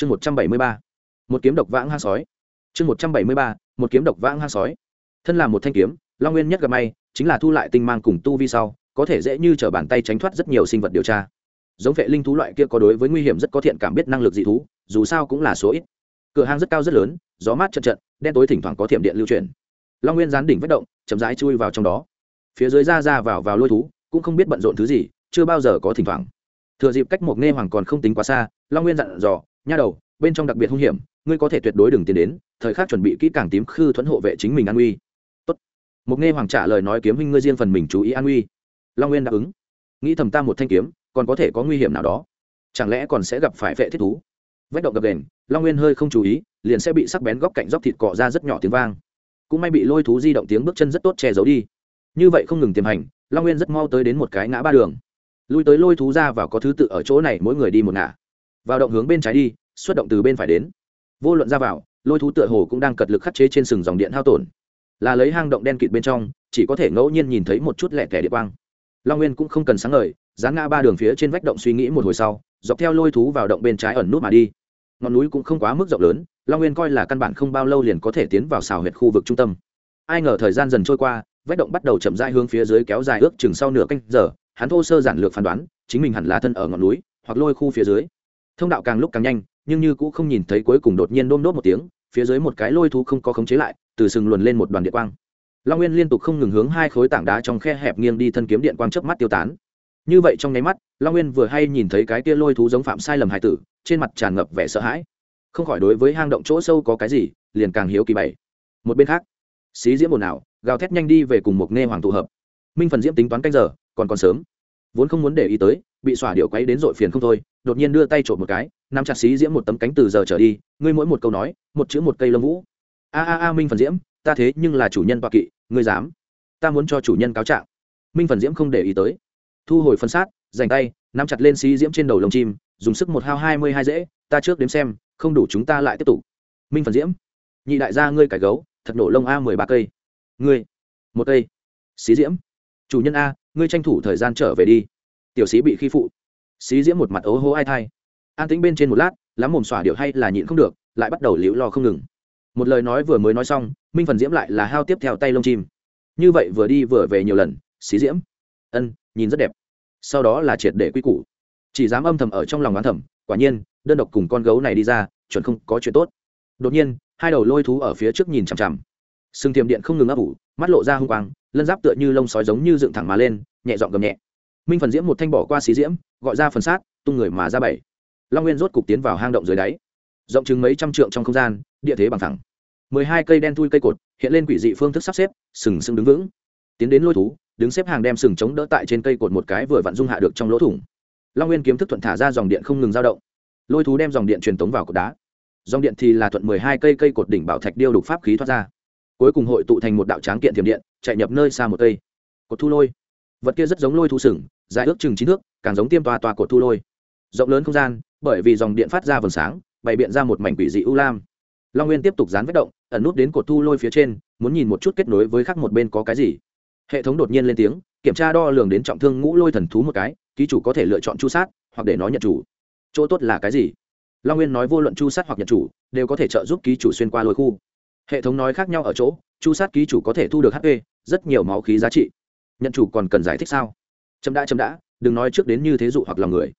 chương một trăm bảy mươi ba, một kiếm độc vãng hang sói. Chương một trăm bảy mươi ba, một kiếm độc vãng hang sói. Thân là một thanh kiếm, long nguyên nhất gặp may, chính là thu lại tinh mang cùng tu vi sau, có thể dễ như t r ở bàn tay tránh thoát rất nhiều sinh vật điều tra. Giống vệ linh thú loại kia có đối với nguy hiểm rất có thiện cảm biết năng lực dị thú, dù sao cũng là số ít. Cửa hang rất cao rất lớn, gió mát chật chật đen tối thỉnh thoảng có thiểm điện lưu chuyển. Long nguyên gián đỉnh vết động, chậm rãi chui vào trong đó. Phía dưới ra ra vào vào lôi thú, cũng không biết bận rộn thứ gì, chưa bao giờ có thỉnh thoảng. Thừa dịp cách một nghe hoàng còn không tính quá xa, long nguyên dặn dò nha đầu, bên trong đặc biệt hung hiểm, ngươi có thể tuyệt đối đừng tiến đến, thời khắc chuẩn bị kỹ càng tím khư thuẫn hộ vệ chính mình an uy. Tốt. một nghe hoàng trả lời nói kiếm huynh ngươi riêng phần mình chú ý an uy. Long nguyên đáp ứng. Nghĩ thầm ta một thanh kiếm, còn có thể có nguy hiểm nào đó? Chẳng lẽ còn sẽ gặp phải vệ thiết thú? Vách động gập đền long nguyên hơi không chú ý, liền sẽ bị sắc bén góc cạnh dốc thịt cọ ra rất nhỏ tiếng vang. Cũng may bị lôi thú di động tiếng bước chân rất tốt che giấu đi. Như vậy không ngừng tiềm hành, long nguyên rất mau tới đến một cái ngã ba đường. Lui tới lôi thú ra và có thứ tự ở chỗ này, mỗi người đi một ngã vào động hướng bên trái đi, xuất động từ bên phải đến. Vô luận ra vào, lôi thú tựa hồ cũng đang cật lực khắc chế trên sừng dòng điện hao tổn. Là lấy hang động đen kịt bên trong, chỉ có thể ngẫu nhiên nhìn thấy một chút lẻ tẻ địa quang. Long nguyên cũng không cần sáng ngời, dán ngã ba đường phía trên vách động suy nghĩ một hồi sau, dọc theo lôi thú vào động bên trái ẩn nút mà đi. Ngọn núi cũng không quá mức rộng lớn, long nguyên coi là căn bản không bao lâu liền có thể tiến vào xào huyệt khu vực trung tâm. Ai ngờ thời gian dần trôi qua, vách động bắt đầu chậm rãi hướng phía dưới kéo dài ước chừng sau nửa canh giờ, hắn thô sơ giản lược phán đoán, chính mình hẳn là thân ở ngọn núi, hoặc lôi khu phía dưới thông đạo càng lúc càng nhanh, nhưng như cũng không nhìn thấy cuối cùng đột nhiên đôm đốt một tiếng, phía dưới một cái lôi thú không có khống chế lại, từ sừng luồn lên một đoàn điện quang. Long nguyên liên tục không ngừng hướng hai khối tảng đá trong khe hẹp nghiêng đi thân kiếm điện quang chớp mắt tiêu tán. Như vậy trong nháy mắt, long nguyên vừa hay nhìn thấy cái kia lôi thú giống phạm sai lầm hải tử, trên mặt tràn ngập vẻ sợ hãi. Không khỏi đối với hang động chỗ sâu có cái gì, liền càng hiếu kỳ bày. Một bên khác, xí diễm ồn ào, gào thét nhanh đi về cùng một nghe hoàng tụ hợp. Minh phần diễm tính toán canh giờ, còn còn sớm. Vốn không muốn để ý tới bị xỏa điệu quấy đến dội phiền không thôi, đột nhiên đưa tay trộm một cái, nắm chặt xí diễm một tấm cánh từ giờ trở đi, ngươi mỗi một câu nói, một chữ một cây lâm vũ. A a a, minh phần diễm, ta thế nhưng là chủ nhân toa kỵ, ngươi dám. Ta muốn cho chủ nhân cáo trạng. Minh phần diễm không để ý tới. Thu hồi phân sát dành tay, nắm chặt lên xí diễm trên đầu lồng chim, dùng sức một hao hai mươi hai dễ, ta trước đếm xem, không đủ chúng ta lại tiếp tục. Minh phần diễm, nhị đại gia ngươi cải gấu, thật nổ lông a mười ba cây. Ngươi, một cây. Xí diễm. Chủ nhân a, ngươi tranh thủ thời gian trở về đi tiểu sĩ bị khi phụ. Xí diễm một mặt ố hô ai thai. An tính bên trên một lát lắm mồm xỏa điệu hay là nhịn không được, lại bắt đầu liễu lo không ngừng. Một lời nói vừa mới nói xong, minh phần diễm lại là hao tiếp theo tay lông chim. Như vậy vừa đi vừa về nhiều lần, xí diễm. Ân, nhìn rất đẹp. Sau đó là triệt để quy củ. Chỉ dám âm thầm ở trong lòng oán thầm, quả nhiên, đơn độc cùng con gấu này đi ra, chuẩn không có chuyện tốt. Đột nhiên, hai đầu lôi thú ở phía trước nhìn chằm chằm. Sừng tiềm điện không ngừng ấp ủ, mắt lộ ra hung quang, lân giáp tựa như lông sói giống như dựng thẳng mà lên, nhẹ dọn gầm nhẹ minh phần diễm một thanh bỏ qua xí diễm, gọi ra phần sát, tung người mà ra bảy. Long nguyên rốt cục tiến vào hang động dưới đáy. Rộng chừng mấy trăm trượng trong không gian, địa thế bằng thẳng mười hai cây đen thui cây cột, hiện lên quỷ dị phương thức sắp xếp, sừng sừng đứng vững. Tiến đến lôi thú, đứng xếp hàng đem sừng chống đỡ tại trên cây cột một cái vừa vặn dung hạ được trong lỗ thủng. Long nguyên kiếm thức thuận thả ra dòng điện không ngừng dao động. Lôi thú đem dòng điện truyền tống vào cột đá. Dòng điện thì là thuận mười hai cây cây cột đỉnh bảo thạch điêu đục pháp khí thoát ra. Cuối cùng hội tụ thành một đạo tráng kiện thiểm điện, chạy nhập nơi xa một cây. Cột thu lôi vật kia rất giống lôi thu sừng, dài ước chừng chín thước, càng giống tiêm toa toa cột thu lôi. Rộng lớn không gian, bởi vì dòng điện phát ra vầng sáng, bày biện ra một mảnh quỷ dị u lam. Long nguyên tiếp tục dán vết động, ẩn nút đến cột thu lôi phía trên, muốn nhìn một chút kết nối với khác một bên có cái gì. Hệ thống đột nhiên lên tiếng, kiểm tra đo lường đến trọng thương ngũ lôi thần thú một cái, ký chủ có thể lựa chọn chu sát, hoặc để nó nhận chủ. Chỗ tốt là cái gì? Long nguyên nói vô luận chu sát hoặc nhận chủ, đều có thể trợ giúp ký chủ xuyên qua lôi khu. Hệ thống nói khác nhau ở chỗ, chu sát ký chủ có thể thu được hp rất nhiều máu khí giá trị nhận chủ còn cần giải thích sao? Chấm đã chấm đã, đừng nói trước đến như thế dụ hoặc lòng người.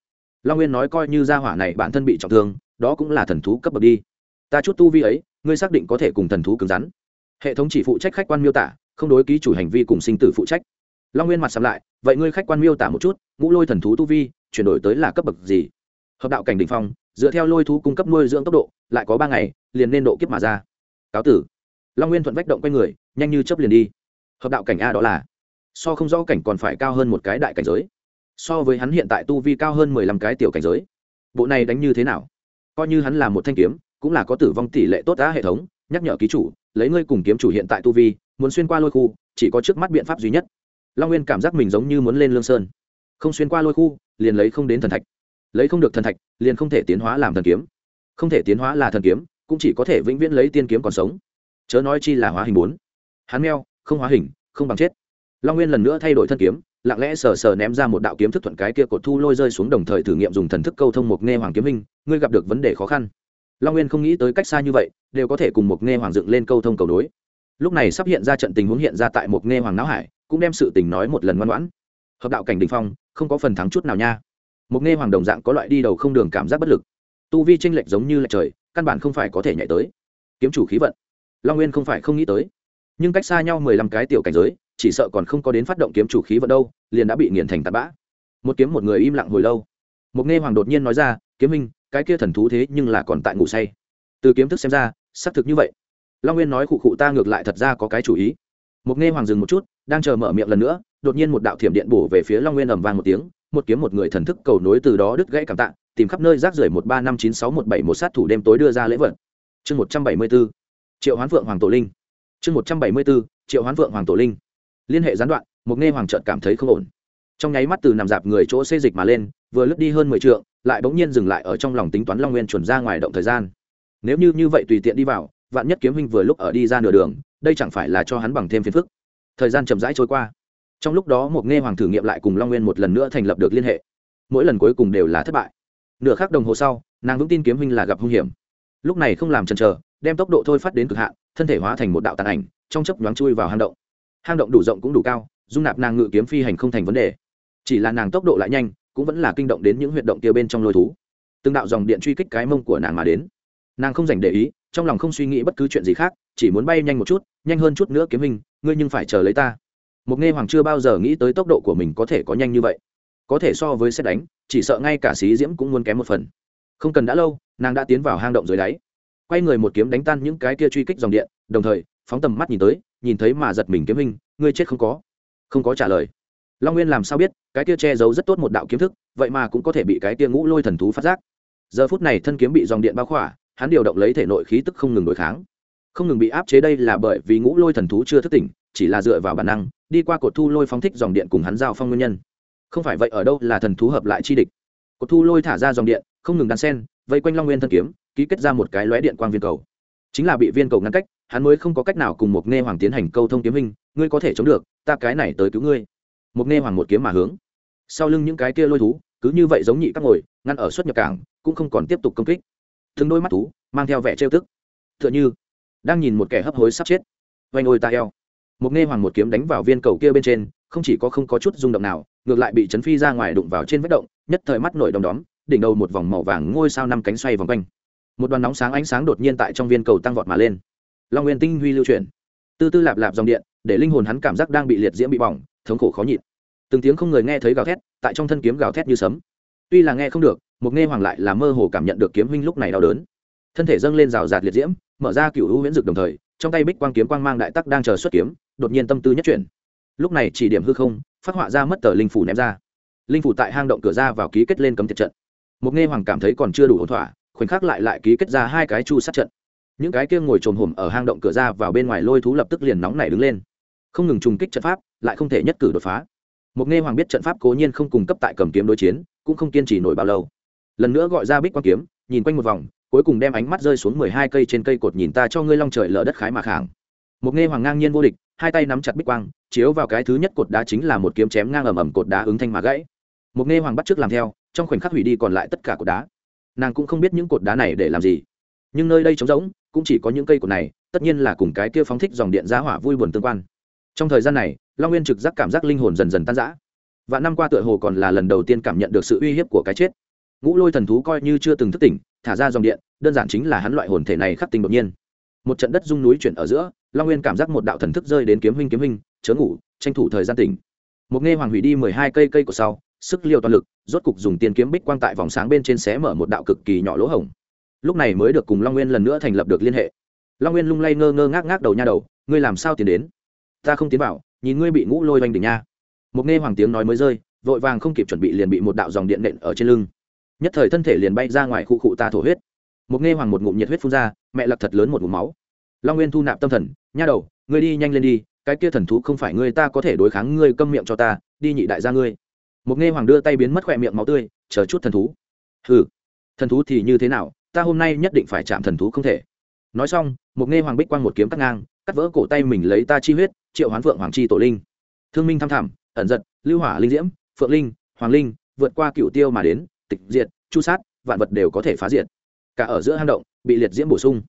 Long nguyên nói coi như gia hỏa này bản thân bị trọng thương, đó cũng là thần thú cấp bậc đi. Ta chút tu vi ấy, ngươi xác định có thể cùng thần thú cứng rắn. Hệ thống chỉ phụ trách khách quan miêu tả, không đối ký chủ hành vi cùng sinh tử phụ trách. Long nguyên mặt sắm lại, vậy ngươi khách quan miêu tả một chút, ngũ lôi thần thú tu vi, chuyển đổi tới là cấp bậc gì? Hợp đạo cảnh đ ỉ n h phong, dựa theo lôi thú cung cấp nuôi dưỡng tốc độ, lại có ba ngày, liền nên độ kiếp mà ra. Cáo tử. Long nguyên thuận vách động q u a y người, nhanh như chấp liền đi. Hợp đạo cảnh a đó là so không rõ cảnh còn phải cao hơn một cái đại cảnh giới. So với hắn hiện tại tu vi cao hơn mười lăm cái tiểu cảnh giới. Bộ này đánh như thế nào? Coi như hắn là một thanh kiếm, cũng là có tử vong tỷ lệ tốt đã hệ thống, nhắc nhở ký chủ, lấy ngươi cùng kiếm chủ hiện tại tu vi, muốn xuyên qua lôi khu, chỉ có trước mắt biện pháp duy nhất. Long nguyên cảm giác mình giống như muốn lên lương sơn. Không xuyên qua lôi khu, liền lấy không đến thần thạch. Lấy không được thần thạch, liền không thể tiến hóa làm thần kiếm. Không thể tiến hóa là thần kiếm, cũng chỉ có thể vĩnh viễn lấy tiên kiếm còn sống. Chớ nói chi là hóa hình bốn. Hắn meo, không hóa hình, không bằng chết long nguyên lần nữa thay đổi thân kiếm, lặng lẽ sờ sờ ném ra một đạo kiếm thức thuận cái kia cột thu lôi rơi xuống đồng thời thử nghiệm dùng thần thức câu thông một nghe hoàng kiếm minh ngươi gặp được vấn đề khó khăn. Long nguyên không nghĩ tới cách xa như vậy, đều có thể cùng một nghe hoàng dựng lên câu thông cầu đối. Lúc này sắp hiện ra trận tình huống hiện ra tại một nghe hoàng não hải, cũng đem sự tình nói một lần ngoan ngoãn. Hợp đạo cảnh đình phong, không có phần thắng chút nào nha. Một nghe hoàng đồng dạng có loại đi đầu không đường cảm giác bất lực. Tu vi tranh lệch giống như lệch trời, căn bản không phải có thể nhảy tới. Kiếm chủ khí vận. Long nguyên không phải không nghĩ tới. Nhưng cách xa nhau mười lăm cái tiểu cảnh giới chỉ sợ còn không có đến phát động kiếm chủ khí vận đâu, liền đã bị nghiền thành tạt bã. Một kiếm một người im lặng hồi lâu. Một nghe hoàng đột nhiên nói ra, kiếm minh, cái kia thần thú thế nhưng là còn tại ngủ say. Từ kiếm thức xem ra, xác thực như vậy. Long nguyên nói, khụ khụ, ta ngược lại thật ra có cái chủ ý. Một nghe hoàng dừng một chút, đang chờ mở miệng lần nữa, đột nhiên một đạo thiểm điện bổ về phía long nguyên ầm vang một tiếng, một kiếm một người thần thức cầu nối từ đó đứt gãy cảm tạ, tìm khắp nơi rác rưởi một ba năm chín sáu một bảy một sát thủ đêm tối đưa ra lễ vật. Chương một trăm bảy mươi b triệu hoán vượng hoàng tổ linh. Chương một trăm bảy mươi b triệu hoán vượng hoàng tổ linh liên hệ gián đoạn mục nghe hoàng trợt cảm thấy không ổn. Trong nháy mắt từ nằm dạp người chỗ xê dịch mà lên, vừa lướt đi hơn mười t lại bỗng nhiên dừng lại ở trong lòng tính toán long nguyên chuẩn ra ngoài động thời gian. Nếu như như vậy tùy tiện đi vào, vạn nhất kiếm huynh vừa lúc ở đi ra nửa đường, đây chẳng phải là cho hắn bằng thêm phiền phức. Thời gian chậm rãi trôi qua. Trong lúc đó một nghe hoàng thử nghiệm lại cùng long nguyên một lần nữa thành lập được liên hệ. Mỗi lần cuối cùng đều là thất bại. Nửa khắc đồng hồ sau, nàng vững tin kiếm huynh là gặp hung hiểm. Lúc này không làm chần chờ, đem tốc độ thôi phát đến cực hạn, thân thể hóa thành một đạo tàn ảnh, trong chấp nhoáng chui vào hang động hang động đủ rộng cũng đủ cao, dung nạp nàng ngự kiếm phi hành không thành vấn đề. Chỉ là nàng tốc độ lại nhanh, cũng vẫn là kinh động đến những huyệt động kia bên trong lôi thú. Từng đạo dòng điện truy kích cái mông của nàng mà đến. Nàng không dành để ý, trong lòng không suy nghĩ bất cứ chuyện gì khác, chỉ muốn bay nhanh một chút, nhanh hơn chút nữa kiếm hình, ngươi nhưng phải chờ lấy ta. Một nghe hoàng chưa bao giờ nghĩ tới tốc độ của mình có thể có nhanh như vậy. Có thể so với xét đánh, chỉ sợ ngay cả xí diễm cũng muốn kém một phần. Không cần đã lâu, nàng đã tiến vào hang động dưới đáy. Quay người một kiếm đánh tan những cái kia truy kích dòng điện, đồng thời, phóng tầm mắt nhìn tới nhìn thấy mà giật mình kiếm hình ngươi chết không có. Không có trả lời. Long nguyên làm sao biết, cái kia che giấu rất tốt một đạo kiếm thức, vậy mà cũng có thể bị cái kia ngũ lôi thần thú phát giác. Giờ phút này thân kiếm bị dòng điện bao khỏa, hắn điều động lấy thể nội khí tức không ngừng đối kháng. Không ngừng bị áp chế đây là bởi vì ngũ lôi thần thú chưa thức tỉnh, chỉ là dựa vào bản năng, đi qua cột thu lôi phóng thích dòng điện cùng hắn giao phong nguyên nhân. Không phải vậy ở đâu là thần thú hợp lại chi địch. Cột thu lôi thả ra dòng điện, không ngừng đan sen, vây quanh long nguyên thân kiếm, ký kết ra một cái lóe điện quang viên cầu. Chính là bị viên cầu ngăn cách hắn mới không có cách nào cùng một nghe hoàng tiến hành câu thông kiếm hình ngươi có thể chống được, ta cái này tới cứu ngươi. Một nghe hoàng một kiếm mà hướng. Sau lưng những cái kia lôi thú, cứ như vậy giống nhị các ngồi, ngăn ở xuất nhập cảng, cũng không còn tiếp tục công kích. Thường đôi mắt thú, mang theo vẻ trêu tức. T h ư ợ n h ư đang nhìn một kẻ hấp hối sắp chết. Vanh ôi ta eo. Một nghe hoàng một kiếm đánh vào viên cầu kia bên trên, không chỉ có không có chút rung động nào, ngược lại bị chấn phi ra ngoài đụng vào trên vết động, nhất thời mắt nổi đom đóm, đỉnh đầu một vòng màu vàng ngôi sao năm cánh xoay vòng quanh. Một đoàn nóng sáng ánh sáng đột nhiên tại trong viên cầu tăng vọt mà lên long nguyên tinh huy lưu truyền, tư tư lạp lạp dòng điện để linh hồn hắn cảm giác đang bị liệt diễm bị bỏng thống khổ khó nhịn. Từng tiếng không người nghe thấy gào thét tại trong thân kiếm gào thét như sấm. Tuy là nghe không được một nghe hoàng lại là mơ hồ cảm nhận được kiếm huynh lúc này đau đớn. Thân thể dâng lên rào rạt liệt diễm mở ra cựu hữu huyễn dực đồng thời trong tay bích quang kiếm quang mang đại tắc đang chờ xuất kiếm đột nhiên tâm tư nhất chuyển. Lúc này chỉ điểm hư không phát họa ra mất tờ linh phủ ném ra. Linh phủ tại hang động cửa ra vào ký kết lên cấm tiệt trận. Một nghe hoàng cảm thấy còn chưa đủ ổn thỏa khoảnh khắc lại lại ký kết ra hai cái chu sát trận những cái kia ngồi trồm hổm ở hang động cửa ra vào bên ngoài lôi thú lập tức liền nóng nảy đứng lên. Không ngừng trùng kích trận pháp, lại không thể nhất cử đột phá. Một nghe hoàng biết trận pháp cố nhiên không cung cấp tại cầm kiếm đối chiến, cũng không kiên trì nổi bao lâu. Lần nữa gọi ra bích quang kiếm, nhìn quanh một vòng, cuối cùng đem ánh mắt rơi xuống mười hai cây trên cây cột nhìn ta cho ngươi long trời lở đất khái mà khảng. Một nghe hoàng ngang nhiên vô địch, hai tay nắm chặt bích quang, chiếu vào cái thứ nhất cột đá chính là một kiếm chém ngang ầm ầm cột đá ứng thanh mà gãy. Một nghe hoàng bắt trước làm theo, trong khoảnh khắc hủy đi còn lại tất cả cột đá. Nàng cũng không biết những cột đá này để làm gì nhưng nơi đây trống rỗng, cũng chỉ có những cây cột này, tất nhiên là cùng cái kia phóng thích dòng điện giá hỏa vui buồn tương quan. Trong thời gian này, long nguyên trực giác cảm giác linh hồn dần dần tan rã. Và năm qua tựa hồ còn là lần đầu tiên cảm nhận được sự uy hiếp của cái chết. Ngũ lôi thần thú coi như chưa từng thức tỉnh, thả ra dòng điện, đơn giản chính là hắn loại hồn thể này khắc tình đột nhiên. Một trận đất rung núi chuyển ở giữa, long nguyên cảm giác một đạo thần thức rơi đến kiếm huynh kiếm huynh, chớ ngủ, tranh thủ thời gian tỉnh. Một nghe hoàng hủy đi mười hai cây cây của sau, sức liều toàn lực, rốt cục dùng tiền kiếm bích quang tại vòng sáng bên trên xé mở một đạo cực kỳ nhỏ lỗ hổng lúc này mới được cùng long nguyên lần nữa thành lập được liên hệ. Long nguyên lung lay ngơ ngơ ngác ngác đầu nha đầu, ngươi làm sao tiến đến? Ta không tiến vào, nhìn ngươi bị ngũ lôi oanh đỉnh nha. Một nghe hoàng tiếng nói mới rơi, vội vàng không kịp chuẩn bị liền bị một đạo dòng điện nện ở trên lưng. Nhất thời thân thể liền bay ra ngoài khu cụ ta thổ huyết. Một nghe hoàng một ngụm nhiệt huyết phun ra, mẹ lập thật lớn một ngụm máu. Long nguyên thu nạp tâm thần, nha đầu, ngươi đi nhanh lên đi, cái kia thần thú không phải ngươi ta có thể đối kháng, ngươi câm miệng cho ta, đi nhị đại gia ngươi. Một nghe hoàng đưa tay biến mất khỏe miệng máu tươi, chờ chút thần thú. Hừ, thần thú thì như thế nào ta hôm nay nhất định phải chạm thần thú không thể. Nói xong, một nghe hoàng bích quang một kiếm cắt ngang, cắt vỡ cổ tay mình lấy ta chi huyết, triệu hoán phượng hoàng chi tổ linh. Thương minh thăm thẳm, ẩn giật, lưu hỏa linh diễm, phượng linh, hoàng linh, vượt qua cựu tiêu mà đến, tịch diệt, chu sát, vạn vật đều có thể phá diệt. Cả ở giữa hang động, bị liệt diễm bổ sung.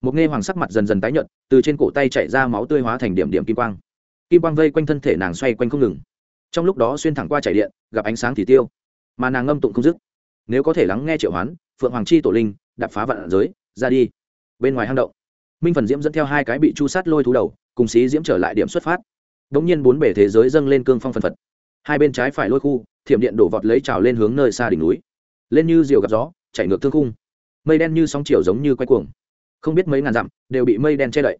Một nghe hoàng sắc mặt dần dần tái nhợt, từ trên cổ tay chạy ra máu tươi hóa thành điểm điểm kim quang. Kim quang vây quanh thân thể nàng xoay quanh không ngừng. Trong lúc đó xuyên thẳng qua chảy điện, gặp ánh sáng thì tiêu. Mà nàng ngâm tụng không dứt. Nếu có thể lắng nghe triệu hoán, phượng hoàng chi tổ linh đạp phá vạn giới, ra đi. Bên ngoài hang động, minh phần diễm dẫn theo hai cái bị chu sát lôi thú đầu, cùng xí diễm trở lại điểm xuất phát. Đ ỗ n g nhiên bốn bể thế giới dâng lên cương phong phần phật. Hai bên trái phải lôi khu, thiểm điện đổ vọt lấy trào lên hướng nơi xa đỉnh núi. Lên như diều gặp gió chạy ngược thương khung. Mây đen như sóng chiều giống như quay cuồng. Không biết mấy ngàn dặm, đều bị mây đen che đậy.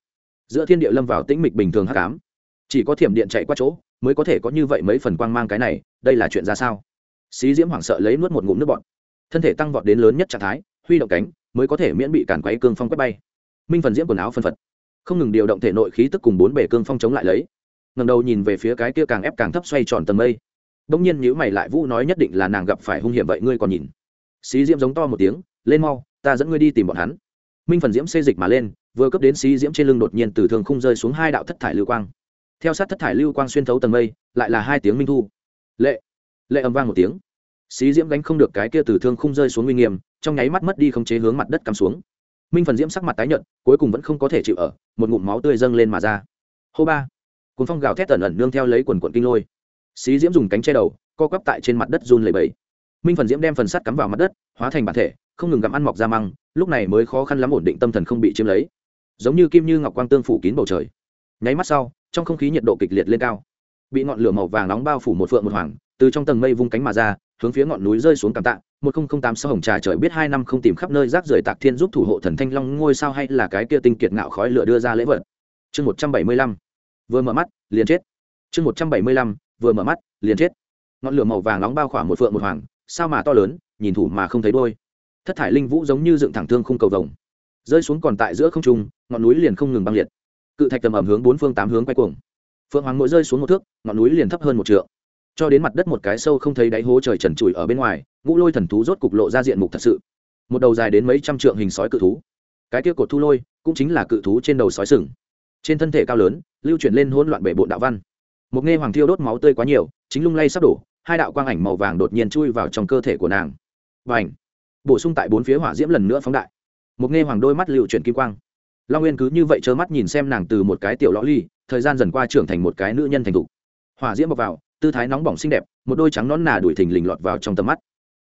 Giữa thiên địa lâm vào tĩnh mịch bình thường hắc ám. Chỉ có thiểm điện chạy qua chỗ, mới có thể có như vậy mấy phần quang mang cái này, đây là chuyện ra sao? Xí diễm hoảng sợ lấy nuốt một ngụm nước bọt. Thân thể tăng vọt đến lớn nhất trạng thái huy động cánh, mới có thể miễn bị cản quấy cương phong quét bay. Minh phần diễm quần áo phân phật, không ngừng điều động thể nội khí tức cùng bốn bể cương phong chống lại lấy. Ngầm đầu nhìn về phía cái kia càng ép càng thấp xoay tròn tầng mây. Đông nhiên nhữ mày lại vũ nói nhất định là nàng gặp phải hung hiểm vậy ngươi còn nhìn. Xí diễm giống to một tiếng, lên mau, ta dẫn ngươi đi tìm bọn hắn. Minh phần diễm xê dịch mà lên, vừa cấp đến xí diễm trên lưng đột nhiên từ thường khung rơi xuống hai đạo thất thải lưu quang. Theo sát thất thải lưu quang xuyên thấu tầng mây, lại là hai tiếng minh thu. Lệ! Lệ âm vang một tiếng xí diễm gánh không được cái kia từ thương không rơi xuống nguy nghiêm, trong nháy mắt mất đi không chế hướng mặt đất cắm xuống. Minh phần diễm sắc mặt tái nhợt, cuối cùng vẫn không có thể chịu ở, một ngụm máu tươi dâng lên mà ra. Hô ba. Cuốn phong gào thét tẩn ẩn nương theo lấy quần quần kinh lôi. Xí diễm dùng cánh che đầu, co quắp tại trên mặt đất run lầy bẫy minh phần diễm đem phần sắt cắm vào mặt đất, hóa thành bản thể, không ngừng gặm ăn mọc ra măng, lúc này mới khó khăn lắm ổn định tâm thần không bị chiếm lấy. Giống như kim như ngọc quang tương phủ kín bầu trời. Nháy mắt sau, trong không khí nhiệt độ kịch liệt lên cao. Bị ngọn lửa màu vàng nóng bao phủ một phượng một hoàng từ trong tầng mây vung cánh mà ra, hướng phía ngọn núi rơi xuống cảm tạ, một nghìn tám sáu hồng trà trời biết hai năm không tìm khắp nơi rác rưởi tạc thiên giúp thủ hộ thần thanh long ngôi sao hay là cái kia tinh kiệt ngạo khói lửa đưa ra lễ vật. Chương một trăm bảy mươi lăm, vừa mở mắt, liền chết. Chương một trăm bảy mươi lăm, vừa mở mắt, liền chết. Ngọn lửa màu vàng nóng bao khoảng một phượng một hoàng, sao mà to lớn, nhìn thủ mà không thấy đôi. Thất thải linh vũ giống như dựng thẳng thương khung cầu vồng. Rơi xuống còn tại giữa không trung, ngọn núi liền không ngừng băng liệt. Cự thạch tầm ẩm hướng bốn phương tám hướng quay cuồng. Phượng hoàng mỗi rơi xuống một thước, ngọn núi liền thấp hơn một trượng cho đến mặt đất một cái sâu không thấy đáy hố trời trần trụi ở bên ngoài, ngũ lôi thần thú rốt cục lộ ra diện mục thật sự. Một đầu dài đến mấy trăm trượng hình sói cự thú. Cái kia cột thu lôi, cũng chính là cự thú trên đầu sói sừng. Trên thân thể cao lớn, lưu chuyển lên hỗn loạn bể bộ đạo văn. Một nghe hoàng thiêu đốt máu tươi quá nhiều, chính lung lay sắp đổ, hai đạo quang ảnh màu vàng đột nhiên chui vào trong cơ thể của nàng. Và ảnh bổ sung tại bốn phía hỏa diễm lần nữa phóng đại. Một nghe hoàng đôi mắt lưu chuyển kim quang. Long nguyên cứ như vậy trơ mắt nhìn xem nàng từ một cái tiểu lõ ly, thời gian dần qua trưởng thành một cái nữ nhân thành thục. Hỏa diễm bọc vào tư thái nóng bỏng xinh đẹp, một đôi trắng nón nà đuổi thình lình lọt vào trong tầm mắt.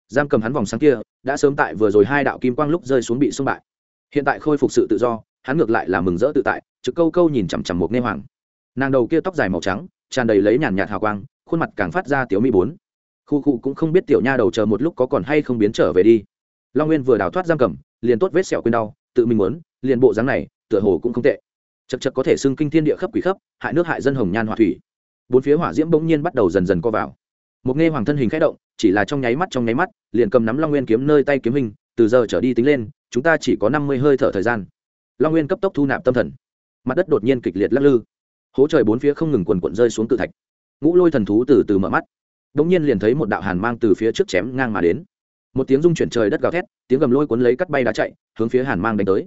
Giam cầm hắn vòng sáng kia, đã sớm tại vừa rồi hai đạo kim quang lúc rơi xuống bị xung bại. Hiện tại khôi phục sự tự do, hắn ngược lại là mừng rỡ tự tại, trực câu câu nhìn chằm chằm một nghe hoàng. Nàng đầu kia tóc dài màu trắng, tràn đầy lấy nhàn nhạt hào quang, khuôn mặt càng phát ra tiểu mỹ bốn. Khu khu cũng không biết tiểu nha đầu chờ một lúc có còn hay không biến trở về đi. Long nguyên vừa đào thoát giam cầm, liền tốt vết sẹo quên đau, tự mình muốn, liền bộ dáng này, tựa hồ cũng không tệ. Chật chật có thể xưng kinh thiên địa khắp quỷ khắp, hại nước hại dân hồng nhan hỏa thủy bốn phía hỏa diễm bỗng nhiên bắt đầu dần dần co vào. Một nghe hoàng thân hình khẽ động, chỉ là trong nháy mắt, trong nháy mắt, liền cầm nắm long nguyên kiếm nơi tay kiếm hình, từ giờ trở đi tính lên, chúng ta chỉ có năm mươi hơi thở thời gian. Long nguyên cấp tốc thu nạp tâm thần. Mặt đất đột nhiên kịch liệt lắc lư. Hố trời bốn phía không ngừng quần quận rơi xuống cự thạch. Ngũ lôi thần thú từ từ mở mắt. Đ ỗ n g nhiên liền thấy một đạo hàn mang từ phía trước chém ngang mà đến. Một tiếng rung chuyển trời đất gào thét, tiếng gầm lôi cuốn lấy cắt bay đá chạy, hướng phía hàn mang đánh tới.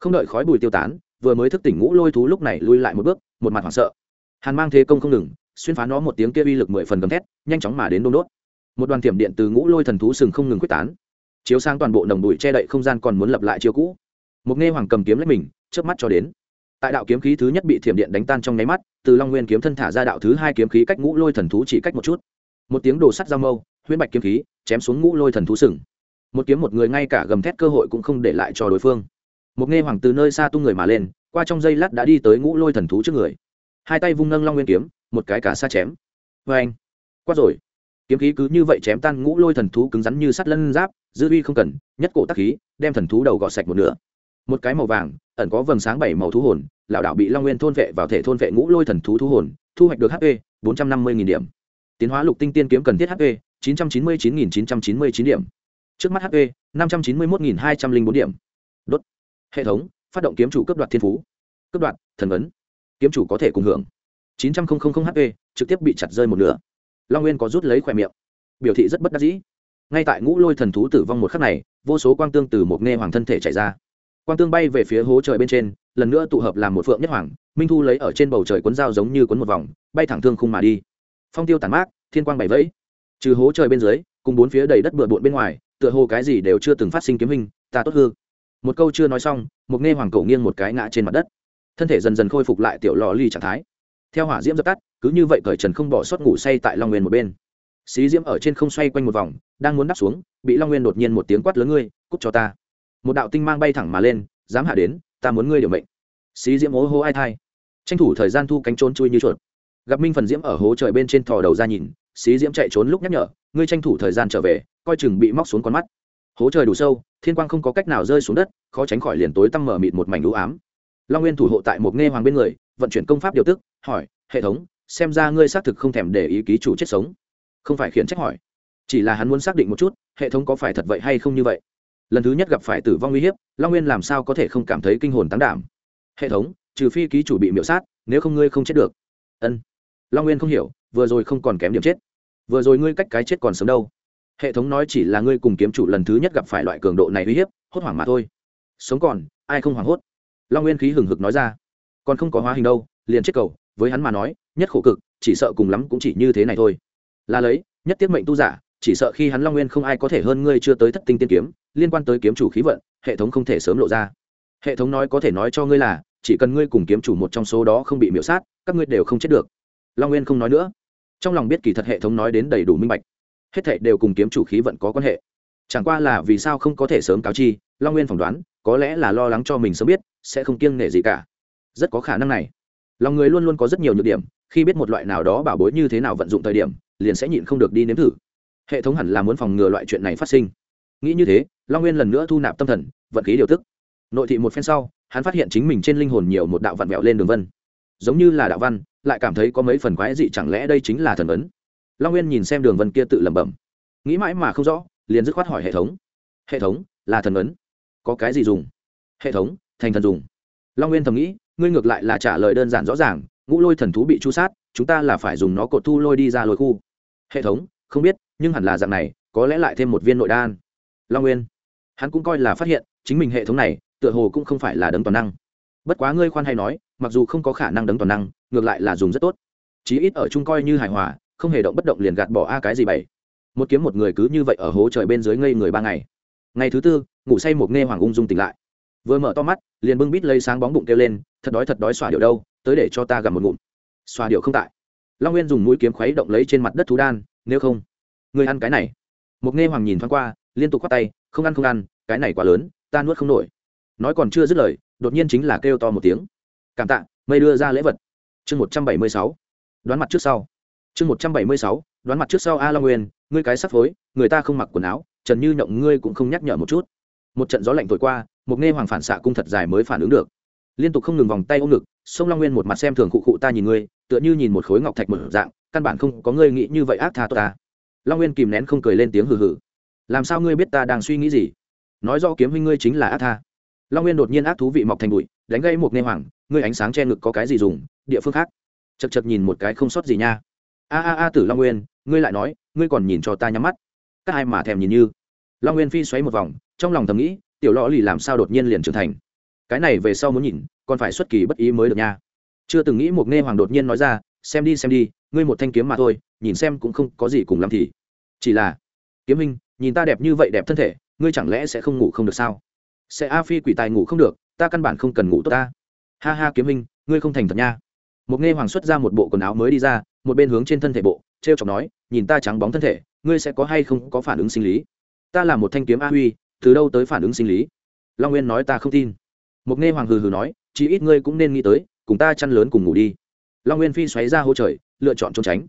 Không đợi khói bùi tiêu tán, vừa mới thức tỉnh ngũ lôi thú lúc này lui lại một bước, một mặt hoảng sợ hàn mang thế công không ngừng, xuyên phá nó một tiếng kia uy lực mười phần gầm thét, nhanh chóng mà đến đôn đốt. Một đoàn thiểm điện từ ngũ lôi thần thú sừng không ngừng quyết tán. Chiếu sang toàn bộ nồng bụi che đậy không gian còn muốn lập lại chiêu cũ. Một nghe hoàng cầm kiếm lấy mình trước mắt cho đến. Tại đạo kiếm khí thứ nhất bị thiểm điện đánh tan trong nháy mắt, từ long nguyên kiếm thân thả ra đạo thứ hai kiếm khí cách ngũ lôi thần thú chỉ cách một chút. Một tiếng đồ sắt dao mâu, huyễn bạch kiếm khí, chém xuống ngũ lôi thần thú sừng. Một kiếm một người ngay cả gầm thét cơ hội cũng không để lại cho đối phương. Một nghe hoàng từ nơi xa tung người mà lên, qua trong giây lát đã đi tới ngũ lôi thần thú trước người hai tay vung nâng long nguyên kiếm, một cái cả xa chém. Vê anh, quát rồi. Kiếm khí cứ như vậy chém tan ngũ lôi thần thú cứng rắn như sắt lân giáp, dư uy không cần, nhất cổ tắc khí, đem thần thú đầu gọt sạch một nửa. Một cái màu vàng, ẩn có vầng sáng bảy màu thú hồn lão đạo bị long nguyên thôn vệ vào thể thôn vệ ngũ lôi thần thú thú hồn, thu hoạch được hp bốn trăm năm mươi điểm. Tiến hóa lục tinh tiên kiếm cần thiết hp chín trăm chín mươi chín chín trăm chín mươi chín điểm. Trước mắt hp năm trăm chín mươi một hai trăm linh bốn điểm. Đốt. Hệ thống, phát động kiếm chủ cấp đoạt thiên phú. Cấp đoạt, thần vấn kiếm chủ có thể cùng hưởng. Chín trăm linh hp trực tiếp bị chặt rơi một nửa. Long nguyên có rút lấy khỏe miệng. Biểu thị rất bất đắc dĩ. Ngay tại ngũ lôi thần thú tử vong một khắc này, vô số quang tương từ một nghe hoàng thân thể chạy ra. Quang tương bay về phía hố trời bên trên, lần nữa tụ hợp làm một phượng nhất hoàng, minh thu lấy ở trên bầu trời cuốn dao giống như cuốn một vòng, bay thẳng thương khung mà đi. Phong tiêu tàn mát, thiên quang bảy vẫy. Trừ hố trời bên dưới, cùng bốn phía đầy đất bừa bộn bên ngoài, tựa hồ cái gì đều chưa từng phát sinh kiếm hình, ta tốt hư. Một câu chưa nói xong, một nghe hoàng cổ nghiêng một cái ngã trên mặt đất thân thể dần dần khôi phục lại tiểu lò ly trạng thái. Theo hỏa diễm dập tắt, cứ như vậy cởi trần không bỏ sót ngủ say tại long nguyên một bên. Xí diễm ở trên không xoay quanh một vòng, đang muốn đắp xuống, bị long nguyên đột nhiên một tiếng quát lớn ngươi, cút cho ta. Một đạo tinh mang bay thẳng mà lên, dám hạ đến, ta muốn ngươi điều mệnh. Xí diễm ố hô ai thai. Tranh thủ thời gian thu cánh trốn chui như chuột. Gặp minh phần diễm ở hố trời bên trên thò đầu ra nhìn, xí diễm chạy trốn lúc nhắc nhở, ngươi tranh thủ thời gian trở về, coi chừng bị móc xuống con mắt. Hố trời đủ sâu, thiên quang không có cách nào rơi xuống đất, khó tránh khỏi liền tối tăm mở mịt một mảnh đũ ám long nguyên thủ hộ tại một nghe hoàng bên người, vận chuyển công pháp điều tức, hỏi, hệ thống, xem ra ngươi xác thực không thèm để ý ký chủ chết sống. Không phải khiển trách hỏi, chỉ là hắn muốn xác định một chút, hệ thống có phải thật vậy hay không như vậy. Lần thứ nhất gặp phải tử vong uy hiếp, long nguyên làm sao có thể không cảm thấy kinh hồn tán đảm? Hệ thống, trừ phi ký chủ bị miễu sát, nếu không ngươi không chết được. Ân. Long nguyên không hiểu, vừa rồi không còn kém điểm chết. Vừa rồi ngươi cách cái chết còn sớm đâu. Hệ thống nói chỉ là ngươi cùng kiếm chủ lần thứ nhất gặp phải loại cường độ này uy hiếp, hốt hoảng mà thôi. Sống còn, ai không hoảng hốt? Long nguyên khí hừng hực nói ra còn không có hóa hình đâu liền chết cầu với hắn mà nói nhất khổ cực chỉ sợ cùng lắm cũng chỉ như thế này thôi là lấy nhất tiết mệnh tu giả chỉ sợ khi hắn long nguyên không ai có thể hơn ngươi chưa tới thất tinh tiên kiếm liên quan tới kiếm chủ khí vận hệ thống không thể sớm lộ ra hệ thống nói có thể nói cho ngươi là chỉ cần ngươi cùng kiếm chủ một trong số đó không bị miễu sát các ngươi đều không chết được long nguyên không nói nữa trong lòng biết kỳ thật hệ thống nói đến đầy đủ minh bạch hết thệ đều cùng kiếm chủ khí vận có quan hệ chẳng qua là vì sao không có thể sớm cáo chi long nguyên phỏng đoán có lẽ là lo lắng cho mình sớm biết sẽ không kiêng nể gì cả. Rất có khả năng này. Lòng người luôn luôn có rất nhiều nhược điểm, khi biết một loại nào đó bảo bối như thế nào vận dụng thời điểm, liền sẽ nhịn không được đi nếm thử. Hệ thống hẳn là muốn phòng ngừa loại chuyện này phát sinh. Nghĩ như thế, long nguyên lần nữa thu nạp tâm thần, vận khí điều tức. Nội thị một phen sau, hắn phát hiện chính mình trên linh hồn nhiều một đạo vạn vẹo lên đường vân. Giống như là đạo văn, lại cảm thấy có mấy phần quái dị chẳng lẽ đây chính là thần ấn. Long nguyên nhìn xem đường vân kia tự lẩm bẩm. Nghĩ mãi mà không rõ, liền dứt khoát hỏi hệ thống. Hệ thống, là thần ấn. Có cái gì dùng? Hệ thống thành thần dùng. Long nguyên thầm nghĩ, ngươi ngược lại là trả lời đơn giản rõ ràng, ngũ lôi thần thú bị chu sát, chúng ta là phải dùng nó cột thu lôi đi ra lôi khu. Hệ thống, không biết, nhưng hẳn là dạng này, có lẽ lại thêm một viên nội đan. Long nguyên, hắn cũng coi là phát hiện, chính mình hệ thống này, tựa hồ cũng không phải là đấng toàn năng. Bất quá ngươi khoan hay nói, mặc dù không có khả năng đấng toàn năng, ngược lại là dùng rất tốt. Chí ít ở chung coi như hài hòa, không hề động bất động liền gạt bỏ a cái gì bảy một kiếm một người cứ như vậy ở hố trời bên dưới ngây người ba ngày. Ngày thứ tư, ngủ say một nghe hoàng ung dung tỉnh lại vừa mở to mắt, liền bưng bít lấy sáng bóng bụng kêu lên, thật đói thật đói xòa điệu đâu, tới để cho ta gặm một ngụm. Xòa điệu không tại. Long nguyên dùng mũi kiếm khuấy động lấy trên mặt đất thú đan, nếu không người ăn cái này. Một nghe hoàng nhìn thoáng qua, liên tục khoát tay, không ăn không ăn, cái này quá lớn, ta nuốt không nổi. Nói còn chưa dứt lời, đột nhiên chính là kêu to một tiếng. Cảm tạ mây đưa ra lễ vật. Chương một trăm bảy mươi sáu, đoán mặt trước sau. Chương một trăm bảy mươi sáu, đoán mặt trước sau a long nguyên, ngươi cái sắp phối, người ta không mặc quần áo, trần như nhộng ngươi cũng không nhắc nhở một chút. Một trận gió lạnh thổi qua một nghe hoàng phản xạ cung thật dài mới phản ứng được. Liên tục không ngừng vòng tay ôm ngực, sông long nguyên một mặt xem thường cụ cụ ta nhìn ngươi, tựa như nhìn một khối ngọc thạch mở dạng, căn bản không có ngươi nghĩ như vậy ác tha tốt ta. Long nguyên kìm nén không cười lên tiếng hừ hừ. Làm sao ngươi biết ta đang suy nghĩ gì? Nói do kiếm huynh ngươi chính là ác tha. Long nguyên đột nhiên ác thú vị mọc thành bụi, đánh gây một nghe hoàng, ngươi ánh sáng che ngực có cái gì dùng, địa phương khác. Chật chật nhìn một cái không sót gì nha. A a a tử long nguyên, ngươi lại nói, ngươi còn nhìn cho ta nhắm mắt. Các ai mà thèm nhìn như? Long nguyên phi xoáy một vòng, trong lòng thầm nghĩ tiểu lò lì làm sao đột nhiên liền trưởng thành? Cái này về sau muốn nhìn, còn phải xuất kỳ bất ý mới được nha. Chưa từng nghĩ một nghe hoàng đột nhiên nói ra, xem đi xem đi, ngươi một thanh kiếm mà thôi, nhìn xem cũng không có gì cùng lắm thì. Chỉ là, kiếm minh, nhìn ta đẹp như vậy đẹp thân thể, ngươi chẳng lẽ sẽ không ngủ không được sao? Sẽ a phi quỷ tài ngủ không được, ta căn bản không cần ngủ tốt ta. Ha ha, kiếm minh, ngươi không thành thật nha. Một nghe hoàng xuất ra một bộ quần áo mới đi ra, một bên hướng trên thân thể bộ t r e o chọc nói, nhìn ta trắng bóng thân thể, ngươi sẽ có hay không có phản ứng sinh lý? Ta là một thanh kiếm a huy từ đâu tới phản ứng sinh lý? Long nguyên nói, ta không tin. Mục nghe hoàng hừ hừ nói chỉ ít ngươi cũng nên nghĩ tới, cùng ta chăn lớn cùng ngủ đi. Long nguyên phi xoáy ra hô trời, lựa chọn trốn tránh.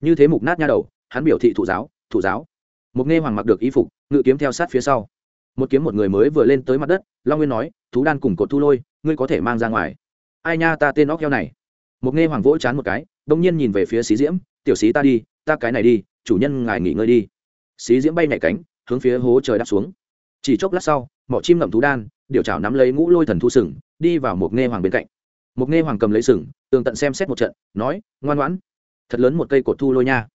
Như thế mục nát nha đầu, hắn biểu thị thụ giáo thụ giáo. Mục nghe hoàng mặc được y phục, ngự kiếm theo sát phía sau. Một kiếm một người mới vừa lên tới mặt đất, long nguyên nói, thú đan cùng cột thu lôi, ngươi có thể mang ra ngoài. Ai nha, ta tên óc heo này. Mục nghe hoàng vỗ chán một cái, đông nhiên nhìn về phía xí diễm, tiểu xí ta đi, ta cái này đi, chủ nhân ngài nghỉ ngơi đi. Xí diễm bay nhảy cánh, hướng phía hố trời đáp xuống chỉ chốc lát sau, mỏ chim ngậm thú đan điều chảo nắm lấy ngũ lôi thần thu sừng, đi vào một nghe hoàng bên cạnh. Một nghe hoàng cầm lấy sừng, tường tận xem xét một trận, nói, ngoan ngoãn, thật lớn một cây cột thu lôi nha.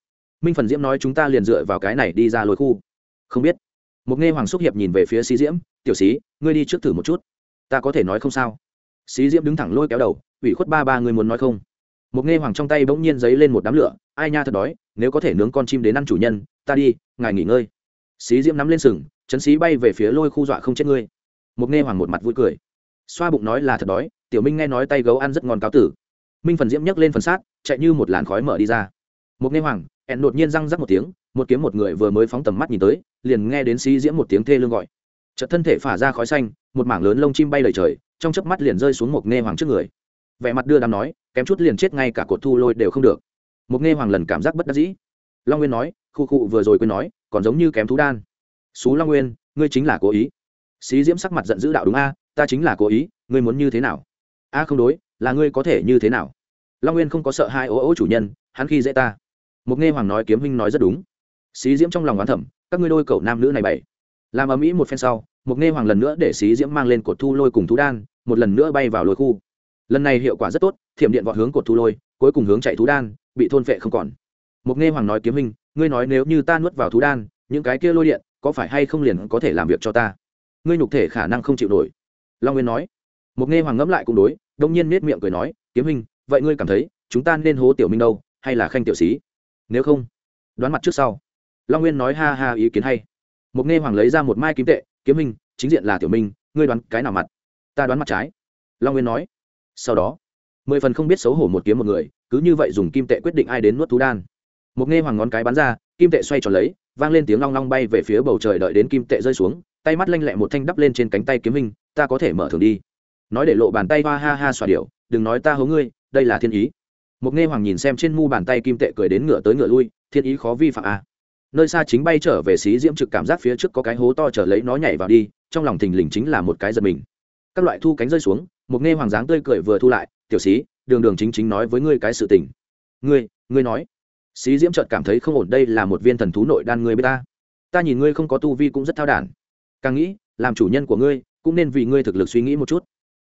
Minh phần diễm nói chúng ta liền dựa vào cái này đi ra lôi khu. Không biết. Một nghe hoàng xúc hiệp nhìn về phía xí diễm, tiểu xí, ngươi đi trước thử một chút. Ta có thể nói không sao. Xí diễm đứng thẳng lôi kéo đầu, ủy khuất ba ba ngươi muốn nói không? Một nghe hoàng trong tay bỗng nhiên giấy lên một đám lửa, ai nha thật đói, nếu có thể nướng con chim đến ăn chủ nhân, ta đi, ngài nghỉ ngơi. Xí diễm nắm lên sừng chấn xí bay về phía lôi khu dọa không chết ngươi. Mục nghe hoàng một mặt vui cười. Xoa bụng nói là thật đói, tiểu minh nghe nói tay gấu ăn rất ngon cáo tử. Minh phần diễm nhấc lên phần sát, chạy như một làn khói mở đi ra. Mục nghe hoàng, ẹn đột nhiên răng rắc một tiếng, một kiếm một người vừa mới phóng tầm mắt nhìn tới, liền nghe đến xí diễm một tiếng thê lương gọi. Chợt thân thể phả ra khói xanh, một mảng lớn lông chim bay lời trời, trong chớp mắt liền rơi xuống một nghe hoàng trước người. Vẻ mặt đưa đám nói, kém chút liền chết ngay cả cột thu lôi đều không được. Một nghe hoàng lần cảm giác bất đắc dĩ. Long nguyên nói, khu cụ vừa rồi quên nói, còn giống như kém thú đan xú long nguyên, ngươi chính là cố ý. Xí diễm sắc mặt giận dữ đạo đúng a, ta chính là cố ý, ngươi muốn như thế nào? A, không đối, là ngươi có thể như thế nào? Long nguyên không có sợ hai ố ố chủ nhân, hắn khi dễ ta. Một nghe hoàng nói kiếm huynh nói rất đúng. Xí diễm trong lòng oán thẩm các ngươi đôi cậu nam nữ này bảy. Làm ở mỹ một phen sau, một nghe hoàng lần nữa để xí diễm mang lên cột thu lôi cùng thú đan, một lần nữa bay vào lôi khu. Lần này hiệu quả rất tốt, thiểm điện vọt hướng cột thu lôi, cuối cùng hướng chạy thú đan, bị thôn vệ không còn. Một nghe hoàng nói kiếm huynh, ngươi nói nếu như ta nuốt vào thú đan, những cái kia lôi điện có phải hay không liền có thể làm việc cho ta? Ngươi nhục thể khả năng không chịu nổi. Long nguyên nói. Một nghe hoàng ngẫm lại cũng đối, đông nhiên nết miệng cười nói, kiếm hình vậy ngươi cảm thấy chúng ta nên hố tiểu minh đâu, hay là khanh tiểu Sĩ? nếu không, đoán mặt trước sau. Long nguyên nói ha ha ý kiến hay. Một nghe hoàng lấy ra một mai kim tệ, kiếm minh chính diện là tiểu minh, ngươi đoán cái nào mặt? Ta đoán mặt trái. Long nguyên nói. Sau đó, mười phần không biết xấu hổ một kiếm một người, cứ như vậy dùng kim tệ quyết định ai đến nuốt thú đan. Một nghe hoàng ngón cái bắn ra, kim tệ xoay tròn lấy vang lên tiếng long long bay về phía bầu trời đợi đến kim tệ rơi xuống, tay mắt lanh lẹ một thanh đắp lên trên cánh tay kiếm minh ta có thể mở thường đi. Nói để lộ bàn tay hoa ha ha xòa điệu đừng nói ta hố ngươi, đây là thiên ý. Một nghe hoàng nhìn xem trên mu bàn tay kim tệ cười đến ngựa tới ngựa lui, thiên ý khó vi phạm à. nơi xa chính bay trở về xí diễm trực cảm giác phía trước có cái hố to trở lấy nó nhảy vào đi, trong lòng thình lình chính là một cái giật mình. Các loại thu cánh rơi xuống, một nghe hoàng dáng tươi cười vừa thu lại, tiểu xí, đường đường chính chính nói với ngươi cái sự tình. Ngươi ngươi nói xí diễm chợt cảm thấy không ổn, đây là một viên thần thú nội đan ngươi b ta. Ta nhìn ngươi không có tu vi cũng rất thao đản. Càng nghĩ, làm chủ nhân của ngươi cũng nên vì ngươi thực lực suy nghĩ một chút.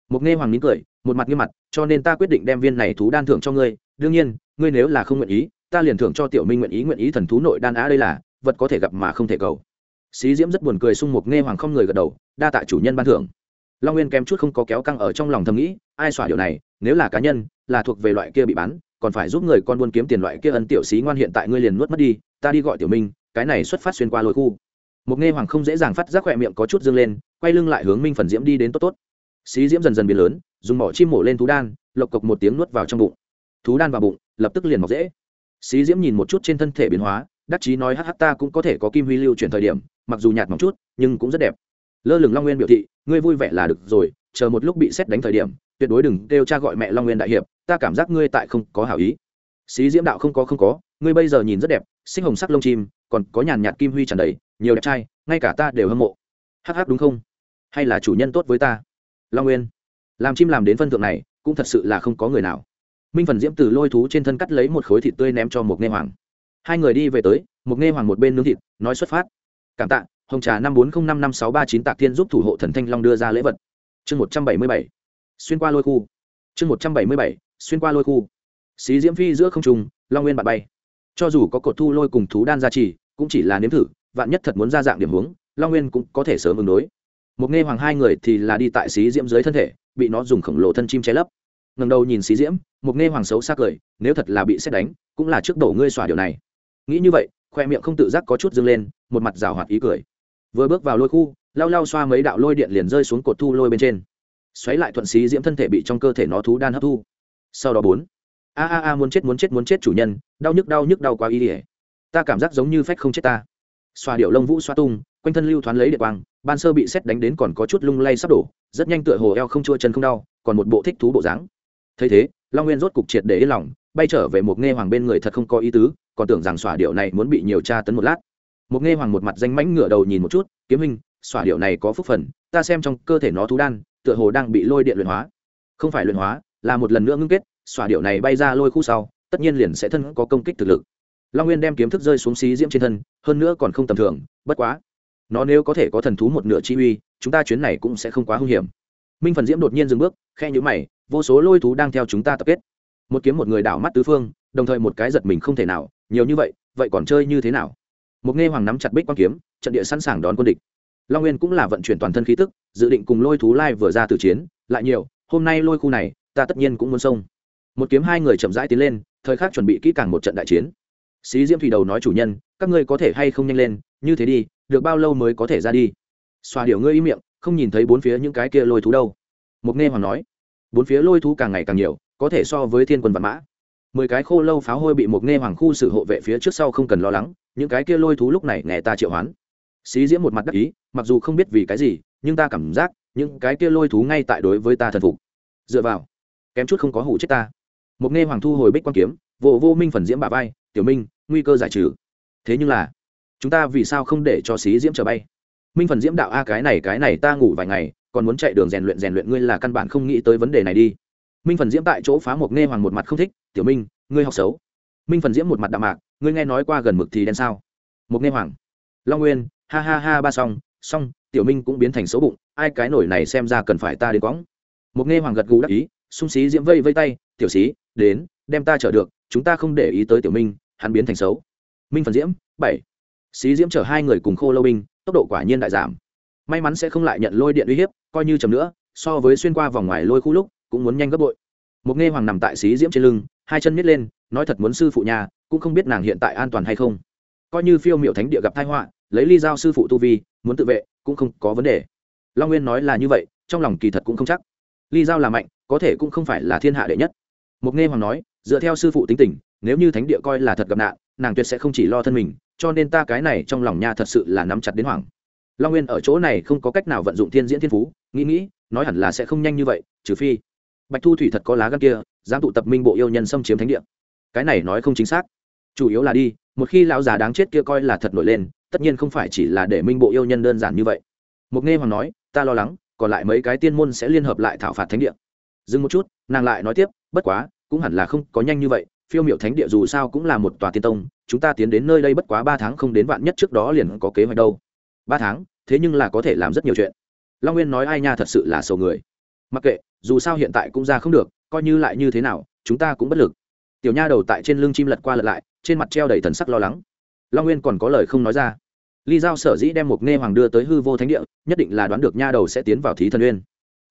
Mục nghe hoàng nín cười, một mặt nghiêm mặt, cho nên ta quyết định đem viên này thú đan thưởng cho ngươi. Đương nhiên, ngươi nếu là không nguyện ý, ta liền thưởng cho tiểu minh nguyện ý nguyện ý thần thú nội đan á đây là vật có thể gặp mà không thể cầu. Xí diễm rất buồn cười sung một nghe hoàng không người gật đầu, đa tạ chủ nhân ban thưởng. Long nguyên kém chút không có kéo căng ở trong lòng thầm nghĩ, ai xỏa điều này, nếu là cá nhân, là thuộc về loại kia bị bán còn phải giúp người con buôn kiếm tiền loại kia ân tiểu sĩ ngoan hiện tại ngươi liền nuốt mất đi, ta đi gọi tiểu minh, cái này xuất phát xuyên qua lối khu. Một nghe hoàng không dễ dàng phát giác khỏe miệng có chút dương lên, quay lưng lại hướng minh phần diễm đi đến tốt tốt. Xí diễm dần dần biến lớn, dùng mỏ chim mổ lên thú đan, lộc cộc một tiếng nuốt vào trong bụng. Thú đan vào bụng, lập tức liền mọc dễ. Xí diễm nhìn một chút trên thân thể biến hóa, đắc chí nói hh ta cũng có thể có kim huy lưu chuyển thời điểm, mặc dù nhạt mỏng chút, nhưng cũng rất đẹp. Lơ lửng long nguyên biểu thị, ngươi vui vẻ là được rồi, chờ một lúc bị xét đánh thời điểm, tuyệt đối đừng kêu cha gọi mẹ long nguyên đại hiệp ta cảm giác ngươi tại không có hảo ý. Xí diễm đạo không có không có, ngươi bây giờ nhìn rất đẹp sinh hồng sắc lông chim, còn có nhàn nhạt kim huy tràn đầy, nhiều đẹp trai, ngay cả ta đều hâm mộ. Hắc hắc đúng không? Hay là chủ nhân tốt với ta? Long nguyên, làm chim làm đến phân thượng này, cũng thật sự là không có người nào. Minh phần diễm từ lôi thú trên thân cắt lấy một khối thịt tươi ném cho một nghe hoàng. Hai người đi về tới một nghe hoàng một bên nướng thịt, nói xuất phát. Cảm tạ, hồng trà năm bốn không năm năm sáu ba chín tạc thiên giúp thủ hộ thần thanh long đưa ra lễ vật. Chương một trăm bảy mươi bảy. Xuyên qua lôi khu. Chương một trăm bảy mươi bảy xuyên qua lôi khu. Xí diễm phi giữa không trùng long nguyên bạn bay. Cho dù có cột thu lôi cùng thú đan gia trì, cũng chỉ là nếm thử, vạn nhất thật muốn ra dạng điểm hướng, long nguyên cũng có thể sớm ứng đối. Một nghe hoàng hai người thì là đi tại xí diễm dưới thân thể, bị nó dùng khổng lồ thân chim che lấp. Ngần đầu nhìn xí diễm, một nghe hoàng xấu xa cười, nếu thật là bị xét đánh, cũng là trước đổ ngươi xỏa điều này. Nghĩ như vậy, khoe miệng không tự giác có chút dâng lên, một mặt rào hoạt ý cười. Vừa bước vào lôi khu, lau lau xoa mấy đạo lôi điện liền rơi xuống cột thu lôi bên trên. Xoáy lại thuận xí diễm thân thể bị trong cơ thể nó thú đan hấp thu sau đó bốn. A a a, muốn chết muốn chết muốn chết chủ nhân, đau nhức đau nhức, đau quá ý ỉa. Ta cảm giác giống như phách không chết ta. Xoa điệu lông vũ xoa tung, quanh thân lưu thoáng lấy địa quang, ban sơ bị xét đánh đến còn có chút lung lay sắp đổ, rất nhanh tựa hồ eo không chua chân không đau, còn một bộ thích thú bộ dáng. Thấy thế, long nguyên rốt cục triệt để yên lòng, bay trở về một nghe hoàng bên người thật không có ý tứ, còn tưởng rằng xoa điệu này muốn bị nhiều tra tấn một lát. Một nghe hoàng một mặt danh mãnh ngửa đầu nhìn một chút, kiếm hình xoa điệu này có phúc phần, ta xem trong cơ thể nó thú đan, tựa hồ đang bị lôi điện luyện hóa. Không phải luyện hóa là một lần nữa ngưng kết, xỏa điệu này bay ra lôi khu sau, tất nhiên liền sẽ thân có công kích thực lực. Long nguyên đem kiếm thức rơi xuống xí diễm trên thân, hơn nữa còn không tầm thường, bất quá, nó nếu có thể có thần thú một nửa chi uy, chúng ta chuyến này cũng sẽ không quá hung hiểm. Minh phần diễm đột nhiên dừng bước khe nhữ mày, vô số lôi thú đang theo chúng ta tập kết. Một kiếm một người đảo mắt tứ phương, đồng thời một cái giật mình không thể nào, nhiều như vậy vậy còn chơi như thế nào? Một nghe hoàng nắm chặt bích quang kiếm, trận địa sẵn sàng đón quân địch. Long nguyên cũng là vận chuyển toàn thân khí tức, dự định cùng lôi thú lai vừa ra từ chiến, lại nhiều, hôm nay lôi khu này ta tất nhiên cũng muốn xông. Một kiếm hai người chậm rãi tiến lên, thời khắc chuẩn bị kỹ càng một trận đại chiến. Xí diễm thủy đầu nói chủ nhân, các ngươi có thể hay không nhanh lên, như thế đi, được bao lâu mới có thể ra đi? Xoa điệu ngươi ý miệng, không nhìn thấy bốn phía những cái kia lôi thú đâu. Mục nghe hoàng nói, bốn phía lôi thú càng ngày càng nhiều, có thể so với thiên quân vạn mã. Mười cái khô lâu pháo hôi bị mục nghe hoàng khu xử hộ vệ phía trước sau không cần lo lắng, những cái kia lôi thú lúc này nghe ta triệu hoán. Xí diễm một mặt đắc ý, mặc dù không biết vì cái gì, nhưng ta cảm giác, những cái kia lôi thú ngay tại đối với ta thần phục. Dựa vào kém chút không có hủ chết ta. Mục nghe hoàng thu hồi bích quan kiếm, vô vô minh phần diễm bà vai, tiểu minh, nguy cơ giải trừ. Thế nhưng là, chúng ta vì sao không để cho xí diễm trở bay? Minh phần diễm đạo, a, cái này cái này ta ngủ vài ngày, còn muốn chạy đường rèn luyện rèn luyện, ngươi là căn bản không nghĩ tới vấn đề này đi. Minh phần diễm tại chỗ phá một nghe hoàng một mặt không thích, tiểu minh, ngươi học xấu. Minh phần diễm một mặt đạm mạc, ngươi nghe nói qua gần mực thì đen sao? Một nghe hoàng, long nguyên, ha ha ha, ba xong xong, tiểu minh cũng biến thành xấu bụng, ai cái nổi này xem ra cần phải ta đến quõng. Một nghe hoàng gật gù đắc ý sung xí diễm vây vây tay, tiểu xí, đến, đem ta chở được, chúng ta không để ý tới tiểu minh, hắn biến thành xấu. Minh phần diễm, bảy. Xí diễm chở hai người cùng khô lâu binh, tốc độ quả nhiên đại giảm. May mắn sẽ không lại nhận lôi điện uy hiếp, coi như chầm nữa, so với xuyên qua vòng ngoài lôi khu lúc, cũng muốn nhanh gấp bội. Một nghe hoàng nằm tại xí diễm trên lưng, hai chân miết lên, nói thật muốn sư phụ nhà, cũng không biết nàng hiện tại an toàn hay không. Coi như phiêu miệu thánh địa gặp tai họa, lấy ly giao sư phụ tu vi, muốn tự vệ, cũng không có vấn đề. Long nguyên nói là như vậy, trong lòng kỳ thật cũng không chắc ly giao là mạnh, có thể cũng không phải là thiên hạ đệ nhất. Mục nghe hoàng nói, dựa theo sư phụ tính tình, nếu như thánh địa coi là thật gặp nạn, nàng tuyệt sẽ không chỉ lo thân mình, cho nên ta cái này trong lòng nha thật sự là nắm chặt đến hoàng long nguyên ở chỗ này không có cách nào vận dụng thiên diễn thiên phú, nghĩ nghĩ, nói hẳn là sẽ không nhanh như vậy, trừ phi bạch thu thủy thật có lá gan kia, dám tụ tập minh bộ yêu nhân xâm chiếm thánh địa. Cái này nói không chính xác. Chủ yếu là đi, một khi lão già đáng chết kia coi là thật nổi lên, tất nhiên không phải chỉ là để minh bộ yêu nhân đơn giản như vậy. Mục nghe hoàng nói, ta lo lắng còn lại mấy cái tiên môn sẽ liên hợp lại thảo phạt thánh địa. Dừng một chút, nàng lại nói tiếp, bất quá, cũng hẳn là không có nhanh như vậy, phiêu miệu thánh địa dù sao cũng là một tòa tiên tông, chúng ta tiến đến nơi đây bất quá ba tháng không đến vạn nhất trước đó liền có kế hoạch đâu. Ba tháng, thế nhưng là có thể làm rất nhiều chuyện. Long nguyên nói ai nha thật sự là sầu người. Mặc kệ, dù sao hiện tại cũng ra không được, coi như lại như thế nào, chúng ta cũng bất lực. Tiểu nha đầu tại trên lưng chim lật qua lật lại, trên mặt treo đầy thần sắc lo lắng. Long nguyên còn có lời không nói ra ly giao sở dĩ đem một nghe hoàng đưa tới hư vô thánh địa, nhất định là đoán được nha đầu sẽ tiến vào thí thần uyên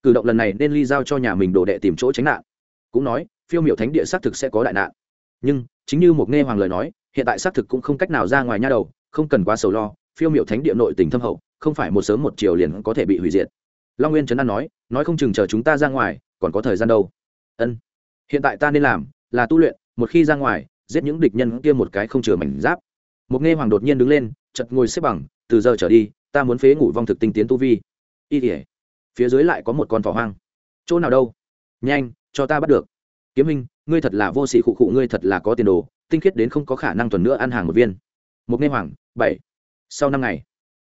cử động lần này nên ly giao cho nhà mình đồ đệ tìm chỗ tránh nạn. Cũng nói, phiêu miểu thánh địa xác thực sẽ có đại nạn. Nhưng, chính như một nghe hoàng lời nói, hiện tại xác thực cũng không cách nào ra ngoài nha đầu, không cần quá sầu lo, phiêu miểu thánh địa nội tình thâm hậu, không phải một sớm một chiều liền có thể bị hủy diệt. Long nguyên trấn an nói nói không chừng chờ chúng ta ra ngoài, còn có thời gian đâu. Ân. Hiện tại ta nên làm là tu luyện, một khi ra ngoài, giết những địch nhân kia một cái không chừa mảnh giáp. Một nghe hoàng đột nhiên đứng lên chật ngồi xếp bằng, từ giờ trở đi, ta muốn phế ngủ vong thực tinh tiến tu vi. Y tỉa phía dưới lại có một con thỏ hoang. Chỗ nào đâu? Nhanh, cho ta bắt được. Kiếm minh ngươi thật là vô sĩ khụ khụ, ngươi thật là có tiền đồ, tinh khiết đến không có khả năng tuần nữa ăn hàng một viên. Một nghe hoàng, bảy. Sau năm ngày,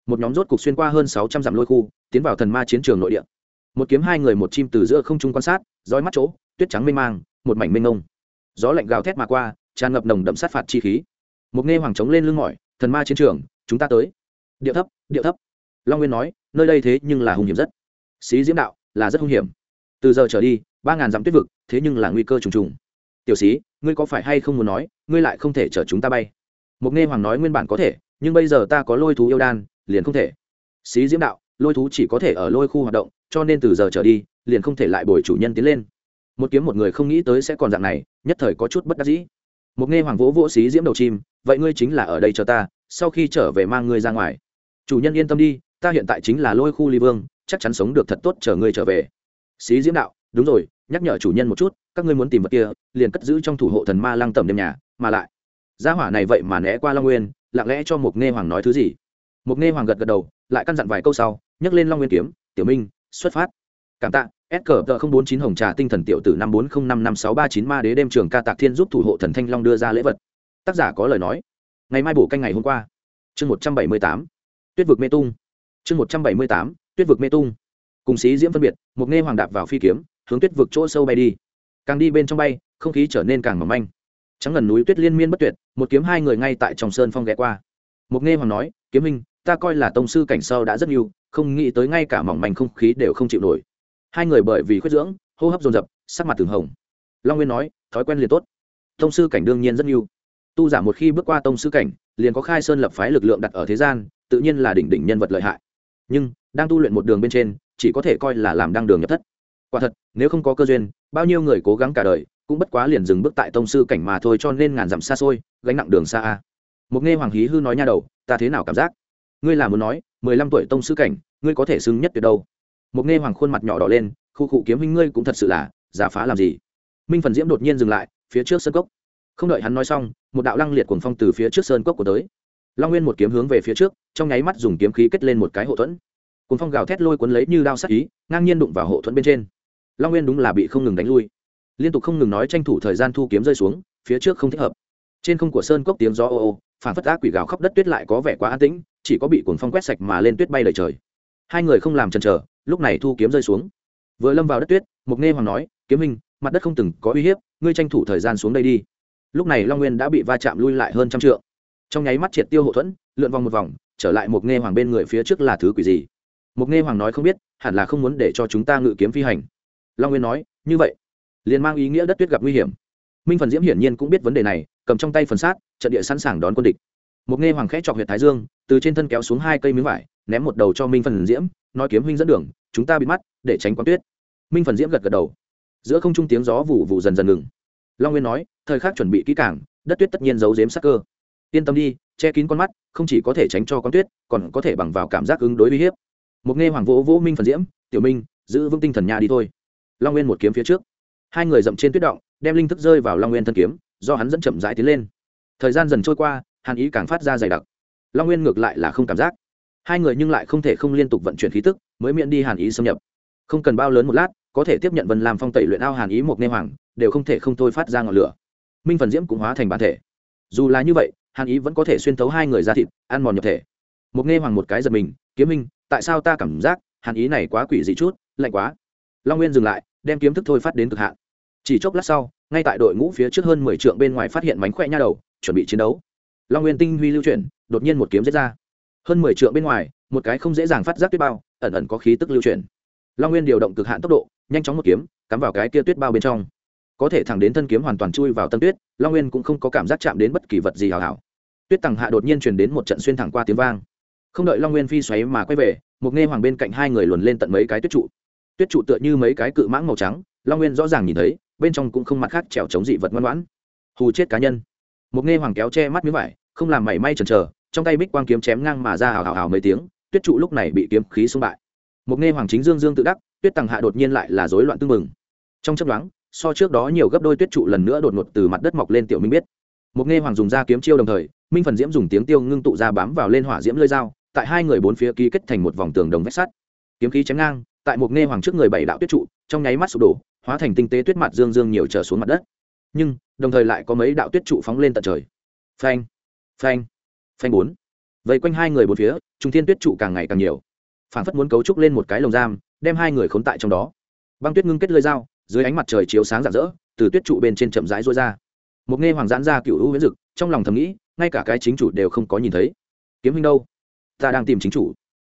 một nhóm rốt cục xuyên qua hơn sáu trăm dặm lôi khu, tiến vào thần ma chiến trường nội địa. Một kiếm hai người, một chim từ giữa không trung quan sát, dõi mắt chỗ, tuyết trắng mênh mang, một mảnh mênh ngông gió lạnh gào thét mà qua, tràn ngập nồng đậm sát phạt chi khí. Một nghe hoàng trống lên lưng mỏi, thần ma chiến trường chúng ta tới. Điệu thấp điệu thấp. Long nguyên nói, nơi đây thế nhưng là hung hiểm rất. Xí diễm đạo, là rất hung hiểm. Từ giờ trở đi, ba ngàn dặm tuyết vực, thế nhưng là nguy cơ trùng trùng. Tiểu sĩ ngươi có phải hay không muốn nói, ngươi lại không thể chở chúng ta bay? Một nghe hoàng nói nguyên bản có thể, nhưng bây giờ ta có lôi thú yêu đan, liền không thể. Xí diễm đạo, lôi thú chỉ có thể ở lôi khu hoạt động, cho nên từ giờ trở đi, liền không thể lại bồi chủ nhân tiến lên. Một kiếm một người không nghĩ tới sẽ còn dạng này, nhất thời có chút bất đắc dĩ. Một nghe hoàng vỗ vỗ xí diễm đầu chim, vậy ngươi chính là ở đây cho ta sau khi trở về mang ngươi ra ngoài. Chủ nhân yên tâm đi, ta hiện tại chính là lôi khu ly vương, chắc chắn sống được thật tốt chờ ngươi trở về. Xí diễm đạo, đúng rồi, nhắc nhở chủ nhân một chút, các ngươi muốn tìm vật kia, liền cất giữ trong thủ hộ thần ma lăng tẩm đêm nhà, mà lại. Gia hỏa này vậy mà né qua long nguyên, lặng lẽ cho một nghe hoàng nói thứ gì? Một nghe hoàng gật gật đầu, lại căn dặn vài câu sau, nhấc lên long nguyên kiếm, tiểu minh, xuất phát. Cảm tạ, s cờ tờ không bốn chín hồng trà tinh thần tiểu tử năm bốn không năm năm sáu ba chín ma đế đêm trường ca tạc thiên giúp thủ hộ thần thanh long đưa ra lễ vật. Tác giả có lời nói ngày mai bổ canh ngày hôm qua. Chương một trăm bảy mươi tám. Tuyết vực mê tung. Chương một trăm bảy mươi tám, tuyết vực mê tung. Cùng xí diễm phân biệt, một nghe hoàng đạp vào phi kiếm, hướng tuyết vực chỗ sâu bay đi. Càng đi bên trong bay, không khí trở nên càng mỏng manh. Trắng ngần núi tuyết liên miên bất tuyệt, một kiếm hai người ngay tại trong sơn phong ghé qua. Một nghe hoàng nói, kiếm minh ta coi là tông sư cảnh sâu đã rất nhiều, không nghĩ tới ngay cả mỏng manh không khí đều không chịu nổi. Hai người bởi vì khuyết dưỡng, hô hấp dồn dập, sắc mặt từng hồng. Long nguyên nói, thói quen liền tốt. Tông sư cảnh đương nhiên rất nhiều tu giả một khi bước qua tông sư cảnh, liền có khai sơn lập phái lực lượng đặt ở thế gian, tự nhiên là đỉnh đỉnh nhân vật lợi hại. Nhưng, đang tu luyện một đường bên trên, chỉ có thể coi là làm đăng đường nhập thất. Quả thật, nếu không có cơ duyên, bao nhiêu người cố gắng cả đời, cũng bất quá liền dừng bước tại tông sư cảnh mà thôi cho nên ngàn dặm xa xôi, gánh nặng đường xa a. Một nghe hoàng hí hư nói nha đầu, ta thế nào cảm giác? Ngươi là muốn nói, mười lăm tuổi tông sư cảnh, ngươi có thể xưng nhất tuyệt đâu. Một nghe hoàng khuôn mặt nhỏ đỏ lên, khu cụ kiếm huynh ngươi cũng thật sự là, giả phá làm gì? Minh phần diễm đột nhiên dừng lại, phía trước sân cốc không đợi hắn nói xong, một đạo lăng liệt cuồng phong từ phía trước sơn cốc của tới. Long nguyên một kiếm hướng về phía trước, trong nháy mắt dùng kiếm khí kết lên một cái hộ thuẫn. Cuồng phong gào thét lôi cuốn lấy như đao sắc ý, ngang nhiên đụng vào hộ thuẫn bên trên. Long nguyên đúng là bị không ngừng đánh lui. Liên tục không ngừng nói tranh thủ thời gian thu kiếm rơi xuống, phía trước không thích hợp. Trên không của sơn cốc tiếng gió ô ô phản phất ác quỷ gào khóc đất tuyết lại có vẻ quá an tĩnh, chỉ có bị cuồng phong quét sạch mà lên tuyết bay lời trời. Hai người không làm chần chờ, lúc này thu kiếm rơi xuống. Vừa lâm vào đất tuyết mục nghe hoàng nói, kiếm hình mặt đất không từng có uy hiếp, ngươi tranh thủ thời gian xuống đây đi lúc này long nguyên đã bị va chạm lui lại hơn trăm trượng. Trong nháy mắt triệt tiêu hậu thuẫn, lượn vòng một vòng, trở lại một nghe hoàng bên người phía trước là thứ quỷ gì? Một nghe hoàng nói không biết, hẳn là không muốn để cho chúng ta ngự kiếm phi hành. Long nguyên nói, như vậy, liền mang ý nghĩa đất tuyết gặp nguy hiểm. Minh phần diễm hiển nhiên cũng biết vấn đề này, cầm trong tay phần sát, trận địa sẵn sàng đón quân địch. Một nghe hoàng khẽ chọc huyện thái dương, từ trên thân kéo xuống hai cây miếng vải, ném một đầu cho minh phần diễm, nói, kiếm huynh dẫn đường, chúng ta bị mắt để tránh quán tuyết. Minh phần diễm gật gật đầu. Giữa không trung tiếng gió vụ vụ dần dần ngừng long nguyên nói thời khắc chuẩn bị kỹ càng, đất tuyết tất nhiên giấu giếm sắc cơ. Yên tâm đi che kín con mắt không chỉ có thể tránh cho con tuyết còn có thể bằng vào cảm giác ứng đối uy hiếp. Một nghe hoàng vỗ vỗ minh phần diễm tiểu minh giữ vững tinh thần nhà đi thôi. Long nguyên một kiếm phía trước. Hai người dậm trên tuyết động đem linh thức rơi vào long nguyên thân kiếm do hắn dẫn chậm rãi tiến lên. Thời gian dần trôi qua hàn ý càng phát ra dày đặc. Long nguyên ngược lại là không cảm giác. Hai người nhưng lại không thể không liên tục vận chuyển khí tức mới miễn đi hàn ý xâm nhập. Không cần bao lớn một lát có thể tiếp nhận vân làm phong tẩy luyện ao hàn ý một nê hoàng, đều không thể không thôi phát ra ngọn lửa. Minh phần diễm cũng hóa thành bản thể. Dù là như vậy, hàn ý vẫn có thể xuyên thấu hai người ra thịt, ăn mòn nhập thể. Một nghe hoàng một cái giật mình, kiếm minh, tại sao ta cảm giác hàn ý này quá quỷ dị chút, lạnh quá? Long nguyên dừng lại, đem kiếm thức thôi phát đến cực hạn. Chỉ chốc lát sau, ngay tại đội ngũ phía trước hơn mười trượng bên ngoài phát hiện mánh khỏe nha đầu, chuẩn bị chiến đấu. Long nguyên tinh huy lưu chuyển, đột nhiên một kiếm giết ra. Hơn mười trượng bên ngoài, một cái không dễ dàng phát giác tuyết bao, ẩn ẩn có khí tức lưu chuyển. Long nguyên điều động cực hạn tốc độ nhanh chóng một kiếm, cắm vào cái kia tuyết bao bên trong. Có thể thẳng đến thân kiếm hoàn toàn chui vào tân tuyết, long nguyên cũng không có cảm giác chạm đến bất kỳ vật gì hào hảo. Tuyết tằng hạ đột nhiên truyền đến một trận xuyên thẳng qua tiếng vang. Không đợi long nguyên phi xoáy mà quay về, một nghe hoàng bên cạnh hai người luồn lên tận mấy cái tuyết trụ. Tuyết trụ tựa như mấy cái cự mãng màu trắng, long nguyên rõ ràng nhìn thấy, bên trong cũng không mặt khác trèo chống dị vật ngoan ngoãn. Hù chết cá nhân. Một nghe hoàng kéo che mắt miếng vải, không làm mảy may chần chờ, trong tay bích quang kiếm chém ngang mà ra hào hào hào mấy tiếng, tuyết trụ lúc này bị kiếm khí xung bại. Một nghe hoàng chính dương dương tự đắc tuyết Tàng hạ đột nhiên lại là rối loạn tương mừng trong chấp đoán so trước đó nhiều gấp đôi tuyết trụ lần nữa đột ngột từ mặt đất mọc lên tiểu minh biết. Một nghe hoàng dùng ra kiếm chiêu đồng thời, minh phần diễm dùng tiếng tiêu ngưng tụ ra bám vào lên hỏa diễm lơi dao, tại hai người bốn phía ký kết thành một vòng tường đồng vách sắt. Kiếm khí chém ngang, tại một nghe hoàng trước người bảy đạo tuyết trụ, trong nháy mắt sụp đổ, hóa thành tinh tế tuyết mặt dương dương nhiều trở xuống mặt đất. Nhưng, đồng thời lại có mấy đạo tuyết trụ phóng lên tận trời. Phanh phanh phanh bốn. Vây quanh hai người bốn phía, trung thiên tuyết trụ càng ngày càng nhiều. Phản phất muốn cấu trúc lên một cái lồng giam đem hai người khốn tại trong đó. Băng tuyết ngưng kết lơi dao, dưới ánh mặt trời chiếu sáng rạng rỡ, từ tuyết trụ bên trên chậm rãi rối ra. Một nghe hoàng giãn ra cựu hữu miễn dực, trong lòng thầm nghĩ, ngay cả cái chính chủ đều không có nhìn thấy. Kiếm huynh đâu? Ta đang tìm chính chủ.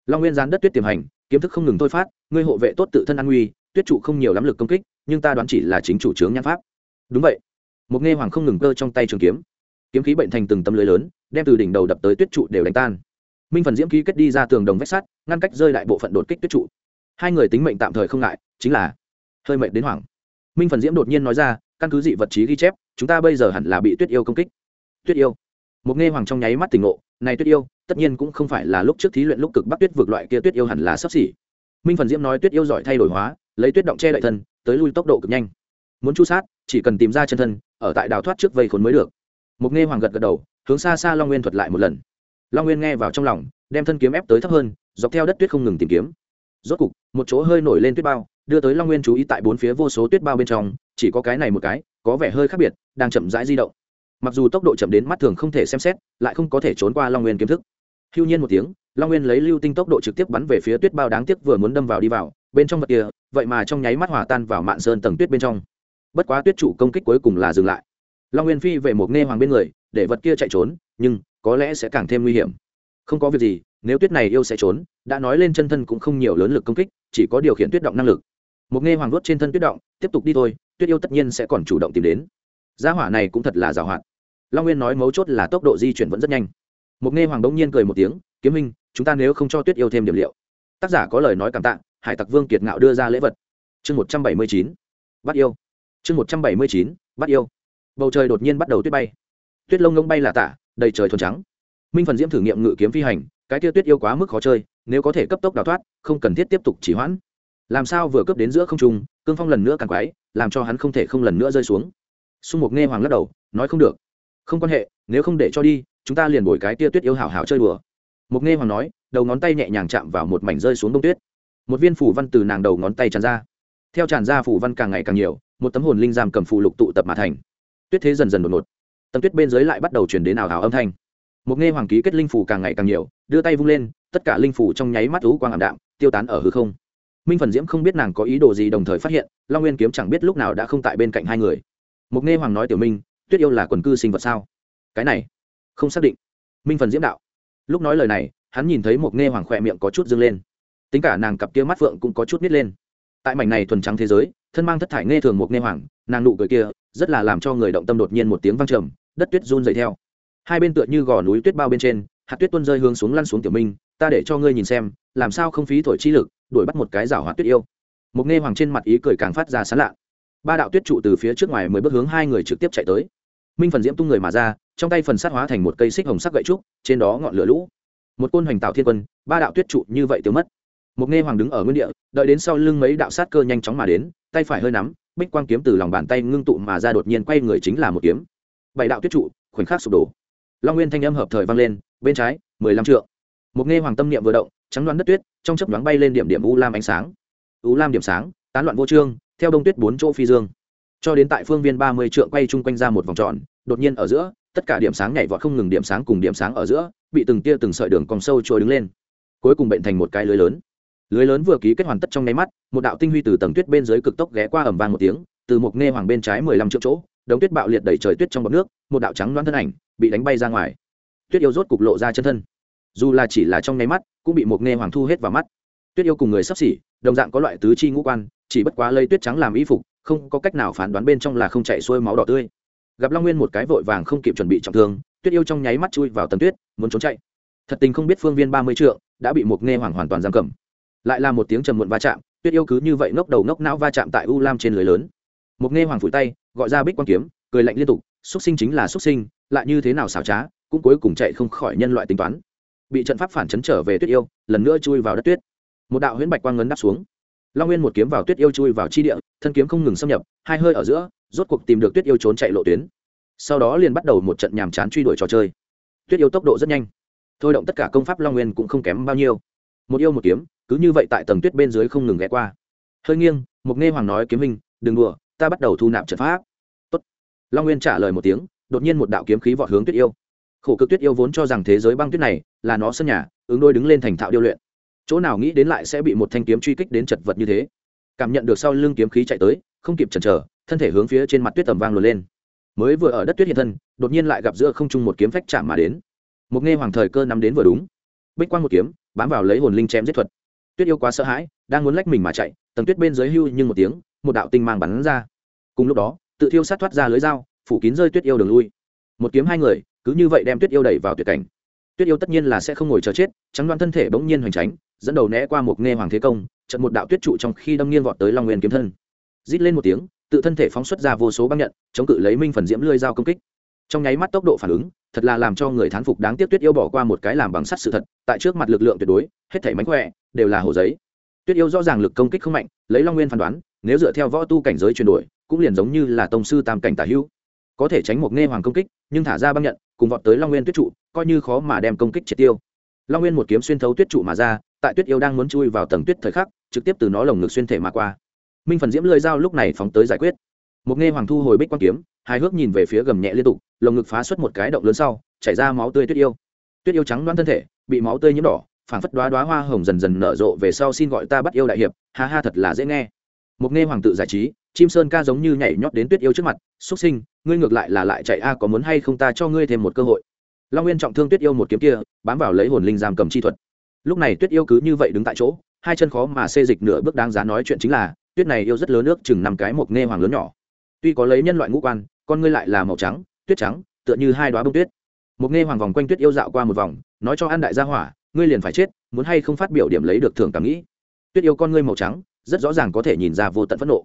Long nguyên gián đất tuyết tiềm hành, kiếm thức không ngừng thôi phát, ngươi hộ vệ tốt tự thân an nguy, tuyết trụ không nhiều lắm lực công kích, nhưng ta đoán chỉ là chính chủ trướng nhan pháp. Đúng vậy. Một nghe hoàng không ngừng cơ trong tay trường kiếm. Kiếm khí bệnh thành từng tấm lưới lớn, đem từ đỉnh đầu đập tới tuyết trụ đều đánh tan. Minh phần diễm ký kết đi ra tường đồng vách sắt, ngăn cách rơi lại bộ phận đột kích tuyết trụ hai người tính mệnh tạm thời không ngại, chính là hơi mệnh đến hoảng. Minh phần diễm đột nhiên nói ra, căn cứ dị vật trí ghi chép, chúng ta bây giờ hẳn là bị tuyết yêu công kích. Tuyết yêu. Một nghe hoàng trong nháy mắt tỉnh ngộ, này tuyết yêu, tất nhiên cũng không phải là lúc trước thí luyện lúc cực bắc tuyết vượt loại kia tuyết yêu hẳn là sắp xỉ. Minh phần diễm nói tuyết yêu giỏi thay đổi hóa, lấy tuyết động che đậy thân, tới lui tốc độ cực nhanh. Muốn chu sát, chỉ cần tìm ra chân thân, ở tại đào thoát trước vây khốn mới được. Một nghe hoàng gật gật đầu, hướng xa xa long nguyên thuật lại một lần. Long nguyên nghe vào trong lòng, đem thân kiếm ép tới thấp hơn, dọc theo đất tuyết không ngừng tìm kiếm rốt cục, một chỗ hơi nổi lên tuyết bao, đưa tới long nguyên chú ý tại bốn phía vô số tuyết bao bên trong, chỉ có cái này một cái, có vẻ hơi khác biệt, đang chậm rãi di động. Mặc dù tốc độ chậm đến mắt thường không thể xem xét, lại không có thể trốn qua long nguyên kiếm thức. Hưu nhiên một tiếng, long nguyên lấy lưu tinh tốc độ trực tiếp bắn về phía tuyết bao đáng tiếc vừa muốn đâm vào đi vào, bên trong vật kia, vậy mà trong nháy mắt hòa tan vào mạn sơn tầng tuyết bên trong. Bất quá tuyết chủ công kích cuối cùng là dừng lại. Long nguyên phi về một nghe hoàng bên người, để vật kia chạy trốn, nhưng có lẽ sẽ càng thêm nguy hiểm. Không có việc gì nếu tuyết này yêu sẽ trốn, đã nói lên chân thân cũng không nhiều lớn lực công kích, chỉ có điều khiển tuyết động năng lực. Một nghe hoàng đốt trên thân tuyết động, tiếp tục đi thôi, tuyết yêu tất nhiên sẽ còn chủ động tìm đến. Gia hỏa này cũng thật là giàu hạn. long nguyên nói mấu chốt là tốc độ di chuyển vẫn rất nhanh. Một nghe hoàng đông nhiên cười một tiếng, kiếm minh chúng ta nếu không cho tuyết yêu thêm điểm liệu. Tác giả có lời nói cảm tạ, hải tặc vương kiệt ngạo đưa ra lễ vật. Chương một trăm bảy mươi chín, bắt yêu. Chương một trăm bảy mươi chín, bắt yêu. Bầu trời đột nhiên bắt đầu tuyết bay. Tuyết lông ngông bay là tả, đầy trời thuần trắng. Minh phần diễm thử nghiệm ngự kiếm phi hành cái kia tuyết yêu quá mức khó chơi, nếu có thể cấp tốc đào thoát, không cần thiết tiếp tục chỉ hoãn. Làm sao vừa cướp đến giữa không trung, cương phong lần nữa càng quái, làm cho hắn không thể không lần nữa rơi xuống. Xung mục nghe hoàng lắc đầu, nói không được. Không quan hệ, nếu không để cho đi, chúng ta liền bồi cái tia tuyết yêu hảo hảo chơi đùa. Mục nghe hoàng nói, đầu ngón tay nhẹ nhàng chạm vào một mảnh rơi xuống đông tuyết. Một viên phủ văn từ nàng đầu ngón tay tràn ra. Theo tràn ra phủ văn càng ngày càng nhiều, một tấm hồn linh giam cầm phù lục tụ tập mà thành. Tuyết thế dần dần đột ngột. Tấm tuyết bên dưới lại bắt đầu chuyển đến ảo ảo âm thanh một nghe hoàng ký kết linh phủ càng ngày càng nhiều, đưa tay vung lên, tất cả linh phủ trong nháy mắt lũ quang ảm đạm, tiêu tán ở hư không. Minh phần diễm không biết nàng có ý đồ gì đồng thời phát hiện, long nguyên kiếm chẳng biết lúc nào đã không tại bên cạnh hai người. Một nghe hoàng nói tiểu minh, tuyết yêu là quần cư sinh vật sao? Cái này, không xác định. Minh phần diễm đạo. Lúc nói lời này, hắn nhìn thấy một nghe hoàng khỏe miệng có chút dâng lên. Tính cả nàng cặp kia mắt phượng cũng có chút nít lên. Tại mảnh này thuần trắng thế giới, thân mang thất thải nghe thường một nghe hoàng, nàng nụ cười kia, rất là làm cho người động tâm đột nhiên một tiếng vang trầm, đất tuyết run dày theo hai bên tựa như gò núi tuyết bao bên trên, hạt tuyết tuôn rơi hướng xuống lăn xuống tiểu minh, ta để cho ngươi nhìn xem, làm sao không phí thổi chi lực, đuổi bắt một cái rào hoạt tuyết yêu. Một nghe hoàng trên mặt ý cười càng phát ra sán lạ. Ba đạo tuyết trụ từ phía trước ngoài mới bước hướng hai người trực tiếp chạy tới. Minh phần diễm tung người mà ra, trong tay phần sát hóa thành một cây xích hồng sắc gậy trúc, trên đó ngọn lửa lũ. Một côn hoành tạo thiên quân, ba đạo tuyết trụ như vậy tiêu mất. Một nghe hoàng đứng ở nguyên địa, đợi đến sau lưng mấy đạo sát cơ nhanh chóng mà đến, tay phải hơi nắm, bích quang kiếm từ lòng bàn tay ngưng tụ mà ra đột nhiên quay người chính là một kiếm. Bảy đạo tuyết trụ, khoảnh khắc sụp đổ long nguyên thanh âm hợp thời vang lên, bên trái, mười lăm trượng. Một nghe hoàng tâm niệm vừa động, trắng đoán đất tuyết, trong chấp đoán bay lên điểm điểm u lam ánh sáng. U lam điểm sáng, tán loạn vô trương, theo đông tuyết bốn chỗ phi dương. Cho đến tại phương viên ba mươi trượng quay chung quanh ra một vòng tròn, đột nhiên ở giữa, tất cả điểm sáng nhảy vọt không ngừng điểm sáng cùng điểm sáng ở giữa, bị từng tia từng sợi đường cong sâu trôi đứng lên. Cuối cùng bệnh thành một cái lưới lớn. Lưới lớn vừa ký kết hoàn tất trong nháy mắt, một đạo tinh huy từ tầng tuyết bên dưới cực tốc ghé qua ẩm vang một tiếng, từ một nghe hoàng bên trái mười lăm triệu chỗ đống tuyết bạo liệt đầy trời tuyết trong bọc nước, một đạo trắng loáng thân ảnh bị đánh bay ra ngoài. Tuyết yêu rốt cục lộ ra chân thân. Dù là chỉ là trong nháy mắt, cũng bị một nghe hoàng thu hết vào mắt. Tuyết yêu cùng người sắp xỉ, đồng dạng có loại tứ chi ngũ quan, chỉ bất quá lây tuyết trắng làm y phục, không có cách nào phán đoán bên trong là không chạy xuôi máu đỏ tươi. Gặp long nguyên một cái vội vàng không kịp chuẩn bị trọng thương, tuyết yêu trong nháy mắt chui vào tầm tuyết, muốn trốn chạy. Thật tình không biết phương viên ba mươi trượng, đã bị một nghe hoàng hoàn toàn giam cầm. Lại là một tiếng trầm muộn va chạm, tuyết yêu cứ như vậy ngốc đầu ngốc não va chạm tại u lam trên lưới lớn một nghe hoàng phủi tay, gọi ra bích quan kiếm, cười lạnh liên tục, xuất sinh chính là xuất sinh, lại như thế nào xảo trá, cũng cuối cùng chạy không khỏi nhân loại tính toán. Bị trận pháp phản chấn trở về tuyết yêu, lần nữa chui vào đất tuyết. Một đạo huyễn bạch quang ngấn đắp xuống. Long nguyên một kiếm vào tuyết yêu chui vào chi địa, thân kiếm không ngừng xâm nhập, hai hơi ở giữa, rốt cuộc tìm được tuyết yêu trốn chạy lộ tuyến. Sau đó liền bắt đầu một trận nhàm chán truy đuổi trò chơi. Tuyết yêu tốc độ rất nhanh. Thôi động tất cả công pháp long nguyên cũng không kém bao nhiêu. Một yêu một kiếm, cứ như vậy tại tầng tuyết bên dưới không ngừng ghé qua. Hơi nghiêng một nghe hoàng nói, kiếm hình đừng đùa ta bắt đầu thu nạp trận pháp. Tốt. long nguyên trả lời một tiếng, đột nhiên một đạo kiếm khí vọt hướng tuyết yêu. Khổ cực tuyết yêu vốn cho rằng thế giới băng tuyết này là nó sân nhà, ứng đôi đứng lên thành thạo điêu luyện. Chỗ nào nghĩ đến lại sẽ bị một thanh kiếm truy kích đến chật vật như thế. Cảm nhận được sau lưng kiếm khí chạy tới, không kịp chần chờ, thân thể hướng phía trên mặt tuyết tầm vang lùa lên. Mới vừa ở đất tuyết hiện thân, đột nhiên lại gặp giữa không trung một kiếm phách chạm mà đến. Một nghe hoàng thời cơ nắm đến vừa đúng. Bích quang một kiếm, bám vào lấy hồn linh chém giết thuật. Tuyết yêu quá sợ hãi, đang muốn lách mình mà chạy, tầng tuyết bên dưới hưu nhưng một tiếng một đạo tinh mang bắn ra. Cùng lúc đó, tự thiêu sát thoát ra lưới dao, phủ kín rơi tuyết yêu đường lui. Một kiếm hai người, cứ như vậy đem tuyết yêu đẩy vào tuyệt cảnh. Tuyết yêu tất nhiên là sẽ không ngồi chờ chết, trắng đoán thân thể bỗng nhiên hoành tránh, dẫn đầu né qua một nghe hoàng thế công trận một đạo tuyết trụ trong khi đâm nghiêng vọt tới long nguyên kiếm thân. Rít lên một tiếng, tự thân thể phóng xuất ra vô số băng nhận, chống cự lấy minh phần diễm lưỡi dao công kích. Trong nháy mắt tốc độ phản ứng, thật là làm cho người thán phục đáng tiếc tuyết yêu bỏ qua một cái làm bằng sắt sự thật, tại trước mặt lực lượng tuyệt đối, hết thảy mánh khỏe, đều là hồ giấy. Tuyết yêu rõ ràng lực công kích không mạnh, lấy long nguyên phán đoán nếu dựa theo võ tu cảnh giới chuyển đổi, cũng liền giống như là tông sư tam cảnh tả hữu. Có thể tránh một nghe hoàng công kích, nhưng thả ra băng nhận, cùng vọt tới long nguyên tuyết trụ, coi như khó mà đem công kích triệt tiêu. Long nguyên một kiếm xuyên thấu tuyết trụ mà ra, tại tuyết yêu đang muốn chui vào tầng tuyết thời khắc, trực tiếp từ nó lồng ngực xuyên thể mà qua. Minh phần diễm lơi dao lúc này phóng tới giải quyết. Một nghe hoàng thu hồi bích quang kiếm hai hước nhìn về phía gầm nhẹ liên tục, lồng ngực phá xuất một cái động lớn sau, chảy ra máu tươi tuyết yêu. Tuyết yêu trắng đoán thân thể, bị máu tươi nhiễm đỏ, phảng phất đoá đoá hoa hồng dần dần nở rộ về sau xin gọi ta bắt yêu đại hiệp, ha ha thật là dễ nghe một nghe hoàng tự giải trí, chim sơn ca giống như nhảy nhót đến tuyết yêu trước mặt xuất sinh, ngươi ngược lại là lại chạy a, có muốn hay không ta cho ngươi thêm một cơ hội? Long nguyên trọng thương tuyết yêu một kiếm kia, bám vào lấy hồn linh giam cầm chi thuật. Lúc này tuyết yêu cứ như vậy đứng tại chỗ, hai chân khó mà xê dịch nửa bước đáng giá nói chuyện chính là, tuyết này yêu rất lớn nước, chừng năm cái một nghe hoàng lớn nhỏ. Tuy có lấy nhân loại ngũ quan, con ngươi lại là màu trắng, tuyết trắng, tựa như hai đoá bông tuyết. Một nghe hoàng vòng quanh tuyết yêu dạo qua một vòng, nói cho an đại gia hỏa, ngươi liền phải chết, muốn hay không phát biểu điểm lấy được thưởng cảm nghĩ? Tuyết yêu con ngươi màu trắng rất rõ ràng có thể nhìn ra vô tận phẫn nộ.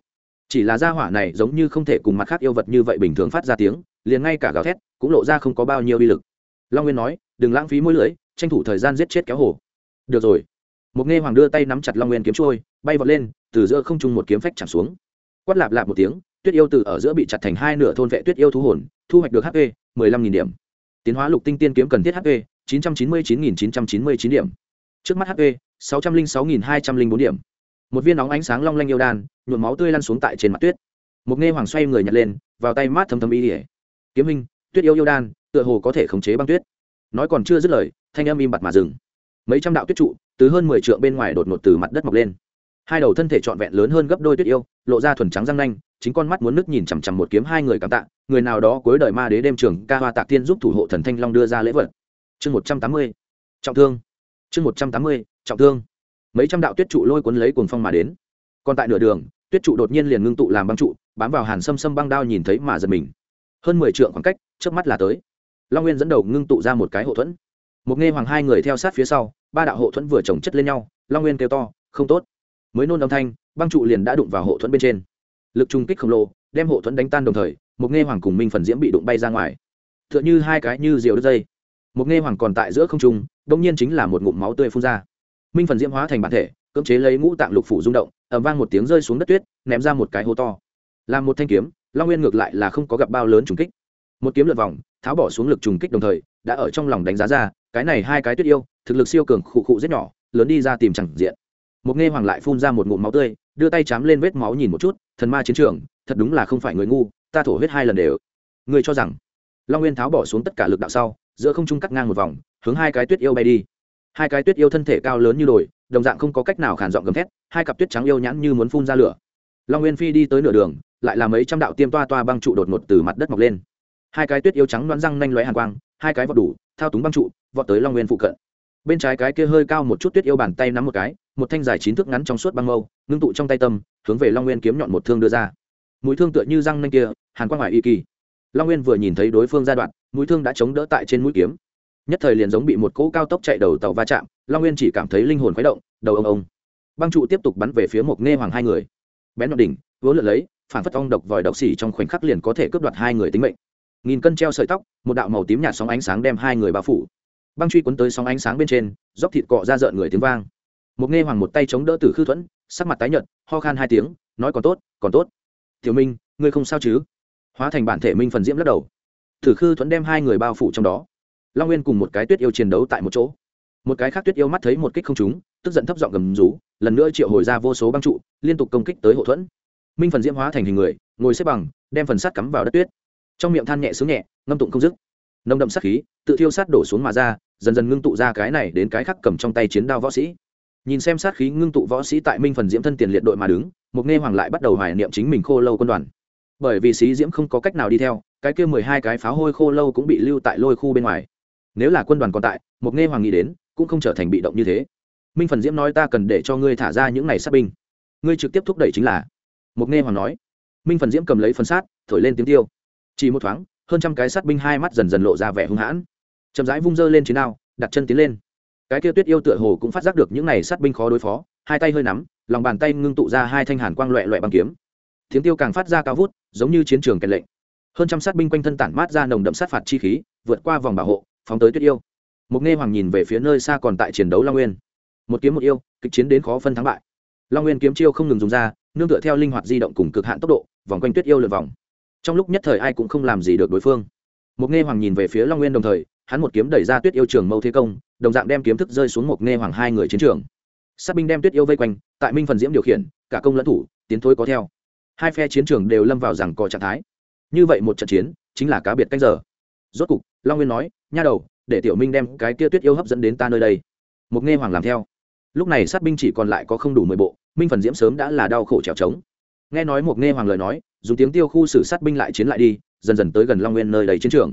Chỉ là gia hỏa này giống như không thể cùng mặt khác yêu vật như vậy bình thường phát ra tiếng, liền ngay cả gào thét cũng lộ ra không có bao nhiêu uy lực. Long nguyên nói, đừng lãng phí mỗi lưỡi tranh thủ thời gian giết chết kéo hồ. Được rồi. Một nghe hoàng đưa tay nắm chặt long nguyên kiếm trôi, bay vọt lên, từ giữa không trung một kiếm phách chạm xuống. Quát lạp lạp một tiếng, tuyết yêu từ ở giữa bị chặt thành hai nửa thôn vệ tuyết yêu thú hồn, thu hoạch được hp mười lăm nghìn điểm. Tiến hóa lục tinh tiên kiếm cần thiết hp chín trăm chín mươi chín nghìn chín trăm chín mươi chín điểm. Trước mắt hp sáu trăm linh sáu nghìn hai trăm linh bốn điểm một viên nóng ánh sáng long lanh yêu đan, nhuộm máu tươi lăn xuống tại trên mặt tuyết. Một nghe hoàng xoay người nhặt lên, vào tay mát thấm thấm y ỉa kiếm hình tuyết yêu yêu đan, tựa hồ có thể khống chế băng tuyết. Nói còn chưa dứt lời, thanh âm im bặt mà dừng. Mấy trăm đạo tuyết trụ, từ hơn mười trượng bên ngoài đột ngột từ mặt đất mọc lên. Hai đầu thân thể trọn vẹn lớn hơn gấp đôi tuyết yêu, lộ ra thuần trắng răng nanh, chính con mắt muốn nước nhìn chằm chằm một kiếm hai người cảm tạ, người nào đó cuối đời ma đế đêm trường ca hoa tạc tiên giúp thủ hộ thần thanh long đưa ra lễ vật. Chương một trăm tám mươi, trọng thương. Chương một trăm tám mươi, trọng thương mấy trăm đạo tuyết trụ lôi cuốn lấy cuồng phong mà đến. Còn tại nửa đường, tuyết trụ đột nhiên liền ngưng tụ làm băng trụ, bám vào hàn xâm xâm băng đao nhìn thấy mà giật mình. Hơn mười trượng khoảng cách trước mắt là tới. Long nguyên dẫn đầu ngưng tụ ra một cái hộ thuẫn. Một nghe hoàng hai người theo sát phía sau, ba đạo hộ thuẫn vừa chồng chất lên nhau, long nguyên kêu to, không tốt. Mới nôn âm thanh, băng trụ liền đã đụng vào hộ thuẫn bên trên. Lực trung kích khổng lồ, đem hộ thuẫn đánh tan đồng thời, một nghe hoàng cùng minh phần diễm bị đụng bay ra ngoài. T h ư ợ n h ư hai cái như diều đứt dây. Một nghe hoàng còn tại giữa không trung, đông nhiên chính là một ngụm máu tươi phun ra minh phần diễm hóa thành bản thể, cưỡng chế lấy ngũ tạng lục phủ rung động ẩm vang một tiếng rơi xuống đất tuyết, ném ra một cái hố to. Làm một thanh kiếm, long nguyên ngược lại là không có gặp bao lớn trùng kích. Một kiếm lượt vòng, tháo bỏ xuống lực trùng kích đồng thời, đã ở trong lòng đánh giá ra, cái này hai cái tuyết yêu, thực lực siêu cường, khụ khụ rất nhỏ, lớn đi ra tìm chẳng diện. Một nghe hoàng lại phun ra một ngụm máu tươi, đưa tay chám lên vết máu nhìn một chút, thần ma chiến trường, thật đúng là không phải người ngu, ta thổ huyết hai lần đều. Người cho rằng, long nguyên tháo bỏ xuống tất cả lực đạo sau, giữa không trung cắt ngang một vòng, hướng hai cái tuyết yêu bay đi hai cái tuyết yêu thân thể cao lớn như đồi, đồng dạng không có cách nào khản dọn gầm thét, hai cặp tuyết trắng yêu nhãn như muốn phun ra lửa. Long nguyên phi đi tới nửa đường, lại là mấy trăm đạo tiêm toa toa băng trụ đột ngột từ mặt đất mọc lên. Hai cái tuyết yêu trắng đoán răng nanh lóe hàn quang, hai cái vọt đủ, thao túng băng trụ, vọt tới long nguyên phụ cận. Bên trái cái kia hơi cao một chút tuyết yêu bàn tay nắm một cái, một thanh dài chín thước ngắn trong suốt băng mâu, ngưng tụ trong tay tâm, hướng về long nguyên kiếm nhọn một thương đưa ra. Mũi thương tựa như răng nanh kia, hàn quang hoài y kỳ. Long nguyên vừa nhìn thấy đối phương ra đoạn, mũi thương đã chống đỡ tại trên mũi kiếm nhất thời liền giống bị một cỗ cao tốc chạy đầu tàu va chạm, long nguyên chỉ cảm thấy linh hồn khuấy động, đầu ông ông. Băng trụ tiếp tục bắn về phía một nghe hoàng hai người. Bén đoạn đỉnh, vỗ lượn lấy, phản phất ong độc vòi độc xỉ trong khoảnh khắc liền có thể cướp đoạt hai người tính mệnh. Nghìn cân treo sợi tóc, một đạo màu tím nhạt sóng ánh sáng đem hai người bao phủ. Băng truy cuốn tới sóng ánh sáng bên trên, dốc thịt cọ ra rợn người tiếng vang. Một nghe hoàng một tay chống đỡ từ khư thuẫn, sắc mặt tái nhợt, ho khan hai tiếng, nói còn tốt còn tốt. Tiểu minh, ngươi không sao chứ? Hóa thành bản thể minh phần diễm lắc đầu. Thử khư thuẫn đem hai người bao phủ trong đó long nguyên cùng một cái tuyết yêu chiến đấu tại một chỗ. Một cái khác tuyết yêu mắt thấy một kích không trúng, tức giận thấp giọng gầm rú, lần nữa triệu hồi ra vô số băng trụ, liên tục công kích tới hậu thuẫn. Minh phần diễm hóa thành hình người, ngồi xếp bằng, đem phần sắt cắm vào đất tuyết. Trong miệng than nhẹ sướng nhẹ, ngâm tụng không dứt. Nồng đậm sát khí, tự thiêu sát đổ xuống mà ra, dần dần ngưng tụ ra cái này đến cái khác cầm trong tay chiến đao võ sĩ. Nhìn xem sát khí ngưng tụ võ sĩ tại minh phần diễm thân tiền liệt đội mà đứng mục nghe hoàng lại bắt đầu hoài niệm chính mình khô lâu quân đoàn. Bởi vì sĩ diễm không có cách nào đi theo, cái kia mười hai cái pháo hôi khô lâu cũng bị lưu tại lôi khu bên ngoài nếu là quân đoàn còn tại mục nghe hoàng nghĩ đến, cũng không trở thành bị động như thế. Minh phần diễm nói ta cần để cho ngươi thả ra những này sát binh. Ngươi trực tiếp thúc đẩy chính là mục nghe hoàng nói. Minh phần diễm cầm lấy phần sát, thổi lên tiếng tiêu. Chỉ một thoáng, hơn trăm cái sát binh hai mắt dần dần lộ ra vẻ hung hãn. Chậm rãi vung dơ lên chiến đao, đặt chân tiến lên. Cái kia tuyết yêu tựa hồ cũng phát giác được những này sát binh khó đối phó, hai tay hơi nắm, lòng bàn tay ngưng tụ ra hai thanh hàn quang loẹ loẹ bằng kiếm. Tiếng tiêu càng phát ra cao vút, giống như chiến trường kèn lệnh. Hơn trăm sát binh quanh thân tản mát ra nồng đậm sát phạt chi khí, vượt qua vòng bảo hộ phóng tới tuyết yêu. Mục nghe hoàng nhìn về phía nơi xa còn tại chiến đấu long nguyên. Một kiếm một yêu, kịch chiến đến khó phân thắng bại. Long nguyên kiếm chiêu không ngừng dùng ra, nương tựa theo linh hoạt di động cùng cực hạn tốc độ, vòng quanh tuyết yêu lượt vòng. Trong lúc nhất thời ai cũng không làm gì được đối phương. Mục nghe hoàng nhìn về phía long nguyên đồng thời, hắn một kiếm đẩy ra tuyết yêu trường mâu thế công, đồng dạng đem kiếm thức rơi xuống Mục nghe hoàng hai người chiến trường. Sát binh đem tuyết yêu vây quanh, tại minh phần diễm điều khiển, cả công lẫn thủ, tiến thối có theo. Hai phe chiến trường đều lâm vào rằng có trạng thái. Như vậy một trận chiến, chính là cá biệt cách giờ. Rốt cục, long nguyên nói nha đầu, để tiểu minh đem cái kia tuyết yêu hấp dẫn đến ta nơi đây. Mục nghe hoàng làm theo. Lúc này sát binh chỉ còn lại có không đủ mười bộ, minh phần diễm sớm đã là đau khổ trèo trống. Nghe nói mục nghe hoàng lời nói, dùng tiếng tiêu khu xử sát binh lại chiến lại đi, dần dần tới gần long nguyên nơi đầy chiến trường.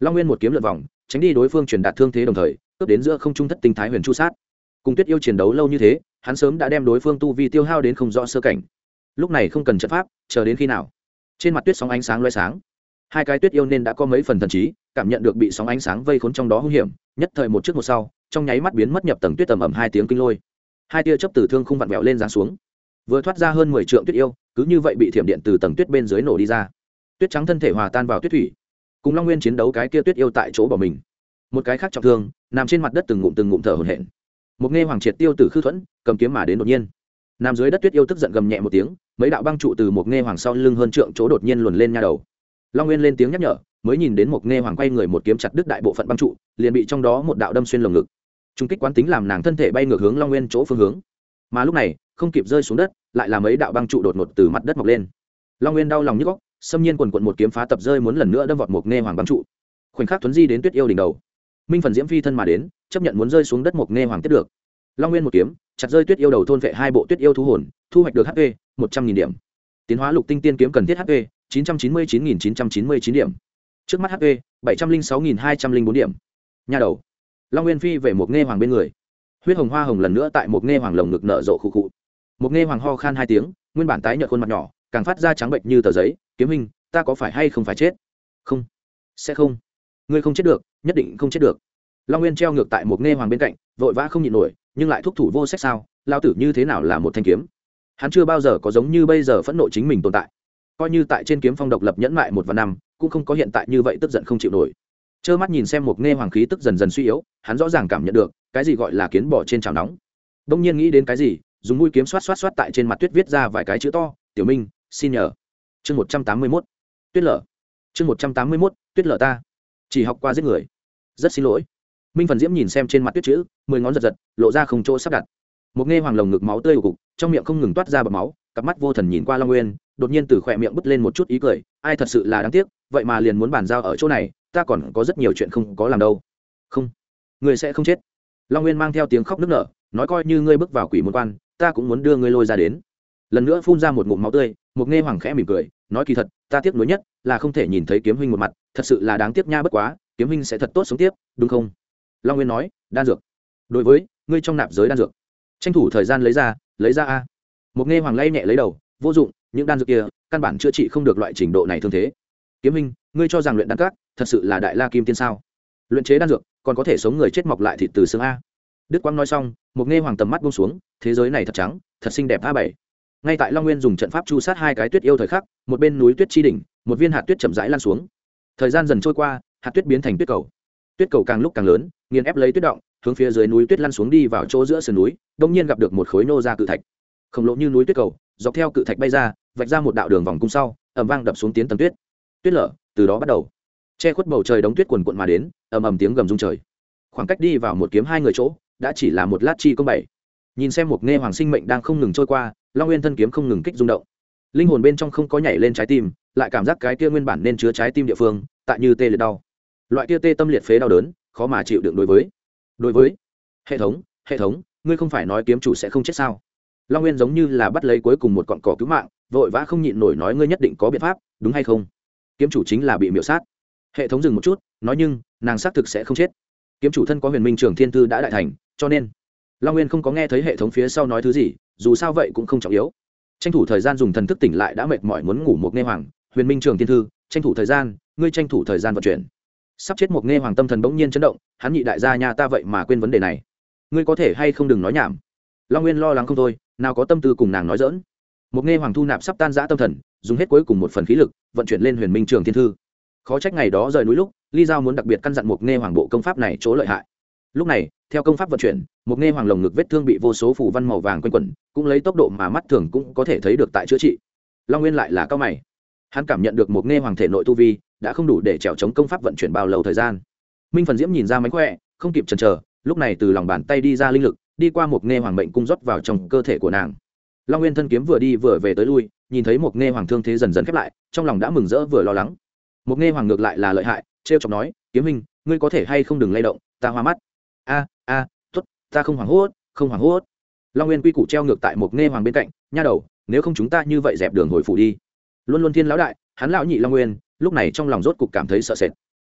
Long nguyên một kiếm lượt vòng, tránh đi đối phương truyền đạt thương thế đồng thời, cướp đến giữa không trung thất tinh thái huyền chu sát. Cùng tuyết yêu chiến đấu lâu như thế, hắn sớm đã đem đối phương tu vi tiêu hao đến không rõ sơ cảnh. Lúc này không cần trận pháp, chờ đến khi nào? Trên mặt tuyết sóng ánh sáng loay sáng hai cái tuyết yêu nên đã có mấy phần thần trí, cảm nhận được bị sóng ánh sáng vây khốn trong đó hung hiểm, nhất thời một trước một sau, trong nháy mắt biến mất nhập tầng tuyết tầm ẩm hai tiếng kinh lôi. Hai tia chấp tử thương không vặn vẹo lên giáng xuống. Vừa thoát ra hơn mười trượng tuyết yêu, cứ như vậy bị thiểm điện từ tầng tuyết bên dưới nổ đi ra. Tuyết trắng thân thể hòa tan vào tuyết thủy, cùng long nguyên chiến đấu cái kia tuyết yêu tại chỗ bỏ mình. Một cái khác trọng thương, nằm trên mặt đất từng ngụm từng ngụm thở hổn hển. Một nghe hoàng triệt tiêu từ khư thuẫn, cầm kiếm mà đến đột nhiên. Nằm dưới đất tuyết yêu tức giận gầm nhẹ một tiếng, mấy đạo băng trụ từ một nghe hoàng sau lưng hơn trượng chỗ đột nhiên luồn lên nha đầu long nguyên lên tiếng nhắc nhở, mới nhìn đến một nghe hoàng quay người một kiếm chặt đứt đại bộ phận băng trụ, liền bị trong đó một đạo đâm xuyên lồng ngực. Trung kích quán tính làm nàng thân thể bay ngược hướng long nguyên chỗ phương hướng. Mà lúc này, không kịp rơi xuống đất, lại là mấy đạo băng trụ đột ngột từ mặt đất mọc lên. Long nguyên đau lòng nhức góc xâm nhiên quần quận một kiếm phá tập rơi muốn lần nữa đâm vọt một nghe hoàng băng trụ. Khoảnh khắc tuấn di đến tuyết yêu đỉnh đầu. Minh phần diễm phi thân mà đến, chấp nhận muốn rơi xuống đất một nghe hoàng tiếp được. Long nguyên một kiếm, chặt rơi tuyết yêu đầu thôn vệ hai bộ tuyết yêu thú hồn, thu hoạch được hp một trăm nghìn điểm. Tiến hóa lục tinh tiên kiếm cần thiết hp chín trăm chín mươi chín nghìn chín trăm chín mươi chín điểm. Trước mắt hp bảy trăm linh sáu nghìn hai trăm linh bốn điểm. Nhà đầu, long nguyên phi về một nghe hoàng bên người. Huyết hồng hoa hồng lần nữa tại một nghe hoàng lồng ngực nở rộ khụ khụ. Một nghe hoàng ho khan hai tiếng, nguyên bản tái nhợt khuôn mặt nhỏ, càng phát ra trắng bệnh như tờ giấy, kiếm hình ta có phải hay không phải chết? Không. Sẽ không. Ngươi không chết được, nhất định không chết được. Long nguyên treo ngược tại một nghe hoàng bên cạnh, vội vã không nhịn nổi, nhưng lại thúc thủ vô sách sao? Lao tử như thế nào là một thanh kiếm? Hắn chưa bao giờ có giống như bây giờ phẫn nộ chính mình tồn tại coi như tại trên kiếm phong độc lập nhẫn mại một vạn năm, cũng không có hiện tại như vậy tức giận không chịu nổi. Trơ mắt nhìn xem một nghe hoàng khí tức dần dần suy yếu, hắn rõ ràng cảm nhận được, cái gì gọi là kiến bỏ trên chảo nóng. Đông nhiên nghĩ đến cái gì, dùng mũi kiếm xoát xoát xoát tại trên mặt tuyết viết ra vài cái chữ to, tiểu minh, xin nhờ. Chương một trăm tám mươi mốt. Tuyết lở. Chương một trăm tám mươi mốt, tuyết lở ta. Chỉ học qua giết người. Rất xin lỗi. Minh phần diễm nhìn xem trên mặt tuyết chữ, mười ngón giật giật, lộ ra không chỗ sắp đặt. Một nghe hoàng lồng ngực máu tươi của cục, trong miệng không ngừng toát ra bọc máu, cặp mắt vô thần nhìn qua long nguyên đột nhiên từ khỏe miệng bứt lên một chút ý cười, ai thật sự là đáng tiếc, vậy mà liền muốn bàn giao ở chỗ này, ta còn có rất nhiều chuyện không có làm đâu. Không người sẽ không chết. Long nguyên mang theo tiếng khóc nức nở, nói coi như ngươi bước vào quỷ môn quan, ta cũng muốn đưa ngươi lôi ra đến. Lần nữa phun ra một ngụm máu tươi, một nghe hoàng khẽ mỉm cười, nói kỳ thật, ta tiếc nuối nhất là không thể nhìn thấy kiếm huynh một mặt, thật sự là đáng tiếc nha bất quá, kiếm huynh sẽ thật tốt sống tiếp, đúng không? Long nguyên nói, đan dược. Đối với, ngươi trong nạp giới đan dược. Tranh thủ thời gian lấy ra lấy ra a. Một nghe hoàng lay nhẹ lấy đầu, vô dụng những đan dược kia, căn bản chữa trị không được loại trình độ này thương thế. Kiếm minh, ngươi cho rằng luyện đan các thật sự là đại la kim tiên sao? Luyện chế đan dược, còn có thể sống người chết mọc lại thịt từ xương a. Đức quang nói xong, một nghe hoàng tầm mắt buông xuống, thế giới này thật trắng, thật xinh đẹp a bảy. Ngay tại long nguyên dùng trận pháp chu sát hai cái tuyết yêu thời khắc, một bên núi tuyết chi đỉnh, một viên hạt tuyết chậm rãi lan xuống. Thời gian dần trôi qua, hạt tuyết biến thành tuyết cầu. Tuyết cầu càng lúc càng lớn, nghiền ép lấy tuyết động, hướng phía dưới núi tuyết lăn xuống đi vào chỗ giữa sườn núi đông nhiên gặp được một khối nô ra cự thạch. Khổng lồ như núi tuyết cầu, dọc theo cự thạch bay ra vạch ra một đạo đường vòng cung sau ẩm vang đập xuống tiến tầng tuyết. Tuyết lở, từ đó bắt đầu. Che khuất bầu trời đống tuyết quần quận mà đến, ầm ầm tiếng gầm rung trời. Khoảng cách đi vào một kiếm hai người chỗ, đã chỉ là một lát chi công bảy. Nhìn xem một nghe hoàng sinh mệnh đang không ngừng trôi qua, long nguyên thân kiếm không ngừng kích rung động. Linh hồn bên trong không có nhảy lên trái tim, lại cảm giác cái kia nguyên bản nên chứa trái tim địa phương, tại như tê liệt đau. Loại kia tê tâm liệt phế đau đớn, khó mà chịu đựng đối với. Đối với, hệ thống hệ thống, ngươi không phải nói kiếm chủ sẽ không chết sao? Long nguyên giống như là bắt lấy cuối cùng một cọn cỏ cứu mạng vội vã không nhịn nổi nói ngươi nhất định có biện pháp, đúng hay không? Kiếm chủ chính là bị miễu sát. Hệ thống dừng một chút, nói nhưng, nàng xác thực sẽ không chết. Kiếm chủ thân có huyền minh trường thiên thư đã đại thành, cho nên, long nguyên không có nghe thấy hệ thống phía sau nói thứ gì, dù sao vậy cũng không trọng yếu. Tranh thủ thời gian dùng thần thức tỉnh lại đã mệt mỏi muốn ngủ một nghe hoàng, huyền minh trường thiên thư, tranh thủ thời gian, ngươi tranh thủ thời gian vận chuyển. Sắp chết một nghe hoàng tâm thần bỗng nhiên chấn động, hắn nhị đại gia nhà ta vậy mà quên vấn đề này. Ngươi có thể hay không đừng nói nhảm. Long nguyên lo lắng không thôi, nào có tâm tư cùng nàng nói dỡn một nghe hoàng thu nạp sắp tan giã tâm thần, dùng hết cuối cùng một phần khí lực, vận chuyển lên huyền minh trường thiên thư. Khó trách ngày đó rời núi lúc, ly giao muốn đặc biệt căn dặn một nghe hoàng bộ công pháp này chỗ lợi hại. Lúc này, theo công pháp vận chuyển một nghe hoàng lồng ngực vết thương bị vô số phủ văn màu vàng quanh quẩn, cũng lấy tốc độ mà mắt thường cũng có thể thấy được tại chữa trị. Long nguyên lại là cao mày. Hắn cảm nhận được một nghe hoàng thể nội tu vi, đã không đủ để trèo chống công pháp vận chuyển bao lâu thời gian. Minh phần diễm nhìn ra mánh khỏe, không kịp chần chờ, lúc này từ lòng bàn tay đi ra linh lực, đi qua một nghe hoàng mệnh cung rót vào trong cơ thể của nàng long nguyên thân kiếm vừa đi vừa về tới lui, nhìn thấy một nghe hoàng thương thế dần dần khép lại, trong lòng đã mừng rỡ vừa lo lắng. Một nghe hoàng ngược lại là lợi hại t r e o chọc nói, kiếm minh ngươi có thể hay không đừng lay động, ta hoa mắt. A a t ố t ta không hoảng hốt, không hoảng hốt. Long nguyên quy củ treo ngược tại một nghe hoàng bên cạnh, nha đầu, nếu không chúng ta như vậy dẹp đường hồi phủ đi. Luôn luôn thiên lão đại, hắn lão nhị long nguyên, lúc này trong lòng rốt cục cảm thấy sợ sệt.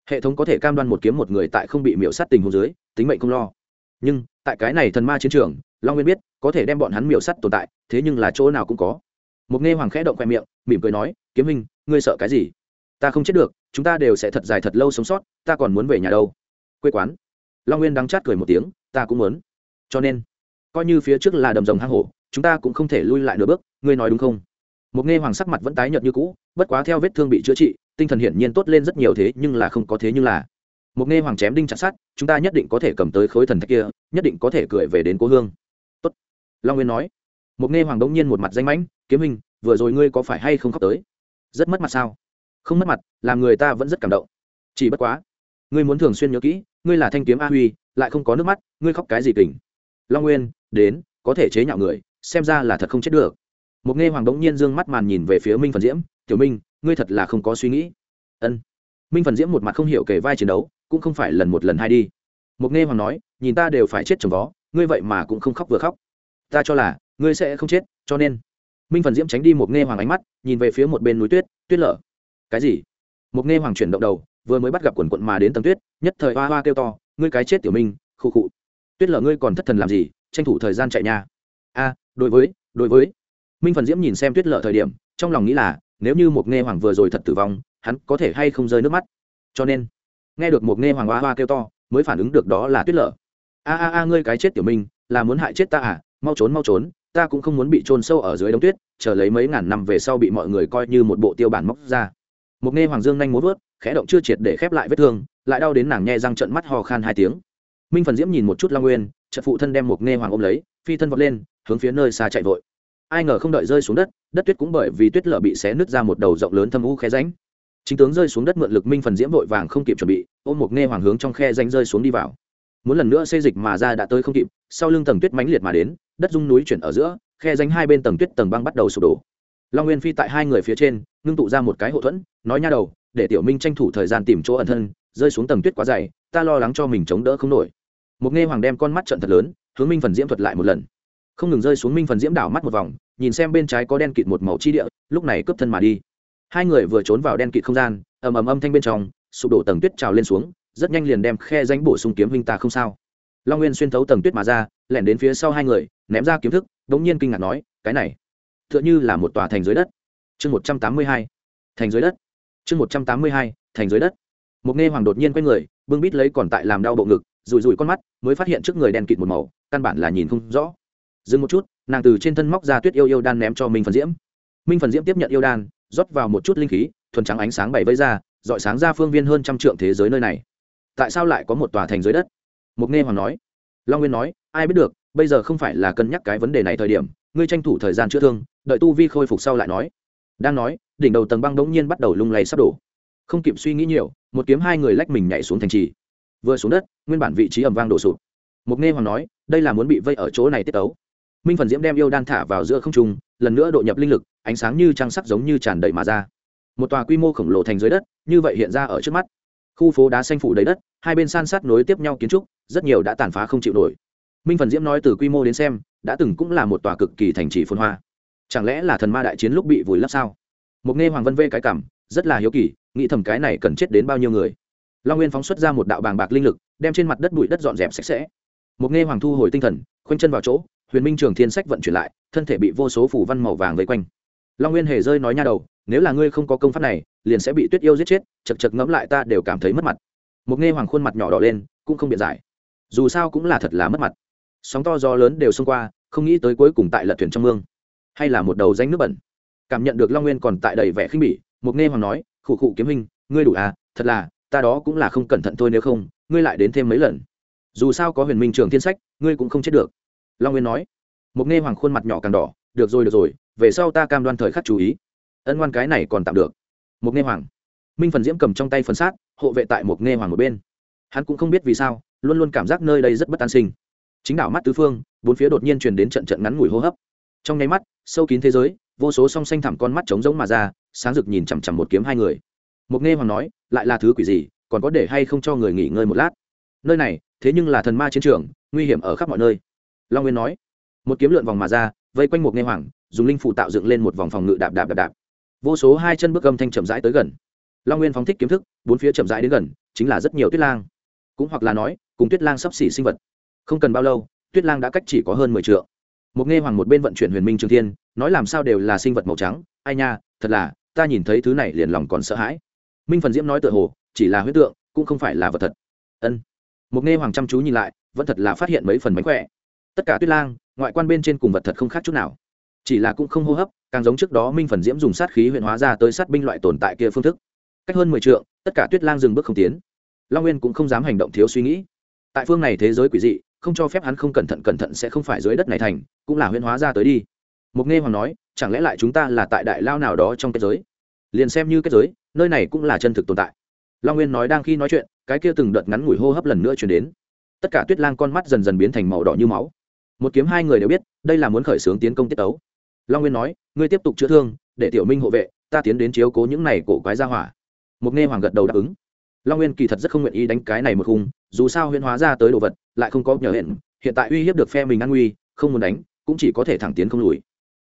Hệ thống có thể cam đoan một kiếm một người tại không bị miễu sát tình hồ dưới, tính mệnh không lo. Nhưng, tại cái này thần ma chiến trường long nguyên biết có thể đem bọn hắn miểu sắt tồn tại thế nhưng là chỗ nào cũng có một nghe hoàng khẽ động khoe miệng mỉm cười nói kiếm hình ngươi sợ cái gì ta không chết được chúng ta đều sẽ thật dài thật lâu sống sót ta còn muốn về nhà đâu quê quán long nguyên đắng chát cười một tiếng ta cũng muốn cho nên coi như phía trước là đầm rồng hang hổ chúng ta cũng không thể lui lại nửa bước ngươi nói đúng không một nghe hoàng sắc mặt vẫn tái nhợt như cũ bất quá theo vết thương bị chữa trị tinh thần hiển nhiên tốt lên rất nhiều thế nhưng là không có thế nhưng là một nghe hoàng chém đinh chặt sát chúng ta nhất định có thể cầm tới khối thần thạch kia nhất định có thể cười về đến cố hương long nguyên nói. Một nghe hoàng Đông nhiên một mặt danh mãnh, kiếm hình vừa rồi ngươi có phải hay không khóc tới? Rất mất mặt sao? Không mất mặt, làm người ta vẫn rất cảm động. Chỉ bất quá, ngươi muốn thường xuyên nhớ kỹ, ngươi là thanh kiếm a huy, lại không có nước mắt, ngươi khóc cái gì kình? Long nguyên, đến, có thể chế nhạo người, xem ra là thật không chết được. Một nghe hoàng đống nhiên dương mắt màn nhìn về phía minh phần diễm, tiểu minh, ngươi thật là không có suy nghĩ. Ân. Minh phần diễm một mặt không hiểu kể vai chiến đấu, cũng không phải lần một lần hai đi. Một nghe hoàng nói, nhìn ta đều phải chết chồng vó, ngươi vậy mà cũng không khóc vừa khóc ta cho là, ngươi sẽ không chết, cho nên. Minh phần diễm tránh đi một nghe hoàng ánh mắt, nhìn về phía một bên núi tuyết tuyết lở. Cái gì? Một nghe hoàng chuyển động đầu, vừa mới bắt gặp quần quận mà đến tầng tuyết, nhất thời hoa hoa kêu to, ngươi cái chết tiểu minh, khụ khụ. Tuyết lở ngươi còn thất thần làm gì, tranh thủ thời gian chạy nha a, đối với đối với. Minh phần diễm nhìn xem tuyết lở thời điểm, trong lòng nghĩ là, nếu như một nghe hoàng vừa rồi thật tử vong, hắn có thể hay không rơi nước mắt. Cho nên, nghe được một nghe hoàng hoa hoa kêu to, mới phản ứng được đó là tuyết lở. A a a, ngươi cái chết tiểu minh, là muốn hại chết ta à? Mau trốn mau trốn, ta cũng không muốn bị trôn sâu ở dưới đống tuyết, chờ lấy mấy ngàn năm về sau bị mọi người coi như một bộ tiêu bản móc ra. Một nghe hoàng dương nhanh muốn vớt, khẽ động chưa triệt để khép lại vết thương, lại đau đến nàng nhe răng trận mắt ho khan hai tiếng. Minh phần diễm nhìn một chút long nguyên trận phụ thân đem một nghe hoàng ôm lấy, phi thân vọt lên, hướng phía nơi xa chạy vội. Ai ngờ không đợi rơi xuống đất đất tuyết cũng bởi vì tuyết lở bị xé nứt ra một đầu rộng lớn thâm u khe ránh chính tướng rơi xuống đất mượn lực minh phần diễm vội vàng không kịp chuẩn bị, ôm một nghe hoàng hướng trong khe ránh rơi xuống đi vào muốn lần nữa xây dịch mà ra đã tới không kịp, sau lưng tầng tuyết mãnh liệt mà đến, đất dung núi chuyển ở giữa, khe danh hai bên tầng tuyết tầng băng bắt đầu sụp đổ. Long nguyên phi tại hai người phía trên, ngưng tụ ra một cái hậu thuẫn, nói nha đầu, để tiểu minh tranh thủ thời gian tìm chỗ ẩn thân, rơi xuống tầng tuyết quá dày, ta lo lắng cho mình chống đỡ không nổi. Một nghe hoàng đem con mắt trận thật lớn, hướng minh phần diễm thuật lại một lần. Không ngừng rơi xuống minh phần diễm đảo mắt một vòng, nhìn xem bên trái có đen kịt một màu chi địa, lúc này cướp thân mà đi. Hai người vừa trốn vào đen kịt không gian, ầm ầm âm thanh bên trong, sụp đổ tầng tuyết trào lên xuống rất nhanh liền đem khe danh bổ sung kiếm huynh ta không sao. Long nguyên xuyên thấu tầng tuyết mà ra, lẻn đến phía sau hai người, ném ra kiếm thức đ ỗ n g nhiên kinh ngạc nói, cái này t h ư ợ n h ư là một tòa thành dưới đất. Chương một trăm tám mươi hai, thành dưới đất. Chương một trăm tám mươi hai, thành dưới đất. Một nghe hoàng đột nhiên quay người, bưng bít lấy còn tại làm đau bộ ngực rùi rùi con mắt, mới phát hiện trước người đen kịt một màu, căn bản là nhìn không rõ. Dừng một chút, nàng từ trên thân móc ra tuyết yêu yêu đan ném cho minh phần diễm. Minh phần diễm tiếp nhận yêu đan, rót vào một chút linh khí, thuần trắng ánh sáng bảy vây ra, dọi sáng ra phương viên hơn trăm trượng thế giới nơi này tại sao lại có một tòa thành dưới đất? Mục nghe hoàng nói. Long nguyên nói, ai biết được, bây giờ không phải là cân nhắc cái vấn đề này thời điểm, ngươi tranh thủ thời gian chữa thương, đợi tu vi khôi phục sau lại nói. Đang nói, đỉnh đầu tầng băng đống nhiên bắt đầu lung lay sắp đổ. Không kịp suy nghĩ nhiều, một kiếm hai người lách mình nhảy xuống thành trì. Vừa xuống đất, nguyên bản vị trí ẩm vang đổ sụp. Mục nghe hoàng nói, đây là muốn bị vây ở chỗ này tiết tấu. Minh phần diễm đem yêu đan thả vào giữa không trung, lần nữa độ nhập linh lực, ánh sáng như trang sắc giống như tràn đầy mà ra. Một tòa quy mô khổng lồ thành dưới đất, như vậy hiện ra ở trước mắt khu phố đá xanh phủ đầy đất, hai bên san sát nối tiếp nhau kiến trúc, rất nhiều đã tàn phá không chịu nổi. Minh phần diễm nói từ quy mô đến xem, đã từng cũng là một tòa cực kỳ thành trì phồn hoa. Chẳng lẽ là thần ma đại chiến lúc bị vùi lấp sao? Một nghe hoàng vân vê cái cảm, rất là hiếu kỳ, nghĩ thầm cái này cần chết đến bao nhiêu người. Long nguyên phóng xuất ra một đạo bàng bạc linh lực, đem trên mặt đất bụi đất dọn dẹp sạch sẽ. Một nghe hoàng thu hồi tinh thần, khoanh chân vào chỗ, huyền minh trường thiên sách vận chuyển lại, thân thể bị vô số phủ văn màu vàng vây quanh. Long nguyên hề rơi nói nha đầu nếu là ngươi không có công pháp này, liền sẽ bị tuyết yêu giết chết, chật chật ngẫm lại ta đều cảm thấy mất mặt. Một nghe hoàng khuôn mặt nhỏ đỏ lên, cũng không biện giải. Dù sao cũng là thật là mất mặt. Sóng to gió lớn đều xông qua, không nghĩ tới cuối cùng tại lật thuyền trong mương. Hay là một đầu danh nước bẩn. Cảm nhận được long nguyên còn tại đầy vẻ khinh bỉ, một nghe hoàng nói, khụ khụ kiếm hình ngươi đủ à thật là, ta đó cũng là không cẩn thận thôi nếu không, ngươi lại đến thêm mấy lần. Dù sao có huyền minh trường thiên sách, ngươi cũng không chết được. Long nguyên nói. Một nghe hoàng khuôn mặt nhỏ càng đỏ, được rồi được rồi, về sau ta cam đoan thời khắc chú ý ân ngoan cái này còn tạm được. Một nghe hoàng. Minh phần diễm cầm trong tay phần sát, hộ vệ tại một nghe hoàng một bên. Hắn cũng không biết vì sao, luôn luôn cảm giác nơi đây rất bất an sinh. Chính đảo mắt tứ phương, bốn phía đột nhiên truyền đến trận trận ngắn ngủi hô hấp. Trong nháy mắt, sâu kín thế giới, vô số song xanh thẳm con mắt trống rỗng mà ra, sáng rực nhìn chằm chằm một kiếm hai người. Một nghe hoàng nói, lại là thứ quỷ gì, còn có để hay không cho người nghỉ ngơi một lát? Nơi này, thế nhưng là thần ma chiến trường, nguy hiểm ở khắp mọi nơi. Long nguyên nói. Một kiếm lượn vòng mà ra, vây quanh một nghe hoàng, dùng linh phụ tạo dựng lên một vòng phòng ngự đạp đạp đạp đạp vô số hai chân bước âm thanh chậm rãi tới gần. Long nguyên phóng thích kiếm thức, bốn phía chậm rãi đến gần, chính là rất nhiều tuyết lang. Cũng hoặc là nói, cùng tuyết lang sắp xỉ sinh vật. Không cần bao lâu, tuyết lang đã cách chỉ có hơn mười t một nghe hoàng một bên vận chuyển huyền minh trường thiên, nói làm sao đều là sinh vật màu trắng, ai nha, thật là, ta nhìn thấy thứ này liền lòng còn sợ hãi. Minh phần diễm nói tựa hồ, chỉ là huyết tượng, cũng không phải là vật thật. Ân. Một nghe hoàng chăm chú nhìn lại, vẫn thật là phát hiện mấy phần mánh khỏe. Tất cả tuyết lang, ngoại quan bên trên cùng vật thật không khác chút nào chỉ là cũng không hô hấp, càng giống trước đó minh phần diễm dùng sát khí huyện hóa ra tới sát binh loại tồn tại kia phương thức. Cách hơn mười t tất cả tuyết lang dừng bước không tiến. Long nguyên cũng không dám hành động thiếu suy nghĩ. Tại phương này thế giới quỷ dị, không cho phép hắn không cẩn thận cẩn thận sẽ không phải dưới đất này thành, cũng là huyễn hóa ra tới đi. Mục nghe hoàng nói, chẳng lẽ lại chúng ta là tại đại lao nào đó trong kết giới? Liền xem như kết giới, nơi này cũng là chân thực tồn tại. Long nguyên nói đang khi nói chuyện, cái kia từng đợt ngắn ngủi hô hấp lần nữa chuyển đến. Tất cả tuyết lang con mắt dần dần biến thành màu đỏ như máu. Một kiếm hai người đều biết, đây là muốn khởi xướng tiến công tiết ấu long nguyên nói, ngươi tiếp tục chữa thương, để tiểu minh hộ vệ, ta tiến đến chiếu cố những này cổ quái ra hỏa. Mục nghe hoàng gật đầu đáp ứng. Long nguyên kỳ thật rất không nguyện ý đánh cái này một khung, dù sao huyên hóa ra tới đồ vật, lại không có nhờ hẹn, hiện tại uy hiếp được phe mình an nguy, không muốn đánh, cũng chỉ có thể thẳng tiến không lùi.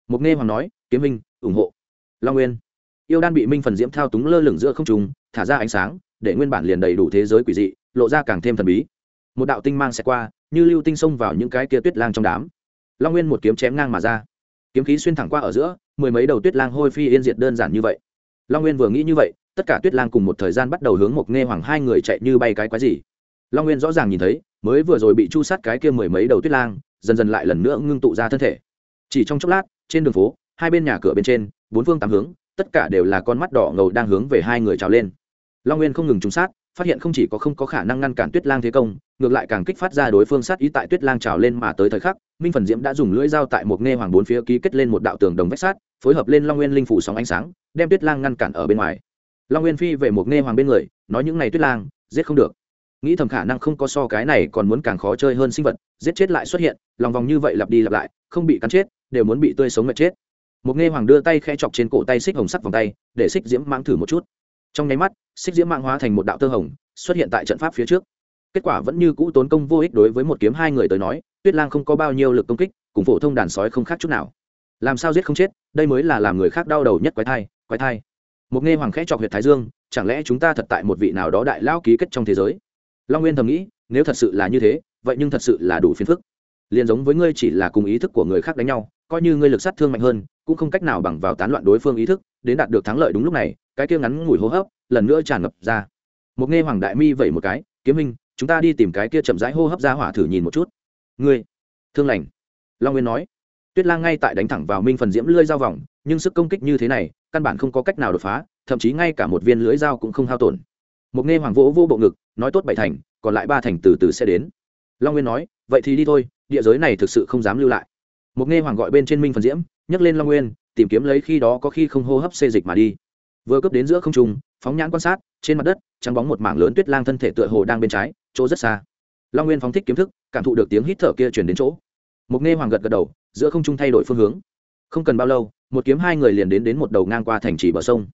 Mục nghe hoàng nói, kiếm minh, ủng hộ. Long nguyên, yêu đan bị minh phần diễm thao túng lơ lửng giữa không trùng thả ra ánh sáng, để nguyên bản liền đầy đủ thế giới quỷ dị, lộ ra càng thêm thần bí. Một đạo tinh mang sẽ qua, như lưu tinh xông vào những cái kia tuyết lang trong đám. Long nguyên một kiếm chém ngang mà ra kiếm khí xuyên thẳng qua ở giữa, mười mấy đầu tuyết lang hôi phi yên diệt đơn giản như vậy. Long nguyên vừa nghĩ như vậy, tất cả tuyết lang cùng một thời gian bắt đầu hướng một nghe hoàng hai người chạy như bay cái quái gì. Long nguyên rõ ràng nhìn thấy, mới vừa rồi bị chu sát cái kia mười mấy đầu tuyết lang, dần dần lại lần nữa ngưng tụ ra thân thể. Chỉ trong chốc lát, trên đường phố, hai bên nhà cửa bên trên, bốn phương tám hướng, tất cả đều là con mắt đỏ ngầu đang hướng về hai người trào lên. Long nguyên không ngừng trúng sát, phát hiện không chỉ có không có khả năng ngăn cản tuyết lang thế công, ngược lại càng kích phát ra đối phương sát ý tại tuyết lang trào lên mà tới thời khắc minh phần diễm đã dùng lưỡi dao tại một nghe hoàng bốn phía ký kết lên một đạo tường đồng vách sát phối hợp lên long nguyên linh phủ sóng ánh sáng, đem tuyết lang ngăn cản ở bên ngoài. Long nguyên phi về một nghe hoàng bên người, nói những này tuyết lang, giết không được. Nghĩ thầm khả năng không có so cái này còn muốn càng khó chơi hơn sinh vật, giết chết lại xuất hiện, lòng vòng như vậy lặp đi lặp lại, không bị cắn chết, đều muốn bị tươi sống mệt chết. Một nghe hoàng đưa tay khẽ chọc trên cổ tay xích hồng sắc vòng tay, để xích diễm mang thử một chút. Trong nháy mắt, xích diễm mạng hóa thành một đạo tơ hồng, xuất hiện tại trận pháp phía trước. Kết quả vẫn như cũ tốn công vô ích đối với một kiếm hai người tới nói tuyết lang không có bao nhiêu lực công kích, cùng phổ thông đàn sói không khác chút nào. Làm sao giết không chết, đây mới là làm người khác đau đầu nhất quái thai quái thai. Một nghe hoàng khẽ chọc huyệt thái dương, chẳng lẽ chúng ta thật tại một vị nào đó đại lao ký kết trong thế giới? Long nguyên thầm nghĩ, nếu thật sự là như thế, vậy nhưng thật sự là đủ phiền phức. Liền giống với ngươi chỉ là cùng ý thức của người khác đánh nhau, coi như ngươi lực sát thương mạnh hơn, cũng không cách nào bằng vào tán loạn đối phương ý thức, đến đạt được thắng lợi đúng lúc này, cái kia ngắn ngủi hô hấp, lần nữa tràn ngập ra. Một nghe hoàng đại mi vẩy một cái, kiếm minh chúng ta đi tìm cái kia chậm rãi hô hấp ra hỏa thử nhìn một chút ngươi, thương lành. Long nguyên nói. Tuyết lang ngay tại đánh thẳng vào minh phần diễm lưỡi dao vòng, nhưng sức công kích như thế này, căn bản không có cách nào đột phá, thậm chí ngay cả một viên lưới dao cũng không hao tổn. Một nghe hoàng vỗ vô bộ ngực, nói tốt bảy thành, còn lại ba thành từ từ sẽ đến. Long nguyên nói, vậy thì đi thôi, địa giới này thực sự không dám lưu lại. Một nghe hoàng gọi bên trên minh phần diễm, nhấc lên long nguyên, tìm kiếm lấy khi đó có khi không hô hấp xê dịch mà đi. Vừa cướp đến giữa không trung, phóng nhãn quan sát, trên mặt đất, trắng bóng một mảng lớn tuyết lang thân thể tựa hồ đang bên trái, chỗ rất xa long nguyên phóng thích kiếm thức, cảm thụ được tiếng hít thở kia chuyển đến chỗ. Mục nghe hoàng gật gật đầu, giữa không trung thay đổi phương hướng. Không cần bao lâu, một kiếm hai người liền đến đến một đầu ngang qua thành trì bờ sông.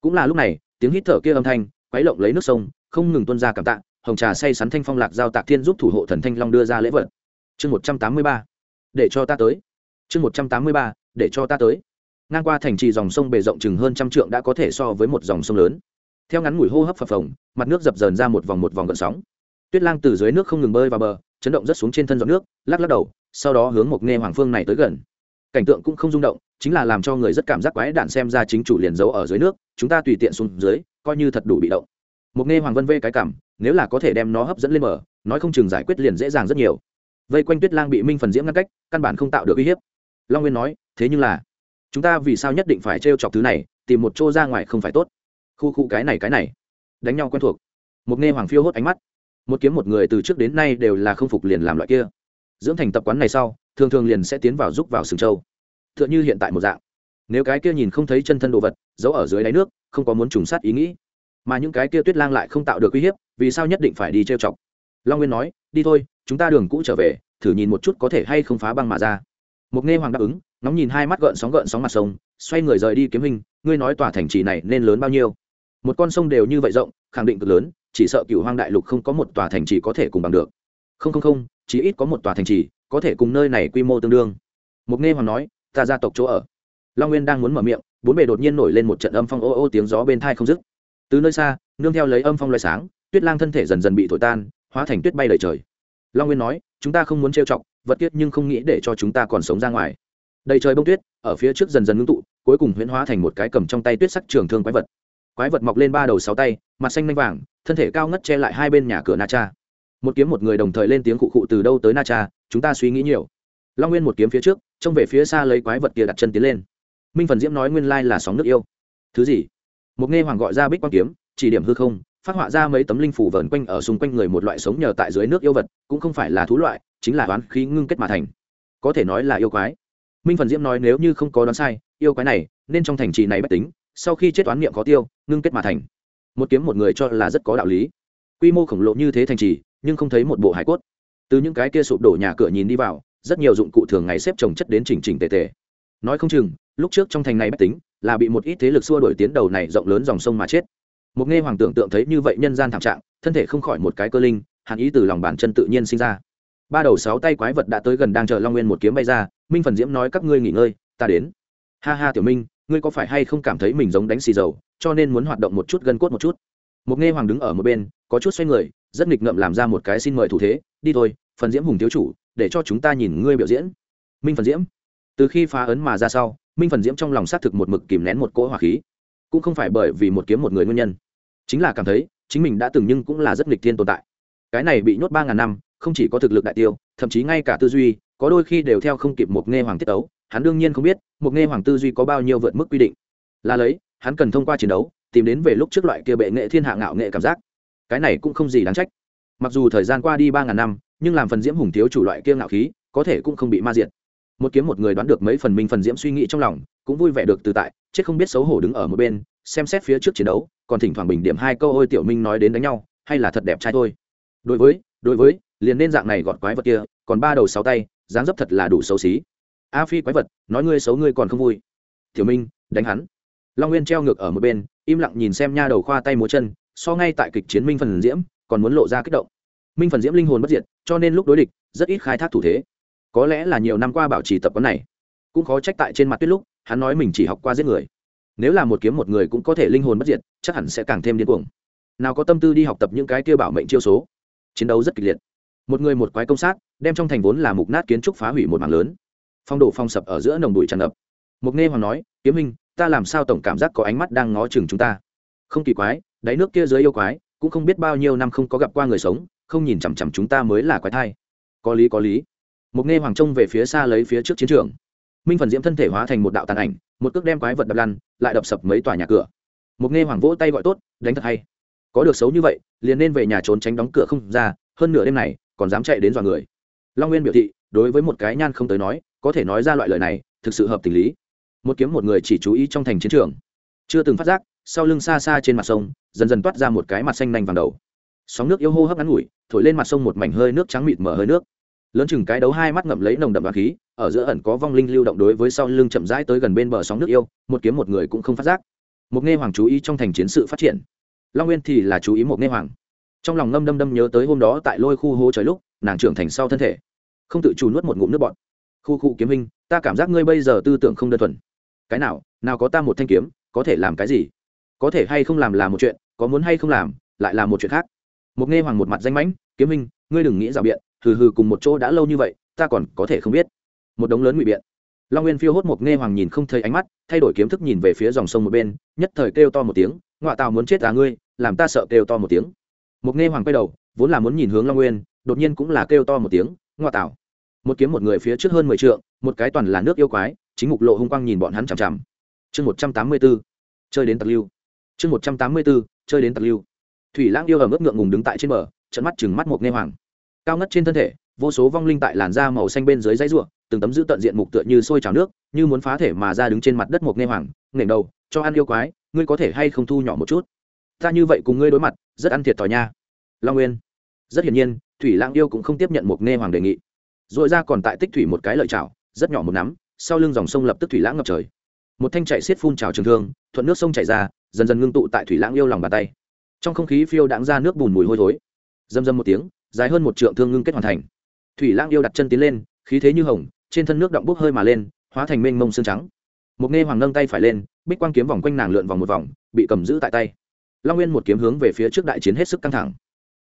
Cũng là lúc này, tiếng hít thở kia âm thanh, quấy lộng lấy nước sông, không ngừng tuôn ra cảm tạ, hồng trà say sắn thanh phong lạc giao tạc thiên giúp thủ hộ thần thanh long đưa ra lễ vật. Chương một trăm tám mươi ba, để cho ta tới. Chương một trăm tám mươi ba, để cho ta tới. Ngang qua thành trì dòng sông bề rộng chừng hơn trăm trượng đã có thể so với một dòng sông lớn. Theo ngắn ngủi hô hấp phập phồng, mặt nước dập dờn ra một vòng một vòng gợn sóng tuyết lang từ dưới nước không ngừng bơi vào bờ, chấn động rất xuống trên thân giọt nước, lắc lắc đầu, sau đó hướng một nghe hoàng phương này tới gần. Cảnh tượng cũng không rung động, chính là làm cho người rất cảm giác quái đạn xem ra chính chủ liền giấu ở dưới nước, chúng ta tùy tiện xuống dưới, coi như thật đủ bị động. Một nghe hoàng vân vê cái cảm, nếu là có thể đem nó hấp dẫn lên bờ, nói không chừng giải quyết liền dễ dàng rất nhiều. Vây quanh tuyết lang bị minh phần diễm ngăn cách, căn bản không tạo được uy hiếp. Long nguyên nói, thế nhưng là, chúng ta vì sao nhất định phải t chọc thứ này, tìm một chỗ ra ngoài không phải tốt? Khu khu cái này cái này, đánh nhau quen thuộc. Một nghe hoàng phiêu hốt ánh mắt một kiếm một người từ trước đến nay đều là không phục liền làm loại kia. Dưỡng thành tập quán này sau, thường thường liền sẽ tiến vào giúp vào sừng châu. T h ư ợ n h ư hiện tại một dạng. Nếu cái kia nhìn không thấy chân thân đồ vật, giấu ở dưới đáy nước, không có muốn trùng sát ý nghĩ. Mà những cái kia tuyết lang lại không tạo được uy hiếp, vì sao nhất định phải đi trêu chọc? Long nguyên nói, đi thôi, chúng ta đường cũ trở về, thử nhìn một chút có thể hay không phá băng mà ra. Mục nghe hoàng đáp ứng nóng nhìn hai mắt gợn sóng gợn sóng mặt sông, xoay người rời đi kiếm hình, ngươi nói tòa thành trì này nên lớn bao nhiêu? Một con sông đều như vậy rộng, khẳng định cực lớn chỉ sợ cựu hoang đại lục không có một tòa thành trì có thể cùng bằng được. Không không không, chỉ ít có một tòa thành trì có thể cùng nơi này quy mô tương đương. Mục nghe hoàng nói, ta gia tộc chỗ ở. Long nguyên đang muốn mở miệng, bốn bề đột nhiên nổi lên một trận âm phong ô ô tiếng gió bên thai không dứt. Từ nơi xa, nương theo lấy âm phong loài sáng, tuyết lang thân thể dần dần bị thổi tan, hóa thành tuyết bay đầy trời. Long nguyên nói, chúng ta không muốn trêu chọc, vật tiết nhưng không nghĩ để cho chúng ta còn sống ra ngoài. Đầy trời bông tuyết, ở phía trước dần dần ngưng tụ, cuối cùng huyễn hóa thành một cái cầm trong tay tuyết sắc trường thương quái vật. Quái vật mọc lên ba đầu sáu tay, mặt xanh nanh vàng thân thể cao ngất che lại hai bên nhà cửa na cha. Một kiếm một người đồng thời lên tiếng cụ cụ từ đâu tới na cha, chúng ta suy nghĩ nhiều. Long nguyên một kiếm phía trước, trông về phía xa lấy quái vật kia đặt chân tiến lên. Minh phần diễm nói nguyên lai là sóng nước yêu. Thứ gì? Một nghe hoàng gọi ra bích quang kiếm, chỉ điểm hư không, phát họa ra mấy tấm linh phủ vờn quanh ở xung quanh người một loại sống nhờ tại dưới nước yêu vật, cũng không phải là thú loại, chính là đoán khí ngưng kết mà thành. Có thể nói là yêu quái. Minh phần diễm nói nếu như không có đoán sai, yêu quái này, nên trong thành trì này bất tính, sau khi chết toán niệm có tiêu, ngưng kết mà thành một kiếm một người cho là rất có đạo lý. Quy mô khổng lồ như thế thành trì, nhưng không thấy một bộ hải cốt. Từ những cái kia sụp đổ nhà cửa nhìn đi vào, rất nhiều dụng cụ thường ngày xếp trồng chất đến chỉnh chỉnh tề tề. Nói không chừng, lúc trước trong thành này bất tính, là bị một ít thế lực xua đổi tiến đầu này rộng lớn dòng sông mà chết. Một nghe hoàng tưởng tượng thấy như vậy nhân gian thảm trạng, thân thể không khỏi một cái cơ linh, hàn ý từ lòng bàn chân tự nhiên sinh ra. Ba đầu sáu tay quái vật đã tới gần đang chờ long nguyên một kiếm bay ra, minh phần diễm nói, các ngươi nghỉ ngơi, ta đến. Ha ha, tiểu minh, ngươi có phải hay không cảm thấy mình giống đánh xì dầu? Cho nên muốn hoạt động một chút gân cốt một chút. Một nghe hoàng đứng ở một bên, có chút xoay người, rất nghịch ngợm làm ra một cái xin mời thủ thế, đi thôi, phần diễm hùng thiếu chủ, để cho chúng ta nhìn ngươi biểu diễn. Minh phần diễm. Từ khi phá ấn mà ra sau, minh phần diễm trong lòng xác thực một mực kìm nén một cỗ hỏa khí. Cũng không phải bởi vì một kiếm một người nguyên nhân. Chính là cảm thấy, chính mình đã từng nhưng cũng là rất nghịch thiên tồn tại. Cái này bị nhốt ba ngàn năm, không chỉ có thực lực đại tiêu, thậm chí ngay cả tư duy, có đôi khi đều theo không kịp một nghe hoàng tiết ấu hắn đương nhiên không biết, một nghe hoàng tư duy có bao nhiêu vượt mức quy định. Là lấy hắn cần thông qua chiến đấu, tìm đến về lúc trước loại kia bệ nghệ thiên hạ ngạo nghệ cảm giác. Cái này cũng không gì đáng trách. Mặc dù thời gian qua đi ba ngàn năm, nhưng làm phần diễm hùng thiếu chủ loại kia ngạo khí, có thể cũng không bị ma diệt. Một kiếm một người đoán được mấy phần minh phần diễm suy nghĩ trong lòng, cũng vui vẻ được từ tại, chết không biết xấu hổ đứng ở một bên, xem xét phía trước chiến đấu, còn thỉnh thoảng bình điểm hai câu ôi tiểu minh nói đến đánh nhau, hay là thật đẹp trai thôi. Đối với đối với, liền nên dạng này gọt quái vật kia, còn ba đầu sáu tay, dáng dấp thật là đủ xấu xí. A phi quái vật, nói ngươi xấu ngươi còn không vui. Tiểu minh, đánh hắn long nguyên treo ngược ở một bên, im lặng nhìn xem nha đầu khoa tay múa chân, so ngay tại kịch chiến minh phần diễm, còn muốn lộ ra kích động. Minh phần diễm linh hồn bất diệt, cho nên lúc đối địch, rất ít khai thác thủ thế. Có lẽ là nhiều năm qua bảo trì tập quán này. Cũng khó trách tại trên mặt tuyết lúc, hắn nói mình chỉ học qua giết người. Nếu là một kiếm một người cũng có thể linh hồn bất diệt, chắc hẳn sẽ càng thêm điên cuồng. Nào có tâm tư đi học tập những cái kia bảo mệnh chiêu số. Chiến đấu rất kịch liệt. Một người một quái công sát, đem trong thành vốn là mục nát kiến trúc phá hủy một mảng lớn. Phong độ phong sập ở giữa nồng bụi tràn ngập. Mục nghe hoàng nói, kiếm minh ta làm sao tổng cảm giác có ánh mắt đang ngó chừng chúng ta? Không kỳ quái, đáy nước kia dưới yêu quái, cũng không biết bao nhiêu năm không có gặp qua người sống, không nhìn chằm chằm chúng ta mới là quái thai. Có lý có lý. Một nghe hoàng trông về phía xa lấy phía trước chiến trường, minh phần diễm thân thể hóa thành một đạo tàn ảnh, một cước đem quái vật đập lăn, lại đập sập mấy tòa nhà cửa. Một nghe hoàng vỗ tay gọi tốt, đánh thật hay. Có được xấu như vậy, liền nên về nhà trốn tránh đóng cửa không ra, hơn nửa đêm này, còn dám chạy đến dọa người. Long nguyên biểu thị, đối với một cái nhan không tới nói, có thể nói ra loại lời này, thực sự hợp tình lý một kiếm một người chỉ chú ý trong thành chiến trường. Chưa từng phát giác, sau lưng xa xa trên mặt sông, dần dần toát ra một cái mặt xanh nanh vàng đầu. Sóng nước yêu hô hấp ngắn ngủi, thổi lên mặt sông một mảnh hơi nước trắng mịt mở hơi nước. Lớn chừng cái đấu hai mắt ngậm lấy nồng đậm và khí ở giữa ẩn có vong linh lưu động đối với sau lưng chậm rãi tới gần bên bờ sóng nước yêu, một kiếm một người cũng không phát giác. Một nghe hoàng chú ý trong thành chiến sự phát triển. Long nguyên thì là chú ý một nghe hoàng. Trong lòng ngâm đâm đâm nhớ tới hôm đó tại lôi khu hố trời lúc, nàng trưởng thành sau thân thể. Không tự chủ nuốt một ngụm nước bọt. Khu khu kiếm hình ta cảm giác ngươi bây giờ tư tưởng không đơn thuần cái nào nào có ta một thanh kiếm, có thể làm cái gì? Có thể hay không làm là một chuyện, có muốn hay không làm, lại là một chuyện khác. Một nghe hoàng một mặt danh mãnh, kiếm hình ngươi đừng nghĩ rào biện, hừ hừ cùng một chỗ đã lâu như vậy, ta còn có thể không biết. Một đống lớn ngụy biện. Long nguyên phiêu hốt một nghe hoàng nhìn không thấy ánh mắt, thay đổi kiếm thức nhìn về phía dòng sông một bên, nhất thời kêu to một tiếng, ngọa tào muốn chết à ngươi, làm ta sợ kêu to một tiếng. Một nghe hoàng quay đầu, vốn là muốn nhìn hướng long nguyên, đột nhiên cũng là kêu to một tiếng, ngọa tào. Một kiếm một người phía trước hơn mười trượng, một cái toàn là nước yêu quái chính mục lộ hung quang nhìn bọn hắn chằm chằm. Chương một trăm tám mươi b ố chơi đến tặc lưu. Chương một trăm tám mươi b ố chơi đến tặc lưu. Thủy lãng yêu ở mức ngượng ngùng đứng tại trên bờ trận mắt chừng mắt một nghe hoàng. Cao ngất trên thân thể, vô số vong linh tại làn da màu xanh bên dưới dãy ruộng từng tấm giữ tận diện mục tựa như sôi trào nước, như muốn phá thể mà ra đứng trên mặt đất một nghe hoàng nghển đầu, cho ăn yêu quái, ngươi có thể hay không thu nhỏ một chút? Ta như vậy cùng ngươi đối mặt, rất ăn thiệt thòi nha. Long nguyên. Rất hiển nhiên, thủy lãng yêu cũng không tiếp nhận một nghe hoàng đề nghị. R ra còn tại tích thủy một cái lợi chảo, rất nhỏ một nắm sau lưng dòng sông lập tức thủy lãng ngập trời. Một thanh chạy xiết phun trào trường thương, thuận nước sông chảy ra, dần dần ngưng tụ tại thủy lãng yêu lòng bàn tay. Trong không khí phiêu đãng ra nước bùn mùi hôi thối. Dâm dâm một tiếng, dài hơn một trượng thương ngưng kết hoàn thành. Thủy lãng yêu đặt chân tiến lên, khí thế như hồng, trên thân nước động bốc hơi mà lên, hóa thành mênh mông xương trắng. Một nghe hoàng nâng tay phải lên, bích quang kiếm vòng quanh nàng lượn vòng một vòng, bị cầm giữ tại tay. Long nguyên một kiếm hướng về phía trước đại chiến hết sức căng thẳng.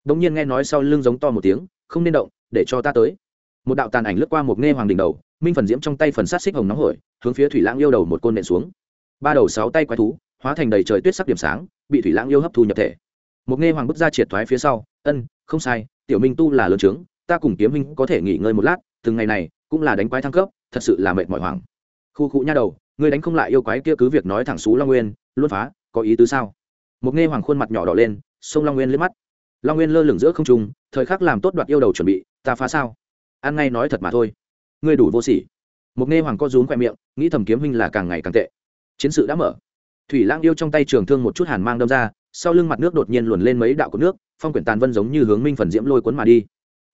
Đ nhiên nghe nói sau lưng giống to một tiếng, không nên động, để cho ta tới. Một đạo tàn ảnh lướt qua một nghe hoàng đỉnh đầu minh phần diễm trong tay phần sát xích hồng nóng hổi, hướng phía thủy lãng yêu đầu một côn nện xuống. Ba đầu sáu tay quái thú, hóa thành đầy trời tuyết sắc điểm sáng, bị thủy lãng yêu hấp thu nhập thể. Một nghe hoàng bước ra triệt thoái phía sau, ân, không sai, tiểu minh tu là lớn trướng, ta cùng kiếm minh có thể nghỉ ngơi một lát, từng ngày này cũng là đánh quái thăng cấp, thật sự là mệt mỏi hoàng khu cụ nha đầu người đánh không lại yêu quái kia cứ việc nói thẳng xú long nguyên, luôn phá, có ý tứ sao? Một nghe hoàng khuôn mặt nhỏ đỏ lên sông long nguyên lên mắt. Long nguyên lơ lửng giữa không trung, thời khắc làm tốt đoạt yêu đầu chuẩn bị, ta phá sao? Ăn ngay nói thật mà thôi ngươi đủ vô sỉ. Một nghe hoàng co rúm khoe miệng, nghĩ thầm kiếm huynh là càng ngày càng tệ. Chiến sự đã mở. Thủy Lang yêu trong tay trường thương một chút hàn mang đâm ra, sau lưng mặt nước đột nhiên luồn lên mấy đạo của nước, phong quyển tàn vân giống như hướng minh phần diễm lôi cuốn mà đi.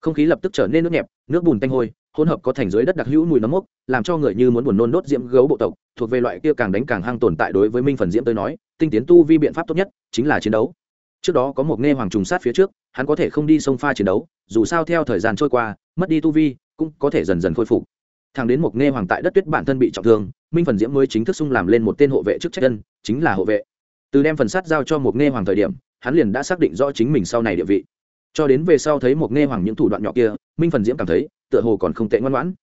Không khí lập tức trở nên nước nhẹp, nước bùn tanh hôi, hỗn hợp có thành dưới đất đặc hữu mùi nấm mốc, làm cho người như muốn buồn nôn đốt diễm gấu bộ tộc, thuộc về loại kia càng đánh càng hăng tồn tại đối với minh phần diễm tới nói, tinh tiến tu vi biện pháp tốt nhất chính là chiến đấu. Trước đó có một nghe hoàng trùng sát phía trước, hắn có thể không đi sông pha chiến đấu, dù sao theo thời gian trôi qua, mất đi tu vi cũng có thể dần dần khôi phục. Thằng đến một nghe hoàng tại đất tuyết bản thân bị trọng thương, minh phần diễm mới chính thức sung làm lên một tên hộ vệ chức trách dân chính là hộ vệ. Từ đem phần sát giao cho một nghe hoàng thời điểm, hắn liền đã xác định rõ chính mình sau này địa vị. Cho đến về sau thấy một nghe hoàng những thủ đoạn nhỏ kia, minh phần diễm cảm thấy, tựa hồ còn không tệ ngoan ngoãn.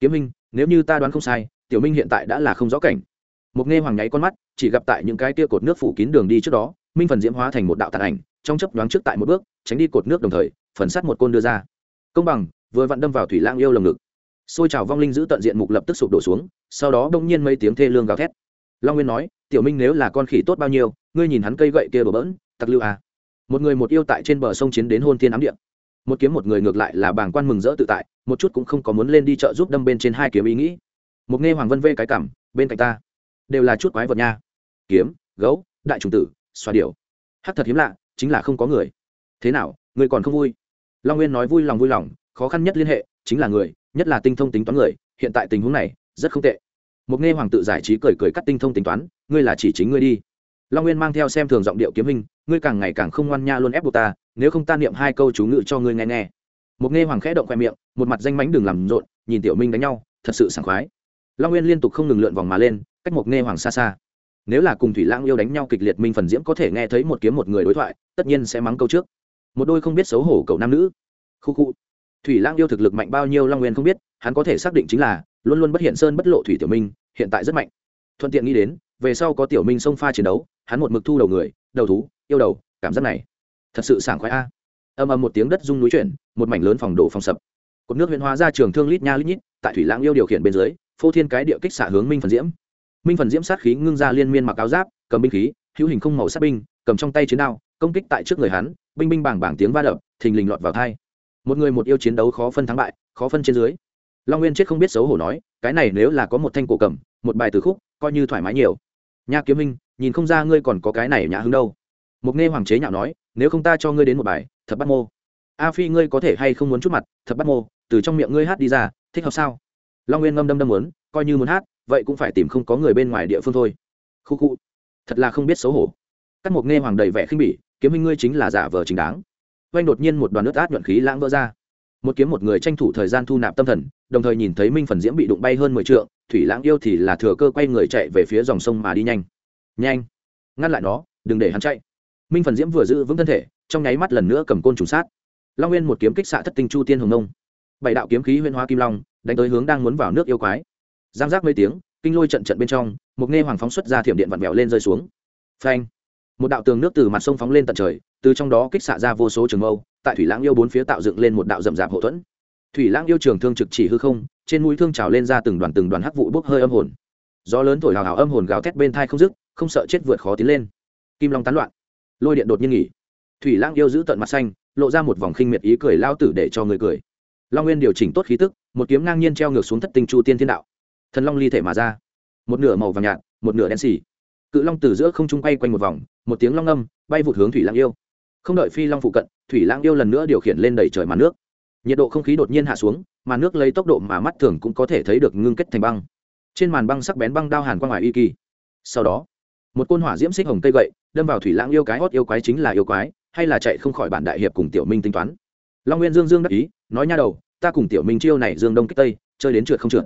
Kiếm minh, nếu như ta đoán không sai, tiểu minh hiện tại đã là không rõ cảnh. Một nghe hoàng nháy con mắt, chỉ gặp tại những cái kia cột nước phủ kín đường đi trước đó, minh phần diễm hóa thành một đạo tàn ảnh, trong chấp nhoáng trước tại một bước, tránh đi cột nước đồng thời, phần sắt một côn đưa ra. Công bằng vừa vặn đâm vào thủy lang yêu lồng ngực. Xôi trào vong linh giữ tận diện mục lập tức sụp đổ xuống, sau đó đông nhiên mấy tiếng thê lương gào thét. Long nguyên nói, tiểu minh nếu là con khỉ tốt bao nhiêu, ngươi nhìn hắn cây gậy kia bờ bỡn, tặc lưu à. một người một yêu tại trên bờ sông chiến đến hôn thiên ám điện một kiếm một người ngược lại là bàng quan mừng rỡ tự tại, một chút cũng không có muốn lên đi chợ giúp đâm bên trên hai kiếm ý nghĩ. Một nghe hoàng vân vê cái cảm, bên cạnh ta, đều là chút quái vật nha. Kiếm, gấu, đại trùng tử, xoa điểu. Hát thật hiếm lạ, chính là không có người. Thế nào, ngươi còn không vui? Long nguyên nói vui lòng vui lòng khó khăn nhất liên hệ chính là người, nhất là tinh thông tính toán người, hiện tại tình huống này rất không tệ. Một nghe hoàng tự giải trí cười cười cắt tinh thông tính toán, ngươi là chỉ chính ngươi đi. Long nguyên mang theo xem thường giọng điệu kiếm hình, ngươi càng ngày càng không ngoan nha luôn ép buộc ta, nếu không ta niệm hai câu chú ngự cho ngươi nghe nghe. Một nghe hoàng khẽ động khoe miệng, một mặt danh mánh đừng làm rộn, nhìn tiểu minh đánh nhau, thật sự sảng khoái. Long nguyên liên tục không ngừng lượn vòng mà lên, cách một nghe hoàng xa xa. Nếu là cùng thủy lãng yêu đánh nhau kịch liệt minh phần diễm có thể nghe thấy một kiếm một người đối thoại, tất nhiên sẽ mắng câu trước. Một đôi không biết xấu hổ cậu nam nữ. Khu khu thủy Lang yêu thực lực mạnh bao nhiêu long nguyên không biết, hắn có thể xác định chính là, luôn luôn bất hiện sơn bất lộ thủy tiểu minh, hiện tại rất mạnh. Thuận tiện nghĩ đến, về sau có tiểu minh xông pha chiến đấu, hắn một mực thu đầu người, đầu thú, yêu đầu, cảm giác này, thật sự sảng khoái a. Âm âm một tiếng đất rung núi chuyển, một mảnh lớn phòng đổ phòng sập. Cột nước huyện hóa ra trường thương lít nha lít nhít, tại thủy lãng yêu điều khiển bên dưới, phô thiên cái địa kích xả hướng minh phần diễm. Minh phần diễm sát khí ngưng ra liên miên mặc áo giáp, cầm binh khí, hữu hình không màu sát binh, cầm trong tay chiến đao, công kích tại trước người hắn, binh binh bảng bảng tiếng va đập, thình lình lọt vào thai một người một yêu chiến đấu khó phân thắng bại, khó phân trên dưới. Long nguyên chết không biết xấu hổ nói, cái này nếu là có một thanh cổ cầm, một bài từ khúc, coi như thoải mái nhiều. Nha kiếm minh, nhìn không ra ngươi còn có cái này nhã hứng đâu. Mục nghe hoàng chế nhạo nói, nếu không ta cho ngươi đến một bài thật bắt mô. A phi ngươi có thể hay không muốn chút mặt thật bắt mô, từ trong miệng ngươi hát đi ra, thích hợp sao? Long nguyên ngâm đâm đâm muốn, coi như muốn hát, vậy cũng phải tìm không có người bên ngoài địa phương thôi. Khu khu. Thật là không biết xấu hổ. Cắt Mục nghe hoàng đầy vẻ khinh bỉ, kiếm minh ngươi chính là giả vờ chính đáng oanh đột nhiên một đoàn nước át nhuận khí lãng vỡ ra. Một kiếm một người tranh thủ thời gian thu nạp tâm thần, đồng thời nhìn thấy minh phần diễm bị đụng bay hơn mười t thủy lãng yêu thì là thừa cơ quay người chạy về phía dòng sông mà đi nhanh. Nhanh! Ngăn lại nó, đừng để hắn chạy. Minh phần diễm vừa giữ vững thân thể, trong nháy mắt lần nữa cầm côn trùng sát. Long nguyên một kiếm kích xạ thất tinh chu tiên hồng nông. Bảy đạo kiếm khí huyên hoa kim long, đánh tới hướng đang muốn vào nước yêu quái. Giang giác mấy tiếng, kinh lôi trận trận bên trong, một nghe hoàng phóng xuất ra thiểm điện vặn vẹo lên rơi xuống. Phanh! Một đạo tường nước từ mặt sông phóng lên tận trời, từ trong đó kích xạ ra vô số trường mâu, tại thủy lãng yêu bốn phía tạo dựng lên một đạo rậm rạp hậu thuẫn. Thủy lãng yêu trường thương trực chỉ hư không, trên mũi thương trào lên ra từng đoàn từng đoàn hắc vụ bốc hơi âm hồn. Gió lớn thổi hào hào âm hồn gào thét bên thai không dứt, không sợ chết vượt khó tiến lên. Kim long tán loạn. Lôi điện đột nhiên nghỉ. Thủy lãng yêu giữ tận mặt xanh, lộ ra một vòng khinh miệt ý cười lao tử để cho người cười. Long nguyên điều chỉnh tốt khí tức, một kiếm ngang nhiên treo ngược xuống thất tinh chu tiên thiên đạo. Thần long ly thể mà ra. Một nửa màu vàng nhạt, một nửa đen xì cự long từ giữa không trung quay quanh một vòng, một tiếng long âm, bay vụt hướng thủy lang yêu. Không đợi phi long phụ cận, thủy lang yêu lần nữa điều khiển lên đầy trời màn nước. Nhiệt độ không khí đột nhiên hạ xuống, màn nước lấy tốc độ mà mắt thường cũng có thể thấy được ngưng kết thành băng. Trên màn băng sắc bén băng đao hàn qua ngoài y kỳ. Sau đó, một côn hỏa diễm xích hồng cây gậy đâm vào thủy lãng yêu cái hót yêu quái chính là yêu quái, hay là chạy không khỏi bản đại hiệp cùng tiểu minh tính toán. Long nguyên dương dương đắc ý, nói nha đầu, ta cùng tiểu minh chiêu này dương đông kích tây, chơi đến trượt không trượt.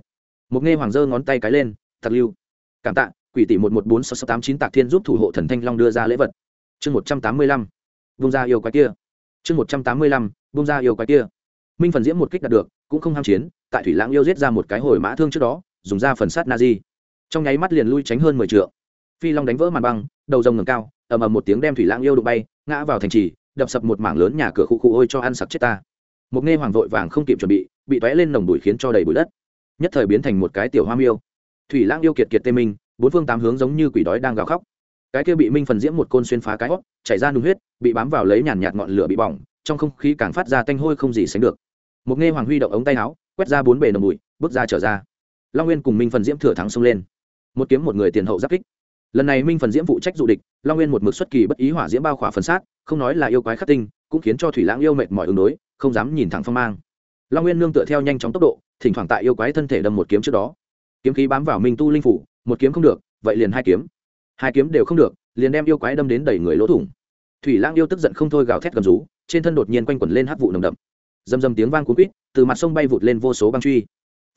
Một nghe hoàng dơ ngón tay cái lên, thật lưu. Cảm tạ quỷ tỷ một một bốn sáu sáu tám chín tạc thiên giúp thủ hộ thần thanh long đưa ra lễ vật. Chương một trăm tám mươi lăm, vung ra yêu quái kia. Chương một trăm tám mươi lăm, vung ra yêu quái kia. Minh phần diễm một kích đạt được, cũng không ham chiến, tại thủy lãng yêu giết ra một cái hồi mã thương trước đó, dùng ra phần sát na di. Trong nháy mắt liền lui tránh hơn mười t phi long đánh vỡ màn băng, đầu rồng ngầm cao, ầm ầm một tiếng đem thủy lãng yêu đụng bay, ngã vào thành trì, đập sập một mảng lớn nhà cửa khu khu ôi cho ăn sặc chết ta. Một nghe hoàng vội vàng không kịp chuẩn bị bị tóe lên nồng bụi khiến cho đầy bụi đất. Nhất thời biến thành một cái tiểu hoa miêu. Thủy lãng yêu kiệt kiệt tê minh bốn phương tám hướng giống như quỷ đói đang gào khóc. Cái kia bị minh phần diễm một côn xuyên phá cái hót chảy ra nung huyết, bị bám vào lấy nhàn nhạt ngọn lửa bị bỏng, trong không khí càng phát ra tanh hôi không gì sánh được. Một nghe hoàng huy động ống tay áo, quét ra bốn bề nồng bụi, bước ra trở ra. Long nguyên cùng minh phần diễm thừa thắng xông lên. Một kiếm một người tiền hậu giáp kích. Lần này minh phần diễm phụ trách dụ địch, long nguyên một mực xuất kỳ bất ý hỏa diễm bao khỏa phần sát, không nói là yêu quái khắc tinh, cũng khiến cho thủy lãng yêu mệt mỏi ứng đối, không dám nhìn thẳng phong mang. Long nguyên nương tựa theo nhanh chóng tốc độ, thỉnh thoảng tại yêu quái thân thể đâm một kiếm trước đó kiếm khí bám vào minh tu linh phủ, một kiếm không được, vậy liền hai kiếm. Hai kiếm đều không được, liền đem yêu quái đâm đến đẩy người lỗ thủng. Thủy Lang yêu tức giận không thôi gào thét gầm rú, trên thân đột nhiên quanh quẩn lên hắc vụ nồng đậm. Dầm dầm tiếng vang cuốn quýt, từ mặt sông bay vụt lên vô số băng truy.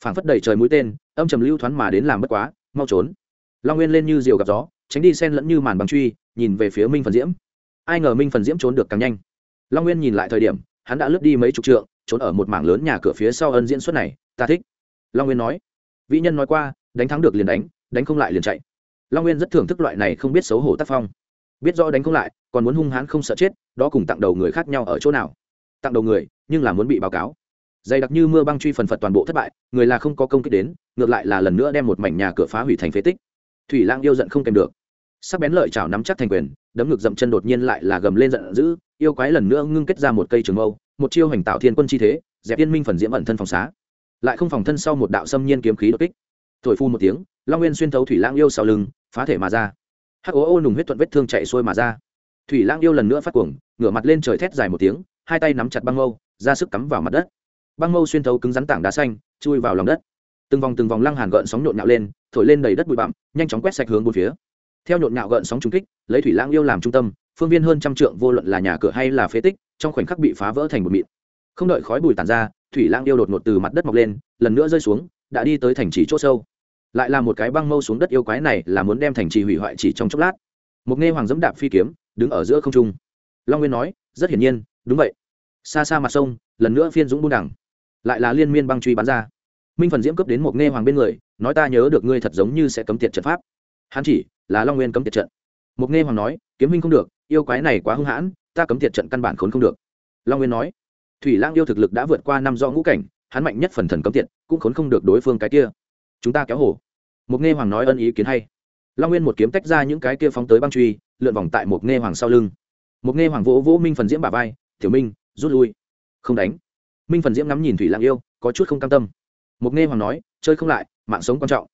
Phảng phất đầy trời mũi tên, âm trầm lưu thoáng mà đến làm bất quá, mau trốn. Long nguyên lên như diều gặp gió, tránh đi sen lẫn như màn băng truy, nhìn về phía minh phần diễm. Ai ngờ minh phần diễm trốn được càng nhanh. Long nguyên nhìn lại thời điểm, hắn đã lướt đi mấy chục trượng, trốn ở một mảng lớn nhà cửa phía sau ân diễn xuất này, ta thích. Long nguyên nói vĩ nhân nói qua, đánh thắng được liền đánh đánh không lại liền chạy. Long nguyên rất thưởng thức loại này không biết xấu hổ tác phong. Biết rõ đánh không lại, còn muốn hung hãn không sợ chết, đó cùng tặng đầu người khác nhau ở chỗ nào? Tặng đầu người, nhưng là muốn bị báo cáo. Dày đặc như mưa băng truy phần phật toàn bộ thất bại, người là không có công kích đến, ngược lại là lần nữa đem một mảnh nhà cửa phá hủy thành phế tích. Thủy lang yêu giận không kèm được. Sắc bén lợi chảo nắm chắc thành quyền, đấm ngực dậm chân đột nhiên lại là gầm lên giận dữ, yêu quái lần nữa ngưng kết ra một cây trường mâu, một chiêu hành tạo thiên quân chi thế, dẹp yên minh phần diễm ẩn thân phòng xá lại không phòng thân sau một đạo xâm nhiên kiếm khí đột kích. Thổi phu một tiếng, long nguyên xuyên thấu thủy lang yêu sau lưng, phá thể mà ra. Hắc ố ô nùng huyết thuận vết thương chạy xuôi mà ra. Thủy lang yêu lần nữa phát cuồng, ngửa mặt lên trời thét dài một tiếng, hai tay nắm chặt băng mâu, ra sức cắm vào mặt đất. Băng mâu xuyên thấu cứng rắn tảng đá xanh, chui vào lòng đất. Từng vòng từng vòng lăng hàn gợn sóng nhộn nhạo lên, thổi lên đầy đất bụi bặm, nhanh chóng quét sạch hướng bốn phía. Theo nhộn nhạo gợn sóng trung kích, lấy thủy lang yêu làm trung tâm, phương viên hơn trăm trượng, vô luận là nhà cửa hay là phế tích, trong khoảnh khắc bị phá vỡ thành một mịn. Không đợi khói bụi tàn ra thủy lang yêu đột ngột từ mặt đất mọc lên, lần nữa rơi xuống, đã đi tới thành trì chỗ sâu. Lại là một cái băng mâu xuống đất yêu quái này là muốn đem thành trì hủy hoại chỉ trong chốc lát. Một nghe hoàng dẫm đạp phi kiếm, đứng ở giữa không trung. Long nguyên nói, rất hiển nhiên, đúng vậy. Xa xa mặt sông, lần nữa phiên dũng buôn đẳng lại là liên miên băng truy bắn ra. Minh phần diễm cấp đến một nghe hoàng bên người, nói, ta nhớ được ngươi thật giống như sẽ cấm tiệt trận pháp. Hắn chỉ là long nguyên cấm tiệt trận. Một nghe hoàng nói, kiếm minh không được, yêu quái này quá hung hãn, ta cấm tiệt trận căn bản khốn không được. Long nguyên nói thủy lang yêu thực lực đã vượt qua năm do ngũ cảnh, hắn mạnh nhất phần thần cấm tiện, cũng khốn không được đối phương cái kia. Chúng ta kéo hồ. Mục nghe hoàng nói ân ý kiến hay. Long nguyên một kiếm tách ra những cái kia phóng tới băng truy, lượn vòng tại Mục nghe hoàng sau lưng. Mục nghe hoàng vỗ vỗ minh phần diễm bà vai, tiểu minh, rút lui. Không đánh. Minh phần diễm ngắm nhìn thủy lang yêu, có chút không cam tâm. Mục nghe hoàng nói, chơi không lại, mạng sống quan trọng.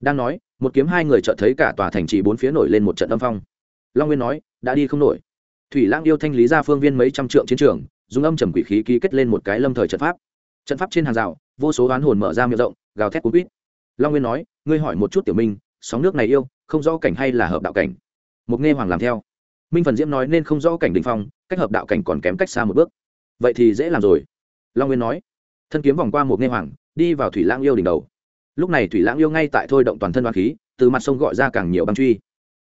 Đang nói, một kiếm hai người chợt thấy cả tòa thành trì bốn phía nổi lên một trận âm phong. Long nguyên nói, đã đi không nổi. Thủy lang yêu thanh lý ra phương viên mấy trăm trượng chiến trường dùng âm trầm quỷ khí ký kết lên một cái lâm thời trận pháp. Trận pháp trên hàng rào, vô số oán hồn mở ra miệng rộng, gào thét cú quýt. Long nguyên nói, ngươi hỏi một chút tiểu minh, sóng nước này yêu, không rõ cảnh hay là hợp đạo cảnh? Mục nghe hoàng làm theo. Minh phần diễm nói, nên không rõ cảnh đình phong, cách hợp đạo cảnh còn kém cách xa một bước. Vậy thì dễ làm rồi. Long nguyên nói, thân kiếm vòng qua một nghe hoàng, đi vào thủy lãng yêu đỉnh đầu. Lúc này thủy lãng yêu ngay tại thôi động toàn thân đoán khí, từ mặt sông gọi ra càng nhiều băng truy.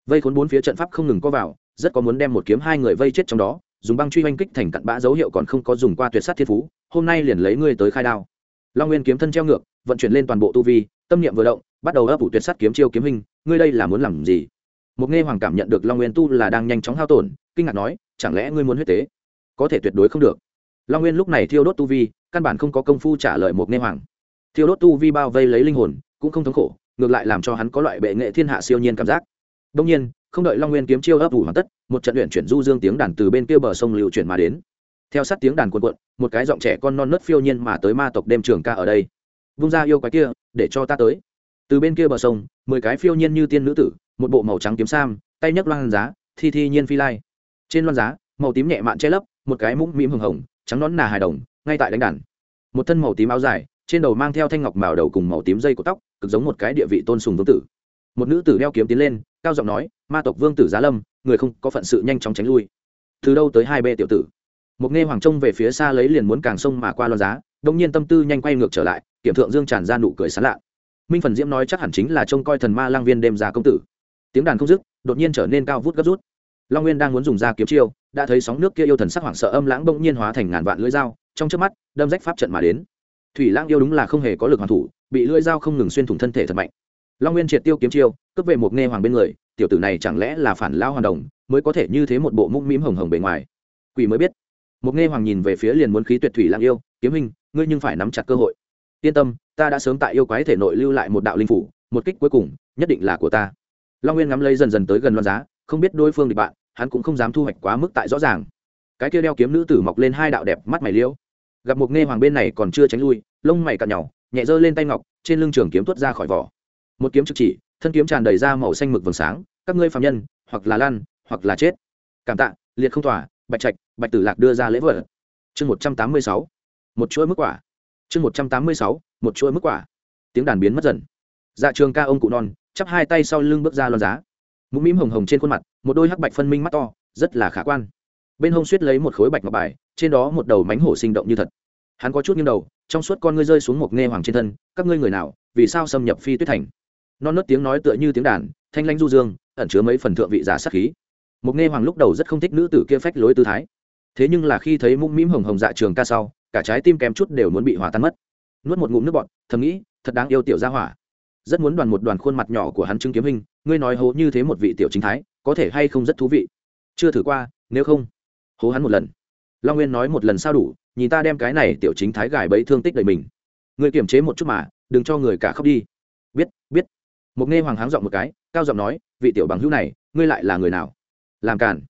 Vây khốn bốn phía trận pháp không ngừng có vào, rất có muốn đem một kiếm hai người vây chết trong đó dùng băng truy oanh kích thành cặn bã dấu hiệu còn không có dùng qua tuyệt sát thiên phú, hôm nay liền lấy ngươi tới khai đao. Long nguyên kiếm thân treo ngược, vận chuyển lên toàn bộ tu vi, tâm niệm vừa động, bắt đầu ấp ủ tuyệt sát kiếm chiêu kiếm hình, ngươi đây là muốn làm gì? Một nghe hoàng cảm nhận được long nguyên tu là đang nhanh chóng hao tổn, kinh ngạc nói, chẳng lẽ ngươi muốn huyết tế? Có thể tuyệt đối không được. Long nguyên lúc này thiêu đốt tu vi, căn bản không có công phu trả lời một nghe hoàng. Thiêu đốt tu vi bao vây lấy linh hồn, cũng không thống khổ, ngược lại làm cho hắn có loại bệ nghệ thiên hạ siêu nhiên cảm giác. Đông nhiên không đợi long nguyên kiếm chiêu ấp ủ hoàn tất, một trận luyện chuyển du dương tiếng đàn từ bên kia bờ sông lưu chuyển mà đến. Theo sát tiếng đàn cuộn cuộn, một cái giọng trẻ con non nớt phiêu nhiên mà tới ma tộc đêm trường ca ở đây. Vung ra yêu quái kia, để cho ta tới. Từ bên kia bờ sông, mười cái phiêu nhiên như tiên nữ tử, một bộ màu trắng kiếm sam, tay nhấc loan giá, thi thi nhiên phi lai. Trên loan giá, màu tím nhẹ mạn che lấp, một cái mũm mĩm hồng hồng, trắng nón nà hài đồng, ngay tại đánh đàn. Một thân màu tím áo dài, trên đầu mang theo thanh ngọc màu đầu cùng màu tím dây của tóc, cực giống một cái địa vị tôn sùng vương tử. Một nữ tử đeo kiếm tiến lên cao giọng nói, ma tộc vương tử giá lâm, người không có phận sự nhanh chóng tránh lui. Từ đâu tới hai bê tiểu tử? Một nghe hoàng trông về phía xa lấy liền muốn càng sông mà qua loan giá, đông nhiên tâm tư nhanh quay ngược trở lại, kiểm thượng dương tràn ra nụ cười sán lạ. Minh phần diễm nói chắc hẳn chính là trông coi thần ma lang viên đêm ra công tử. Tiếng đàn không dứt, đột nhiên trở nên cao vút gấp rút. Long nguyên đang muốn dùng ra kiếm chiêu, đã thấy sóng nước kia yêu thần sắc hoảng sợ âm lãng bỗng nhiên hóa thành ngàn vạn lưỡi dao, trong trước mắt, đâm rách pháp trận mà đến. Thủy lãng yêu đúng là không hề có lực hoàn thủ, bị lưỡi dao không ngừng xuyên thủng thân thể thật mạnh long nguyên triệt tiêu kiếm chiêu, cướp về một nghe hoàng bên người, tiểu tử này chẳng lẽ là phản lao hoàn đồng, mới có thể như thế một bộ mũm mĩm hồng hồng bề ngoài? Quỷ mới biết. Một nghe hoàng nhìn về phía liền muốn khí tuyệt thủy lang yêu, kiếm hình ngươi nhưng phải nắm chặt cơ hội. Yên tâm, ta đã sớm tại yêu quái thể nội lưu lại một đạo linh phủ, một kích cuối cùng, nhất định là của ta. Long nguyên ngắm lấy dần dần tới gần loan giá, không biết đối phương địch bạn, hắn cũng không dám thu hoạch quá mức tại rõ ràng. Cái kia đeo kiếm nữ tử mọc lên hai đạo đẹp mắt mày liêu. Gặp một nghe hoàng bên này còn chưa tránh lui, lông mày cặn nhỏ, nhẹ giơ lên tay ngọc, trên lưng trường kiếm tuốt ra khỏi vỏ một kiếm trực chỉ, thân kiếm tràn đầy ra màu xanh mực vầng sáng, các ngươi phạm nhân, hoặc là lan hoặc là chết. Cảm tạ, liệt không tỏa bạch trạch, bạch tử lạc đưa ra lễ vật. Chương một trăm tám mươi sáu, một chuỗi mức quả. Chương một trăm tám mươi sáu, một chuỗi mức quả. Tiếng đàn biến mất dần. Dạ trường ca ông cụ non, chắp hai tay sau lưng bước ra loan giá. Mũm mĩm hồng hồng trên khuôn mặt, một đôi hắc bạch phân minh mắt to, rất là khả quan. Bên hông suýt lấy một khối bạch ngọc bài, trên đó một đầu mánh hổ sinh động như thật. Hắn có chút nghiêng đầu, trong suốt con ngươi rơi xuống một nghe hoàng trên thân, các ngươi người nào, vì sao xâm nhập phi tuyết thành? Non nớt tiếng nói tựa như tiếng đàn, thanh lanh du dương, ẩn chứa mấy phần thượng vị giả sắc khí. Mục nghe hoàng lúc đầu rất không thích nữ tử kia phách lối tư thái. Thế nhưng là khi thấy mũm mĩm hồng hồng dạ trường ca sau, cả trái tim kém chút đều muốn bị hòa tan mất. Nuốt một ngụm nước bọt, thầm nghĩ, thật đáng yêu tiểu gia hỏa. Rất muốn đoàn một đoàn khuôn mặt nhỏ của hắn chứng kiếm hình, ngươi nói hố như thế một vị tiểu chính thái, có thể hay không rất thú vị? Chưa thử qua, nếu không, hố hắn một lần. Long nguyên nói một lần sao đủ, nhìn ta đem cái này tiểu chính thái gài bẫy thương tích đầy mình. Ngươi kiềm chế một chút mà, đừng cho người cả khóc đi một nghe hoàng háng giọng một cái, cao giọng nói, vị tiểu bằng hữu này, ngươi lại là người nào? Làm càn.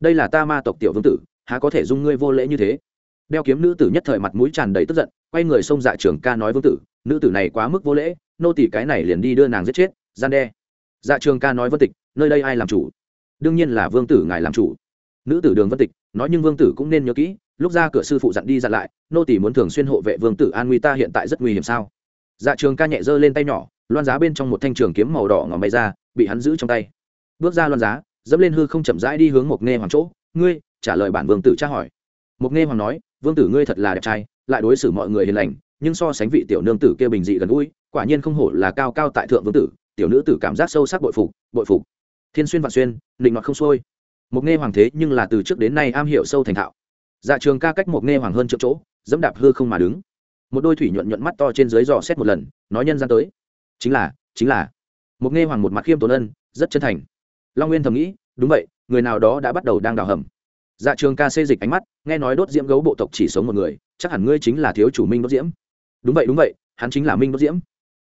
Đây là ta ma tộc tiểu vương tử, há có thể dung ngươi vô lễ như thế? Đeo kiếm nữ tử nhất thời mặt mũi tràn đầy tức giận, quay người xông dạ trưởng ca nói vương tử, nữ tử này quá mức vô lễ, nô tỷ cái này liền đi đưa nàng giết chết, gian đe. Dạ trường ca nói vân tịch, nơi đây ai làm chủ? Đương nhiên là vương tử ngài làm chủ. Nữ tử đường vân tịch, nói nhưng vương tử cũng nên nhớ kỹ, lúc ra cửa sư phụ dặn đi dặn lại, nô tỷ muốn thường xuyên hộ vệ vương tử an nguy ta hiện tại rất nguy hiểm sao? Dạ trường ca nhẹ giơ lên tay nhỏ loan giá bên trong một thanh trường kiếm màu đỏ ngòm bay ra, bị hắn giữ trong tay. Bước ra loan giá, dẫm lên hư không chậm rãi đi hướng một nghe hoàng chỗ. Ngươi, trả lời bản vương tử tra hỏi. Một nghe hoàng nói, vương tử ngươi thật là đẹp trai, lại đối xử mọi người hiền lành, nhưng so sánh vị tiểu nương tử kia bình dị gần gũi, quả nhiên không hổ là cao cao tại thượng vương tử, tiểu nữ tử cảm giác sâu sắc bội phục bội phục. Thiên xuyên vạn xuyên định mặt không xuôi. Một nghe hoàng thế nhưng là từ trước đến nay am hiểu sâu thành thạo. Dạ trường ca cách một nghe hoàng hơn triệu chỗ, dẫm đạp hư không mà đứng. Một đôi thủy nhuận nhuận mắt to trên dưới dò xét một lần, nói nhân gian tới chính là chính là. Một nghe hoàng một mặt khiêm tốn ân, rất chân thành. Long nguyên thầm nghĩ, đúng vậy, người nào đó đã bắt đầu đang đào hầm. Dạ trường ca xê dịch ánh mắt, nghe nói đốt diễm gấu bộ tộc chỉ sống một người, chắc hẳn ngươi chính là thiếu chủ minh đốt diễm. Đúng vậy đúng vậy, hắn chính là minh đốt diễm.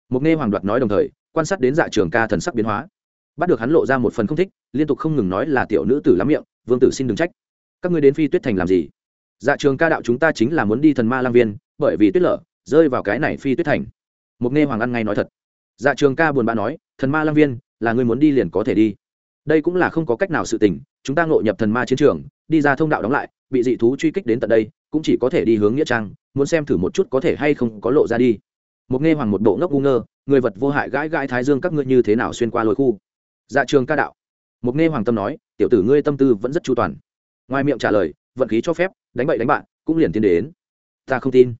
Một nghe hoàng đoạt nói đồng thời, quan sát đến dạ trường ca thần sắc biến hóa. Bắt được hắn lộ ra một phần không thích, liên tục không ngừng nói là tiểu nữ tử lắm miệng, vương tử xin đừng trách. Các ngươi đến phi tuyết thành làm gì? Dạ trường ca đạo, chúng ta chính là muốn đi thần ma lang viên, bởi vì tuyết lở, rơi vào cái này phi tuyết thành. Một nghe hoàng ăn ngay nói thật dạ trường ca buồn bã nói, thần ma lang viên, là ngươi muốn đi liền có thể đi. Đây cũng là không có cách nào sự tình, chúng ta ngộ nhập thần ma chiến trường, đi ra thông đạo đóng lại, bị dị thú truy kích đến tận đây, cũng chỉ có thể đi hướng nghĩa trang, muốn xem thử một chút có thể hay không có lộ ra đi. Một nghe hoàng một bộ ngốc ngu ngơ, người vật vô hại gãi gãi thái dương các ngươi như thế nào xuyên qua lối khu? Dạ trường ca đạo. Một nghe hoàng tâm nói, tiểu tử ngươi tâm tư vẫn rất chu toàn. Ngoài miệng trả lời, vận khí cho phép, đánh bậy đánh bạn, cũng liền tiến đến. Ta không tin.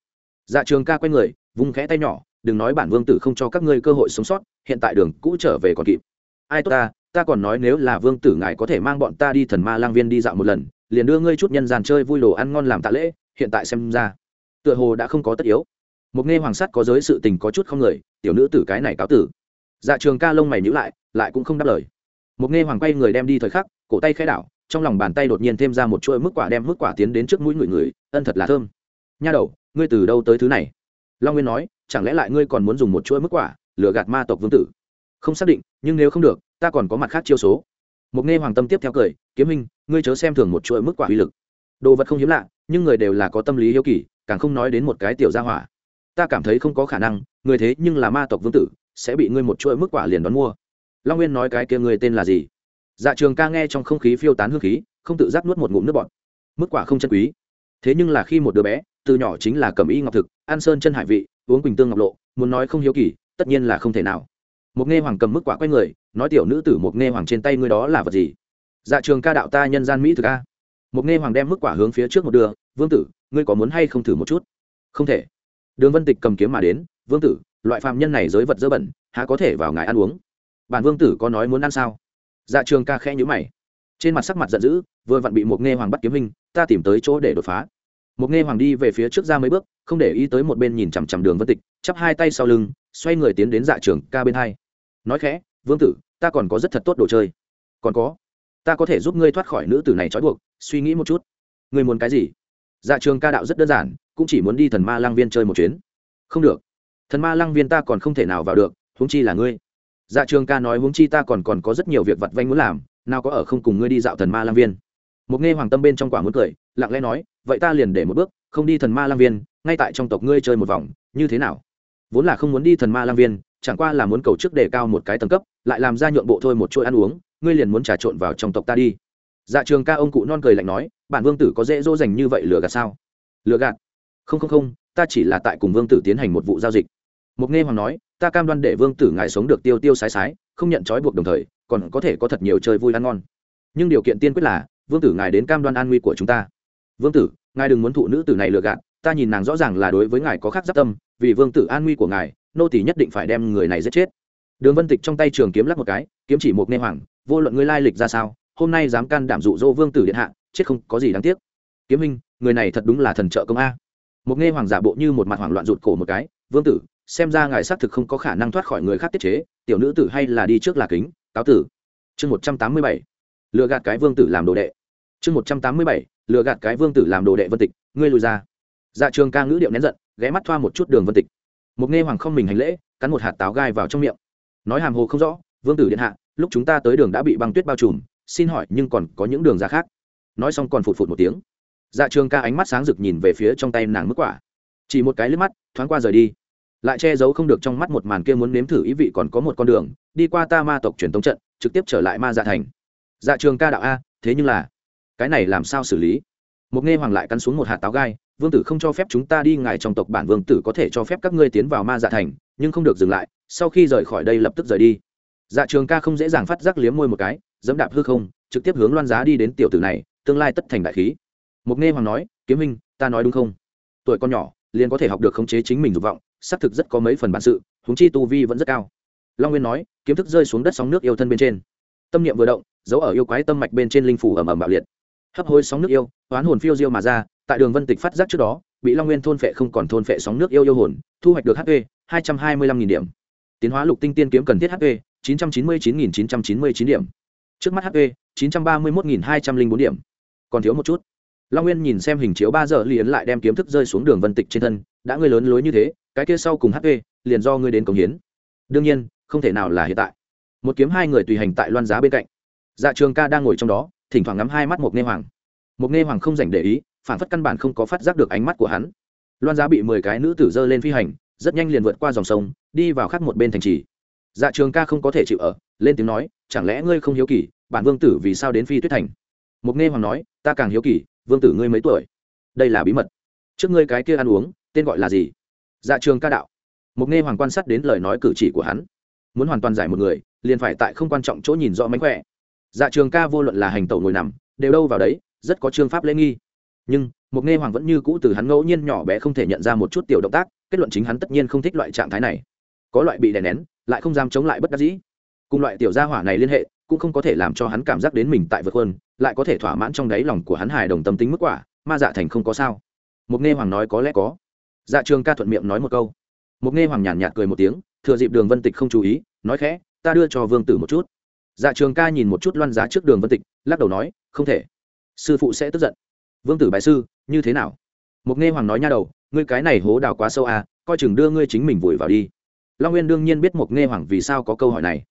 Dạ trường ca quay người, vung khẽ tay nhỏ đừng nói bản vương tử không cho các ngươi cơ hội sống sót, hiện tại đường cũ trở về còn kịp. Ai tốt ta ta còn nói nếu là vương tử ngài có thể mang bọn ta đi thần ma lang viên đi dạo một lần, liền đưa ngươi chút nhân gian chơi vui đồ ăn ngon làm tạ lễ, hiện tại xem ra, tựa hồ đã không có tất yếu. Một nghe hoàng sắt có giới sự tình có chút không lời, tiểu nữ tử cái này cáo tử. Dạ trường ca lông mày nhữ lại lại cũng không đáp lời. Một nghe hoàng quay người đem đi thời khắc, cổ tay khai đảo, trong lòng bàn tay đột nhiên thêm ra một chuỗi mức quả đem mức quả tiến đến trước mũi người người, ân thật là thơm. Nha đầu, ngươi từ đâu tới thứ này? Long nguyên nói chẳng lẽ lại ngươi còn muốn dùng một chuỗi mức quả lừa gạt ma tộc vương tử? Không xác định, nhưng nếu không được, ta còn có mặt khác chiêu số. Một nghe hoàng tâm tiếp theo cười, kiếm minh ngươi chớ xem thường một chuỗi mức quả uy lực. Đồ vật không hiếm lạ, nhưng người đều là có tâm lý hiếu kỳ, càng không nói đến một cái tiểu gia hỏa. Ta cảm thấy không có khả năng, người thế nhưng là ma tộc vương tử, sẽ bị ngươi một chuỗi mức quả liền đón mua. Long nguyên nói cái kia người tên là gì? Dạ trường ca nghe trong không khí phiêu tán hương khí, không tự giác nuốt một ngụm nước bọt. Mức quả không chân quý. Thế nhưng là khi một đứa bé, từ nhỏ chính là cầm y ngọc thực an sơn chân hải vị uống quỳnh tương ngọc lộ, muốn nói không hiếu kỳ, tất nhiên là không thể nào. Một nghe hoàng cầm mức quả quay người, nói tiểu nữ tử một nghe hoàng trên tay ngươi đó là vật gì? Dạ trường ca đạo ta nhân gian mỹ thực ca một nghe hoàng đem mức quả hướng phía trước một đường, vương tử, ngươi có muốn hay không thử một chút? Không thể. Đường vân tịch cầm kiếm mà đến, vương tử, loại phạm nhân này giới vật dơ bẩn, há có thể vào ngài ăn uống? Bản vương tử có nói muốn ăn sao? Dạ trường ca khẽ nhữ mày. Trên mặt sắc mặt giận dữ, vừa vặn bị một nghe hoàng bắt kiếm hình, ta tìm tới chỗ để đột phá một nghe hoàng đi về phía trước ra mấy bước, không để ý tới một bên nhìn chằm chằm đường vân tịch, chắp hai tay sau lưng, xoay người tiến đến dạ trường ca bên hai. Nói khẽ, vương tử, ta còn có rất thật tốt đồ chơi. Còn có? Ta có thể giúp ngươi thoát khỏi nữ tử này trói buộc, suy nghĩ một chút. Ngươi muốn cái gì? Dạ trường ca đạo rất đơn giản, cũng chỉ muốn đi thần ma lang viên chơi một chuyến. Không được. Thần ma lang viên ta còn không thể nào vào được, huống chi là ngươi. Dạ trường ca nói, huống chi ta còn còn có rất nhiều việc vặt vanh muốn làm, nào có ở không cùng ngươi đi dạo thần ma lang viên. Một nghe hoàng tâm bên trong quả muốn cười lặng lẽ nói, vậy ta liền để một bước, không đi thần ma lang viên, ngay tại trong tộc ngươi chơi một vòng, như thế nào? Vốn là không muốn đi thần ma lang viên, chẳng qua là muốn cầu trước đề cao một cái tầng cấp, lại làm ra nhượng bộ thôi một chuỗi ăn uống, ngươi liền muốn trà trộn vào trong tộc ta đi. Dạ trường ca ông cụ non cười lạnh nói, bản vương tử có dễ dỗ dành như vậy lừa gạt sao? Lừa gạt? Không không không, ta chỉ là tại cùng vương tử tiến hành một vụ giao dịch. Mục nghe hoàng nói, ta cam đoan để vương tử ngài sống được tiêu tiêu sái sái, không nhận trói buộc đồng thời, còn có thể có thật nhiều chơi vui ăn ngon. Nhưng điều kiện tiên quyết là, vương tử ngài đến cam đoan an nguy của chúng ta vương tử, ngài đừng muốn thụ nữ tử này lừa gạt, ta nhìn nàng rõ ràng là đối với ngài có khác giáp tâm, vì vương tử an nguy của ngài, nô tỷ nhất định phải đem người này giết chết. Đường vân tịch trong tay trường kiếm lắc một cái, kiếm chỉ một nghe hoàng, vô luận ngươi lai lịch ra sao, hôm nay dám can đảm dụ dỗ vương tử điện hạ, chết không có gì đáng tiếc. Kiếm minh, người này thật đúng là thần trợ công a. Một nghe hoàng giả bộ như một mặt hoảng loạn rụt cổ một cái, vương tử, xem ra ngài xác thực không có khả năng thoát khỏi người khác tiết chế, tiểu nữ tử hay là đi trước là kính, cáo tử. Chương một trăm tám mươi bảy, lừa gạt cái vương tử làm đồ đệ. Chương một trăm tám mươi bảy lừa gạt cái vương tử làm đồ đệ vân tịch, ngươi lùi ra. Dạ trường ca ngữ điệu nén giận, ghé mắt thoa một chút đường vân tịch. Một nghe hoàng không mình hành lễ, cắn một hạt táo gai vào trong miệng. Nói hàm hồ không rõ, vương tử điện hạ, lúc chúng ta tới đường đã bị băng tuyết bao trùm, xin hỏi nhưng còn có những đường ra khác? Nói xong còn phụt phụt một tiếng. Dạ trường ca ánh mắt sáng rực nhìn về phía trong tay nàng mức quả. Chỉ một cái lướt mắt, thoáng qua rời đi. Lại che giấu không được trong mắt một màn kia muốn nếm thử ý vị còn có một con đường, đi qua ta ma tộc truyền tống trận, trực tiếp trở lại ma dạ thành. Dạ trường ca đạo a, thế nhưng là cái này làm sao xử lý? Một nghe hoàng lại cắn xuống một hạt táo gai, vương tử không cho phép chúng ta đi, ngài trong tộc bản vương tử có thể cho phép các ngươi tiến vào ma dạ thành, nhưng không được dừng lại, sau khi rời khỏi đây lập tức rời đi. Dạ trường ca không dễ dàng phát giác liếm môi một cái, dẫm đạp hư không, trực tiếp hướng loan giá đi đến tiểu tử này, tương lai tất thành đại khí. Mục nghe hoàng nói, kiếm minh ta nói đúng không? Tuổi con nhỏ, liền có thể học được khống chế chính mình dục vọng, xác thực rất có mấy phần bản sự húng chi tu vi vẫn rất cao. Long nguyên nói, kiếm thức rơi xuống đất sóng nước yêu thân bên trên. Tâm niệm vừa động giấu ở yêu quái tâm mạch bên trên linh phủ ẩm ẩm bạo liệt hấp hối sóng nước yêu, oán hồn phiêu diêu mà ra, tại đường vân tịch phát giác trước đó, bị long nguyên thôn phệ không còn thôn phệ sóng nước yêu yêu hồn, thu hoạch được hp hai trăm hai mươi lăm nghìn điểm. Tiến hóa lục tinh tiên kiếm cần thiết hp chín trăm chín mươi chín nghìn chín trăm chín mươi chín điểm. Trước mắt hp chín trăm ba mươi một nghìn hai trăm linh bốn điểm. Còn thiếu một chút. Long nguyên nhìn xem hình chiếu ba giờ liền lại đem kiếm thức rơi xuống đường vân tịch trên thân, đã ngươi lớn lối như thế, cái kia sau cùng hp liền do ngươi đến cống hiến. Đương nhiên, không thể nào là hiện tại. Một kiếm hai người tùy hành tại loan giá bên cạnh. Dạ trường ca đang ngồi trong đó thỉnh thoảng ngắm hai mắt một nghe hoàng. Một nghe hoàng không dành để ý, phản phất căn bản không có phát giác được ánh mắt của hắn. Loan giá bị mười cái nữ tử dơ lên phi hành, rất nhanh liền vượt qua dòng sông, đi vào khắc một bên thành trì. Dạ trường ca không có thể chịu ở, lên tiếng nói, chẳng lẽ ngươi không hiếu kỳ, bản vương tử vì sao đến phi tuyết thành? Mục nghe hoàng nói, ta càng hiếu kỳ, vương tử ngươi mấy tuổi? Đây là bí mật. Trước ngươi cái kia ăn uống, tên gọi là gì? Dạ trường ca đạo. Mục nghe hoàng quan sát đến lời nói cử chỉ của hắn. Muốn hoàn toàn giải một người, liền phải tại không quan trọng chỗ nhìn rõ mánh khỏe dạ trường ca vô luận là hành tẩu ngồi nằm, đều đâu vào đấy, rất có chương pháp lễ nghi. Nhưng mục nghe hoàng vẫn như cũ từ hắn ngẫu nhiên nhỏ bé không thể nhận ra một chút tiểu động tác, kết luận chính hắn tất nhiên không thích loại trạng thái này. Có loại bị đè nén, lại không dám chống lại bất đắc dĩ. Cùng loại tiểu gia hỏa này liên hệ, cũng không có thể làm cho hắn cảm giác đến mình tại vượt hơn lại có thể thỏa mãn trong đáy lòng của hắn hài đồng tâm tính mức quả, ma dạ thành không có sao. Mục nghe hoàng nói có lẽ có. Dạ trường ca thuận miệng nói một câu. Mục nghe hoàng nhàn nhạt cười một tiếng, thừa dịp đường vân tịch không chú ý, nói khẽ, ta đưa cho vương tử một chút dạ trường ca nhìn một chút loan giá trước đường vân tịch, lắc đầu nói, không thể. Sư phụ sẽ tức giận. Vương tử bài sư, như thế nào? Mục nghe hoàng nói nha đầu, ngươi cái này hố đào quá sâu à coi chừng đưa ngươi chính mình vùi vào đi. Long nguyên đương nhiên biết mục nghe hoàng vì sao có câu hỏi này.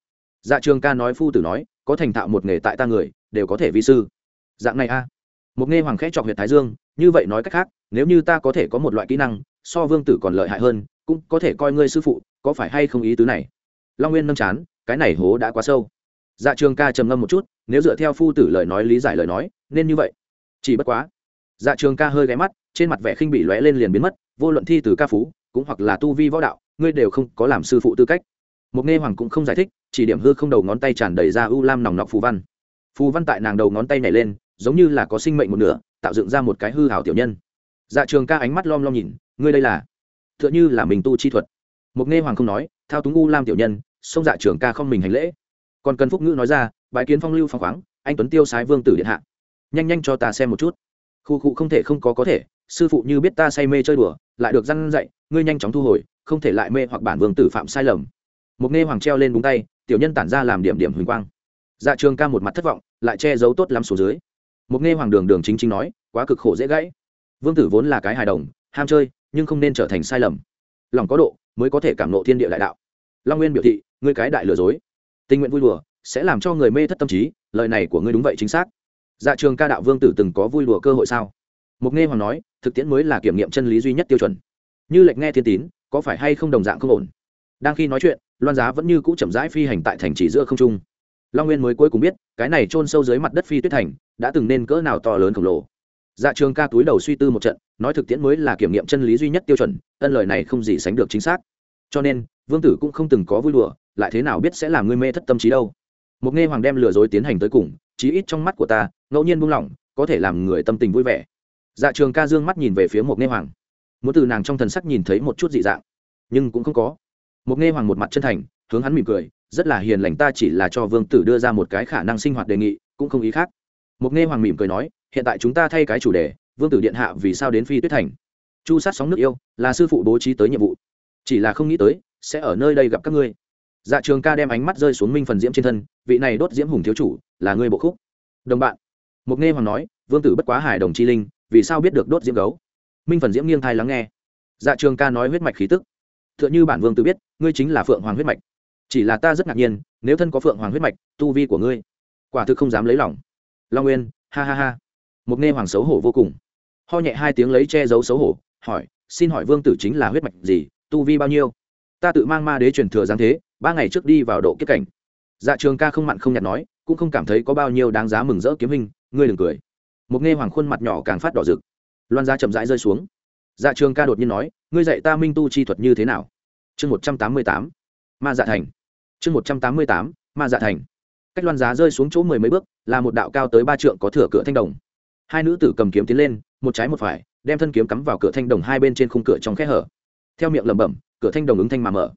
Dạ trường ca nói phu tử nói, có thành thạo một nghề tại ta người, đều có thể vi sư. Dạng này a à. mục nghe hoàng khẽ chọc huyện thái dương, như vậy nói cách khác, nếu như ta có thể có một loại kỹ năng, so vương tử còn lợi hại hơn, cũng có thể coi ngươi sư phụ, có phải hay không ý tứ này? Long nguyên nâng chán, cái này hố đã quá sâu dạ trường ca trầm ngâm một chút, nếu dựa theo phu tử lời nói lý giải lời nói, nên như vậy. Chỉ bất quá dạ trường ca hơi ghé mắt, trên mặt vẻ khinh bị lóe lên liền biến mất, vô luận thi từ ca phú, cũng hoặc là tu vi võ đạo, ngươi đều không có làm sư phụ tư cách. Một nghe hoàng cũng không giải thích, chỉ điểm hư không đầu ngón tay tràn đầy ra u lam nòng nọc phù văn. Phù văn tại nàng đầu ngón tay nhảy lên, giống như là có sinh mệnh một nửa, tạo dựng ra một cái hư hảo tiểu nhân. Dạ trường ca ánh mắt lom lom nhìn, ngươi đây là? T h ư ợ n h ư là mình tu chi thuật. Một nghe hoàng không nói, thao túng u lam tiểu nhân xông dạ trường ca không mình hành lễ còn cần phúc ngữ nói ra bài kiến phong lưu phong khoáng, anh tuấn tiêu sái vương tử điện hạ. Nhanh nhanh cho ta xem một chút. Khu khu không thể không có có thể, sư phụ như biết ta say mê chơi đùa, lại được răn dạy, ngươi nhanh chóng thu hồi, không thể lại mê hoặc bản vương tử phạm sai lầm. Một nghe hoàng treo lên búng tay, tiểu nhân tản ra làm điểm điểm huỳnh quang. Dạ trường ca một mặt thất vọng, lại che giấu tốt lắm xuống dưới. Một nghe hoàng đường đường chính chính nói, quá cực khổ dễ gãy. Vương tử vốn là cái hài đồng, ham chơi, nhưng không nên trở thành sai lầm. Lòng có độ, mới có thể cảm nộ thiên địa đại đạo. Long nguyên biểu thị, ngươi cái đại lừa dối tình nguyện vui đùa sẽ làm cho người mê thất tâm trí, lời này của ngươi đúng vậy chính xác. Dạ trường ca đạo vương tử từng có vui đùa cơ hội sao? Mục nghe hoàng nói, thực tiễn mới là kiểm nghiệm chân lý duy nhất tiêu chuẩn. Như lệch nghe thiên tín, có phải hay không đồng dạng không ổn? Đang khi nói chuyện, loan giá vẫn như cũ chậm rãi phi hành tại thành chỉ giữa không trung. Long nguyên mới cuối cùng biết, cái này chôn sâu dưới mặt đất phi tuyết thành, đã từng nên cỡ nào to lớn khổng lồ. Dạ trường ca túi đầu suy tư một trận, nói thực tiễn mới là kiểm nghiệm chân lý duy nhất tiêu chuẩn, ân lời này không gì sánh được chính xác. Cho nên, vương tử cũng không từng có vui đùa lại thế nào biết sẽ làm ngươi mê thất tâm trí đâu. Một nghe hoàng đem lừa dối tiến hành tới cùng, chí ít trong mắt của ta, ngẫu nhiên buông lỏng, có thể làm người tâm tình vui vẻ. Dạ trường ca dương mắt nhìn về phía một nghe hoàng. Muốn từ nàng trong thần sắc nhìn thấy một chút dị dạng, nhưng cũng không có. Một nghe hoàng một mặt chân thành, hướng hắn mỉm cười, rất là hiền lành ta chỉ là cho vương tử đưa ra một cái khả năng sinh hoạt đề nghị, cũng không ý khác. Một nghe hoàng mỉm cười nói, hiện tại chúng ta thay cái chủ đề, vương tử điện hạ vì sao đến phi tuyết thành? Chu sát sóng nước yêu, là sư phụ bố trí tới nhiệm vụ. Chỉ là không nghĩ tới, sẽ ở nơi đây gặp các ngươi dạ trường ca đem ánh mắt rơi xuống minh phần diễm trên thân, vị này đốt diễm hùng thiếu chủ, là ngươi bộ khúc. Đồng bạn. Mục nghe hoàng nói, vương tử bất quá hải đồng chi linh, vì sao biết được đốt diễm gấu? Minh phần diễm nghiêng thai lắng nghe. Dạ trường ca nói huyết mạch khí tức. T h ư ợ n h ư bản vương tử biết, ngươi chính là phượng hoàng huyết mạch. Chỉ là ta rất ngạc nhiên, nếu thân có phượng hoàng huyết mạch, tu vi của ngươi, quả thực không dám lấy lòng. Long nguyên, ha ha ha. Mục nghe hoàng xấu hổ vô cùng. Ho nhẹ hai tiếng lấy che giấu xấu hổ, hỏi, xin hỏi vương tử chính là huyết mạch gì, tu vi bao nhiêu? Ta tự mang ma đế truyền thừa giáng thế ba ngày trước đi vào độ kiếp cảnh. Dạ trường ca không mặn không nhạt nói, cũng không cảm thấy có bao nhiêu đáng giá mừng rỡ kiếm hình, ngươi đừng cười. Một nghe hoàng khuôn mặt nhỏ càng phát đỏ rực. Loan ra chậm rãi rơi xuống. Dạ trường ca đột nhiên nói, ngươi dạy ta minh tu chi thuật như thế nào? Chương một trăm tám mươi tám, ma dạ thành. Chương một trăm tám mươi tám, ma dạ thành. Cách loan giá rơi xuống chỗ mười mấy bước, là một đạo cao tới ba trượng có thửa cửa thanh đồng. Hai nữ tử cầm kiếm tiến lên, một trái một phải, đem thân kiếm cắm vào cửa thanh đồng hai bên trên khung cửa trong khe hở. Theo miệng lẩm bẩm, cửa thanh đồng ứng thanh mà mở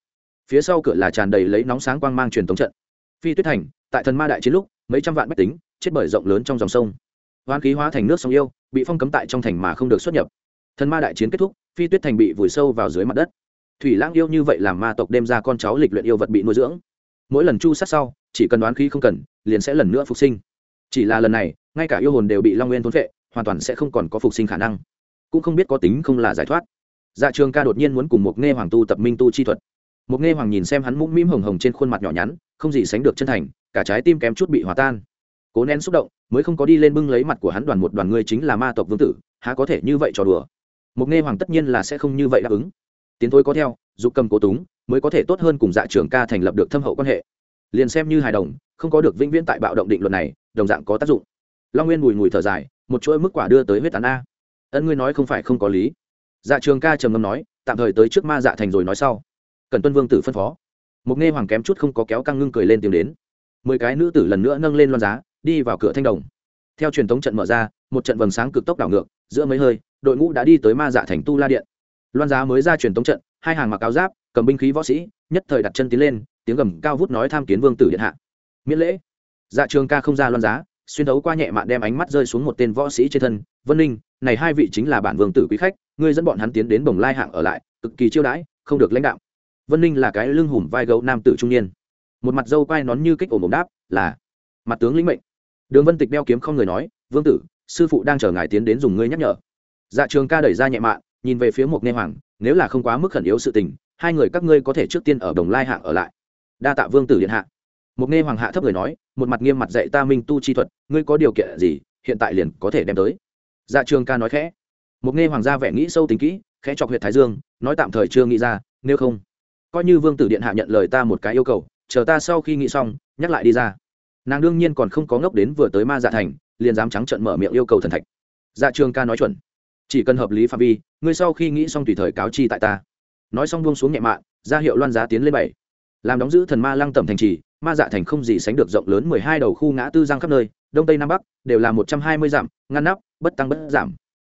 phía sau cửa là tràn đầy lấy nóng sáng quang mang truyền tống trận. Phi tuyết thành, tại thần ma đại chiến lúc, mấy trăm vạn bách tính, chết bởi rộng lớn trong dòng sông. Hoán khí hóa thành nước sông yêu, bị phong cấm tại trong thành mà không được xuất nhập. Thần ma đại chiến kết thúc, phi tuyết thành bị vùi sâu vào dưới mặt đất. Thủy lãng yêu như vậy làm ma tộc đem ra con cháu lịch luyện yêu vật bị nuôi dưỡng. Mỗi lần chu sát sau, chỉ cần đoán khí không cần, liền sẽ lần nữa phục sinh. Chỉ là lần này, ngay cả yêu hồn đều bị long nguyên thốn vệ hoàn toàn sẽ không còn có phục sinh khả năng. Cũng không biết có tính không là giải thoát. Dạ trường ca đột nhiên muốn cùng một nghe hoàng tu tập minh tu chi thuật một nghe hoàng nhìn xem hắn mũm mĩm hồng hồng trên khuôn mặt nhỏ nhắn, không gì sánh được chân thành, cả trái tim kém chút bị hòa tan. Cố nén xúc động, mới không có đi lên bưng lấy mặt của hắn đoàn một đoàn ngươi chính là ma tộc vương tử, há có thể như vậy trò đùa. Một nghe hoàng tất nhiên là sẽ không như vậy đáp ứng. Tiến thôi có theo, dục cầm cố túng, mới có thể tốt hơn cùng dạ trường ca thành lập được thâm hậu quan hệ. Liền xem như hài đồng, không có được vĩnh viễn tại bạo động định luật này, đồng dạng có tác dụng. Long nguyên mùi mùi thở dài, một chuỗi mức quả đưa tới huyết tán a. Ân ngươi nói không phải không có lý. Dạ trường ca trầm ngâm nói, tạm thời tới trước ma dạ thành rồi nói sau cần tuân vương tử phân phó. Một nghe hoàng kém chút không có kéo căng ngưng cười lên tiếng đến. Mười cái nữ tử lần nữa nâng lên loan giá, đi vào cửa thanh đồng. Theo truyền thống trận mở ra, một trận vầng sáng cực tốc đảo ngược, giữa mấy hơi, đội ngũ đã đi tới ma dạ thành tu la điện. Loan giá mới ra truyền thống trận, hai hàng mặc áo giáp, cầm binh khí võ sĩ, nhất thời đặt chân tiến lên, tiếng gầm cao vút nói tham kiến vương tử điện hạ. Miễn lễ. Dạ trường ca không ra loan giá, xuyên đấu qua nhẹ mạn đem ánh mắt rơi xuống một tên võ sĩ trên thân, vân ninh, này hai vị chính là bản vương tử quý khách, ngươi dẫn bọn hắn tiến đến bồng lai hạng ở lại, cực kỳ chiêu đãi, không được lãnh đạo vân ninh là cái lưng hùm vai gấu nam tử trung niên. Một mặt dâu quai nón như kích ổ mồm đáp, là mặt tướng lĩnh mệnh. Đường vân tịch đeo kiếm không người nói, vương tử, sư phụ đang chờ ngài tiến đến dùng ngươi nhắc nhở. Dạ trường ca đẩy ra nhẹ mạn, nhìn về phía một nghe hoàng, nếu là không quá mức khẩn yếu sự tình, hai người các ngươi có thể trước tiên ở đồng lai hạng ở lại. Đa tạ vương tử điện hạ. Một nghe hoàng hạ thấp người nói, một mặt nghiêm mặt dạy ta minh tu chi thuật, ngươi có điều kiện gì, hiện tại liền có thể đem tới. Dạ trường ca nói khẽ. Một nghe hoàng gia vẻ nghĩ sâu tính kỹ, khẽ chọc huyện thái dương, nói tạm thời chưa nghĩ ra, nếu không coi như vương tử điện hạ nhận lời ta một cái yêu cầu, chờ ta sau khi nghĩ xong, nhắc lại đi ra. Nàng đương nhiên còn không có ngốc đến vừa tới ma dạ thành, liền dám trắng trận mở miệng yêu cầu thần thạch. Dạ trường ca nói chuẩn. Chỉ cần hợp lý phạm vi, ngươi sau khi nghĩ xong tùy thời cáo chi tại ta. Nói xong buông xuống nhẹ mạn, ra hiệu loan giá tiến lên bảy. Làm đóng giữ thần ma lăng tẩm thành trì, ma dạ thành không gì sánh được rộng lớn mười hai đầu khu ngã tư giang khắp nơi, đông tây nam bắc, đều là một trăm hai mươi dặm, ngăn nắp, bất tăng bất giảm.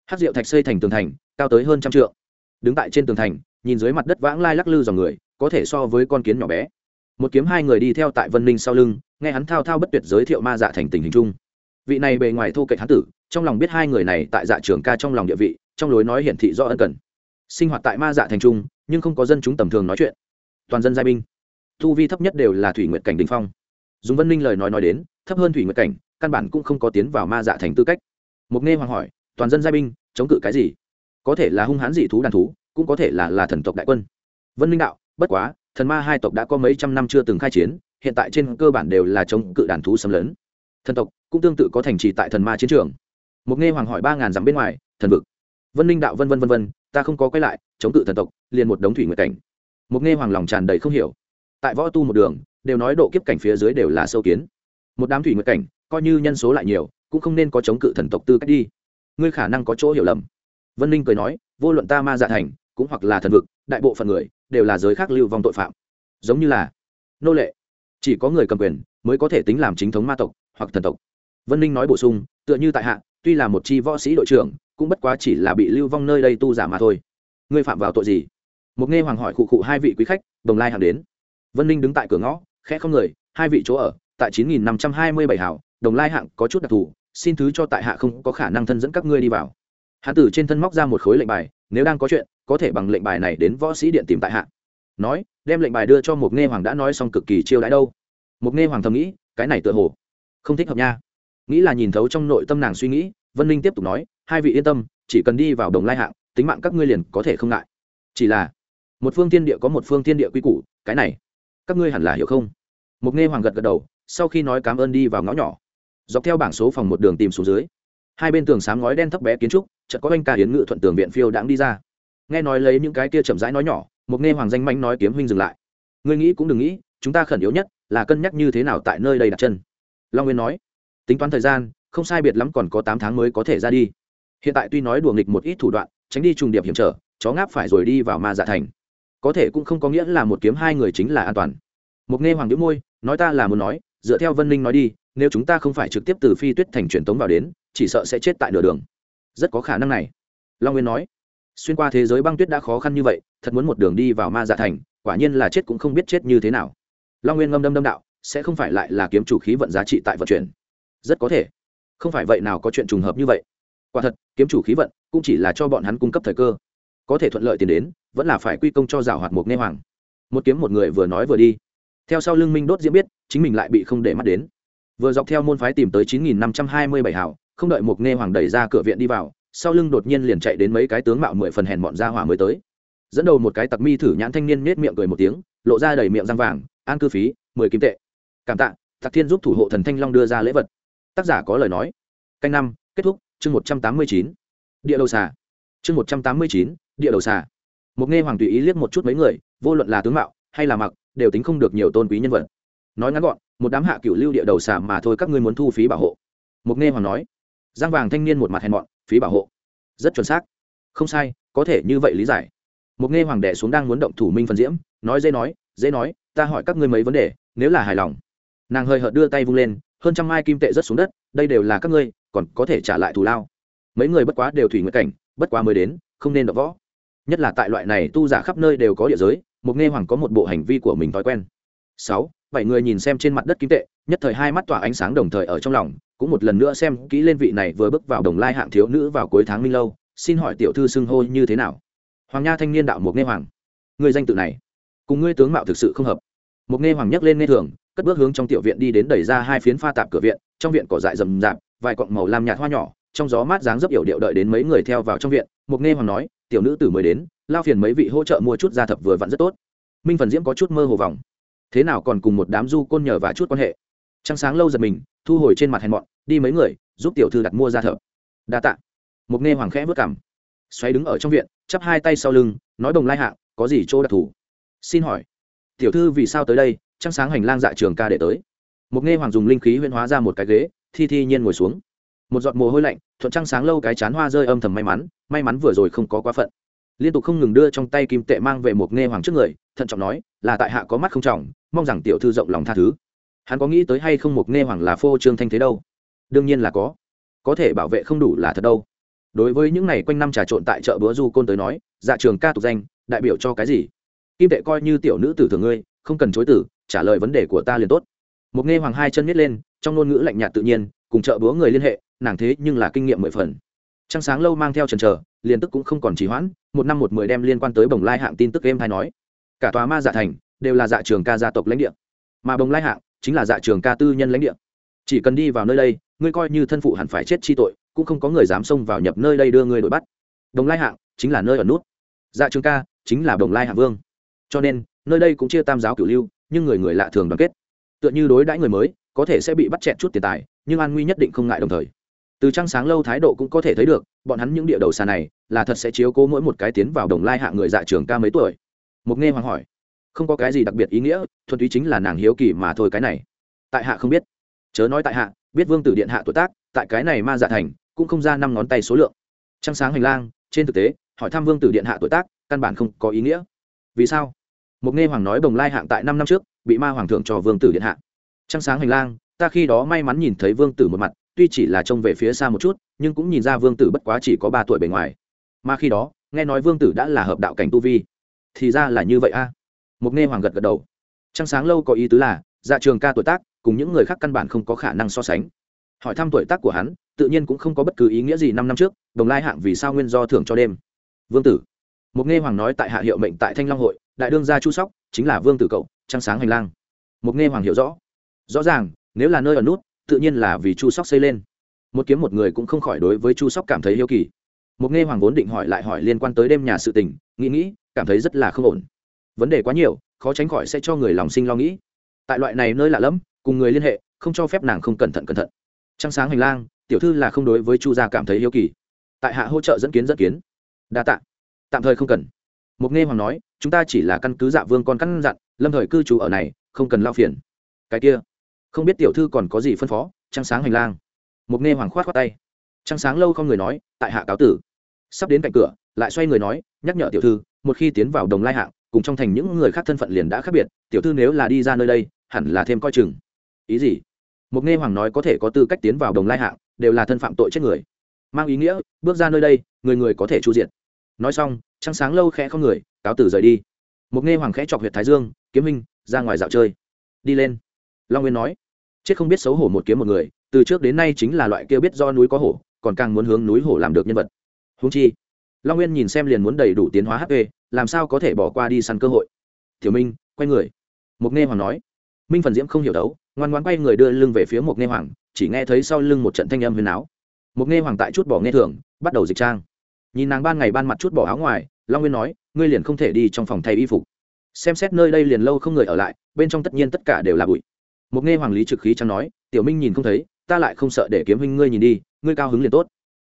Hát rượu thạch xây thành tường thành, cao tới hơn trăm trượng. Đứng tại trên tường thành nhìn dưới mặt đất vãng lai lắc lư dòng người, có thể so với con kiến nhỏ bé. Một kiếm hai người đi theo tại vân ninh sau lưng, nghe hắn thao thao bất tuyệt giới thiệu ma dạ thành tình hình chung. Vị này bề ngoài thu kệch hán tử, trong lòng biết hai người này tại dạ trường ca trong lòng địa vị, trong lối nói hiển thị do ân cần. Sinh hoạt tại ma dạ thành trung nhưng không có dân chúng tầm thường nói chuyện. Toàn dân giai binh. Thu vi thấp nhất đều là thủy nguyệt cảnh đình phong. Dùng vân ninh lời nói nói đến, thấp hơn thủy nguyệt cảnh, căn bản cũng không có tiến vào ma dạ thành tư cách. Mục nghe hoàng hỏi, toàn dân giai binh, chống cự cái gì? Có thể là hung hãn dị thú đàn thú? Cũng có thể là là thần tộc đại quân. Vân Minh đạo, bất quá, thần ma hai tộc đã có mấy trăm năm chưa từng khai chiến, hiện tại trên cơ bản đều là chống cự đàn thú xâm lấn. Thần tộc cũng tương tự có thành trì tại thần ma chiến trường. Một nghe hoàng hỏi ba ngàn dặm bên ngoài, thần vực. Vân ninh đạo vân vân vân vân, ta không có quay lại, chống cự thần tộc, liền một đống thủy nguyệt cảnh. Một nghe hoàng lòng tràn đầy không hiểu. Tại võ tu một đường, đều nói độ kiếp cảnh phía dưới đều là sâu kiến. Một đám thủy nguyệt cảnh, coi như nhân số lại nhiều, cũng không nên có chống cự thần tộc tư cách đi. Ngươi khả năng có chỗ hiểu lầm. Vân ninh cười nói, vô luận ta ma dạ thành cũng hoặc là thần vực, đại bộ phận người đều là giới khác lưu vong tội phạm. Giống như là nô lệ, chỉ có người cầm quyền mới có thể tính làm chính thống ma tộc hoặc thần tộc. Vân ninh nói bổ sung, tựa như tại hạ, tuy là một chi võ sĩ đội trưởng, cũng bất quá chỉ là bị lưu vong nơi đây tu giả mà thôi. Ngươi phạm vào tội gì? Một nghe hoàng hỏi khụ khụ hai vị quý khách, đồng lai hàng đến. Vân ninh đứng tại cửa ngõ, khẽ không người, hai vị chỗ ở, tại chín nghìn năm trăm hai mươi bảy hảo, đồng lai hạng có chút đặc thù, xin thứ cho tại hạ không có khả năng thân dẫn các ngươi đi vào. Hạ tử trên thân móc ra một khối lệnh bài, nếu đang có chuyện có thể bằng lệnh bài này đến võ sĩ điện tìm tại hạ. Nói, đem lệnh bài đưa cho một nghe hoàng đã nói xong cực kỳ chiêu đãi đâu. Một nghe hoàng thầm nghĩ, cái này tựa hồ không thích hợp nha. Nghĩ là nhìn thấu trong nội tâm nàng suy nghĩ, vân ninh tiếp tục nói, hai vị yên tâm, chỉ cần đi vào đồng lai hạng, tính mạng các ngươi liền có thể không ngại. Chỉ là, một phương tiên địa có một phương tiên địa quy củ, cái này, các ngươi hẳn là hiểu không? Một nghe hoàng gật gật đầu, sau khi nói cảm ơn đi vào ngõ nhỏ. Dọc theo bảng số phòng một đường tìm xuống dưới, hai bên tường sáng ngói đen thấp bé kiến trúc, chợt có anh ca hiến ngự thuận tường viện phiêu đãng đi ra nghe nói lấy những cái kia chậm rãi nói nhỏ, một nghe hoàng danh manh nói kiếm huynh dừng lại. Ngươi nghĩ cũng đừng nghĩ, chúng ta khẩn yếu nhất là cân nhắc như thế nào tại nơi đây đặt chân. Long nguyên nói, tính toán thời gian, không sai biệt lắm còn có tám tháng mới có thể ra đi. Hiện tại tuy nói đùa nghịch một ít thủ đoạn, tránh đi trùng điệp hiểm trở, chó ngáp phải rồi đi vào ma dạ thành. Có thể cũng không có nghĩa là một kiếm hai người chính là an toàn. Một nghe hoàng đĩu môi, nói ta là muốn nói, dựa theo vân ninh nói đi, nếu chúng ta không phải trực tiếp từ phi tuyết thành truyền tống vào đến, chỉ sợ sẽ chết tại nửa đường. Rất có khả năng này. Long nguyên nói xuyên qua thế giới băng tuyết đã khó khăn như vậy thật muốn một đường đi vào ma dạ thành quả nhiên là chết cũng không biết chết như thế nào. Long nguyên ngâm đâm đâm đạo sẽ không phải lại là kiếm chủ khí vận giá trị tại vận chuyển. Rất có thể. Không phải vậy nào có chuyện trùng hợp như vậy. Quả thật kiếm chủ khí vận cũng chỉ là cho bọn hắn cung cấp thời cơ. Có thể thuận lợi tiền đến vẫn là phải quy công cho rào hoạt mục nghe hoàng. Một kiếm một người vừa nói vừa đi. Theo sau lưng minh đốt diễm biết chính mình lại bị không để mắt đến. Vừa dọc theo môn phái tìm tới chín nghìn năm trăm hai mươi bảy hào, không đợi Mục nghe hoàng đẩy ra cửa viện đi vào sau lưng đột nhiên liền chạy đến mấy cái tướng mạo mười phần hèn bọn ra hỏa mới tới. Dẫn đầu một cái tặc mi thử nhãn thanh niên nết miệng cười một tiếng, lộ ra đầy miệng răng vàng, an cư phí, mười kim tệ. Cảm tạ tặc thiên giúp thủ hộ thần thanh long đưa ra lễ vật. Tác giả có lời nói. Canh năm, kết thúc, chương một trăm tám mươi chín. Địa đầu xà. Chương một trăm tám mươi chín, địa đầu xà. Một nghe hoàng tùy ý liếc một chút mấy người, vô luận là tướng mạo hay là mặc, đều tính không được nhiều tôn quý nhân vật. Nói ngắn gọn, một đám hạ cựu lưu địa đầu xà mà thôi các ngươi muốn thu phí bảo hộ. Một nghe hoàng nói. Giang vàng thanh niên một mặt hèn mọn phí bảo hộ. Rất chuẩn xác. Không sai, có thể như vậy lý giải. Một nghe hoàng đệ xuống đang muốn động thủ minh phần diễm, nói dễ nói dễ nói, ta hỏi các ngươi mấy vấn đề, nếu là hài lòng. Nàng hơi hợt đưa tay vung lên, hơn trăm mai kim tệ rất xuống đất, đây đều là các ngươi, còn có thể trả lại thù lao. Mấy người bất quá đều thủy nguyện cảnh, bất quá mới đến, không nên đọc võ. Nhất là tại loại này tu giả khắp nơi đều có địa giới, một nghe hoàng có một bộ hành vi của mình thói quen. Sáu, bảy người nhìn xem trên mặt đất kim tệ, nhất thời hai mắt tỏa ánh sáng đồng thời ở trong lòng cũng một lần nữa xem kỹ lên vị này vừa bước vào đồng lai hạng thiếu nữ vào cuối tháng minh lâu, xin hỏi tiểu thư xưng hô như thế nào? Hoàng nha thanh niên đạo mục nghe hoàng. Người danh tự này, cùng ngươi tướng mạo thực sự không hợp. Mục nghe hoàng nhấc lên nghe thường, cất bước hướng trong tiểu viện đi đến đẩy ra hai phiến pha tạp cửa viện, trong viện cỏ dại rầm rạp, vài cọng màu lam nhạt hoa nhỏ, trong gió mát dáng dấp yểu điệu đợi đến mấy người theo vào trong viện mục nghe hoàng nói, tiểu nữ tử mới đến, lao phiền mấy vị hỗ trợ mua chút gia thập vừa vặn rất tốt. Minh phần diễm có chút mơ hồ vòng. Thế nào còn cùng một đám du côn nhờ và chút quan hệ? Trăng sáng lâu giật mình thu hồi trên mặt hèn mọn, đi mấy người, giúp tiểu thư đặt mua gia thợ. Đa tạ. Mục nghe hoàng khẽ vớt cảm xoáy đứng ở trong viện, chắp hai tay sau lưng, nói đồng lai hạng, có gì chỗ đặc thù? Xin hỏi, tiểu thư vì sao tới đây, trăng sáng hành lang dạ trường ca để tới? Mục nghe hoàng dùng linh khí huyễn hóa ra một cái ghế, thi thi nhiên ngồi xuống. Một giọt mồ hôi lạnh, thuận trăng sáng lâu cái chán hoa rơi âm thầm may mắn may mắn vừa rồi không có quá phận. Liên tục không ngừng đưa trong tay kim tệ mang về một nghe hoàng trước người, thận trọng nói, là tại hạ có mắt không trọng, mong rằng tiểu thư rộng lòng tha thứ hắn có nghĩ tới hay không mục nghe hoàng là phô trương thanh thế đâu? Đương nhiên là có. Có thể bảo vệ không đủ là thật đâu. Đối với những này quanh năm trà trộn tại chợ búa du côn tới nói dạ trường ca tục danh, đại biểu cho cái gì? Kim tệ coi như tiểu nữ tử thường ngươi, không cần chối tử, trả lời vấn đề của ta liền tốt. Mục nghe hoàng hai chân miết lên, trong ngôn ngữ lạnh nhạt tự nhiên, cùng chợ búa người liên hệ, nàng thế nhưng là kinh nghiệm mười phần. Trăng sáng lâu mang theo trần trờ, liền tức cũng không còn trì hoãn, một năm một mười đem liên quan tới bồng lai hạng tin tức em hay nói. Cả tòa ma dạ thành đều là dạ trường ca gia tộc lãnh địa mà bồng lai hạng chính là dạ trường ca tư nhân lãnh địa. Chỉ cần đi vào nơi đây, ngươi coi như thân phụ hẳn phải chết chi tội, cũng không có người dám xông vào nhập nơi đây đưa ngươi đuổi bắt. Đồng lai hạng chính là nơi ở nút. Dạ trường ca chính là đồng lai hạng vương. Cho nên, nơi đây cũng chia tam giáo cửu lưu, nhưng người người lạ thường đoàn kết. Tựa như đối đãi người mới, có thể sẽ bị bắt chẹt chút tiền tài, nhưng an nguy nhất định không ngại đồng thời. Từ trăng sáng lâu thái độ cũng có thể thấy được, bọn hắn những địa đầu xa này là thật sẽ chiếu cố mỗi một cái tiến vào đồng lai hạ người dạ trường ca mấy tuổi. Mục nghe hoàng hỏi không có cái gì đặc biệt ý nghĩa, thuần túy chính là nàng hiếu kỳ mà thôi cái này. Tại hạ không biết. Chớ nói tại hạ, biết vương tử điện hạ tuổi tác, tại cái này ma dạ thành, cũng không ra năm ngón tay số lượng. Trăng sáng hành lang, trên thực tế, hỏi thăm vương tử điện hạ tuổi tác, căn bản không có ý nghĩa. Vì sao? Một nghe hoàng nói bồng lai hạng tại năm năm trước, bị ma hoàng thượng cho vương tử điện hạ. Trăng sáng hành lang, ta khi đó may mắn nhìn thấy vương tử một mặt, tuy chỉ là trông về phía xa một chút, nhưng cũng nhìn ra vương tử bất quá chỉ có ba tuổi bề ngoài. Mà khi đó, nghe nói vương tử đã là hợp đạo cảnh tu vi, thì ra là như vậy a. à mục nghe hoàng gật gật đầu. Trăng sáng lâu có ý tứ là dạ trường ca tuổi tác cùng những người khác căn bản không có khả năng so sánh. Hỏi thăm tuổi tác của hắn, tự nhiên cũng không có bất cứ ý nghĩa gì năm năm trước, đồng lai hạng vì sao nguyên do thưởng cho đêm. Vương tử. Một nghe hoàng nói tại hạ hiệu mệnh tại thanh long hội, đại đương gia chu sóc, chính là vương tử cậu, trăng sáng hành lang. Một nghe hoàng hiểu rõ. Rõ ràng, nếu là nơi ở nút, tự nhiên là vì chu sóc xây lên. Một kiếm một người cũng không khỏi đối với chu sóc cảm thấy yêu kỳ. Một nghe hoàng vốn định hỏi lại hỏi liên quan tới đêm nhà sự tình, nghĩ nghĩ, cảm thấy rất là không ổn vấn đề quá nhiều, khó tránh khỏi sẽ cho người lòng sinh lo nghĩ. Tại loại này nơi lạ lẫm, cùng người liên hệ, không cho phép nàng không cẩn thận cẩn thận. Trăng sáng hành lang, tiểu thư là không đối với chu gia cảm thấy yêu kỳ. Tại hạ hỗ trợ dẫn kiến dẫn kiến. Đa tạ. Tạm thời không cần. Mục nghe hoàng nói, chúng ta chỉ là căn cứ dạ vương con căn dặn, lâm thời cư trú ở này, không cần lao phiền. Cái kia. Không biết tiểu thư còn có gì phân phó, trăng sáng hành lang. Mục nghe hoàng khoát khoát tay. Trăng sáng lâu không người nói, tại hạ cáo tử. Sắp đến cạnh cửa, lại xoay người nói, nhắc nhở tiểu thư, một khi tiến vào đồng lai hạng cùng trong thành những người khác thân phận liền đã khác biệt, tiểu thư nếu là đi ra nơi đây, hẳn là thêm coi chừng. Ý gì? Mục nghe hoàng nói có thể có tư cách tiến vào đồng lai hạng, đều là thân phạm tội chết người. Mang ý nghĩa, bước ra nơi đây, người người có thể chu diện nói xong, trăng sáng lâu khẽ không người, cáo tử rời đi. Một nghe hoàng khẽ chọc huyệt thái dương, kiếm minh ra ngoài dạo chơi. Đi lên. Long nguyên nói. Chết không biết xấu hổ một kiếm một người, từ trước đến nay chính là loại kia biết do núi có hổ, còn càng muốn hướng núi hổ làm được nhân vật. Húng chi? Long nguyên nhìn xem liền muốn đầy đủ tiến hóa hp làm sao có thể bỏ qua đi săn cơ hội? Tiểu minh, quay người. Mục nghe hoàng nói. Minh phần diễm không hiểu đấu, ngoan ngoan quay người đưa lưng về phía Mục nghe hoàng, chỉ nghe thấy sau lưng một trận thanh âm huyền áo. Mục nghe hoàng tại chút bỏ nghe thường, bắt đầu dịch trang. Nhìn nàng ban ngày ban mặt chút bỏ áo ngoài, long nguyên nói, ngươi liền không thể đi trong phòng thay y phục. Xem xét nơi đây liền lâu không người ở lại, bên trong tất nhiên tất cả đều là bụi. Mục nghe hoàng lý trực khí chẳng nói, tiểu minh nhìn không thấy, ta lại không sợ để kiếm huynh ngươi nhìn đi, ngươi cao hứng liền tốt.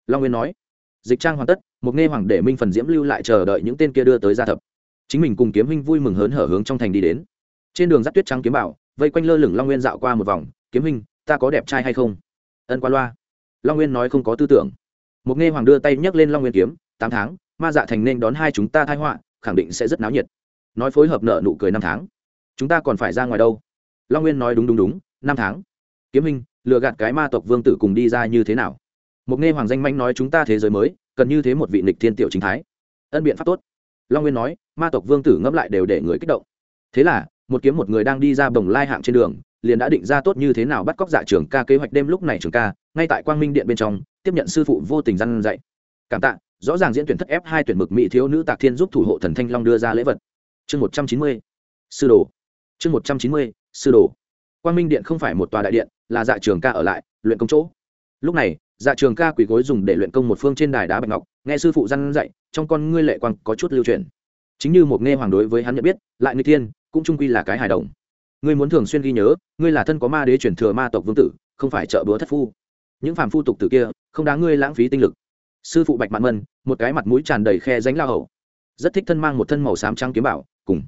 Long nguyên nói dịch trang hoàn tất, một nghe hoàng để minh phần diễm lưu lại chờ đợi những tên kia đưa tới gia thập. Chính mình cùng kiếm huynh vui mừng hớn hở hướng trong thành đi đến. Trên đường dắt tuyết trắng kiếm bảo, vây quanh lơ lửng long nguyên dạo qua một vòng, kiếm huynh, ta có đẹp trai hay không? Ân qua loa. Long nguyên nói không có tư tưởng. Một nghe hoàng đưa tay nhấc lên long nguyên kiếm, tám tháng, ma dạ thành nên đón hai chúng ta thai họa, khẳng định sẽ rất náo nhiệt. Nói phối hợp nợ nụ cười năm tháng. Chúng ta còn phải ra ngoài đâu? Long nguyên nói đúng đúng đúng, năm tháng. Kiếm hình lừa gạt cái ma tộc vương tử cùng đi ra như thế nào? Một nghe hoàng danh manh nói chúng ta thế giới mới, cần như thế một vị nịch thiên tiểu chính thái. Ân biện pháp tốt. Long nguyên nói, ma tộc vương tử ngẫm lại đều để người kích động. Thế là, một kiếm một người đang đi ra bồng lai hạng trên đường, liền đã định ra tốt như thế nào bắt cóc dạ trường ca kế hoạch đêm lúc này trường ca, ngay tại quang minh điện bên trong, tiếp nhận sư phụ vô tình răn dạy. Cảm tạ, rõ ràng diễn tuyển thất f hai tuyển mực mỹ thiếu nữ tạc thiên giúp thủ hộ thần thanh long đưa ra lễ vật. Chương một trăm chín mươi, sư đồ. Chương một trăm chín mươi, sư đồ. Quang minh điện không phải một tòa đại điện, là dạ trường ca ở lại, luyện công chỗ. Lúc này dạ trường ca quỳ gối dùng để luyện công một phương trên đài đá bạch ngọc, nghe sư phụ răn dạy, trong con ngươi lệ quang có chút lưu truyền chính như một nghe hoàng đối với hắn nhận biết, lại người thiên, cũng trung quy là cái hài đồng. Ngươi muốn thường xuyên ghi nhớ, ngươi là thân có ma đế chuyển thừa ma tộc vương tử, không phải trợ búa thất phu. Những phàm phu tục tử kia, không đáng ngươi lãng phí tinh lực. Sư phụ bạch mạn mân, một cái mặt mũi tràn đầy khe ránh la hầu. Rất thích thân mang một thân màu xám trắng kiếm bảo, cùng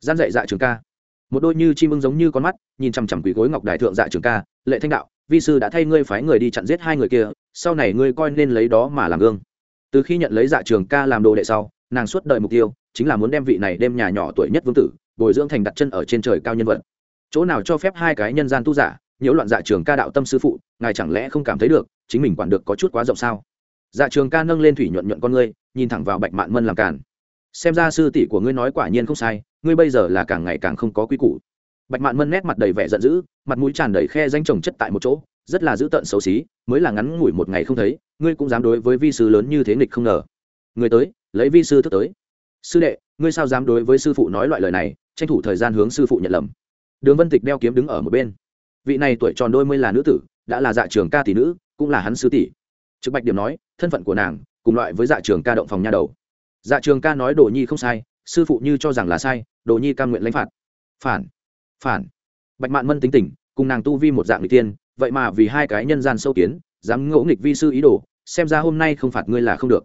gian dạy dạ trường ca. Một đôi như chim ưng giống như con mắt, nhìn chằm chằm quỷ gối ngọc đại thượng dạ trường ca, lệ thanh đạo vi sư đã thay ngươi phái người đi chặn giết hai người kia, sau này ngươi coi nên lấy đó mà làm gương. Từ khi nhận lấy dạ trường ca làm đồ đệ sau, nàng suốt đời mục tiêu chính là muốn đem vị này đem nhà nhỏ tuổi nhất vương tử bồi dưỡng thành đặt chân ở trên trời cao nhân vật. Chỗ nào cho phép hai cái nhân gian tu giả nhiễu loạn dạ trường ca đạo tâm sư phụ, ngài chẳng lẽ không cảm thấy được chính mình quản được có chút quá rộng sao? Dạ trường ca nâng lên thủy nhuận nhuận con ngươi, nhìn thẳng vào bạch mạn mân làm càn. Xem ra sư tỷ của ngươi nói quả nhiên không sai, ngươi bây giờ là càng ngày càng không có quy củ bạch mạn mân nét mặt đầy vẻ giận dữ, mặt mũi tràn đầy khe danh trồng chất tại một chỗ, rất là dữ tợn xấu xí, mới là ngắn ngủi một ngày không thấy, ngươi cũng dám đối với vi sư lớn như thế nghịch không ngờ. Người tới, lấy vi sư thức tới. Sư đệ, ngươi sao dám đối với sư phụ nói loại lời này, tranh thủ thời gian hướng sư phụ nhận lầm. Đường vân tịch đeo kiếm đứng ở một bên. Vị này tuổi tròn đôi mươi là nữ tử, đã là dạ trường ca tỷ nữ, cũng là hắn sư tỷ. Trực bạch điểm nói, thân phận của nàng, cùng loại với dạ trường ca động phòng nha đầu. Dạ trường ca nói đồ nhi không sai, sư phụ như cho rằng là sai, đồ nhi cam nguyện lãnh phạt. Phản phản. Bạch mạn mân tính tình, cùng nàng tu vi một dạng n tiên vậy mà vì hai cái nhân gian sâu kiến, dám ngỗ nghịch vi sư ý đồ, xem ra hôm nay không phạt ngươi là không được.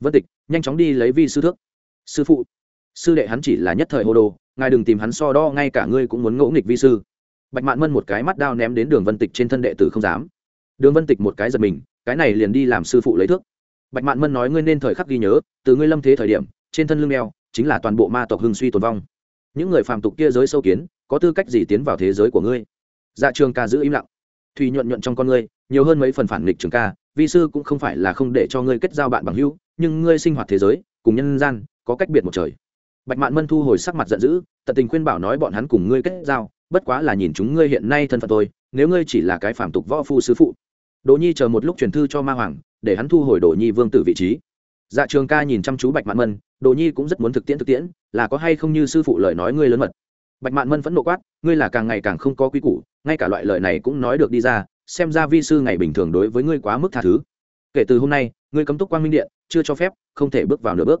Vân tịch, nhanh chóng đi lấy vi sư thước. Sư phụ, sư đệ hắn chỉ là nhất thời hô đồ, ngài đừng tìm hắn so đo, ngay cả ngươi cũng muốn ngỗ nghịch vi sư. Bạch mạn mân một cái mắt đao ném đến đường vân tịch trên thân đệ tử không dám. Đường vân tịch một cái giật mình, cái này liền đi làm sư phụ lấy thước. Bạch mạn mân nói ngươi nên thời khắc ghi nhớ, từ ngươi lâm thế thời điểm, trên thân lưng đeo, chính là toàn bộ ma tộc hưng suy tồn vong. Những người phàm tục kia giới sâu kiến có tư cách gì tiến vào thế giới của ngươi? Dạ trường ca giữ im lặng. Thùy nhuận nhuận trong con ngươi, nhiều hơn mấy phần phản nghịch trường ca, vi sư cũng không phải là không để cho ngươi kết giao bạn bằng hữu, nhưng ngươi sinh hoạt thế giới, cùng nhân gian, có cách biệt một trời. Bạch mạn mân thu hồi sắc mặt giận dữ, tận tình khuyên bảo nói bọn hắn cùng ngươi kết giao, bất quá là nhìn chúng ngươi hiện nay thân phận tôi, nếu ngươi chỉ là cái phản tục võ phu sứ phụ. Đỗ nhi chờ một lúc truyền thư cho ma hoàng, để hắn thu hồi đỗ nhi vương tử vị trí. Dạ trường ca nhìn chăm chú bạch mạn mân, đỗ nhi cũng rất muốn thực tiễn thực tiễn, là có hay không như sư phụ lời nói ngươi lớn mật bạch mạn mân vẫn nộ quát, ngươi là càng ngày càng không có quy củ, ngay cả loại lời này cũng nói được đi ra, xem ra vi sư ngày bình thường đối với ngươi quá mức tha thứ. Kể từ hôm nay, ngươi cấm túc quang minh điện, chưa cho phép, không thể bước vào nửa bước.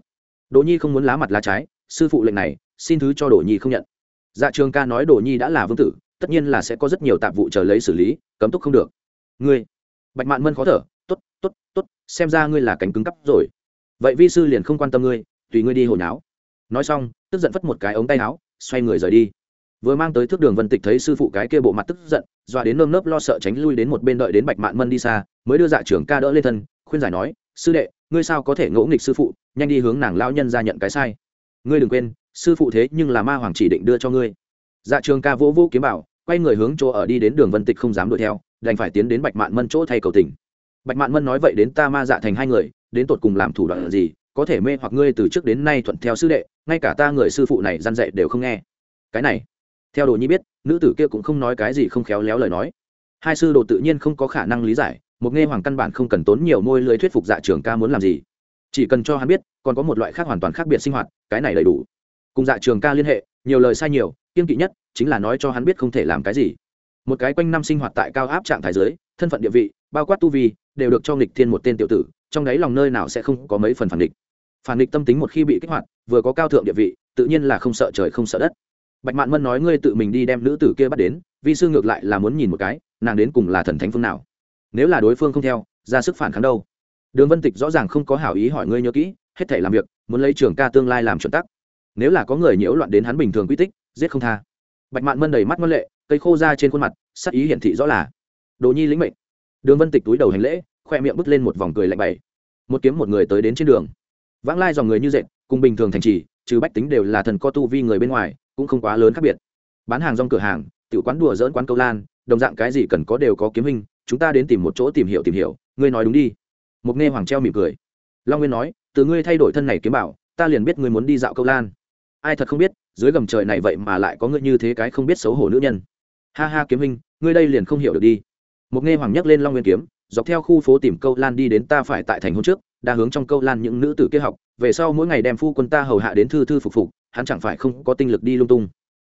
Đỗ nhi không muốn lá mặt lá trái, sư phụ lệnh này, xin thứ cho đỗ nhi không nhận. Dạ trường ca nói đỗ nhi đã là vương tử, tất nhiên là sẽ có rất nhiều tạp vụ chờ lấy xử lý, cấm túc không được. Ngươi? Bạch mạn mân khó thở t ố t t ố t t ố t xem ra ngươi là cánh cứng cắp rồi. Vậy vi sư liền không quan tâm ngươi, tùy ngươi đi hồi náo. Nói xong, tức giận phất một cái ống tay áo xoay người rời đi. Vừa mang tới thước đường vân tịch thấy sư phụ cái kia bộ mặt tức giận, dọa đến nơm nớp lo sợ tránh lui đến một bên đợi đến bạch mạn mân đi xa, mới đưa dạ trưởng ca đỡ lên thân, khuyên giải nói, sư đệ, ngươi sao có thể ngỗ nghịch sư phụ, nhanh đi hướng nàng lao nhân ra nhận cái sai. Ngươi đừng quên, sư phụ thế nhưng là ma hoàng chỉ định đưa cho ngươi. Dạ trường ca vỗ vỗ kiếm bảo, quay người hướng chỗ ở đi đến đường vân tịch không dám đuổi theo, đành phải tiến đến bạch mạn mân chỗ thay cầu tình. Bạch mạn mân nói, vậy đến ta ma dạ thành hai người, đến tột cùng làm thủ đoạn gì? Có thể mê hoặc ngươi từ trước đến nay thuận theo sư đệ, ngay cả ta người sư phụ này gian dạy đều không nghe. Cái này, theo đồ nhi biết, nữ tử kia cũng không nói cái gì không khéo léo lời nói. Hai sư đồ tự nhiên không có khả năng lý giải, một nghe hoàng căn bản không cần tốn nhiều môi lưới thuyết phục dạ trường ca muốn làm gì. Chỉ cần cho hắn biết, còn có một loại khác hoàn toàn khác biệt sinh hoạt, cái này đầy đủ. Cùng dạ trường ca liên hệ, nhiều lời sai nhiều kiên kỵ nhất chính là nói cho hắn biết không thể làm cái gì. Một cái quanh năm sinh hoạt tại cao áp trạng thái giới, thân phận địa vị, bao quát tu vi, đều được cho nghịch thiên một tên tiểu tử, trong đáy lòng nơi nào sẽ không có mấy phần phản địch phản địch tâm tính một khi bị kích hoạt, vừa có cao thượng địa vị, tự nhiên là không sợ trời không sợ đất. Bạch mạn mân nói ngươi tự mình đi đem nữ tử kia bắt đến, vi sư ngược lại là muốn nhìn một cái, nàng đến cùng là thần thánh phương nào. Nếu là đối phương không theo, ra sức phản kháng đâu? Đường vân tịch rõ ràng không có hảo ý hỏi ngươi nhớ kỹ, hết thể làm việc, muốn lấy trường ca tương lai làm chuẩn tắc. Nếu là có người nhiễu loạn đến hắn bình thường quy tích, giết không tha. Bạch mạn mân đầy mắt ngân lệ, cây khô ra trên khuôn mặt, sắc ý hiển thị rõ là đồ nhi lĩnh mệnh. Đường vân tịch túi đầu hành lễ, khoe miệng bứt lên một vòng cười lạnh bày một kiếm một người tới đến trên đường vãng lai dòng người như dệt, cùng bình thường thành trì, trừ bách tính đều là thần co tu vi người bên ngoài, cũng không quá lớn khác biệt. Bán hàng rong cửa hàng, tiểu quán đùa dỡn quán câu lan, đồng dạng cái gì cần có đều có kiếm hình, chúng ta đến tìm một chỗ tìm hiểu tìm hiểu, ngươi nói đúng đi. Mục nghe hoàng treo mỉm cười. Long nguyên nói, từ ngươi thay đổi thân này kiếm bảo, ta liền biết ngươi muốn đi dạo câu lan. Ai thật không biết, dưới gầm trời này vậy mà lại có ngươi như thế cái không biết xấu hổ nữ nhân. Ha ha kiếm hình, ngươi đây liền không hiểu được đi. Mục nghe hoàng nhắc lên long nguyên kiếm, dọc theo khu phố tìm câu lan đi đến ta phải tại thành hôn trước đa hướng trong câu lan những nữ tử kia học, về sau mỗi ngày đem phu quân ta hầu hạ đến thư thư phục phục, hắn chẳng phải không có tinh lực đi lung tung.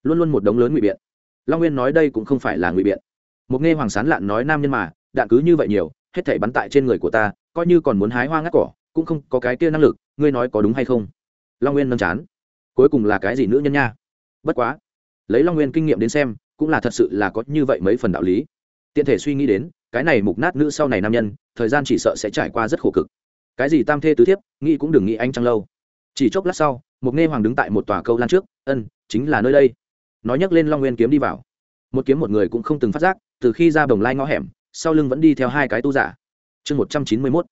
Luôn luôn một đống lớn ngụy biện. Long nguyên nói đây cũng không phải là ngụy biện. Một nghe hoàng sán lạn nói nam nhân mà, đạn cứ như vậy nhiều, hết thảy bắn tại trên người của ta, coi như còn muốn hái hoa ngắt cỏ, cũng không có cái kia năng lực, ngươi nói có đúng hay không? Long nguyên nâng chán. Cuối cùng là cái gì nữ nhân nha? Bất quá, lấy long nguyên kinh nghiệm đến xem, cũng là thật sự là có như vậy mấy phần đạo lý. Tiện thể suy nghĩ đến, cái này mục nát nữ sau này nam nhân, thời gian chỉ sợ sẽ trải qua rất khổ cực cái gì tam thê tứ thiếp, nghĩ cũng đừng nghĩ anh trăng lâu. Chỉ chốc lát sau, một nghe hoàng đứng tại một tòa câu lan trước, ân, chính là nơi đây. Nói nhấc lên long nguyên kiếm đi vào. Một kiếm một người cũng không từng phát giác, từ khi ra bồng lai ngõ hẻm, sau lưng vẫn đi theo hai cái tu giả. Chương một trăm chín mươi mốt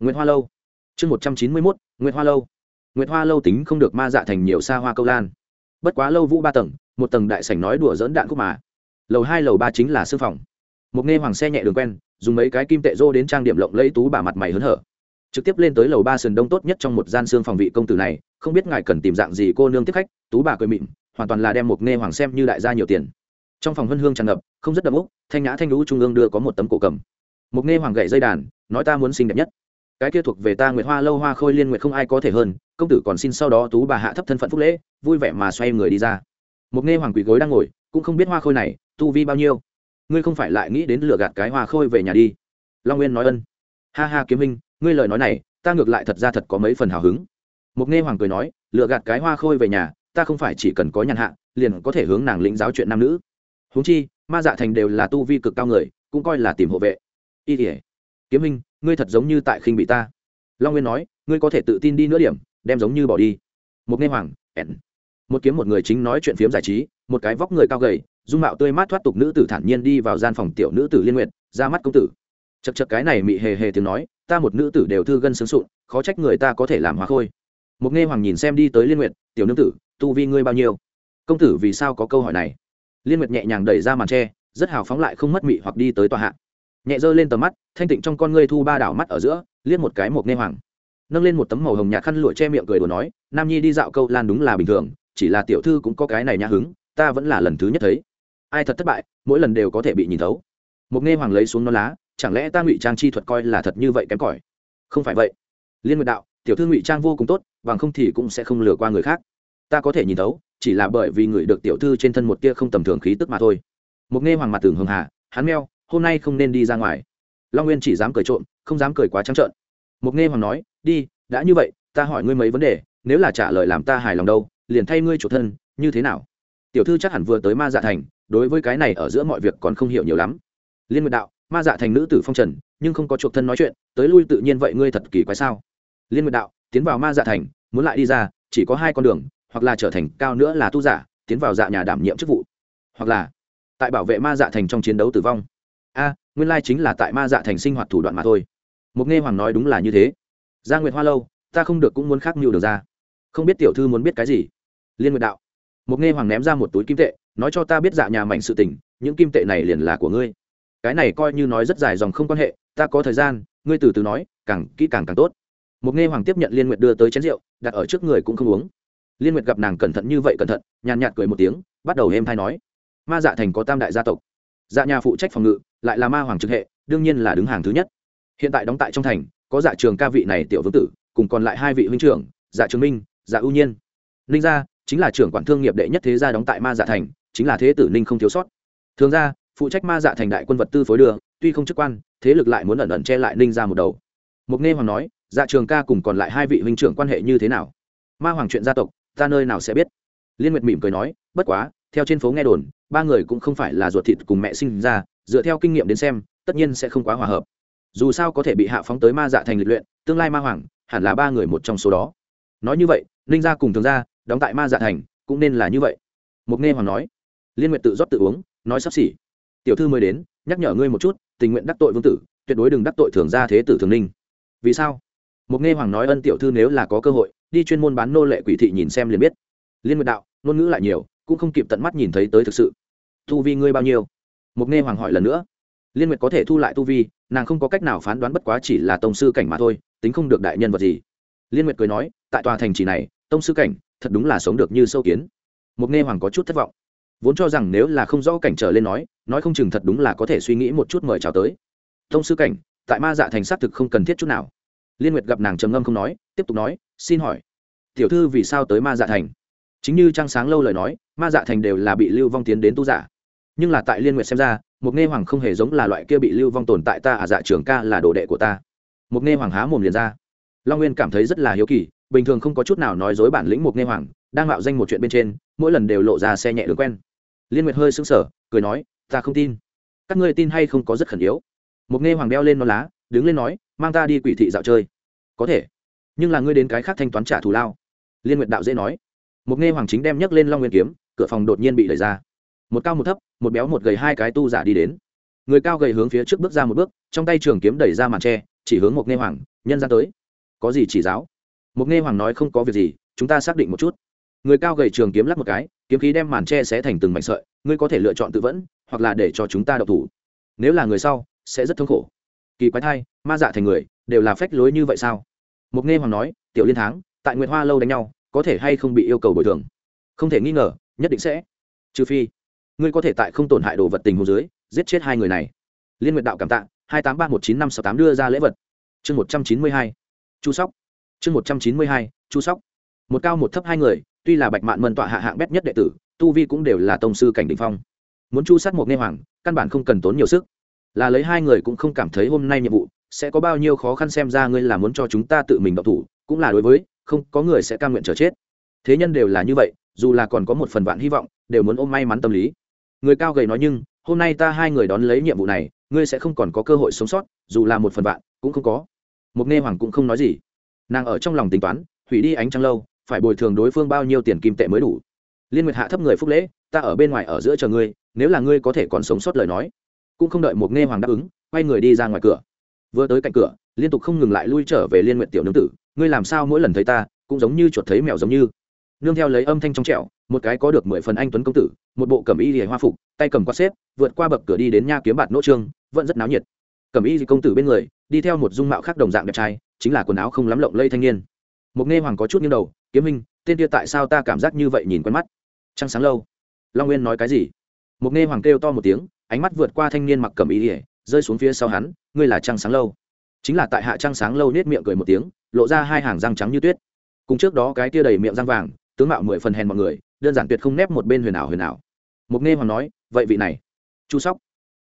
nguyễn hoa lâu. Chương một trăm chín mươi mốt nguyễn hoa lâu. Nguyễn hoa lâu tính không được ma dạ thành nhiều xa hoa câu lan. Bất quá lâu vũ ba tầng, một tầng đại sảnh nói đùa dỡn đạn khúc mà. Lầu hai, lầu ba chính là sư phòng. Một nghe hoàng xe nhẹ đường quen, dùng mấy cái kim tệ rô đến trang điểm lộng lấy tú bà mặt mày hớn hở trực tiếp lên tới lầu ba sườn đông tốt nhất trong một gian xương phòng vị công tử này, không biết ngài cần tìm dạng gì cô nương tiếp khách, tú bà cười mịn, hoàn toàn là đem một nghe hoàng xem như đại gia nhiều tiền. Trong phòng hân hương tràn ngập, không rất đậm úc, thanh nhã thanh lũ trung ương đưa có một tấm cổ cầm. Một nghe hoàng gậy dây đàn, nói ta muốn xinh đẹp nhất. Cái kia thuộc về ta nguyệt hoa lâu hoa khôi liên nguyệt không ai có thể hơn, công tử còn xin sau đó tú bà hạ thấp thân phận phúc lễ, vui vẻ mà xoay người đi ra. Một nghe hoàng quỷ gối đang ngồi, cũng không biết hoa khôi này, tu vi bao nhiêu. Ngươi không phải lại nghĩ đến lừa gạt cái hoa khôi về nhà đi. Long nguyên nói ân. Ha ha kiếm minh ngươi lời nói này, ta ngược lại thật ra thật có mấy phần hào hứng. Một nghe hoàng cười nói, lựa gạt cái hoa khôi về nhà, ta không phải chỉ cần có nhàn hạ, liền có thể hướng nàng lĩnh giáo chuyện nam nữ. Huống chi, ma dạ thành đều là tu vi cực cao người, cũng coi là tìm hộ vệ. Y tỉa kiếm minh, ngươi thật giống như tại khinh bị ta. Long nguyên nói, ngươi có thể tự tin đi nửa điểm, đem giống như bỏ đi. Một nghe hoàng ẹn. một kiếm một người chính nói chuyện phiếm giải trí, một cái vóc người cao gầy, dung mạo tươi mát thoát tục nữ tử thản nhiên đi vào gian phòng tiểu nữ tử liên nguyện ra mắt công tử. Chật chật cái này mị hề hề tiếng nói ta một nữ tử đều thư gân sướng sụn, khó trách người ta có thể làm hóa khôi. Một nghe hoàng nhìn xem đi tới liên nguyện tiểu nữ tử, tu vi ngươi bao nhiêu? Công tử, vì sao có câu hỏi này? Liên nguyệt nhẹ nhàng đẩy ra màn tre rất hào phóng lại không mất mị hoặc đi tới tòa hạ. Nhẹ dơ lên tầm mắt, thanh tịnh trong con ngươi thu ba đảo mắt ở giữa, liếc một cái một nghe hoàng. Nâng lên một tấm màu hồng nhạt khăn lụa che miệng cười đùa nói, nam nhi đi dạo câu lan đúng là bình thường, chỉ là tiểu thư cũng có cái này nhã hứng, ta vẫn là lần thứ nhất thấy. Ai thật thất bại, mỗi lần đều có thể bị nhìn thấu. Một nghe hoàng lấy xuống non lá chẳng lẽ ta ngụy trang chi thuật coi là thật như vậy kém cỏi? Không phải vậy. Liên nguyệt đạo, tiểu thư ngụy trang vô cùng tốt, bằng không thì cũng sẽ không lừa qua người khác. Ta có thể nhìn thấu, chỉ là bởi vì người được tiểu thư trên thân một tia không tầm thường khí tức mà thôi. Một nghe hoàng mặt tưởng hường hà, hắn meo, hôm nay không nên đi ra ngoài. Long nguyên chỉ dám cười trộm, không dám cười quá trắng trợn. Một nghe hoàng nói, đi, đã như vậy, ta hỏi ngươi mấy vấn đề, nếu là trả lời làm ta hài lòng đâu, liền thay ngươi chủ thân, như thế nào? Tiểu thư chắc hẳn vừa tới ma dạ thành, đối với cái này ở giữa mọi việc còn không hiểu nhiều lắm. Liên nguyệt đạo ma dạ thành nữ tử phong trần, nhưng không có chuộc thân nói chuyện, tới lui tự nhiên vậy ngươi thật kỳ quái sao? Liên nguyệt đạo, tiến vào ma dạ thành, muốn lại đi ra, chỉ có hai con đường, hoặc là trở thành cao nữa là tu giả, tiến vào dạ nhà đảm nhiệm chức vụ. Hoặc là tại bảo vệ ma dạ thành trong chiến đấu tử vong. A, nguyên lai chính là tại ma dạ thành sinh hoạt thủ đoạn mà thôi. Mục nghe hoàng nói đúng là như thế. Gia nguyệt hoa lâu, ta không được cũng muốn khác nhiều được ra. Không biết tiểu thư muốn biết cái gì? Liên nguyệt đạo Mục nghe hoàng ném ra một túi kim tệ, nói cho ta biết dạ nhà mạnh sự tình, những kim tệ này liền là của ngươi cái này coi như nói rất dài dòng không quan hệ, ta có thời gian, ngươi từ từ nói, càng kỹ càng càng tốt. Một nghe hoàng tiếp nhận liên nguyệt đưa tới chén rượu, đặt ở trước người cũng không uống. Liên nguyệt gặp nàng cẩn thận như vậy cẩn thận, nhàn nhạt cười một tiếng, bắt đầu êm thai nói. Ma dạ thành có tam đại gia tộc. Dạ nhà phụ trách phòng ngự, lại là ma hoàng trực hệ, đương nhiên là đứng hàng thứ nhất. Hiện tại đóng tại trong thành, có dạ trường ca vị này tiểu vương tử, cùng còn lại hai vị huynh trưởng dạ trường minh dạ ưu nhiên. Ninh gia chính là trưởng quản thương nghiệp đệ nhất thế gia đóng tại ma dạ thành, chính là thế tử ninh không thiếu sót. Thường ra phụ trách ma dạ thành đại quân vật tư phối đường, tuy không chức quan, thế lực lại muốn ẩn ẩn che lại ninh ra một đầu. Mục nghe hoàng nói dạ trường ca cùng còn lại hai vị huynh trưởng quan hệ như thế nào? Ma hoàng chuyện gia tộc, ta nơi nào sẽ biết? Liên nguyệt mỉm cười nói, bất quá, theo trên phố nghe đồn, ba người cũng không phải là ruột thịt cùng mẹ sinh ra, dựa theo kinh nghiệm đến xem, tất nhiên sẽ không quá hòa hợp. Dù sao có thể bị hạ phóng tới ma dạ thành lịch luyện, tương lai ma hoàng hẳn là ba người một trong số đó. Nói như vậy, ninh gia cùng thường gia đóng tại ma dạ thành, cũng nên là như vậy. Mục nghe hoàng nói. Liên nguyện tự rót tự uống, nói sắp xỉ tiểu thư mới đến, nhắc nhở ngươi một chút, tình nguyện đắc tội vương tử, tuyệt đối đừng đắc tội thường gia thế tử thường ninh vì sao? Mục nghe hoàng nói ân tiểu thư nếu là có cơ hội, đi chuyên môn bán nô lệ quỷ thị nhìn xem liền biết. Liên nguyện đạo, ngôn ngữ lại nhiều, cũng không kịp tận mắt nhìn thấy tới thực sự. Tu vi ngươi bao nhiêu? Mục nghe hoàng hỏi lần nữa. Liên nguyệt có thể thu lại tu vi, nàng không có cách nào phán đoán bất quá chỉ là tông sư cảnh mà thôi, tính không được đại nhân vật gì. Liên nguyệt cười nói, tại tòa thành trì này, tông sư cảnh, thật đúng là sống được như sâu kiến. Mục nghe hoàng có chút thất vọng. Vốn cho rằng nếu là không rõ cảnh trở lên nói nói không chừng thật đúng là có thể suy nghĩ một chút mời chào tới. Thông sư cảnh, tại ma dạ thành xác thực không cần thiết chút nào. Liên nguyệt gặp nàng trầm ngâm không nói, tiếp tục nói, xin hỏi, tiểu thư vì sao tới ma dạ thành? Chính như trăng sáng lâu lời nói, ma dạ thành đều là bị lưu vong tiến đến tu giả. Nhưng là tại liên nguyệt xem ra, một nghe hoàng không hề giống là loại kia bị lưu vong tồn tại ta à dạ trường ca là đồ đệ của ta. Một nghe hoàng há mồm liền ra. Long nguyên cảm thấy rất là hiếu kỳ, bình thường không có chút nào nói dối bản lĩnh một nghe hoàng, đang mạo danh một chuyện bên trên, mỗi lần đều lộ ra xe nhẹ đường quen. Liên nguyệt hơi sững sờ, cười nói ta không tin. Các ngươi tin hay không có rất khẩn yếu. Một nghe hoàng đeo lên non lá, đứng lên nói, mang ta đi quỷ thị dạo chơi. Có thể. Nhưng là ngươi đến cái khác thanh toán trả thù lao. Liên nguyệt đạo dễ nói. Một nghe hoàng chính đem nhấc lên long nguyên kiếm, cửa phòng đột nhiên bị đẩy ra. Một cao một thấp, một béo một gầy hai cái tu giả đi đến. Người cao gầy hướng phía trước bước ra một bước, trong tay trường kiếm đẩy ra màn tre, chỉ hướng một nghe hoàng, nhân ra tới. Có gì chỉ giáo? Một nghe hoàng nói không có việc gì, chúng ta xác định một chút. Người cao gầy trường kiếm lắc một cái, kiếm khí đem màn tre xé thành từng mảnh sợi, ngươi có thể lựa chọn tự vẫn hoặc là để cho chúng ta độc thủ. Nếu là người sau, sẽ rất thống khổ. Kỳ quái thai ma dạ thành người, đều là phách lối như vậy sao? Một nghe hoàng nói, tiểu liên tháng tại nguyệt hoa lâu đánh nhau, có thể hay không bị yêu cầu bồi thường? Không thể nghi ngờ, nhất định sẽ. Trừ phi, ngươi có thể tại không tổn hại đồ vật tình hồ dưới, giết chết hai người này. Liên nguyện đạo cảm tạ, hai tám ba một chín năm sáu tám đưa ra lễ vật. Chương một trăm chín mươi hai, chu sóc. Chương một trăm chín mươi hai, chu sóc. Một cao một thấp hai người, tuy là bạch mạn mân tọa hạ hạng bét nhất đệ tử, tu vi cũng đều là tông sư cảnh định phong muốn chu sát một nghe hoàng, căn bản không cần tốn nhiều sức. Là lấy hai người cũng không cảm thấy hôm nay nhiệm vụ, sẽ có bao nhiêu khó khăn xem ra ngươi là muốn cho chúng ta tự mình độc thủ, cũng là đối với, không, có người sẽ cam nguyện chờ chết. Thế nhân đều là như vậy, dù là còn có một phần vạn hy vọng, đều muốn ôm may mắn tâm lý. Người cao gầy nói nhưng, hôm nay ta hai người đón lấy nhiệm vụ này, ngươi sẽ không còn có cơ hội sống sót, dù là một phần vạn, cũng không có. Mục nghe hoàng cũng không nói gì. Nàng ở trong lòng tính toán, hủy đi ánh trăng lâu, phải bồi thường đối phương bao nhiêu tiền kim tệ mới đủ. Liên nguyệt hạ thấp người phúc lễ, ta ở bên ngoài ở giữa chờ ngươi nếu là ngươi có thể còn sống sót lời nói, cũng không đợi một nghe hoàng đáp ứng, quay người đi ra ngoài cửa. Vừa tới cạnh cửa, liên tục không ngừng lại lui trở về liên nguyện tiểu nương tử, ngươi làm sao mỗi lần thấy ta, cũng giống như chuột thấy mèo giống như. Nương theo lấy âm thanh trong trẻo, một cái có được mười phần anh tuấn công tử, một bộ cẩm y lìa hoa phục, tay cầm quạt xếp, vượt qua bậc cửa đi đến nha kiếm bạt nỗ trương, vẫn rất náo nhiệt. Cẩm y công tử bên người, đi theo một dung mạo khác đồng dạng đẹp trai, chính là quần áo không lắm lộng lây thanh niên. Một nghe hoàng có chút nghiêng đầu, kiếm minh tên kia tại sao ta cảm giác như vậy nhìn quen mắt? Trăng sáng lâu, long nguyên nói cái gì? Một nghe hoàng kêu to một tiếng, ánh mắt vượt qua thanh niên mặc cẩm y lìa rơi xuống phía sau hắn, ngươi là trăng sáng lâu. Chính là tại hạ trăng sáng lâu nết miệng cười một tiếng, lộ ra hai hàng răng trắng như tuyết. Cùng trước đó cái tia đầy miệng răng vàng, tướng mạo mười phần hèn mọi người, đơn giản tuyệt không nép một bên huyền ảo huyền ảo. Mục nghe hoàng nói, vậy vị này, chu sóc.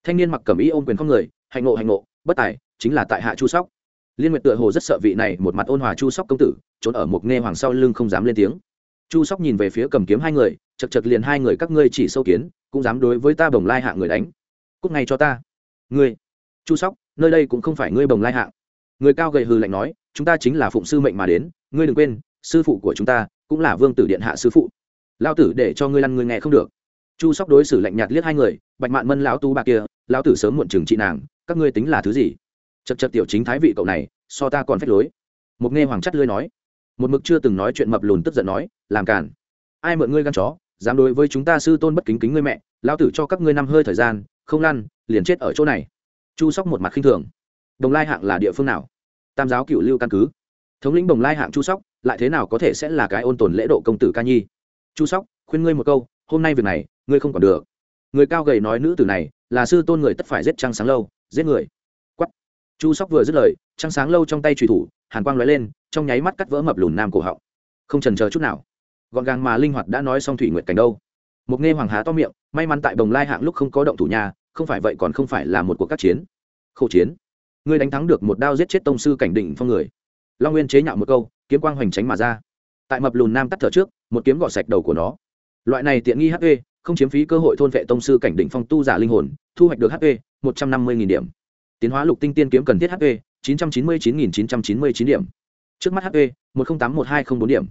Thanh niên mặc cẩm ý ôm quyền không người, hạnh ngộ hạnh ngộ, bất tài, chính là tại hạ chu sóc. Liên nguyệt tựa hồ rất sợ vị này một mặt ôn hòa chu sóc công tử, trốn ở mục nghe hoàng sau lưng không dám lên tiếng. Chu sóc nhìn về phía cầm kiếm hai người chật chật liền hai người các ngươi chỉ sâu kiến, cũng dám đối với ta bồng lai hạ người đánh. Cúc ngay cho ta. Ngươi, chu sóc, nơi đây cũng không phải ngươi bồng lai hạng. Người cao gầy hừ lạnh nói, chúng ta chính là phụng sư mệnh mà đến, ngươi đừng quên, sư phụ của chúng ta cũng là vương tử điện hạ sư phụ. Lao tử để cho ngươi lăn ngươi nghe không được. Chu sóc đối xử lạnh nhạt liếc hai người, bạch mạn mân lão tú bà kia, lão tử sớm muộn chừng trị nàng, các ngươi tính là thứ gì? Chật chật tiểu chính thái vị cậu này, so ta còn phép lối. Một nghe hoàng chắt lưới nói, một mực chưa từng nói chuyện mập lùn tức giận nói, làm cản ai mượn ngươi gan chó? Dám đối với chúng ta sư tôn bất kính kính ngươi mẹ, lão tử cho các ngươi năm hơi thời gian, không lăn, liền chết ở chỗ này. Chu sóc một mặt khinh thường. Đồng lai hạng là địa phương nào? Tam giáo cựu lưu căn cứ. Thống lĩnh đồng lai hạng chu sóc, lại thế nào có thể sẽ là cái ôn tồn lễ độ công tử ca nhi? Chu sóc, khuyên ngươi một câu, hôm nay việc này, ngươi không còn được. Người cao gầy nói nữ tử này, là sư tôn người tất phải giết trăng sáng lâu, giết người. Quắt chu sóc vừa dứt lời, trăng sáng lâu trong tay trùy thủ, hàn quang lóe lên, trong nháy mắt cắt vỡ mập lùn nam cổ họng. Không trần chờ chút nào gọn gàng mà linh hoạt đã nói xong thủy nguyệt cảnh đâu. Một nghe hoàng há to miệng, may mắn tại bồng lai hạng lúc không có động thủ nhà, không phải vậy còn không phải là một cuộc các chiến. Khẩu chiến. Ngươi đánh thắng được một đao giết chết tông sư cảnh định phong người. Long nguyên chế nhạo một câu, kiếm quang hoành tránh mà ra. Tại mập lùn nam tắt thở trước, một kiếm gọt sạch đầu của nó. Loại này tiện nghi hp không chiếm phí cơ hội thôn vệ tông sư cảnh định phong tu giả linh hồn, thu hoạch được hp một trăm năm mươi điểm. Tiến hóa lục tinh tiên kiếm cần thiết hp chín trăm chín mươi chín nghìn chín trăm chín mươi chín điểm. Trước mắt hp một trăm tám một hai không bốn điểm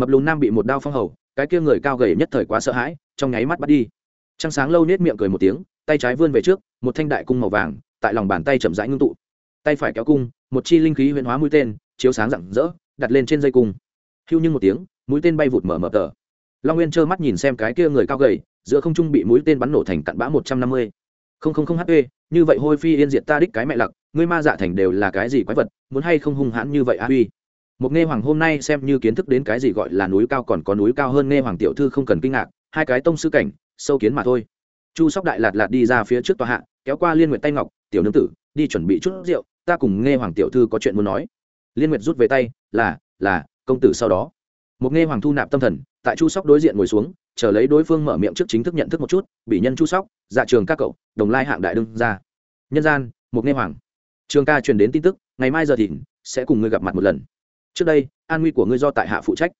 mập lùn nam bị một đao phong hầu, cái kia người cao gầy nhất thời quá sợ hãi, trong nháy mắt bắt đi. Trăng sáng lâu nết miệng cười một tiếng, tay trái vươn về trước, một thanh đại cung màu vàng, tại lòng bàn tay chậm rãi ngưng tụ. Tay phải kéo cung, một chi linh khí huyễn hóa mũi tên, chiếu sáng rạng rỡ, đặt lên trên dây cung. Hưu như một tiếng, mũi tên bay vụt mở mở tờ. Long nguyên trơ mắt nhìn xem cái kia người cao gầy, giữa không trung bị mũi tên bắn nổ thành cặn bã một trăm năm mươi. Không không không hp như vậy hôi phi yên diệt ta đích cái mẹ lặc, ngươi ma dạ thành đều là cái gì quái vật, muốn hay không hung hãn như vậy à huy một nghe hoàng hôm nay xem như kiến thức đến cái gì gọi là núi cao còn có núi cao hơn nghe hoàng tiểu thư không cần kinh ngạc, hai cái tông sư cảnh, sâu kiến mà thôi. Chu sóc đại lạt lạt đi ra phía trước tòa hạ, kéo qua liên Nguyệt tay ngọc, tiểu nương tử, đi chuẩn bị chút rượu, ta cùng nghe hoàng tiểu thư có chuyện muốn nói. Liên nguyệt rút về tay, là là, công tử sau đó. Một nghe hoàng thu nạp tâm thần, tại chu sóc đối diện ngồi xuống, chờ lấy đối phương mở miệng trước chính thức nhận thức một chút bị nhân chu sóc dạ trường các cậu, đồng lai hạng đại đương ra nhân gian một nghe hoàng. Trường ca truyền đến tin tức, ngày mai giờ thìn, sẽ cùng ngươi gặp mặt một lần trước đây, an nguy của ngươi do tại hạ phụ trách.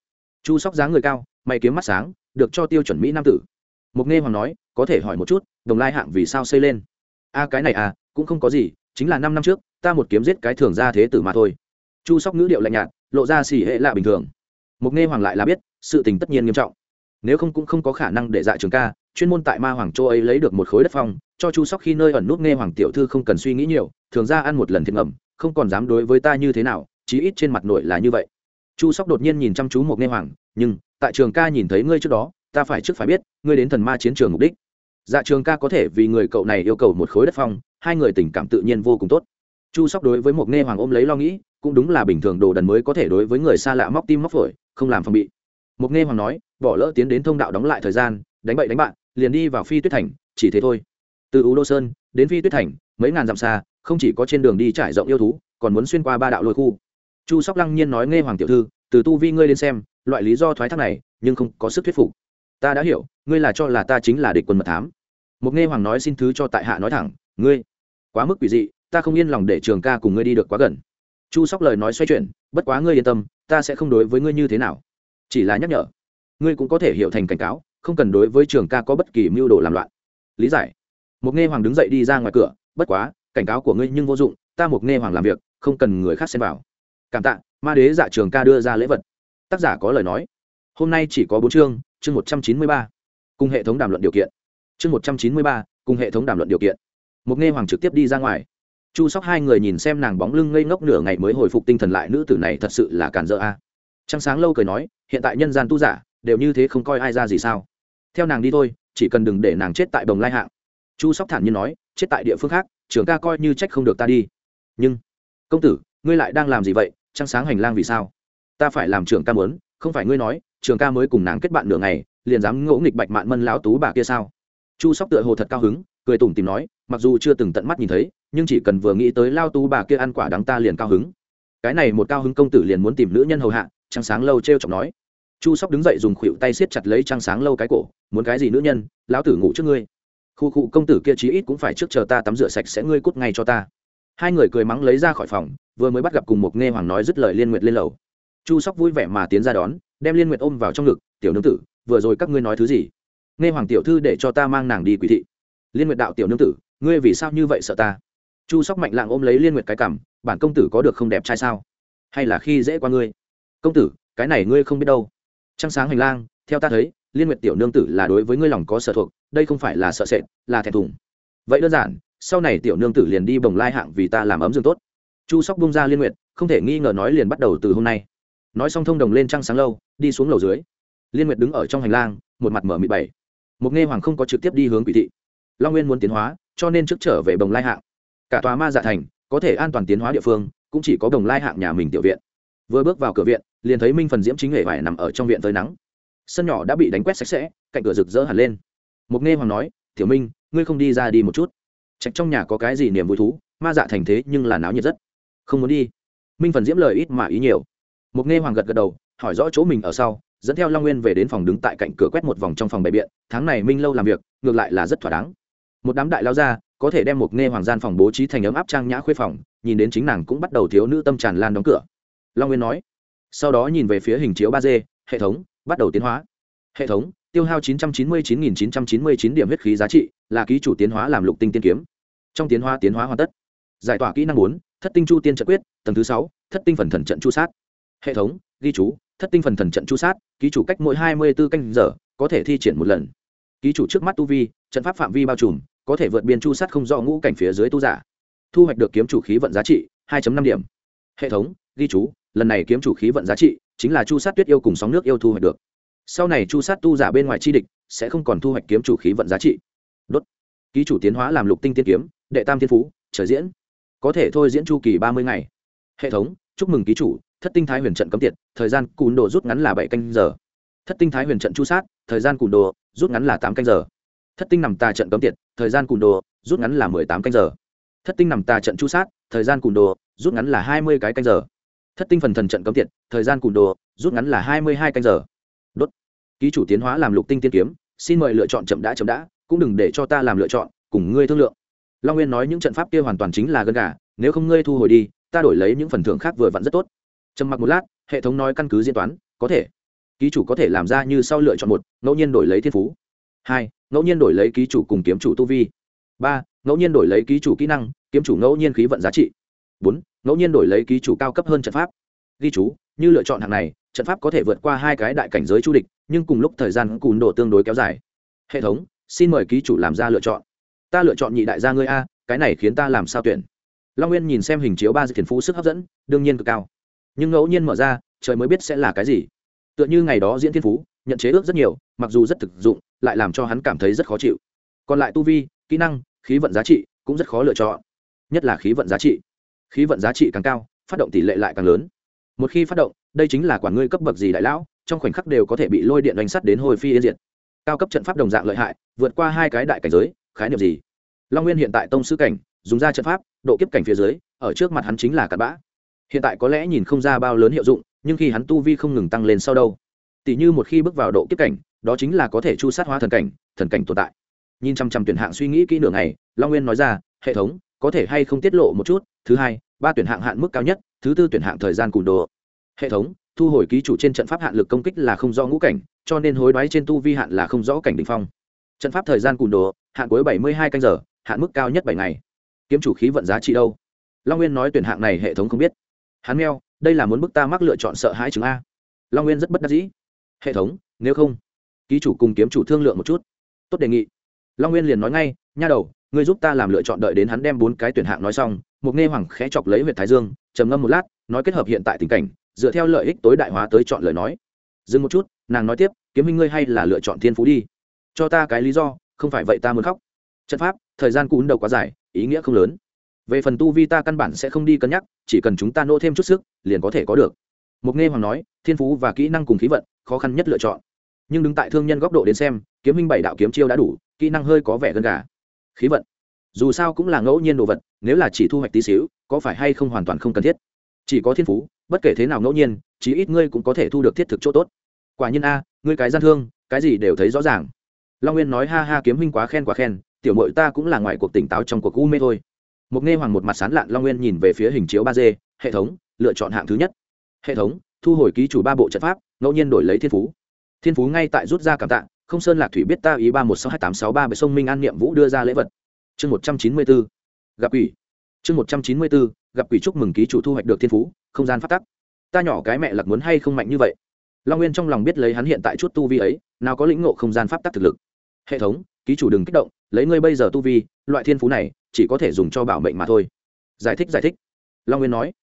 Chu sóc dáng người cao, mày kiếm mắt sáng, được cho tiêu chuẩn mỹ nam tử. Mục nghe hoàng nói, có thể hỏi một chút, đồng lai hạng vì sao xây lên? A, cái này à cũng không có gì, chính là năm năm trước, ta một kiếm giết cái thường ra thế tử mà thôi. Chu sóc ngữ điệu lạnh nhạt, lộ ra xỉ hệ lạ bình thường. Mục nghe hoàng lại là biết, sự tình tất nhiên nghiêm trọng. Nếu không cũng không có khả năng để dạ trường ca, chuyên môn tại ma hoàng châu ấy lấy được một khối đất phong, cho chu sóc khi nơi ẩn nút nghe hoàng tiểu thư không cần suy nghĩ nhiều, thường ra ăn một lần thiệt ngầm, không còn dám đối với ta như thế nào chí ít trên mặt nội là như vậy. Chu sóc đột nhiên nhìn chăm chú một nghe hoàng, nhưng, tại trường ca nhìn thấy ngươi trước đó, ta phải trước phải biết, ngươi đến thần ma chiến trường mục đích. Dạ trường ca có thể vì người cậu này yêu cầu một khối đất phong, hai người tình cảm tự nhiên vô cùng tốt. Chu sóc đối với một nghe hoàng ôm lấy lo nghĩ, cũng đúng là bình thường đồ đần mới có thể đối với người xa lạ móc tim móc phổi, không làm phòng bị. Một nghe hoàng nói, bỏ lỡ tiến đến thông đạo đóng lại thời gian, đánh bậy đánh bạn, liền đi vào phi tuyết thành, chỉ thế thôi. Từ u đô sơn đến phi tuyết thành, mấy ngàn dặm xa, không chỉ có trên đường đi trải rộng yêu thú, còn muốn xuyên qua ba đạo lôi khu chu sóc lăng nhiên nói nghe hoàng tiểu thư, từ tu vi ngươi lên xem, loại lý do thoái thác này, nhưng không có sức thuyết phục. Ta đã hiểu, ngươi là cho là ta chính là địch quân mật thám. Một nghe hoàng nói xin thứ cho tại hạ nói thẳng, ngươi, quá mức quỷ dị, ta không yên lòng để trường ca cùng ngươi đi được quá gần. Chu sóc lời nói xoay chuyển, bất quá ngươi yên tâm, ta sẽ không đối với ngươi như thế nào. Chỉ là nhắc nhở, ngươi cũng có thể hiểu thành cảnh cáo, không cần đối với trường ca có bất kỳ mưu đồ làm loạn. Lý giải. Một nghe hoàng đứng dậy đi ra ngoài cửa, bất quá, cảnh cáo của ngươi nhưng vô dụng, ta một nghe hoàng làm việc, không cần người khác xem vào cảm tạ, ma đế dạ trường ca đưa ra lễ vật. Tác giả có lời nói. Hôm nay chỉ có bốn chương chương một trăm chín mươi ba. Cùng hệ thống đàm luận điều kiện. Chương một trăm chín mươi ba, cùng hệ thống đàm luận điều kiện. Một nghe hoàng trực tiếp đi ra ngoài. Chu sóc hai người nhìn xem nàng bóng lưng ngây ngốc nửa ngày mới hồi phục tinh thần lại, nữ tử này thật sự là càn dỡ a. Trăng sáng lâu cười nói, hiện tại nhân gian tu giả, đều như thế không coi ai ra gì sao. Theo nàng đi thôi, chỉ cần đừng để nàng chết tại bồng lai hạng. Chu sóc thản nhiên nói, chết tại địa phương khác, trường ca coi như trách không được ta đi. Nhưng, công tử, ngươi lại đang làm gì vậy? Trăng sáng hành lang vì sao? Ta phải làm trưởng ca muốn, không phải ngươi nói trường ca mới cùng nàng kết bạn nửa ngày, liền dám ngỗ nghịch bạch mạn mân lão tú bà kia sao? Chu sóc tựa hồ thật cao hứng, cười tủm tìm nói, mặc dù chưa từng tận mắt nhìn thấy, nhưng chỉ cần vừa nghĩ tới lao tú bà kia ăn quả đắng ta liền cao hứng. Cái này một cao hứng công tử liền muốn tìm nữ nhân hầu hạ, trăng sáng lâu t r e o chọc nói. Chu sóc đứng dậy dùng khuỵu tay siết chặt lấy trăng sáng lâu cái cổ, muốn cái gì nữ nhân, lão tử ngủ trước ngươi. Khu cụ công tử kia chí ít cũng phải trước chờ ta tắm rửa sạch sẽ ngươi cút ngay cho ta hai người cười mắng lấy ra khỏi phòng, vừa mới bắt gặp cùng một nghe hoàng nói dứt lời liên nguyệt lên lầu. Chu sóc vui vẻ mà tiến ra đón, đem liên nguyệt ôm vào trong ngực, tiểu nương tử, vừa rồi các ngươi nói thứ gì? Nghe hoàng tiểu thư để cho ta mang nàng đi quỷ thị. Liên nguyệt đạo, tiểu nương tử, ngươi vì sao như vậy sợ ta? Chu sóc mạnh lạng ôm lấy liên nguyệt cái cảm bản công tử có được không đẹp trai sao? Hay là khi dễ qua ngươi? Công tử, cái này ngươi không biết đâu. Trăng sáng hành lang, theo ta thấy, liên nguyệt tiểu nương tử là đối với ngươi lòng có sợ thuộc, đây không phải là sợ sệt, là thẹn thùng. Vậy đơn giản sau này tiểu nương tử liền đi bồng lai hạng vì ta làm ấm dương tốt. Chu sóc bung ra liên nguyệt, không thể nghi ngờ nói liền bắt đầu từ hôm nay. Nói xong thông đồng lên trăng sáng lâu, đi xuống lầu dưới. Liên nguyệt đứng ở trong hành lang, một mặt mở mịt bảy. Một nghe hoàng không có trực tiếp đi hướng quỷ thị. Long nguyên muốn tiến hóa, cho nên trước trở về bồng lai hạng. Cả tòa ma dạ thành, có thể an toàn tiến hóa địa phương, cũng chỉ có bồng lai hạng nhà mình tiểu viện. Vừa bước vào cửa viện, liền thấy minh phần diễm chính hệ vải nằm ở trong viện tới nắng. Sân nhỏ đã bị đánh quét sạch sẽ, cạnh cửa rực rỡ hẳn lên. Một nghe hoàng nói, tiểu minh, ngươi không đi ra đi một chút trạch trong nhà có cái gì niềm vui thú, ma dạ thành thế nhưng là náo nhiệt rất. Không muốn đi. Minh phần diễm lời ít mà ý nhiều. Một nghe hoàng gật gật đầu, hỏi rõ chỗ mình ở sau, dẫn theo long nguyên về đến phòng đứng tại cạnh cửa quét một vòng trong phòng bày biện, tháng này minh lâu làm việc, ngược lại là rất thỏa đáng. Một đám đại lao ra, có thể đem một nghe hoàng gian phòng bố trí thành ấm áp trang nhã khuê phòng, nhìn đến chính nàng cũng bắt đầu thiếu nữ tâm tràn lan đóng cửa. Long nguyên nói, sau đó nhìn về phía hình chiếu ba d, hệ thống, bắt đầu tiến hóa. Hệ thống, tiêu hao 999.999 điểm huyết khí giá trị, là ký chủ tiến hóa làm lục tinh tiên kiếm trong tiến hóa tiến hóa hoàn tất. Giải tỏa kỹ năng bốn, thất tinh chu tiên trận quyết, tầng thứ sáu, thất tinh phần thần trận chu sát. Hệ thống, ghi chú, thất tinh phần thần trận chu sát, ký chủ cách mỗi hai mươi b ố canh giờ, có thể thi triển một lần. Ký chủ trước mắt tu vi, trận pháp phạm vi bao trùm, có thể vượt biên chu sát không do ngũ cảnh phía dưới tu giả. Thu hoạch được kiếm chủ khí vận giá trị 2 năm điểm. Hệ thống, ghi chú, lần này kiếm chủ khí vận giá trị chính là chu sát tuyết yêu cùng sóng nước yêu thu hoạch được. Sau này chu sát tu giả bên ngoài chi địch sẽ không còn thu hoạch kiếm chủ khí vận giá trị. Đốt. Ký chủ tiến hóa làm lục tinh tiên kiếm đệ tam thiên phú trở diễn. Có thể thôi diễn chu kỳ ba mươi ngày. Hệ thống, chúc mừng ký chủ, thất tinh thái huyền trận cấm tiệt, thời gian cùn đồ rút ngắn là bảy canh giờ. Thất tinh thái huyền trận chu sát, thời gian cùn đồ rút ngắn là tám canh giờ. Thất tinh nằm tà trận cấm tiệt, thời gian cùn đồ rút ngắn là mười tám canh giờ. Thất tinh nằm tà trận chu sát, thời gian cùn đồ rút ngắn là hai mươi cái canh giờ. Thất tinh phần thần trận cấm tiệt, thời gian cùn đồ rút ngắn là hai mươi hai canh giờ. Đốt. Ký chủ tiến hóa làm lục tinh tiên kiếm, xin mời lựa chọn chậm đã chậm đã, cũng đừng để cho ta làm lựa chọn, cùng ngươi thương lượng long nguyên nói những trận pháp kia hoàn toàn chính là gân gà, nếu không ngươi thu hồi đi, ta đổi lấy những phần thưởng khác vừa vặn rất tốt. Trầm mặc một lát, hệ thống nói căn cứ diễn toán, có thể. Ký chủ có thể làm ra như sau lựa chọn một, ngẫu nhiên đổi lấy thiên phú. Hai, ngẫu nhiên đổi lấy ký chủ cùng kiếm chủ tu vi. Ba, ngẫu nhiên đổi lấy ký chủ kỹ năng, kiếm chủ ngẫu nhiên khí vận giá trị. Bốn, ngẫu nhiên đổi lấy ký chủ cao cấp hơn trận pháp. Ghi chú, như lựa chọn hạng này, trận pháp có thể vượt qua hai cái đại cảnh giới chu địch, nhưng cùng lúc thời gian cùn độ tương đối kéo dài. Hệ thống, xin mời ký chủ làm ra lựa chọn ta lựa chọn nhị đại gia ngươi a, cái này khiến ta làm sao tuyển? Long nguyên nhìn xem hình chiếu ba di thiền phú sức hấp dẫn, đương nhiên cực cao. Nhưng ngẫu nhiên mở ra, trời mới biết sẽ là cái gì. Tựa như ngày đó diễn thiên phú, nhận chế ước rất nhiều, mặc dù rất thực dụng, lại làm cho hắn cảm thấy rất khó chịu. Còn lại tu vi, kỹ năng, khí vận giá trị cũng rất khó lựa chọn. Nhất là khí vận giá trị. Khí vận giá trị càng cao, phát động tỷ lệ lại càng lớn. Một khi phát động, đây chính là quản ngươi cấp bậc gì đại lão, trong khoảnh khắc đều có thể bị lôi điện đánh sắt đến hồi phi yên diệt. Cao cấp trận pháp đồng dạng lợi hại, vượt qua hai cái đại cảnh giới khái niệm gì? Long nguyên hiện tại tông sư cảnh, dùng ra trận pháp, độ kiếp cảnh phía dưới, ở trước mặt hắn chính là cặn bã. Hiện tại có lẽ nhìn không ra bao lớn hiệu dụng, nhưng khi hắn tu vi không ngừng tăng lên sau đâu tỷ như một khi bước vào độ kiếp cảnh, đó chính là có thể chu sát hóa thần cảnh thần cảnh tồn tại. Nhìn chăm chăm tuyển hạng suy nghĩ kỹ nửa ngày, long nguyên nói ra, hệ thống, có thể hay không tiết lộ một chút, thứ hai, ba tuyển hạng hạn mức cao nhất, thứ tư tuyển hạng thời gian cùn đồ. Hệ thống, thu hồi ký chủ trên trận pháp hạn lực công kích là không do ngũ cảnh, cho nên hối đoái trên tu vi hạn là không rõ cảnh đ ỉ n h phong trận pháp thời gian cùn đồ, hạn cuối bảy mươi hai canh giờ, hạn mức cao nhất bảy ngày. Kiếm chủ khí vận giá trị đâu? Long nguyên nói tuyển hạng này hệ thống không biết. Hắn meo, đây là muốn bức ta mắc lựa chọn sợ hãi chứng a. Long nguyên rất bất đắc dĩ. Hệ thống, nếu không, ký chủ cùng kiếm chủ thương lượng một chút. Tốt đề nghị. Long nguyên liền nói ngay, nha đầu, ngươi giúp ta làm lựa chọn đợi đến hắn đem bốn cái tuyển hạng nói xong, một nghe hoàng khẽ chọc lấy huyện thái dương, trầm ngâm một lát, nói kết hợp hiện tại tình cảnh, dựa theo lợi ích tối đại hóa tới chọn lời nói. Dừng một chút, nàng nói tiếp, kiếm minh ngươi hay là lựa chọn thiên phú đi cho ta cái lý do, không phải vậy ta muốn khóc. Trận pháp, thời gian cún đầu quá dài, ý nghĩa không lớn. Về phần tu vi ta căn bản sẽ không đi cân nhắc, chỉ cần chúng ta nỗ thêm chút sức, liền có thể có được. Mục nghe hoàng nói, thiên phú và kỹ năng cùng khí vận, khó khăn nhất lựa chọn. Nhưng đứng tại thương nhân góc độ đến xem, kiếm minh bảy đạo kiếm chiêu đã đủ, kỹ năng hơi có vẻ gần gà. Khí vận. Dù sao cũng là ngẫu nhiên đồ vật, nếu là chỉ thu hoạch tí xíu, có phải hay không hoàn toàn không cần thiết. Chỉ có thiên phú, bất kể thế nào ngẫu nhiên, chí ít ngươi cũng có thể thu được thiết thực chỗ tốt. Quả nhiên a, ngươi cái gian thương, cái gì đều thấy rõ ràng long nguyên nói ha ha kiếm huynh quá khen quá khen, tiểu mội ta cũng là ngoài cuộc tỉnh táo trong cuộc u mê thôi. Mục nghe hoàng một mặt sán lạn long nguyên nhìn về phía hình chiếu ba d, hệ thống, lựa chọn hạng thứ nhất. Hệ thống, thu hồi ký chủ ba bộ trận pháp, ngẫu nhiên đổi lấy thiên phú. Thiên phú ngay tại rút ra cảm tạ, không sơn lạc thủy biết ta ý ba một sáu hai tám sáu ba bởi sông minh an niệm vũ đưa ra lễ vật. Chương một trăm chín mươi bốn, gặp quỷ. Chương một trăm chín mươi bốn, gặp quỷ chúc mừng ký chủ thu hoạch được thiên phú, không gian phát tắc. Ta nhỏ cái mẹ lặc muốn hay không mạnh như vậy? Long nguyên trong lòng biết lấy hắn hiện tại chút tu vi ấy, nào có lĩnh ngộ không gian pháp tắc thực lực hệ thống, ký chủ đừng kích động, lấy ngươi bây giờ tu vi, loại thiên phú này, chỉ có thể dùng cho bảo mệnh mà thôi. Giải thích giải thích. Long nguyên nói,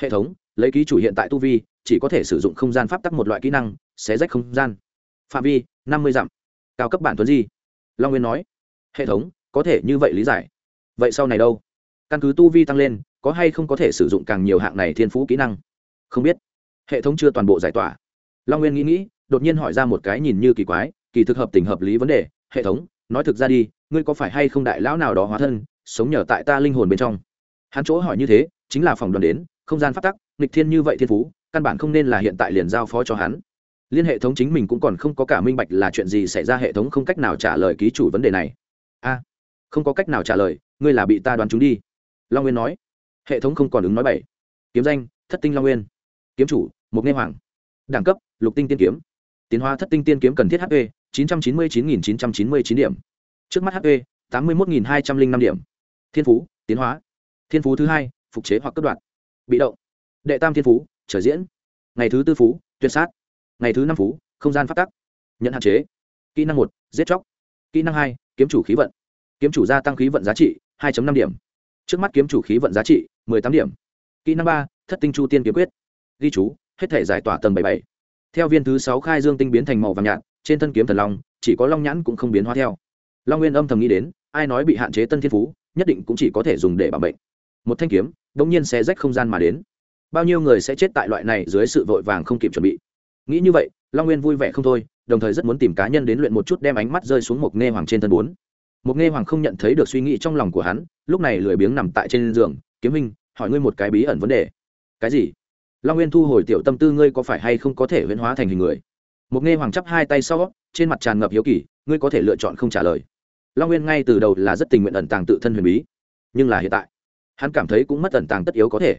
hệ thống, lấy ký chủ hiện tại tu vi, chỉ có thể sử dụng không gian pháp tắc một loại kỹ năng, xé rách không gian. Phạm vi, năm mươi dặm. Cao cấp bản tuấn di. Long nguyên nói, hệ thống, có thể như vậy lý giải. Vậy sau này đâu? Căn cứ tu vi tăng lên, có hay không có thể sử dụng càng nhiều hạng này thiên phú kỹ năng? Không biết. Hệ thống chưa toàn bộ giải tỏa. Long nguyên nghĩ nghĩ, đột nhiên hỏi ra một cái nhìn như kỳ quái, kỳ thực hợp tình hợp lý vấn đề hệ thống, nói thực ra đi, ngươi có phải hay không đại lão nào đó hóa thân, sống nhờ tại ta linh hồn bên trong? Hắn chỗ hỏi như thế, chính là phòng đoàn đến, không gian phát tắc, nghịch thiên như vậy thiên phú, căn bản không nên là hiện tại liền giao phó cho hắn. Liên hệ thống chính mình cũng còn không có cả minh bạch là chuyện gì xảy ra, hệ thống không cách nào trả lời ký chủ vấn đề này. A, không có cách nào trả lời, ngươi là bị ta đoán chúng đi. Long nguyên nói. Hệ thống không còn ứng nói bảy kiếm danh, thất tinh long nguyên. Kiếm chủ, Mục nghe hoàng. Đẳng cấp, lục tinh tiên kiếm. Tiến hóa thất tinh tiên kiếm cần thiết hp chín trăm chín mươi chín nghìn chín trăm chín mươi chín điểm. Trước mắt hp tám mươi một nghìn hai trăm linh năm điểm. Thiên phú, tiến hóa. Thiên phú thứ hai, phục chế hoặc cấp đoạn bị động. Đệ tam thiên phú, trở diễn. Ngày thứ tư phú, tuyệt sát. Ngày thứ năm phú, không gian phát tắc. Nhận hạn chế. Kỹ năng một, giết chóc. Kỹ năng hai, kiếm chủ khí vận. Kiếm chủ gia tăng khí vận giá trị 2 năm điểm. Trước mắt kiếm chủ khí vận giá trị 18 điểm. Kỹ năng ba, thất tinh chu tiên kiếm quyết. Ghi chú, hết thể giải tỏa tầng 77. theo viên thứ sáu khai dương tinh biến thành màu vàng nhạt trên thân kiếm thần long, chỉ có long nhãn cũng không biến hóa theo. Long nguyên âm thầm nghĩ đến, ai nói bị hạn chế tân thiên phú, nhất định cũng chỉ có thể dùng để bảo bệnh một thanh kiếm, đống nhiên sẽ rách không gian mà đến. Bao nhiêu người sẽ chết tại loại này dưới sự vội vàng không kịp chuẩn bị. Nghĩ như vậy, long nguyên vui vẻ không thôi, đồng thời rất muốn tìm cá nhân đến luyện một chút đem ánh mắt rơi xuống một nghe hoàng trên thân bốn. Một nghe hoàng không nhận thấy được suy nghĩ trong lòng của hắn, lúc này lười biếng nằm tại trên giường, kiếm minh hỏi ngươi một cái bí ẩn vấn đề. Cái gì? Long nguyên thu hồi tiểu tâm tư ngươi có phải hay không có thể huyễn hóa thành hình người? Một nghe hoàng chắp hai tay sau, trên mặt tràn ngập hiếu kỳ, ngươi có thể lựa chọn không trả lời. Long nguyên ngay từ đầu là rất tình nguyện ẩn tàng tự thân huyền bí, nhưng là hiện tại, hắn cảm thấy cũng mất ẩn tàng tất yếu có thể.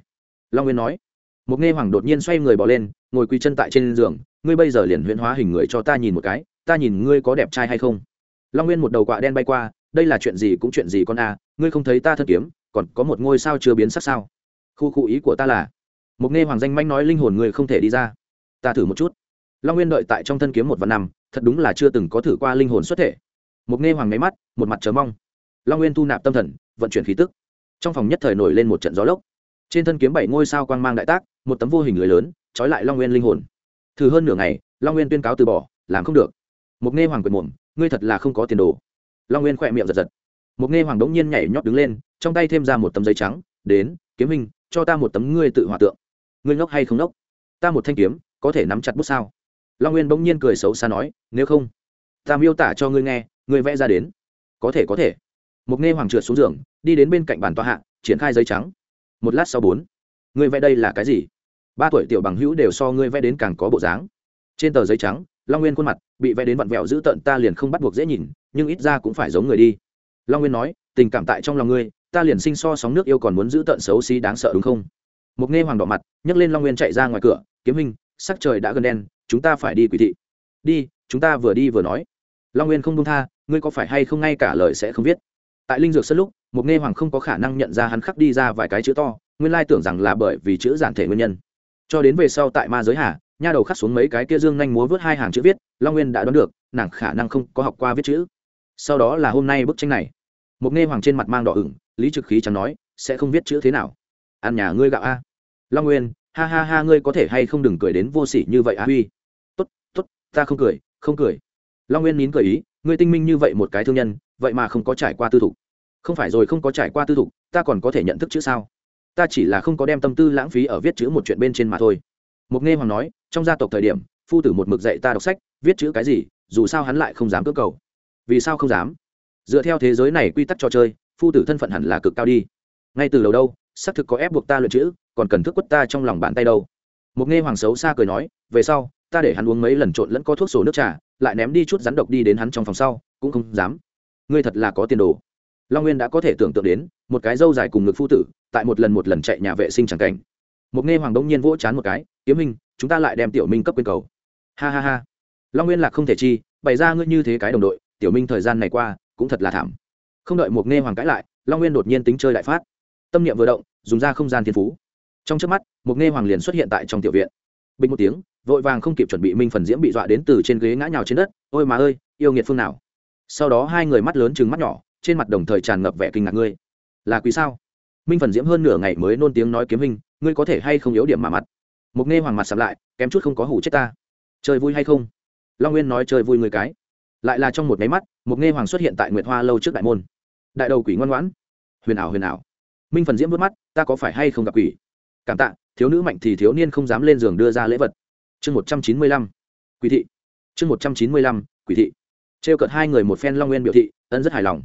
Long nguyên nói, một nghe hoàng đột nhiên xoay người bỏ lên, ngồi quỳ chân tại trên giường, ngươi bây giờ liền huyễn hóa hình người cho ta nhìn một cái, ta nhìn ngươi có đẹp trai hay không. Long nguyên một đầu quạ đen bay qua, đây là chuyện gì cũng chuyện gì con a, ngươi không thấy ta thân kiếm, còn có một ngôi sao chưa biến sắc sao? Khu khu ý của ta là, một nghe hoàng danh manh nói linh hồn ngươi không thể đi ra, ta thử một chút long nguyên đợi tại trong thân kiếm một vạn năm, thật đúng là chưa từng có thử qua linh hồn xuất thể. Một nghe hoàng máy mắt, một mặt chờ mong. Long nguyên thu nạp tâm thần, vận chuyển khí tức. Trong phòng nhất thời nổi lên một trận gió lốc. Trên thân kiếm bảy ngôi sao quang mang đại tác, một tấm vô hình lưới lớn, trói lại long nguyên linh hồn. Thử hơn nửa ngày, long nguyên tuyên cáo từ bỏ, làm không được. Một nghe hoàng quyền mồm, ngươi thật là không có tiền đồ. Long nguyên khỏe miệng giật giật. Một nghe hoàng đống nhiên nhảy nhót đứng lên, trong tay thêm ra một tấm giấy trắng, đến, kiếm hình cho ta một tấm ngươi tự hòa tượng. Ngươi ngốc hay không ngốc? Ta một thanh kiếm, có thể nắm chặt bút sao? Long nguyên bỗng nhiên cười xấu xa nói, nếu không, ta miêu tả cho ngươi nghe, ngươi vẽ ra đến. Có thể có thể. Mục nghe hoàng trượt xuống giường, đi đến bên cạnh bàn tòa hạ, triển khai giấy trắng. Một lát sau bốn, ngươi vẽ đây là cái gì? Ba tuổi tiểu bằng hữu đều so ngươi vẽ đến càng có bộ dáng. Trên tờ giấy trắng, long nguyên khuôn mặt, bị vẽ đến vặn vẹo dữ tợn, ta liền không bắt buộc dễ nhìn, nhưng ít ra cũng phải giống người đi. Long nguyên nói, tình cảm tại trong lòng ngươi, ta liền sinh so sóng nước yêu còn muốn giữ tợn xấu xí đáng sợ, đúng không? Mục nghe hoàng đỏ mặt, nhấc lên long nguyên chạy ra ngoài cửa, kiếm hình sắc trời đã gần đen chúng ta phải đi quỷ thị. Đi, chúng ta vừa đi vừa nói. Long nguyên không đông tha, ngươi có phải hay không ngay cả lời sẽ không viết? Tại linh dược sân lúc, một nghe hoàng không có khả năng nhận ra hắn khắc đi ra vài cái chữ to, nguyên lai tưởng rằng là bởi vì chữ giản thể nguyên nhân. Cho đến về sau tại ma giới hà, nha đầu khắc xuống mấy cái kia dương nhanh múa vớt hai hàng chữ viết, long nguyên đã đoán được, nàng khả năng không có học qua viết chữ. Sau đó là hôm nay bức tranh này. Một nghe hoàng trên mặt mang đỏ ửng, lý trực khí chẳng nói, sẽ không viết chữ thế nào? Ăn nhà ngươi gạo a. Long nguyên, ha ha ha, ngươi có thể hay không đừng cười đến vô sỉ như vậy a huy ta không cười không cười. Long nguyên nín cười ý, ngươi tinh minh như vậy một cái thương nhân, vậy mà không có trải qua tư thục. Không phải rồi không có trải qua tư thục, ta còn có thể nhận thức chữ sao? Ta chỉ là không có đem tâm tư lãng phí ở viết chữ một chuyện bên trên mà thôi. Mục nghe hoàng nói, trong gia tộc thời điểm, phu tử một mực dạy ta đọc sách, viết chữ cái gì, dù sao hắn lại không dám cơ cầu. Vì sao không dám? Dựa theo thế giới này quy tắc trò chơi, phu tử thân phận hẳn là cực cao đi. Ngay từ đầu đâu, xác thực có ép buộc ta luyện chữ, còn cần thức quất ta trong lòng bàn tay đâu. Một nghe hoàng xấu xa cười nói, về sau ta để hắn uống mấy lần trộn lẫn có thuốc sổ nước trà, lại ném đi chút rắn độc đi đến hắn trong phòng sau, cũng không dám. Ngươi thật là có tiền đồ. Long nguyên đã có thể tưởng tượng đến, một cái dâu dài cùng ngực phu tử, tại một lần một lần chạy nhà vệ sinh chẳng cảnh. Một nghe hoàng đông nhiên vỗ chán một cái, kiếm minh, chúng ta lại đem tiểu minh cấp quyền cầu. Ha ha ha. Long nguyên là không thể chi, bày ra ngươi như thế cái đồng đội, tiểu minh thời gian này qua, cũng thật là thảm. Không đợi một nghe hoàng cãi lại, long nguyên đột nhiên tính chơi đại phát. Tâm niệm vừa động, dùng ra không gian thiên phú. Trong trước mắt, một nghe hoàng liền xuất hiện tại trong tiểu viện bình một tiếng, vội vàng không kịp chuẩn bị minh phần diễm bị dọa đến từ trên ghế ngã nhào trên đất, ôi mà ơi, yêu nghiệt phương nào? Sau đó hai người mắt lớn chừng mắt nhỏ, trên mặt đồng thời tràn ngập vẻ kinh ngạc, ngươi là quý sao? Minh phần diễm hơn nửa ngày mới nôn tiếng nói, kiếm hình ngươi có thể hay không yếu điểm mà mặt? Mục nghe hoàng mặt sập lại, kém chút không có hủ chết ta. Chơi vui hay không? Long nguyên nói, chơi vui người cái. Lại là trong một máy mắt mục nghe hoàng xuất hiện tại nguyệt hoa lâu trước đại môn. Đại đầu quỷ ngoan ngoãn. Huyền ảo huyền ảo. Minh phần diễm vớt mắt, ta có phải hay không gặp quỷ? Cảm tạ, thiếu nữ mạnh thì thiếu niên không dám lên giường đưa ra lễ vật. Chương một trăm chín mươi lăm, quỷ thị. Chương một trăm chín mươi lăm, quỷ thị. Trêu cợt hai người một phen long nguyên biểu thị, ân rất hài lòng.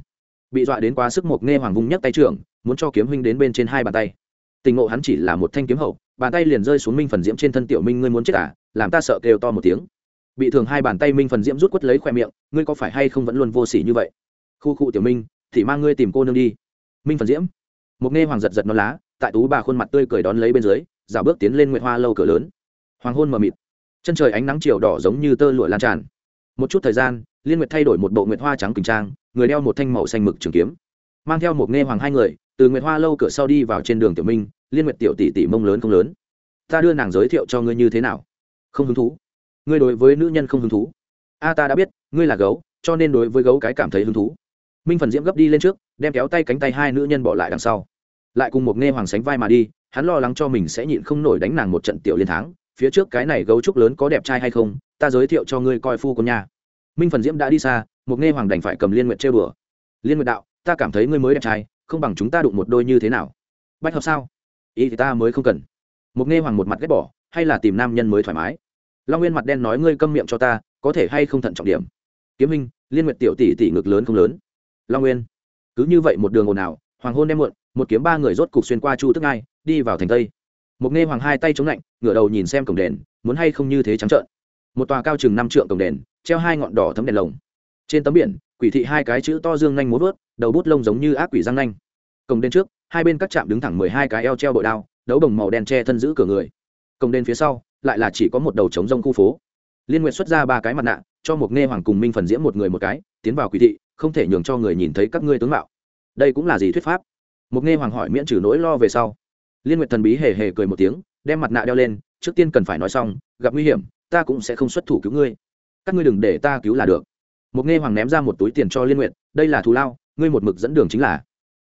Bị dọa đến quá sức một nghe hoàng vung nhấc tay trưởng, muốn cho kiếm huynh đến bên trên hai bàn tay. Tình ngộ hắn chỉ là một thanh kiếm hậu, bàn tay liền rơi xuống minh phần diễm trên thân tiểu minh, ngươi muốn chết à? Làm ta sợ kêu to một tiếng. Bị thường hai bàn tay minh phần diễm rút quất lấy khoe miệng, ngươi có phải hay không vẫn luôn vô s ỉ như vậy? Khu khu tiểu minh, thì mang ngươi tìm cô nương đi. Minh phần diễm. Một nghe hoàng giật giật nó lá tại tú bà khuôn mặt tươi cười đón lấy bên dưới rào bước tiến lên nguyệt hoa lâu cửa lớn. Hoàng hôn mờ mịt, chân trời ánh nắng chiều đỏ giống như tơ lụa lan tràn. Một chút thời gian, liên nguyệt thay đổi một bộ nguyệt hoa trắng quỳnh trang, người đeo một thanh màu xanh mực trường kiếm, mang theo một nghe hoàng hai người, từ nguyệt hoa lâu cửa sau đi vào trên đường tiểu minh, liên nguyệt tiểu tỷ tỷ mông lớn không lớn. Ta đưa nàng giới thiệu cho ngươi như thế nào? Không hứng thú. Ngươi đối với nữ nhân không hứng thú. A, ta đã biết, ngươi là gấu, cho nên đối với gấu cái cảm thấy hứng thú. Minh phần diễm gấp đi lên trước, đem kéo tay cánh tay hai nữ nhân bỏ lại đằng sau lại cùng một nghe hoàng sánh vai mà đi, hắn lo lắng cho mình sẽ nhịn không nổi đánh nàng một trận tiểu liên tháng phía trước cái này gấu trúc lớn có đẹp trai hay không, ta giới thiệu cho ngươi coi phu con nhà minh phần diễm đã đi xa, một nghe hoàng đành phải cầm liên nguyện trêu đùa. Liên nguyện đạo, ta cảm thấy ngươi mới đẹp trai, không bằng chúng ta đụng một đôi như thế nào? Bách hợp sao? Ý thì ta mới không cần. Một nghe hoàng một mặt ghét bỏ, hay là tìm nam nhân mới thoải mái? Long nguyên mặt đen nói ngươi câm miệng cho ta, có thể hay không thận trọng điểm? Kiếm minh, liên nguyện tiểu tỷ tỷ ngực lớn không lớn? Long nguyên, cứ như vậy một đường ồn ào, hoàng hôn đem muộn một kiếm ba người rốt cục xuyên qua chu tức ngai, đi vào thành tây. Một nghe hoàng hai tay chống lạnh, ngửa đầu nhìn xem cổng đền, muốn hay không như thế trắng trợn. Một tòa cao chừng năm trượng cổng đền, treo hai ngọn đỏ thấm đèn lồng. Trên tấm biển, quỷ thị hai cái chữ to dương nhanh muốn vớt, đầu bút lông giống như ác quỷ răng nhanh cổng đền trước, hai bên các trạm đứng thẳng mười hai cái eo treo bội đao, đấu đồng màu đen che thân giữ cửa người. Cổng đền phía sau, lại là chỉ có một đầu trống rông khu phố. Liên nguyện xuất ra ba cái mặt nạ, cho một nghe hoàng cùng minh phần diễm một người một cái, tiến vào quỷ thị, không thể nhường cho người nhìn thấy các ngươi tướng mạo. Đây cũng là gì thuyết pháp? Một nghe hoàng hỏi miễn trừ nỗi lo về sau. Liên nguyện thần bí hề hề cười một tiếng, đem mặt nạ đeo lên, trước tiên cần phải nói xong, gặp nguy hiểm, ta cũng sẽ không xuất thủ cứu ngươi. Các ngươi đừng để ta cứu là được. Một nghe hoàng ném ra một túi tiền cho liên nguyện đây là thù lao, ngươi một mực dẫn đường chính là.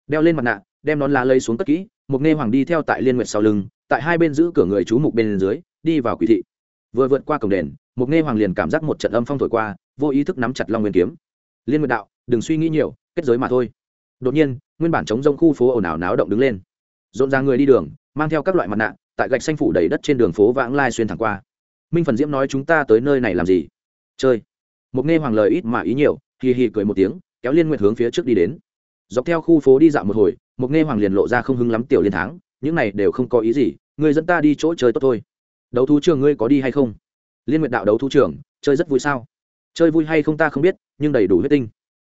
Đeo lên mặt nạ, đem nón lá lấy xuống tất kỹ một nghe hoàng đi theo tại liên nguyện sau lưng, tại hai bên giữ cửa người chú mục bên dưới, đi vào quỷ thị. Vừa vượt qua cổng đền một nghe hoàng liền cảm giác một trận âm phong thổi qua, vô ý thức nắm chặt long nguyên kiếm. Liên nguyện đạo, đừng suy nghĩ nhiều, kết giới mà thôi đột nhiên, nguyên bản chống rông khu phố ồn ào náo động đứng lên. Rộn ràng người đi đường, mang theo các loại mặt nạ, tại gạch xanh phủ đầy đất trên đường phố vãng lai xuyên thẳng qua. Minh phần diễm nói chúng ta tới nơi này làm gì? Chơi. Một nghe hoàng lời ít mà ý nhiều, hì hì cười một tiếng, kéo liên nguyện hướng phía trước đi đến. Dọc theo khu phố đi dạo một hồi một nghe hoàng liền lộ ra không hứng lắm tiểu liên tháng những này đều không có ý gì, người dẫn ta đi chỗ chơi tốt thôi. Đấu thú trường ngươi có đi hay không? Liên nguyện đạo đấu thú trường, chơi rất vui sao? Chơi vui hay không ta không biết, nhưng đầy đủ huyết tinh.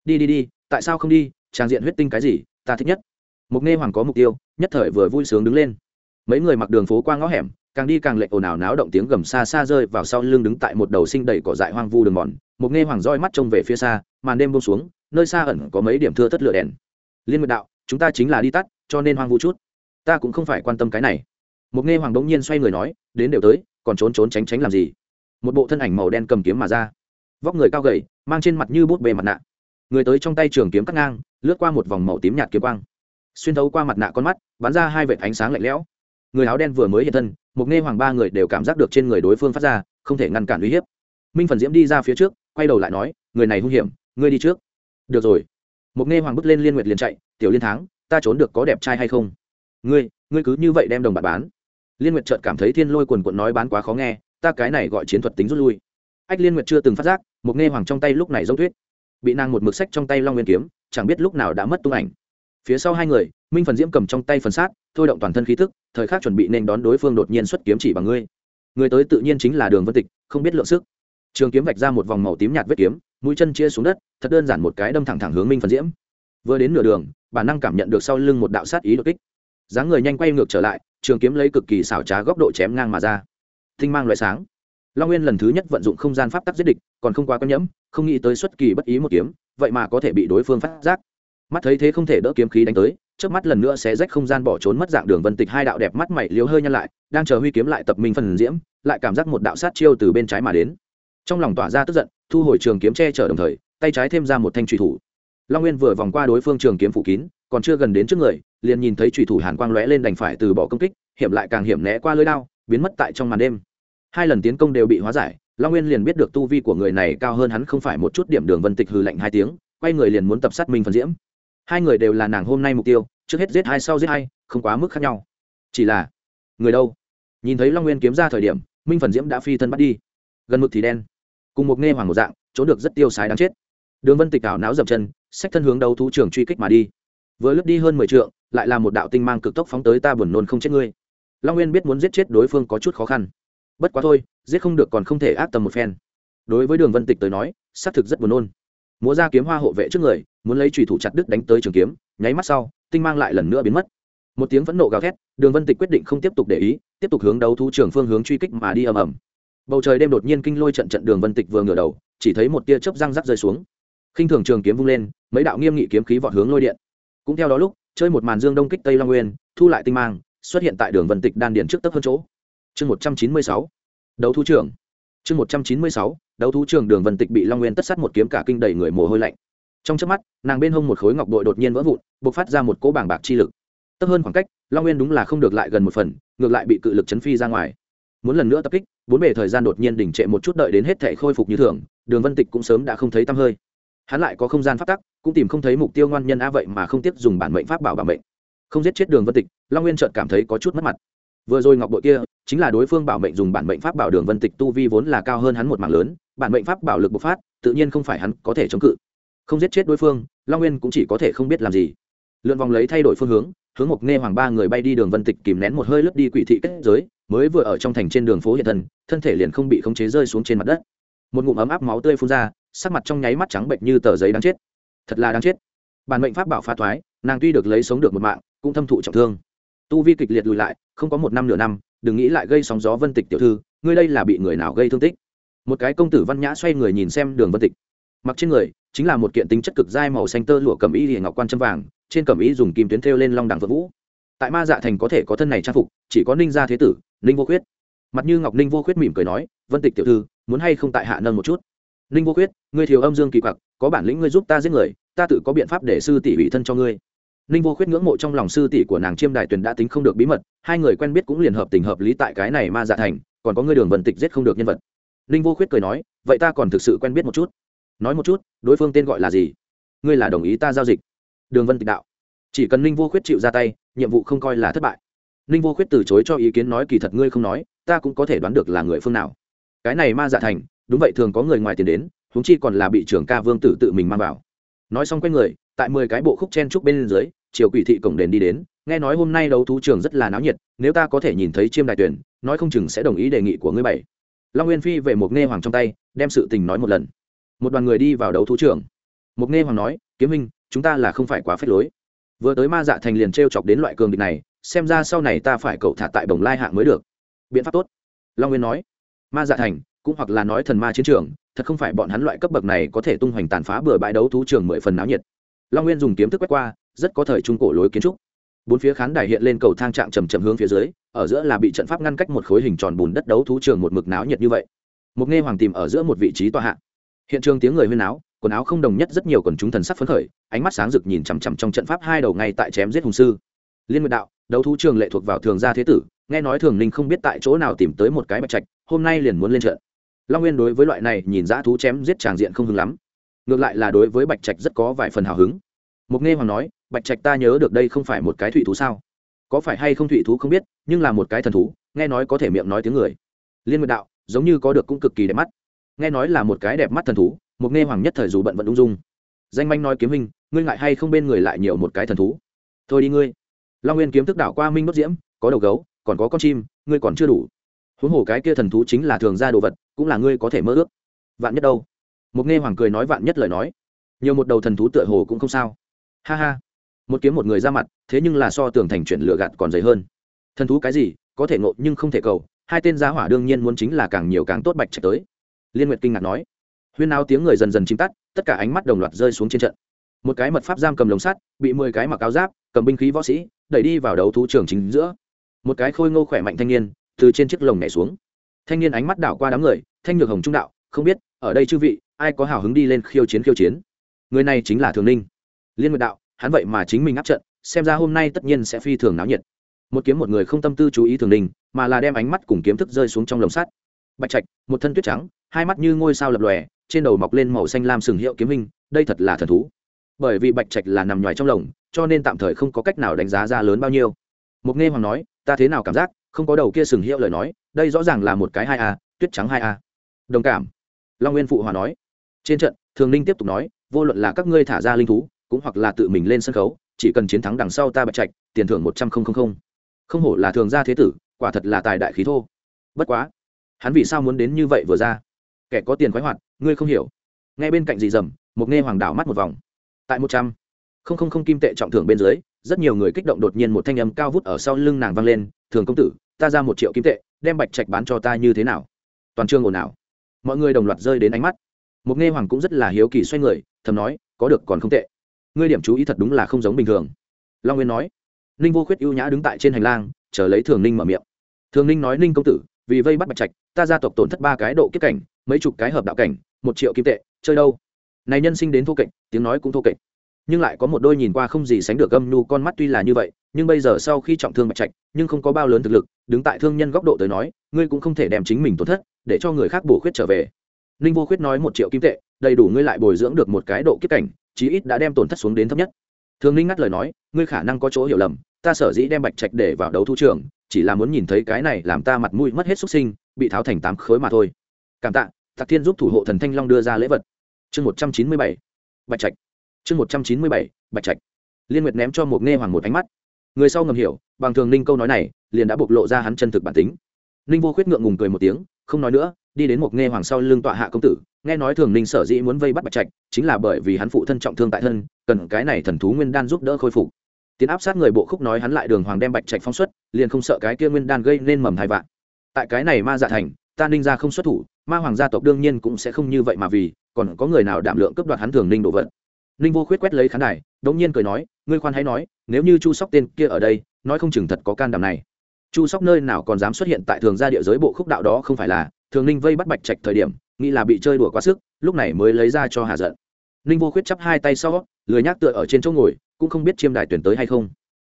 Đi đi đi, tại sao không đi? Trang diện huyết tinh cái gì, ta thích nhất. Mục nghe hoàng có mục tiêu, nhất thời vừa vui sướng đứng lên. Mấy người mặc đường phố qua ngõ hẻm, càng đi càng lệch ồn ào náo động tiếng gầm xa xa rơi vào sau lưng đứng tại một đầu sinh đầy cỏ dại hoang vu đường mòn. Mục nghe hoàng roi mắt trông về phía xa, màn đêm buông xuống, nơi xa ẩn có mấy điểm thưa tất lửa đèn. Liên nguyệt đạo, chúng ta chính là đi tắt, cho nên hoang vu chút. Ta cũng không phải quan tâm cái này. Mục nghe hoàng đống nhiên xoay người nói, đến đều tới, còn trốn trốn tránh tránh làm gì? Một bộ thân ảnh màu đen cầm kiếm mà ra. Vóc người cao gầy, mang trên mặt như bút bề mặt nạ. Người tới trong tay trường kiếm cắt ngang lướt qua một vòng màu tím nhạt kiếm quang. Xuyên thấu qua mặt nạ con mắt bắn ra hai vệt ánh sáng lạnh lẽo. Người áo đen vừa mới hiện thân mục nghe hoàng ba người đều cảm giác được trên người đối phương phát ra không thể ngăn cản uy hiếp. Minh phần diễm đi ra phía trước quay đầu lại nói người này hung hiểm ngươi đi trước. Được rồi. Mục nghe hoàng bước lên liên nguyệt liền chạy tiểu liên thắng, ta trốn được có đẹp trai hay không? Ngươi ngươi cứ như vậy đem đồng bạc bán. Liên nguyệt chợt cảm thấy thiên lôi quần quận nói bán quá khó nghe ta cái này gọi chiến thuật tính rút lui. Ách liên nguyệt chưa từng phát giác mục nghe hoàng trong tay lúc này giống thuyết bị nàng một mực sách trong tay long nguyên kiếm chẳng biết lúc nào đã mất tung ảnh. Phía sau hai người, minh phần diễm cầm trong tay phần sát, thôi động toàn thân khí thức thời khắc chuẩn bị nên đón đối phương đột nhiên xuất kiếm chỉ bằng ngươi. Người tới tự nhiên chính là đường vân tịch, không biết lượng sức. Trường kiếm vạch ra một vòng màu tím nhạt vết kiếm, mũi chân chia xuống đất, thật đơn giản một cái đâm thẳng thẳng hướng minh phần diễm. Vừa đến nửa đường, bản năng cảm nhận được sau lưng một đạo sát ý đột kích. Dáng người nhanh quay ngược trở lại, trường kiếm lấy cực kỳ xảo trá góc độ chém ngang mà ra. Tinh mang loại sáng long nguyên lần thứ nhất vận dụng không gian pháp tắc giết địch, còn không quá có nhẫm không nghĩ tới xuất kỳ bất ý một kiếm, vậy mà có thể bị đối phương phát giác. Mắt thấy thế không thể đỡ kiếm khí đánh tới trước mắt lần nữa sẽ rách không gian bỏ trốn mất dạng đường vân tịch hai đạo đẹp mắt mày liếu hơi nhăn lại, đang chờ huy kiếm lại tập minh phần diễm, lại cảm giác một đạo sát chiêu từ bên trái mà đến. Trong lòng tỏa ra tức giận, thu hồi trường kiếm che chở đồng thời, tay trái thêm ra một thanh trùy thủ. Long nguyên vừa vòng qua đối phương trường kiếm phủ kín, còn chưa gần đến trước người, liền nhìn thấy trùy thủ hàn quang lóe lên đành phải từ bỏ công kích, hiểm lại càng hiểm né qua lưới đao, biến mất tại trong màn đêm hai lần tiến công đều bị hóa giải, long nguyên liền biết được tu vi của người này cao hơn hắn không phải một chút điểm đường vân tịch hừ lạnh hai tiếng, quay người liền muốn tập sát minh phần diễm. Hai người đều là nàng hôm nay mục tiêu, trước hết giết hai sau giết hai, không quá mức khác nhau. Chỉ là, người đâu? Nhìn thấy long nguyên kiếm ra thời điểm, minh phần diễm đã phi thân bắt đi. Gần mực thì đen, cùng một nghe hoàng một dạng, trốn được rất tiêu sái đáng chết. Đường vân tịch ảo não dập chân sách thân hướng đấu thú trường truy kích mà đi. Vừa lướt đi hơn mười trượng, lại là một đạo tinh mang cực tốc phóng tới ta buồn nôn không chết ngươi. Long nguyên biết muốn giết chết đối phương có chút khó khăn bất quá thôi, giết không được còn không thể ác tầm một phen. Đối với đường vân tịch tới nói, xác thực rất buồn nôn. Múa ra kiếm hoa hộ vệ trước người, muốn lấy trùy thủ chặt đứt đánh tới trường kiếm, nháy mắt sau, tinh mang lại lần nữa biến mất. Một tiếng phẫn nộ gào thét, đường vân tịch quyết định không tiếp tục để ý, tiếp tục hướng đấu thú trường phương hướng truy kích mà đi ầm ầm. Bầu trời đêm đột nhiên kinh lôi trận trận đường vân tịch vừa ngửa đầu, chỉ thấy một tia chớp răng rắc rơi xuống. Khinh thường trường kiếm vung lên, mấy đạo nghiêm nghị kiếm khí vọt hướng lôi điện. Cũng theo đó lúc, chơi một màn dương đông kích tây long nguyên, thu lại tinh mang, xuất hiện tại đường vân tịch đan điện trước tấp hơn chỗ chương một trăm chín mươi sáu, đấu thú trường. Chương một trăm chín mươi sáu, đấu thú trường đường vân tịch bị long nguyên tất sát một kiếm cả kinh đầy người mồ hôi lạnh. Trong chớp mắt, nàng bên hông một khối ngọc bội đột nhiên vỡ vụn b ộ c phát ra một cỗ bảng bạc chi lực. Tấp hơn khoảng cách, long nguyên đúng là không được lại gần một phần, ngược lại bị cự lực chấn phi ra ngoài. Muốn lần nữa tập kích, bốn bề thời gian đột nhiên đỉnh trệ một chút đợi đến hết thể khôi phục như thường, đường vân tịch cũng sớm đã không thấy tăm hơi. Hắn lại có không gian phát tắc, cũng tìm không thấy mục tiêu ngoan nhân a vậy mà không tiếp dùng bản mệnh pháp bảo bảo mệnh. Không giết chết đường vân tịch, long nguyên trợt cảm thấy có chút mất mặt. Vừa rồi ngọc bội kia chính là đối phương bảo mệnh dùng bản mệnh pháp bảo đường vân tịch tu vi vốn là cao hơn hắn một mạng lớn, bản mệnh pháp bảo lực bộc phát, tự nhiên không phải hắn có thể chống cự. Không giết chết đối phương, long nguyên cũng chỉ có thể không biết làm gì. Lượn vòng lấy thay đổi phương hướng hướng một nghe hoàng ba người bay đi đường vân tịch kìm nén một hơi lướt đi quỷ thị kết giới, mới vừa ở trong thành trên đường phố hiện thân thân thể liền không bị khống chế rơi xuống trên mặt đất. Một ngụm ấm áp máu tươi phun ra, sắc mặt trong nháy mắt trắng bệnh như tờ giấy đáng chết. Thật là đáng chết. Bản mệnh pháp bảo pha thoái, nàng tuy được lấy sống được một mạng, cũng thâm thụ trọng thương. Tu vi kịch liệt lùi lại, không có một năm nửa năm đừng nghĩ lại gây sóng gió vân tịch tiểu thư, ngươi đây là bị người nào gây thương tích? Một cái công tử văn nhã xoay người nhìn xem đường vân tịch. Mặc trên người, chính là một kiện tính chất cực dai màu xanh tơ lụa cầm y hiền ngọc quan châm vàng, trên cầm y dùng kim tuyến thêu lên long đẳng vợ vũ. Tại ma dạ thành có thể có thân này trang phục, chỉ có ninh gia thế tử, ninh vô khuyết. Mặt như ngọc ninh vô khuyết mỉm cười nói, vân tịch tiểu thư, muốn hay không tại hạ nâng một chút? Ninh vô khuyết, ngươi thiếu âm dương kỳ quặc, có bản lĩnh ngươi giúp ta giết người, ta tự có biện pháp để sư tỷ ủy thân cho ngươi ninh vô khuyết ngưỡng mộ trong lòng sư tỷ của nàng chiêm đài tuyền đã tính không được bí mật, hai người quen biết cũng liền hợp tình hợp lý tại cái này ma dạ thành, còn có ngươi đường Vận tịch giết không được nhân vật. Ninh vô khuyết cười nói, vậy ta còn thực sự quen biết một chút. Nói một chút, đối phương tên gọi là gì? Ngươi là đồng ý ta giao dịch. Đường vân tịch đạo. Chỉ cần ninh vô khuyết chịu ra tay, nhiệm vụ không coi là thất bại. Ninh vô khuyết từ chối cho ý kiến nói kỳ thật ngươi không nói, ta cũng có thể đoán được là người phương nào. Cái này ma dạ thành, đúng vậy thường có người ngoài tiền đến, huống chi còn là bị trưởng ca vương tử tự mình mang vào. Nói xong quay người tại mười cái bộ khúc chen trúc bên dưới, chiều quỷ thị cổng đền đi đến, nghe nói hôm nay đấu thú trường rất là náo nhiệt, nếu ta có thể nhìn thấy chiêm đại tuyển, nói không chừng sẽ đồng ý đề nghị của ngươi bảy. Long nguyên phi về một nghe hoàng trong tay, đem sự tình nói một lần. Một đoàn người đi vào đấu thú trường. Một nghe hoàng nói, kiếm minh chúng ta là không phải quá phép lối. Vừa tới ma dạ thành liền t r e o chọc đến loại cường địch này, xem ra sau này ta phải cậu thả tại bồng lai hạng mới được. Biện pháp tốt. Long nguyên nói, ma dạ thành, cũng hoặc là nói thần ma chiến trường, thật không phải bọn hắn loại cấp bậc này có thể tung hoành tàn phá bừa bãi đấu thú trường mười phần náo nhiệt long nguyên dùng kiếm thức quét qua, rất có thời trung cổ lối kiến trúc. Bốn phía khán đài hiện lên cầu thang trạng trầm trầm hướng phía dưới, ở giữa là bị trận pháp ngăn cách một khối hình tròn bùn đất đấu thú trường một mực náo nhiệt như vậy. Một nghe hoàng tìm ở giữa một vị trí tòa hạ. Hiện trường tiếng người huyên náo, quần áo không đồng nhất rất nhiều quần chúng thần sắc phấn khởi, ánh mắt sáng rực nhìn chằm chằm trong trận pháp hai đầu ngay tại chém giết hùng sư. Liên nguyện đạo, đấu thú trường lệ thuộc vào thường gia thế tử, nghe nói thường ninh không biết tại chỗ nào tìm tới một cái bạch trạch, hôm nay liền muốn lên trận. Long nguyên đối với loại này nhìn dã thú chém giết tràng diện không hứng lắm ngược lại là đối với bạch trạch rất có vài phần hào hứng. Mục nghe hoàng nói, bạch trạch ta nhớ được đây không phải một cái thụy thú sao? Có phải hay không thụy thú không biết, nhưng là một cái thần thú, nghe nói có thể miệng nói tiếng người. Liên nguyệt đạo, giống như có được cũng cực kỳ đẹp mắt. Nghe nói là một cái đẹp mắt thần thú, mục nghe hoàng nhất thời dù bận vẫn ung dung. Danh manh nói kiếm hình ngươi ngại hay không bên người lại nhiều một cái thần thú? Thôi đi ngươi. Long nguyên kiếm thức đảo qua minh bất diễm, có đầu gấu, còn có con chim, ngươi còn chưa đủ. Huống hồ cái kia thần thú chính là thường gia đồ vật, cũng là ngươi có thể mơ ước. Vạn nhất đâu? Một nghe hoàng cười nói vạn nhất lời nói. Nhiều một đầu thần thú tựa hồ cũng không sao. Ha ha. Một kiếm một người ra mặt, thế nhưng là so tưởng thành chuyện lửa gạt còn dày hơn. Thần thú cái gì, có thể ngộ nhưng không thể cầu, hai tên giá hỏa đương nhiên muốn chính là càng nhiều càng tốt bạch trạch tới. Liên nguyệt kinh ngạc nói. Huyên áo tiếng người dần dần chìm tắt, tất cả ánh mắt đồng loạt rơi xuống trên trận. Một cái mật pháp giam cầm lồng sắt, bị mười cái mặc áo giáp, cầm binh khí võ sĩ, đẩy đi vào đấu thú trường chính giữa. Một cái khôi ngô khỏe mạnh thanh niên, từ trên chiếc lồng nhảy xuống. Thanh niên ánh mắt đảo qua đám người, thanh nhược hồng trung đạo, không biết ở đây chư vị, ai có hào hứng đi lên khiêu chiến khiêu chiến? Người này chính là thường ninh. Liên nguyện đạo, hắn vậy mà chính mình áp trận, xem ra hôm nay tất nhiên sẽ phi thường náo nhiệt. Một kiếm một người không tâm tư chú ý thường ninh, mà là đem ánh mắt cùng kiếm thức rơi xuống trong lồng sắt. Bạch trạch, một thân tuyết trắng, hai mắt như ngôi sao lập lòe, trên đầu mọc lên màu xanh lam sừng hiệu kiếm hình, đây thật là thần thú. Bởi vì bạch trạch là nằm ngoài trong lồng, cho nên tạm thời không có cách nào đánh giá ra lớn bao nhiêu. Mục nghe hoàng nói, ta thế nào cảm giác, không có đầu kia sừng hiệu lời nói, đây rõ ràng là một cái hai a, tuyết trắng hai a. Đồng cảm long nguyên phụ hòa nói. Trên trận, thường ninh tiếp tục nói, vô luận là các ngươi thả ra linh thú, cũng hoặc là tự mình lên sân khấu, chỉ cần chiến thắng đằng sau ta bạch trạch, tiền thưởng một trăm không không không. Không hổ là thường gia thế tử, quả thật là tài đại khí thô. Bất quá, hắn vì sao muốn đến như vậy vừa ra? Kẻ có tiền khoái hoạt, ngươi không hiểu. Ngay bên cạnh dì dầm, một nghe hoàng đảo mắt một vòng. Tại một trăm không không không kim tệ trọng thưởng bên dưới, rất nhiều người kích động đột nhiên một thanh âm cao vút ở sau lưng nàng vang lên, thường công tử, ta ra một triệu kim tệ, đem bạch trạch bán cho ta như thế nào? Toàn trường ồn ào mọi người đồng loạt rơi đến ánh mắt. Một nghe hoàng cũng rất là hiếu kỳ xoay người, thầm nói, có được còn không tệ. Ngươi điểm chú ý thật đúng là không giống bình thường. Long nguyên nói. Ninh vô khuyết ưu nhã đứng tại trên hành lang, chờ lấy thường ninh mở miệng. Thường ninh nói, ninh công tử, vì vây bắt bạch trạch, ta gia tộc tổn thất ba cái độ kiếp cảnh, mấy chục cái hợp đạo cảnh, một triệu kim tệ, chơi đâu? Này nhân sinh đến thô kệch, tiếng nói cũng thô kệch nhưng lại có một đôi nhìn qua không gì sánh được âm nhu con mắt tuy là như vậy, nhưng bây giờ sau khi trọng thương bạch trạch, nhưng không có bao lớn thực lực, đứng tại thương nhân góc độ tới nói, ngươi cũng không thể đem chính mình tổn thất, để cho người khác bổ khuyết trở về. Ninh vô khuyết nói một triệu kim tệ, đầy đủ ngươi lại bồi dưỡng được một cái độ kiếp cảnh, chí ít đã đem tổn thất xuống đến thấp nhất. Thương ninh ngắt lời nói, ngươi khả năng có chỗ hiểu lầm, ta sở dĩ đem bạch trạch để vào đấu thu trường, chỉ là muốn nhìn thấy cái này làm ta mặt mũi mất hết xuất sinh, bị tháo thành tám khối mà thôi. Cảm tạ, tạc thiên giúp thủ hộ thần thanh long đưa ra lễ vật. Chương một trăm chín mươi bảy, bạch trạch chương một trăm chín mươi bảy, bạch trạch. Liên nguyệt ném cho một nghe hoàng một ánh mắt. Người sau ngầm hiểu, bằng thường ninh câu nói này, liền đã bộc lộ ra hắn chân thực bản tính. Ninh vô khuyết ngượng ngùng cười một tiếng, không nói nữa, đi đến một nghe hoàng sau lưng tọa hạ công tử, nghe nói thường ninh sở dĩ muốn vây bắt bạch trạch, chính là bởi vì hắn phụ thân trọng thương tại thân, cần cái này thần thú nguyên đan giúp đỡ khôi phục. Tiến áp sát người bộ khúc nói hắn lại đường hoàng đem bạch trạch phóng xuất, liền không sợ cái kia nguyên đan gây nên mầm hai vạn. Tại cái này ma dạ thành, ta ninh ra không xuất thủ, ma hoàng gia tộc đương nhiên cũng sẽ không như vậy mà vì, còn có người nào đảm lượng cấp đoạt hắn thường ninh đồ vật ninh vô khuyết quét lấy khán đài, đống nhiên cười nói, ngươi khoan hãy nói, nếu như chu sóc tên kia ở đây, nói không chừng thật có can đảm này. Chu sóc nơi nào còn dám xuất hiện tại thường gia địa giới bộ khúc đạo đó không phải là, thường ninh vây bắt bạch trạch thời điểm, nghĩ là bị chơi đùa quá sức, lúc này mới lấy ra cho hà giận. Ninh vô khuyết chắp hai tay sau, lười nhác tựa ở trên chỗ ngồi, cũng không biết chiêm đài tuyển tới hay không.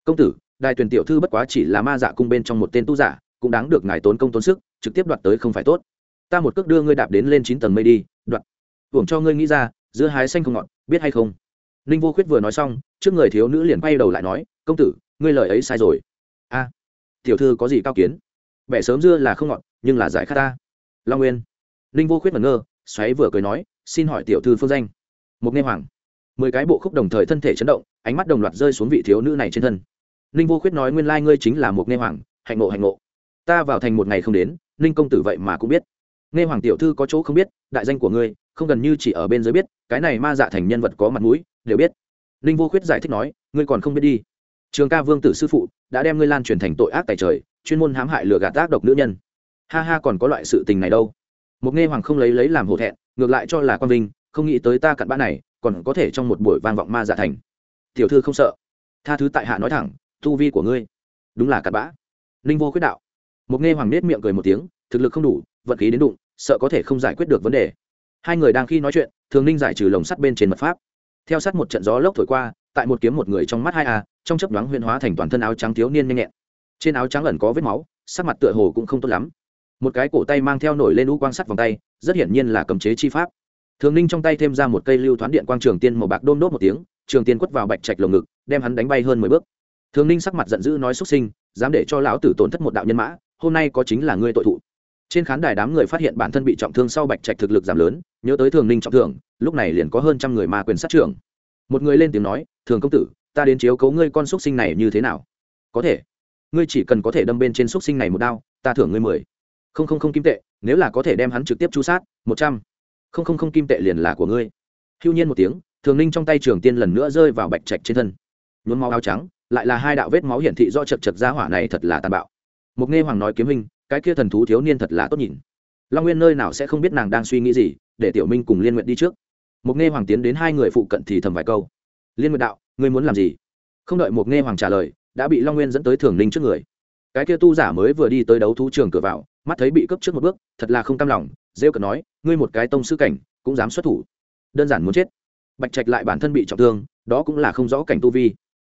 Công tử, đài tuyển tiểu thư bất quá chỉ là ma dạ cung bên trong một tên tu giả, cũng đáng được ngài tốn công tốn sức, trực tiếp đoạt tới không phải tốt. Ta một cước đưa ngươi đạp đến lên chín tầng mây đi, đoạt. Hưởng cho ngươi nghĩ ra, giữa hái xanh không ngọt biết hay không? Ninh vô khuyết vừa nói xong, trước người thiếu nữ liền quay đầu lại nói, công tử, ngươi lời ấy sai rồi. A, tiểu thư có gì cao kiến? Bẻ sớm dưa là không ngọt, nhưng là giải khát ta. Long nguyên. Ninh vô khuyết ngẩn ngơ, xoáy vừa cười nói, xin hỏi tiểu thư phương danh. Mục nghe hoàng. Mười cái bộ khúc đồng thời thân thể chấn động, ánh mắt đồng loạt rơi xuống vị thiếu nữ này trên thân. Ninh vô khuyết nói, nguyên lai ngươi chính là một nghe hoàng, hạnh ngộ hạnh ngộ. Ta vào thành một ngày không đến, ninh công tử vậy mà cũng biết. Nghe hoàng tiểu thư có chỗ không biết, đại danh của ngươi không gần như chỉ ở bên dưới biết, cái này ma dạ thành nhân vật có mặt mũi, đều biết. Ninh vô khuyết giải thích nói, ngươi còn không biết đi. Trường ca vương tử sư phụ đã đem ngươi lan truyền thành tội ác tài trời, chuyên môn hãm hại lừa gạt tác độc nữ nhân. Ha ha, còn có loại sự tình này đâu. Một nghe hoàng không lấy lấy làm hổ thẹn, ngược lại cho là quan vinh, không nghĩ tới ta cặn bã này, còn có thể trong một buổi vang vọng ma dạ thành. Tiểu thư không sợ. Tha thứ tại hạ nói thẳng, tu vi của ngươi, đúng là cặn bã. Ninh vô khuyết đạo. Một nghe hoàng nết miệng cười một tiếng, thực lực không đủ, vận khí đến đụng, sợ có thể không giải quyết được vấn đề hai người đang khi nói chuyện, thường ninh giải trừ lồng sắt bên trên mật pháp. Theo sát một trận gió lốc thổi qua, tại một kiếm một người trong mắt hai a, trong chấp đoán huyện hóa thành toàn thân áo trắng thiếu niên nhanh nhẹn. Trên áo trắng ẩn có vết máu, sắc mặt tựa hồ cũng không tốt lắm. Một cái cổ tay mang theo nổi lên u quang sắt vòng tay, rất hiển nhiên là cấm chế chi pháp. Thường ninh trong tay thêm ra một cây lưu thoáng điện quang trường tiên màu bạc đôm đốt một tiếng, trường tiên quất vào bạch trạch lồng ngực, đem hắn đánh bay hơn mười bước. Thường ninh sắc mặt giận dữ nói xuất sinh, dám để cho lão tử tổn thất một đạo nhân mã, hôm nay có chính là ngươi tội thụ trên khán đài đám người phát hiện bản thân bị trọng thương sau bạch trạch thực lực giảm lớn, nhớ tới thường ninh trọng thương lúc này liền có hơn trăm người ma quyền sát trưởng. Một người lên tiếng nói, thường công tử, ta đến chiếu cấu ngươi con xúc sinh này như thế nào? Có thể. Ngươi chỉ cần có thể đâm bên trên xúc sinh này một đao, ta thưởng ngươi mười. Không không không kim tệ, nếu là có thể đem hắn trực tiếp chu sát, một trăm. Không không không kim tệ liền là của ngươi. Hưu nhiên một tiếng, thường ninh trong tay trường tiên lần nữa rơi vào bạch trạch trên thân. Nhuốm máu áo trắng, lại là hai đạo vết máu hiển thị do chật chật ra hỏa này thật là tàn bạo. Mục nghe hoàng nói kiếm hình cái kia thần thú thiếu niên thật là tốt nhìn. Long nguyên nơi nào sẽ không biết nàng đang suy nghĩ gì, để tiểu minh cùng liên nguyện đi trước. Mục nghe hoàng tiến đến hai người phụ cận thì thầm vài câu. Liên nguyện đạo, ngươi muốn làm gì? Không đợi mục nghe hoàng trả lời, đã bị long nguyên dẫn tới thường ninh trước người. Cái kia tu giả mới vừa đi tới đấu thú trường cửa vào, mắt thấy bị cấp trước một bước, thật là không cam lòng, rêu cờ nói, ngươi một cái tông sư cảnh, cũng dám xuất thủ. Đơn giản muốn chết. Bạch trạch lại bản thân bị trọng thương, đó cũng là không rõ cảnh tu vi.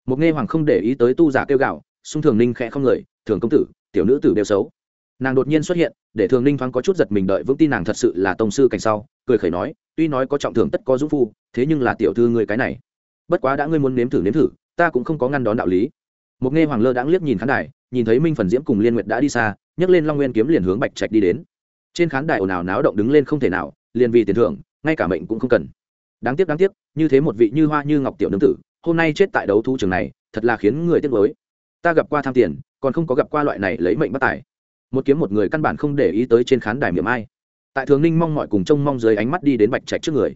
Một nghe hoàng không để ý tới tu giả kêu gạo, xung thường ninh khẽ không người, thường công tử, tiểu nữ tử đều xấu nàng đột nhiên xuất hiện, để thường ninh thoáng có chút giật mình đợi vững tin nàng thật sự là tông sư cảnh sau, cười khẩy nói, tuy nói có trọng thưởng tất có dũng phu, thế nhưng là tiểu thư ngươi cái này. Bất quá đã ngươi muốn nếm thử nếm thử, ta cũng không có ngăn đón đạo lý. Một nghe hoàng lơ đãng liếc nhìn khán đài, nhìn thấy minh phần diễm cùng liên nguyệt đã đi xa, nhấc lên long nguyên kiếm liền hướng bạch trạch đi đến. Trên khán đài ồn ào náo động đứng lên không thể nào, liền vì tiền thưởng, ngay cả mệnh cũng không cần. Đáng tiếc đáng tiếc, như thế một vị như hoa như ngọc tiểu nương tử, hôm nay chết tại đấu thu trường này, thật là khiến người tiếc nuối. Ta gặp qua tham tiền, còn không có gặp qua loại này lấy mệnh bắt tài một kiếm một người căn bản không để ý tới trên khán đài miệng ai. Tại thường ninh mong mọi cùng trông mong dưới ánh mắt đi đến bạch trạch trước người.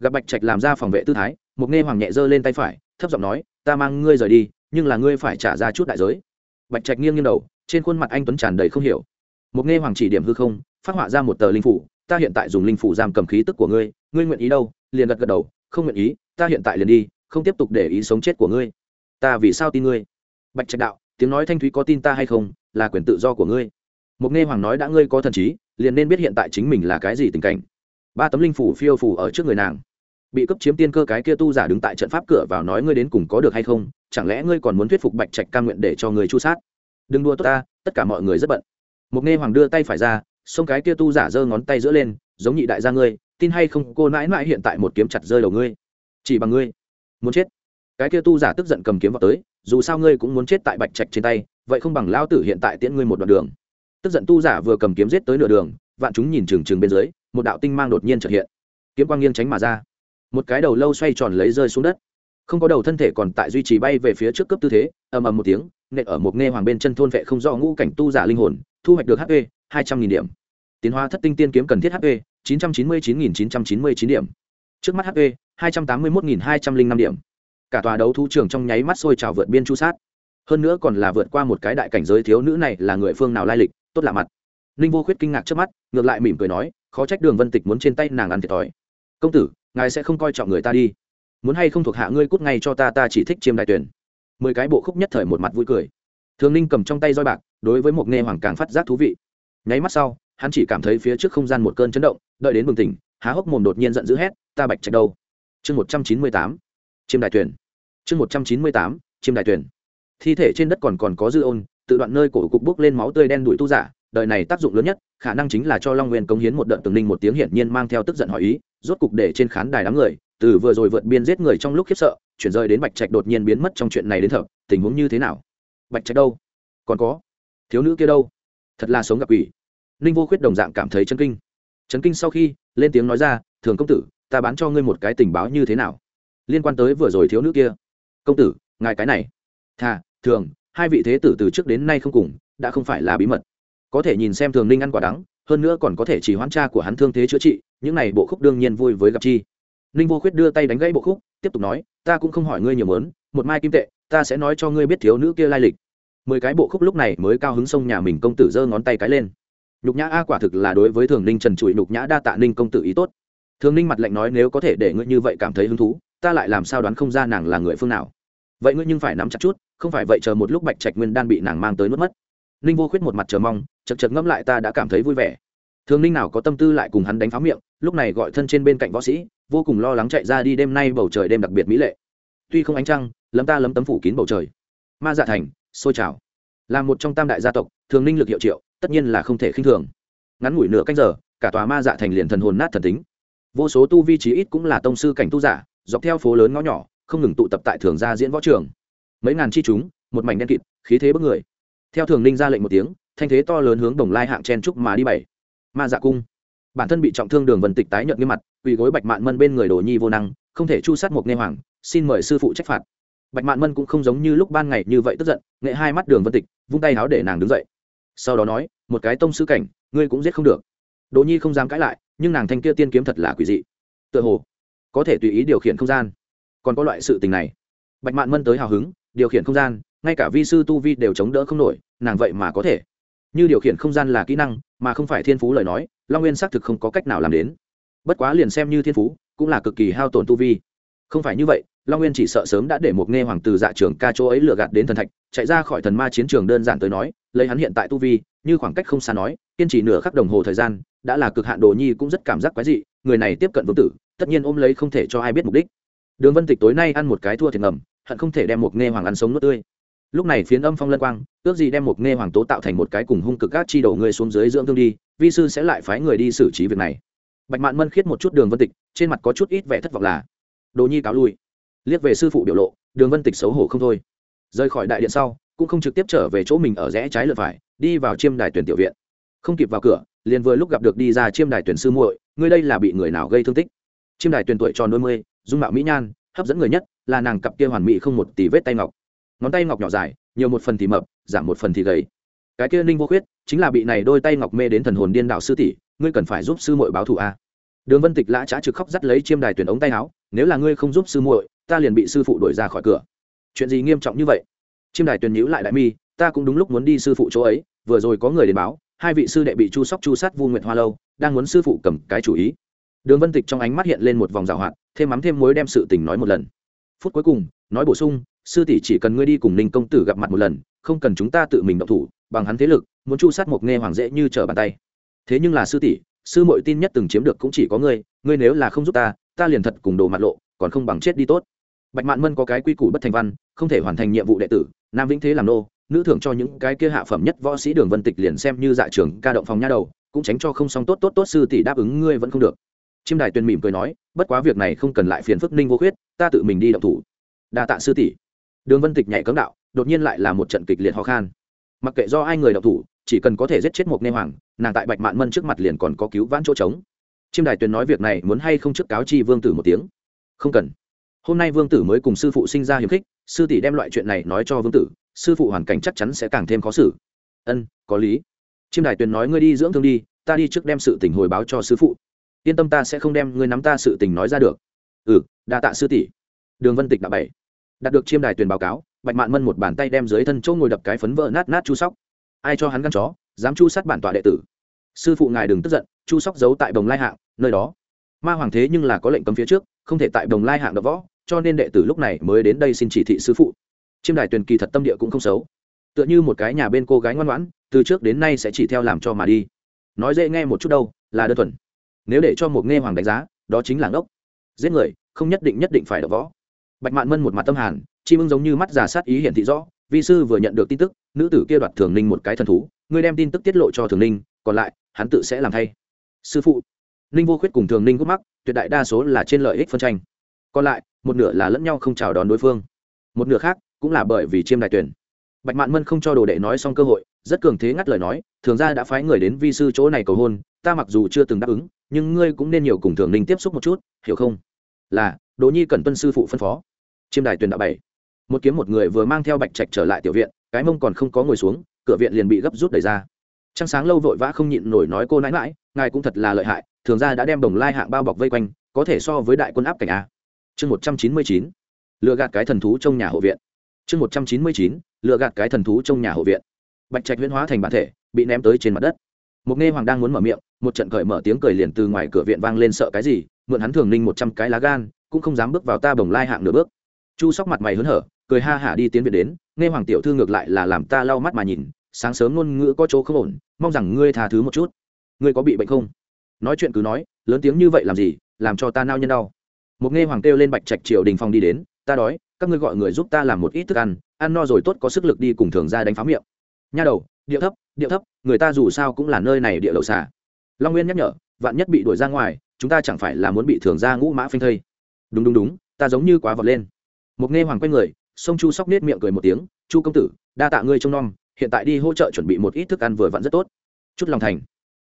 Gặp bạch trạch làm ra phòng vệ tư thái một nghe hoàng nhẹ giơ lên tay phải, thấp giọng nói, ta mang ngươi rời đi, nhưng là ngươi phải trả ra chút đại giới. Bạch trạch nghiêng nghiêng đầu, trên khuôn mặt anh tuấn tràn đầy không hiểu. Một nghe hoàng chỉ điểm hư không, phát họa ra một tờ linh phủ, ta hiện tại dùng linh phủ giam cầm khí tức của ngươi ngươi nguyện ý đâu? Liền gật gật đầu, không nguyện ý, ta hiện tại liền đi, không tiếp tục để ý sống chết của ngươi. Ta vì sao tin ngươi? Bạch trạch đạo, tiếng nói thanh thúy có tin ta hay không, là quyền tự do của ngươi mục nghe hoàng nói đã ngươi có thần trí, liền nên biết hiện tại chính mình là cái gì tình cảnh. Ba tấm linh phủ phiêu phủ ở trước người nàng. Bị cấp chiếm tiên cơ cái kia tu giả đứng tại trận pháp cửa vào nói ngươi đến cùng có được hay không, chẳng lẽ ngươi còn muốn thuyết phục bạch trạch ca nguyện để cho người chu sát? Đừng đua tốt ta, tất cả mọi người rất bận. Mục nghe hoàng đưa tay phải ra, xông cái kia tu giả giơ ngón tay giữa lên, giống nhị đại gia ngươi, tin hay không, cô mãi mãi hiện tại một kiếm chặt rơi đầu ngươi. Chỉ bằng ngươi. Muốn chết. Cái kia tu giả tức giận cầm kiếm vào tới, dù sao ngươi cũng muốn chết tại bạch trạch trên tay, vậy không bằng lao tử hiện tại tiễn ngươi một đoạn đường tức giận tu giả vừa cầm kiếm giết tới nửa đường, vạn chúng nhìn trừng trừng bên dưới, một đạo tinh mang đột nhiên trật hiện. Kiếm quang nghiêng tránh mà ra. Một cái đầu lâu xoay tròn lấy rơi xuống đất. Không có đầu thân thể còn tại duy trì bay về phía trước cấp tư thế, ầm ầm một tiếng, nện ở một nghe hoàng bên chân thôn vệ không do ngũ cảnh tu giả linh hồn, thu hoạch được hp hai trăm nghìn điểm. Tiến hóa thất tinh tiên kiếm cần thiết hp chín trăm chín mươi chín nghìn chín trăm chín mươi chín điểm. Trước mắt hp hai trăm tám mươi một nghìn hai trăm linh năm điểm. Cả tòa đấu thu trường trong nháy mắt sôi trào vượt biên chu sát. Hơn nữa còn là vượt qua một cái đại cảnh giới thiếu nữ này là người phương nào lai lịch tốt lạ mặt. Ninh vô khuyết kinh ngạc trước mắt, ngược lại mỉm cười nói, khó trách đường vân tịch muốn trên tay nàng ăn thiệt thòi. Công tử, ngài sẽ không coi trọng người ta đi. Muốn hay không thuộc hạ ngươi cút ngay cho ta ta chỉ thích chiêm đại tuyển. Mười cái bộ khúc nhất thời một mặt vui cười. Thường ninh cầm trong tay roi bạc, đối với một nghe hoàng càng phát giác thú vị. Nháy mắt sau, hắn chỉ cảm thấy phía trước không gian một cơn chấn động, đợi đến bừng tỉnh, há hốc mồm đột nhiên giận dữ hét, ta bạch trạch đâu? Chương một trăm chín mươi tám, chiêm đại tuyển. Chương một trăm chín mươi tám, chiêm đại tuyển. Thi thể trên đất còn còn có dư ôn tự đoạn nơi cổ cục bốc lên máu tươi đen đuổi tu giả, đời này tác dụng lớn nhất, khả năng chính là cho long nguyên cống hiến một đợt tường ninh một tiếng hiển nhiên mang theo tức giận hỏi ý, rốt cục để trên khán đài đám người, từ vừa rồi vượt biên giết người trong lúc khiếp sợ, chuyển rời đến bạch trạch đột nhiên biến mất trong chuyện này đến thở tình huống như thế nào? Bạch trạch đâu? Còn có? Thiếu nữ kia đâu? Thật là sống gặp ủy ninh vô khuyết đồng dạng cảm thấy chấn kinh. Chấn kinh sau khi, lên tiếng nói ra, thường công tử, ta bán cho ngươi một cái tình báo như thế nào? Liên quan tới vừa rồi thiếu nữ kia. Công tử, ngài cái này. Thà, thường hai vị thế tử từ trước đến nay không cùng, đã không phải là bí mật. Có thể nhìn xem thường ninh ăn quả đắng, hơn nữa còn có thể chỉ hoãn cha của hắn thương thế chữa trị, những này bộ khúc đương nhiên vui với gặp chi. Ninh vô khuyết đưa tay đánh gãy bộ khúc, tiếp tục nói, ta cũng không hỏi ngươi nhiều mớn một mai kim tệ, ta sẽ nói cho ngươi biết thiếu nữ kia lai lịch. Mười cái bộ khúc lúc này mới cao hứng sông nhà mình công tử giơ ngón tay cái lên. Nhục nhã a quả thực là đối với thường ninh trần trụi nhục nhã đa tạ ninh công tử ý tốt. Thường ninh mặt lạnh nói, nếu có thể để ngươi như vậy cảm thấy hứng thú, ta lại làm sao đoán không ra nàng là người phương nào? Vậy ngươi nhưng phải nắm chặt chút không phải vậy chờ một lúc bạch trạch nguyên đan bị nàng mang tới nuốt mất. Ninh vô khuyết một mặt chờ mong, chật chật ngẫm lại ta đã cảm thấy vui vẻ. Thường ninh nào có tâm tư lại cùng hắn đánh pháo miệng, lúc này gọi thân trên bên cạnh võ sĩ, vô cùng lo lắng chạy ra đi đêm nay bầu trời đêm đặc biệt mỹ lệ. Tuy không ánh trăng, lấm ta lấm tấm phủ kín bầu trời. Ma dạ thành, xôi trào. Là một trong tam đại gia tộc, thường ninh lực hiệu triệu, tất nhiên là không thể khinh thường. Ngắn ngủi nửa canh giờ, cả tòa ma dạ thành liền thần hồn nát thần tính. Vô số tu vi trí ít cũng là tông sư cảnh tu giả, dọc theo phố lớn ngõ nhỏ, không ngừng tụ tập tại thường gia diễn võ trường mấy ngàn chi chúng, một mảnh đen kịt, khí thế bức người. Theo thường ninh ra lệnh một tiếng, thanh thế to lớn hướng đồng lai hạng chen trúc mà đi bảy. Ma dạ cung. Bản thân bị trọng thương đường vân tịch tái nhợt nghiêm mặt, quỳ gối bạch mạn mân bên người đồ nhi vô năng, không thể chu sát một nghe hoàng, xin mời sư phụ trách phạt. Bạch mạn mân cũng không giống như lúc ban ngày như vậy tức giận, nghệ hai mắt đường vân tịch, vung tay áo để nàng đứng dậy. Sau đó nói, một cái tông sư cảnh, ngươi cũng giết không được. Đồ nhi không dám cãi lại, nhưng nàng thanh kia tiên kiếm thật là quỷ dị. Tựa hồ, có thể tùy ý điều khiển không gian. Còn có loại sự tình này. Bạch mạn mân tới hào hứng điều khiển không gian, ngay cả vi sư tu vi đều chống đỡ không nổi, nàng vậy mà có thể. Như điều khiển không gian là kỹ năng, mà không phải thiên phú lời nói, long nguyên xác thực không có cách nào làm đến. Bất quá liền xem như thiên phú, cũng là cực kỳ hao tổn tu vi. Không phải như vậy, long nguyên chỉ sợ sớm đã để một nghe hoàng từ dạ trường ca chỗ ấy lừa gạt đến thần thạch, chạy ra khỏi thần ma chiến trường đơn giản tới nói, lấy hắn hiện tại tu vi, như khoảng cách không xa nói, kiên trì nửa khắc đồng hồ thời gian, đã là cực hạn đồ nhi cũng rất cảm giác quái dị, người này tiếp cận vương tử, tất nhiên ôm lấy không thể cho ai biết mục đích. Đường vân tịch tối nay ăn một cái thua thiệt ngầm hận không thể đem một nghe hoàng ăn sống nuốt tươi. Lúc này phiến âm phong lân quang, ước gì đem một nghe hoàng tố tạo thành một cái cùng hung cực các chi đầu người xuống dưới dưỡng thương đi, vi sư sẽ lại phái người đi xử trí việc này. Bạch mạn mân khiết một chút đường vân tịch, trên mặt có chút ít vẻ thất vọng là, đồ nhi cáo lui. Liếc về sư phụ biểu lộ, đường vân tịch xấu hổ không thôi. Rời khỏi đại điện sau, cũng không trực tiếp trở về chỗ mình ở rẽ trái lượt phải, đi vào chiêm đài tuyển tiểu viện. Không kịp vào cửa, liền vừa lúc gặp được đi ra chiêm đài tuyển sư muội, ngươi đây là bị người nào gây thương tích? Chiêm đài tuyển tuổi tròn đôi mươi, dung mạo mỹ nhan, hấp dẫn người nhất là nàng cặp kia hoàn mỹ không một tỷ vết tay ngọc. Ngón tay ngọc nhỏ dài, nhiều một phần thì mập, giảm một phần thì gầy. Cái kia ninh vô khuyết, chính là bị này đôi tay ngọc mê đến thần hồn điên đạo sư tỷ, ngươi cần phải giúp sư muội báo thù a. Đường vân tịch lã trá trực khóc dắt lấy chiêm đài tuyển ống tay áo, nếu là ngươi không giúp sư muội, ta liền bị sư phụ đuổi ra khỏi cửa. Chuyện gì nghiêm trọng như vậy? Chiêm đài tuyển nhíu lại đại mi, ta cũng đúng lúc muốn đi sư phụ chỗ ấy, vừa rồi có người đến báo, hai vị sư đệ bị chu sóc chu sát vu nguyệt hoa lâu, đang muốn sư phụ cầm cái chủ ý. Đường vân tịch trong ánh mắt hiện lên một vòng rào hoạt, thêm mắm thêm mối đem sự tình nói một lần phút cuối cùng, nói bổ sung, sư tỷ chỉ cần ngươi đi cùng ninh công tử gặp mặt một lần, không cần chúng ta tự mình động thủ, bằng hắn thế lực, muốn chu sát một nghe hoàng dễ như trở bàn tay. Thế nhưng là sư tỷ, sư mội tin nhất từng chiếm được cũng chỉ có ngươi ngươi nếu là không giúp ta ta liền thật cùng đồ mặt lộ, còn không bằng chết đi tốt. Bạch mạn mân có cái quy củ bất thành văn, không thể hoàn thành nhiệm vụ đệ tử, nam vĩnh thế làm nô, nữ thưởng cho những cái kia hạ phẩm nhất võ sĩ đường vân tịch liền xem như dạ trường ca động phòng nha đầu, cũng tránh cho không xong tốt tốt tốt sư tỷ đáp ứng ngươi vẫn không được chiêm đài tuyên mỉm cười nói, bất quá việc này không cần lại phiền phức ninh vô khuyết, ta tự mình đi động thủ. Đa tạ sư tỷ. Đường vân tịch nhảy cấm đạo, đột nhiên lại là một trận kịch liệt ho khan. Mặc kệ do ai người động thủ, chỉ cần có thể giết chết một nê hoàng, nàng tại bạch mạn mân trước mặt liền còn có cứu vãn chỗ trống. Chiêm đài tuyền nói việc này muốn hay không trước cáo chi vương tử một tiếng? Không cần. Hôm nay vương tử mới cùng sư phụ sinh ra hiềm khích, sư tỷ đem loại chuyện này nói cho vương tử, sư phụ hoàn cảnh chắc chắn sẽ càng thêm khó xử. Ân, có lý. Chiêm đài tuyền nói, ngươi đi dưỡng thương đi, ta đi trước đem sự tình hồi báo cho sư phụ yên tâm ta sẽ không đem ngươi nắm ta sự tình nói ra được. Ừ đa tạ sư tỷ. Đường vân tịch đã bảy đạt được chiêm đài tuyền báo cáo, bạch mạn mân một bàn tay đem dưới thân chỗ ngồi đập cái phấn vỡ nát nát chu sóc. Ai cho hắn gắn chó, dám chu sát bản tọa đệ tử. Sư phụ ngài đừng tức giận, chu sóc giấu tại đồng lai hạng, nơi đó. Ma hoàng thế nhưng là có lệnh cấm phía trước, không thể tại đồng lai hạng đập võ, cho nên đệ tử lúc này mới đến đây xin chỉ thị sư phụ. Chiêm đài tuyền kỳ thật tâm địa cũng không xấu. Tựa như một cái nhà bên cô gái ngoan ngoãn, từ trước đến nay sẽ chỉ theo làm cho mà đi. Nói dễ nghe một chút đâu, là đơn thuần nếu để cho một nghe hoàng đánh giá, đó chính là ngốc. Giết người, không nhất định nhất định phải đập võ. Bạch mạn mân một mặt tâm hàn, chim ưng giống như mắt giả sát ý hiển thị rõ, vi sư vừa nhận được tin tức, nữ tử kia đoạt thường ninh một cái thần thú ngươi đem tin tức tiết lộ cho thường ninh, còn lại, hắn tự sẽ làm thay. Sư phụ, ninh vô khuyết cùng thường ninh gút mắc, tuyệt đại đa số là trên lợi ích phân tranh. Còn lại, một nửa là lẫn nhau không chào đón đối phương. Một nửa khác, cũng là bởi vì chiêm đại tuyển. Bạch mạn mân không cho đồ đệ nói xong cơ hội, rất cường thế ngắt lời nói, thường ra đã phái người đến vi sư chỗ này cầu hôn, ta mặc dù chưa từng đáp ứng nhưng ngươi cũng nên nhiều cùng thường ninh tiếp xúc một chút, hiểu không? Là, đỗ nhi cần tuân sư phụ phân phó. Chiêm đài tuyển đã bảy. Một kiếm một người vừa mang theo bạch trạch trở lại tiểu viện, cái mông còn không có ngồi xuống, cửa viện liền bị gấp rút đẩy ra. Trăng sáng lâu vội vã không nhịn nổi nói cô nãi mãi ngài cũng thật là lợi hại, thường ra đã đem đồng lai hạng bao bọc vây quanh, có thể so với đại quân áp cảnh a. Chương một trăm chín mươi chín. Lựa gạt cái thần thú trong nhà hộ viện. Chương một trăm chín mươi chín. Lựa gạt cái thần thú trong nhà hộ viện. Bạch trạch huyễn hóa thành bản thể, bị ném tới trên mặt đất. Một nghe hoàng đang muốn mở miệng một trận cởi mở tiếng cười liền từ ngoài cửa viện vang lên sợ cái gì, mượn hắn thường ninh một trăm cái lá gan, cũng không dám bước vào ta bồng lai hạng nửa bước. Chu sóc mặt mày hớn hở, cười ha hả đi tiến viện đến, nghe hoàng tiểu thư ngược lại là làm ta lau mắt mà nhìn, sáng sớm ngôn ngữ có chỗ không ổn, mong rằng ngươi tha thứ một chút. Ngươi có bị bệnh không? Nói chuyện cứ nói, lớn tiếng như vậy làm gì, làm cho ta nao nhân đau. Một nghe hoàng kêu lên bạch trạch triều đình phòng đi đến, ta đói, các ngươi gọi người giúp ta làm một ít thức ăn ăn no rồi tốt có sức lực đi cùng thường ra đánh phá miệng. Nha đầu, điệu thấp điệu thấp, người ta dù sao cũng là nơi này địa đầu xả long nguyên nhắc nhở, vạn nhất bị đuổi ra ngoài, chúng ta chẳng phải là muốn bị thường ra ngũ mã phanh thây. Đúng đúng đúng, ta giống như quá vọt lên. Mục nghe hoàng quay người sông chu sóc nết miệng cười một tiếng, chu công tử, đa tạ ngươi trông nom, hiện tại đi hỗ trợ chuẩn bị một ít thức ăn vừa vặn rất tốt. Chút lòng thành.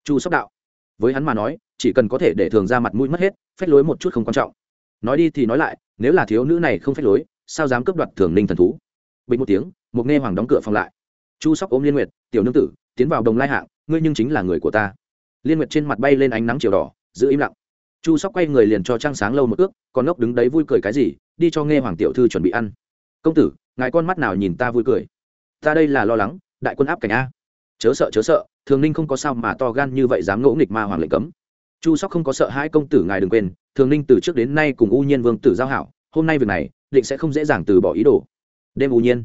Chu sóc đạo. Với hắn mà nói, chỉ cần có thể để thường ra mặt mũi mất hết phép lối một chút không quan trọng. Nói đi thì nói lại, nếu là thiếu nữ này không phép lối, sao dám cướp đoạt thường ninh thần thú? Bình một tiếng Mục nghe hoàng đóng cửa phòng lại. Chu sóc ôm liên nguyệt, tiểu nương tử, tiến vào đồng lai hạng, ngươi nhưng chính là người của ta liên nguyệt trên mặt bay lên ánh nắng chiều đỏ, giữ im lặng. Chu sóc quay người liền cho trăng sáng lâu một ước, còn ngốc đứng đấy vui cười cái gì, đi cho nghe hoàng tiểu thư chuẩn bị ăn. Công tử, ngài con mắt nào nhìn ta vui cười? Ta đây là lo lắng, đại quân áp cảnh a. Chớ sợ chớ sợ, thường ninh không có sao mà to gan như vậy dám ngỗ nghịch ma hoàng lệnh cấm. Chu sóc không có sợ hai công tử ngài đừng quên, thường ninh từ trước đến nay cùng u nhiên vương tử giao hảo, hôm nay việc này, định sẽ không dễ dàng từ bỏ ý đồ. Đêm u nhiên,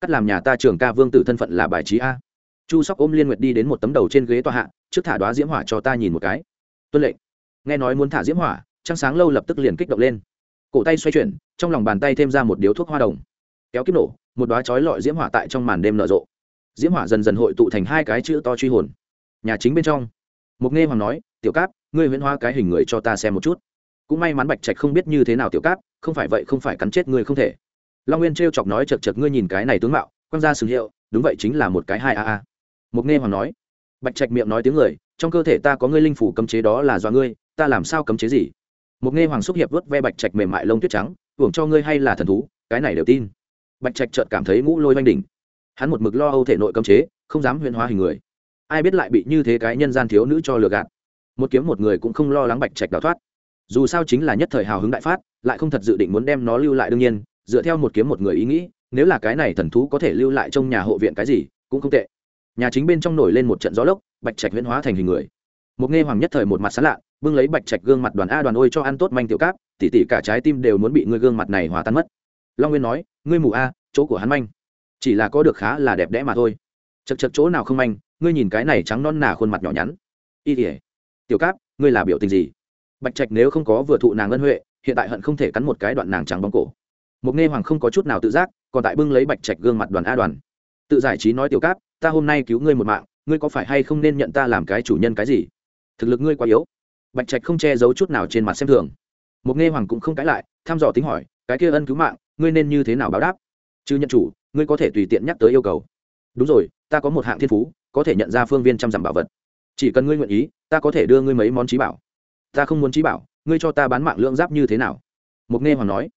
cắt làm nhà ta trưởng ca vương tử thân phận là bài trí a chu sóc ôm liên nguyệt đi đến một tấm đầu trên ghế tòa hạ, trước thả đoá diễm hỏa cho ta nhìn một cái. Tuân lệnh. Nghe nói muốn thả diễm hỏa, trăng sáng lâu lập tức liền kích động lên. Cổ tay xoay chuyển, trong lòng bàn tay thêm ra một điếu thuốc hoa đồng. Kéo kíp nổ, một đoá chói lọi diễm hỏa tại trong màn đêm nở rộ. Diễm hỏa dần dần hội tụ thành hai cái chữ to truy hồn. Nhà chính bên trong, mục nghe hoàng nói, tiểu cáp, ngươi huyễn hoa cái hình người cho ta xem một chút. Cũng may mắn bạch trạch không biết như thế nào, tiểu cáp, không phải vậy không phải cắn chết ngươi không thể. Long nguyên t chọc nói chật chật ngươi nhìn cái này tướng mạo, quăng ra sừng hiệu, đúng vậy chính là một cái hai a a mục nghe hoàng nói. Bạch trạch miệng nói tiếng người, trong cơ thể ta có ngươi linh phủ cấm chế đó là do ngươi, ta làm sao cấm chế gì? Mục nghe hoàng xúc hiệp vớt ve bạch trạch mềm mại lông tuyết trắng, hưởng cho ngươi hay là thần thú, cái này đều tin. Bạch trạch chợt cảm thấy ngũ lôi oanh đỉnh. Hắn một mực lo âu thể nội cấm chế, không dám huyền hóa hình người. Ai biết lại bị như thế cái nhân gian thiếu nữ cho lừa gạt. Một kiếm một người cũng không lo lắng bạch trạch đào thoát. Dù sao chính là nhất thời hào hứng đại phát, lại không thật dự định muốn đem nó lưu lại đương nhiên, dựa theo một kiếm một người ý nghĩ, nếu là cái này thần thú có thể lưu lại trong nhà hộ viện cái gì, cũng không tệ nhà chính bên trong nổi lên một trận gió lốc, bạch trạch huyễn hóa thành hình người. Một nghe hoàng nhất thời một mặt sán lạ, bưng lấy bạch trạch gương mặt đoàn a đoàn ôi cho ăn tốt manh tiểu cáp, tỉ tỉ cả trái tim đều muốn bị ngươi gương mặt này hòa tan mất. Long nguyên nói, ngươi mù a, chỗ của hắn manh. Chỉ là có được khá là đẹp đẽ mà thôi. Chật chật chỗ nào không manh, ngươi nhìn cái này trắng non nà khuôn mặt nhỏ nhắn. Y tỉa tiểu cáp, ngươi là biểu tình gì? Bạch trạch nếu không có vừa thụ nàng ân huệ, hiện tại hận không thể cắn một cái đoạn nàng trắng bóng cổ. Một nghe hoàng không có chút nào tự giác, còn tại bưng lấy bạch trạch gương mặt đoàn a đoàn. Tự giải trí nói tiểu cáp ta hôm nay cứu ngươi một mạng, ngươi có phải hay không nên nhận ta làm cái chủ nhân cái gì? Thực lực ngươi quá yếu. Bạch trạch không che giấu chút nào trên mặt xem thường. Một nghe hoàng cũng không cãi lại thăm dò tính hỏi, cái kia ân cứu mạng, ngươi nên như thế nào báo đáp? Chứ nhận chủ, ngươi có thể tùy tiện nhắc tới yêu cầu. Đúng rồi, ta có một hạng thiên phú, có thể nhận ra phương viên trăm dặm bảo vật. Chỉ cần ngươi nguyện ý, ta có thể đưa ngươi mấy món trí bảo. Ta không muốn trí bảo, ngươi cho ta bán mạng lượng giáp như thế nào? Mục nghe hoàng nói.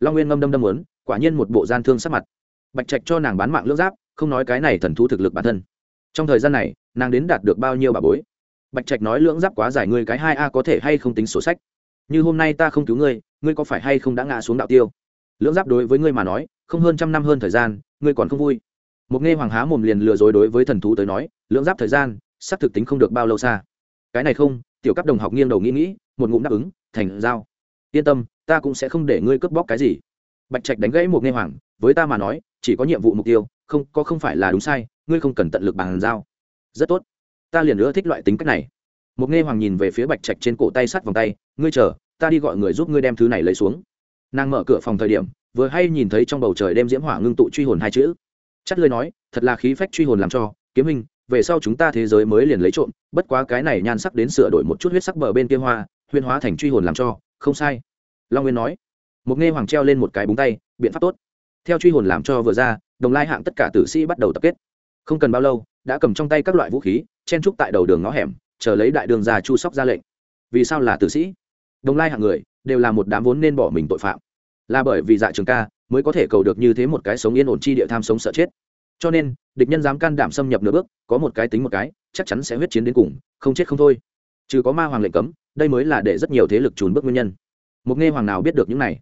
Long nguyên ngâm đâm đâm muốn, quả nhiên một bộ gian thương sắc mặt. Bạch trạch cho nàng bán mạng lưỡng giáp không nói cái này thần thú thực lực bản thân. Trong thời gian này, nàng đến đạt được bao nhiêu bà bối? Bạch trạch nói lưỡng giáp quá dài ngươi cái hai a có thể hay không tính sổ sách? Như hôm nay ta không cứu ngươi ngươi có phải hay không đã ngã xuống đạo tiêu? Lưỡng giáp đối với ngươi mà nói, không hơn trăm năm hơn thời gian, ngươi còn không vui. Một nghe hoàng há mồm liền lừa dối đối với thần thú tới nói, lưỡng giáp thời gian sắp thực tính không được bao lâu xa. Cái này không, tiểu cấp đồng học nghiêng đầu nghĩ nghĩ, một ngụm đáp ứng, thành giao. Yên tâm, ta cũng sẽ không để ngươi cướp bóc cái gì. Bạch trạch đánh gãy một nghe hoàng, với ta mà nói chỉ có nhiệm vụ mục tiêu, không, có không phải là đúng sai, ngươi không cần tận lực bàn giao. Rất tốt. Ta liền nữa thích loại tính cách này. Một nghe hoàng nhìn về phía bạch trạch trên cổ tay sắt vòng tay, ngươi chờ, ta đi gọi người giúp ngươi đem thứ này lấy xuống. Nàng mở cửa phòng thời điểm, vừa hay nhìn thấy trong bầu trời đem diễm hỏa ngưng tụ truy hồn hai chữ. Chất lơi nói, thật là khí phách truy hồn làm cho, kiếm hình, về sau chúng ta thế giới mới liền lấy trộm, bất quá cái này nhan sắc đến sửa đổi một chút huyết sắc bờ bên kia hoa huyên hóa thành truy hồn làm cho, không sai. Long nguyên nói. Một nghe hoàng treo lên một cái búng tay, biện pháp tốt theo truy hồn làm cho vừa ra, đồng lai hạng tất cả tử sĩ bắt đầu tập kết. Không cần bao lâu, đã cầm trong tay các loại vũ khí, chen trúc tại đầu đường ngõ hẻm, chờ lấy đại đường già chu sóc ra lệnh. Vì sao là tử sĩ? Đồng lai hạng người, đều là một đám vốn nên bỏ mình tội phạm. Là bởi vì dạ trường ca mới có thể cầu được như thế một cái sống yên ổn chi địa tham sống sợ chết. Cho nên, địch nhân dám can đảm xâm nhập nửa bước, có một cái tính một cái, chắc chắn sẽ huyết chiến đến cùng, không chết không thôi. Trừ có ma hoàng lệnh cấm, đây mới là để rất nhiều thế lực trùn bước nguyên nhân. Một nghe hoàng nào biết được những này?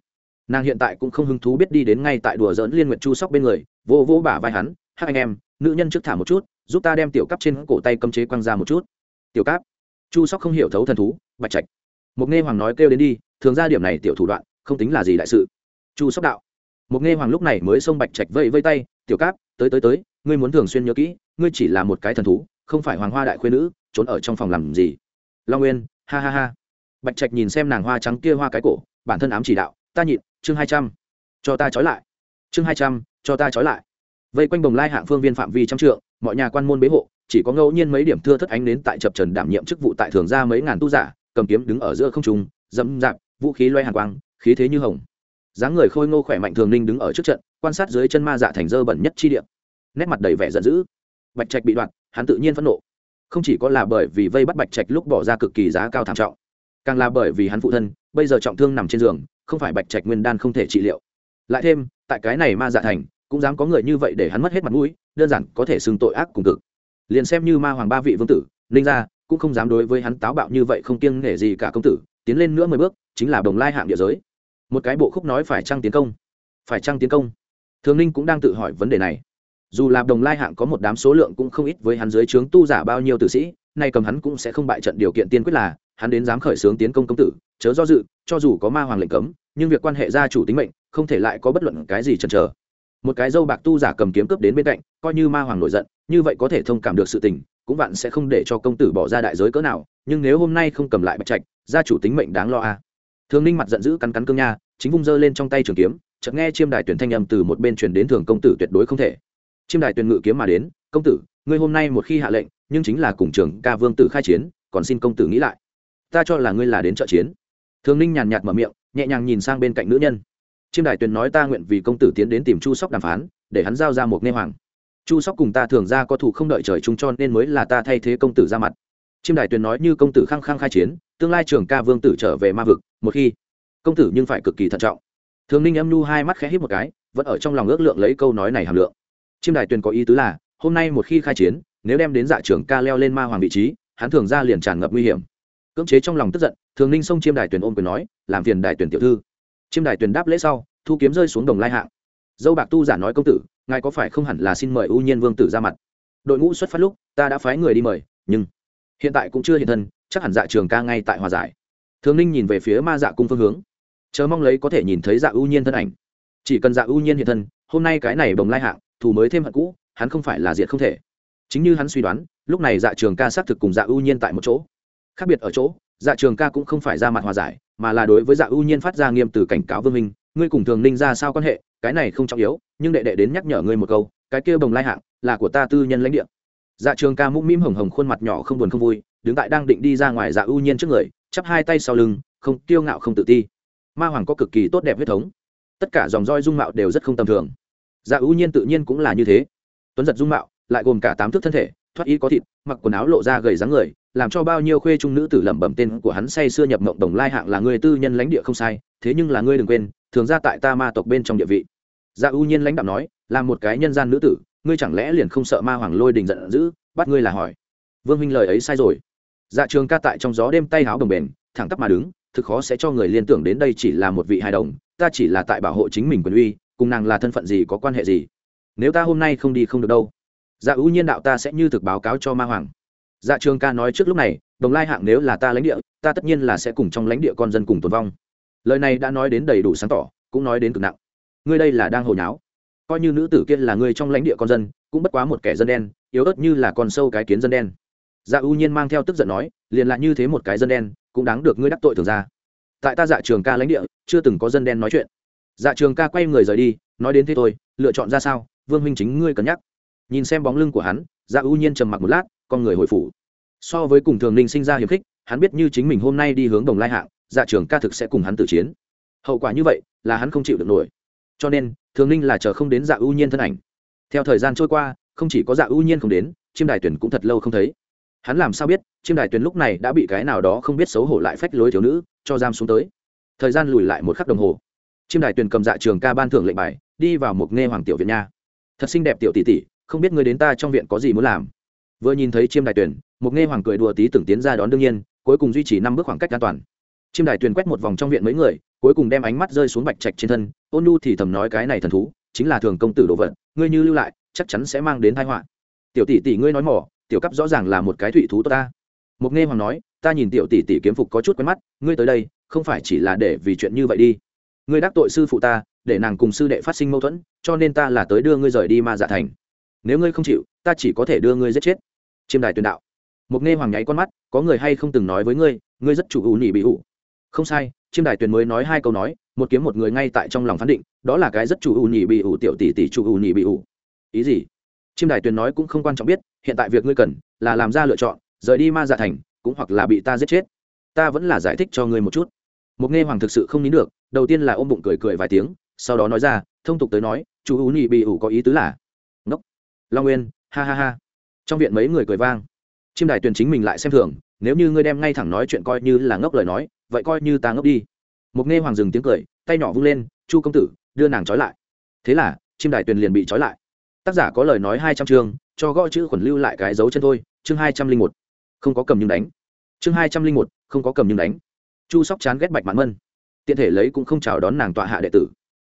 Nàng hiện tại cũng không hứng thú biết đi đến ngay tại đùa dỡn liên nguyện chu sóc bên người, vô vô bả vai hắn, hắc anh em, nữ nhân trước thả một chút, giúp ta đem tiểu cắp trên cổ tay cấm chế quăng ra một chút. Tiểu cáp? Chu sóc không hiểu thấu thần thú, bạch trạch. Một nghe hoàng nói kêu đến đi, thường ra điểm này tiểu thủ đoạn, không tính là gì đại sự. Chu sóc đạo. Một nghe hoàng lúc này mới xông bạch trạch vây vây tay, tiểu cáp, tới tới tới, ngươi muốn thường xuyên nhớ kỹ, ngươi chỉ là một cái thần thú, không phải hoàng hoa đại khuyên nữ, trốn ở trong phòng làm gì? Long nguyên, ha ha ha. Bạch trạch nhìn xem nàng hoa trắng kia hoa cái cổ, bản thân ám chỉ đạo, ta nhịn chương hai trăm cho ta trói lại. Chương hai trăm cho ta trói lại. Vây quanh bồng lai hạng phương viên phạm vi trăm trượng mọi nhà quan môn bế hộ chỉ có ngẫu nhiên mấy điểm thưa thất ánh đến tại chập trần đảm nhiệm chức vụ tại thường ra mấy ngàn tu giả cầm kiếm đứng ở giữa không trung dẫm dạp vũ khí loay hàn quang khí thế như hồng. Dáng người khôi ngô khỏe mạnh thường ninh đứng ở trước trận quan sát dưới chân ma dạ thành dơ bẩn nhất chi địa, nét mặt đầy vẻ giận dữ. Bạch trạch bị đoạn, hắn tự nhiên phẫn nộ. Không chỉ có là bởi vì vây bắt bạch trạch lúc bỏ ra cực kỳ giá cao thảm trọng càng là bởi vì hắn phụ thân bây giờ trọng thương nằm trên giường không phải bạch trạch nguyên đan không thể trị liệu. Lại thêm, tại cái này ma dạ thành, cũng dám có người như vậy để hắn mất hết mặt mũi, đơn giản có thể xưng tội ác cùng cực. Liền xem như ma hoàng ba vị vương tử, ninh ra cũng không dám đối với hắn táo bạo như vậy không kiêng nể gì cả công tử, tiến lên nữa mười bước, chính là đồng lai hạng địa giới. Một cái bộ khúc nói phải trăng tiến công? Phải trăng tiến công? Thường ninh cũng đang tự hỏi vấn đề này. Dù là đồng lai hạng có một đám số lượng cũng không ít với hắn dưới trướng tu giả bao nhiêu tử sĩ, nay cầm hắn cũng sẽ không bại trận điều kiện tiên quyết là hắn đến dám khởi xướng tiến công công tử, chớ do dự, cho dù có ma hoàng lệnh cấm, nhưng việc quan hệ gia chủ tính mệnh, không thể lại có bất luận cái gì chần chờ. Một cái dâu bạc tu giả cầm kiếm cướp đến bên cạnh, coi như ma hoàng nổi giận, như vậy có thể thông cảm được sự tình, cũng vạn sẽ không để cho công tử bỏ ra đại giới cỡ nào, nhưng nếu hôm nay không cầm lại bạch trạch, gia chủ tính mệnh đáng lo a. À. thường ninh mặt giận dữ cắn cắn cương nha, chính vung dơ lên trong tay trường kiếm, chợt nghe chiêm đài tuyển thanh âm từ một bên truyền đến thường công tử tuyệt đối không thể. Chiêm đài tuyển ngự kiếm mà đến, công tử, ngươi hôm nay một khi hạ lệnh, nhưng chính là cùng trường ca vương tử khai chiến, còn xin công tử nghĩ lại ta cho là ngươi là đến trợ chiến. Thường ninh nhàn nhạt mở miệng, nhẹ nhàng nhìn sang bên cạnh nữ nhân. Chiêm đài tuyền nói ta nguyện vì công tử tiến đến tìm chu sóc đàm phán, để hắn giao ra một nghe hoàng. Chu sóc cùng ta thường ra có thủ không đợi trời chúng cho nên mới là ta thay thế công tử ra mặt. Chiêm đài tuyền nói như công tử khăng khăng khai chiến, tương lai trường ca vương tử trở về ma vực, một khi công tử nhưng phải cực kỳ thận trọng. Thường ninh âm nu hai mắt khẽ hít một cái, vẫn ở trong lòng ước lượng lấy câu nói này hàm lượng. Chiêm đài tuyền có ý tứ là, hôm nay một khi khai chiến, nếu đem đến dạ trường ca leo lên ma hoàng vị trí, hắn thường ra liền tràn ngập nguy hiểm cưỡng chế trong lòng tức giận, thường ninh xông chiêm đài tuyền ôm quyền nói, làm phiền đài tuyển tiểu thư. Chiêm đài tuyền đáp lễ sau, thu kiếm rơi xuống đồng lai hạng. Dâu bạc tu giả nói công tử, ngài có phải không hẳn là xin mời ưu nhiên vương tử ra mặt? Đội ngũ xuất phát lúc, ta đã phái người đi mời, nhưng hiện tại cũng chưa hiện thân, chắc hẳn dạ trường ca ngay tại hòa giải. Thường ninh nhìn về phía ma dạ cung phương hướng, chờ mong lấy có thể nhìn thấy dạ ưu nhiên thân ảnh. Chỉ cần dạ ưu nhiên hiện thân, hôm nay cái này bồng lai hạng, thù mới thêm hận cũ, hắn không phải là diệt không thể. Chính như hắn suy đoán, lúc này dạ trường ca xác thực cùng dạ ưu nhiên tại một chỗ khác biệt ở chỗ dạ trường ca cũng không phải ra mặt hòa giải, mà là đối với dạ ưu nhiên phát ra nghiêm từ cảnh cáo vương minh, ngươi cùng thường ninh ra sao quan hệ, cái này không trọng yếu, nhưng đệ đệ đến nhắc nhở ngươi một câu, cái kia bồng lai hạng là của ta tư nhân lãnh địa. Dạ trường ca mũm mĩm hồng hồng khuôn mặt nhỏ không buồn không vui, đứng tại đang định đi ra ngoài dạ ưu nhiên trước người, chắp hai tay sau lưng, không kiêu ngạo không tự ti. Ma hoàng có cực kỳ tốt đẹp huyết thống. Tất cả dòng roi dung mạo đều rất không tầm thường. Dạ ưu nhiên tự nhiên cũng là như thế. Tuấn giật dung mạo, lại gồm cả tám thước thân thể thoát y có thịt, mặc quần áo lộ ra gầy dáng người, làm cho bao nhiêu khuê trung nữ tử lẩm bẩm tên của hắn say xưa nhập mộng đồng lai hạng là người tư nhân lãnh địa không sai, thế nhưng là ngươi đừng quên, thường ra tại ta ma tộc bên trong địa vị. Dạ ưu nhiên lãnh đạo nói, là một cái nhân gian nữ tử, ngươi chẳng lẽ liền không sợ ma hoàng lôi đình giận dữ, bắt ngươi là hỏi. Vương huynh lời ấy sai rồi. Dạ trường ca tại trong gió đêm tay háo đồng bền, thẳng tắp mà đứng, thực khó sẽ cho người liên tưởng đến đây chỉ là một vị hài đồng, ta chỉ là tại bảo hộ chính mình quyền uy, cùng nàng là thân phận gì có quan hệ gì? Nếu ta hôm nay không đi không được đâu dạ ưu nhiên đạo ta sẽ như thực báo cáo cho ma hoàng. Dạ trường ca nói trước lúc này, đồng lai hạng nếu là ta lãnh địa, ta tất nhiên là sẽ cùng trong lãnh địa con dân cùng tồn vong. Lời này đã nói đến đầy đủ sáng tỏ, cũng nói đến cực nặng. Ngươi đây là đang hồi nháo. Coi như nữ tử kia là ngươi trong lãnh địa con dân, cũng bất quá một kẻ dân đen, yếu ớt như là con sâu cái kiến dân đen. Dạ ưu nhiên mang theo tức giận nói, liền lại như thế một cái dân đen, cũng đáng được ngươi đắc tội thường ra. Tại ta dạ trường ca lãnh địa, chưa từng có dân đen nói chuyện. Dạ trường ca quay người rời đi, nói đến thế thôi, lựa chọn ra sao, vương huynh chính ngươi cân nhắc nhìn xem bóng lưng của hắn dạ ưu nhiên trầm mặc một lát, con người hồi phủ. So với cùng thường ninh sinh ra hiềm khích, hắn biết như chính mình hôm nay đi hướng đồng lai hạng dạ trường ca thực sẽ cùng hắn tự chiến. Hậu quả như vậy là hắn không chịu được nổi. Cho nên, thường ninh là chờ không đến dạ ưu nhiên thân ảnh. Theo thời gian trôi qua, không chỉ có dạ ưu nhiên không đến, chiêm đài tuyển cũng thật lâu không thấy. Hắn làm sao biết, chiêm đài tuyển lúc này đã bị cái nào đó không biết xấu hổ lại phách lối thiếu nữ cho giam xuống tới. Thời gian lùi lại một khắc đồng hồ. Chiêm đài tuyển cầm dạ trường ca ban thưởng lệnh bài, đi vào một nghe hoàng tiểu việt nha. Thật xinh đẹp tiểu tỷ tỷ không biết ngươi đến ta trong viện có gì muốn làm. Vừa nhìn thấy chiêm đài tuyển một nghe hoàng cười đùa tí tưởng tiến ra đón đương nhiên, cuối cùng duy trì năm bước khoảng cách an toàn. Chiêm đài tuyển quét một vòng trong viện mấy người, cuối cùng đem ánh mắt rơi xuống bạch trạch trên thân, ôn nhu thì thầm nói cái này thần thú, chính là thường công tử đồ vật, ngươi như lưu lại, chắc chắn sẽ mang đến tai họa. Tiểu tỷ tỷ ngươi nói mỏ, tiểu cấp rõ ràng là một cái thụy thú tốt ta. Mục nghe hoàng nói, ta nhìn tiểu tỷ tỷ kiếm phục có chút quen mắt, ngươi tới đây, không phải chỉ là để vì chuyện như vậy đi. Ngươi đắc tội sư phụ ta, để nàng cùng sư đệ phát sinh mâu thuẫn, cho nên ta là tới đưa ngươi rời đi ma dạ thành nếu ngươi không chịu, ta chỉ có thể đưa ngươi giết chết. Chiêm đài tuyên đạo. Mục nghe hoàng nháy con mắt, có người hay không từng nói với ngươi ngươi rất chủ ủ nỉ bị ủ. Không sai, chiêm đài tuyền mới nói hai câu nói, một kiếm một người ngay tại trong lòng phán định, đó là cái rất chủ ủ nỉ bị ủ tiểu tỷ tỷ chủ ủ nỉ bị ủ. Ý gì? Chiêm đài tuyền nói cũng không quan trọng biết, hiện tại việc ngươi cần là làm ra lựa chọn, rời đi ma dạ thành, cũng hoặc là bị ta giết chết. Ta vẫn là giải thích cho ngươi một chút. Một nghe hoàng thực sự không nín được, đầu tiên là ôm bụng cười cười vài tiếng, sau đó nói ra, thông tục tới nói, chủ ủ nỉ bị ủ có ý tứ là long nguyên, ha ha ha. Trong viện mấy người cười vang. Chiêm đài tuyền chính mình lại xem thường, nếu như ngươi đem ngay thẳng nói chuyện coi như là ngốc lời nói, vậy coi như ta ngốc đi. Mục nghe hoàng dừng tiếng cười, tay nhỏ vung lên, chu công tử, đưa nàng trói lại. Thế là chiêm đài tuyền liền bị trói lại. Tác giả có lời nói hai trăm chương, cho gõ chữ khuẩn lưu lại cái dấu chân thôi, chương hai trăm linh một. Không có cầm nhưng đánh. Chương hai trăm linh một, không có cầm nhưng đánh. Chu sóc chán ghét bạch mãn mân. Tiện thể lấy cũng không chào đón nàng tọa hạ đệ tử.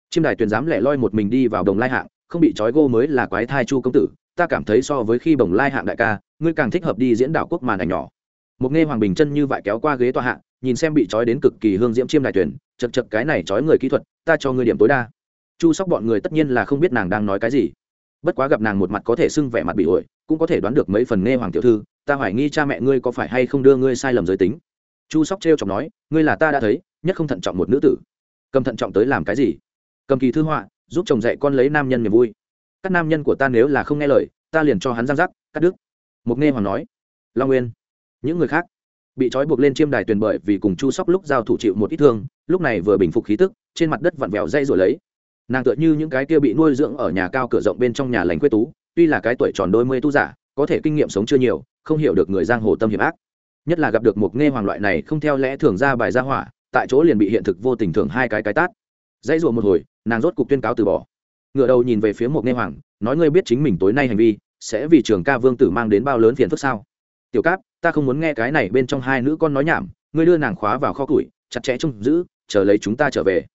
Chiêm đài tuyền dám lẻ loi một mình đi vào đồng lai hạng không bị trói gô mới là quái thai chu công tử ta cảm thấy so với khi bồng lai hạng đại ca ngươi càng thích hợp đi diễn đảo quốc màn ảnh nhỏ. Một nghe hoàng bình chân như vậy kéo qua ghế tòa hạng, nhìn xem bị trói đến cực kỳ hương diễm chiêm đại tuyển chật chật cái này trói người kỹ thuật ta cho ngươi điểm tối đa. Chu sóc bọn người tất nhiên là không biết nàng đang nói cái gì. Bất quá gặp nàng một mặt có thể xưng vẻ mặt bị ổi cũng có thể đoán được mấy phần nghe hoàng tiểu thư ta hoài nghi cha mẹ ngươi có phải hay không đưa ngươi sai lầm giới tính. Chu sóc t r chọc nói ngươi là ta đã thấy nhất không thận trọng một nữ tử. Cầm thận trọng tới làm cái gì? Cầm kỳ thư họa giúp chồng dạy con lấy nam nhân niềm vui. Các nam nhân của ta nếu là không nghe lời, ta liền cho hắn giang giác, cắt đứt. Mục nghe hoàng nói. Long nguyên. Những người khác bị trói buộc lên chiêm đài tuyền bởi vì cùng chu sóc lúc giao thủ chịu một ít thương, lúc này vừa bình phục khí tức, trên mặt đất vặn vẹo dây rồi lấy. Nàng tựa như những cái kia bị nuôi dưỡng ở nhà cao cửa rộng bên trong nhà lành quê tú, tuy là cái tuổi tròn đôi mươi tu giả, có thể kinh nghiệm sống chưa nhiều, không hiểu được người giang hồ tâm hiểm ác. Nhất là gặp được một nghe hoàng loại này không theo lẽ thường ra bài ra hỏa, tại chỗ liền bị hiện thực vô tình thường hai cái cái tát. Dãy ruộng một hồi nàng rốt cục tuyên cáo từ bỏ. Ngựa đầu nhìn về phía một nghe hoàng, nói ngươi biết chính mình tối nay hành vi, sẽ vì trường ca vương tử mang đến bao lớn phiền phức sao? Tiểu cáp, ta không muốn nghe cái này bên trong hai nữ con nói nhảm, ngươi đưa nàng khóa vào kho củi, chặt chẽ trông giữ, chờ lấy chúng ta trở về.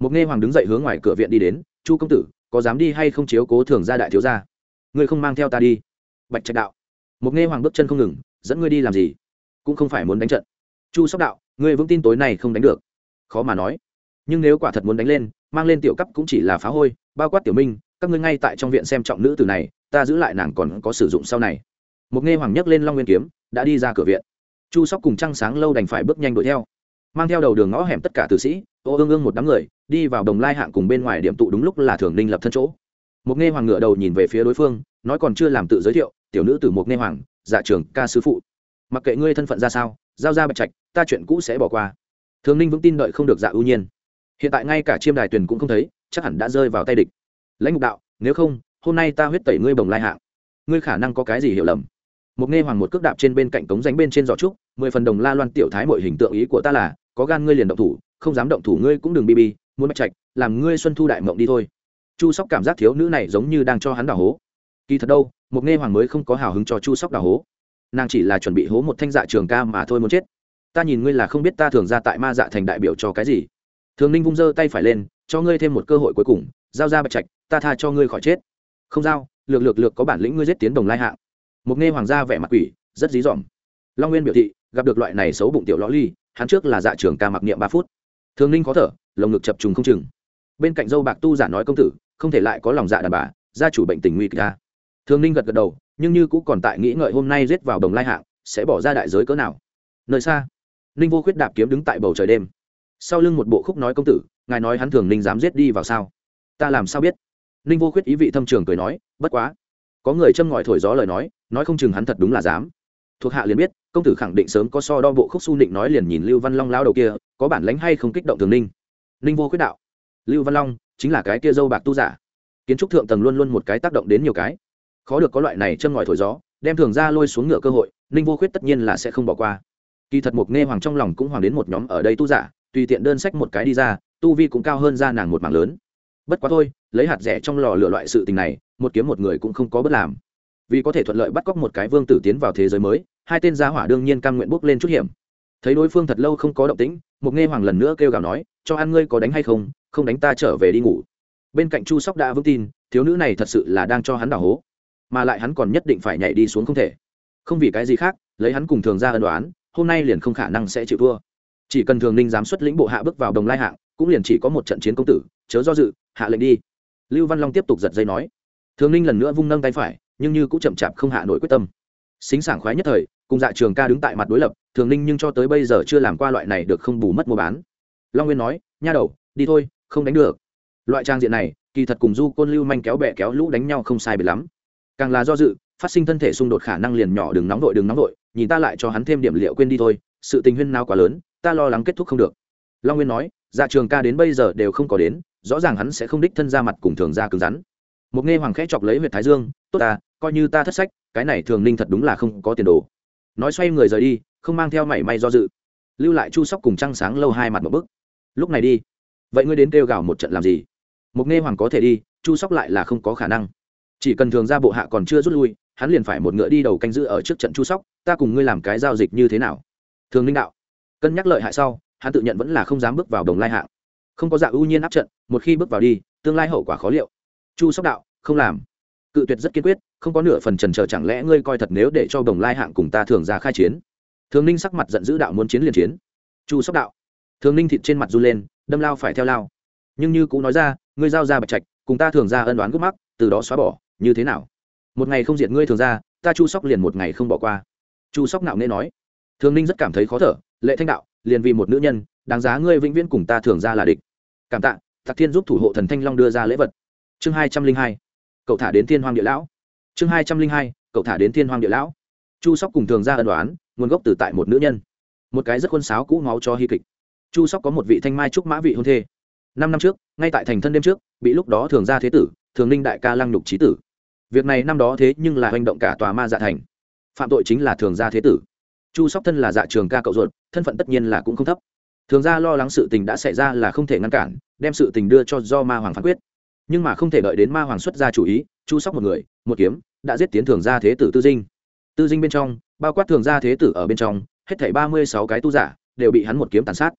Một nghe hoàng đứng dậy hướng ngoài cửa viện đi đến, chu công tử, có dám đi hay không chiếu cố thường gia đại thiếu gia? Ngươi không mang theo ta đi. Bạch trạch đạo. Một nghe hoàng bước chân không ngừng, dẫn ngươi đi làm gì? Cũng không phải muốn đánh trận. Chu sóc đạo, ngươi vững tin tối nay không đánh được. Khó mà nói. Nhưng nếu quả thật muốn đánh lên mang lên tiểu cấp cũng chỉ là phá hôi, bao quát tiểu minh, các ngươi ngay tại trong viện xem trọng nữ từ này, ta giữ lại nàng còn có sử dụng sau này. Một nghe hoàng nhấc lên long nguyên kiếm, đã đi ra cửa viện. Chu sóc cùng trăng sáng lâu đành phải bước nhanh đuổi theo. Mang theo đầu đường ngõ hẻm tất cả tử sĩ, ô ương ương một đám người, đi vào đồng lai hạng cùng bên ngoài điểm tụ đúng lúc là thường ninh lập thân chỗ. Một nghe hoàng ngựa đầu nhìn về phía đối phương, nói còn chưa làm tự giới thiệu, tiểu nữ từ một nghe hoàng dạ trường ca sứ phụ. Mặc kệ ngươi thân phận ra sao, giao ra bạch trạch, ta chuyện cũ sẽ bỏ qua. Thường ninh vững tin đợi không được dạ ưu nhiên hiện tại ngay cả chiêm đài tuyền cũng không thấy, chắc hẳn đã rơi vào tay địch. Lãnh mục đạo, nếu không, hôm nay ta huyết tẩy ngươi bồng lai hạng. Ngươi khả năng có cái gì hiểu lầm? Một nghe hoàng một cước đạp trên bên cạnh cống ránh bên trên giỏ trúc, mười phần đồng la loan tiểu thái mọi hình tượng ý của ta là, có gan ngươi liền động thủ, không dám động thủ ngươi cũng đừng bi bi, muốn mạch trạch, làm ngươi xuân thu đại mộng đi thôi. Chu sóc cảm giác thiếu nữ này giống như đang cho hắn đào hố. Kỳ thật đâu, một nghe hoàng mới không có hào hứng cho chu sóc đào hố. Nàng chỉ là chuẩn bị hố một thanh dạ trường ca mà thôi muốn chết. Ta nhìn ngươi là không biết ta thường ra tại ma dạ thành đại biểu cho cái gì thường ninh vung giơ tay phải lên, cho ngươi thêm một cơ hội cuối cùng, giao ra bạch trạch, ta tha cho ngươi khỏi chết. Không giao, lược lược lược có bản lĩnh ngươi giết tiến đồng lai hạng. Một nghe hoàng gia vẻ mặt quỷ, rất dí dỏm. Long nguyên biểu thị, gặp được loại này xấu bụng tiểu lõ ly, hắn trước là dạ trưởng ca mặc niệm ba phút. Thường ninh khó thở, lồng ngực chập trùng không chừng. Bên cạnh dâu bạc tu giả nói công tử, không thể lại có lòng dạ đàn bà, gia chủ bệnh tình nguy kịch ta thường ninh gật gật đầu, nhưng như cũng còn tại nghĩ ngợi hôm nay giết vào đồng lai hạng, sẽ bỏ ra đại giới cỡ nào. Nơi xa, ninh vô khuyết đạp kiếm đứng tại bầu trời đêm sau lưng một bộ khúc nói công tử, ngài nói hắn thường ninh dám giết đi vào sao? Ta làm sao biết? Ninh vô khuyết ý vị thâm trường cười nói, bất quá. Có người châm ngòi thổi gió lời nói nói không chừng hắn thật đúng là dám. Thuộc hạ liền biết, công tử khẳng định sớm có so đo bộ khúc su định nói liền nhìn lưu văn long lao đầu kia, có bản lánh hay không kích động thường ninh. Ninh vô khuyết đạo. Lưu văn long, chính là cái kia dâu bạc tu giả. Kiến trúc thượng tầng luôn luôn một cái tác động đến nhiều cái. Khó được có loại này châm ngòi thổi gió, đem thường ra lôi xuống ngựa cơ hội, ninh vô khuyết tất nhiên là sẽ không bỏ qua. Kỳ thật một nghe hoàng trong lòng cũng hoàng đến một nhóm ở đây tu giả tùy tiện đơn sách một cái đi ra, tu vi cũng cao hơn ra nàng một mảng lớn. Bất quá thôi, lấy hạt rẻ trong lò lửa loại sự tình này, một kiếm một người cũng không có bất làm. Vì có thể thuận lợi bắt cóc một cái vương tử tiến vào thế giới mới, hai tên gia hỏa đương nhiên cam nguyện bước lên chút hiểm. Thấy đối phương thật lâu không có động tĩnh một nghe hoàng lần nữa kêu gào nói, cho ăn ngươi có đánh hay không không đánh ta trở về đi ngủ. Bên cạnh chu sóc đã vững tin, thiếu nữ này thật sự là đang cho hắn đảo hố, mà lại hắn còn nhất định phải nhảy đi xuống không thể. Không vì cái gì khác, lấy hắn cùng thường ra ân đoán hôm nay liền không khả năng sẽ chịu thua chỉ cần thường ninh dám xuất lĩnh bộ hạ bước vào đồng lai hạng, cũng liền chỉ có một trận chiến công tử, chớ do dự, hạ lệnh đi. Lưu văn long tiếp tục giật dây nói. Thường ninh lần nữa vung nâng tay phải, nhưng như cũng chậm chạp không hạ nổi quyết tâm. Xính sảng khoái nhất thời, cùng dạ trường ca đứng tại mặt đối lập, thường ninh nhưng cho tới bây giờ chưa làm qua loại này được không bù mất mua bán. Long nguyên nói, nha đầu, đi thôi, không đánh được. Loại trang diện này, kỳ thật cùng du côn lưu manh kéo bẹ kéo lũ đánh nhau không sai biệt lắm. Càng là do dự, phát sinh thân thể xung đột khả năng liền nhỏ, đừng nóng vội, đừng nóng vội, nhìn ta lại cho hắn thêm điểm liệu quên đi thôi, sự tình huyên nào quá lớn ta lo lắng kết thúc không được. Long nguyên nói dạ trường ca đến bây giờ đều không có đến, rõ ràng hắn sẽ không đích thân ra mặt cùng thường ra cứng rắn. Một nghe hoàng khẽ chọc lấy huyện thái dương, tốt ta coi như ta thất sách, cái này thường ninh thật đúng là không có tiền đồ. Nói xoay người rời đi, không mang theo mảy may do dự. Lưu lại chu sóc cùng trăng sáng lâu hai mặt một bức lúc này đi. Vậy ngươi đến kêu gào một trận làm gì? Một nghe hoàng có thể đi, chu sóc lại là không có khả năng. Chỉ cần thường ra bộ hạ còn chưa rút lui, hắn liền phải một ngựa đi đầu canh giữ ở trước trận chu sóc, ta cùng ngươi làm cái giao dịch như thế nào? Thường ninh đạo cân nhắc lợi hại sau, hắn tự nhận vẫn là không dám bước vào đồng lai hạng. Không có dạ ưu nhiên áp trận, một khi bước vào đi, tương lai hậu quả khó liệu. Chu sóc đạo, không làm. Cự tuyệt rất kiên quyết, không có nửa phần trần trờ chẳng lẽ ngươi coi thật nếu để cho đồng lai hạng cùng ta thường ra khai chiến. Thường ninh sắc mặt giận dữ đạo muốn chiến liền chiến. Chu sóc đạo. Thường ninh thịt trên mặt run lên, đâm lao phải theo lao. Nhưng như cũng nói ra, ngươi giao ra bạch trạch, cùng ta thường ra ân đoán gốc mắc, từ đó xóa bỏ, như thế nào? Một ngày không diệt ngươi thường ra, ta chu sóc liền một ngày không bỏ qua. Chu sóc nạo nghe nói. Thường ninh rất cảm thấy khó thở lệ thanh đạo, liền vì một nữ nhân, đáng giá ngươi vĩnh viễn cùng ta thường ra là địch. Cảm tạ, Thạc thiên giúp thủ hộ thần thanh long đưa ra lễ vật. Chương hai trăm linh hai, cậu thả đến thiên hoàng địa lão. Chương hai trăm linh hai, cậu thả đến thiên hoàng địa lão. Chu sóc cùng thường ra ân đoán nguồn gốc từ tại một nữ nhân. Một cái rất khuôn sáo cũ máu cho hy kịch. Chu sóc có một vị thanh mai trúc mã vị hôn thê. Năm năm trước, ngay tại thành thân đêm trước, bị lúc đó thường ra thế tử, thường ninh đại ca lăng nhục trí tử. Việc này năm đó thế nhưng là hành động cả tòa ma dạ thành. Phạm tội chính là thường gia thế tử chu sóc thân là dạ trường ca cậu ruột, thân phận tất nhiên là cũng không thấp. Thường gia lo lắng sự tình đã xảy ra là không thể ngăn cản, đem sự tình đưa cho do ma hoàng phán quyết. Nhưng mà không thể đợi đến ma hoàng xuất ra chủ ý, chu sóc một người, một kiếm, đã giết tiến thường gia thế tử tư dinh. Tư dinh bên trong, bao quát thường gia thế tử ở bên trong, hết thảy ba mươi sáu cái tu giả, đều bị hắn một kiếm tàn sát.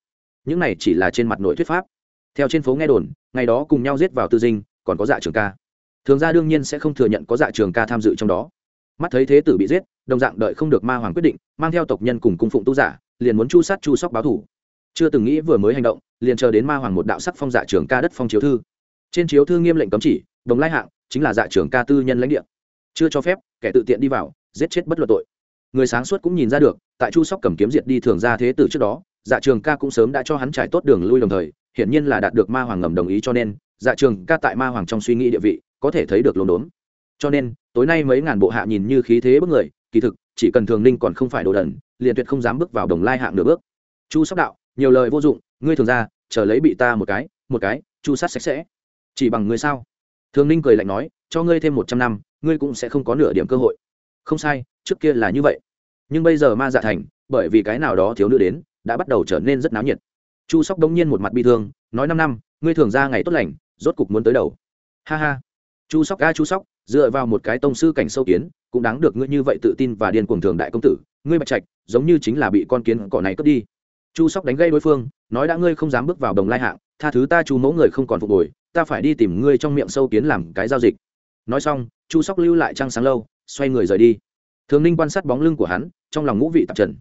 Những này chỉ là trên mặt nội thuyết pháp. Theo trên phố nghe đồn, ngày đó cùng nhau giết vào tư dinh, còn có dạ trường ca. Thường gia đương nhiên sẽ không thừa nhận có dạ trường ca tham dự trong đó mắt thấy thế tử bị giết, đồng dạng đợi không được ma hoàng quyết định, mang theo tộc nhân cùng cung phụng tu giả, liền muốn chu sát chu sóc báo thủ. Chưa từng nghĩ vừa mới hành động, liền chờ đến ma hoàng một đạo sắc phong dạ trường ca đất phong chiếu thư. Trên chiếu thư nghiêm lệnh cấm chỉ, đồng lai hạng, chính là dạ trường ca tư nhân lãnh địa. Chưa cho phép, kẻ tự tiện đi vào, giết chết bất luận tội. Người sáng suốt cũng nhìn ra được, tại chu sóc cầm kiếm diệt đi thường ra thế tử trước đó dạ trường ca cũng sớm đã cho hắn trải tốt đường lui đồng thời, hiển nhiên là đạt được ma hoàng ngầm đồng ý cho nên dạ trường ca tại ma hoàng trong suy nghĩ địa vị, có thể thấy được lồn đốn cho nên, tối nay mấy ngàn bộ hạ nhìn như khí thế bức người, kỳ thực, chỉ cần thường ninh còn không phải đồ đần, liền tuyệt không dám bước vào đồng lai hạng nửa bước. Chu sóc đạo, nhiều lời vô dụng, ngươi thường ra, chờ lấy bị ta một cái một cái, chu sát sạch sẽ. Chỉ bằng ngươi sao? Thường ninh cười lạnh nói, cho ngươi thêm một trăm năm, ngươi cũng sẽ không có nửa điểm cơ hội. Không sai, trước kia là như vậy. Nhưng bây giờ ma dạ thành, bởi vì cái nào đó thiếu nữ đến, đã bắt đầu trở nên rất náo nhiệt. Chu sóc đông nhiên một mặt bi thương, nói năm năm, ngươi thường ra ngày tốt lành, rốt cục muốn tới đầu. Ha ha chu sóc ga chu sóc, dựa vào một cái tông sư cảnh sâu kiến, cũng đáng được ngươi như vậy tự tin và điên cuồng thường đại công tử, ngươi bạch trạch, giống như chính là bị con kiến cỏ này cướp đi. Chu sóc đánh gây đối phương, nói đã ngươi không dám bước vào đồng lai hạng, tha thứ ta chu mẫu người không còn phục hồi, ta phải đi tìm ngươi trong miệng sâu kiến làm cái giao dịch. Nói xong, chu sóc lưu lại trăng sáng lâu, xoay người rời đi. Thường ninh quan sát bóng lưng của hắn, trong lòng ngũ vị tạp trần.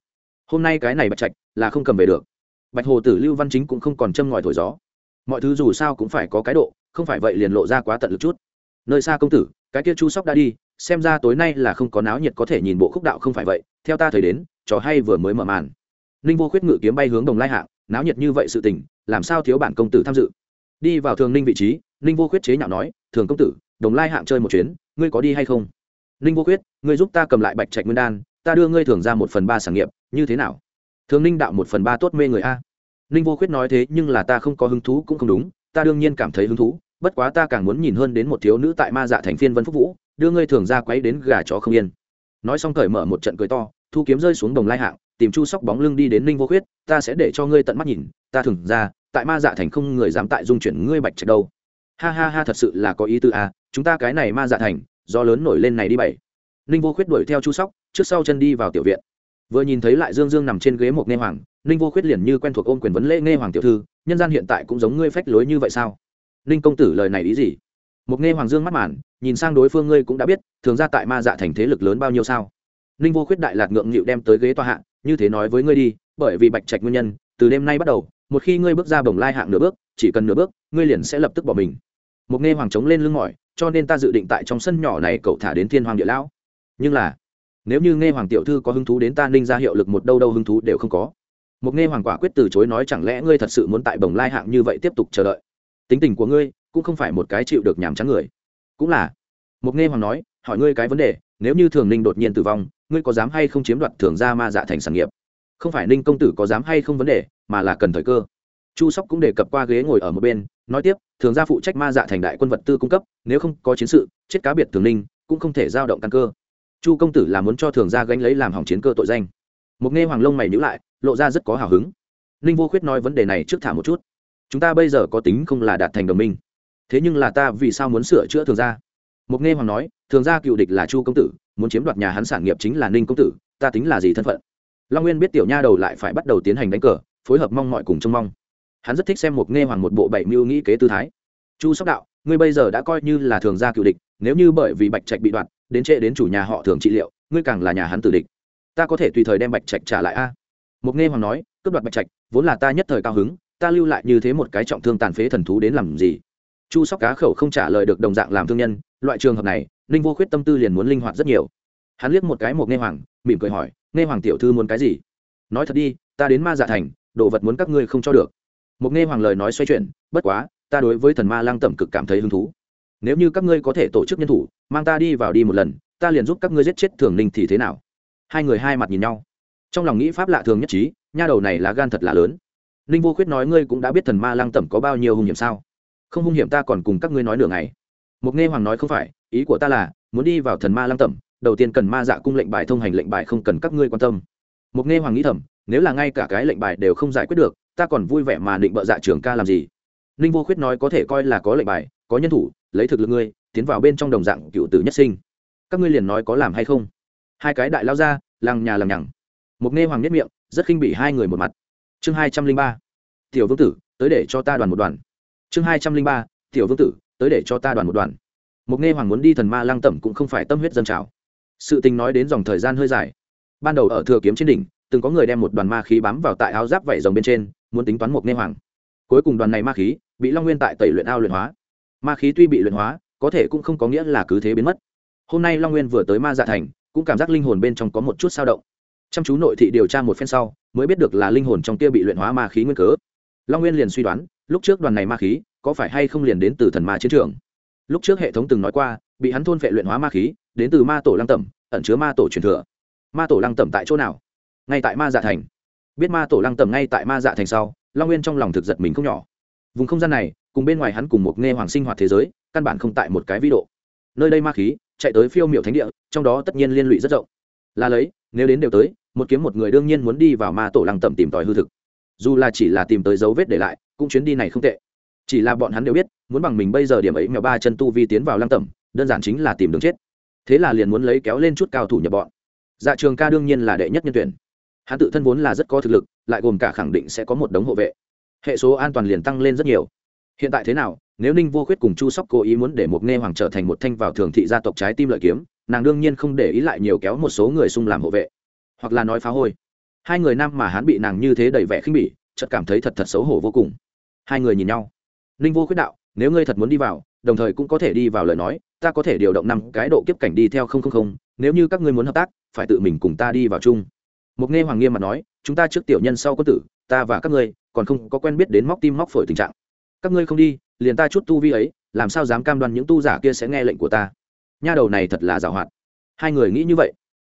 Hôm nay cái này bạch trạch là không cầm về được. Bạch hồ tử lưu văn chính cũng không còn châm ngòi thổi gió. Mọi thứ dù sao cũng phải có cái độ, không phải vậy liền lộ ra quá tận lực chút nơi xa công tử, cái kia chu sóc đã đi, xem ra tối nay là không có náo nhiệt có thể nhìn bộ khúc đạo không phải vậy, theo ta thời đến, trò hay vừa mới mở màn. Ninh vô khuyết ngự kiếm bay hướng đồng lai hạng, náo nhiệt như vậy sự tình, làm sao thiếu bản công tử tham dự? Đi vào thường ninh vị trí, ninh vô khuyết chế nhạo nói, thường công tử, đồng lai hạng chơi một chuyến, ngươi có đi hay không? Ninh vô khuyết, ngươi giúp ta cầm lại bạch trạch nguyên đan, ta đưa ngươi thường ra một phần ba sản nghiệp, như thế nào? Thường ninh đạo, một phần ba tốt mê người a. Ninh vô khuyết nói thế nhưng là ta không có hứng thú cũng không đúng, ta đương nhiên cảm thấy hứng thú bất quá ta càng muốn nhìn hơn đến một thiếu nữ tại ma dạ thành phiên vân phúc vũ, đưa ngươi thường ra quấy đến gà chó không yên. Nói xong cởi mở một trận cười to, thu kiếm rơi xuống đồng lai hạng, tìm chu sóc bóng lưng đi đến ninh vô khuyết, ta sẽ để cho ngươi tận mắt nhìn, ta thường ra, tại ma dạ thành không người dám tại dung chuyển ngươi bạch trạch đâu. Ha ha ha, thật sự là có ý tư à chúng ta cái này ma dạ thành, do lớn nổi lên này đi bảy. Ninh vô khuyết đuổi theo chu sóc, trước sau chân đi vào tiểu viện. Vừa nhìn thấy lại dương dương nằm trên ghế một nghe hoàng, ninh vô khuyết liền như quen thuộc ôm quyền vấn lễ nghe hoàng tiểu thư, nhân gian hiện tại cũng giống ngươi phách lối như vậy sao? Ninh công tử lời này ý gì? Mục nghe hoàng dương mắt màn, nhìn sang đối phương ngươi cũng đã biết, thường ra tại ma dạ thành thế lực lớn bao nhiêu sao? Ninh vô khuyết đại lạt ngượng nghịu đem tới ghế tòa hạ, như thế nói với ngươi đi, bởi vì bạch trạch nguyên nhân, từ đêm nay bắt đầu, một khi ngươi bước ra bồng lai hạng nửa bước, chỉ cần nửa bước, ngươi liền sẽ lập tức bỏ mình. Mục nghe hoàng trống lên lưng mỏi, cho nên ta dự định tại trong sân nhỏ này cậu thả đến thiên hoàng địa lão. Nhưng là, nếu như nghe hoàng tiểu thư có hứng thú đến ta ninh ra hiệu lực một đâu đâu hứng thú đều không có. Một nghe hoàng quả quyết từ chối nói chẳng lẽ ngươi thật sự muốn tại bồng lai hạng như vậy tiếp tục chờ đợi? Tính tình của ngươi cũng không phải một cái chịu được nhàm chán người. Cũng là. Một nghe hoàng nói, hỏi ngươi cái vấn đề, nếu như thường ninh đột nhiên tử vong, ngươi có dám hay không chiếm đoạt thường gia ma dạ thành sản nghiệp? Không phải ninh công tử có dám hay không vấn đề, mà là cần thời cơ. Chu sóc cũng đề cập qua ghế ngồi ở một bên, nói tiếp, thường gia phụ trách ma dạ thành đại quân vật tư cung cấp, nếu không có chiến sự, chết cá biệt thường ninh cũng không thể giao động căn cơ. Chu công tử là muốn cho thường gia gánh lấy làm hỏng chiến cơ tội danh. Một nghe hoàng lông mày nhữ lại, lộ ra rất có hào hứng. Ninh vô khuyết nói vấn đề này trước thả một chút chúng ta bây giờ có tính không là đạt thành đồng minh. Thế nhưng là ta vì sao muốn sửa chữa thường gia? Mục nghe hoàng nói, thường gia cựu địch là chu công tử, muốn chiếm đoạt nhà hắn sản nghiệp chính là ninh công tử, ta tính là gì thân phận? Long nguyên biết tiểu nha đầu lại phải bắt đầu tiến hành đánh cờ, phối hợp mong mọi cùng trông mong. Hắn rất thích xem Mục nghe hoàng một bộ bảy mưu nghĩ kế tư thái. Chu sóc đạo, ngươi bây giờ đã coi như là thường gia cựu địch, nếu như bởi vì bạch trạch bị đoạt, đến trễ đến chủ nhà họ thường trị liệu, ngươi càng là nhà hắn tử địch. Ta có thể tùy thời đem bạch trạch trả lại a. À? nghe hoàng nói, cướp đoạt bạch trạch, vốn là ta nhất thời cao hứng ta lưu lại như thế một cái trọng thương tàn phế thần thú đến làm gì? Chu sóc cá khẩu không trả lời được đồng dạng làm thương nhân, loại trường hợp này, ninh vô khuyết tâm tư liền muốn linh hoạt rất nhiều. Hắn liếc một cái một nghe hoàng, mỉm cười hỏi nghe hoàng tiểu thư muốn cái gì? Nói thật đi, ta đến ma dạ thành, đồ vật muốn các ngươi không cho được. Một nghe hoàng lời nói xoay chuyển, bất quá, ta đối với thần ma lang tẩm cực cảm thấy hứng thú. Nếu như các ngươi có thể tổ chức nhân thủ, mang ta đi vào đi một lần, ta liền giúp các ngươi giết chết thường ninh thì thế nào? Hai người hai mặt nhìn nhau. Trong lòng nghĩ pháp lạ thường nhất trí, nha đầu này là gan thật là lớn ninh vô khuyết nói, ngươi cũng đã biết thần ma lang tẩm có bao nhiêu hung hiểm sao? Không hung hiểm ta còn cùng các ngươi nói nửa ngày. Mục nghe hoàng nói, không phải, ý của ta là, muốn đi vào thần ma lang tẩm, đầu tiên cần ma dạ cung lệnh bài thông hành lệnh bài không cần các ngươi quan tâm. Mục nghe hoàng nghĩ thầm, nếu là ngay cả cái lệnh bài đều không giải quyết được, ta còn vui vẻ mà định bợ dạ trưởng ca làm gì? Ninh vô khuyết nói, có thể coi là có lệnh bài, có nhân thủ, lấy thực lực ngươi, tiến vào bên trong đồng dạng cựu tử nhất sinh. Các ngươi liền nói có làm hay không? Hai cái đại lao ra làng nhà làng nhằng. Mục nghe hoàng nhất miệng, rất khinh bị hai người một mặt chương hai trăm linh ba, tiểu vương tử, tới để cho ta đoàn một đoàn. Chương hai trăm linh ba, tiểu vương tử, tới để cho ta đoàn một đoàn. Mục nghe hoàng muốn đi thần ma lang tẩm cũng không phải tâm huyết dân trào. Sự tình nói đến dòng thời gian hơi dài. Ban đầu ở thừa kiếm trên đỉnh, từng có người đem một đoàn ma khí bám vào tại áo giáp vảy rồng bên trên, muốn tính toán mục nghe hoàng. Cuối cùng đoàn này ma khí bị long nguyên tại tẩy luyện ao luyện hóa. Ma khí tuy bị luyện hóa, có thể cũng không có nghĩa là cứ thế biến mất. Hôm nay long nguyên vừa tới ma dạ thành, cũng cảm giác linh hồn bên trong có một chút sao động chăm chú nội thị điều tra một phen sau, mới biết được là linh hồn trong kia bị luyện hóa ma khí nguyên cớ. Long nguyên liền suy đoán, lúc trước đoàn này ma khí, có phải hay không liền đến từ thần ma chiến trường? Lúc trước hệ thống từng nói qua, bị hắn thôn phệ luyện hóa ma khí, đến từ ma tổ lăng tẩm, ẩn chứa ma tổ truyền thừa. Ma tổ lăng tẩm tại chỗ nào? Ngay tại ma dạ thành. Biết ma tổ lăng tẩm ngay tại ma dạ thành sau, long nguyên trong lòng thực giật mình không nhỏ. Vùng không gian này, cùng bên ngoài hắn cùng một nghe hoàng sinh hoạt thế giới, căn bản không tại một cái vĩ độ. Nơi đây ma khí, chạy tới phiêu miểu thánh địa, trong đó tất nhiên liên lụy rất rộng là lấy, nếu đến đều tới, một kiếm một người đương nhiên muốn đi vào ma tổ lăng tẩm tìm tòi hư thực. Dù là chỉ là tìm tới dấu vết để lại, cũng chuyến đi này không tệ. Chỉ là bọn hắn đều biết, muốn bằng mình bây giờ điểm ấy mèo ba chân tu vi tiến vào lăng tẩm, đơn giản chính là tìm đường chết. Thế là liền muốn lấy kéo lên chút cao thủ nhập bọn. Dạ trường ca đương nhiên là đệ nhất nhân tuyển. Hắn tự thân vốn là rất có thực lực, lại gồm cả khẳng định sẽ có một đống hộ vệ. Hệ số an toàn liền tăng lên rất nhiều. Hiện tại thế nào, nếu ninh vô khuyết cùng chu sóc cố ý muốn để một nghe hoàng trở thành một thanh vào thường thị gia tộc trái tim lợi kiếm nàng đương nhiên không để ý lại nhiều kéo một số người xung làm hộ vệ, hoặc là nói phá hôi. Hai người nam mà hắn bị nàng như thế đầy vẻ khinh bỉ, chợt cảm thấy thật thật xấu hổ vô cùng. Hai người nhìn nhau. Ninh vô khuyết đạo, nếu ngươi thật muốn đi vào, đồng thời cũng có thể đi vào lời nói, ta có thể điều động năm cái độ kiếp cảnh đi theo không không không, nếu như các ngươi muốn hợp tác, phải tự mình cùng ta đi vào chung. Mục nghe hoàng nghiêm mặt nói, chúng ta trước tiểu nhân sau có tử, ta và các ngươi, còn không có quen biết đến móc tim móc phổi tình trạng. Các ngươi không đi, liền ta chút tu vi ấy, làm sao dám cam đoan những tu giả kia sẽ nghe lệnh của ta? Nha đầu này thật là giàu hoạt. Hai người nghĩ như vậy.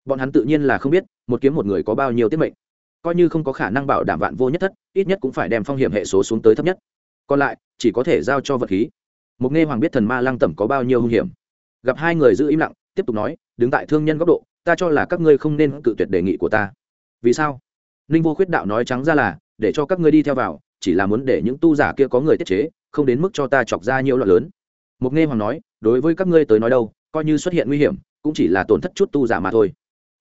Bọn hắn tự nhiên là không biết, một kiếm một người có bao nhiêu tiết mệnh. Coi như không có khả năng bảo đảm vạn vô nhất thất, ít nhất cũng phải đem phong hiểm hệ số xuống tới thấp nhất. Còn lại, chỉ có thể giao cho vật khí. Mục nghe hoàng biết thần ma lăng tẩm có bao nhiêu hung hiểm. Gặp hai người giữ im lặng, tiếp tục nói, đứng tại thương nhân góc độ, ta cho là các ngươi không nên cự tuyệt đề nghị của ta. Vì sao? Ninh vô khuyết đạo nói trắng ra là, để cho các ngươi đi theo vào, chỉ là muốn để những tu giả kia có người tiết chế, không đến mức cho ta chọc ra nhiều loạn lớn. Mục nghe hoàng nói, đối với các ngươi tới nói đâu coi như xuất hiện nguy hiểm, cũng chỉ là tổn thất chút tu giả mà thôi.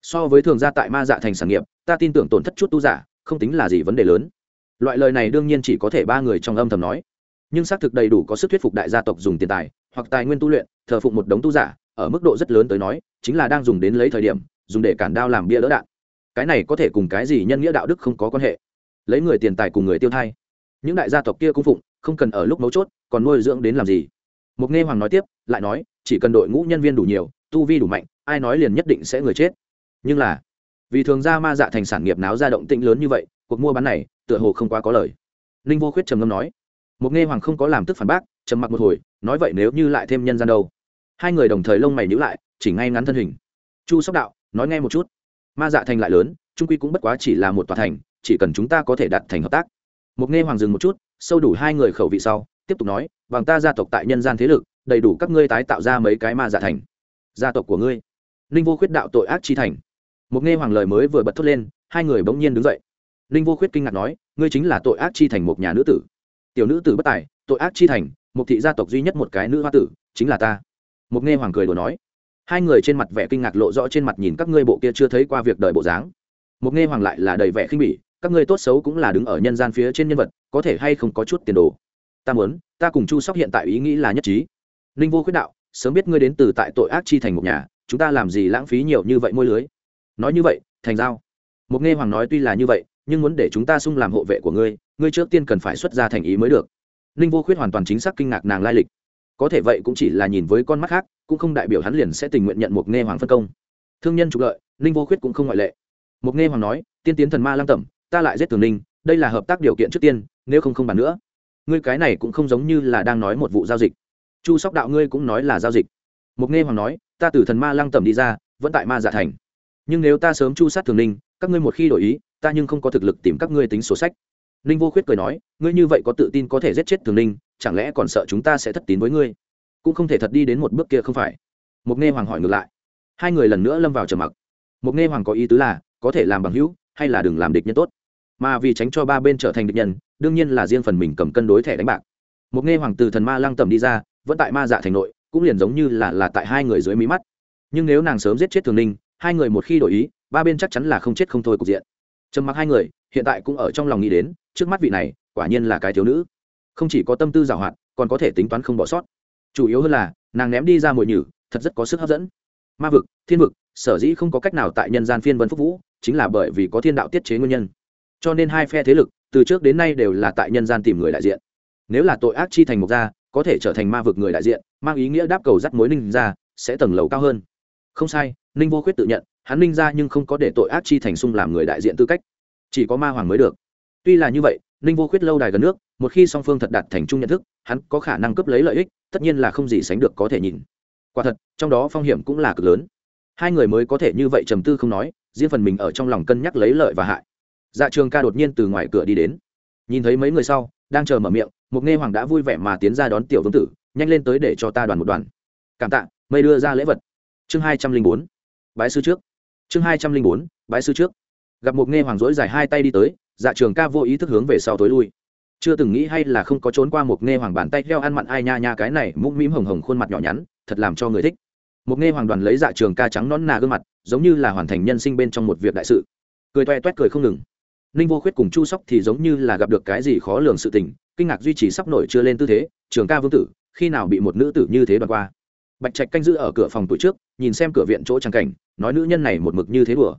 So với thường gia tại ma dạ thành sản nghiệp, ta tin tưởng tổn thất chút tu giả, không tính là gì vấn đề lớn. Loại lời này đương nhiên chỉ có thể ba người trong âm thầm nói. Nhưng xác thực đầy đủ có sức thuyết phục đại gia tộc dùng tiền tài, hoặc tài nguyên tu luyện, thờ phụng một đống tu giả, ở mức độ rất lớn tới nói, chính là đang dùng đến lấy thời điểm, dùng để cản đao làm bia đỡ đạn. Cái này có thể cùng cái gì nhân nghĩa đạo đức không có quan hệ. Lấy người tiền tài cùng người tiêu thai. Những đại gia tộc kia cung phụng, không cần ở lúc mấu chốt, còn nuôi dưỡng đến làm gì. Mục nghe hoàng nói tiếp, lại nói chỉ cần đội ngũ nhân viên đủ nhiều, tu vi đủ mạnh, ai nói liền nhất định sẽ người chết. Nhưng là, vì thường ra ma dạ thành sản nghiệp náo ra động tĩnh lớn như vậy, cuộc mua bán này, tựa hồ không quá có lời. Ninh vô khuyết trầm ngâm nói, một nghe hoàng không có làm tức phản bác, trầm mặc một hồi, nói vậy nếu như lại thêm nhân gian đâu? Hai người đồng thời lông mày nhữ lại, chỉ ngay ngắn thân hình. Chu sóc đạo, nói nghe một chút. Ma dạ thành lại lớn, trung quy cũng bất quá chỉ là một tòa thành, chỉ cần chúng ta có thể đặt thành hợp tác. Một nghe hoàng dừng một chút, sâu đủ hai người khẩu vị sau, tiếp tục nói bằng ta gia tộc tại nhân gian thế lực đầy đủ các ngươi tái tạo ra mấy cái ma giả thành. Gia tộc của ngươi. Ninh vô khuyết đạo tội ác chi thành. Một nghe hoàng lời mới vừa bật thốt lên, hai người bỗng nhiên đứng dậy. Ninh vô khuyết kinh ngạc nói, ngươi chính là tội ác chi thành một nhà nữ tử. Tiểu nữ tử bất tài, tội ác chi thành, một thị gia tộc duy nhất một cái nữ hoa tử, chính là ta. Một nghe hoàng cười đùa nói. Hai người trên mặt vẻ kinh ngạc lộ rõ trên mặt nhìn các ngươi bộ kia chưa thấy qua việc đời bộ dáng. Một nghe hoàng lại là đầy vẻ khinh bỉ, các ngươi tốt xấu cũng là đứng ở nhân gian phía trên nhân vật, có thể hay không có chút tiền đồ. Ta muốn, ta cùng chu sóc hiện tại ý nghĩ là nhất trí ninh vô khuyết đạo, sớm biết ngươi đến từ tại tội ác chi thành một nhà, chúng ta làm gì lãng phí nhiều như vậy môi lưới? Nói như vậy, thành giao. Một nghe hoàng nói tuy là như vậy, nhưng muốn để chúng ta sung làm hộ vệ của ngươi ngươi trước tiên cần phải xuất ra thành ý mới được. Ninh vô khuyết hoàn toàn chính xác kinh ngạc nàng lai lịch. Có thể vậy cũng chỉ là nhìn với con mắt khác, cũng không đại biểu hắn liền sẽ tình nguyện nhận một nghe hoàng phân công. Thương nhân trục lợi ninh vô khuyết cũng không ngoại lệ. Một nghe hoàng nói, tiên tiến thần ma lăng tẩm, ta lại giết tường ninh đây là hợp tác điều kiện trước tiên, nếu không không bàn nữa. Ngươi cái này cũng không giống như là đang nói một vụ giao dịch chu sóc đạo ngươi cũng nói là giao dịch. Mục nghe hoàng nói, ta từ thần ma lăng tẩm đi ra, vẫn tại ma giả thành. Nhưng nếu ta sớm chu sát thường ninh các ngươi một khi đổi ý, ta nhưng không có thực lực tìm các ngươi tính sổ sách. Ninh vô khuyết cười nói, ngươi như vậy có tự tin có thể giết chết thường ninh chẳng lẽ còn sợ chúng ta sẽ thất tín với ngươi? Cũng không thể thật đi đến một bước kia không phải. Mục nghe hoàng hỏi ngược lại. Hai người lần nữa lâm vào trầm mặc. Mục nghe hoàng có ý tứ là, có thể làm bằng hữu, hay là đừng làm địch nhân tốt. Mà vì tránh cho ba bên trở thành địch nhân, đương nhiên là riêng phần mình cầm cân đối thẻ đánh bạc. Mục nghe hoàng từ thần ma lăng tầm đi ra vẫn tại ma dạ thành nội, cũng liền giống như là là tại hai người dưới mí mắt. Nhưng nếu nàng sớm giết chết thường ninh, hai người một khi đổi ý, ba bên chắc chắn là không chết không thôi cục diện. Trầm mặc hai người, hiện tại cũng ở trong lòng nghĩ đến, trước mắt vị này, quả nhiên là cái thiếu nữ. Không chỉ có tâm tư giảo hoạt, còn có thể tính toán không bỏ sót. Chủ yếu hơn là, nàng ném đi ra mồi nhử, thật rất có sức hấp dẫn. Ma vực, thiên vực, sở dĩ không có cách nào tại nhân gian phiên vân phúc vũ, chính là bởi vì có thiên đạo tiết chế nguyên nhân. Cho nên hai phe thế lực, từ trước đến nay đều là tại nhân gian tìm người đại diện. Nếu là tội ác chi thành mục gia có thể trở thành ma vực người đại diện, mang ý nghĩa đáp cầu dắt mối ninh ra sẽ tầng lầu cao hơn. Không sai, ninh vô khuyết tự nhận, hắn ninh ra nhưng không có để tội ác chi thành sung làm người đại diện tư cách. Chỉ có ma hoàng mới được. Tuy là như vậy, ninh vô khuyết lâu đài gần nước, một khi song phương thật đạt thành chung nhận thức, hắn có khả năng cướp lấy lợi ích, tất nhiên là không gì sánh được có thể nhìn. Quả thật, trong đó phong hiểm cũng là cực lớn. Hai người mới có thể như vậy trầm tư không nói, riêng phần mình ở trong lòng cân nhắc lấy lợi và hại. Dạ trường ca đột nhiên từ ngoài cửa đi đến. Nhìn thấy mấy người sau, đang chờ mở miệng mục nghe hoàng đã vui vẻ mà tiến ra đón tiểu vương tử, nhanh lên tới để cho ta đoàn một đoàn. Cảm tạ mây đưa ra lễ vật. Chương hai trăm linh bốn, bái sư trước. Chương hai trăm linh bốn, bái sư trước. Gặp mục nghe hoàng dỗi dài hai tay đi tới dạ trường ca vô ý thức hướng về sau tối lui. Chưa từng nghĩ hay là không có trốn qua một nghe hoàng bàn tay leo ăn mặn ai nha nha cái này, mũm mĩm hồng hồng khuôn mặt nhỏ nhắn, thật làm cho người thích. Một nghe hoàng đoàn lấy dạ trường ca trắng nón nà gương mặt, giống như là hoàn thành nhân sinh bên trong một việc đại sự. Cười toe toét cười không ngừng. Ninh vô khuyết cùng chu sóc thì giống như là gặp được cái gì khó lường sự tình kinh ngạc duy trì sắp nổi chưa lên tư thế, trường ca vương tử, khi nào bị một nữ tử như thế đoạt qua? Bạch trạch canh giữ ở cửa phòng tuổi trước, nhìn xem cửa viện chỗ trang cảnh, nói nữ nhân này một mực như thế đùa.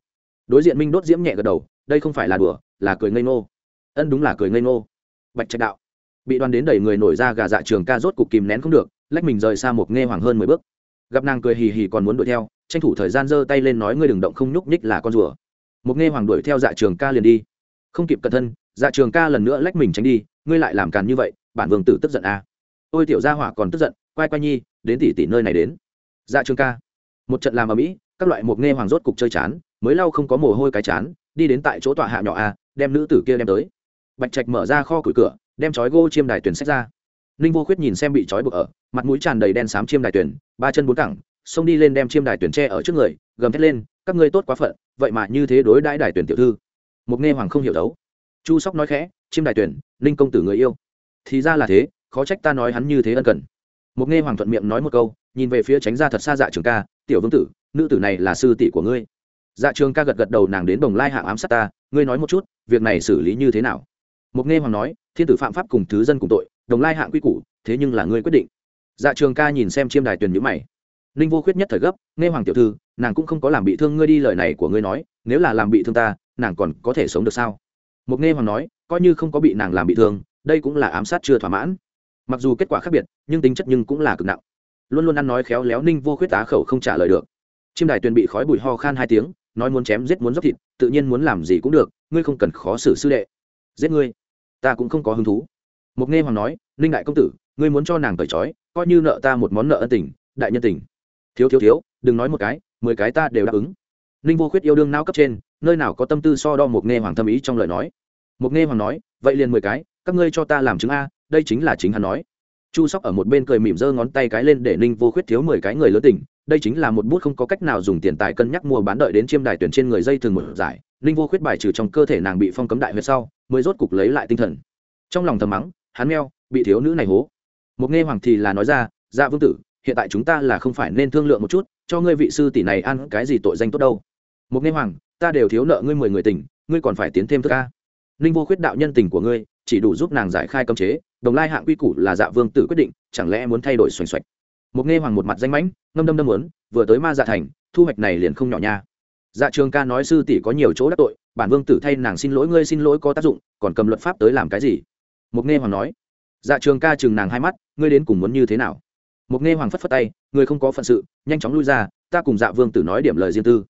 Đối diện minh đốt diễm nhẹ gật đầu, đây không phải là đùa, là cười ngây ngô. Ân đúng là cười ngây ngô. Bạch trạch đạo. Bị đoàn đến đẩy người nổi ra gà dạ trường ca rốt cục kìm nén không được, lách mình rời xa một nghe hoàng hơn mười bước. Gặp nàng cười hì hì còn muốn đuổi theo, tranh thủ thời gian giơ tay lên nói ngươi đừng động không nhúc nhích là con rùa. Một nghe hoàng đuổi theo dạ trường ca liền đi. Không kịp cẩn thân dạ trường ca lần nữa lách mình tránh đi ngươi lại làm càn như vậy, bản vương tử tức giận à. ôi tiểu gia hỏa còn tức giận, quay quay nhi, đến tỷ tỷ nơi này đến. Dạ trường ca. Một trận làm ở mỹ các loại một nghe hoàng rốt cục chơi chán, mới lau không có mồ hôi cái chán, đi đến tại chỗ tòa hạ nhỏ a đem nữ tử kia đem tới. Bạch trạch mở ra kho cửa cửa, đem chói gô chiêm đài tuyển sách ra. Ninh vô khuyết nhìn xem bị chói buộc ở, mặt mũi tràn đầy đen xám chiêm đài tuyển, ba chân bốn cẳng, xông đi lên đem chiêm đài tuyển tre ở trước người, gầm thét lên, các ngươi tốt quá phận, vậy mà như thế đối đãi đài tuyển tiểu thư. Một nghe hoàng không hiểu đấu chu sóc nói khẽ chiêm Đại tuyển, ninh công tử người yêu. Thì ra là thế, khó trách ta nói hắn như thế ân cần. Một nghe hoàng thuận miệng nói một câu, nhìn về phía tránh ra thật xa dạ trường ca, tiểu vương tử, nữ tử này là sư tỷ của ngươi. Dạ trường ca gật gật đầu, nàng đến đồng lai hạng ám sát ta, ngươi nói một chút, việc này xử lý như thế nào? Một nghe hoàng nói, thiên tử phạm pháp cùng thứ dân cùng tội đồng lai hạng quy củ, thế nhưng là ngươi quyết định. Dạ trường ca nhìn xem chiêm đài tuyển nhữ mày. Ninh vô khuyết nhất thời gấp, nghe hoàng tiểu thư, nàng cũng không có làm bị thương ngươi đi, lời này của ngươi nói, nếu là làm bị thương ta, nàng còn có thể sống được sao? Mục nghe hoàng nói, coi như không có bị nàng làm bị thương, đây cũng là ám sát chưa thỏa mãn. Mặc dù kết quả khác biệt, nhưng tính chất nhưng cũng là cực nặng. Luôn luôn ăn nói khéo léo ninh vô khuyết tá khẩu không trả lời được. Chim đài tuyền bị khói bụi ho khan hai tiếng, nói muốn chém giết muốn dốc thịt, tự nhiên muốn làm gì cũng được, ngươi không cần khó xử sư đệ. Giết ngươi. Ta cũng không có hứng thú. Mục nghe hoàng nói, ninh đại công tử, ngươi muốn cho nàng cởi trói, coi như nợ ta một món nợ ân tình, đại nhân tình. Thiếu thiếu thiếu, đừng nói một cái, mười cái ta đều đáp ứng. Ninh vô khuyết yêu đương nao cấp trên nơi nào có tâm tư so đo một nghe hoàng thâm ý trong lời nói? Một nghe hoàng nói, vậy liền mười cái, các ngươi cho ta làm chứng a, đây chính là chính hắn nói. Chu sóc ở một bên cười mỉm giơ ngón tay cái lên để ninh vô khuyết thiếu mười cái người lớn tỉnh, đây chính là một bút không có cách nào dùng tiền tài cân nhắc mua bán đợi đến chiêm đài tuyển trên người dây thường một giải. Ninh vô khuyết bài trừ trong cơ thể nàng bị phong cấm đại huyết sau, mới rốt cục lấy lại tinh thần. Trong lòng thầm mắng, hắn meo, bị thiếu nữ này hố. Một nghe hoàng thì là nói ra dạ vương tử, hiện tại chúng ta là không phải nên thương lượng một chút, cho ngươi vị sư tỷ này ăn cái gì tội danh tốt đâu. Một nghe hoàng ta đều thiếu nợ ngươi mười người tình, ngươi còn phải tiến thêm thức ca. Ninh vô khuyết đạo nhân tình của ngươi, chỉ đủ giúp nàng giải khai cấm chế, đồng lai hạng quy củ là dạ vương tử quyết định, chẳng lẽ muốn thay đổi xoành xoạch? Một nghe hoàng một mặt danh mãnh, ngâm đâm đâm muốn, vừa tới ma dạ thành, thu hoạch này liền không nhỏ nha. Dạ trường ca nói sư tỷ có nhiều chỗ đắc tội, bản vương tử thay nàng xin lỗi ngươi xin lỗi có tác dụng, còn cầm luật pháp tới làm cái gì? Một nghe hoàng nói. Dạ trường ca chừng nàng hai mắt, ngươi đến cùng muốn như thế nào? Một nghe hoàng phất phất tay, ngươi không có phận sự, nhanh chóng lui ra, ta cùng dạ vương tử nói điểm lời riêng tư.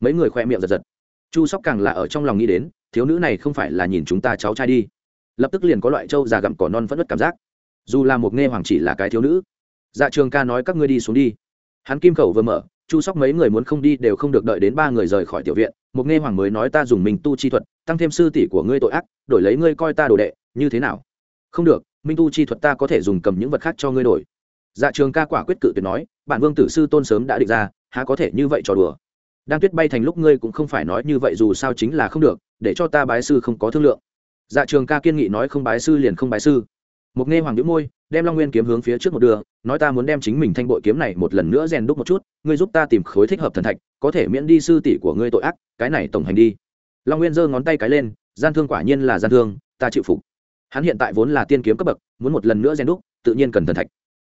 Mấy người khoe miệng giật giật chu sóc càng là ở trong lòng nghĩ đến, thiếu nữ này không phải là nhìn chúng ta cháu trai đi. Lập tức liền có loại trâu già gặm cỏ non vẫn mất cảm giác. Dù là một nghe hoàng chỉ là cái thiếu nữ. Dạ trường ca nói các ngươi đi xuống đi. Hắn kim khẩu vừa mở, chu sóc mấy người muốn không đi đều không được đợi đến ba người rời khỏi tiểu viện. Một nghe hoàng mới nói ta dùng mình tu chi thuật, tăng thêm sư tỷ của ngươi tội ác, đổi lấy ngươi coi ta đồ đệ, như thế nào? Không được, minh tu chi thuật ta có thể dùng cầm những vật khác cho ngươi đổi. Dạ trường ca quả quyết cự tuyệt nói, bản vương tử sư tôn sớm đã định ra, há có thể như vậy trò đùa đang tuyết bay thành lúc ngươi cũng không phải nói như vậy dù sao chính là không được, để cho ta bái sư không có thương lượng. Dạ trường ca kiên nghị nói không bái sư liền không bái sư. Một nghe hoàng nhũ môi, đem long nguyên kiếm hướng phía trước một đường, nói ta muốn đem chính mình thanh bội kiếm này một lần nữa rèn đúc một chút, ngươi giúp ta tìm khối thích hợp thần thạch, có thể miễn đi sư tỷ của ngươi tội ác, cái này tổng hành đi. Long nguyên giơ ngón tay cái lên, gian thương quả nhiên là gian thương, ta chịu phục. Hắn hiện tại vốn là tiên kiếm cấp bậc, muốn một lần nữa rèn đúc, tự nhiên cần thần thạch.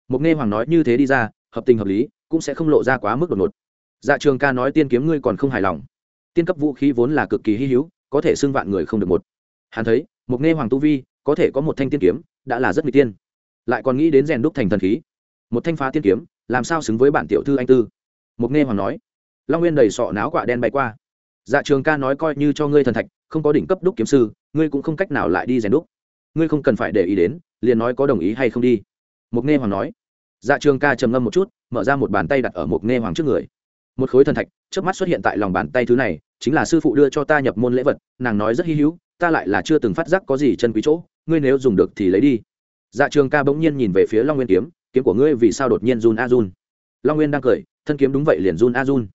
Một nghe hoàng nói như thế đi ra, hợp tình hợp lý, cũng sẽ không lộ ra quá mức đột ngột dạ trường ca nói tiên kiếm ngươi còn không hài lòng. Tiên cấp vũ khí vốn là cực kỳ hy hữu, có thể xưng vạn người không được một. Hắn thấy, một nghe hoàng tu vi, có thể có một thanh tiên kiếm, đã là rất n tiên. Lại còn nghĩ đến rèn đúc thành thần khí. Một thanh phá tiên kiếm, làm sao xứng với bản tiểu thư anh tư? Một nghe hoàng nói, long nguyên đầy sọ náo quạ đen bay qua. Dạ trường ca nói coi như cho ngươi thần thạch, không có đỉnh cấp đúc kiếm sư, ngươi cũng không cách nào lại đi rèn đúc. Ngươi không cần phải để ý đến, liền nói có đồng ý hay không đi. Một nghe hoàng nói dạ trường ca trầm ngâm một chút, mở ra một bàn tay đặt ở một nghe hoàng trước người một khối thần thạch trước mắt xuất hiện tại lòng bàn tay thứ này, chính là sư phụ đưa cho ta nhập môn lễ vật, nàng nói rất hy hữu, ta lại là chưa từng phát giác có gì chân quý chỗ, ngươi nếu dùng được thì lấy đi. Dạ trường ca bỗng nhiên nhìn về phía long nguyên kiếm kiếm của ngươi vì sao đột nhiên run a run? Long nguyên đang cười, thân kiếm đúng vậy liền run a run.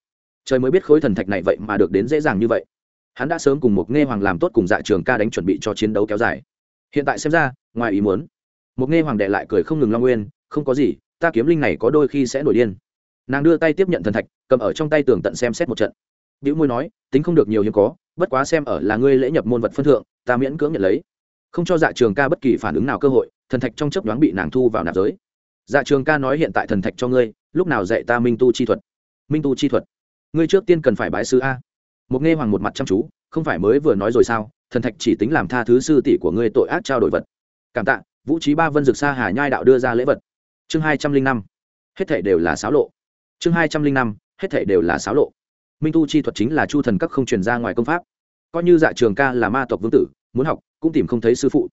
Trời mới biết khối thần thạch này vậy mà được đến dễ dàng như vậy. Hắn đã sớm cùng một nghe hoàng làm tốt cùng dạ trường ca đánh chuẩn bị cho chiến đấu kéo dài. Hiện tại xem ra, ngoài ý muốn, một nghe hoàng đệ lại cười không ngừng long nguyên, không có gì, ta kiếm linh này có đôi khi sẽ nổi điên nàng đưa tay tiếp nhận thần thạch, cầm ở trong tay tường tận xem xét một trận. Biểu môi nói, tính không được nhiều hiếm có, bất quá xem ở là ngươi lễ nhập môn vật phân thượng, ta miễn cưỡng nhận lấy. Không cho dạ trường ca bất kỳ phản ứng nào cơ hội, thần thạch trong chấp đoán bị nàng thu vào nạp giới. Dạ trường ca nói hiện tại thần thạch cho ngươi, lúc nào dạy ta minh tu chi thuật? Minh tu chi thuật? Ngươi trước tiên cần phải bái sư a. Một nghe hoàng một mặt chăm chú, không phải mới vừa nói rồi sao? Thần thạch chỉ tính làm tha thứ sư tỷ của ngươi tội ác trao đổi vật. Cảm tạ, vũ trí ba vân Dược sa hà nhai đạo đưa ra lễ vật. Chương hai trăm linh năm. Hết thể đều là xáo lộ chương hai trăm linh năm, hết thể đều là xáo lộ. Minh tu chi thuật chính là chu thần các không truyền ra ngoài công pháp. Coi như dạ trường ca là ma tộc vương tử, muốn học, cũng tìm không thấy sư phụ.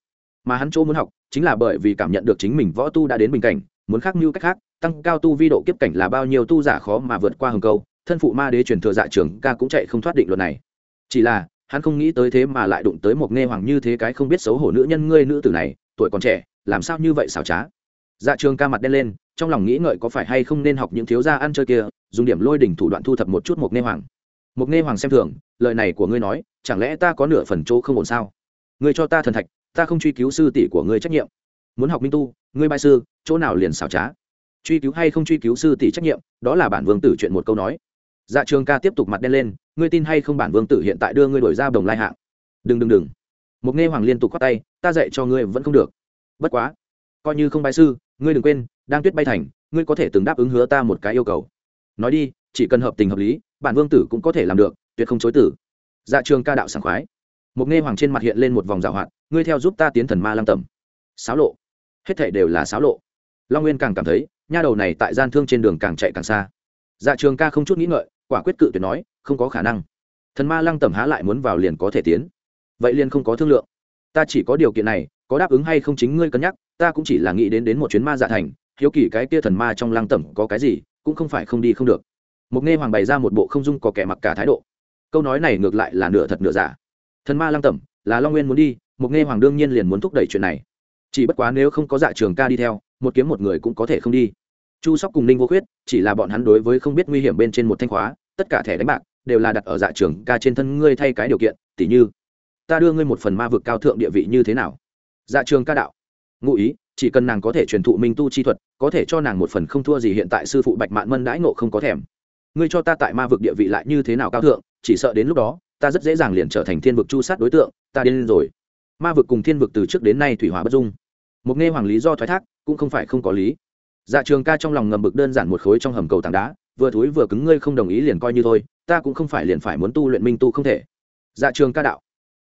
Mà hắn chỗ muốn học, chính là bởi vì cảm nhận được chính mình võ tu đã đến bình cảnh, muốn khác như cách khác, tăng cao tu vi độ kiếp cảnh là bao nhiêu tu giả khó mà vượt qua hừng câu, thân phụ ma đế truyền thừa dạ trường ca cũng chạy không thoát định luật này. Chỉ là, hắn không nghĩ tới thế mà lại đụng tới một nghe hoàng như thế cái không biết xấu hổ nữ nhân, ngươi nữ tử này, tuổi còn trẻ, làm sao như vậy xảo trá? Dạ trường ca mặt đen lên trong lòng nghĩ ngợi có phải hay không nên học những thiếu gia ăn chơi kia, dùng điểm lôi đỉnh thủ đoạn thu thập một chút mục nê hoàng. Mục nê hoàng xem thường, lời này của ngươi nói, chẳng lẽ ta có nửa phần chỗ không ổn sao? Ngươi cho ta thần thạch, ta không truy cứu sư tỷ của ngươi trách nhiệm. Muốn học minh tu, ngươi bài sư, chỗ nào liền xảo trá? Truy cứu hay không truy cứu sư tỷ trách nhiệm, đó là bản vương tử chuyện một câu nói. Dạ trường ca tiếp tục mặt đen lên, ngươi tin hay không bản vương tử hiện tại đưa ngươi đổi ra đồng lai hạng? Đừng đừng đừng. Mục nghe hoàng liên tục khoát tay, ta dạy cho ngươi vẫn không được. Bất quá, coi như không bài sư, ngươi đừng quên đang tuyết bay thành, ngươi có thể từng đáp ứng hứa ta một cái yêu cầu. Nói đi, chỉ cần hợp tình hợp lý, bản vương tử cũng có thể làm được, tuyệt không chối tử dạ trường ca đạo sảng khoái. Một nghe hoàng trên mặt hiện lên một vòng dạo hoạt, ngươi theo giúp ta tiến thần ma lăng tầm sáo lộ. Hết thể đều là sáo lộ. Long nguyên càng cảm thấy, nha đầu này tại gian thương trên đường càng chạy càng xa. Dạ trường ca không chút nghĩ ngợi, quả quyết cự tuyệt nói, không có khả năng. Thần ma lăng tầm há lại muốn vào liền có thể tiến. Vậy liền không có thương lượng. Ta chỉ có điều kiện này, có đáp ứng hay không chính ngươi cân nhắc, ta cũng chỉ là nghĩ đến đến một chuyến ma dạ thành hiếu kỳ cái kia thần ma trong lăng tẩm có cái gì, cũng không phải không đi không được. Một nghe hoàng bày ra một bộ không dung có kẻ mặc cả thái độ. Câu nói này ngược lại là nửa thật nửa giả. Thần ma lăng tẩm, là long nguyên muốn đi một nghe hoàng đương nhiên liền muốn thúc đẩy chuyện này. Chỉ bất quá nếu không có dạ trường ca đi theo, một kiếm một người cũng có thể không đi. Chu sóc cùng ninh vô khuyết, chỉ là bọn hắn đối với không biết nguy hiểm bên trên một thanh khóa, tất cả thẻ đánh bạc, đều là đặt ở dạ trường ca trên thân ngươi thay cái điều kiện, tỉ như, ta đưa ngươi một phần ma vực cao thượng địa vị như thế nào? Dạ trường ca đạo, ngụ ý chỉ cần nàng có thể truyền thụ minh tu chi thuật, có thể cho nàng một phần không thua gì hiện tại sư phụ bạch mạn mân đãi ngộ không có thèm. Ngươi cho ta tại ma vực địa vị lại như thế nào cao thượng, chỉ sợ đến lúc đó, ta rất dễ dàng liền trở thành thiên vực chu sát đối tượng, ta điên rồi. Ma vực cùng thiên vực từ trước đến nay thủy hòa bất dung. Một nghe hoàng lý do thoái thác, cũng không phải không có lý. Dạ trường ca trong lòng ngầm bực đơn giản một khối trong hầm cầu tảng đá, vừa thúi vừa cứng ngươi không đồng ý liền coi như thôi, ta cũng không phải liền phải muốn tu luyện minh tu không thể. Dạ trường ca đạo.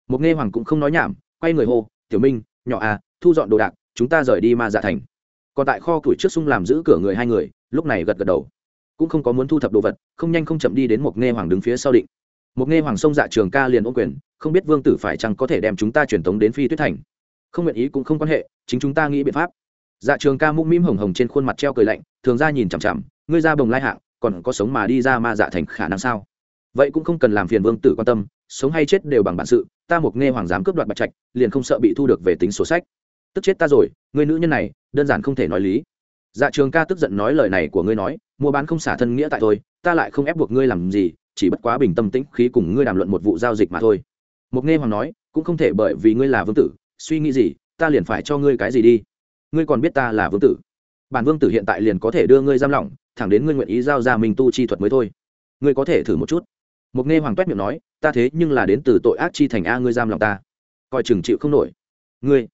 Một nghe hoàng cũng không nói nhảm, quay người hô, tiểu minh, nhỏ à thu dọn đồ đạc chúng ta rời đi ma dạ thành. Còn tại kho tuổi trước sung làm giữ cửa người hai người, lúc này gật gật đầu. Cũng không có muốn thu thập đồ vật, không nhanh không chậm đi đến một nghe hoàng đứng phía sau định. Một nghe hoàng sông dạ trường ca liền ô quyền, không biết vương tử phải chăng có thể đem chúng ta truyền tống đến phi tuyết thành. Không nguyện ý cũng không quan hệ, chính chúng ta nghĩ biện pháp. Dạ trường ca mũm mĩm hồng hồng trên khuôn mặt treo cười lạnh, thường ra nhìn chằm chằm, ngươi ra bồng lai hạng, còn có sống mà đi ra ma dạ thành khả năng sao? Vậy cũng không cần làm phiền vương tử quan tâm, sống hay chết đều bằng bản sự, ta một nghe hoàng dám cướp đoạt bạch trạch, liền không sợ bị thu được về tính sổ sách tức chết ta rồi người nữ nhân này, đơn giản không thể nói lý. Dạ trường ca tức giận nói lời này của ngươi nói, mua bán không xả thân nghĩa tại tôi ta lại không ép buộc ngươi làm gì, chỉ bất quá bình tâm tĩnh khí cùng ngươi đàm luận một vụ giao dịch mà thôi. Một nghe hoàng nói, cũng không thể bởi vì ngươi là vương tử, suy nghĩ gì, ta liền phải cho ngươi cái gì đi. Ngươi còn biết ta là vương tử. Bản vương tử hiện tại liền có thể đưa ngươi giam lỏng, thẳng đến ngươi nguyện ý giao ra mình tu chi thuật mới thôi. Ngươi có thể thử một chút. Một nghe hoàng toét miệng nói, ta thế nhưng là đến từ tội ác chi thành a, ngươi giam lòng ta. Coi chừng chịu không nổi. Ngươi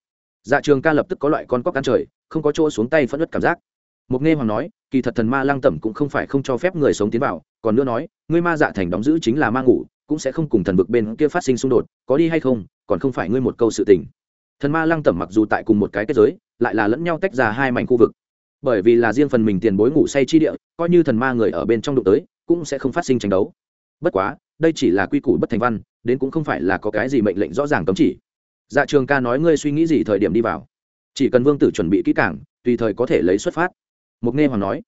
dạ trường ca lập tức có loại con cóc ăn trời, không có chỗ xuống tay phẫn nứt cảm giác. Mục nghe hoàng nói, kỳ thật thần ma lăng tẩm cũng không phải không cho phép người sống tiến vào, còn nữa nói, ngươi ma dạ thành đóng giữ chính là ma ngủ, cũng sẽ không cùng thần vực bên kia phát sinh xung đột, có đi hay không, còn không phải ngươi một câu sự tình. Thần ma lăng tẩm mặc dù tại cùng một cái kết giới, lại là lẫn nhau tách ra hai mảnh khu vực. Bởi vì là riêng phần mình tiền bối ngủ say chi địa, coi như thần ma người ở bên trong đụng tới, cũng sẽ không phát sinh tranh đấu. Bất quá, đây chỉ là quy củ bất thành văn, đến cũng không phải là có cái gì mệnh lệnh rõ ràng cấm chỉ dạ trường ca nói ngươi suy nghĩ gì thời điểm đi vào. Chỉ cần vương tử chuẩn bị kỹ cảng tùy thời có thể lấy xuất phát. Mục nghe hoàng nói.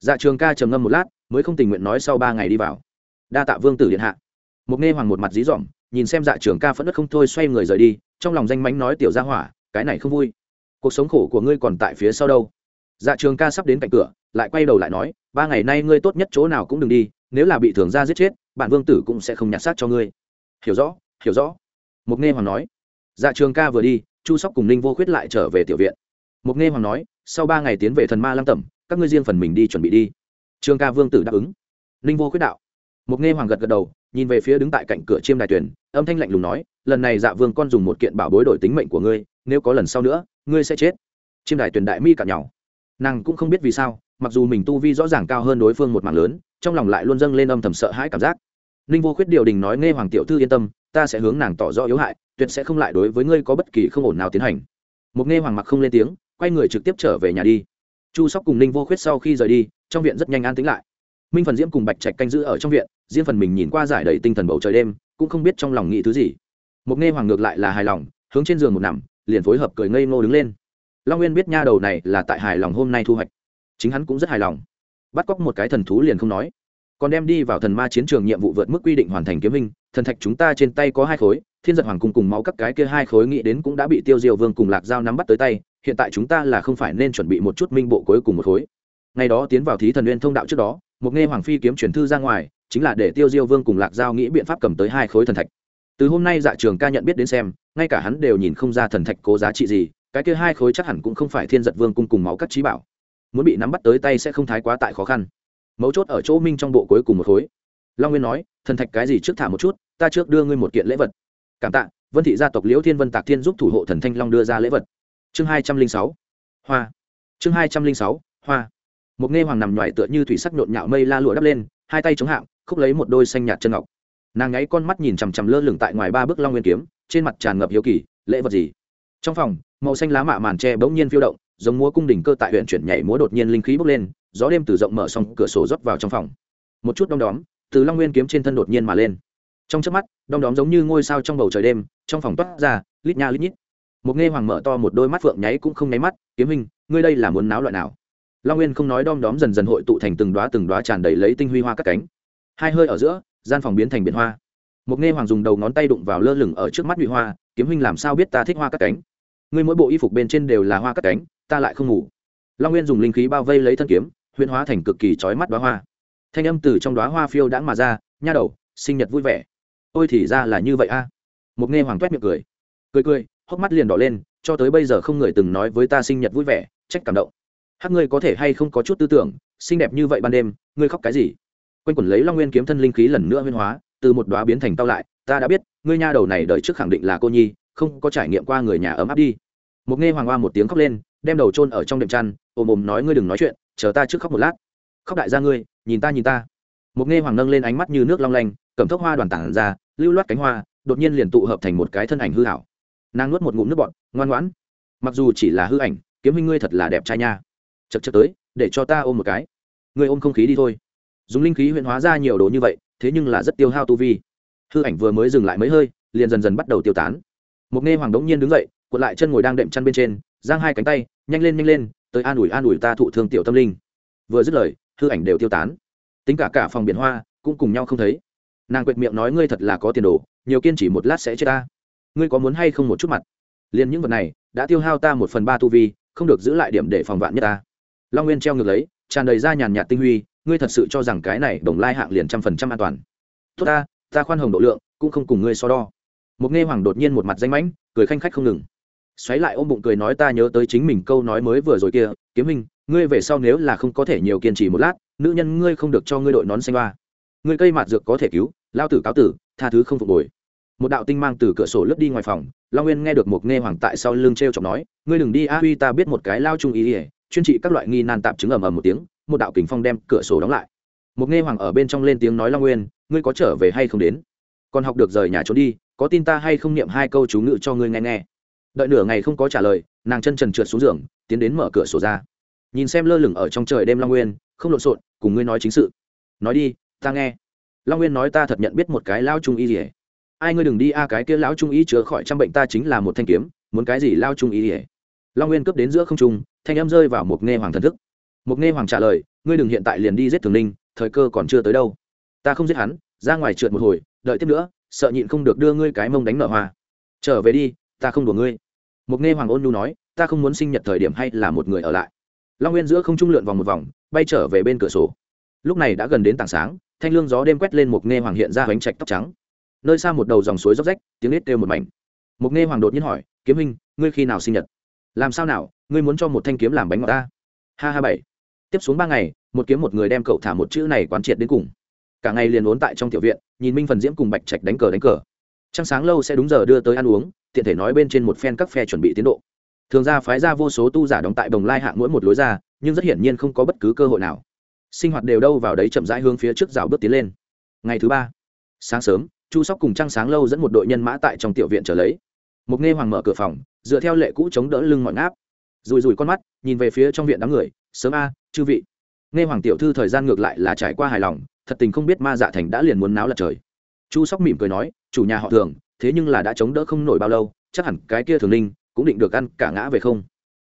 Dạ trường ca trầm ngâm một lát, mới không tình nguyện nói sau ba ngày đi vào. Đa tạ vương tử điện hạ. Mục nghe hoàng một mặt dí dỏm, nhìn xem dạ trường ca phẫn đất không thôi xoay người rời đi, trong lòng danh mánh nói tiểu gia hỏa, cái này không vui. Cuộc sống khổ của ngươi còn tại phía sau đâu? Dạ trường ca sắp đến cạnh cửa, lại quay đầu lại nói, ba ngày nay ngươi tốt nhất chỗ nào cũng đừng đi, nếu là bị thường ra giết chết, bạn vương tử cũng sẽ không nhặt xác cho ngươi. Hiểu rõ hiểu rõ. Mục nghe hoàng nói dạ trường ca vừa đi, chu sóc cùng ninh vô khuyết lại trở về tiểu viện. Mục nghe hoàng nói, sau ba ngày tiến về thần ma lăng tẩm, các ngươi riêng phần mình đi chuẩn bị đi. Trường ca vương tử đáp ứng. Ninh vô khuyết đạo. Mục nghe hoàng gật gật đầu, nhìn về phía đứng tại cạnh cửa chiêm đài tuyển, âm thanh lạnh lùng nói, lần này dạ vương con dùng một kiện bảo bối đổi tính mệnh của ngươi, nếu có lần sau nữa, ngươi sẽ chết. Chiêm đài tuyển đại mi cạn nhau nàng cũng không biết vì sao, mặc dù mình tu vi rõ ràng cao hơn đối phương một mảng lớn, trong lòng lại luôn dâng lên âm thầm sợ hãi cảm giác. Ninh vô khuyết điều đình nói nghe hoàng tiểu thư yên tâm, ta sẽ hướng nàng tỏ rõ yếu hại tuyệt sẽ không lại đối với ngươi có bất kỳ không ổn nào tiến hành. Mục nghe hoàng mặc không lên tiếng, quay người trực tiếp trở về nhà đi. Chu sóc cùng ninh vô khuyết sau khi rời đi, trong viện rất nhanh an tính lại. Minh phần diễm cùng bạch trạch canh giữ ở trong viện, riêng phần mình nhìn qua giải đầy tinh thần bầu trời đêm, cũng không biết trong lòng nghĩ thứ gì. Mục nghe hoàng ngược lại là hài lòng, hướng trên giường một nằm, liền phối hợp cười ngây ngô đứng lên. Long nguyên biết nha đầu này là tại hài lòng hôm nay thu hoạch. Chính hắn cũng rất hài lòng. Bắt cóc một cái thần thú liền không nói. Còn đem đi vào thần ma chiến trường nhiệm vụ vượt mức quy định hoàn thành kiếm minh thần thạch chúng ta trên tay có hai khối thiên giật hoàng Cung cùng máu các cái kia hai khối nghĩ đến cũng đã bị tiêu diêu vương cùng lạc dao nắm bắt tới tay, hiện tại chúng ta là không phải nên chuẩn bị một chút minh bộ cuối cùng một khối. Ngày đó tiến vào thí thần uyên thông đạo trước đó, một nghe hoàng phi kiếm chuyển thư ra ngoài, chính là để tiêu diêu vương cùng lạc giao nghĩ biện pháp cầm tới hai khối thần thạch. Từ hôm nay dạ trường ca nhận biết đến xem, ngay cả hắn đều nhìn không ra thần thạch cố giá trị gì, cái kia hai khối chắc hẳn cũng không phải thiên giật vương cung cùng máu các trí bảo. Muốn bị nắm bắt tới tay sẽ không thái quá tại khó khăn. Mấu chốt ở chỗ minh trong bộ cuối cùng một khối. Long nguyên nói, thần thạch cái gì trước thả một chút, ta trước đưa ngươi một kiện lễ vật cảm tạ, vân thị gia tộc liễu thiên vân tạc thiên giúp thủ hộ thần thanh long đưa ra lễ vật. Chương hai trăm linh sáu, hoa. Chương hai trăm linh sáu, hoa. Một nghe hoàng nằm nhoài tựa như thủy sắc nhộn nhạo mây la lụa đắp lên, hai tay chống hạng, khúc lấy một đôi xanh nhạt chân ngọc. Nàng ngáy con mắt nhìn chằm chằm lơ lửng tại ngoài ba bước long nguyên kiếm, trên mặt tràn ngập hiếu kỳ, lễ vật gì? Trong phòng, màu xanh lá mạ màn tre bỗng nhiên phiêu động, giống múa cung đỉnh cơ tại huyện chuyển nhảy múa đột nhiên linh khí bốc lên, gió đêm từ rộng mở xong cửa sổ rót vào trong phòng. Một chút đom đóm, từ long nguyên kiếm trên thân đột nhiên mà lên trong chớp mắt, đom đóm giống như ngôi sao trong bầu trời đêm, trong phòng toát ra, lít nha lít nhít. Một nghe hoàng mở to một đôi mắt phượng nháy cũng không nháy mắt, kiếm hình ngươi đây là muốn náo loại nào? Long nguyên không nói đom đóm dần dần hội tụ thành từng đoá từng đoá tràn đầy lấy tinh huy hoa các cánh. Hai hơi ở giữa, gian phòng biến thành biển hoa. Một nghe hoàng dùng đầu ngón tay đụng vào lơ lửng ở trước mắt nhụy hoa, kiếm huynh làm sao biết ta thích hoa các cánh? Ngươi mỗi bộ y phục bên trên đều là hoa các cánh, ta lại không ngủ. Long nguyên dùng linh khí bao vây lấy thân kiếm, huyễn hóa thành cực kỳ trói mắt đoá hoa. Thanh âm từ trong đoá hoa phiêu đãng mà ra, nha đầu, sinh nhật vui vẻ ôi thì ra là như vậy a. Một nghe hoàng toét miệng cười. Cười cười, hốc mắt liền đỏ lên, cho tới bây giờ không người từng nói với ta sinh nhật vui vẻ, trách cảm động. Hát ngươi có thể hay không có chút tư tưởng, xinh đẹp như vậy ban đêm, ngươi khóc cái gì? Quanh quẩn lấy long nguyên kiếm thân linh khí lần nữa huyên hóa, từ một đoá biến thành tao lại, ta đã biết, ngươi nha đầu này đợi trước khẳng định là cô nhi, không có trải nghiệm qua người nhà ấm áp đi. Một nghe hoàng hoa một tiếng khóc lên, đem đầu chôn ở trong đệm chăn, ồm ồm nói ngươi đừng nói chuyện, chờ ta trước khóc một lát. Khóc đại gia ngươi, nhìn ta nhìn ta. Một nghe hoàng nâng lên ánh mắt như nước long lanh cầm thốc hoa đoàn tản ra lưu loát cánh hoa, đột nhiên liền tụ hợp thành một cái thân ảnh hư hảo nàng nuốt một ngụm nước bọt, ngoan ngoãn. Mặc dù chỉ là hư ảnh, kiếm huynh ngươi thật là đẹp trai nha. Chật chật tới, để cho ta ôm một cái. Ngươi ôm không khí đi thôi. Dùng linh khí huyện hóa ra nhiều đồ như vậy, thế nhưng là rất tiêu hao tu vi. Hư ảnh vừa mới dừng lại mấy hơi, liền dần dần bắt đầu tiêu tán. Một nghe hoàng đống nhiên đứng dậy, cuộn lại chân ngồi đang đệm chăn bên trên, giang hai cánh tay, nhanh lên nhanh lên, tới an ủi an ủi ta thụ thương tiểu tâm linh. Vừa dứt lời, hư ảnh đều tiêu tán. Tính cả cả phòng biển hoa cũng cùng nhau không thấy nàng quệt miệng nói ngươi thật là có tiền đồ, nhiều kiên chỉ một lát sẽ chết ta. Ngươi có muốn hay không một chút mặt? Liền những vật này, đã tiêu hao ta một phần ba tu vi, không được giữ lại điểm để phòng vạn nhất ta. Long nguyên treo ngược lấy, tràn đầy ra nhàn nhạt tinh huy, ngươi thật sự cho rằng cái này đồng lai hạng liền trăm phần trăm an toàn. Tốt ta ta khoan hồng độ lượng, cũng không cùng ngươi so đo. Một nghe hoàng đột nhiên một mặt danh mãnh, cười khanh khách không ngừng. Xoáy lại ôm bụng cười nói ta nhớ tới chính mình câu nói mới vừa rồi kia, kiếm hình ngươi về sau nếu là không có thể nhiều kiên trì một lát, nữ nhân ngươi không được cho ngươi đội nón xanh ba ngươi cây mạt dược có thể cứu lao tử cáo tử, tha thứ không phục hồi. Một đạo tinh mang từ cửa sổ lướt đi ngoài phòng, long nguyên nghe được một nghe hoàng tại sau lưng t r e o chọc nói, ngươi đừng đi a, huy ta biết một cái lao trung ý ỉa chuyên trị các loại nghi nan tạp chứng ầm ầm một tiếng, một đạo kính phong đem cửa sổ đóng lại. Một nghe hoàng ở bên trong lên tiếng nói, long nguyên, ngươi có trở về hay không đến? Còn học được rời nhà trốn đi, có tin ta hay không niệm hai câu chú ngữ cho ngươi nghe nghe? Đợi nửa ngày không có trả lời, nàng chân trần trượt xuống giường, tiến đến mở cửa sổ ra. Nhìn xem lơ lửng ở trong trời đêm long nguyên, không lộn xộn, cùng ngươi nói chính sự. Nói đi, ta nghe long nguyên nói ta thật nhận biết một cái lao trung y gì ai ngươi đừng đi a, cái kia lão trung y chữa khỏi trăm bệnh ta chính là một thanh kiếm, muốn cái gì lao trung y gì long nguyên cướp đến giữa không trung, thanh âm rơi vào một nghe hoàng thần thức. Một nghe hoàng trả lời, ngươi đừng hiện tại liền đi giết thường ninh thời cơ còn chưa tới đâu. Ta không giết hắn, ra ngoài trượt một hồi, đợi tiếp nữa, sợ nhịn không được đưa ngươi cái mông đánh nợ hoa. Trở về đi, ta không đùa ngươi. Một nghe hoàng ôn nhu nói, ta không muốn sinh nhật thời điểm hay là một người ở lại. Long nguyên giữa không trung lượn vòng một vòng, bay trở về bên cửa sổ. Lúc này đã gần đến tảng sáng thanh lương gió đêm quét lên một nghe hoàng hiện ra hoành trạch tóc trắng. Nơi xa một đầu dòng suối róc rách, tiếng nết kêu một mảnh. Một nghe hoàng đột nhiên hỏi, kiếm hình ngươi khi nào sinh nhật? Làm sao nào, ngươi muốn cho một thanh kiếm làm bánh ngọt ta? Ha ha bảy. Tiếp xuống ba ngày, một kiếm một người đem cậu thả một chữ này quán triệt đến cùng. Cả ngày liền ốn tại trong tiểu viện, nhìn minh phần diễm cùng bạch trạch đánh cờ đánh cờ. Trăng sáng lâu sẽ đúng giờ đưa tới ăn uống, tiện thể nói bên trên một phen các phe chuẩn bị tiến độ. Thường ra phái ra vô số tu giả đóng tại đồng lai hạng mỗi một lối ra, nhưng rất hiển nhiên không có bất cứ cơ hội nào sinh hoạt đều đâu vào đấy chậm rãi hướng phía trước rào bước tiến lên. Ngày thứ ba, sáng sớm, chu sóc cùng trăng sáng lâu dẫn một đội nhân mã tại trong tiểu viện trở lấy. Mục nghe hoàng mở cửa phòng, dựa theo lệ cũ chống đỡ lưng mọi ngáp. Rùi rùi con mắt, nhìn về phía trong viện đám người, sớm a, chư vị. Nghe hoàng tiểu thư thời gian ngược lại là trải qua hài lòng, thật tình không biết ma dạ thành đã liền muốn náo lật trời. Chu sóc mỉm cười nói, chủ nhà họ thường, thế nhưng là đã chống đỡ không nổi bao lâu, chắc hẳn cái kia thường ninh cũng định được ăn cả ngã về không?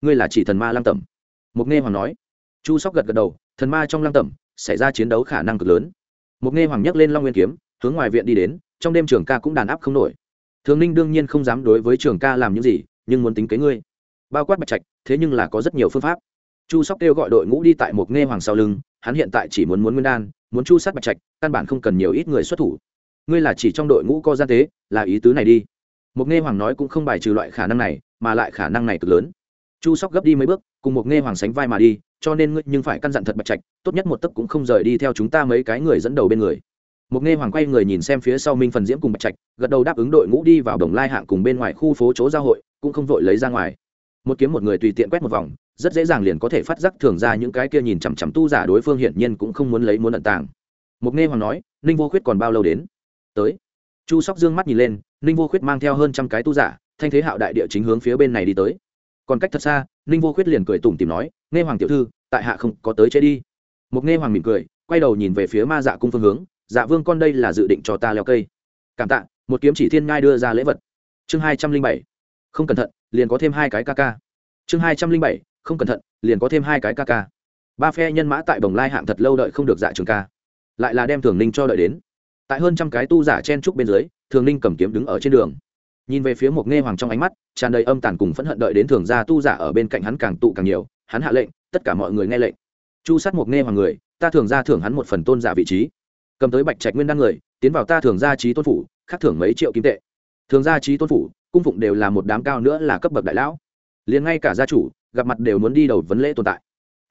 Ngươi là chỉ thần ma lăng tẩm. Mục nghe hoàng nói. Chu sóc gật gật đầu thần ma trong lăng tẩm, xảy ra chiến đấu khả năng cực lớn. Mục nghe hoàng nhấc lên long nguyên kiếm, hướng ngoài viện đi đến, trong đêm trường ca cũng đàn áp không nổi. Thường ninh đương nhiên không dám đối với trường ca làm những gì, nhưng muốn tính kế ngươi. Bao quát bạch trạch, thế nhưng là có rất nhiều phương pháp. Chu sóc kêu gọi đội ngũ đi tại một nghe hoàng sau lưng, hắn hiện tại chỉ muốn muốn nguyên đan, muốn chu sát bạch trạch, căn bản không cần nhiều ít người xuất thủ. Ngươi là chỉ trong đội ngũ có gian tế, là ý tứ này đi. Một nghe hoàng nói cũng không bài trừ loại khả năng này, mà lại khả năng này cực lớn. Chu sóc gấp đi mấy bước, cùng một nghe hoàng sánh vai mà đi cho nên ngươi nhưng phải căn dặn thật bạch trạch, tốt nhất một tấc cũng không rời đi theo chúng ta mấy cái người dẫn đầu bên người. Một nghe hoàng quay người nhìn xem phía sau minh phần diễm cùng bạch trạch, gật đầu đáp ứng đội ngũ đi vào đồng lai hạng cùng bên ngoài khu phố chỗ giao hội, cũng không vội lấy ra ngoài. Một kiếm một người tùy tiện quét một vòng, rất dễ dàng liền có thể phát giác thường ra những cái kia nhìn chằm chằm tu giả đối phương hiển nhiên cũng không muốn lấy muốn ẩn tàng. Một nghe hoàng nói, ninh vô khuyết còn bao lâu đến? Tới. Chu sóc dương mắt nhìn lên, ninh vô khuyết mang theo hơn trăm cái tu giả, thanh thế hạo đại địa chính hướng phía bên này đi tới. Còn cách thật xa, ninh vô khuyết liền cười tủm tìm nói nghe hoàng tiểu thư, tại hạ không có tới chế đi. Mục nghe hoàng mỉm cười, quay đầu nhìn về phía ma dạ cung phương hướng. Dạ vương con đây là dự định cho ta leo cây. Cảm tạ, một kiếm chỉ thiên ngai đưa ra lễ vật. Chương hai trăm linh bảy. Không cẩn thận, liền có thêm hai cái ca ca. Chương hai trăm linh bảy, không cẩn thận, liền có thêm hai cái ca ca. Ba phe nhân mã tại bồng lai hạng thật lâu đợi không được dạ trường ca. Lại là đem thường ninh cho đợi đến. Tại hơn trăm cái tu giả chen trúc bên dưới, thường ninh cầm kiếm đứng ở trên đường. Nhìn về phía một nghe hoàng trong ánh mắt, tràn đầy âm tàn cùng phẫn hận đợi đến thường gia tu giả ở bên cạnh hắn càng tụ càng nhiều hắn hạ lệnh, tất cả mọi người nghe lệnh. Chu sát một nghe hoàng người, ta thường ra thưởng hắn một phần tôn giả vị trí. Cầm tới bạch trạch nguyên đăng người, tiến vào ta thường gia trí tôn phủ khắc thưởng mấy triệu kim tệ. Thường gia trí tôn phủ, cung phụng đều là một đám cao nữa là cấp bậc đại lão. Liền ngay cả gia chủ, gặp mặt đều muốn đi đầu vấn lễ tồn tại.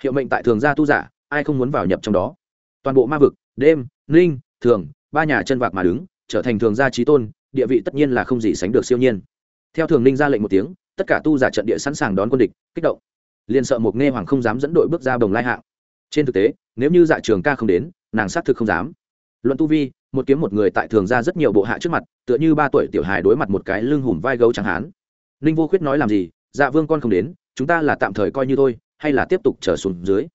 Hiệu mệnh tại thường gia tu giả, ai không muốn vào nhập trong đó? Toàn bộ ma vực, đêm, ninh, thường, ba nhà chân vạc mà đứng, trở thành thường gia trí tôn, địa vị tất nhiên là không gì sánh được siêu nhiên. Theo thường ninh ra lệnh một tiếng, tất cả tu giả trận địa sẵn sàng đón quân địch, kích động liền sợ một nghe hoàng không dám dẫn đội bước ra bồng lai hạng. Trên thực tế, nếu như dạ trường ca không đến, nàng xác thực không dám. Luận tu vi, một kiếm một người tại thường ra rất nhiều bộ hạ trước mặt, tựa như ba tuổi tiểu hài đối mặt một cái lưng hùm vai gấu chẳng hán. Ninh vô khuyết nói làm gì? Dạ vương con không đến, chúng ta là tạm thời coi như thôi, hay là tiếp tục trở xuống dưới?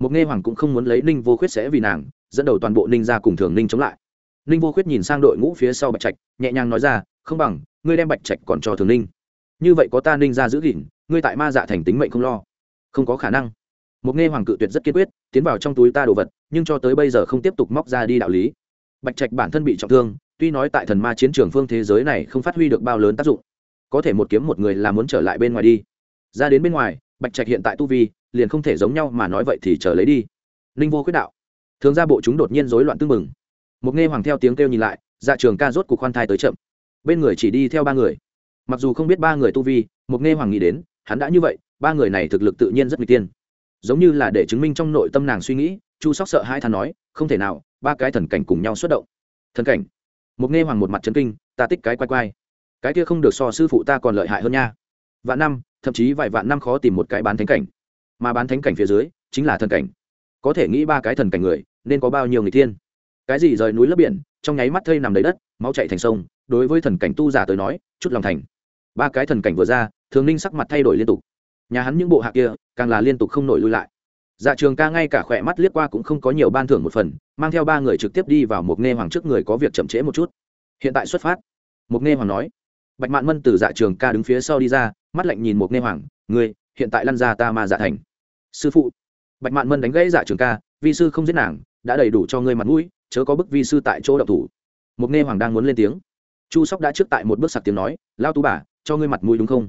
Một nghe hoàng cũng không muốn lấy ninh vô khuyết sẽ vì nàng, dẫn đầu toàn bộ ninh ra cùng thường ninh chống lại. Ninh vô khuyết nhìn sang đội ngũ phía sau bạch trạch, nhẹ nhàng nói ra, không bằng, ngươi đem bạch trạch còn cho thường ninh. Như vậy có ta ninh ra giữ gìn, ngươi tại ma dạ thành tính mệnh không lo không có khả năng. Một nghe hoàng cự tuyệt rất kiên quyết, tiến vào trong túi ta đồ vật, nhưng cho tới bây giờ không tiếp tục móc ra đi đạo lý. Bạch trạch bản thân bị trọng thương, tuy nói tại thần ma chiến trường phương thế giới này không phát huy được bao lớn tác dụng, có thể một kiếm một người là muốn trở lại bên ngoài đi. Ra đến bên ngoài, bạch trạch hiện tại tu vi, liền không thể giống nhau mà nói vậy thì chờ lấy đi. Ninh vô khuyết đạo. Thường ra bộ chúng đột nhiên rối loạn tưng mừng một nghe hoàng theo tiếng kêu nhìn lại dạ trường ca rốt cuộc khoan thai tới chậm. Bên người chỉ đi theo ba người. Mặc dù không biết ba người tu vi, một nghe hoàng nghĩ đến, hắn đã như vậy ba người này thực lực tự nhiên rất nguy tiên. Giống như là để chứng minh trong nội tâm nàng suy nghĩ, chu sóc sợ hai thằng nói, không thể nào, ba cái thần cảnh cùng nhau xuất động. Thần cảnh? Một nghe hoàng một mặt chân kinh, ta tích cái quay quay cái kia không được so sư phụ ta còn lợi hại hơn nha. Vạn năm, thậm chí vài vạn năm khó tìm một cái bán thánh cảnh. Mà bán thánh cảnh phía dưới, chính là thần cảnh. Có thể nghĩ ba cái thần cảnh người, nên có bao nhiêu người thiên cái gì rời núi lấp biển, trong nháy mắt thây nằm đầy đất, máu chạy thành sông, đối với thần cảnh tu giả tới nói, chút lòng thành. Ba cái thần cảnh vừa ra, thường ninh sắc mặt thay đổi liên tục nhà hắn những bộ hạ kia, càng là liên tục không nổi lui lại. Dạ trường ca ngay cả khỏe mắt liếc qua cũng không có nhiều ban thưởng một phần, mang theo ba người trực tiếp đi vào một nghe hoàng trước người có việc chậm trễ một chút. Hiện tại xuất phát. Một nghe hoàng nói. Bạch mạn mân từ dạ trường ca đứng phía sau đi ra, mắt lạnh nhìn một nghe hoàng người hiện tại lăn ra ta mà dạ thành. Sư phụ. Bạch mạn mân đánh gãy dạ trường ca, vi sư không giết nàng, đã đầy đủ cho ngươi mặt mũi, chớ có bức vi sư tại chỗ đậu thủ. Một nghe hoàng đang muốn lên tiếng. Chu sóc đã trước tại một bước sặc tiếng nói lao tú bà, cho ngươi mặt mũi đúng không?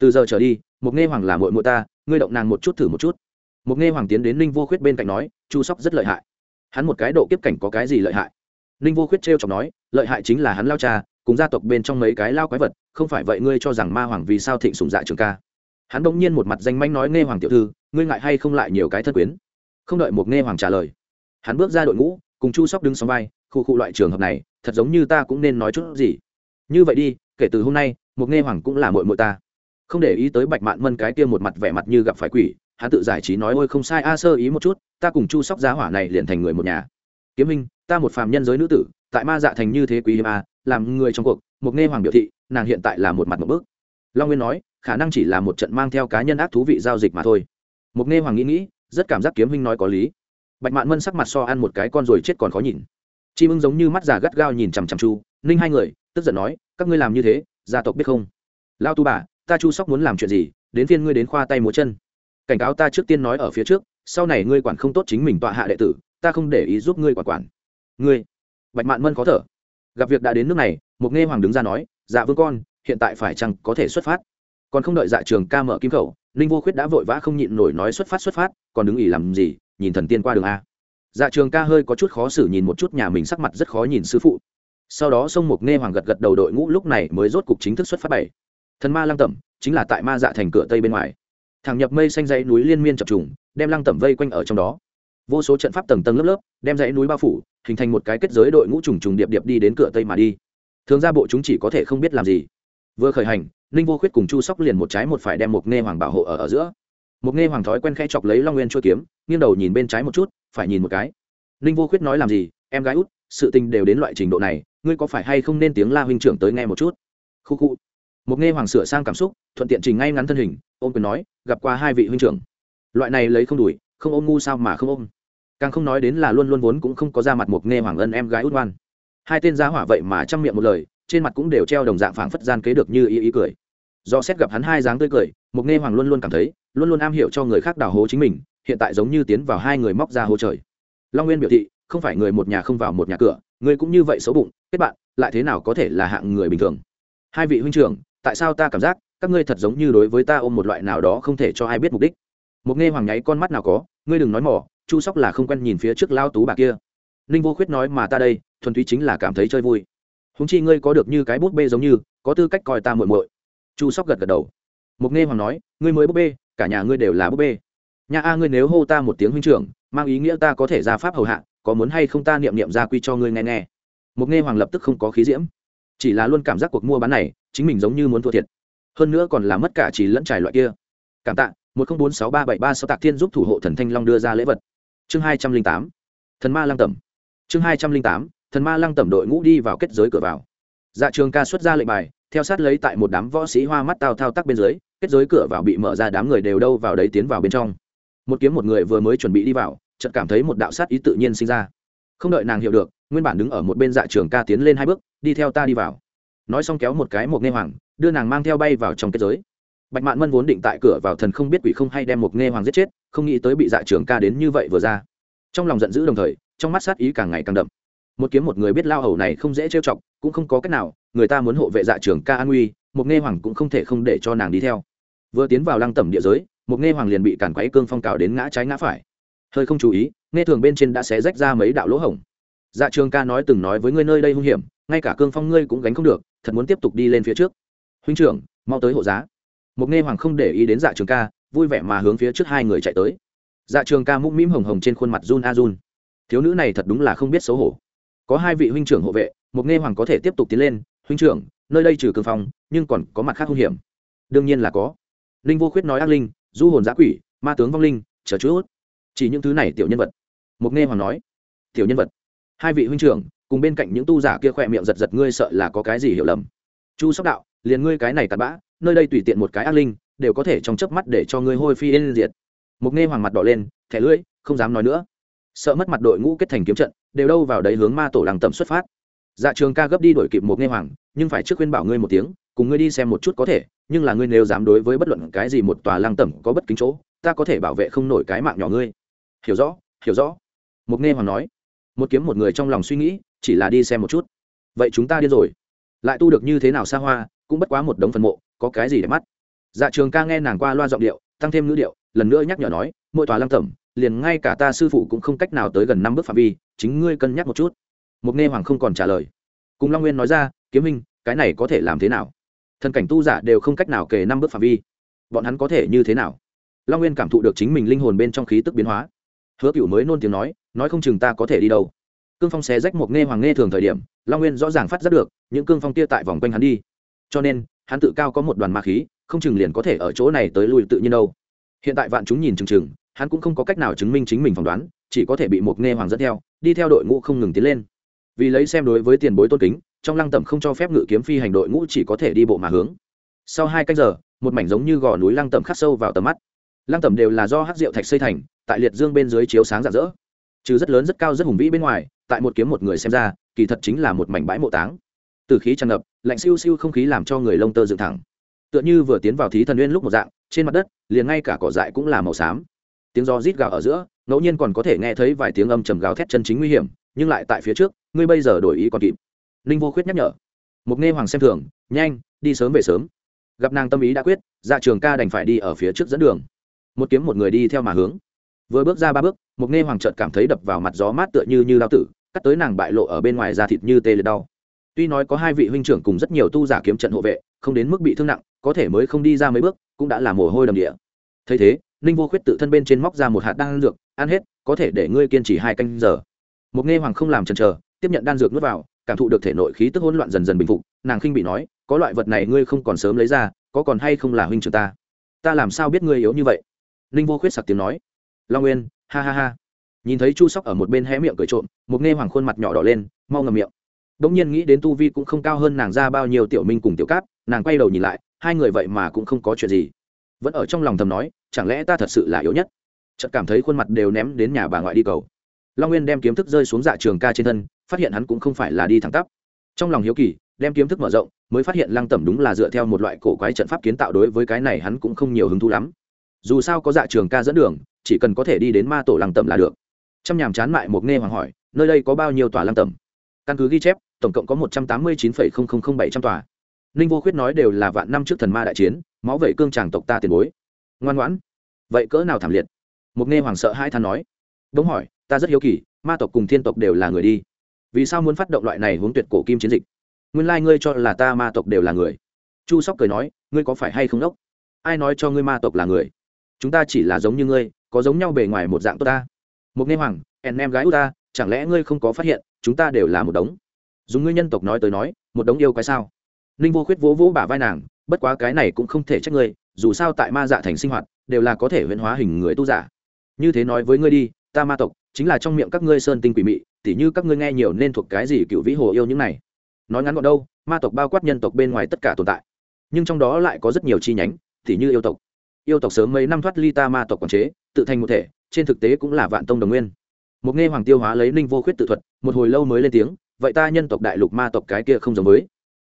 Từ giờ trở đi một nghe hoàng là mội mội ta, ngươi động nàng một chút thử một chút. Một nghe hoàng tiến đến ninh vô khuyết bên cạnh nói, chu sóc rất lợi hại. Hắn một cái độ kiếp cảnh có cái gì lợi hại? Ninh vô khuyết t r e o chọc nói, lợi hại chính là hắn lao cha, cùng gia tộc bên trong mấy cái lao quái vật, không phải vậy ngươi cho rằng ma hoàng vì sao thịnh sùng dạ trường ca. Hắn bỗng nhiên một mặt danh manh nói nghe hoàng tiểu thư, ngươi ngại hay không lại nhiều cái thân quyến? Không đợi một nghe hoàng trả lời, hắn bước ra đội ngũ, cùng chu sóc đứng sóng vai, khu khu loại trường hợp này, thật giống như ta cũng nên nói chút gì. Như vậy đi, kể từ hôm nay một nghe hoàng cũng là mội mội ta không để ý tới bạch mạn mân cái kia một mặt vẻ mặt như gặp phải quỷ, hắn tự giải trí nói, ôi, không sai, a, sơ ý một chút, ta cùng chu sóc giá hỏa này liền thành người một nhà. Kiếm minh, ta một phàm nhân giới nữ tử, tại ma dạ thành như thế quý hiếm a, làm người trong cuộc, một nghe hoàng biểu thị, nàng hiện tại là một mặt một bước. Long nguyên nói, khả năng chỉ là một trận mang theo cá nhân ác thú vị giao dịch mà thôi. Một nghe hoàng nghĩ nghĩ, rất cảm giác kiếm minh nói có lý. Bạch mạn mân sắc mặt so ăn một cái con rồi chết còn khó nhìn. Chi mưng giống như mắt già gắt gao nhìn chằm chằm chu, ninh hai người, tức giận nói, các ngươi làm như thế, gia tộc biết không? Lao tu bà ta chu sóc muốn làm chuyện gì, đến phiên ngươi đến khoa tay múa chân. Cảnh cáo ta trước tiên nói ở phía trước, sau này ngươi quản không tốt chính mình tọa hạ đệ tử, ta không để ý giúp ngươi quản quản. Ngươi, bạch mạn mân khó thở. Gặp việc đã đến nước này, một nghe hoàng đứng ra nói dạ vương con, hiện tại phải chăng có thể xuất phát? Còn không đợi dạ trường ca mở kim khẩu, ninh vô khuyết đã vội vã không nhịn nổi nói xuất phát xuất phát, còn đứng ỉ làm gì, nhìn thần tiên qua đường a. Dạ trường ca hơi có chút khó xử nhìn một chút nhà mình sắc mặt rất khó nhìn sư phụ. Sau đó sông mục nghe hoàng gật gật đầu đội ngũ lúc này mới rốt cục chính thức xuất phát bảy thần ma lăng tẩm chính là tại ma dạ thành cửa tây bên ngoài. Thẳng nhập mây xanh dãy núi liên miên chập trùng, đem lăng tẩm vây quanh ở trong đó. Vô số trận pháp tầng tầng lớp lớp, đem dãy núi bao phủ, hình thành một cái kết giới đội ngũ trùng trùng điệp điệp đi đến cửa tây mà đi. Thường ra bộ chúng chỉ có thể không biết làm gì. Vừa khởi hành, ninh vô khuyết cùng chu sóc liền một trái một phải đem một nghe hoàng bảo hộ ở ở giữa. Một nghe hoàng thói quen khẽ chọc lấy long nguyên chua kiếm, nghiêng đầu nhìn bên trái một chút, phải nhìn một cái. Ninh vô khuyết nói làm gì, em gái út, sự tình đều đến loại trình độ này, ngươi có phải hay không nên tiếng la huynh trưởng tới nghe một chút? Khu khu một nghe hoàng sửa sang cảm xúc, thuận tiện trình ngay ngắn thân hình, ôm quyền nói, gặp qua hai vị huynh trưởng. Loại này lấy không đuổi không ôm ngu sao mà không ôm. Càng không nói đến là luôn luôn vốn cũng không có ra mặt một nghe hoàng ân em gái út ngoan. Hai tên giá hỏa vậy mà chăm miệng một lời, trên mặt cũng đều treo đồng dạng phảng phất gian kế được như ý ý cười. Do xét gặp hắn hai dáng tươi cười một nghe hoàng luôn luôn cảm thấy, luôn luôn am hiểu cho người khác đào hố chính mình, hiện tại giống như tiến vào hai người móc ra hố trời. Long nguyên biểu thị, không phải người một nhà không vào một nhà cửa, người cũng như vậy xấu bụng, kết bạn, lại thế nào có thể là hạng người bình thường? Hai vị huynh trưởng tại sao ta cảm giác các ngươi thật giống như đối với ta ôm một loại nào đó không thể cho ai biết mục đích? Một nghe hoàng nháy con mắt nào có, ngươi đừng nói mỏ, chu sóc là không quen nhìn phía trước lao tú bà kia. Ninh vô khuyết nói mà ta đây, thuần túy chính là cảm thấy chơi vui. Húng chi ngươi có được như cái bút bê giống như, có tư cách coi ta muội muội. Chu sóc gật gật đầu. Mục nghe hoàng nói, ngươi mới bút bê, cả nhà ngươi đều là bút bê. Nhà a, ngươi nếu hô ta một tiếng huynh trưởng, mang ý nghĩa ta có thể ra pháp hầu hạ, có muốn hay không ta niệm niệm ra quy cho ngươi nghe nghe? Mục nghe hoàng lập tức không có khí diễm. Chỉ là luôn cảm giác cuộc mua bán này chính mình giống như muốn thua thiệt. Hơn nữa còn là mất cả chỉ lẫn trải loại kia. Cảm tạ, một không bốn sáu ba bảy ba sáu tạc thiên giúp thủ hộ thần thanh long đưa ra lễ vật. Chương hai trăm linh tám, thần ma lăng tẩm. Chương hai trăm linh tám, thần ma lăng tẩm đội ngũ đi vào kết giới cửa vào. Dạ trường ca xuất ra lệnh bài, theo sát lấy tại một đám võ sĩ hoa mắt tao thao tác bên dưới, kết giới cửa vào bị mở ra đám người đều đâu vào đấy tiến vào bên trong. Một kiếm một người vừa mới chuẩn bị đi vào, chợt cảm thấy một đạo sát ý tự nhiên sinh ra. Không đợi nàng hiểu được, nguyên bản đứng ở một bên dạ trường ca tiến lên hai bước, đi theo ta đi vào nói xong kéo một cái một nghe hoàng, đưa nàng mang theo bay vào trong kết giới. Bạch mạn mân vốn định tại cửa vào thần không biết quỷ không hay đem một nghe hoàng giết chết, không nghĩ tới bị dạ trường ca đến như vậy vừa ra. Trong lòng giận dữ đồng thời, trong mắt sát ý càng ngày càng đậm. Một kiếm một người biết lao hầu này không dễ trêu chọc, cũng không có cách nào, người ta muốn hộ vệ dạ trường ca an nguy, một nghe hoàng cũng không thể không để cho nàng đi theo. Vừa tiến vào lăng tẩm địa giới, một nghe hoàng liền bị cản quấy cương phong cào đến ngã trái ngã phải. Hơi không chú ý, nghe thường bên trên đã xé rách ra mấy đạo lỗ hổng. Dạ trường ca nói từng nói với ngươi nơi đây hung hiểm ngay cả cương phong ngươi cũng gánh không được, thật muốn tiếp tục đi lên phía trước. Huynh trưởng, mau tới hộ giá. Mục nghe hoàng không để ý đến dạ trường ca, vui vẻ mà hướng phía trước hai người chạy tới. Dạ trường ca mũm mĩm hồng hồng trên khuôn mặt run a run. Thiếu nữ này thật đúng là không biết xấu hổ. Có hai vị huynh trưởng hộ vệ, mục nghe hoàng có thể tiếp tục tiến lên. Huynh trưởng, nơi đây trừ cương phong, nhưng còn có mặt khác hung hiểm. Đương nhiên là có. Linh vô khuyết nói ác linh, du hồn giã quỷ, ma tướng vong linh, chờ chút. Chỉ những thứ này tiểu nhân vật. Mục nghe hoàng nói. Tiểu nhân vật. Hai vị huynh trưởng cùng bên cạnh những tu giả kia khỏe miệng giật giật, ngươi sợ là có cái gì hiểu lầm? Chu sóc đạo, liền ngươi cái này tạt bã, nơi đây tùy tiện một cái ác linh, đều có thể trong chớp mắt để cho ngươi hôi phi yên diệt. Mục nghe hoàng mặt đỏ lên, thẻ lưỡi, không dám nói nữa. Sợ mất mặt đội ngũ kết thành kiếm trận, đều đâu vào đấy hướng ma tổ làng tầm xuất phát. Dạ trường ca gấp đi đổi kịp một nghe hoàng, nhưng phải trước khuyên bảo ngươi một tiếng, cùng ngươi đi xem một chút có thể, nhưng là ngươi nếu dám đối với bất luận cái gì một tòa lăng tẩm có bất kính chỗ, ta có thể bảo vệ không nổi cái mạng nhỏ ngươi. Hiểu rõ hiểu rõ một nghe hoàng nói. Một kiếm một người trong lòng suy nghĩ chỉ là đi xem một chút. Vậy chúng ta đi rồi. Lại tu được như thế nào xa hoa, cũng bất quá một đống phần mộ, có cái gì để mắt? Dạ trường ca nghe nàng qua loa giọng điệu, tăng thêm ngữ điệu, lần nữa nhắc nhở nói, mỗi tòa lăng tẩm, liền ngay cả ta sư phụ cũng không cách nào tới gần năm bước phạm vi, chính ngươi cân nhắc một chút. Mục nghe hoàng không còn trả lời. Cùng long nguyên nói ra, kiếm minh, cái này có thể làm thế nào? Thần cảnh tu giả đều không cách nào kể năm bước phạm vi. Bọn hắn có thể như thế nào? Long nguyên cảm thụ được chính mình linh hồn bên trong khí tức biến hóa. Hứa cựu mới nôn tiếng nói nói không chừng ta có thể đi đâu cương phong xé rách một nghe hoàng nghe thường thời điểm, long nguyên rõ ràng phát giác được, những cương phong kia tại vòng quanh hắn đi. Cho nên, hắn tự cao có một đoàn ma khí, không chừng liền có thể ở chỗ này tới lui tự nhiên đâu. Hiện tại vạn chúng nhìn chừng chừng, hắn cũng không có cách nào chứng minh chính mình phỏng đoán, chỉ có thể bị một nghe hoàng dẫn theo, đi theo đội ngũ không ngừng tiến lên. Vì lấy xem đối với tiền bối tôn kính, trong lăng tẩm không cho phép ngự kiếm phi hành đội ngũ chỉ có thể đi bộ mà hướng. Sau hai canh giờ, một mảnh giống như gò núi lăng tẩm khắc sâu vào tầm mắt. Lăng tẩm đều là do hát rượu thạch xây thành, tại liệt dương bên dưới chiếu sáng rạng rỡ. Trừ rất lớn rất cao rất hùng vĩ bên ngoài tại một kiếm một người xem ra, kỳ thật chính là một mảnh bãi mộ táng. Từ khí tràn ngập, lạnh siêu siêu không khí làm cho người lông tơ dựng thẳng. Tựa như vừa tiến vào thí thần nguyên lúc một dạng, trên mặt đất, liền ngay cả cỏ dại cũng là màu xám. Tiếng do rít gào ở giữa, ngẫu nhiên còn có thể nghe thấy vài tiếng âm trầm gào thét chân chính nguy hiểm, nhưng lại tại phía trước, ngươi bây giờ đổi ý còn kịp. Ninh vô khuyết nhắc nhở. Mục nghe hoàng xem thường, nhanh, đi sớm về sớm. Gặp nàng tâm ý đã quyết dạ trường ca đành phải đi ở phía trước dẫn đường. Một kiếm một người đi theo mà hướng vừa bước ra ba bước mục nghe hoàng trợt cảm thấy đập vào mặt gió mát tựa như như lao tử, cắt tới nàng bại lộ ở bên ngoài da thịt như tê liệt đau. Tuy nói có hai vị huynh trưởng cùng rất nhiều tu giả kiếm trận hộ vệ, không đến mức bị thương nặng, có thể mới không đi ra mấy bước, cũng đã là mồ hôi đầm địa. Thấy thế, ninh vô khuyết tự thân bên trên móc ra một hạt đan dược, ăn hết, có thể để ngươi kiên trì hai canh giờ. Một nghe hoàng không làm chần chờ, tiếp nhận đan dược nuốt vào, cảm thụ được thể nội khí tức hỗn loạn dần dần bình phục, nàng khinh bị nói, có loại vật này ngươi không còn sớm lấy ra, có còn hay không là huynh trưởng ta? Ta làm sao biết ngươi yếu như vậy? Ninh vô khuyết sặc tiếng nói long nguyên, ha ha ha. Nhìn thấy chu sóc ở một bên hé miệng cười trộm, một nghe hoàng khuôn mặt nhỏ đỏ lên, mau ngầm miệng. Đ ỗ n g nhiên nghĩ đến tu vi cũng không cao hơn nàng ra bao nhiêu tiểu minh cùng tiểu cáp, nàng quay đầu nhìn lại, hai người vậy mà cũng không có chuyện gì. Vẫn ở trong lòng thầm nói, chẳng lẽ ta thật sự là yếu nhất? Chợt cảm thấy khuôn mặt đều ném đến nhà bà ngoại đi cầu. Long nguyên đem kiếm thức rơi xuống dạ trường ca trên thân, phát hiện hắn cũng không phải là đi thẳng tắp. Trong lòng hiếu kỳ, đem kiếm thức mở rộng, mới phát hiện lăng tẩm đúng là dựa theo một loại cổ quái trận pháp kiến tạo đối với cái này hắn cũng không nhiều hứng thú lắm. Dù sao có dạ trường ca dẫn đường chỉ cần có thể đi đến ma tổ lăng tẩm là được. Trăm nhàm chán mại một nghe hoàng hỏi, nơi đây có bao nhiêu tòa lăng tẩm? Căn cứ ghi chép, tổng cộng có một trăm tám mươi chín bảy trăm tòa. Ninh vô khuyết nói đều là vạn năm trước thần ma đại chiến, máu vẩy cương tràng tộc ta tiền bối. Ngoan ngoãn. Vậy cỡ nào thảm liệt? Một nghe hoàng sợ hai than nói. Đúng hỏi, ta rất hiếu kỳ, ma tộc cùng thiên tộc đều là người đi. Vì sao muốn phát động loại này hướng tuyệt cổ kim chiến dịch? Nguyên lai ngươi cho là ta ma tộc đều là người. Chu sóc cười nói, ngươi có phải hay không đốc? Ai nói cho ngươi ma tộc là người? Chúng ta chỉ là giống như ngươi có giống nhau bề ngoài một dạng tốt ta. Một nghe hoàng, ẻn em gái u ta, chẳng lẽ ngươi không có phát hiện, chúng ta đều là một đống? Dùng ngươi nhân tộc nói tới nói, một đống yêu quái sao? Ninh vô khuyết vỗ vỗ bả vai nàng, bất quá cái này cũng không thể trách ngươi, dù sao tại ma dạ thành sinh hoạt, đều là có thể huyễn hóa hình người tu giả. Như thế nói với ngươi đi, ta ma tộc, chính là trong miệng các ngươi sơn tinh quỷ mị, tỉ như các ngươi nghe nhiều nên thuộc cái gì cựu vĩ hồ yêu những này. Nói ngắn gọn đâu, ma tộc bao quát nhân tộc bên ngoài tất cả tồn tại. Nhưng trong đó lại có rất nhiều chi nhánh, tỉ như yêu tộc yêu tộc sớm mấy năm thoát ly ta ma tộc quản chế, tự thành một thể, trên thực tế cũng là vạn tông đồng nguyên. Một nghe hoàng tiêu hóa lấy ninh vô khuyết tự thuật, một hồi lâu mới lên tiếng, vậy ta nhân tộc đại lục ma tộc cái kia không giống với.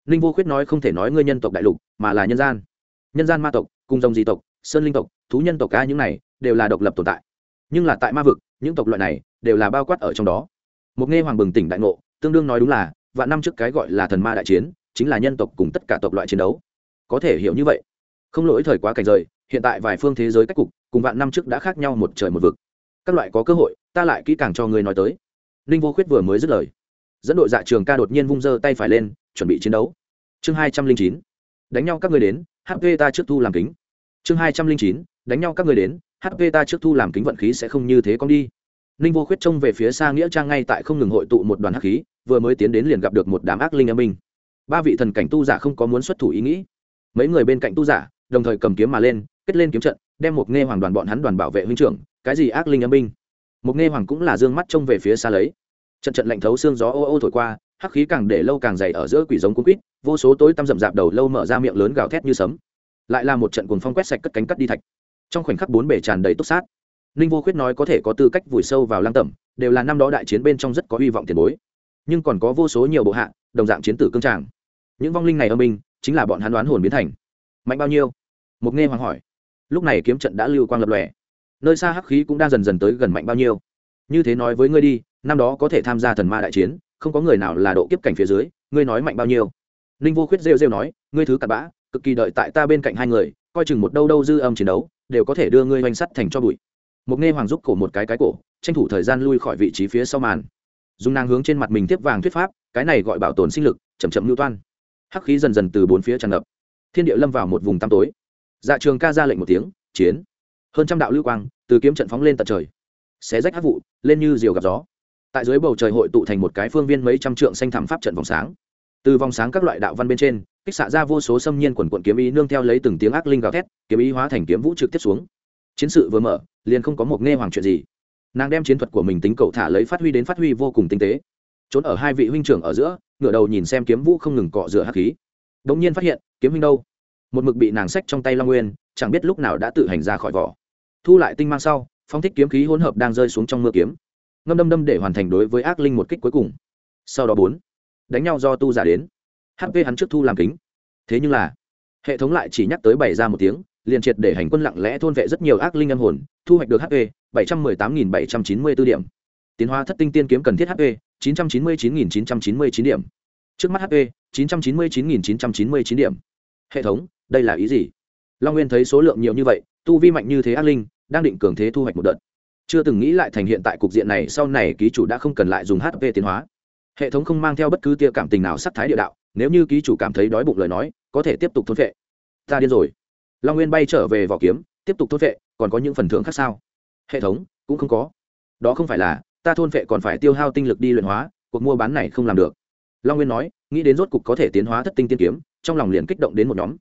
Ninh vô khuyết nói không thể nói ngươi nhân tộc đại lục, mà là nhân gian. Nhân gian ma tộc, cùng dòng di tộc, sơn linh tộc, thú nhân tộc ca những này, đều là độc lập tồn tại. Nhưng là tại ma vực, những tộc loại này, đều là bao quát ở trong đó. Một nghe hoàng bừng tỉnh đại ngộ, tương đương nói đúng là, vạn năm trước cái gọi là thần ma đại chiến, chính là nhân tộc cùng tất cả tộc loại chiến đấu. Có thể hiểu như vậy. Không lỗi thời quá cảnh rời hiện tại vài phương thế giới cách cục, cùng vạn năm trước đã khác nhau một trời một vực. Các loại có cơ hội, ta lại kỹ càng cho người nói tới. Ninh vô khuyết vừa mới dứt lời, dẫn đội dạ trường ca đột nhiên vung giơ tay phải lên, chuẩn bị chiến đấu. Chương hai trăm linh chín, đánh nhau các người đến hp ta trước thu làm kính. Chương hai trăm linh chín, đánh nhau các người đến hp ta trước thu làm kính vận khí sẽ không như thế con đi. Ninh vô khuyết trông về phía xa nghĩa trang ngay tại không ngừng hội tụ một đoàn hắc khí, vừa mới tiến đến liền gặp được một đám ác linh âm minh ba vị thần cảnh tu giả không có muốn xuất thủ ý nghĩ. Mấy người bên cạnh tu giả, đồng thời cầm kiếm mà lên kết lên kiếm trận, đem một nghe hoàng đoàn bọn hắn đoàn bảo vệ huynh trưởng, cái gì ác linh âm binh. Một nghe hoàng cũng là dương mắt trông về phía xa lấy. Trận trận lạnh thấu xương gió ô ô thổi qua, hắc khí càng để lâu càng dày ở giữa quỷ giống cuốn quýt vô số tối tăm rậm rạp đầu lâu mở ra miệng lớn gào thét như sấm. Lại là một trận cuồng phong quét sạch cất cánh cắt đi thạch. Trong khoảnh khắc bốn bể tràn đầy túc sát. Ninh vô khuyết nói có thể có tư cách vùi sâu vào lăng tẩm, đều là năm đó đại chiến bên trong rất có hy vọng tiền bối. Nhưng còn có vô số nhiều bộ hạ, đồng dạng chiến tử cương tràng. Những vong linh này âm binh, chính là bọn hắn đoán hồn biến thành. Mạnh bao nhiêu? Một nghe hoàng hỏi lúc này kiếm trận đã lưu quang lập lòe. Nơi xa hắc khí cũng đang dần dần tới gần mạnh bao nhiêu. Như thế nói với ngươi đi, năm đó có thể tham gia thần ma đại chiến, không có người nào là độ kiếp cảnh phía dưới, ngươi nói mạnh bao nhiêu? Ninh vô khuyết rêu rêu nói, ngươi thứ cặn bã, cực kỳ đợi tại ta bên cạnh hai người, coi chừng một đâu đâu dư âm chiến đấu, đều có thể đưa ngươi oanh sắt thành cho bụi. Một nghe hoàng giúp cổ một cái cái cổ, tranh thủ thời gian lui khỏi vị trí phía sau màn. Dùng nàng hướng trên mặt mình tiếp vàng thuyết pháp, cái này gọi bảo tồn sinh lực chầm chậm lưu toan. Hắc khí dần dần từ bốn phía tràn ngập. Thiên địa lâm vào một vùng tăm tối dạ trường ca ra lệnh một tiếng, chiến. Hơn trăm đạo lưu quang từ kiếm trận phóng lên tận trời. Xé rách hát vụ, lên như diều gặp gió. Tại dưới bầu trời hội tụ thành một cái phương viên mấy trăm trượng xanh thảm pháp trận vòng sáng. Từ vòng sáng các loại đạo văn bên trên, kích xạ ra vô số xâm nhiên quần quận kiếm ý nương theo lấy từng tiếng ác linh gào thét, kiếm ý hóa thành kiếm vũ trực tiếp xuống. Chiến sự vừa mở, liền không có một nghe hoàng chuyện gì. Nàng đem chiến thuật của mình tính cầu thả lấy phát huy đến phát huy vô cùng tinh tế. Trốn ở hai vị huynh trưởng ở giữa, ngửa đầu nhìn xem kiếm vũ không ngừng cọ rửa hắc khí. Đ ỗ n g nhiên phát hiện, kiếm huynh đâu? Một mực bị nàng xách trong tay long nguyên, chẳng biết lúc nào đã tự hành ra khỏi vỏ. Thu lại tinh mang sau phong thích kiếm khí hỗn hợp đang rơi xuống trong mưa kiếm. Ngâm đâm đâm để hoàn thành đối với ác linh một kích cuối cùng. Sau đó bốn, đánh nhau do tu giả đến. Hp hắn trước thu làm kính. Thế nhưng là, hệ thống lại chỉ nhắc tới bảy ra một tiếng, liền triệt để hành quân lặng lẽ thôn vệ rất nhiều ác linh âm hồn, thu hoạch được hp bảy trăm mười tám nghìn bảy trăm chín mươi b ố điểm. Tiến hóa thất tinh tiên kiếm cần thiết hp chín trăm chín mươi chín nghìn chín trăm chín mươi chín điểm. Trước mắt hp chín trăm chín mươi chín nghìn chín trăm chín mươi chín điểm. Hệ thống đây là ý gì? Long nguyên thấy số lượng nhiều như vậy, tu vi mạnh như thế ác linh, đang định cường thế thu hoạch một đợt. Chưa từng nghĩ lại thành hiện tại cục diện này, sau này ký chủ đã không cần lại dùng hp tiến hóa. Hệ thống không mang theo bất cứ tia cảm tình nào sắc thái địa đạo, nếu như ký chủ cảm thấy đói bụng lời nói, có thể tiếp tục thôn vệ ta điên rồi. Long nguyên bay trở về vỏ kiếm, tiếp tục thôn vệ còn có những phần thưởng khác sao? Hệ thống, cũng không có. Đó không phải là, ta thôn vệ còn phải tiêu hao tinh lực đi luyện hóa, cuộc mua bán này không làm được. Long nguyên nói, nghĩ đến rốt cục có thể tiến hóa thất tinh tiên kiếm, trong lòng liền kích động đến một nhóm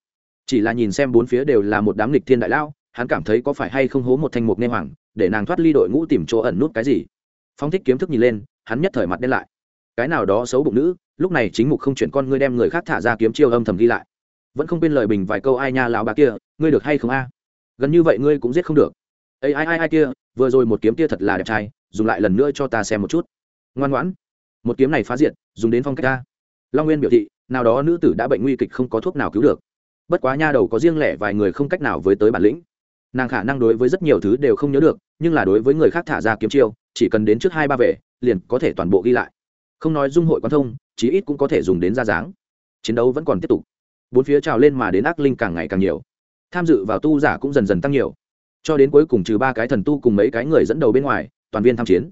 chỉ là nhìn xem bốn phía đều là một đám lịch thiên đại lao hắn cảm thấy có phải hay không hố một thanh mục nghe hoàng, để nàng thoát ly đội ngũ tìm chỗ ẩn nút cái gì. Phong thích kiếm thức nhìn lên, hắn nhất thời mặt đen lại. Cái nào đó xấu bụng nữ, lúc này chính mục không chuyển con ngươi đem người khác thả ra kiếm chiêu âm thầm ghi lại. Vẫn không quên lời bình vài câu ai nha lão bà kia, ngươi được hay không a? Gần như vậy ngươi cũng giết không được. Ấy ai ai ai kia, vừa rồi một kiếm kia thật là đẹp trai, dùng lại lần nữa cho ta xem một chút. Ngoan ngoãn. Một kiếm này phá diện dùng đến phong cách ta. Long nguyên biểu thị, nào đó nữ tử đã bệnh nguy kịch không có thuốc nào cứu được bất quá nha đầu có riêng lẻ vài người không cách nào với tới bản lĩnh. Nàng khả năng đối với rất nhiều thứ đều không nhớ được, nhưng là đối với người khác thả ra kiếm chiêu, chỉ cần đến trước hai ba về liền có thể toàn bộ ghi lại. Không nói dung hội quan thông, chí ít cũng có thể dùng đến ra dáng. Chiến đấu vẫn còn tiếp tục. Bốn phía trào lên mà đến ác linh càng ngày càng nhiều. Tham dự vào tu giả cũng dần dần tăng nhiều. Cho đến cuối cùng trừ ba cái thần tu cùng mấy cái người dẫn đầu bên ngoài, toàn viên tham chiến.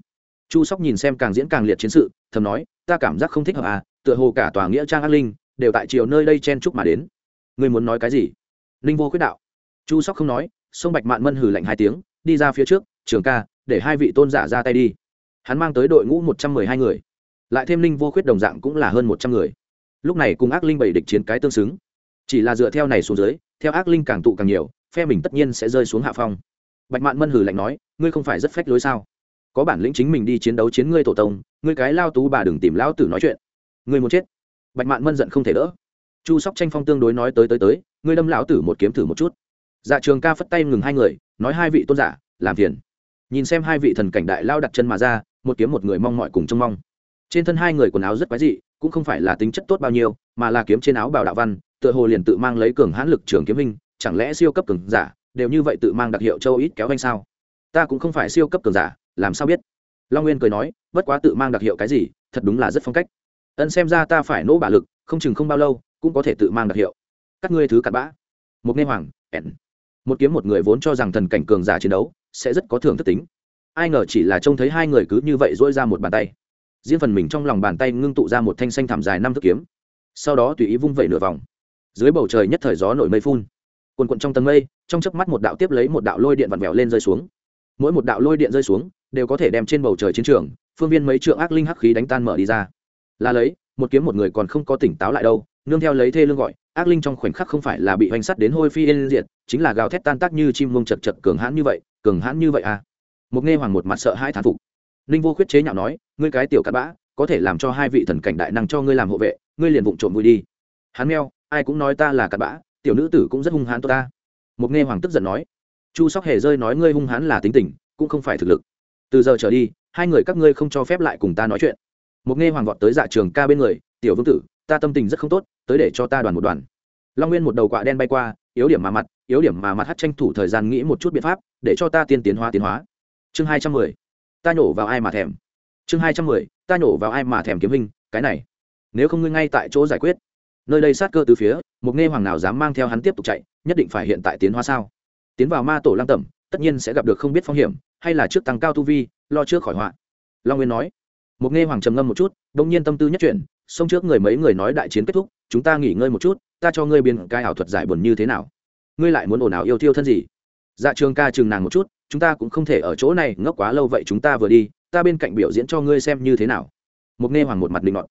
Chu sóc nhìn xem càng diễn càng liệt chiến sự, thầm nói, ta cảm giác không thích hợp à tựa hồ cả tòa nghĩa trang ác linh đều tại chiều nơi đây chen chúc mà đến ngươi muốn nói cái gì? Ninh vô khuyết đạo. Chu sóc không nói sông bạch mạn mân hừ lạnh hai tiếng, đi ra phía trước, trường ca, để hai vị tôn giả ra tay đi. Hắn mang tới đội ngũ một trăm mười hai người, lại thêm ninh vô khuyết đồng dạng cũng là hơn một trăm người. Lúc này cùng ác linh bảy địch chiến cái tương xứng. Chỉ là dựa theo này xuống dưới, theo ác linh càng tụ càng nhiều, phe mình tất nhiên sẽ rơi xuống hạ phong. Bạch mạn mân hử lạnh nói, ngươi không phải rất phách lối sao? Có bản lĩnh chính mình đi chiến đấu chiến ngươi tổ tông, ngươi cái lao tú bà đừng tìm lão tử nói chuyện. Ngươi muốn chết. Bạch mạn mân giận không thể đỡ chu sóc tranh phong tương đối nói tới tới tới, ngươi lâm lão tử một kiếm thử một chút. Dạ trường ca phất tay ngừng hai người, nói hai vị tôn giả, làm phiền. Nhìn xem hai vị thần cảnh đại lao đặt chân mà ra, một kiếm một người mong mọi cùng trông mong. Trên thân hai người quần áo rất quái dị, cũng không phải là tính chất tốt bao nhiêu, mà là kiếm trên áo bảo đạo văn, tựa hồ liền tự mang lấy cường hãn lực trường kiếm hình, chẳng lẽ siêu cấp cường giả, đều như vậy tự mang đặc hiệu châu ít kéo anh sao? Ta cũng không phải siêu cấp cường giả, làm sao biết? Long nguyên cười nói, bất quá tự mang đặc hiệu cái gì, thật đúng là rất phong cách. Ân xem ra ta phải nỗ bả lực, không chừng không bao lâu cũng có thể tự mang đặc hiệu. Các ngươi thứ cặn bã. Một nghe hoàng ẻn một kiếm một người vốn cho rằng thần cảnh cường giả chiến đấu sẽ rất có thưởng thức tính. Ai ngờ chỉ là trông thấy hai người cứ như vậy dỗi ra một bàn tay. Riêng phần mình trong lòng bàn tay ngưng tụ ra một thanh xanh thảm dài năm thước kiếm. Sau đó tùy ý vung vẩy nửa vòng. Dưới bầu trời nhất thời gió nổi mây phun. Quần quận trong tầng mây, trong chớp mắt một đạo tiếp lấy một đạo lôi điện vặn vẹo lên rơi xuống. Mỗi một đạo lôi điện rơi xuống, đều có thể đem trên bầu trời chiến trường, phương viên mấy trượng ác linh hắc khí đánh tan mở đi ra. Là lấy, một kiếm một người còn không có tỉnh táo lại đâu nương theo lấy thê lương gọi, ác linh trong khoảnh khắc không phải là bị hoành sắt đến hôi phi yên diệt, chính là gào thét tan tác như chim mông chật chật cường hãn như vậy, cường hãn như vậy à? Một nghe hoàng một mặt sợ hai thán phục. Ninh vô khuyết chế nhạo nói, ngươi cái tiểu cặn bã, có thể làm cho hai vị thần cảnh đại năng cho ngươi làm hộ vệ, ngươi liền vụng trộm vui đi. Hắn meo, ai cũng nói ta là cặn bã, tiểu nữ tử cũng rất hung hãn tốt ta. Một nghe hoàng tức giận nói, chu sóc hề rơi nói ngươi hung hãn là tính tình, cũng không phải thực lực. Từ giờ trở đi, hai người các ngươi không cho phép lại cùng ta nói chuyện. Một nghe hoàng vọt tới dạ trường ca bên người, tiểu vương tử ta tâm tình rất không tốt, tới để cho ta đoàn một đoàn. Long nguyên một đầu quạ đen bay qua, yếu điểm mà mặt, yếu điểm mà mặt hát tranh thủ thời gian nghĩ một chút biện pháp, để cho ta tiên tiến hóa tiến hóa. Chương hai trăm mười, ta nhổ vào ai mà thèm. Chương hai trăm mười, ta nhổ vào ai mà thèm kiếm hình, cái này. Nếu không ngươi ngay tại chỗ giải quyết. Nơi đây sát cơ từ phía, một nghe hoàng nào dám mang theo hắn tiếp tục chạy, nhất định phải hiện tại tiến hóa sao? Tiến vào ma tổ lăng tẩm, tất nhiên sẽ gặp được không biết phong hiểm, hay là trước tăng cao tu vi, lo trước khỏi họa. Long nguyên nói. Một nghe hoàng trầm ngâm một chút đông nhiên tâm tư nhất chuyển xông trước người mấy người nói đại chiến kết thúc, chúng ta nghỉ ngơi một chút, ta cho ngươi biến cái ảo thuật giải buồn như thế nào. Ngươi lại muốn ồn ào yêu thiêu thân gì? Dạ trường ca chừng nàng một chút, chúng ta cũng không thể ở chỗ này ngốc quá lâu vậy chúng ta vừa đi, ta bên cạnh biểu diễn cho ngươi xem như thế nào. Mục nghe hoàng một mặt linh ngọt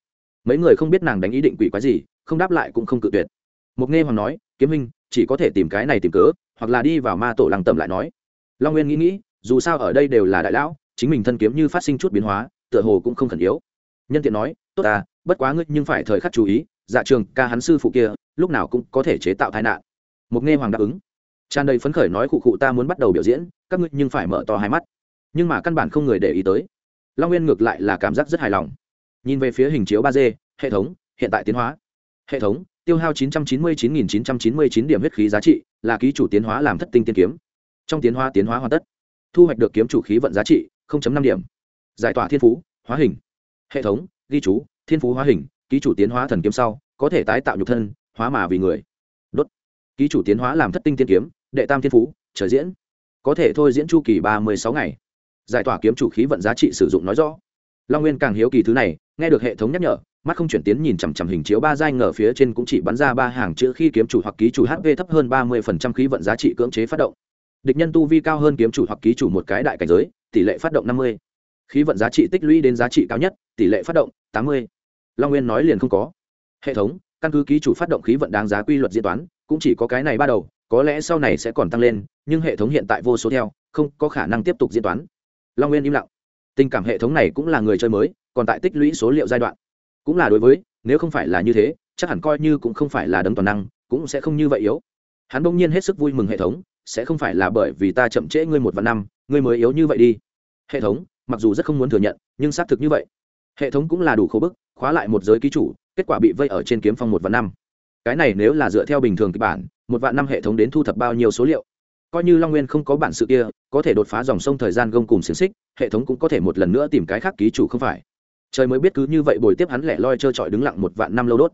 mấy người không biết nàng đánh ý định quỷ quái gì, không đáp lại cũng không cự tuyệt. Mục nghe hoàng nói, kiếm minh chỉ có thể tìm cái này tìm cớ, hoặc là đi vào ma tổ lăng tầm lại nói. Long nguyên nghĩ nghĩ, dù sao ở đây đều là đại lão, chính mình thân kiếm như phát sinh chút biến hóa, tựa hồ cũng không khẩn yếu. Nhân tiện nói, tốt à bất quá ngươi nhưng phải thời khắc chú ý dạ trường ca hắn sư phụ kia, lúc nào cũng có thể chế tạo tai nạn. Mục nghe hoàng đáp ứng. Tràn đầy phấn khởi nói cụ cụ ta muốn bắt đầu biểu diễn, các ngươi nhưng phải mở to hai mắt. Nhưng mà căn bản không người để ý tới. Long nguyên ngược lại là cảm giác rất hài lòng. Nhìn về phía hình chiếu ba d, hệ thống, hiện tại tiến hóa. Hệ thống, tiêu hao 999.999 điểm huyết khí giá trị, là ký chủ tiến hóa làm thất tinh tiên kiếm. Trong tiến hóa tiến hóa hoàn tất. Thu hoạch được kiếm chủ khí vận giá trị 0.5 điểm. Giải tỏa thiên phú, hóa hình. Hệ thống, ghi chú thiên phú hóa hình, ký chủ tiến hóa thần kiếm sau, có thể tái tạo nhục thân, hóa mà vì người. Đốt. Ký chủ tiến hóa làm thất tinh tiên kiếm, đệ tam thiên phú trở diễn. Có thể thôi diễn chu kỳ ba mươi sáu ngày. Giải tỏa kiếm chủ khí vận giá trị sử dụng nói rõ. Long nguyên càng hiếu kỳ thứ này, nghe được hệ thống nhắc nhở, mắt không chuyển tiến nhìn chằm chằm hình chiếu ba giai ngờ phía trên cũng chỉ bắn ra ba hàng chữ khi kiếm chủ hoặc ký chủ HV thấp hơn ba mươi phần trăm khí vận giá trị cưỡng chế phát động. Địch nhân tu vi cao hơn kiếm chủ hoặc ký chủ một cái đại cảnh giới, tỷ lệ phát động năm mươi khí vận giá trị tích lũy đến giá trị cao nhất, tỷ lệ phát động, tám mươi. Long nguyên nói liền không có. Hệ thống, căn cứ ký chủ phát động khí vận đáng giá quy luật diễn toán, cũng chỉ có cái này ba đầu, có lẽ sau này sẽ còn tăng lên, nhưng hệ thống hiện tại vô số theo, không có khả năng tiếp tục diễn toán. Long nguyên im lặng. Tình cảm hệ thống này cũng là người chơi mới, còn tại tích lũy số liệu giai đoạn. Cũng là đối với, nếu không phải là như thế, chắc hẳn coi như cũng không phải là đấng toàn năng, cũng sẽ không như vậy yếu. Hắn bỗng nhiên hết sức vui mừng hệ thống, sẽ không phải là bởi vì ta chậm trễ ngươi một vạn năm, ngươi mới yếu như vậy đi. Hệ thống mặc dù rất không muốn thừa nhận, nhưng xác thực như vậy. Hệ thống cũng là đủ khổ bức, khóa lại một giới ký chủ, kết quả bị vây ở trên kiếm phong một vạn năm. Cái này nếu là dựa theo bình thường kịch bản, một vạn năm hệ thống đến thu thập bao nhiêu số liệu? Coi như long nguyên không có bản sự kia, có thể đột phá dòng sông thời gian gông cùng xiềng xích, hệ thống cũng có thể một lần nữa tìm cái khác ký chủ không phải. Trời mới biết cứ như vậy bồi tiếp hắn lẻ loi trơ trọi đứng lặng một vạn năm lâu đốt.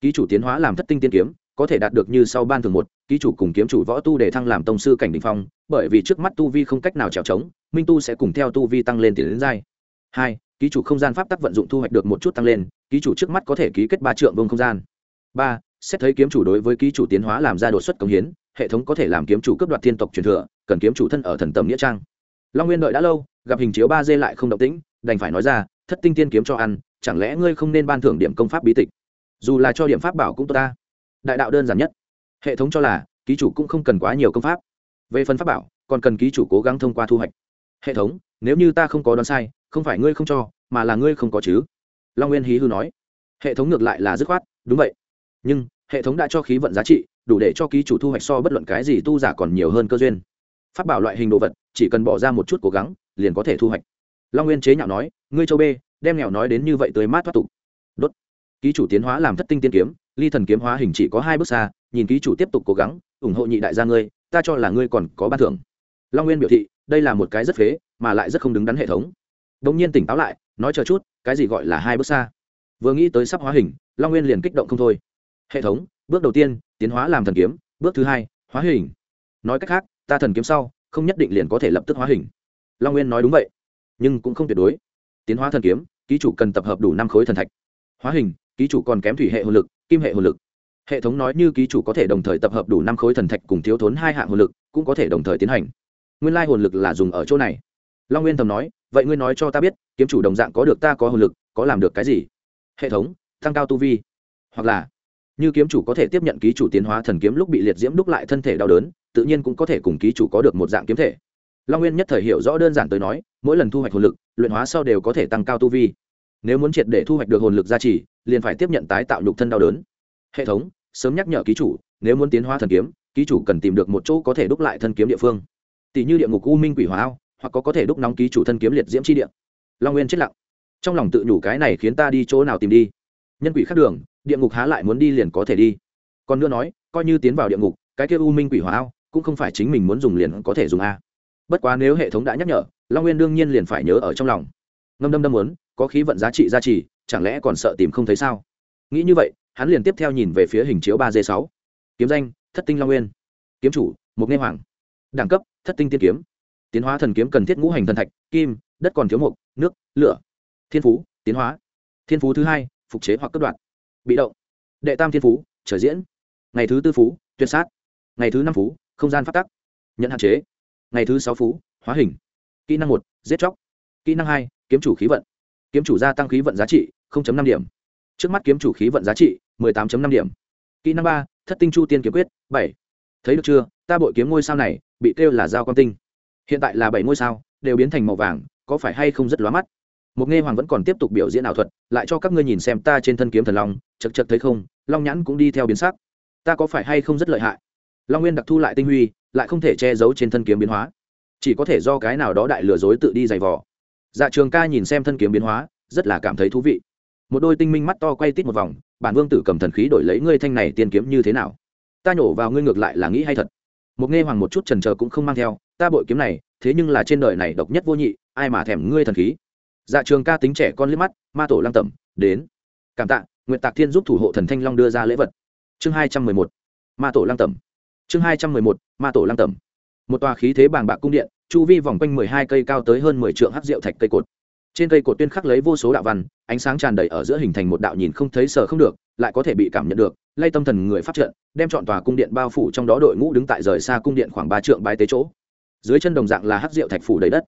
Ký chủ tiến hóa làm thất tinh tiên kiếm có thể đạt được như sau ban thường một, ký chủ cùng kiếm chủ võ tu để thăng làm tông sư cảnh đình phong, bởi vì trước mắt tu vi không cách nào trèo trống, minh tu sẽ cùng theo tu vi tăng lên tiền đến giai. Hai, ký chủ không gian pháp tắc vận dụng thu hoạch được một chút tăng lên, ký chủ trước mắt có thể ký kết ba trượng vông không gian. Ba, xét thấy kiếm chủ đối với ký chủ tiến hóa làm ra đột xuất công hiến, hệ thống có thể làm kiếm chủ cấp đoạt thiên tộc truyền thừa, cần kiếm chủ thân ở thần tầm nghĩa trang. Long nguyên đợi đã lâu, gặp hình chiếu ba d lại không động tĩnh, đành phải nói ra, thất tinh tiên kiếm cho ăn, chẳng lẽ ngươi không nên ban thưởng điểm công pháp bí tịch? Dù là cho điểm pháp bảo cũng tốt ta đại đạo đơn giản nhất. Hệ thống cho là, ký chủ cũng không cần quá nhiều công pháp. Về phần pháp bảo, còn cần ký chủ cố gắng thông qua thu hoạch. Hệ thống, nếu như ta không có đoán sai, không phải ngươi không cho, mà là ngươi không có chứ? Long nguyên hí hư nói. Hệ thống ngược lại là dứt khoát, đúng vậy. Nhưng, hệ thống đã cho khí vận giá trị, đủ để cho ký chủ thu hoạch so bất luận cái gì tu giả còn nhiều hơn cơ duyên. Phát bảo loại hình đồ vật, chỉ cần bỏ ra một chút cố gắng, liền có thể thu hoạch. Long nguyên chế nhạo nói, ngươi châu b đem nghèo nói đến như vậy tới mát thoát tục. Đốt. Ký chủ tiến hóa làm thất tinh tiên kiếm ly thần kiếm hóa hình chỉ có hai bước xa, nhìn ký chủ tiếp tục cố gắng, ủng hộ nhị đại gia ngươi, ta cho là ngươi còn có ban thưởng. Long nguyên biểu thị, đây là một cái rất phế, mà lại rất không đứng đắn hệ thống. Đ ỗ n g nhiên tỉnh táo lại, nói chờ chút, cái gì gọi là hai bước xa? Vừa nghĩ tới sắp hóa hình, long nguyên liền kích động không thôi. Hệ thống, bước đầu tiên, tiến hóa làm thần kiếm, bước thứ hai, hóa hình. Nói cách khác, ta thần kiếm sau, không nhất định liền có thể lập tức hóa hình. Long nguyên nói đúng vậy, nhưng cũng không tuyệt đối. Tiến hóa thần kiếm, ký chủ cần tập hợp đủ năm khối thần thạch. Hóa hình, ký chủ còn kém thủy hệ hồn lực kim hệ hồn lực. Hệ thống nói như ký chủ có thể đồng thời tập hợp đủ năm khối thần thạch cùng thiếu thốn hai hạng hồn lực, cũng có thể đồng thời tiến hành. Nguyên lai hồn lực là dùng ở chỗ này. Long nguyên thầm nói, vậy ngươi nói cho ta biết, kiếm chủ đồng dạng có được ta có hồn lực, có làm được cái gì? Hệ thống, tăng cao tu vi. Hoặc là, như kiếm chủ có thể tiếp nhận ký chủ tiến hóa thần kiếm lúc bị liệt diễm đúc lại thân thể đau đớn, tự nhiên cũng có thể cùng ký chủ có được một dạng kiếm thể. Long nguyên nhất thời hiểu rõ đơn giản tới nói, mỗi lần thu hoạch hồn lực, luyện hóa sau đều có thể tăng cao tu vi nếu muốn triệt để thu hoạch được hồn lực gia trì, liền phải tiếp nhận tái tạo nhục thân đau đớn. Hệ thống, sớm nhắc nhở ký chủ, nếu muốn tiến hóa thần kiếm, ký chủ cần tìm được một chỗ có thể đúc lại thân kiếm địa phương. Tỷ như địa ngục u minh quỷ hóa ao, hoặc có có thể đúc nóng ký chủ thân kiếm liệt diễm chi địa. Long nguyên chết lặng. Trong lòng tự nhủ cái này khiến ta đi chỗ nào tìm đi. Nhân quỷ khác đường, địa ngục há lại muốn đi liền có thể đi. Còn nữa nói, coi như tiến vào địa ngục, cái kia u minh quỷ hóa ao cũng không phải chính mình muốn dùng liền có thể dùng a. Bất quá nếu hệ thống đã nhắc nhở, long nguyên đương nhiên liền phải nhớ ở trong lòng. Ngâm đâm đâm muốn có khí vận giá trị gia trì, chẳng lẽ còn sợ tìm không thấy sao? Nghĩ như vậy, hắn liền tiếp theo nhìn về phía hình chiếu ba d sáu. Kiếm danh, thất tinh long nguyên. Kiếm chủ mục nghe hoàng. Đẳng cấp, thất tinh tiên kiếm. Tiến hóa thần kiếm cần thiết ngũ hành thần thạch, kim, đất còn thiếu mục nước, lửa. Thiên phú, tiến hóa. Thiên phú thứ hai, phục chế hoặc cấp đoạn. Bị động. Đệ tam thiên phú trở diễn. Ngày thứ tư phú, tuyệt sát. Ngày thứ năm phú, không gian phát tắc. Nhận hạn chế. Ngày thứ sáu phú, hóa hình. Kỹ năng một, giết chóc. Kỹ năng hai, kiếm chủ khí vận kiếm chủ gia tăng khí vận giá trị năm điểm. Trước mắt kiếm chủ khí vận giá trị tám năm điểm. Kỹ năng ba, thất tinh chu tiên kiếm quyết, bảy. Thấy được chưa? Ta bội kiếm ngôi sao này bị kêu là giao quan tinh. Hiện tại là bảy ngôi sao, đều biến thành màu vàng, có phải hay không rất lóa mắt? Một nghe hoàng vẫn còn tiếp tục biểu diễn ảo thuật, lại cho các ngươi nhìn xem ta trên thân kiếm thần long, chật chật thấy không, long nhãn cũng đi theo biến sắc. Ta có phải hay không rất lợi hại? Long nguyên đặc thu lại tinh huy, lại không thể che giấu trên thân kiếm biến hóa. Chỉ có thể do cái nào đó đại lừa dối tự đi giày vò dạ trường ca nhìn xem thân kiếm biến hóa, rất là cảm thấy thú vị. Một đôi tinh minh mắt to quay tít một vòng, bản vương tử cầm thần khí đổi lấy ngươi thanh này tiên kiếm như thế nào? Ta nhổ vào ngươi ngược lại là nghĩ hay thật. Một nghe hoàng một chút trần trờ cũng không mang theo, ta bội kiếm này, thế nhưng là trên đời này độc nhất vô nhị, ai mà thèm ngươi thần khí? Dạ trường ca tính trẻ con liếc mắt, ma tổ lăng tẩm, đến. Cảm tạ nguyện tạc thiên giúp thủ hộ thần thanh long đưa ra lễ vật. Chương hai trăm mười một, ma tổ lăng tẩm. Chương hai trăm mười một, ma tổ lăng tẩm một tòa khí thế bàng bạc cung điện, chu vi vòng quanh mười hai cây cao tới hơn mười trượng hắc rượu thạch cây cột. Trên cây cột tuyên khắc lấy vô số đạo văn, ánh sáng tràn đầy ở giữa hình thành một đạo nhìn không thấy sờ không được, lại có thể bị cảm nhận được, lay tâm thần người phát trận, đem chọn tòa cung điện bao phủ trong đó đội ngũ đứng tại rời xa cung điện khoảng ba trượng bái tế chỗ. Dưới chân đồng dạng là hắc rượu thạch phủ đầy đất.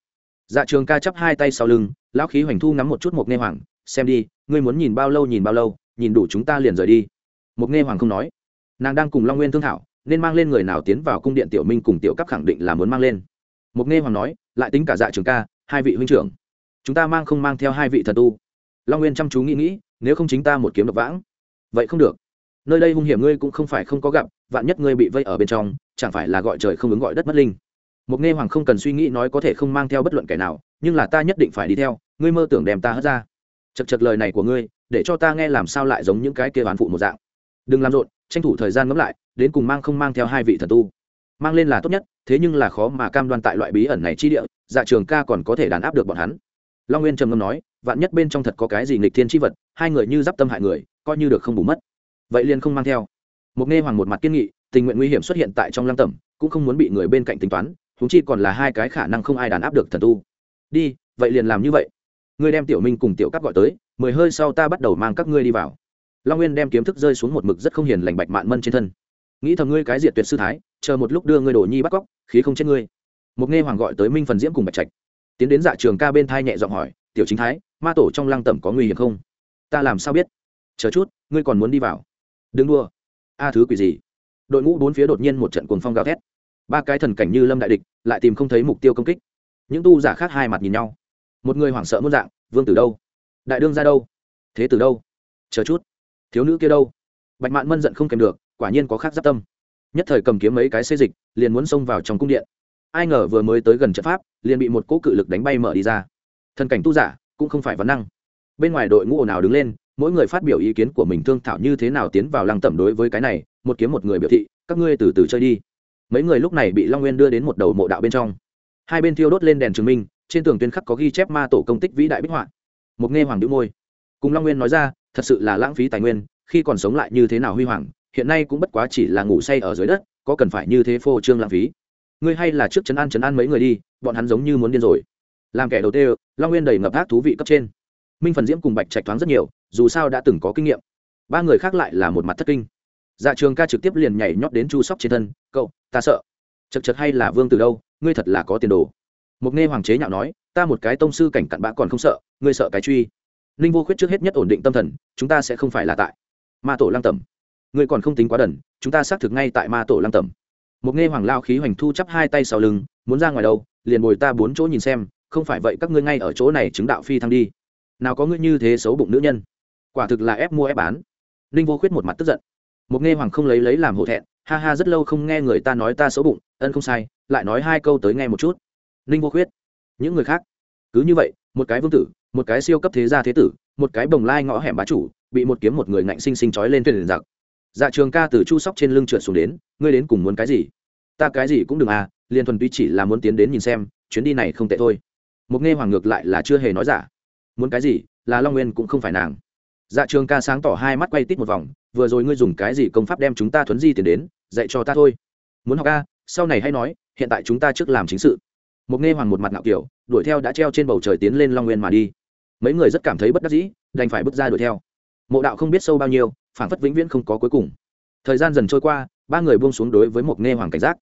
Dạ trường ca chắp hai tay sau lưng, lão khí hoành thu ngắm một chút một nghe hoàng, xem đi, ngươi muốn nhìn bao lâu nhìn bao lâu, nhìn đủ chúng ta liền rời đi. Một nghe hoàng không nói. Nàng đang cùng long nguyên thương thảo nên mang lên người nào tiến vào cung điện tiểu minh cùng tiểu cấp khẳng định là muốn mang lên. Mục nghe hoàng nói, lại tính cả dạ trường ca, hai vị huynh trưởng. Chúng ta mang không mang theo hai vị thần tu. Long nguyên chăm chú nghĩ nghĩ, nếu không chính ta một kiếm độc vãng. Vậy không được. Nơi đây hung hiểm ngươi cũng không phải không có gặp, vạn nhất ngươi bị vây ở bên trong, chẳng phải là gọi trời không ứng gọi đất mất linh. Một nghe hoàng không cần suy nghĩ nói có thể không mang theo bất luận kẻ nào, nhưng là ta nhất định phải đi theo, ngươi mơ tưởng đem ta hất ra. Chật chật lời này của ngươi, để cho ta nghe làm sao lại giống những cái kia bán phụ một dạng. Đừng làm rộn, tranh thủ thời gian ngẫm lại đến cùng mang không mang theo hai vị thần tu. Mang lên là tốt nhất, thế nhưng là khó mà cam đoan tại loại bí ẩn này chi địa dạ trường ca còn có thể đàn áp được bọn hắn. Long nguyên trầm ngâm nói, vạn nhất bên trong thật có cái gì nghịch thiên chi vật, hai người như d i p tâm hại người, coi như được không bù mất. Vậy liền không mang theo. Một nghe hoàng một mặt kiên nghị, tình nguyện nguy hiểm xuất hiện tại trong lăng tẩm, cũng không muốn bị người bên cạnh tính toán thúng chi còn là hai cái khả năng không ai đàn áp được thần tu. Đi, vậy liền làm như vậy. Ngươi đem tiểu minh cùng tiểu cắp gọi tới, mười hơi sau ta bắt đầu mang các ngươi đi vào. Long nguyên đem kiếm thức rơi xuống một mực rất không hiền lành bạch mạn mân trên thân nghĩ thầm ngươi cái diệt tuyệt sư thái, chờ một lúc đưa ngươi đổ nhi bắt cóc, khí không chết ngươi. Một nghe hoàng gọi tới minh phần diễm cùng bạch trạch. Tiến đến dạ trường ca bên thai nhẹ giọng hỏi, tiểu chính thái, ma tổ trong lăng tẩm có nguy hiểm không? Ta làm sao biết? Chờ chút, ngươi còn muốn đi vào. Đừng đua a thứ quỷ gì? Đội ngũ bốn phía đột nhiên một trận cuồng phong gào thét. Ba cái thần cảnh như lâm đại địch, lại tìm không thấy mục tiêu công kích. Những tu giả khác hai mặt nhìn nhau. Một người hoảng sợ muốn dạng, vương từ đâu? Đại đương ra đâu? Thế từ đâu? Chờ chút. Thiếu nữ kia đâu? Bạch mạn mân giận không kèm được quả nhiên có khác giáp tâm. Nhất thời cầm kiếm mấy cái xê dịch, liền muốn xông vào trong cung điện. Ai ngờ vừa mới tới gần trận pháp, liền bị một cỗ cự lực đánh bay mở đi ra. Thần cảnh tu giả, cũng không phải vấn năng. Bên ngoài đội ngũ nào đứng lên, mỗi người phát biểu ý kiến của mình thương thảo như thế nào tiến vào lăng tẩm đối với cái này, một kiếm một người biểu thị, các ngươi từ từ chơi đi. Mấy người lúc này bị long nguyên đưa đến một đầu mộ đạo bên trong. Hai bên thiêu đốt lên đèn chứng minh, trên tường tuyên khắc có ghi chép ma tổ công tích vĩ đại bích họa. Một nghe hoàng đĩu môi. Cùng long nguyên nói ra, thật sự là lãng phí tài nguyên, khi còn sống lại như thế nào huy hoàng hiện nay cũng bất quá chỉ là ngủ say ở dưới đất, có cần phải như thế phô trương lãng phí. Ngươi hay là trước chấn an chấn an mấy người đi, bọn hắn giống như muốn điên rồi. Làm kẻ đầu tiên, long nguyên đầy ngập ác thú vị cấp trên. Minh phần diễm cùng bạch trạch thoáng rất nhiều, dù sao đã từng có kinh nghiệm. Ba người khác lại là một mặt thất kinh. Dạ trường ca trực tiếp liền nhảy nhót đến chu sóc trên thân, cậu, ta sợ. Chật chật hay là vương từ đâu, ngươi thật là có tiền đồ. Một nghe hoàng chế nhạo nói, ta một cái tông sư cảnh cặn bã còn không sợ, ngươi sợ cái truy. Ninh vô khuyết trước hết nhất ổn định tâm thần, chúng ta sẽ không phải là tại. Ma tổ lăng tầm ngươi còn không tính quá đần, chúng ta xác thực ngay tại ma tổ lăng tẩm. Một nghe hoàng lao khí hoành thu chắp hai tay sau lưng, muốn ra ngoài đâu, liền bồi ta bốn chỗ nhìn xem, không phải vậy các ngươi ngay ở chỗ này chứng đạo phi thăng đi. Nào có ngươi như thế xấu bụng nữ nhân. Quả thực là ép mua ép bán. Ninh vô khuyết một mặt tức giận. Một nghe hoàng không lấy lấy làm hổ thẹn, ha ha rất lâu không nghe người ta nói ta xấu bụng, ân không sai, lại nói hai câu tới nghe một chút. Ninh vô khuyết, những người khác. Cứ như vậy, một cái vương tử, một cái siêu cấp thế gia thế tử, một cái bồng lai ngõ hẻm bá chủ, bị một kiếm một người ngạnh sinh sinh trói lên thuyền giặc dạ trường ca từ chu sóc trên lưng trượt xuống đến, ngươi đến cùng muốn cái gì? Ta cái gì cũng đừng à liền thuần túy chỉ là muốn tiến đến nhìn xem, chuyến đi này không tệ thôi. Một nghe hoàng ngược lại là chưa hề nói giả. Muốn cái gì, là long nguyên cũng không phải nàng. Dạ trường ca sáng tỏ hai mắt quay tít một vòng, vừa rồi ngươi dùng cái gì công pháp đem chúng ta thuấn di tiền đến, dạy cho ta thôi. Muốn học ca sau này hay nói, hiện tại chúng ta trước làm chính sự. Một nghe hoàng một mặt ngạo kiểu, đuổi theo đã treo trên bầu trời tiến lên long nguyên mà đi. Mấy người rất cảm thấy bất đắc dĩ, đành phải bước ra đuổi theo. Mộ đạo không biết sâu bao nhiêu phản phất vĩnh viễn không có cuối cùng. Thời gian dần trôi qua, ba người buông xuống đối với một nghe hoàng cảnh giác.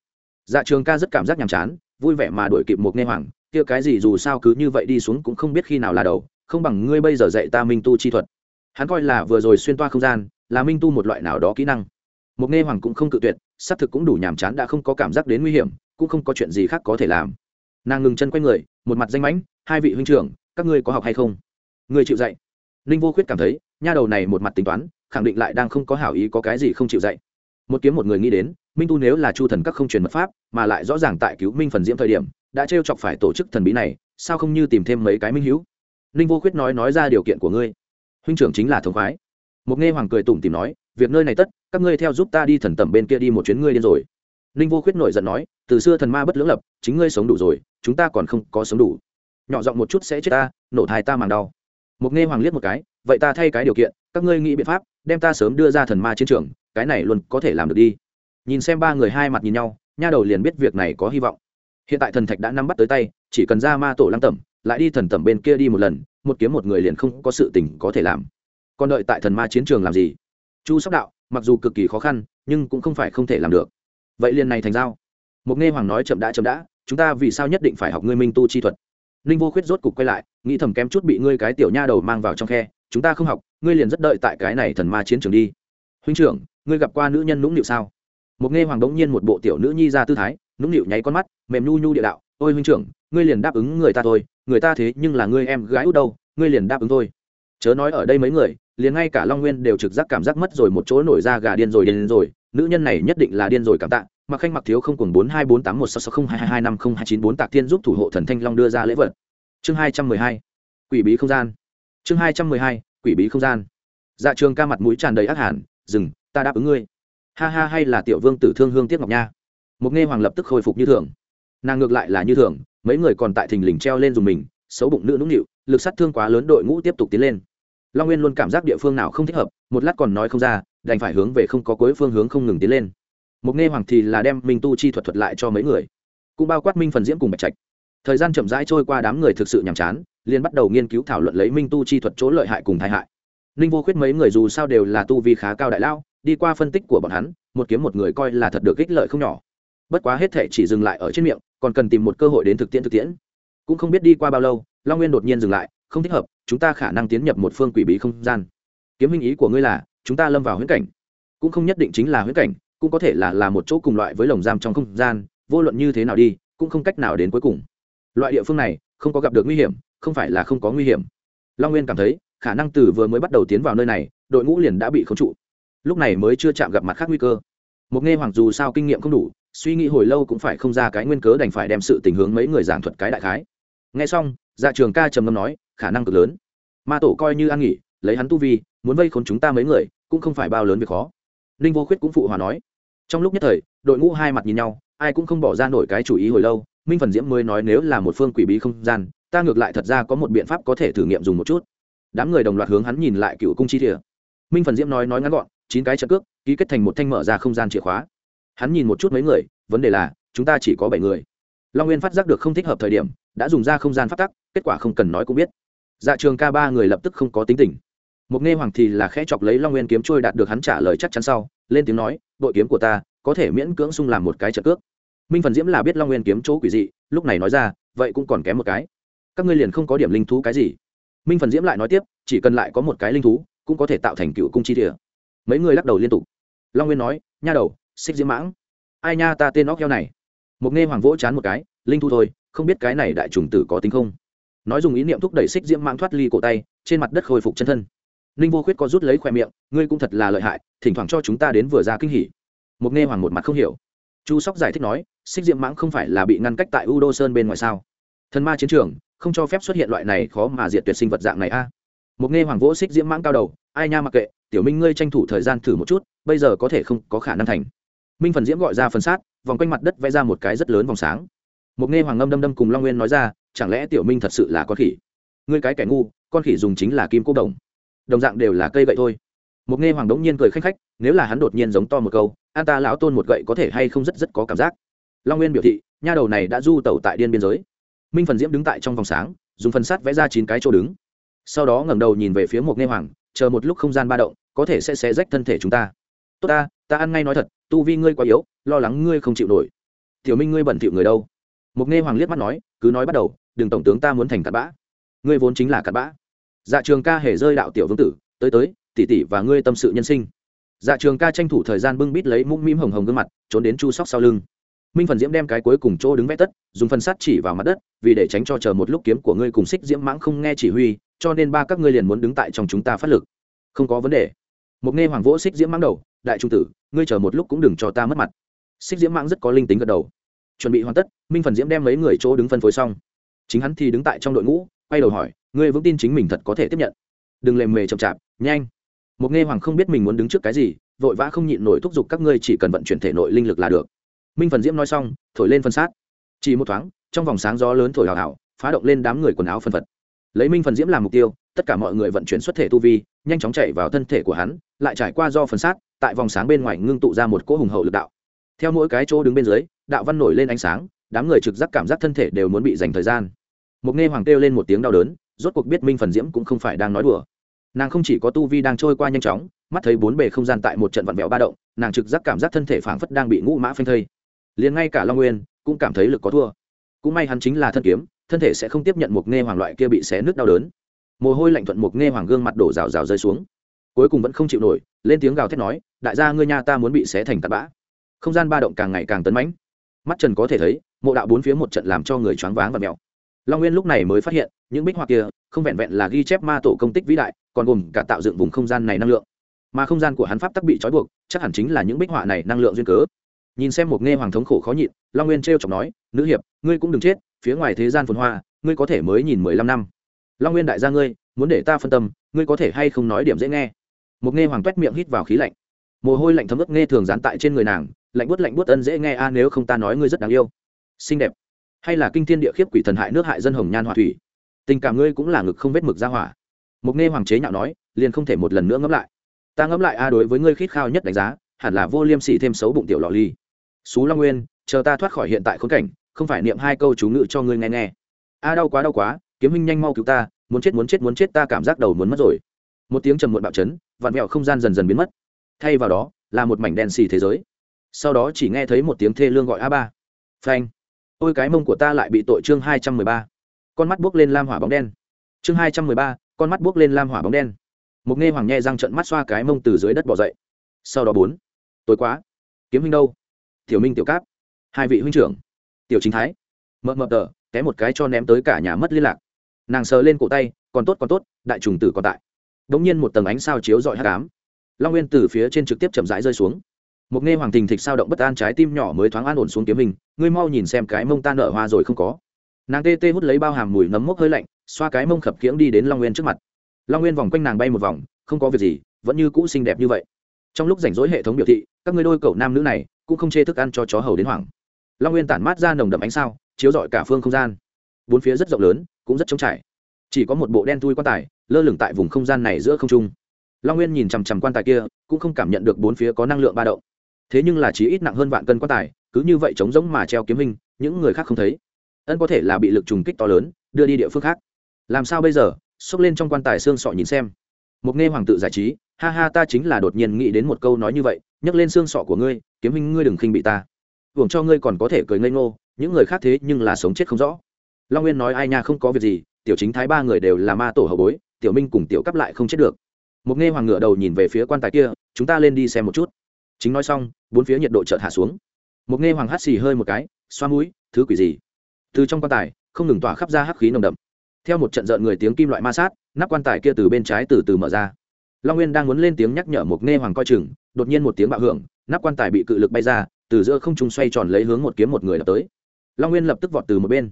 Dạ trường ca rất cảm giác nhàm chán, vui vẻ mà đuổi kịp một nghe hoàng, kia cái gì dù sao cứ như vậy đi xuống cũng không biết khi nào là đầu, không bằng ngươi bây giờ dạy ta minh tu chi thuật. Hắn coi là vừa rồi xuyên toa không gian, là minh tu một loại nào đó kỹ năng. Một nghe hoàng cũng không cự tuyệt, xác thực cũng đủ nhàm chán đã không có cảm giác đến nguy hiểm, cũng không có chuyện gì khác có thể làm. Nàng ngừng chân quay người, một mặt danh mãnh, hai vị huynh trưởng, các ngươi có học hay không? Ngươi chịu dạy. Ninh vô khuyết cảm thấy, nha đầu này một mặt tính toán khẳng định lại đang không có hảo ý có cái gì không chịu dạy. Một kiếm một người nghĩ đến, minh tu nếu là chu thần các không truyền mật pháp, mà lại rõ ràng tại cứu minh phần diễm thời điểm, đã t chọc phải tổ chức thần bí này, sao không như tìm thêm mấy cái minh hữu? Ninh vô khuyết nói nói ra điều kiện của ngươi. Huynh trưởng chính là thống khoái. Một nghe hoàng cười tủm tìm nói, việc nơi này tất, các ngươi theo giúp ta đi thần tẩm bên kia đi một chuyến ngươi điên rồi. Ninh vô khuyết nổi giận nói, từ xưa thần ma bất lưỡng lập, chính ngươi sống đủ rồi, chúng ta còn không có sống đủ. Nhỏ giọng một chút sẽ chết ta, nổ thai ta màng đau. Một nghe hoàng liếc một cái, vậy ta thay cái điều kiện, các ngươi nghĩ biện pháp đem ta sớm đưa ra thần ma chiến trường, cái này luôn có thể làm được đi. Nhìn xem ba người hai mặt nhìn nhau, nha đầu liền biết việc này có hy vọng. Hiện tại thần thạch đã nắm bắt tới tay, chỉ cần ra ma tổ lăng tẩm, lại đi thần tẩm bên kia đi một lần, một kiếm một người liền không có sự tình có thể làm. Còn đợi tại thần ma chiến trường làm gì? Chu sóc đạo, mặc dù cực kỳ khó khăn, nhưng cũng không phải không thể làm được. Vậy liền này thành giao. Một nghe hoàng nói chậm đã chậm đã, chúng ta vì sao nhất định phải học ngươi minh tu chi thuật? Ninh vô khuyết rốt cục quay lại, nghĩ thầm kém chút bị ngươi cái tiểu nha đầu mang vào trong khe, chúng ta không học, ngươi liền rất đợi tại cái này thần ma chiến trường đi. Huynh trưởng, ngươi gặp qua nữ nhân nũng nịu sao? Một nghe hoàng đống nhiên một bộ tiểu nữ nhi ra tư thái, nũng nịu nháy con mắt, mềm nhu nhu địa đạo, ôi huynh trưởng, ngươi liền đáp ứng người ta thôi, người ta thế nhưng là ngươi em gái út đâu, ngươi liền đáp ứng thôi. Chớ nói ở đây mấy người, liền ngay cả long nguyên đều trực giác cảm giác mất rồi, một chỗ nổi ra gà điên rồi điên rồi, nữ nhân này nhất định là điên rồi cảm tạ mặc khanh mặc thiếu không cùng bốn hai bốn tám một sáu sáu không hai hai hai năm không hai chín bốn tạc tiên giúp thủ hộ thần thanh long đưa ra lễ vật. Chương hai trăm mười hai, quỷ bí không gian. Chương hai trăm mười hai, quỷ bí không gian. Dạ trường ca mặt mũi tràn đầy ác hẳn, dừng, ta đáp ứng ngươi. Ha ha, hay là tiểu vương tử thương hương tiếc ngọc nha. Mục nghe hoàng lập tức khôi phục như thường. Nàng ngược lại là như thường, mấy người còn tại thình lình treo lên dùng mình, xấu bụng nữ nũng nịu, lực sát thương quá lớn đội ngũ tiếp tục tiến lên. Long nguyên luôn cảm giác địa phương nào không thích hợp, một lát còn nói không ra, đành phải hướng về không có cuối phương hướng không ngừng tiến lên một nghe hoàng thì là đem minh tu chi thuật thuật lại cho mấy người, cũng bao quát minh phần diễm cùng bạch trạch. Thời gian chậm rãi trôi qua, đám người thực sự nhàm chán, liền bắt đầu nghiên cứu thảo luận lấy minh tu chi thuật chỗ lợi hại cùng tai hại. Ninh vô khuyết mấy người dù sao đều là tu vi khá cao đại lao đi qua phân tích của bọn hắn, một kiếm một người coi là thật được ích lợi không nhỏ. Bất quá hết thể chỉ dừng lại ở trên miệng, còn cần tìm một cơ hội đến thực tiễn thực tiễn. Cũng không biết đi qua bao lâu, long nguyên đột nhiên dừng lại, không thích hợp, chúng ta khả năng tiến nhập một phương quỷ bí không gian. Kiếm minh ý của ngươi là, chúng ta lâm vào huyễn cảnh. Cũng không nhất định chính là huyễn cảnh cũng có thể là là một chỗ cùng loại với lồng giam trong không gian, vô luận như thế nào đi, cũng không cách nào đến cuối cùng. Loại địa phương này, không có gặp được nguy hiểm, không phải là không có nguy hiểm. Long nguyên cảm thấy, khả năng từ vừa mới bắt đầu tiến vào nơi này, đội ngũ liền đã bị khống trụ. Lúc này mới chưa chạm gặp mặt khác nguy cơ. Một nghe hoàng dù sao kinh nghiệm không đủ, suy nghĩ hồi lâu cũng phải không ra cái nguyên cớ đành phải đem sự tình hướng mấy người giảng thuật cái đại khái. Nghe xong dạ trường ca trầm ngâm nói, khả năng cực lớn. Ma tổ coi như an nghỉ, lấy hắn tu vi, muốn vây khốn chúng ta mấy người, cũng không phải bao lớn việc khó. Ninh vô khuyết cũng phụ hòa nói trong lúc nhất thời, đội ngũ hai mặt nhìn nhau, ai cũng không bỏ ra nổi cái chủ ý hồi lâu. Minh phần diễm mới nói nếu là một phương quỷ bí không gian, ta ngược lại thật ra có một biện pháp có thể thử nghiệm dùng một chút. Đám người đồng loạt hướng hắn nhìn lại cựu cung chi thìa minh phần diễm nói nói ngắn gọn, chín cái trợ cước, ký kết thành một thanh mở ra không gian chìa khóa. Hắn nhìn một chút mấy người, vấn đề là, chúng ta chỉ có bảy người. Long nguyên phát giác được không thích hợp thời điểm, đã dùng ra không gian phát tắc, kết quả không cần nói cũng biết. Dạ trường ca ba người lập tức không có tính tình một nghe hoàng thì là khẽ chọc lấy long nguyên kiếm trôi đạt được hắn trả lời chắc chắn sau, lên tiếng nói bội kiếm của ta, có thể miễn cưỡng xung làm một cái trận cước. Minh phần diễm là biết long nguyên kiếm chỗ quỷ dị, lúc này nói ra, vậy cũng còn kém một cái. Các ngươi liền không có điểm linh thú cái gì. Minh phần diễm lại nói tiếp, chỉ cần lại có một cái linh thú, cũng có thể tạo thành cựu cung chi địa. Mấy người lắc đầu liên tục. Long nguyên nói, nha đầu, xích diễm mãng. Ai nha, ta tên óc heo này. Một nghe hoàng vỗ chán một cái, linh thu thôi, không biết cái này đại trùng tử có tính không? Nói dùng ý niệm thúc đẩy xích diễm mãng thoát ly cổ tay, trên mặt đất khôi phục chân thân ninh vô khuyết có rút lấy khoe miệng, ngươi cũng thật là lợi hại, thỉnh thoảng cho chúng ta đến vừa ra kinh hỉ. Một nghe hoàng một mặt không hiểu. Chu sóc giải thích nói, xích Diệm mãng không phải là bị ngăn cách tại u đô sơn bên ngoài sao? Thần ma chiến trường, không cho phép xuất hiện loại này khó mà diệt tuyệt sinh vật dạng này a. Một nghe hoàng vỗ xích diễm mãng cao đầu, ai nha mặc kệ, tiểu minh ngươi tranh thủ thời gian thử một chút, bây giờ có thể không có khả năng thành. Minh phần diễm gọi ra phần sát, vòng quanh mặt đất vẽ ra một cái rất lớn vòng sáng. Một nghe hoàng ngâm đâm đâm cùng long nguyên nói ra, chẳng lẽ tiểu minh thật sự là con khỉ? Ngươi cái kẻ ngu, con khỉ dùng chính là kim cố đồng đồng dạng đều là cây gậy thôi. Một nghe hoàng đống nhiên cười khanh khách, nếu là hắn đột nhiên giống to một câu, an ta lão tôn một gậy có thể hay không rất rất có cảm giác. Long nguyên biểu thị, nha đầu này đã du tẩu tại điên biên giới. Minh phần diễm đứng tại trong vòng sáng, dùng phần sắt vẽ ra chín cái chỗ đứng. Sau đó ngẩng đầu nhìn về phía một nghe hoàng, chờ một lúc không gian ba động, có thể sẽ xé rách thân thể chúng ta. Tốt ta ta ăn ngay nói thật, tu vi ngươi quá yếu, lo lắng ngươi không chịu nổi. Tiểu minh ngươi bẩn thỉu người đâu? Một nghe hoàng liếc mắt nói, cứ nói bắt đầu, đừng tổng tướng ta muốn thành cặn bã. Ngươi vốn chính là cặn bã dạ trường ca hề rơi đạo tiểu vương tử, tới tới, tỷ tỷ và ngươi tâm sự nhân sinh. Dạ trường ca tranh thủ thời gian bưng bít lấy mũm mĩm hồng hồng gương mặt, trốn đến chu sóc sau lưng. Minh phần diễm đem cái cuối cùng chỗ đứng vẽ tất, dùng phần sắt chỉ vào mặt đất, vì để tránh cho chờ một lúc kiếm của ngươi cùng xích diễm mãng không nghe chỉ huy, cho nên ba các ngươi liền muốn đứng tại trong chúng ta phát lực. Không có vấn đề. Một nghe hoàng vỗ xích diễm mãng đầu, đại trung tử, ngươi chờ một lúc cũng đừng cho ta mất mặt. Xích diễm mãng rất có linh tính gật đầu. Chuẩn bị hoàn tất, minh phần diễm đem mấy người chỗ đứng phân phối xong. Chính hắn thì đứng tại trong đội ngũ, quay đầu hỏi ngươi vững tin chính mình thật có thể tiếp nhận. Đừng lề mề chậm chạp, nhanh. Một nghe hoàng không biết mình muốn đứng trước cái gì, vội vã không nhịn nổi thúc giục các ngươi chỉ cần vận chuyển thể nội linh lực là được. Minh phần diễm nói xong, thổi lên phân sát. Chỉ một thoáng, trong vòng sáng gió lớn thổi hào hào, phá động lên đám người quần áo phân phật. Lấy minh phần diễm làm mục tiêu, tất cả mọi người vận chuyển xuất thể tu vi, nhanh chóng chạy vào thân thể của hắn, lại trải qua do phần sát, tại vòng sáng bên ngoài ngưng tụ ra một cỗ hùng hậu lực đạo. Theo mỗi cái chỗ đứng bên dưới, đạo văn nổi lên ánh sáng, đám người trực giác cảm giác thân thể đều muốn bị dành thời gian. Một nghe hoàng kêu lên một tiếng đau đớn rốt cuộc biết minh phần diễm cũng không phải đang nói đùa. Nàng không chỉ có tu vi đang trôi qua nhanh chóng, mắt thấy bốn bề không gian tại một trận vặn vẹo ba động, nàng trực giác cảm giác thân thể phảng phất đang bị ngũ mã phanh thây. Liền ngay cả long nguyên cũng cảm thấy lực có thua. Cũng may hắn chính là thân kiếm, thân thể sẽ không tiếp nhận một nghe hoàng loại kia bị xé nước đau đớn. Mồ hôi lạnh thuận một nghe hoàng gương mặt đổ rào rào rơi xuống. Cuối cùng vẫn không chịu nổi, lên tiếng gào thét nói, đại gia ngươi nha ta muốn bị xé thành tạt bã. Không gian ba động càng ngày càng tấn mãnh. Mắt trần có thể thấy, mộ đạo bốn phía một trận làm cho người choáng váng và mèo long nguyên lúc này mới phát hiện, những bích họa kia không vẹn vẹn là ghi chép ma tổ công tích vĩ đại, còn gồm cả tạo dựng vùng không gian này năng lượng. Mà không gian của hắn pháp tắc bị trói buộc, chắc hẳn chính là những bích họa này năng lượng duyên cớ. Nhìn xem một nghe hoàng thống khổ khó nhịn, long nguyên t r chọc nói, nữ hiệp, ngươi cũng đừng chết, phía ngoài thế gian phồn hoa, ngươi có thể mới nhìn mười lăm năm. Long nguyên đại gia ngươi, muốn để ta phân tâm, ngươi có thể hay không nói điểm dễ nghe? Một nghe hoàng t miệng hít vào khí lạnh. Mồ hôi lạnh thấm ướt nghe thường dán tại trên người nàng, lạnh buốt lạnh buốt ân dễ nghe a, nếu không ta nói ngươi rất đáng yêu. Xinh đẹp hay là kinh thiên địa khiếp quỷ thần hại nước hại dân hồng nhan hỏa thủy? Tình cảm ngươi cũng là ngực không vết mực ra hỏa. Một nghe hoàng chế nhạo nói, liền không thể một lần nữa ngẫm lại. Ta ngẫm lại a, đối với ngươi khít khao nhất đánh giá, hẳn là vô liêm sỉ thêm xấu bụng tiểu lò ly. Xú long nguyên, chờ ta thoát khỏi hiện tại khốn cảnh, không phải niệm hai câu chú ngự cho ngươi nghe nghe. A, đau quá đau quá, kiếm huynh nhanh mau cứu ta, muốn chết muốn chết muốn chết, ta cảm giác đầu muốn mất rồi. Một tiếng trầm muộn bạo chấn, vạn mẹo không gian dần dần biến mất. Thay vào đó, là một mảnh đen xì thế giới. Sau đó chỉ nghe thấy một tiếng thê lương gọi a ba. Phanh ôi cái mông của ta lại bị tội chương hai trăm mười ba. Con mắt buốc lên lam hỏa bóng đen. Chương hai trăm mười ba, con mắt buốc lên lam hỏa bóng đen. Một nghe hoàng nhẹ răng trận mắt xoa cái mông từ dưới đất bỏ dậy. Sau đó bốn tối quá. Kiếm huynh đâu? Tiểu minh, tiểu cáp. Hai vị huynh trưởng. Tiểu chính thái. Mợ mợ tờ, té một cái cho ném tới cả nhà mất liên lạc. Nàng sờ lên cổ tay, còn tốt còn tốt, đại trùng tử còn tại. Đ ỗ n g nhiên một tầng ánh sao chiếu dọi hát cám long nguyên từ phía trên trực tiếp chậm rãi rơi xuống một nghe hoàng tình thịch sao động bất an, trái tim nhỏ mới thoáng an ổn xuống kiếm hình. Ngươi mau nhìn xem cái mông ta nở hoa rồi không có. Nàng tê tê hút lấy bao hàm mùi nấm mốc hơi lạnh, xoa cái mông khập khiễng đi đến long nguyên trước mặt. Long nguyên vòng quanh nàng bay một vòng, không có việc gì, vẫn như cũ xinh đẹp như vậy. Trong lúc rảnh rỗi hệ thống biểu thị, các ngươi đôi cậu nam nữ này cũng không chê thức ăn cho chó hầu đến hoảng. Long nguyên tản mát ra nồng đậm ánh sao, chiếu rọi cả phương không gian. Bốn phía rất rộng lớn, cũng rất trống trải. Chỉ có một bộ đen tui quan tài, lơ lửng tại vùng không gian này giữa không trung. Long nguyên nhìn chằm chằm quan tài kia, cũng không cảm nhận được bốn phía có năng lượng ba động thế nhưng là chỉ ít nặng hơn vạn cân quan tài, cứ như vậy trống rỗng mà treo kiếm hình, những người khác không thấy. Ân có thể là bị lực trùng kích to lớn, đưa đi địa phương khác. Làm sao bây giờ? Xốc lên trong quan tài xương sọ nhìn xem. Một nghe hoàng tự giải trí, ha ha ta chính là đột nhiên nghĩ đến một câu nói như vậy, nhấc lên xương sọ của ngươi, kiếm hình ngươi đừng khinh bị ta. Hưởng cho ngươi còn có thể cười ngây ngô, những người khác thế nhưng là sống chết không rõ. Long nguyên nói ai nha không có việc gì, tiểu chính thái ba người đều là ma tổ hậu bối, tiểu minh cùng tiểu cắp lại không chết được. Một nghe hoàng ngựa đầu nhìn về phía quan tài kia, chúng ta lên đi xem một chút chính nói xong, bốn phía nhiệt độ chợt hạ xuống. Một nghe hoàng hắt xì hơi một cái, xoa mũi, thứ quỷ gì? Từ trong quan tài, không ngừng tỏa khắp ra hắc khí nồng đậm. Theo một trận rợn người tiếng kim loại ma sát, nắp quan tài kia từ bên trái từ từ mở ra. Long nguyên đang muốn lên tiếng nhắc nhở một nghe hoàng coi chừng, đột nhiên một tiếng bạo hưởng, nắp quan tài bị cự lực bay ra, từ giữa không trung xoay tròn lấy hướng một kiếm một người đập tới. Long nguyên lập tức vọt từ một bên.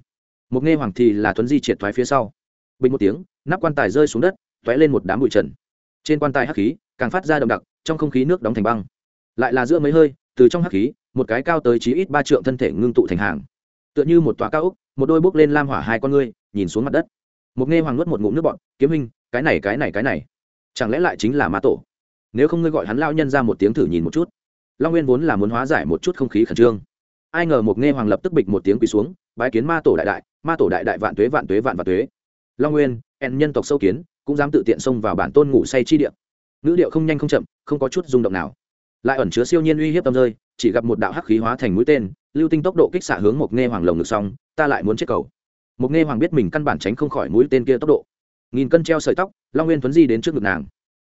Một nghe hoàng thì là thuấn di triệt thoái phía sau. Bình một tiếng, nắp quan tài rơi xuống đất t ó é lên một đám bụi trần. Trên quan tài hắc khí càng phát ra đậm đặc, trong không khí nước đóng thành băng lại là giữa mấy hơi, từ trong hắc khí, một cái cao tới chí ít ba trượng thân thể ngưng tụ thành hàng. Tựa như một tòa cao úc một đôi bốc lên lam hỏa hai con ngươi, nhìn xuống mặt đất. Một nghe hoàng nuốt một ngụm nước bọn kiếm hình cái này cái này cái này, chẳng lẽ lại chính là ma tổ? Nếu không ngươi gọi hắn lao nhân ra một tiếng thử nhìn một chút. Long nguyên vốn là muốn hóa giải một chút không khí khẩn trương. Ai ngờ một nghe hoàng lập tức bịch một tiếng quỳ xuống, bái kiến ma tổ đại đại, ma tổ đại đại vạn tuế vạn tuế, vạn vạn tuế. Long nguyên, en nhân tộc sâu kiến, cũng dám tự tiện xông vào bản tôn ngủ say chi điện ngữ điệu không nhanh không chậm, không có chút rung động nào lại ẩn chứa siêu nhiên uy hiếp tâm rơi, chỉ gặp một đạo hắc khí hóa thành mũi tên, lưu tinh tốc độ kích xạ hướng một nghe hoàng lồng ngực xong, ta lại muốn chết cầu. Một nghe hoàng biết mình căn bản tránh không khỏi mũi tên kia tốc độ. Nghìn cân treo sợi tóc, long nguyên thuấn di đến trước ngực nàng.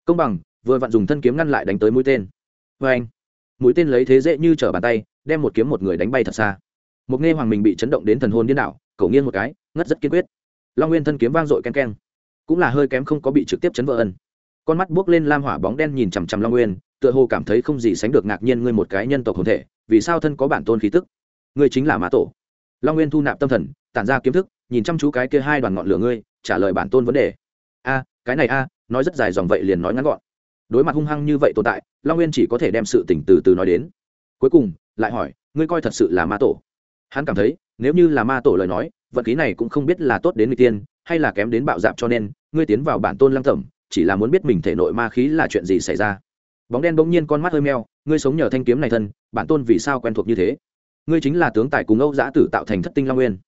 Công bằng, vừa vặn dùng thân kiếm ngăn lại đánh tới mũi tên. Vê anh, mũi tên lấy thế dễ như trở bàn tay, đem một kiếm một người đánh bay thật xa. Một nghe hoàng mình bị chấn động đến thần hồn điên đảo, cậu nghiêng một cái, ngất rất kiên quyết. Long nguyên thân kiếm vang dội ken ken cũng là hơi kém không có bị trực tiếp chấn vỡ ân. Con mắt buốc lên lam hỏa bóng đen nhìn chằm chằm long nguyên tựa hồ cảm thấy không gì sánh được ngạc nhiên ngươi một cái nhân tộc hồn thể, vì sao thân có bản tôn khí tức? Ngươi chính là mã tổ. Long nguyên thu nạp tâm thần, tản ra kiếm thức, nhìn chăm chú cái kia hai đoàn ngọn lửa ngươi, trả lời bản tôn vấn đề. A, cái này a, nói rất dài dòng vậy liền nói ngắn gọn. Đối mặt hung hăng như vậy tồn tại, long nguyên chỉ có thể đem sự tỉnh từ từ nói đến. Cuối cùng, lại hỏi, ngươi coi thật sự là ma tổ? Hắn cảm thấy, nếu như là ma tổ lời nói vận khí này cũng không biết là tốt đến người tiên, hay là kém đến bạo dạp cho nên, ngươi tiến vào bản tôn lăng thẩm chỉ là muốn biết mình thể nội ma khí là chuyện gì xảy ra bóng đen bỗng nhiên con mắt hơi meo, ngươi sống nhờ thanh kiếm này thân, bản tôn vì sao quen thuộc như thế? Ngươi chính là tướng tài cùng âu giã tử tạo thành thất tinh long nguyên.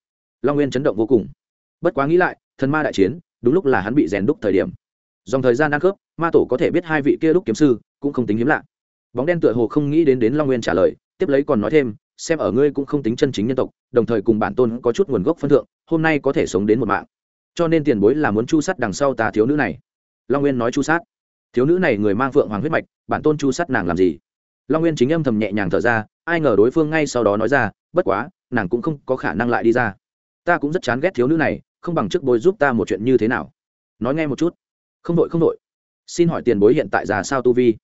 Long nguyên chấn động vô cùng. Bất quá nghĩ lại, thần ma đại chiến, đúng lúc là hắn bị rèn đúc thời điểm. Dòng thời gian ăn khớp, ma tổ có thể biết hai vị kia đúc kiếm sư, cũng không tính hiếm lạ. Bóng đen tựa hồ không nghĩ đến đến long nguyên trả lời, tiếp lấy còn nói thêm, xem ở ngươi cũng không tính chân chính nhân tộc, đồng thời cùng bản tôn có chút nguồn gốc phân thượng, hôm nay có thể sống đến một mạng. Cho nên tiền bối là muốn chu sát đằng sau tà thiếu nữ này. Long nguyên nói chu sát. Thiếu nữ này người mang phượng hoàng huyết mạch bản tôn chu sát nàng làm gì? Long nguyên chính âm thầm nhẹ nhàng thở ra, ai ngờ đối phương ngay sau đó nói ra, bất quá, nàng cũng không có khả năng lại đi ra. Ta cũng rất chán ghét thiếu nữ này, không bằng trước bối giúp ta một chuyện như thế nào? Nói nghe một chút. Không đội không đội. Xin hỏi tiền bối hiện tại già sao tu vi?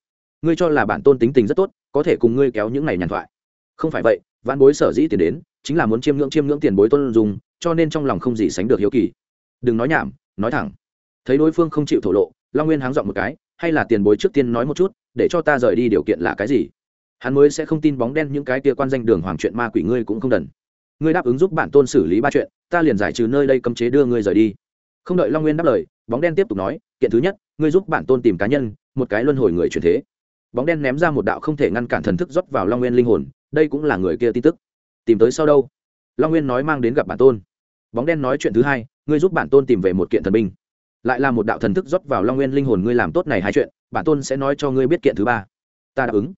Ngươi cho là bản tôn tính tình rất tốt, có thể cùng ngươi kéo những này nhàn thoại. Không phải vậy văn bối sở dĩ tiền đến, chính là muốn chiêm ngưỡng chiêm ngưỡng tiền bối tôn dùng, cho nên trong lòng không gì sánh được hiếu kỳ. Đừng nói nhảm, nói thẳng. Thấy đối phương không chịu thổ lộ, long nguyên háng dọn một cái hay là tiền bối trước tiên nói một chút, để cho ta rời đi điều kiện là cái gì? Hắn mới sẽ không tin bóng đen những cái kia quan danh đường hoàng chuyện ma quỷ ngươi cũng không đần. Ngươi đáp ứng giúp bản tôn xử lý ba chuyện, ta liền giải trừ nơi đây cấm chế đưa ngươi rời đi. Không đợi long nguyên đáp lời, bóng đen tiếp tục nói, kiện thứ nhất, ngươi giúp bản tôn tìm cá nhân, một cái luân hồi người truyền thế. Bóng đen ném ra một đạo không thể ngăn cản thần thức rót vào long nguyên linh hồn, đây cũng là người kia tin tức. Tìm tới sau đâu? Long nguyên nói mang đến gặp bản tôn. Bóng đen nói chuyện thứ hai, ngươi giúp bản tôn tìm về một kiện thần binh lại là một đạo thần thức rót vào long nguyên linh hồn ngươi làm tốt này hai chuyện, bản tôn sẽ nói cho ngươi biết kiện thứ ba. Ta đáp ứng.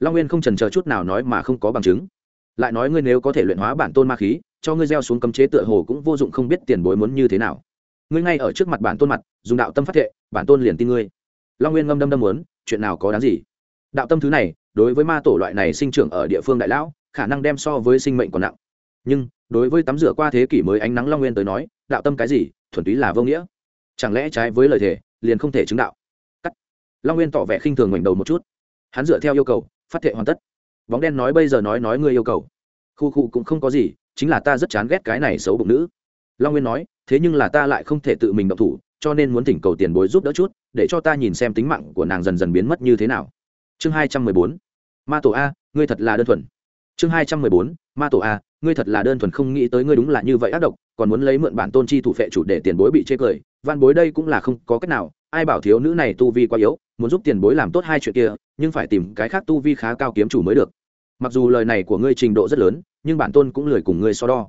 Long nguyên không trần chờ chút nào nói mà không có bằng chứng. Lại nói ngươi nếu có thể luyện hóa bản tôn ma khí, cho ngươi gieo xuống cấm chế tựa hồ cũng vô dụng không biết tiền bối muốn như thế nào. Ngươi ngay ở trước mặt bản tôn mặt, dùng đạo tâm phát thệ, bản tôn liền tin ngươi. Long nguyên ngâm đâm đâm muốn, chuyện nào có đáng gì? Đạo tâm thứ này, đối với ma tổ loại này sinh trưởng ở địa phương đại lão, khả năng đem so với sinh mệnh còn nặng. Nhưng, đối với tắm rửa qua thế kỷ mới ánh nắng long nguyên tới nói, đạo tâm cái gì, thuần túy là vô nghĩa chẳng lẽ trái với lời thề, liền không thể chứng đạo? Cắt. Long nguyên tỏ vẻ khinh thường ngoảnh đầu một chút. Hắn dựa theo yêu cầu, phát thệ hoàn tất. Bóng đen nói bây giờ nói nói ngươi yêu cầu. Khu khu cũng không có gì, chính là ta rất chán ghét cái này xấu bụng nữ. Long nguyên nói, thế nhưng là ta lại không thể tự mình động thủ, cho nên muốn thỉnh cầu tiền bối giúp đỡ chút, để cho ta nhìn xem tính mạng của nàng dần dần biến mất như thế nào. Chương hai trăm mười bốn. Ma tổ a, ngươi thật là đơn thuần. Chương hai trăm mười bốn. Ma tổ a, ngươi thật là đơn thuần, không nghĩ tới ngươi đúng là như vậy ác độc, còn muốn lấy mượn bản tôn chi thủ phệ chủ để tiền bối bị chê cười van bối đây cũng là không có cách nào, ai bảo thiếu nữ này tu vi quá yếu, muốn giúp tiền bối làm tốt hai chuyện kia, nhưng phải tìm cái khác tu vi khá cao kiếm chủ mới được. Mặc dù lời này của ngươi trình độ rất lớn, nhưng bản tôn cũng lười cùng ngươi so đo.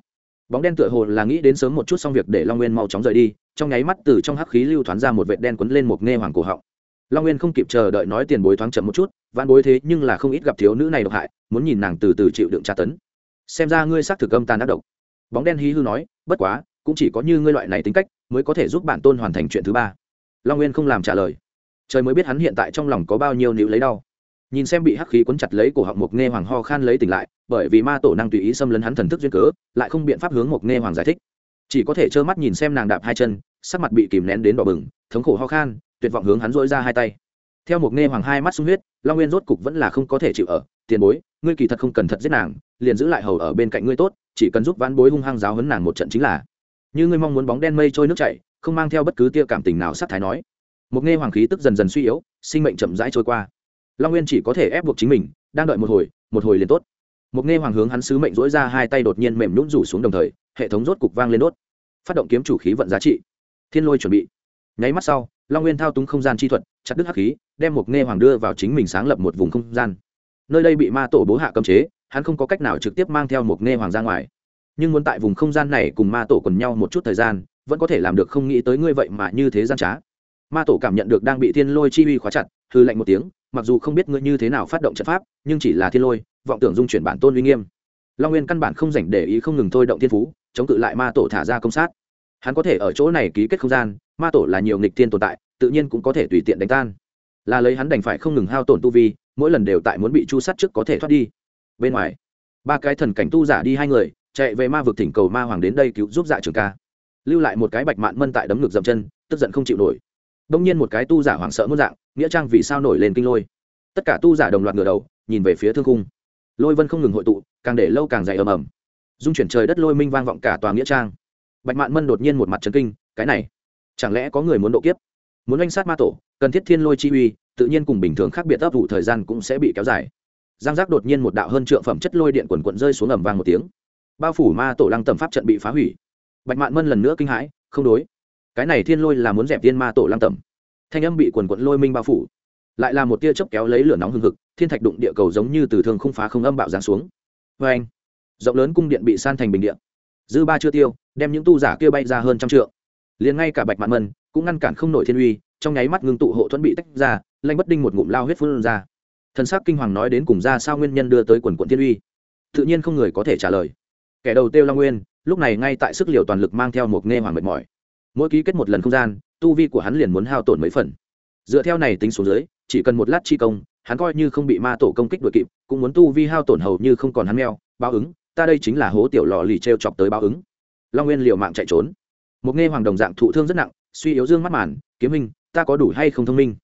Bóng đen tựa hồ là nghĩ đến sớm một chút xong việc để long nguyên mau chóng rời đi, trong nháy mắt từ trong hắc khí lưu thoáng ra một vệt đen quấn lên một nghe hoàng cổ họng. Long nguyên không kịp chờ đợi nói tiền bối thoáng chậm một chút van bối thế nhưng là không ít gặp thiếu nữ này độc hại, muốn nhìn nàng từ từ chịu đựng tra tấn. Xem ra ngươi xác thực âm tàn ác độc. Bóng đen hí hư nói, bất quá cũng chỉ có như ngươi loại này tính cách, mới có thể giúp bản tôn hoàn thành chuyện thứ ba. Long nguyên không làm trả lời. Trời mới biết hắn hiện tại trong lòng có bao nhiêu níu lấy đau. Nhìn xem bị hắc khí quấn chặt lấy cổ họng mục nghe hoàng ho khan lấy tỉnh lại, bởi vì ma tổ năng tùy ý xâm lấn hắn thần thức duyên cớ, lại không biện pháp hướng mục nghe hoàng giải thích. Chỉ có thể trơ mắt nhìn xem nàng đạp hai chân, sắc mặt bị kìm nén đến đỏ bừng, thống khổ ho khan, tuyệt vọng hướng hắn dỗi ra hai tay. Theo một nghe hoàng hai mắt sung huyết, long nguyên rốt cục vẫn là không có thể chịu ở, tiền bối, ngươi kỳ thật không cần thật giết nàng, liền giữ lại hầu ở bên cạnh ngươi tốt, chỉ cần giúp ván bối hung hăng giáo hấn nàng một trận chính là như ngươi mong muốn bóng đen mây trôi nước chảy, không mang theo bất cứ tia cảm tình nào sát thái nói. Một nghe hoàng khí tức dần dần suy yếu, sinh mệnh chậm rãi trôi qua. Long nguyên chỉ có thể ép buộc chính mình, đang đợi một hồi một hồi liền tốt. Một nghe hoàng hướng hắn sứ mệnh dỗi ra hai tay đột nhiên mềm nhún rủ xuống đồng thời, hệ thống rốt cục vang lên đốt. Phát động kiếm chủ khí vận giá trị. Thiên lôi chuẩn bị. Nháy mắt sau, long nguyên thao túng không gian chi thuật, chặt đứt hắc khí, đem một nghe hoàng đưa vào chính mình sáng lập một vùng không gian. Nơi đây bị ma tổ bố hạ cấm chế, hắn không có cách nào trực tiếp mang theo một nghe hoàng ra ngoài nhưng muốn tại vùng không gian này cùng ma tổ quần nhau một chút thời gian, vẫn có thể làm được không nghĩ tới ngươi vậy mà như thế gian trá. Ma tổ cảm nhận được đang bị thiên lôi chi uy khóa chặt hư lạnh một tiếng, mặc dù không biết ngươi như thế nào phát động trận pháp, nhưng chỉ là thiên lôi, vọng tưởng dung chuyển bản tôn uy nghiêm. Long nguyên căn bản không dành để ý không ngừng thôi động thiên phú, chống cự lại ma tổ thả ra công sát. Hắn có thể ở chỗ này ký kết không gian, ma tổ là nhiều nghịch thiên tồn tại, tự nhiên cũng có thể tùy tiện đánh tan. Là lấy hắn đành phải không ngừng hao tổn tu vi, mỗi lần đều tại muốn bị chu sát trước có thể thoát đi. Bên ngoài, ba cái thần cảnh tu giả đi hai người chạy về ma vực thỉnh cầu ma hoàng đến đây cứu giúp dạ trường ca. Lưu lại một cái bạch mạn mân tại đấm ngực dậm chân, tức giận không chịu nổi. Đông nhiên một cái tu giả hoảng sợ muôn dạng, nghĩa trang vì sao nổi lên kinh lôi. Tất cả tu giả đồng loạt ngửa đầu, nhìn về phía thương cung lôi vân không ngừng hội tụ, càng để lâu càng dày ầm ầm. Dung chuyển trời đất lôi minh vang vọng cả tòa nghĩa trang. Bạch mạn mân đột nhiên một mặt trấn kinh, cái này, chẳng lẽ có người muốn độ kiếp? Muốn oanh sát ma tổ, cần thiết thiên lôi chi uy, tự nhiên cùng bình thường khác biệt ấp vụ thời gian cũng sẽ bị kéo dài. Giang giác đột nhiên một đạo hơn trượng phẩm chất lôi điện quần quận rơi xuống ầm vang một tiếng bao phủ ma tổ lăng tầm pháp trận bị phá hủy. Bạch mạn mân lần nữa kinh hãi, không đối. Cái này thiên lôi là muốn dẹp tiên ma tổ lăng tầm thanh âm bị quần quận lôi minh bao phủ. Lại là một tia chớp kéo lấy lửa nóng hừng hực, thiên thạch đụng địa cầu giống như từ thường không phá không âm bạo giáng xuống. Vê anh, rộng lớn cung điện bị san thành bình điện dư ba chưa tiêu, đem những tu giả kia bay ra hơn trăm trượng. Liền ngay cả bạch mạn mân cũng ngăn cản không nổi thiên uy, trong nháy mắt ngưng tụ hộ thuẫn bị tách ra, lanh bất đinh một ngụm lao huyết phun ra. Thần sắc kinh hoàng nói đến cùng ra sao nguyên nhân đưa tới quần quận thiên uy. Tự nhiên không người có thể trả lời kẻ đầu tiêu long nguyên, lúc này ngay tại sức liều toàn lực mang theo một nghe hoàng mệt mỏi. Mỗi ký kết một lần không gian, tu vi của hắn liền muốn hao tổn mấy phần. Dựa theo này tính số dưới, chỉ cần một lát chi công, hắn coi như không bị ma tổ công kích đuổi kịp, cũng muốn tu vi hao tổn hầu như không còn hắn meo, báo ứng, ta đây chính là hố tiểu lò lì t chọc tới báo ứng. Long nguyên liều mạng chạy trốn. Một nghe hoàng đồng dạng thụ thương rất nặng, suy yếu dương mắt màn, kiếm minh ta có đủ hay không thông minh?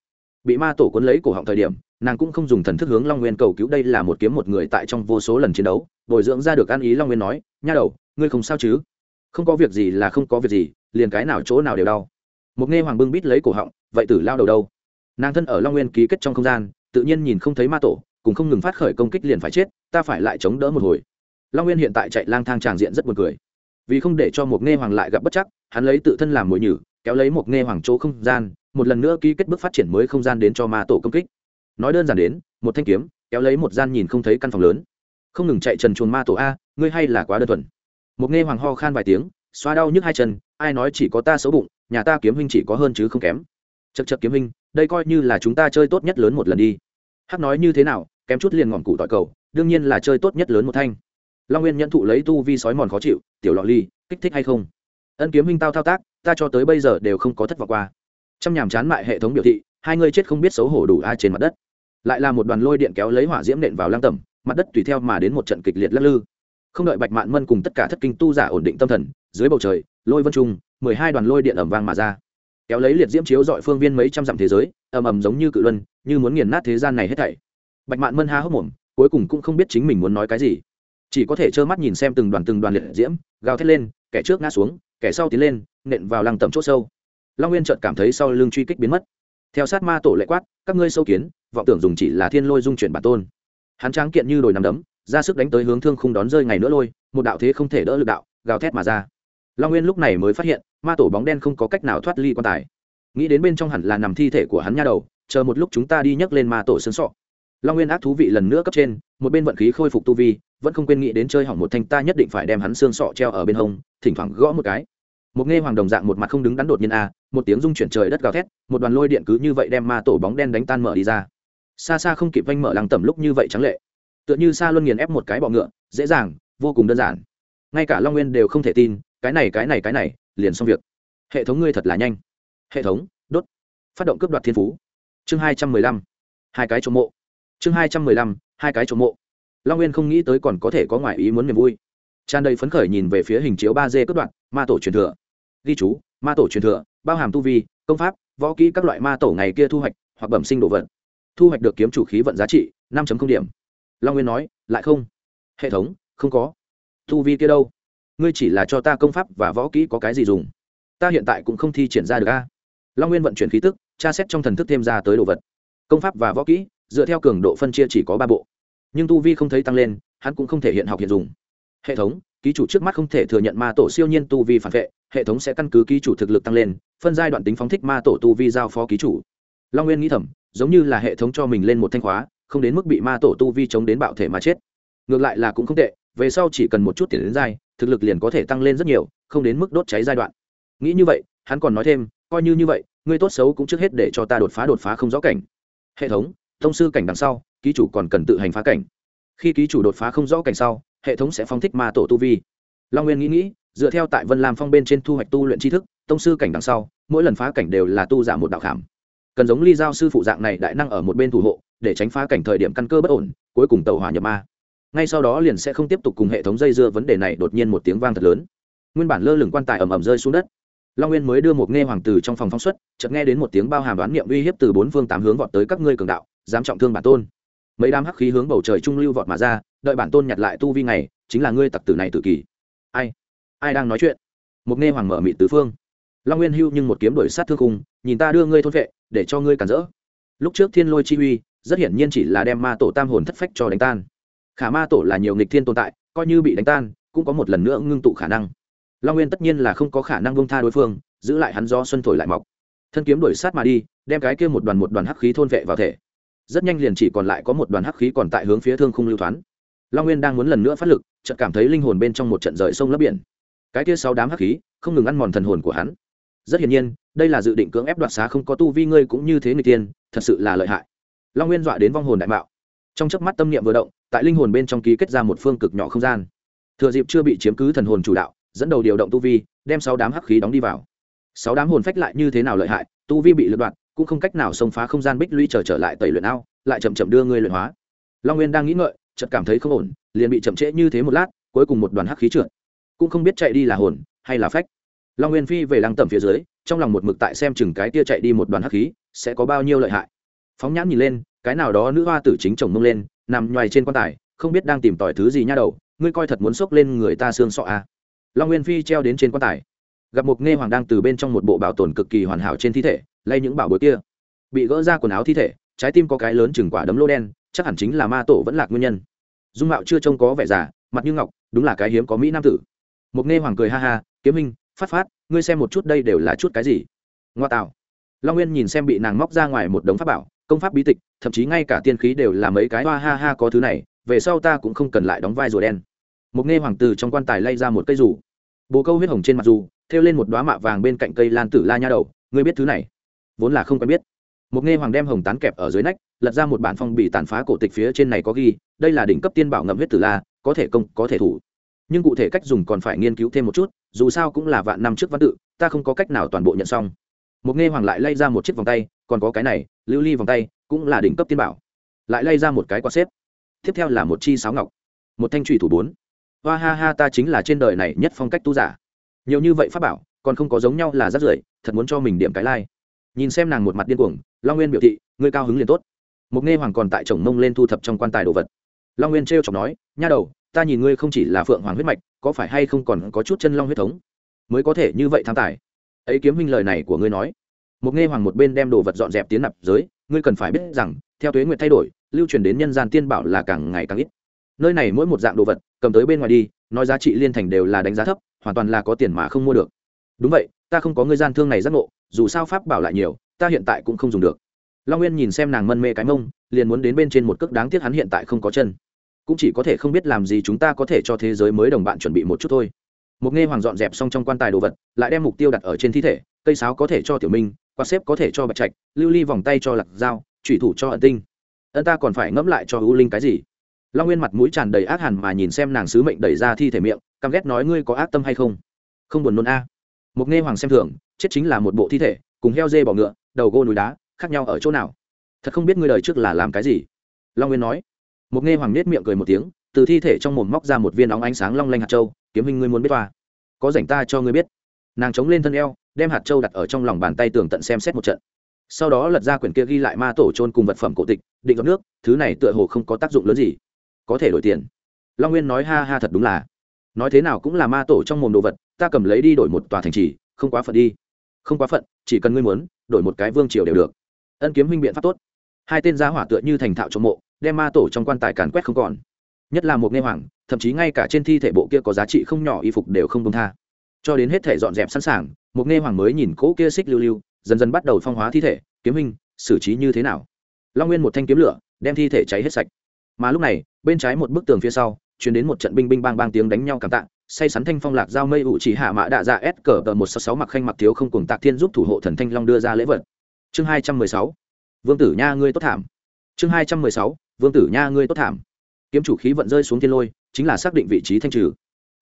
Bị ma tổ cuốn lấy cổ họng thời điểm nàng cũng không dùng thần thức hướng long nguyên cầu cứu, đây là một kiếm một người tại trong vô số lần chiến đấu, bồi dưỡng ra được ăn ý long nguyên nói, nha đầu, ngươi không sao chứ? Không có việc gì là không có việc gì, liền cái nào chỗ nào đều đau. Một nghe hoàng bưng bít lấy cổ họng, vậy tử lao đầu đâu? Nàng thân ở long nguyên ký kết trong không gian, tự nhiên nhìn không thấy ma tổ, cùng không ngừng phát khởi công kích liền phải chết, ta phải lại chống đỡ một hồi. Long nguyên hiện tại chạy lang thang tràng diện rất buồn cười. Vì không để cho một nghe hoàng lại gặp bất chắc, hắn lấy tự thân làm mồi nhử, kéo lấy một nghe hoàng chỗ không gian, một lần nữa ký kết bước phát triển mới không gian đến cho ma tổ công kích nói đơn giản đến, một thanh kiếm, kéo lấy một gian nhìn không thấy căn phòng lớn. Không ngừng chạy trần chuồn ma tổ a, ngươi hay là quá đơn thuần. Một nghe hoàng ho khan vài tiếng, xoa đau nhức hai chân, ai nói chỉ có ta xấu bụng, nhà ta kiếm huynh chỉ có hơn chứ không kém. Chật chật kiếm huynh, đây coi như là chúng ta chơi tốt nhất lớn một lần đi. Hắc nói như thế nào, kém chút liền ngọn cụ tỏi cầu, đương nhiên là chơi tốt nhất lớn một thanh. Long nguyên nhận thụ lấy tu vi sói mòn khó chịu, tiểu lọ ly, kích thích hay không? Ân kiếm huynh tao thao tác, ta cho tới bây giờ đều không có thất vọng qua. Trong nhàm chán mại hệ thống biểu thị, hai người chết không biết xấu hổ đủ ai trên mặt đất lại là một đoàn lôi điện kéo lấy hỏa diễm nện vào lăng tẩm, mặt đất tùy theo mà đến một trận kịch liệt lắc lư. Không đợi bạch mạn mân cùng tất cả thất kinh tu giả ổn định tâm thần, dưới bầu trời, lôi vân trung, mười hai đoàn lôi điện ẩm vang mà ra. Kéo lấy liệt diễm chiếu dọi phương viên mấy trăm dặm thế giới, ầm ầm giống như cự luân, như muốn nghiền nát thế gian này hết thảy. Bạch mạn mân ha hốc mồm, cuối cùng cũng không biết chính mình muốn nói cái gì. Chỉ có thể trơ mắt nhìn xem từng đoàn từng đoàn liệt diễm, gào thét lên, kẻ trước ngã xuống, kẻ sau tiến lên, nện vào lăng tầm chỗ sâu. Long nguyên trợt cảm thấy sau lưng truy kích biến mất theo sát ma tổ lệ quát, các ngươi sâu kiến, vọng tưởng dùng chỉ là thiên lôi dung chuyển bản tôn. Hắn tráng kiện như đồi nằm đấm, ra sức đánh tới hướng thương không đón rơi ngày nữa lôi, một đạo thế không thể đỡ lực đạo, gào thét mà ra. Long nguyên lúc này mới phát hiện, ma tổ bóng đen không có cách nào thoát ly quan tài. Nghĩ đến bên trong hẳn là nằm thi thể của hắn nha đầu, chờ một lúc chúng ta đi nhấc lên ma tổ xương sọ. Long nguyên ác thú vị lần nữa cấp trên, một bên vận khí khôi phục tu vi, vẫn không quên nghĩ đến chơi hỏng một thanh ta nhất định phải đem hắn xương sọ treo ở bên hông, thỉnh thoảng gõ một cái. Một nghe hoàng đồng dạng một mặt không đứng đắn đột nhiên a một tiếng rung chuyển trời đất gào thét, một đoàn lôi điện cứ như vậy đem ma tổ bóng đen đánh tan mở đi ra. Xa xa không kịp vanh mở lăng tẩm lúc như vậy trắng lệ. Tựa như xa luân nghiền ép một cái bọ ngựa, dễ dàng, vô cùng đơn giản. Ngay cả long nguyên đều không thể tin, cái này cái này cái này, liền xong việc. Hệ thống ngươi thật là nhanh. Hệ thống, đốt. Phát động cướp đoạt thiên phú. Chương hai trăm mười lăm. Hai cái trộm mộ. Chương hai trăm mười lăm, hai cái trộm mộ. Long nguyên không nghĩ tới còn có thể có ngoại ý muốn niềm vui. Tràn đầy phấn khởi nhìn về phía hình chiếu ba d cướp đoạt, ma tổ truyền thừa. Ghi chú, ma tổ truyền thừa bao hàm tu vi, công pháp, võ kỹ các loại ma tổ ngày kia thu hoạch hoặc bẩm sinh đồ vật. Thu hoạch được kiếm chủ khí vận giá trị năm điểm. Long nguyên nói, lại không? Hệ thống, không có. Tu vi kia đâu? Ngươi chỉ là cho ta công pháp và võ kỹ có cái gì dùng? Ta hiện tại cũng không thi triển ra được a. Long nguyên vận chuyển khí tức, tra xét trong thần thức thêm ra tới đồ vật. Công pháp và võ kỹ, dựa theo cường độ phân chia chỉ có ba bộ. Nhưng tu vi không thấy tăng lên, hắn cũng không thể hiện học hiện dùng. Hệ thống, ký chủ trước mắt không thể thừa nhận ma tổ siêu nhiên tu vi phản vệ, hệ thống sẽ căn cứ ký chủ thực lực tăng lên phân giai đoạn tính phóng thích ma tổ tu vi giao phó ký chủ. Long nguyên nghĩ thầm, giống như là hệ thống cho mình lên một thanh khóa, không đến mức bị ma tổ tu vi chống đến bạo thể mà chết. Ngược lại là cũng không tệ, về sau chỉ cần một chút tiền đến giai, thực lực liền có thể tăng lên rất nhiều, không đến mức đốt cháy giai đoạn. Nghĩ như vậy, hắn còn nói thêm, coi như như vậy ngươi tốt xấu cũng trước hết để cho ta đột phá đột phá không rõ cảnh. Hệ thống, thông sư cảnh đằng sau, ký chủ còn cần tự hành phá cảnh. Khi ký chủ đột phá không rõ cảnh sau, hệ thống sẽ phóng thích ma tổ tu vi. Long nguyên nghĩ nghĩ, dựa theo tại vân lam phong bên trên thu hoạch tu luyện tri thức tông sư cảnh đằng sau, mỗi lần phá cảnh đều là tu giả một đạo khảm. Cần giống ly giao sư phụ dạng này đại năng ở một bên thủ hộ, để tránh phá cảnh thời điểm căn cơ bất ổn, cuối cùng tàu hỏa nhập ma. Ngay sau đó liền sẽ không tiếp tục cùng hệ thống dây dưa vấn đề này đột nhiên một tiếng vang thật lớn. Nguyên bản lơ lửng quan tài ầm ầm rơi xuống đất. Long nguyên mới đưa một nghe hoàng tử trong phòng phóng xuất, chợt nghe đến một tiếng bao hàm đoán niệm uy hiếp từ bốn phương tám hướng vọt tới các ngươi cường đạo, dám trọng thương bản tôn. Mấy đám hắc khí hướng bầu trời trung lưu vọt mà ra, đợi bản tôn nhặt lại tu vi này, chính là ngươi tặc tử này tự kỷ ai? Ai đang nói chuyện? Một nghe hoàng mở mị tứ phương long nguyên hưu nhưng một kiếm đổi sát thương khung, nhìn ta đưa ngươi thôn vệ, để cho ngươi cản rỡ. Lúc trước thiên lôi chi uy, rất hiển nhiên chỉ là đem ma tổ tam hồn thất phách cho đánh tan. Khả ma tổ là nhiều nghịch thiên tồn tại, coi như bị đánh tan, cũng có một lần nữa ngưng tụ khả năng. Long nguyên tất nhiên là không có khả năng bông tha đối phương, giữ lại hắn do xuân thổi lại mọc. Thân kiếm đuổi sát mà đi, đem cái kia một đoàn một đoàn hắc khí thôn vệ vào thể. Rất nhanh liền chỉ còn lại có một đoàn hắc khí còn tại hướng phía thương khung lưu thoáng long nguyên đang muốn lần nữa phát lực, chợt cảm thấy linh hồn bên trong một trận rời sông lấp biển. Cái kia sáu đám hắc khí, không ngừng ăn mòn thần hồn của hắn rất hiển nhiên, đây là dự định cưỡng ép đoạt xá không có tu vi ngươi cũng như thế người tiên, thật sự là lợi hại. Long nguyên dọa đến vong hồn đại mạo. Trong chớp mắt tâm niệm vừa động, tại linh hồn bên trong ký kết ra một phương cực nhỏ không gian. Thừa dịp chưa bị chiếm cứ thần hồn chủ đạo, dẫn đầu điều động tu vi, đem sáu đám hắc khí đóng đi vào. Sáu đám hồn phách lại như thế nào lợi hại, tu vi bị lật đoạn, cũng không cách nào xông phá không gian bích lũy trở trở lại tẩy luyện ao, lại chậm chậm đưa ngươi luyện hóa. Long nguyên đang nghĩ ngợi, chợt cảm thấy không ổn, liền bị chậm trễ như thế một lát, cuối cùng một đoàn hắc khí trượt. Cũng không biết chạy đi là hồn, hay là phách long nguyên phi về lăng tầm phía dưới, trong lòng một mực tại xem chừng cái tia chạy đi một đoàn hắc khí, sẽ có bao nhiêu lợi hại. Phóng nhãn nhìn lên, cái nào đó nữ hoa tử chính chồng mông lên, nằm nhoài trên quan tài, không biết đang tìm tỏi thứ gì nha đầu, ngươi coi thật muốn xốc lên người ta xương sọ à. long nguyên phi treo đến trên quan tài. Gặp một nghe hoàng đang từ bên trong một bộ bảo tồn cực kỳ hoàn hảo trên thi thể, lay những bảo bối kia. Bị gỡ ra quần áo thi thể, trái tim có cái lớn chừng quả đấm lô đen, chắc hẳn chính là ma tổ vẫn lạc nguyên nhân. Dung mạo chưa trông có vẻ già, mặt như ngọc, đúng là cái hiếm có mỹ nam tử. Một nghe hoàng cười ha ha, kiếm minh phát phát, ngươi xem một chút đây đều là chút cái gì? Ngoa tạo. Long nguyên nhìn xem bị nàng móc ra ngoài một đống pháp bảo, công pháp bí tịch, thậm chí ngay cả tiên khí đều là mấy cái hoa ha ha có thứ này, về sau ta cũng không cần lại đóng vai rùa đen. Một nghe hoàng tử trong quan tài lay ra một cây rủ. Bồ câu huyết hồng trên mặt dù thêu lên một đoá mạ vàng bên cạnh cây lan tử la nha đầu, ngươi biết thứ này? Vốn là không quen biết. Một nghe hoàng đem hồng tán kẹp ở dưới nách, lật ra một bản phong bị tàn phá cổ tịch phía trên này có ghi, đây là đỉnh cấp tiên bảo ngậm huyết tử la, có thể công, có thể thủ. Nhưng cụ thể cách dùng còn phải nghiên cứu thêm một chút dù sao cũng là vạn năm trước văn tự, ta không có cách nào toàn bộ nhận xong. Một nghe hoàng lại lay ra một chiếc vòng tay, còn có cái này, lưu ly vòng tay, cũng là đỉnh cấp tiên bảo. Lại lay ra một cái quạt xếp. Tiếp theo là một chi sáo ngọc. Một thanh trụy thủ bốn. Hoa ha ha, ta chính là trên đời này nhất phong cách tu giả. Nhiều như vậy pháp bảo, còn không có giống nhau là rất rưởi, thật muốn cho mình điểm cái lai、like. nhìn xem nàng một mặt điên cuồng, long nguyên biểu thị, ngươi cao hứng liền tốt. Một nghe hoàng còn tại chồng mông lên thu thập trong quan tài đồ vật. Long nguyên t r chọc nói, nha đầu ta nhìn ngươi không chỉ là phượng hoàng huyết mạch, có phải hay không còn có chút chân long huyết thống? Mới có thể như vậy tham tài. Ấy kiếm minh lời này của ngươi nói. Một nghe hoàng một bên đem đồ vật dọn dẹp tiến nạp giới, ngươi cần phải biết rằng, theo tuế nguyện thay đổi, lưu truyền đến nhân gian tiên bảo là càng ngày càng ít. Nơi này mỗi một dạng đồ vật, cầm tới bên ngoài đi, nói giá trị liên thành đều là đánh giá thấp, hoàn toàn là có tiền mà không mua được. Đúng vậy, ta không có ngươi gian thương này giác ngộ, dù sao pháp bảo lại nhiều, ta hiện tại cũng không dùng được. Long nguyên nhìn xem nàng mân mê cái mông, liền muốn đến bên trên một cước đáng tiếc hắn hiện tại không có chân cũng chỉ có thể không biết làm gì chúng ta có thể cho thế giới mới đồng bạn chuẩn bị một chút thôi. Một nghe hoàng dọn dẹp xong trong quan tài đồ vật, lại đem mục tiêu đặt ở trên thi thể, cây sáo có thể cho tiểu minh, quạt xếp có thể cho bạch trạch, lưu ly vòng tay cho lạc dao thủy thủ cho ẩn tinh. Ân ta còn phải ngẫm lại cho ưu linh cái gì? Long nguyên mặt mũi tràn đầy ác hẳn mà nhìn xem nàng sứ mệnh đẩy ra thi thể miệng, căm ghét nói ngươi có ác tâm hay không? Không buồn nôn a. Một nghe hoàng xem thường, chết chính là một bộ thi thể, cùng heo dê bỏ ngựa, đầu gô núi đá, khác nhau ở chỗ nào? Thật không biết ngươi đời trước là làm cái gì. Long nguyên nói một nghe hoàng nết miệng cười một tiếng, từ thi thể trong mồm móc ra một viên óng ánh sáng long lanh hạt châu, kiếm hình ngươi muốn biết toa có rảnh ta cho ngươi biết. Nàng chống lên thân eo, đem hạt châu đặt ở trong lòng bàn tay tường tận xem xét một trận. Sau đó lật ra quyển kia ghi lại ma tổ trôn cùng vật phẩm cổ tịch, định giọt nước, thứ này tựa hồ không có tác dụng lớn gì. Có thể đổi tiền. Long nguyên nói ha ha thật đúng là. Nói thế nào cũng là ma tổ trong mồm đồ vật, ta cầm lấy đi đổi một tòa thành trì, không quá phận đi. Không quá phận, chỉ cần ngươi muốn, đổi một cái vương triều đều được. Ân kiếm huynh biện pháp tốt. Hai tên gia hỏa tựa như thành thạo trong mộ đem ma tổ trong quan tài càn quét không còn. Nhất là một nghe hoàng, thậm chí ngay cả trên thi thể bộ kia có giá trị không nhỏ y phục đều không công tha. Cho đến hết thể dọn dẹp sẵn sàng, một nghe hoàng mới nhìn cỗ kia xích lưu lưu, dần dần bắt đầu phong hóa thi thể, kiếm hình, xử trí như thế nào. Long nguyên một thanh kiếm lửa, đem thi thể cháy hết sạch. Mà lúc này, bên trái một bức tường phía sau chuyển đến một trận binh binh bang bang tiếng đánh nhau cảm tạ, say sắn thanh phong lạc giao mây ụ chỉ hạ mã đạ dạ s cờ tờ một sáu sáu mặc khanh mặc thiếu không cùng tạc thiên giúp thủ hộ thần thanh long đưa ra lễ vật. Chương hai trăm mười sáu. Vương tử nha ngươi tốt thảm. Chương hai trăm mười sáu vương tử nha ngươi tốt thảm. Kiếm chủ khí vận rơi xuống thiên lôi, chính là xác định vị trí thanh trừ.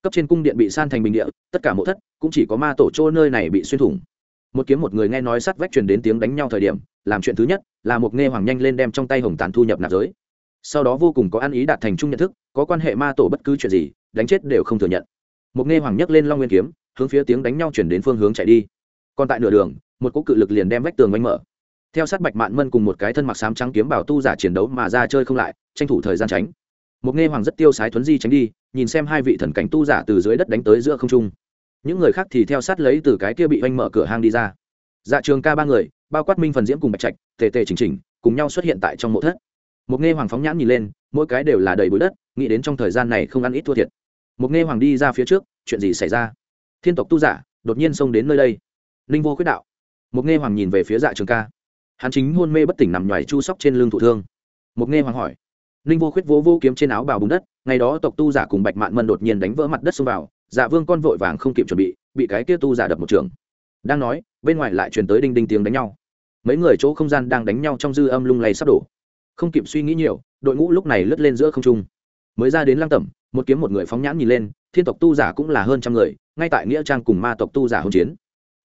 Cấp trên cung điện bị san thành bình địa, tất cả mộ thất cũng chỉ có ma tổ chỗ nơi này bị xuyên thủng. Một kiếm một người nghe nói sát vách truyền đến tiếng đánh nhau thời điểm, làm chuyện thứ nhất là một nghe hoàng nhanh lên đem trong tay hồng tàn thu nhập nạp giới. Sau đó vô cùng có ăn ý đạt thành chung nhận thức, có quan hệ ma tổ bất cứ chuyện gì, đánh chết đều không thừa nhận. Một nghe hoàng nhấc lên long nguyên kiếm, hướng phía tiếng đánh nhau chuyển đến phương hướng chạy đi. Còn tại nửa đường, một cỗ cự lực liền đem vách tường oanh mở theo sát bạch mạn mân cùng một cái thân mặc sám trắng kiếm bảo tu giả chiến đấu mà ra chơi không lại, tranh thủ thời gian tránh. Một nghe hoàng rất tiêu sái thuấn di tránh đi, nhìn xem hai vị thần cảnh tu giả từ dưới đất đánh tới giữa không trung. Những người khác thì theo sát lấy từ cái kia bị oanh mở cửa hang đi ra. Dạ trường ca ba người, bao quát minh phần diễm cùng bạch trạch, tề tề chỉnh chỉnh, cùng nhau xuất hiện tại trong mộ thất. Một nghe hoàng phóng nhãn nhìn lên, mỗi cái đều là đầy bụi đất, nghĩ đến trong thời gian này không ăn ít thua thiệt. Một nghe hoàng đi ra phía trước, chuyện gì xảy ra? Thiên tộc tu giả, đột nhiên xông đến nơi đây. Ninh vô khuyết đạo. Một nghe hoàng nhìn về phía dạ trường ca hắn chính hôn mê bất tỉnh nằm nhoài chu sóc trên lưng thụ thương. Một nghe hoàng hỏi, ninh vô khuyết vỗ vô kiếm trên áo bào bùn đất, ngày đó tộc tu giả cùng bạch mạn mân đột nhiên đánh vỡ mặt đất xông vào dạ vương con vội vàng không kịp chuẩn bị bị cái kia tu giả đập một trường. Đang nói, bên ngoài lại truyền tới đinh đinh tiếng đánh nhau. Mấy người chỗ không gian đang đánh nhau trong dư âm lung lay sắp đổ. Không kịp suy nghĩ nhiều, đội ngũ lúc này lướt lên giữa không trung. Mới ra đến lăng tẩm, một kiếm một người phóng nhãn nhìn lên, thiên tộc tu giả cũng là hơn trăm người, ngay tại nghĩa trang cùng ma tộc tu giả hỗn chiến.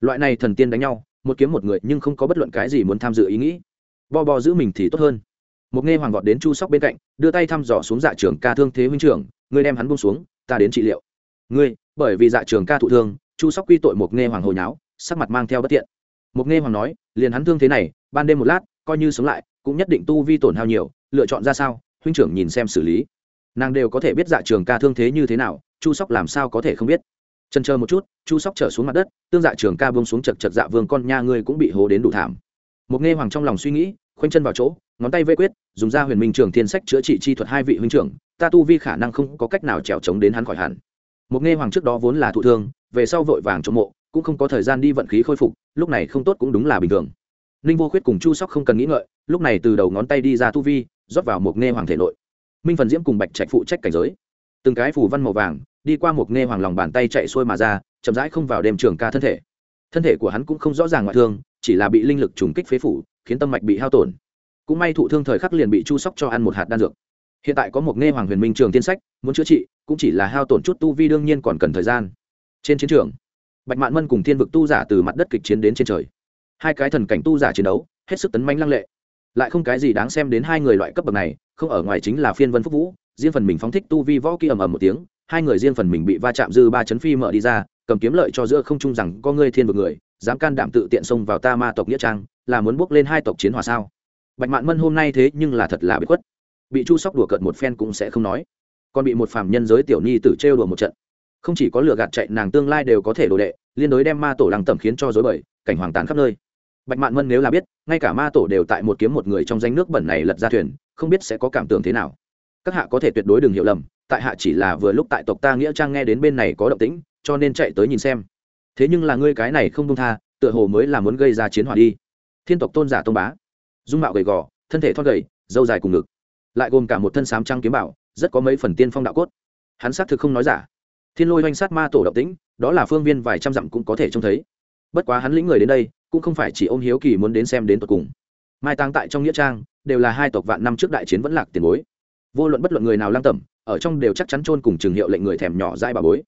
Loại này thần tiên đánh nhau một kiếm một người nhưng không có bất luận cái gì muốn tham dự ý nghĩ. Bo bo giữ mình thì tốt hơn. Một nghe hoàng vọt đến chu sóc bên cạnh, đưa tay thăm dò xuống dạ trường ca thương thế huynh trưởng ngươi đem hắn buông xuống, ta đến trị liệu. Ngươi? Bởi vì dạ trường ca thụ thương, chu sóc quy tội một nghe hoàng hồi nháo, sắc mặt mang theo bất tiện. Một nghe hoàng nói, liền hắn thương thế này, ban đêm một lát, coi như sống lại, cũng nhất định tu vi tổn hao nhiều, lựa chọn ra sao, huynh trưởng nhìn xem xử lý. Nàng đều có thể biết dạ trường ca thương thế như thế nào, chu sóc làm sao có thể không biết trần chờ một chút, chu sóc trở xuống mặt đất, tương dạ trường ca bông xuống chật chật dạ vương con nha ngươi cũng bị hố đến đủ thảm. Một nghe hoàng trong lòng suy nghĩ, khoanh chân vào chỗ, ngón tay vây quyết, dùng ra huyền minh trường thiên sách chữa trị chi thuật hai vị huynh trưởng, ta tu vi khả năng không có cách nào trèo trống đến hắn khỏi hẳn. Một nghe hoàng trước đó vốn là thụ thương, về sau vội vàng chống mộ, cũng không có thời gian đi vận khí khôi phục, lúc này không tốt cũng đúng là bình thường. Ninh vô khuyết cùng chu sóc không cần nghĩ ngợi, lúc này từ đầu ngón tay đi ra tu vi, rót vào một nghe hoàng thể nội. Minh phần diễm cùng bạch trạch phụ trách cảnh giới. Từng cái phủ văn màu vàng đi qua một nghe hoàng lòng bàn tay chạy xuôi mà ra, chậm rãi không vào đêm trường ca thân thể. Thân thể của hắn cũng không rõ ràng ngoại thương, chỉ là bị linh lực trùng kích phế phủ, khiến tâm mạch bị hao tổn. Cũng may thụ thương thời khắc liền bị chu sóc cho ăn một hạt đan dược. Hiện tại có một nghe hoàng huyền minh trường tiên sách, muốn chữa trị, cũng chỉ là hao tổn chút tu vi đương nhiên còn cần thời gian. Trên chiến trường, bạch mạn mân cùng thiên vực tu giả từ mặt đất kịch chiến đến trên trời. Hai cái thần cảnh tu giả chiến đấu, hết sức tấn manh lăng lệ. Lại không cái gì đáng xem đến hai người loại cấp bậc này, không ở ngoài chính là phiên vân phúc vũ, riêng phần mình phóng thích tu vi võ kỳ ầm ầm một tiếng hai người riêng phần mình bị va chạm dư ba chấn phi mở đi ra, cầm kiếm lợi cho giữa không trung rằng, có ngươi thiên vực người, dám can đảm tự tiện xông vào ta ma tộc nghĩa trang, là muốn bước lên hai tộc chiến hòa sao? Bạch mạn mân hôm nay thế nhưng là thật là bị khuất. Bị chu sóc đùa cợt một phen cũng sẽ không nói. Còn bị một phàm nhân giới tiểu nhi tử trêu đùa một trận. Không chỉ có lừa gạt chạy, nàng tương lai đều có thể đồ đệ, liên đối đem ma tổ lăng tẩm khiến cho dối bời, cảnh hoàng tàn khắp nơi. Bạch mạn mân nếu là biết, ngay cả ma tổ đều tại một kiếm một người trong danh nước bẩn này lật ra thuyền, không biết sẽ có cảm tưởng thế nào. Các hạ có thể tuyệt đối đừng hiểu lầm tại hạ chỉ là vừa lúc tại tộc ta nghĩa trang nghe đến bên này có động tĩnh, cho nên chạy tới nhìn xem. Thế nhưng là ngươi cái này không đông tha, tựa hồ mới là muốn gây ra chiến hỏa đi. Thiên tộc tôn giả tôn bá. Dung mạo gầy gò, thân thể thon gầy dâu dài cùng ngực. Lại gồm cả một thân sám trăng kiếm bảo, rất có mấy phần tiên phong đạo cốt. Hắn xác thực không nói giả. Thiên lôi oanh sát ma tổ động tĩnh, đó là phương viên vài trăm dặm cũng có thể trông thấy. Bất quá hắn lĩnh người đến đây, cũng không phải chỉ ôm hiếu kỳ muốn đến xem đến tột cùng. Mai táng tại trong nghĩa trang, đều là hai tộc vạn năm trước đại chiến vẫn lạc tiền bối. Vô luận bất luận người nào lang tẩm ở trong đều chắc chắn chôn cùng trường hiệu lệnh người thèm nhỏ dai bà bối.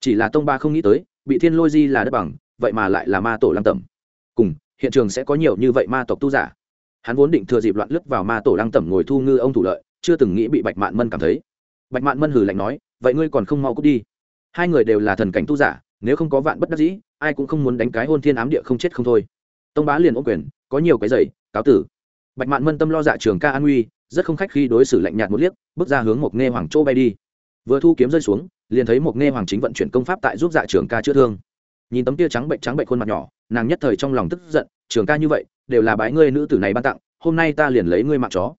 Chỉ là tông ba không nghĩ tới, bị thiên lôi di là đất bằng, vậy mà lại là ma tổ lang tẩm. Cùng, hiện trường sẽ có nhiều như vậy ma tộc tu giả. Hắn vốn định thừa dịp loạn lướt vào ma tổ lang tẩm ngồi thu ngư ông thủ lợi, chưa từng nghĩ bị bạch mạn mân cảm thấy. Bạch mạn mân hừ lạnh nói, vậy ngươi còn không mau cút đi. Hai người đều là thần cảnh tu giả, nếu không có vạn bất đắc dĩ, ai cũng không muốn đánh cái hôn thiên ám địa không chết không thôi. Tông bá liền ô quyền, có nhiều cái giày, cáo tử. Bạch mạn mân tâm lo dạ trường ca an nguy rất không khách khi đối xử lạnh nhạt một liếc, bước ra hướng một nghe hoàng châu bay đi. Vừa thu kiếm rơi xuống, liền thấy một nghe hoàng chính vận chuyển công pháp tại giúp dạ trường ca chữa thương. Nhìn tấm tia trắng bệnh trắng bệnh khuôn mặt nhỏ, nàng nhất thời trong lòng tức giận, trường ca như vậy, đều là bái ngươi nữ tử này ban tặng, hôm nay ta liền lấy ngươi mạng chó.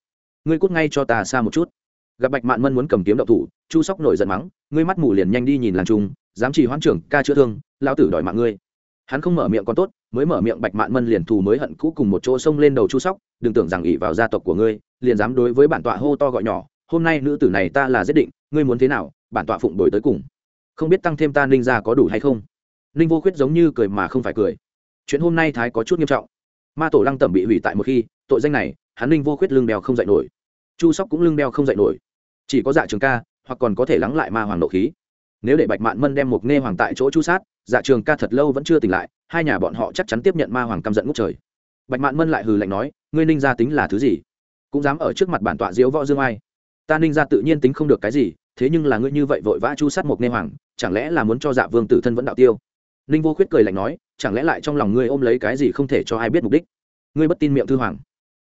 Ngươi cút ngay cho ta xa một chút. Gặp bạch mạn mân muốn cầm kiếm đậu thủ, chu sóc nổi giận mắng, ngươi mắt mù liền nhanh đi nhìn làng trung dám chỉ hoãn trưởng ca chữa thương, lão tử đòi mạng ngươi. Hắn không mở miệng còn tốt mới mở miệng bạch mạn mân liền thù mới hận cũ cùng một chỗ xông lên đầu chu sóc, đừng tưởng rằng ỉ vào gia tộc của ngươi, liền dám đối với bản tọa hô to gọi nhỏ, hôm nay nữ tử này ta là giết định, ngươi muốn thế nào, bản tọa phụng đổi tới cùng. Không biết tăng thêm ta ninh ra có đủ hay không? Ninh vô khuyết giống như cười mà không phải cười. Chuyện hôm nay thái có chút nghiêm trọng. Ma tổ lăng tẩm bị hủy tại một khi, tội danh này, hắn ninh vô khuyết lưng đeo không dạy nổi. Chu sóc cũng lưng đeo không dạy nổi. Chỉ có dạ trường ca, hoặc còn có thể lắng lại ma hoàng nộ khí. Nếu để bạch mạn mân đem một nghe hoàng tại chỗ chu sát dạ trường ca thật lâu vẫn chưa tỉnh lại hai nhà bọn họ chắc chắn tiếp nhận ma hoàng căm giận ngút trời. Bạch mạn mân lại hừ lạnh nói, ngươi ninh gia tính là thứ gì? Cũng dám ở trước mặt bản tọa diễu võ dương ai? Ta ninh gia tự nhiên tính không được cái gì, thế nhưng là ngươi như vậy vội vã chu sát một nê hoàng, chẳng lẽ là muốn cho dạ vương tử thân vẫn đạo tiêu? Ninh vô khuyết cười lạnh nói, chẳng lẽ lại trong lòng ngươi ôm lấy cái gì không thể cho ai biết mục đích? Ngươi bất tin miệng thư hoàng.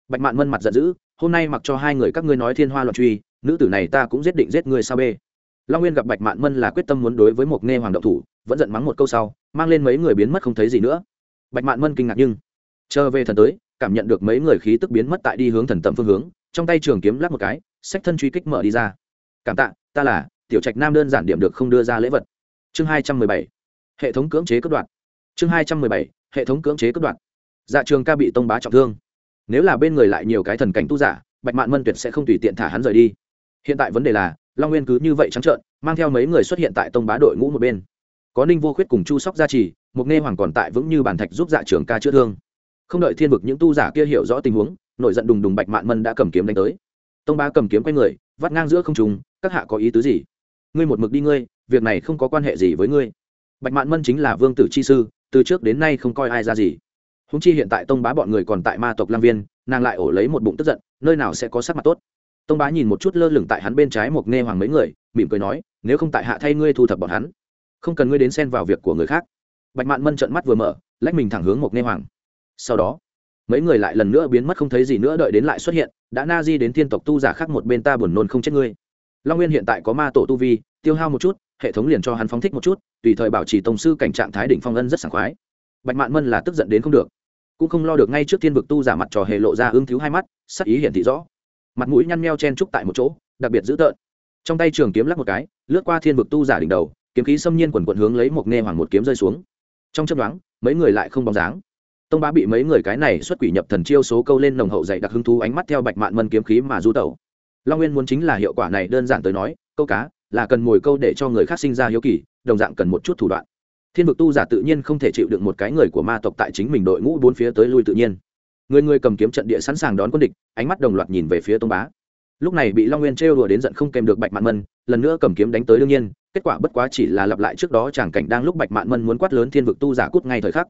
Bạch mạn mân mặt giận dữ, hôm nay mặc cho hai người các ngươi nói thiên hoa loạn truy, nữ tử này ta cũng giết định giết ngươi sao bê? Long nguyên gặp bạch mạn mân là quyết tâm muốn đối với một nê hoàng động thủ vẫn giận mắng một câu sau, mang lên mấy người biến mất không thấy gì nữa. Bạch mạn mân kinh ngạc nhưng chờ về thần tới, cảm nhận được mấy người khí tức biến mất tại đi hướng thần tầm phương hướng, trong tay trường kiếm lắp một cái sách thân truy kích mở đi ra. Cảm tạ, ta là tiểu trạch nam đơn giản điểm được không đưa ra lễ vật. Chương hai trăm mười bảy. Hệ thống cưỡng chế cất đoạn chương hai trăm mười bảy. Hệ thống cưỡng chế cất đoạn dạ trường ca bị tông bá trọng thương. Nếu là bên người lại nhiều cái thần cảnh tu giả, bạch mạn mân tuyệt sẽ không tùy tiện thả hắn rời đi. Hiện tại vấn đề là, long nguyên cứ như vậy trắng trợn, mang theo mấy người xuất hiện tại tông bá đội ngũ một bên có ninh vô khuyết cùng chu sóc gia trì, một nghe hoàng còn tại vững như bàn thạch giúp dạ trường ca chữa thương. Không đợi thiên vực những tu giả kia hiểu rõ tình huống, nổi giận đùng đùng bạch mạn mân đã cầm kiếm đánh tới. Tông bá cầm kiếm quay người, vắt ngang giữa không trùng các hạ có ý tứ gì? Ngươi một mực đi ngươi, việc này không có quan hệ gì với ngươi. Bạch mạn mân chính là vương tử chi sư, từ trước đến nay không coi ai ra gì. Húng chi hiện tại tông bá bọn người còn tại ma tộc lang viên, nàng lại ổ lấy một bụng tức giận, nơi nào sẽ có sắc mặt tốt. Tông bá nhìn một chút lơ lửng tại hắn bên trái một nghe hoàng mấy người, mỉm cười nói, nếu không tại hạ thay ngươi thu thập bọn hắn không cần ngươi đến xen vào việc của người khác. Bạch mạn mân trận mắt vừa mở, lách mình thẳng hướng một nê hoàng. Sau đó, mấy người lại lần nữa biến mất không thấy gì nữa đợi đến lại xuất hiện, đã na di đến thiên tộc tu giả khác một bên ta buồn nôn không chết ngươi. Long nguyên hiện tại có ma tổ tu vi, tiêu hao một chút, hệ thống liền cho hắn phóng thích một chút, tùy thời bảo trì tổng sư cảnh trạng thái đỉnh phong ân rất sảng khoái. Bạch mạn mân là tức giận đến không được. Cũng không lo được ngay trước thiên vực tu giả mặt trò hề lộ ra ương thiếu hai mắt, sắc ý hiển thị rõ. Mặt mũi nhăn meo chen trúc tại một chỗ, đặc biệt dữ tợn. Trong tay trường kiếm lắc một cái, lướt qua thiên vực tu giả đỉnh đầu kiếm khí xâm nhiên quần quận hướng lấy một nghe hoàng một kiếm rơi xuống. Trong chấp đoán mấy người lại không bóng dáng. Tông bá bị mấy người cái này xuất quỷ nhập thần chiêu số câu lên nồng hậu dạy đặc hứng thú ánh mắt theo bạch mạn mân kiếm khí mà du tẩu. Long nguyên muốn chính là hiệu quả này đơn giản tới nói, câu cá là cần mồi câu để cho người khác sinh ra hiếu kỳ, đồng dạng cần một chút thủ đoạn. Thiên vực tu giả tự nhiên không thể chịu được một cái người của ma tộc tại chính mình đội ngũ bốn phía tới lui tự nhiên. Người người cầm kiếm trận địa sẵn sàng đón quân địch, ánh mắt đồng loạt nhìn về phía tông bá lúc này bị long nguyên trêu đùa đến giận không kèm được bạch mạn mân, lần nữa cầm kiếm đánh tới đương nhiên, kết quả bất quá chỉ là lặp lại trước đó chàng cảnh đang lúc bạch mạn mân muốn quát lớn thiên vực tu giả cút ngay thời khắc.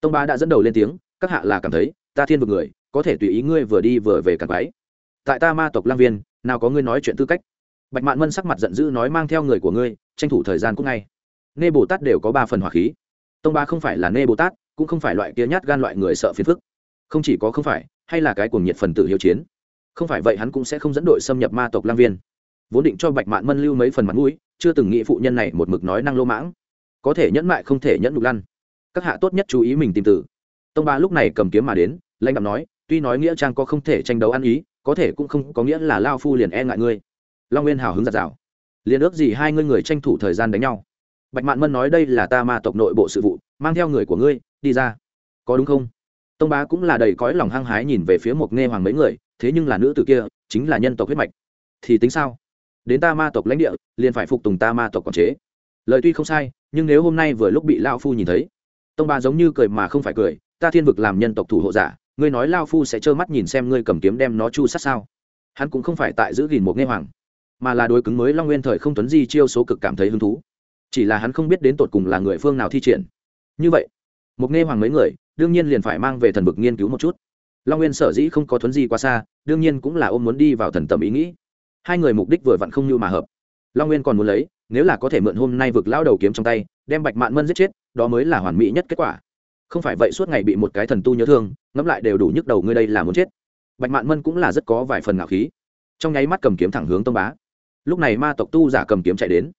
Tông Ba đã dẫn đầu lên tiếng, các hạ là cảm thấy, ta thiên vực người, có thể tùy ý ngươi vừa đi vừa về cặn quái. Tại ta ma tộc lang viên, nào có ngươi nói chuyện tư cách? Bạch mạn mân sắc mặt giận dữ nói mang theo người của ngươi, tranh thủ thời gian cút ngay. Nê bồ tát đều có ba phần hỏa khí. Tông Ba không phải là nê bồ tát, cũng không phải loại kia nhát gan loại người sợ phiền phức. Không chỉ có không phải, hay là cái cuồng nhiệt phần tử hiếu chiến không phải vậy hắn cũng sẽ không dẫn đội xâm nhập ma tộc lang viên. Vốn định cho bạch mạn mân lưu mấy phần mặt mũi, chưa từng nghĩ phụ nhân này một mực nói năng lô mãng. Có thể nhẫn mại không thể nhẫn đục lăn. Các hạ tốt nhất chú ý mình tìm tử tông ba lúc này cầm kiếm mà đến, lãnh đạo nói, tuy nói nghĩa trang có không thể tranh đấu ăn ý, có thể cũng không có nghĩa là lao phu liền e ngại ngươi. Long nguyên hào hứng giặt rào liền ước gì hai ngươi người tranh thủ thời gian đánh nhau. Bạch mạn mân nói đây là ta ma tộc nội bộ sự vụ, mang theo người của ngươi, đi ra. Có đúng không? Tông bá cũng là đầy cõi lòng hăng hái nhìn về phía một nghe hoàng mấy người thế nhưng là nữ tử kia chính là nhân tộc huyết mạch. Thì tính sao? Đến ta ma tộc lãnh địa, liền phải phục tùng ta ma tộc quản chế. Lời tuy không sai, nhưng nếu hôm nay vừa lúc bị lao phu nhìn thấy, tông ba giống như cười mà không phải cười, ta thiên vực làm nhân tộc thủ hộ giả, ngươi nói lao phu sẽ trơ mắt nhìn xem ngươi cầm kiếm đem nó chu sát sao? Hắn cũng không phải tại giữ gìn một nghe hoàng, mà là đối cứng mới long nguyên thời không tuấn di chiêu số cực cảm thấy hứng thú. Chỉ là hắn không biết đến tột cùng là người phương nào thi triển. Như vậy, một nghe hoàng mấy người, đương nhiên liền phải mang về thần vực nghiên cứu một chút long nguyên sở dĩ không có thuấn di quá xa, đương nhiên cũng là ôm muốn đi vào thần tầm ý nghĩ. Hai người mục đích vừa vặn không như mà hợp. Long nguyên còn muốn lấy, nếu là có thể mượn hôm nay vực lao đầu kiếm trong tay, đem bạch mạn mân giết chết, đó mới là hoàn mỹ nhất kết quả. Không phải vậy suốt ngày bị một cái thần tu nhớ thương, ngẫm lại đều đủ nhức đầu ngươi đây là muốn chết. Bạch mạn mân cũng là rất có vài phần ngạo khí. Trong nháy mắt cầm kiếm thẳng hướng tông bá. Lúc này ma tộc tu giả cầm kiếm chạy đến.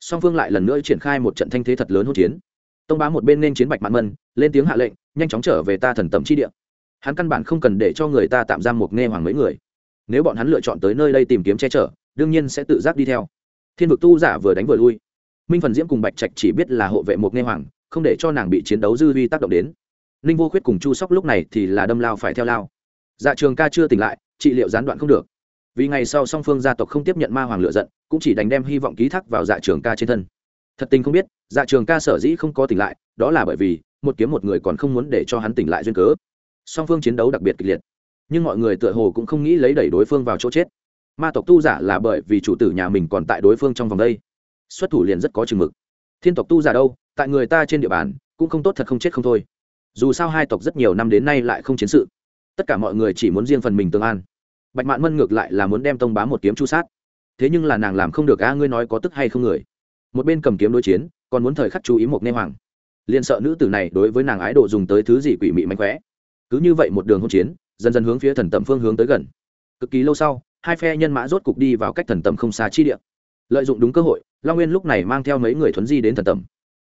Song phương lại lần nữa triển khai một trận thanh thế thật lớn hỗn chiến. Tông bá một bên nên chiến bạch mạn mân, lên tiếng hạ lệnh, nhanh chóng trở về ta thần tầm chi địa hắn căn bản không cần để cho người ta tạm giam một nghe hoàng mấy người. Nếu bọn hắn lựa chọn tới nơi đây tìm kiếm che chở, đương nhiên sẽ tự giác đi theo. Thiên vực tu giả vừa đánh vừa lui. Minh phần diễm cùng bạch trạch chỉ biết là hộ vệ một nghe hoàng, không để cho nàng bị chiến đấu dư vi tác động đến. Ninh vô khuyết cùng chu sóc lúc này thì là đâm lao phải theo lao. Dạ trường ca chưa tỉnh lại, trị liệu gián đoạn không được. Vì ngày sau song phương gia tộc không tiếp nhận ma hoàng lựa giận, cũng chỉ đánh đem hy vọng ký thác vào dạ trường ca trên thân. Thật tình không biết dạ trường ca sở dĩ không có tỉnh lại, đó là bởi vì, một kiếm một người còn không muốn để cho hắn tỉnh lại duyên cớ song phương chiến đấu đặc biệt kịch liệt. Nhưng mọi người tựa hồ cũng không nghĩ lấy đẩy đối phương vào chỗ chết. Ma tộc tu giả là bởi vì chủ tử nhà mình còn tại đối phương trong vòng đây. Xuất thủ liền rất có chừng mực. Thiên tộc tu giả đâu? Tại người ta trên địa bàn, cũng không tốt thật không chết không thôi. Dù sao hai tộc rất nhiều năm đến nay lại không chiến sự. Tất cả mọi người chỉ muốn riêng phần mình tương an. Bạch mạn mân ngược lại là muốn đem tông bá một kiếm chu sát. Thế nhưng là nàng làm không được, a, ngươi nói có tức hay không người? Một bên cầm kiếm đối chiến, còn muốn thời khắc chú ý một nê hoàng. Liền sợ nữ tử này đối với nàng ái độ dùng tới thứ gì quỷ mị mạnh khỏe cứ như vậy một đường hỗn chiến, dần dần hướng phía thần tầm phương hướng tới gần. Cực kỳ lâu sau, hai phe nhân mã rốt cục đi vào cách thần tầm không xa chi địa. Lợi dụng đúng cơ hội, long nguyên lúc này mang theo mấy người thuấn di đến thần tầm.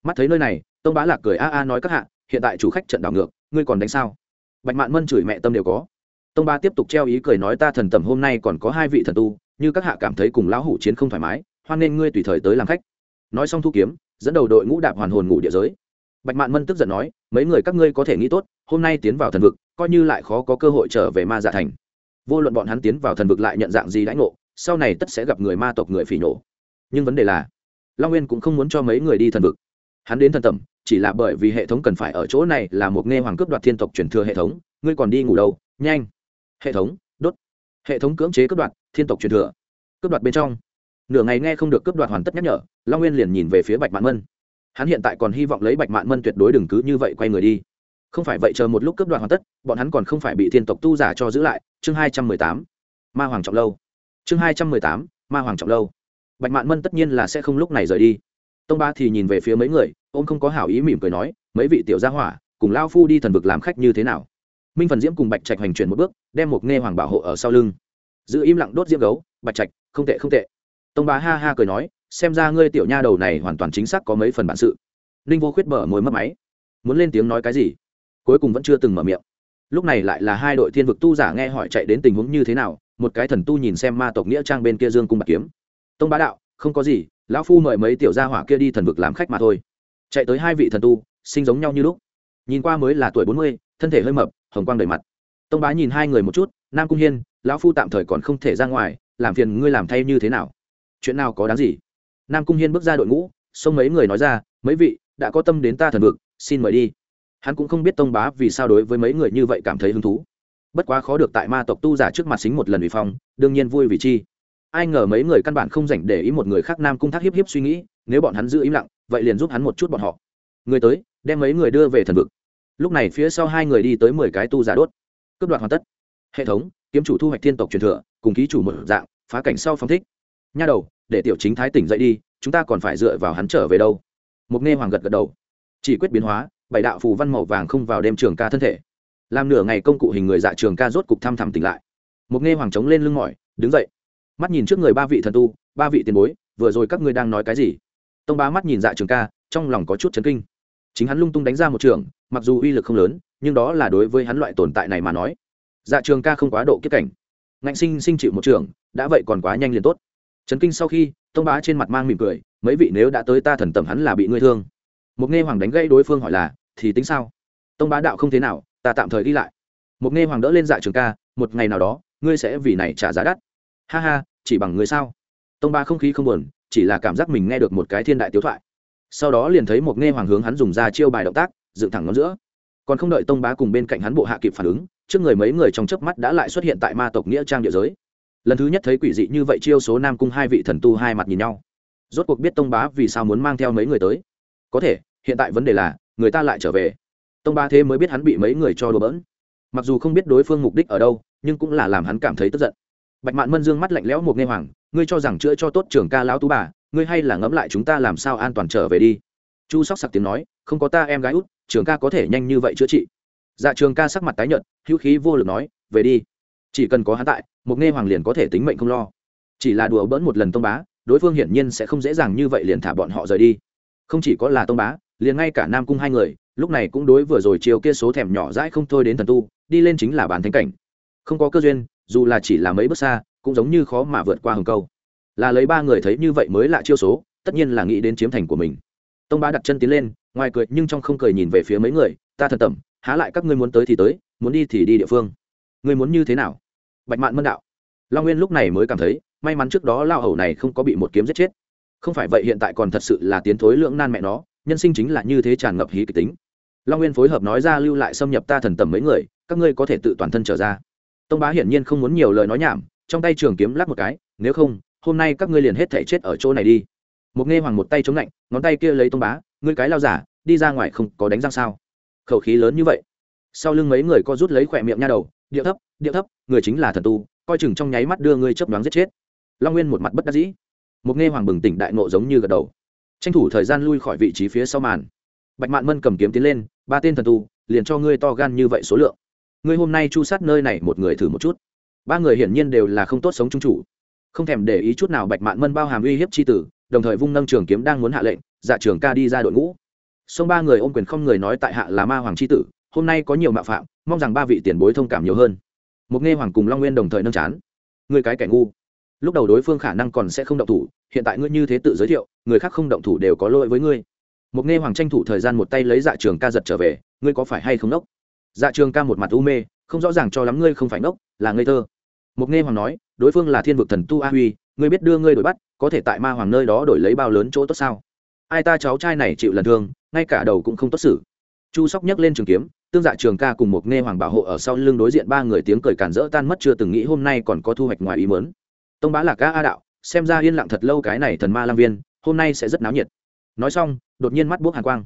Mắt thấy nơi này, tông bá lạc cười a a nói các hạ, hiện tại chủ khách trận đảo ngược, ngươi còn đánh sao? Bạch mạn mân chửi mẹ tâm đều có. Tông ba tiếp tục treo ý cười nói ta thần tầm hôm nay còn có hai vị thần tu, như các hạ cảm thấy cùng lão hủ chiến không thoải mái, hoan nên ngươi tùy thời tới làm khách. Nói xong thu kiếm, dẫn đầu đội ngũ đạp hoàn hồn ngủ địa giới. Bạch mạn mân tức giận nói mấy người các ngươi có thể nghĩ tốt, hôm nay tiến vào thần vực, coi như lại khó có cơ hội trở về ma dạ thành. Vô luận bọn hắn tiến vào thần vực lại nhận dạng gì đãi ngộ, sau này tất sẽ gặp người ma tộc người phỉ nổ nhưng vấn đề là, long nguyên cũng không muốn cho mấy người đi thần vực. Hắn đến thần tẩm, chỉ là bởi vì hệ thống cần phải ở chỗ này là một nghe hoàng cướp đoạt thiên tộc truyền thừa hệ thống, ngươi còn đi ngủ đâu? Nhanh! Hệ thống, đốt. Hệ thống cưỡng chế cướp đoạt thiên tộc truyền thừa. Cướp đoạt bên trong. Nửa ngày nghe không được cướp đoạt hoàn tất nhắc nhở, long nguyên liền nhìn về phía bạch mạn mân hắn hiện tại còn hy vọng lấy bạch mạn mân tuyệt đối đừng cứ như vậy quay người đi. Không phải vậy chờ một lúc cướp đoạt hoàn tất, bọn hắn còn không phải bị thiên tộc tu giả cho giữ lại. Chương hai trăm mười tám, ma hoàng trọng lâu. Chương hai trăm mười tám, ma hoàng trọng lâu. Bạch mạn mân tất nhiên là sẽ không lúc này rời đi. Tông ba thì nhìn về phía mấy người, ôm không có hảo ý mỉm cười nói, mấy vị tiểu gia hỏa, cùng lao phu đi thần vực làm khách như thế nào? Minh phần diễm cùng bạch trạch hành chuyển một bước, đem một nghe hoàng bảo hộ ở sau lưng. Giữ im lặng đốt diễm gấu, bạch trạch, không tệ không tệ. Tông bá ha ha cười nói xem ra ngươi tiểu nha đầu này hoàn toàn chính xác có mấy phần bản sự. Ninh vô khuyết mở môi mất máy. Muốn lên tiếng nói cái gì? Cuối cùng vẫn chưa từng mở miệng. Lúc này lại là hai đội thiên vực tu giả nghe hỏi chạy đến tình huống như thế nào, một cái thần tu nhìn xem ma tộc nghĩa trang bên kia dương cung bạc kiếm. Tông bá đạo, không có gì, lão phu mời mấy tiểu gia hỏa kia đi thần vực làm khách mà thôi. Chạy tới hai vị thần tu, sinh giống nhau như lúc. Nhìn qua mới là tuổi bốn mươi, thân thể hơi mập, hồng quang đầy mặt. Tông bá nhìn hai người một chút, nam cung hiên, lão phu tạm thời còn không thể ra ngoài, làm phiền ngươi làm thay như thế nào? Chuyện nào có đáng gì? Nam cung hiên bước ra đội ngũ, xông mấy người nói ra, mấy vị, đã có tâm đến ta thần vực, xin mời đi. Hắn cũng không biết tông bá vì sao đối với mấy người như vậy cảm thấy hứng thú. Bất quá khó được tại ma tộc tu giả trước mặt xính một lần ủy phong, đương nhiên vui vì chi. Ai ngờ mấy người căn bản không dành để ý một người khác nam cung thác hiếp hiếp suy nghĩ, nếu bọn hắn giữ im lặng, vậy liền giúp hắn một chút bọn họ. Người tới, đem mấy người đưa về thần vực. Lúc này phía sau hai người đi tới mười cái tu giả đốt. Cướp đoạt hoàn tất. Hệ thống, kiếm chủ thu hoạch thiên tộc truyền thừa, cùng ký chủ một dạng, phá cảnh sau phong thích. Nha đầu để tiểu chính thái tỉnh dậy đi, chúng ta còn phải dựa vào hắn trở về đâu? Mục nghe hoàng gật gật đầu. Chỉ quyết biến hóa, bảy đạo phù văn màu vàng không vào đêm trường ca thân thể. Làm nửa ngày công cụ hình người dạ trường ca rốt cục thăm thẳm tỉnh lại. Mục nghe hoàng chống lên lưng mỏi, đứng dậy. Mắt nhìn trước người ba vị thần tu, ba vị tiền bối, vừa rồi các ngươi đang nói cái gì? Tông bá mắt nhìn dạ trường ca, trong lòng có chút chấn kinh. Chính hắn lung tung đánh ra một trường, mặc dù uy lực không lớn, nhưng đó là đối với hắn loại tồn tại này mà nói. Dạ trường ca không quá độ kiếp cảnh. Ngạnh sinh sinh chịu một trường, đã vậy còn quá nhanh liền tốt chấn kinh sau khi, tông bá trên mặt mang mỉm cười, mấy vị nếu đã tới ta thần tầm hắn là bị ngươi thương. Một nghe hoàng đánh gãy đối phương hỏi là, thì tính sao? Tông bá đạo, không thế nào, ta tạm thời đi lại. Một nghe hoàng đỡ lên dạ trường ca, một ngày nào đó, ngươi sẽ vì này trả giá đắt. Ha ha, chỉ bằng ngươi sao? Tông ba không khí không buồn, chỉ là cảm giác mình nghe được một cái thiên đại tiếu thoại. Sau đó liền thấy một nghe hoàng hướng hắn dùng ra chiêu bài động tác, dựng thẳng ngón giữa. Còn không đợi tông bá cùng bên cạnh hắn bộ hạ kịp phản ứng, trước người mấy người trong chớp mắt đã lại xuất hiện tại ma tộc nghĩa trang địa giới lần thứ nhất thấy quỷ dị như vậy chiêu số nam cung hai vị thần tu hai mặt nhìn nhau. Rốt cuộc biết tông bá vì sao muốn mang theo mấy người tới. Có thể, hiện tại vấn đề là, người ta lại trở về. Tông bá thế mới biết hắn bị mấy người cho đùa bỡn. Mặc dù không biết đối phương mục đích ở đâu, nhưng cũng là làm hắn cảm thấy tức giận. Bạch mạn mân dương mắt lạnh lẽo một nghe hoàng, ngươi cho rằng chữa cho tốt trưởng ca lão tú bà, ngươi hay là ngẫm lại chúng ta làm sao an toàn trở về đi. Chu sóc sặc tiếng nói, không có ta em gái út, trưởng ca có thể nhanh như vậy chữa trị. Dạ trường ca sắc mặt tái nhợt, hữu khí vô lực nói, về đi chỉ cần có hắn tại, một nghe hoàng liền có thể tính mệnh không lo. Chỉ là đùa bỡn một lần tông bá, đối phương hiển nhiên sẽ không dễ dàng như vậy liền thả bọn họ rời đi. Không chỉ có là tông bá, liền ngay cả nam cung hai người, lúc này cũng đối vừa rồi chiều kia số thèm nhỏ dãi không thôi đến thần tu, đi lên chính là bàn thánh cảnh. Không có cơ duyên, dù là chỉ là mấy bước xa, cũng giống như khó mà vượt qua hừng câu. Là lấy ba người thấy như vậy mới lạ chiêu số, tất nhiên là nghĩ đến chiếm thành của mình. Tông bá đặt chân tiến lên, ngoài cười nhưng trong không cười nhìn về phía mấy người, ta thần tẩm, há lại các ngươi muốn tới thì tới, muốn đi thì đi địa phương. Ngươi muốn như thế nào? Bạch mạn mân đạo. Long nguyên lúc này mới cảm thấy, may mắn trước đó lao hầu này không có bị một kiếm giết chết. Không phải vậy hiện tại còn thật sự là tiến thối lưỡng nan mẹ nó, nhân sinh chính là như thế tràn ngập hí kịch tính. Long nguyên phối hợp nói ra lưu lại xâm nhập ta thần tầm mấy người, các ngươi có thể tự toàn thân trở ra. Tông bá hiển nhiên không muốn nhiều lời nói nhảm, trong tay trường kiếm lắc một cái, nếu không, hôm nay các ngươi liền hết thể chết ở chỗ này đi. Một nghe hoàng một tay chống lạnh, ngón tay kia lấy tông bá, ngươi cái lao giả, đi ra ngoài không có đánh răng sao? Khẩu khí lớn như vậy. Sau lưng mấy người co rút lấy khỏe miệng nha đầu điệu thấp điệu thấp, người chính là thần tu, coi chừng trong nháy mắt đưa ngươi chấp đoán giết chết. Long nguyên một mặt bất đắc dĩ. Một nghe hoàng bừng tỉnh đại nộ giống như gật đầu. Tranh thủ thời gian lui khỏi vị trí phía sau màn. Bạch mạn mân cầm kiếm tiến lên, ba tên thần tu, liền cho ngươi to gan như vậy số lượng. Ngươi hôm nay chu sát nơi này một người thử một chút. Ba người hiển nhiên đều là không tốt sống chung chủ. Không thèm để ý chút nào bạch mạn mân bao hàm uy hiếp c h i tử, đồng thời vung nâng trường kiếm đang muốn hạ lệnh dạ trường ca đi ra đội ngũ. Sông ba người ôm quyền không người nói tại hạ là ma hoàng c h i tử hôm nay có nhiều mạo phạm mong rằng ba vị tiền bối thông cảm nhiều hơn. Một nghe hoàng cùng long nguyên đồng thời nâng chán. Người cái kẻ ngu. Lúc đầu đối phương khả năng còn sẽ không động thủ hiện tại ngươi như thế tự giới thiệu người khác không động thủ đều có lỗi với ngươi. Một nghe hoàng tranh thủ thời gian một tay lấy dạ trường ca giật trở về ngươi có phải hay không nốc? Dạ trường ca một mặt u mê không rõ ràng cho lắm ngươi không phải nốc, là ngây thơ. Mục nghe hoàng nói đối phương là thiên vực thần tu a huy ngươi biết đưa ngươi đổi bắt có thể tại ma hoàng nơi đó đổi lấy bao lớn chỗ tốt sao? Ai ta cháu trai này chịu lần thương ngay cả đầu cũng không tốt xử. Chu sóc nhấc lên trường kiếm tương dạ trường ca cùng một nghe hoàng bảo hộ ở sau lưng đối diện ba người tiếng cười cản rỡ tan mất chưa từng nghĩ hôm nay còn có thu hoạch ngoài ý mớn tông bá là ca a đạo, xem ra yên lặng thật lâu cái này thần ma lang viên, hôm nay sẽ rất náo nhiệt. Nói xong, đột nhiên mắt buốc hàn quang.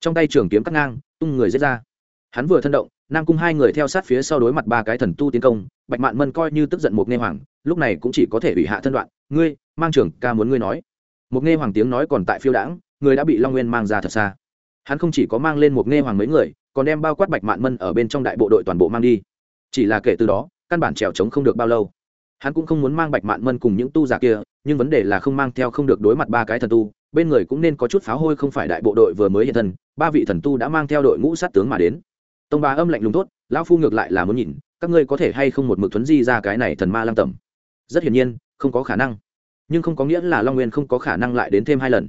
Trong tay trường kiếm cắt ngang, tung người giết ra. Hắn vừa thân động, nam cung hai người theo sát phía sau đối mặt ba cái thần tu tiến công, bạch mạn mân coi như tức giận một nghe hoàng, lúc này cũng chỉ có thể ủy hạ thân đoạn, ngươi, mang trưởng, ca muốn ngươi nói. Một nghe hoàng tiếng nói còn tại phiêu đãng, người đã bị long nguyên mang ra thật xa. Hắn không chỉ có mang lên một nghe hoàng mấy người còn đem bao quát bạch mạn mân ở bên trong đại bộ đội toàn bộ mang đi. Chỉ là kể từ đó, căn bản trèo trống không được bao lâu. Hắn cũng không muốn mang bạch mạn mân cùng những tu giả kia, nhưng vấn đề là không mang theo không được đối mặt ba cái thần tu, bên người cũng nên có chút pháo hôi không phải đại bộ đội vừa mới hiện thân, ba vị thần tu đã mang theo đội ngũ sát tướng mà đến. Tông ba âm lạnh lùng tốt lão phu ngược lại là muốn nhìn, các ngươi có thể hay không một mực thuấn di ra cái này thần ma lăng tẩm? Rất hiển nhiên, không có khả năng. Nhưng không có nghĩa là long nguyên không có khả năng lại đến thêm hai lần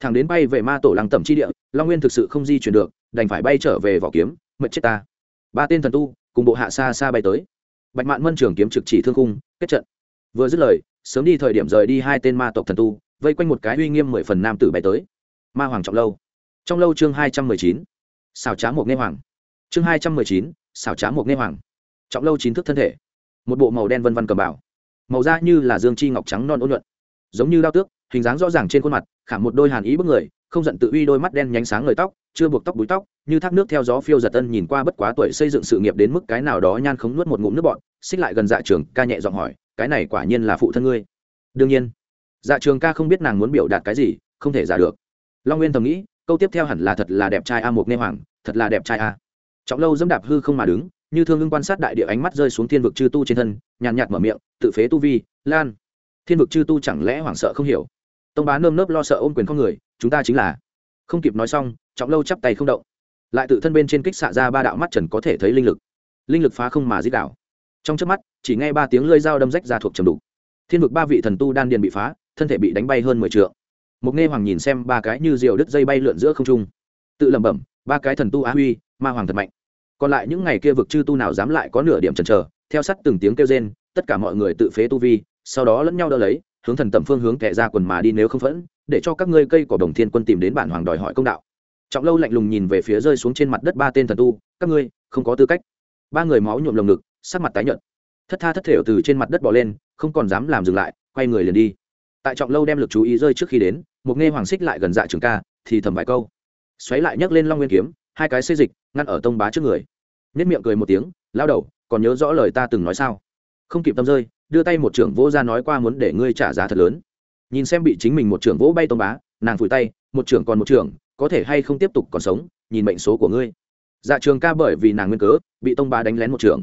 thằng đến bay về ma tổ lăng tẩm chi địa, long nguyên thực sự không di chuyển được, đành phải bay trở về vỏ kiếm mật chết ta. Ba tên thần tu, cùng bộ hạ xa xa bay tới. Bạch mạn mân trường kiếm trực chỉ thương khung, kết trận. Vừa dứt lời, sớm đi thời điểm rời đi hai tên ma tộc thần tu, vây quanh một cái uy nghiêm mười phần nam tử bay tới. Ma hoàng trọng lâu. Trong lâu chương hai trăm mười chín xào trá một nghe hoàng. Chương hai trăm mười chín xào trá một nghe hoàng. Trọng lâu chín thức thân thể. Một bộ màu đen vân vân cầm bảo màu da như là dương chi ngọc trắng non ôn nhuận. Giống như đao tước hình dáng rõ ràng trên khuôn mặt khảm một đôi hàn ý bức người, không giận tự uy đôi mắt đen nhánh sáng lời tóc, chưa buộc tóc búi tóc, như thác nước theo gió phiêu giật tân nhìn qua bất quá tuổi xây dựng sự nghiệp đến mức cái nào đó nhan không nuốt một ngụm nước bọn xích lại gần dạ trường ca nhẹ giọng hỏi, cái này quả nhiên là phụ thân ngươi? Đương nhiên. Dạ trường ca không biết nàng muốn biểu đạt cái gì, không thể giả được. Long nguyên thầm nghĩ, câu tiếp theo hẳn là thật là đẹp trai a một nghe hoàng, thật là đẹp trai a. Trọng lâu dẫm đạp hư không mà đứng, như thương ưng quan sát đại địa ánh mắt rơi xuống thiên vực chư tu trên thân, nhàn nhạt mở miệng, tự phế tu vi, lan. Thiên vực chư tu chẳng lẽ hoảng sợ không hiểu? Tông bá nơm nớp lo sợ ôm quyền con người, chúng ta chính là. Không kịp nói xong, trọng lâu chắp tay không động. Lại tự thân bên trên kích xạ ra ba đạo mắt trần có thể thấy linh lực. Linh lực phá không mà dít đảo trong trước mắt, chỉ nghe ba tiếng lơi dao đâm rách ra thuộc trầm đủ thiên vực ba vị thần tu đan điền bị phá, thân thể bị đánh bay hơn mười t mục nghe hoàng nhìn xem ba cái như diều đứt dây bay lượn giữa không trung. Tự lẩm bẩm, ba cái thần tu á huy, ma hoàng thật mạnh. Còn lại những ngày kia vực chư tu nào dám lại có nửa điểm chần chờ, theo sắt từng tiếng kêu rên, tất cả mọi người tự phế tu vi, sau đó lẫn nhau đỡ lấy hướng thần tầm phương hướng kẻ ra quần mà đi nếu không phẫn, để cho các ngươi cây cỏ đồng thiên quân tìm đến bản hoàng đòi hỏi công đạo. Trọng lâu lạnh lùng nhìn về phía rơi xuống trên mặt đất ba tên thần tu, các ngươi, không có tư cách. Ba người máu nhuộm lồng ngực, sắc mặt tái nhợt. Thất tha thất thểu từ trên mặt đất bỏ lên, không còn dám làm dừng lại, quay người liền đi. Tại trọng lâu đem lực chú ý rơi trước khi đến, một nghe hoàng xích lại gần dạ trường ca, thì thầm vài câu. Xoáy lại nhấc lên long nguyên kiếm, hai cái xây dịch, ngăn ở tông bá trước người. Nhất miệng cười một tiếng lao đầu, còn nhớ rõ lời ta từng nói sao? Không kịp tâm rơi đưa tay một trưởng vỗ ra nói qua muốn để ngươi trả giá thật lớn. Nhìn xem bị chính mình một trưởng vỗ bay tông bá, nàng phủi tay, một trưởng còn một trưởng, có thể hay không tiếp tục còn sống, nhìn mệnh số của ngươi. Dạ trường ca bởi vì nàng nguyên cớ, bị tông bá đánh lén một trưởng.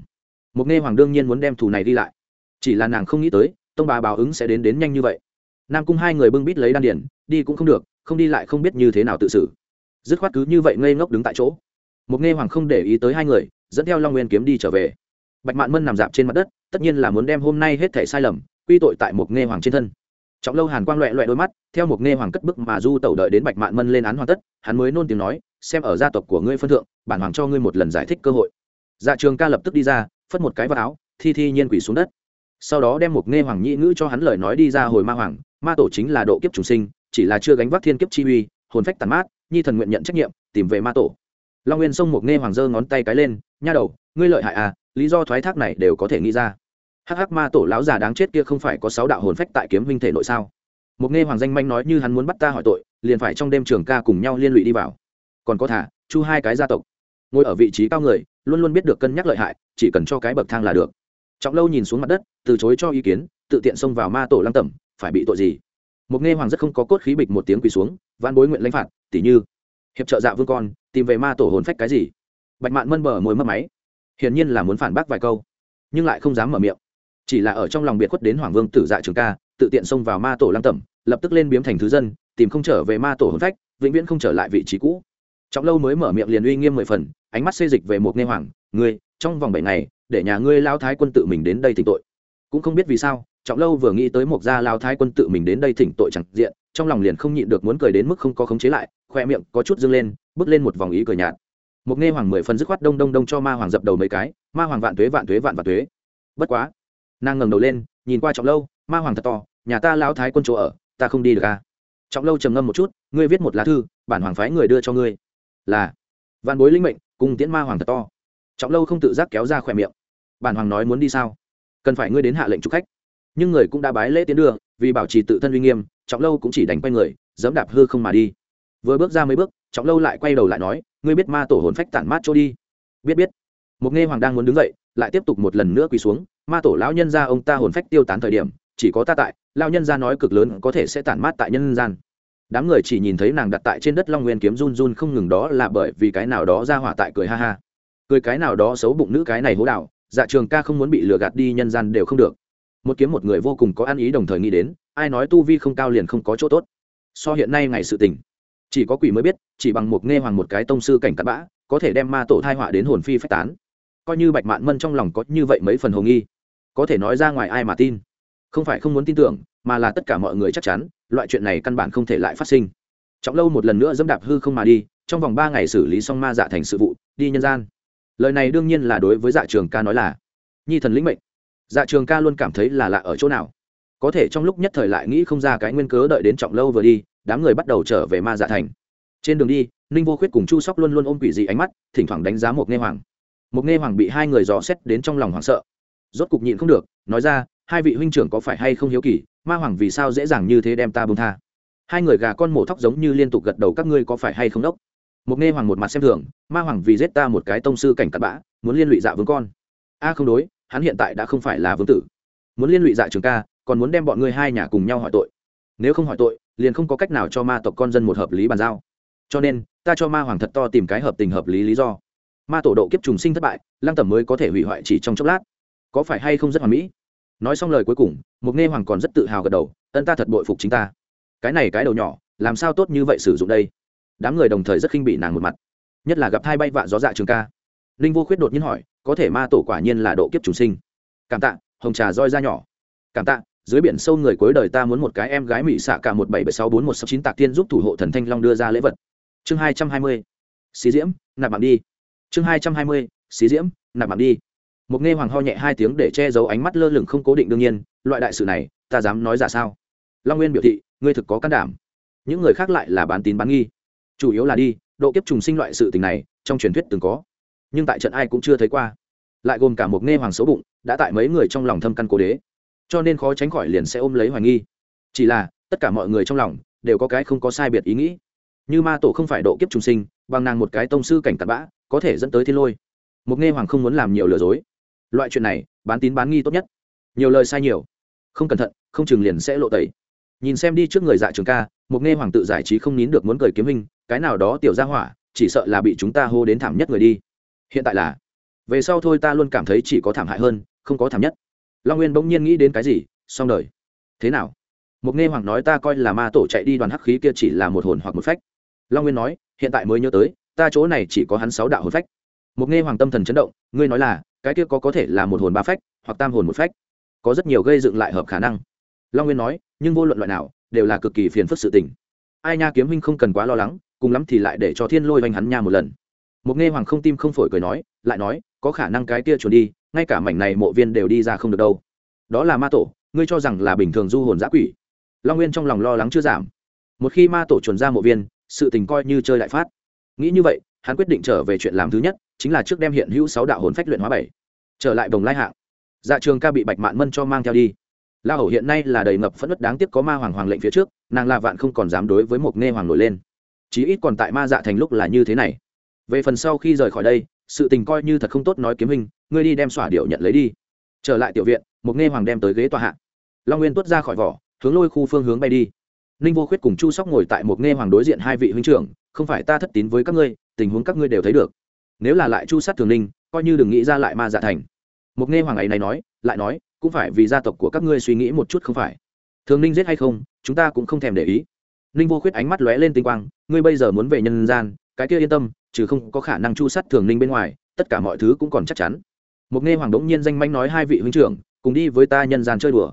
Mục nghe hoàng đương nhiên muốn đem thù này đi lại. Chỉ là nàng không nghĩ tới, tông bá báo ứng sẽ đến đến nhanh như vậy. Nam cung hai người bưng bít lấy đan điển đi cũng không được, không đi lại không biết như thế nào tự xử. Dứt khoát cứ như vậy ngây ngốc đứng tại chỗ. Mục nghe hoàng không để ý tới hai người, dẫn theo long nguyên kiếm đi trở về. Bạch mạn mân nằm dạp trên mặt đất tất nhiên là muốn đem hôm nay hết thể sai lầm, quy tội tại một nghe hoàng trên thân. Trọng lâu hàn quang loẹ loẹ đôi mắt, theo một nghe hoàng cất bức mà du tẩu đợi đến bạch mạn mân lên án hoàn tất, hắn mới nôn tiếng nói, xem ở gia tộc của ngươi phân thượng, bản hoàng cho ngươi một lần giải thích cơ hội. Dạ trường ca lập tức đi ra, phất một cái vào áo, thi thi nhiên quỷ xuống đất. Sau đó đem một nghe hoàng nhĩ ngữ cho hắn lời nói đi ra hồi ma hoàng, ma tổ chính là độ kiếp trùng sinh, chỉ là chưa gánh vác thiên kiếp chi uy, hồn phách tàn mát, nhi thần nguyện nhận trách nhiệm, tìm về ma tổ. Long nguyên sông một nghe hoàng giơ ngón tay cái lên, nha đầu, ngươi lợi hại à lý do thoái thác này đều có thể nghĩ ra. Hắc hắc ma tổ lão già đáng chết kia không phải có sáu đạo hồn phách tại kiếm huynh thể nội sao? Một nghe hoàng danh manh nói như hắn muốn bắt ta hỏi tội, liền phải trong đêm trường ca cùng nhau liên lụy đi vào. Còn có thả, chu hai cái gia tộc. Ngồi ở vị trí cao người, luôn luôn biết được cân nhắc lợi hại, chỉ cần cho cái bậc thang là được. Trọng lâu nhìn xuống mặt đất, từ chối cho ý kiến, tự tiện xông vào ma tổ lăng tẩm, phải bị tội gì? Một nghe hoàng rất không có cốt khí bịch một tiếng quỳ xuống van bối nguyện lãnh phạt, tỉ như, hiệp trợ dạ vương con, tìm về ma tổ hồn phách cái gì? Bạch mạn mân bờ môi mất máy hiển nhiên là muốn phản bác vài câu, nhưng lại không dám mở miệng. Chỉ là ở trong lòng biệt khuất đến hoàng vương tử dạ trường ca, tự tiện xông vào ma tổ lăng tẩm, lập tức lên biếm thành thứ dân, tìm không trở về ma tổ hồn phách, vĩnh viễn không trở lại vị trí cũ. Trọng lâu mới mở miệng liền uy nghiêm mười phần, ánh mắt xê dịch về một nghe hoàng, ngươi, trong vòng bảy ngày, để nhà ngươi lao thái quân tự mình đến đây tỉnh tội. Cũng không biết vì sao, trọng lâu vừa nghĩ tới một gia lao thái quân tự mình đến đây thỉnh tội chẳng diện, trong lòng liền không nhịn được muốn cười đến mức không có khống chế lại khoe miệng có chút dâng lên, bước lên một vòng ý cười nhạt một nghe hoàng mười phần dứt khoát đông đông đông cho ma hoàng dập đầu mấy cái, ma hoàng vạn tuế vạn tuế, vạn vạn tuế. Bất quá, nàng ngẩng đầu lên, nhìn qua trọng lâu, ma hoàng thật to, nhà ta lão thái quân chỗ ở, ta không đi được à? Trọng lâu trầm ngâm một chút, ngươi viết một lá thư, bản hoàng phái người đưa cho ngươi. Là, vạn bối linh mệnh, cùng tiễn ma hoàng thật to. Trọng lâu không tự giác kéo ra khỏe miệng. Bản hoàng nói muốn đi sao? Cần phải ngươi đến hạ lệnh chủ khách. Nhưng người cũng đã bái lễ tiến đưa, vì bảo trì tự thân uy nghiêm, trọng lâu cũng chỉ đánh quay người, dẫm đạp hư không mà đi. Vừa bước ra mấy bước, trọng lâu lại quay đầu lại nói ngươi biết ma tổ hồn phách tản mát chỗ đi. Biết biết. Một nghe hoàng đang muốn đứng dậy, lại tiếp tục một lần nữa quỳ xuống. Ma tổ lão nhân ra ông ta hồn phách tiêu tán thời điểm, chỉ có ta tại, lão nhân ra nói cực lớn có thể sẽ tản mát tại nhân gian. Đám người chỉ nhìn thấy nàng đặt tại trên đất long nguyên kiếm run run không ngừng đó là bởi vì cái nào đó ra hỏa tại cười ha ha. Cười cái nào đó xấu bụng nữ cái này hố đạo dạ trường ca không muốn bị lừa gạt đi nhân gian đều không được. Một kiếm một người vô cùng có ăn ý đồng thời nghĩ đến, ai nói tu vi không cao liền không có chỗ tốt. So hiện nay ngày sự tình chỉ có quỷ mới biết, chỉ bằng một nghe hoàng một cái tông sư cảnh cắt bã, có thể đem ma tổ thai họa đến hồn phi phách tán. Coi như bạch mạn mân trong lòng có như vậy mấy phần hồ nghi, có thể nói ra ngoài ai mà tin. Không phải không muốn tin tưởng, mà là tất cả mọi người chắc chắn, loại chuyện này căn bản không thể lại phát sinh. Trọng lâu một lần nữa dẫm đạp hư không mà đi, trong vòng ba ngày xử lý xong ma dạ thành sự vụ, đi nhân gian. Lời này đương nhiên là đối với dạ trường ca nói là, nhi thần lĩnh mệnh. Dạ trường ca luôn cảm thấy là lạ ở chỗ nào. Có thể trong lúc nhất thời lại nghĩ không ra cái nguyên cớ đợi đến trọng lâu vừa đi đám người bắt đầu trở về ma dạ thành. Trên đường đi, ninh vô khuyết cùng chu sóc luôn luôn ôm quỷ dị ánh mắt, thỉnh thoảng đánh giá một nghe hoàng. Một nghe hoàng bị hai người dò xét đến trong lòng hoảng sợ. Rốt cục nhịn không được, nói ra, hai vị huynh trưởng có phải hay không hiếu kỳ? Ma hoàng vì sao dễ dàng như thế đem ta bông tha? Hai người gà con mổ thóc giống như liên tục gật đầu, các ngươi có phải hay không đốc? Một nghe hoàng một mặt xem thường, ma hoàng vì giết ta một cái tông sư cảnh cặn bã, muốn liên lụy dạ vương con. A, không đối, hắn hiện tại đã không phải là vương tử. Muốn liên lụy dạ trường ca, còn muốn đem bọn ngươi hai nhà cùng nhau hỏi tội. Nếu không hỏi tội liền không có cách nào cho ma tộc con dân một hợp lý bàn giao. Cho nên, ta cho ma hoàng thật to tìm cái hợp tình hợp lý lý do. Ma tổ độ kiếp trùng sinh thất bại, lăng tẩm mới có thể hủy hoại chỉ trong chốc lát. Có phải hay không rất hoàn mỹ? Nói xong lời cuối cùng, mục nghe hoàng còn rất tự hào gật đầu, ân ta thật bội phục chính ta. Cái này cái đầu nhỏ, làm sao tốt như vậy sử dụng đây? Đám người đồng thời rất khinh bị nàng một mặt. Nhất là gặp hai bay vạ gió dạ trường ca. Linh vô khuyết đột nhiên hỏi, có thể ma tổ quả nhiên là độ kiếp trùng sinh? Cảm tạ, hồng trà roi ra nhỏ. Cảm tạ dưới biển sâu người cuối đời ta muốn một cái em gái mỹ xạ cả một bảy bảy sáu bốn một sáu chín tạc tiên giúp thủ hộ thần thanh long đưa ra lễ vật. Chương hai trăm hai mươi, xí diễm, nạp mạng đi. Chương hai trăm hai mươi, xí diễm, nạp mạng đi. Một nghe hoàng ho nhẹ hai tiếng để che giấu ánh mắt lơ lửng không cố định đương nhiên, loại đại sự này, ta dám nói giả sao? Long nguyên biểu thị, ngươi thực có can đảm. Những người khác lại là bán tín bán nghi. Chủ yếu là đi, độ kiếp trùng sinh loại sự tình này, trong truyền thuyết từng có. Nhưng tại trận ai cũng chưa thấy qua. Lại gồm cả một nghe hoàng xấu bụng, đã tại mấy người trong lòng thâm căn cố đế cho nên khó tránh khỏi liền sẽ ôm lấy hoài nghi. Chỉ là, tất cả mọi người trong lòng đều có cái không có sai biệt ý nghĩ. Như ma tổ không phải độ kiếp trùng sinh, bằng nàng một cái tông sư cảnh tạt bã, có thể dẫn tới thiên lôi. Mục nghe hoàng không muốn làm nhiều lừa dối. Loại chuyện này, bán tín bán nghi tốt nhất. Nhiều lời sai nhiều. Không cẩn thận, không chừng liền sẽ lộ tẩy. Nhìn xem đi trước người dạ trường ca Mục nghe hoàng tự giải trí không nín được muốn cười kiếm hình cái nào đó tiểu ra hỏa, chỉ sợ là bị chúng ta hô đến thảm nhất người đi. Hiện tại là, về sau thôi ta luôn cảm thấy chỉ có thảm hại hơn, không có thảm nhất long nguyên bỗng nhiên nghĩ đến cái gì, xong đời. Thế nào? Mục nghe hoàng nói ta coi là ma tổ chạy đi đoàn hắc khí kia chỉ là một hồn hoặc một phách. Long nguyên nói, hiện tại mới nhớ tới, ta chỗ này chỉ có hắn sáu đạo hồn phách. Mục nghe hoàng tâm thần chấn động, ngươi nói là, cái kia có có thể là một hồn ba phách, hoặc tam hồn một phách. Có rất nhiều gây dựng lại hợp khả năng. Long nguyên nói, nhưng vô luận loại nào, đều là cực kỳ phiền phức sự tình. Ai nha kiếm huynh không cần quá lo lắng, cùng lắm thì lại để cho thiên lôi oanh hắn nha một lần. Mục nghe hoàng không tim không phổi cười nói, lại nói, có khả năng cái kia chuồn đi ngay cả mảnh này mộ viên đều đi ra không được đâu. Đó là ma tổ, ngươi cho rằng là bình thường du hồn giã quỷ. Long nguyên trong lòng lo lắng chưa giảm. Một khi ma tổ chuẩn ra mộ viên, sự tình coi như chơi lại phát. Nghĩ như vậy, hắn quyết định trở về chuyện làm thứ nhất, chính là trước đem hiện hữu sáu đạo hồn phách luyện hóa bảy. Trở lại vòng lai hạng. Dạ trường ca bị bạch mạn mân cho mang theo đi. La hầu hiện nay là đầy ngập phẫn nứt đáng tiếc có ma hoàng hoàng lệnh phía trước, nàng la vạn không còn dám đối với một nghe hoàng nổi lên. Chí ít còn tại ma dạ thành lúc là như thế này. Về phần sau khi rời khỏi đây sự tình coi như thật không tốt nói kiếm hình ngươi đi đem xỏa điệu nhận lấy đi. Trở lại tiểu viện, một nghe hoàng đem tới ghế tòa hạ. Long nguyên tuốt ra khỏi vỏ, hướng lôi khu phương hướng bay đi. Ninh vô khuyết cùng chu sóc ngồi tại một nghe hoàng đối diện hai vị huynh trưởng, không phải ta thất tín với các ngươi, tình huống các ngươi đều thấy được. Nếu là lại chu sát thường ninh, coi như đừng nghĩ ra lại ma dạ thành. Một nghe hoàng ấy này nói, lại nói, cũng phải vì gia tộc của các ngươi suy nghĩ một chút không phải. Thường ninh giết hay không, chúng ta cũng không thèm để ý. Ninh vô khuyết ánh mắt lóe lên tinh quang, ngươi bây giờ muốn về nhân gian cái kia yên tâm, trừ không có khả năng chu sát thường ninh bên ngoài, tất cả mọi thứ cũng còn chắc chắn. Một nghe hoàng đống nhiên danh manh nói hai vị huynh trưởng, cùng đi với ta nhân gian chơi đùa.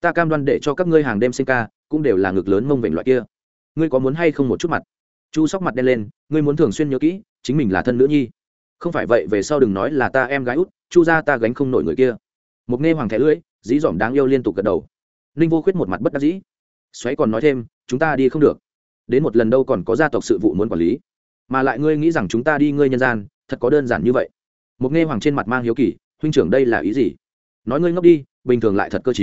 Ta cam đoan để cho các ngươi hàng đêm sinh ca, cũng đều là ngực lớn mông vệnh loại kia. Ngươi có muốn hay không một chút mặt? Chu sóc mặt đen lên, ngươi muốn thường xuyên nhớ kỹ, chính mình là thân nữ nhi. Không phải vậy về sau đừng nói là ta em gái út, chu ra ta gánh không nổi người kia. Một nghe hoàng thẻ lưỡi, dí dỏm đáng yêu liên tục gật đầu. Ninh vô khuyết một mặt bất đắc dĩ. Xoáy còn nói thêm, chúng ta đi không được. Đến một lần đâu còn có gia tộc sự vụ muốn quản lý mà lại ngươi nghĩ rằng chúng ta đi ngươi nhân gian, thật có đơn giản như vậy. Một nghe hoàng trên mặt mang hiếu kỳ, huynh trưởng đây là ý gì? Nói ngươi ngốc đi, bình thường lại thật cơ t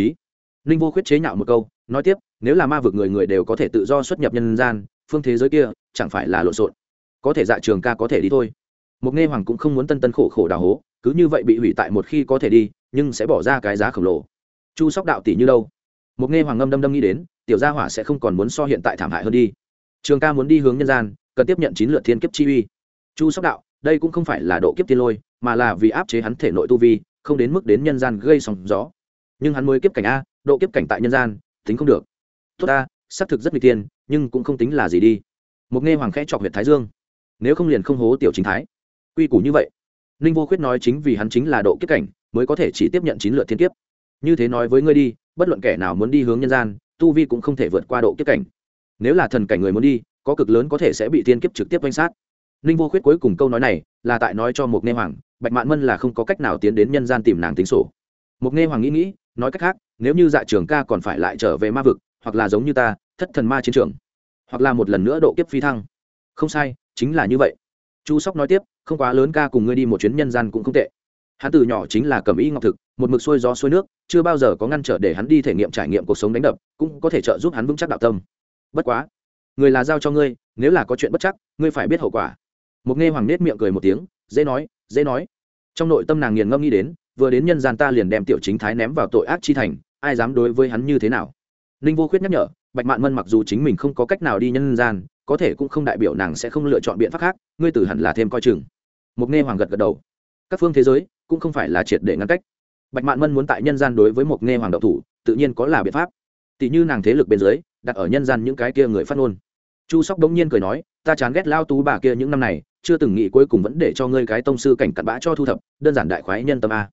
ninh vô khuyết chế nhạo một câu, nói tiếp, nếu là ma vực người người đều có thể tự do xuất nhập nhân gian, phương thế giới kia, chẳng phải là lộn xộn. Có thể dạ trường ca có thể đi thôi. Một nghe hoàng cũng không muốn tân tân khổ khổ đào hố, cứ như vậy bị hủy tại một khi có thể đi, nhưng sẽ bỏ ra cái giá khổng lồ. Chu sóc đạo tỷ như đâu? Một nghe hoàng ngâm đâm đâm nghĩ đến, tiểu gia hỏa sẽ không còn muốn so hiện tại thảm hại hơn đi. Trường ca muốn đi hướng nhân gian cần tiếp nhận chín lượt thiên kiếp chi uy. Chu sóc đạo, đây cũng không phải là độ kiếp tiên lôi, mà là vì áp chế hắn thể nội tu vi, không đến mức đến nhân gian gây sóng gió. Nhưng hắn mới kiếp cảnh a, độ kiếp cảnh tại nhân gian, tính không được. Tốt ta, xác thực rất nguy tiên, nhưng cũng không tính là gì đi. Một nghe hoàng khẽ chọc huyện thái dương. Nếu không liền không hố tiểu chính thái. Quy củ như vậy. Ninh vô khuyết nói chính vì hắn chính là độ kiếp cảnh, mới có thể chỉ tiếp nhận chín lượt thiên kiếp. Như thế nói với ngươi đi, bất luận kẻ nào muốn đi hướng nhân gian, tu vi cũng không thể vượt qua độ kiếp cảnh. Nếu là thần cảnh người muốn đi có cực lớn có thể sẽ bị thiên kiếp trực tiếp quanh sát. Ninh vô khuyết cuối cùng câu nói này là tại nói cho một nghe hoàng, bạch mạn mân là không có cách nào tiến đến nhân gian tìm nàng tính sổ. Một nghe hoàng nghĩ nghĩ, nói cách khác, nếu như dạ trường ca còn phải lại trở về ma vực, hoặc là giống như ta, thất thần ma chiến trường, hoặc là một lần nữa độ kiếp phi thăng. Không sai, chính là như vậy. Chu sóc nói tiếp, không quá lớn ca cùng ngươi đi một chuyến nhân gian cũng không tệ. Hắn từ nhỏ chính là cầm y ngọc thực, một mực xuôi gió xuôi nước, chưa bao giờ có ngăn trở để hắn đi thể nghiệm trải nghiệm cuộc sống đánh đập, cũng có thể trợ giúp hắn vững chắc đạo tâm. Bất quá người là giao cho ngươi, nếu là có chuyện bất chắc, ngươi phải biết hậu quả. Mục nghe hoàng nết miệng cười một tiếng, dễ nói dễ nói. Trong nội tâm nàng nghiền ngâm nghĩ đến, vừa đến nhân gian ta liền đem tiểu chính thái ném vào tội ác chi thành, ai dám đối với hắn như thế nào? Ninh vô khuyết nhắc nhở, bạch mạn mân mặc dù chính mình không có cách nào đi nhân gian, có thể cũng không đại biểu nàng sẽ không lựa chọn biện pháp khác, ngươi tử hẳn là thêm coi chừng. Mục nghe hoàng gật gật đầu. Các phương thế giới cũng không phải là triệt để ngăn cách. Bạch mạn mân muốn tại nhân gian đối với mục nghe hoàng đậu thủ, tự nhiên có là biện pháp. Tỷ như nàng thế lực bên dưới đặt ở nhân gian những cái kia người phát ngôn. Chu sóc đống nhiên cười nói, ta chán ghét lao tú bà kia những năm này, chưa từng nghĩ cuối cùng vẫn để cho ngươi cái tông sư cảnh cặn bã cho thu thập, đơn giản đại khoái nhân tâm a.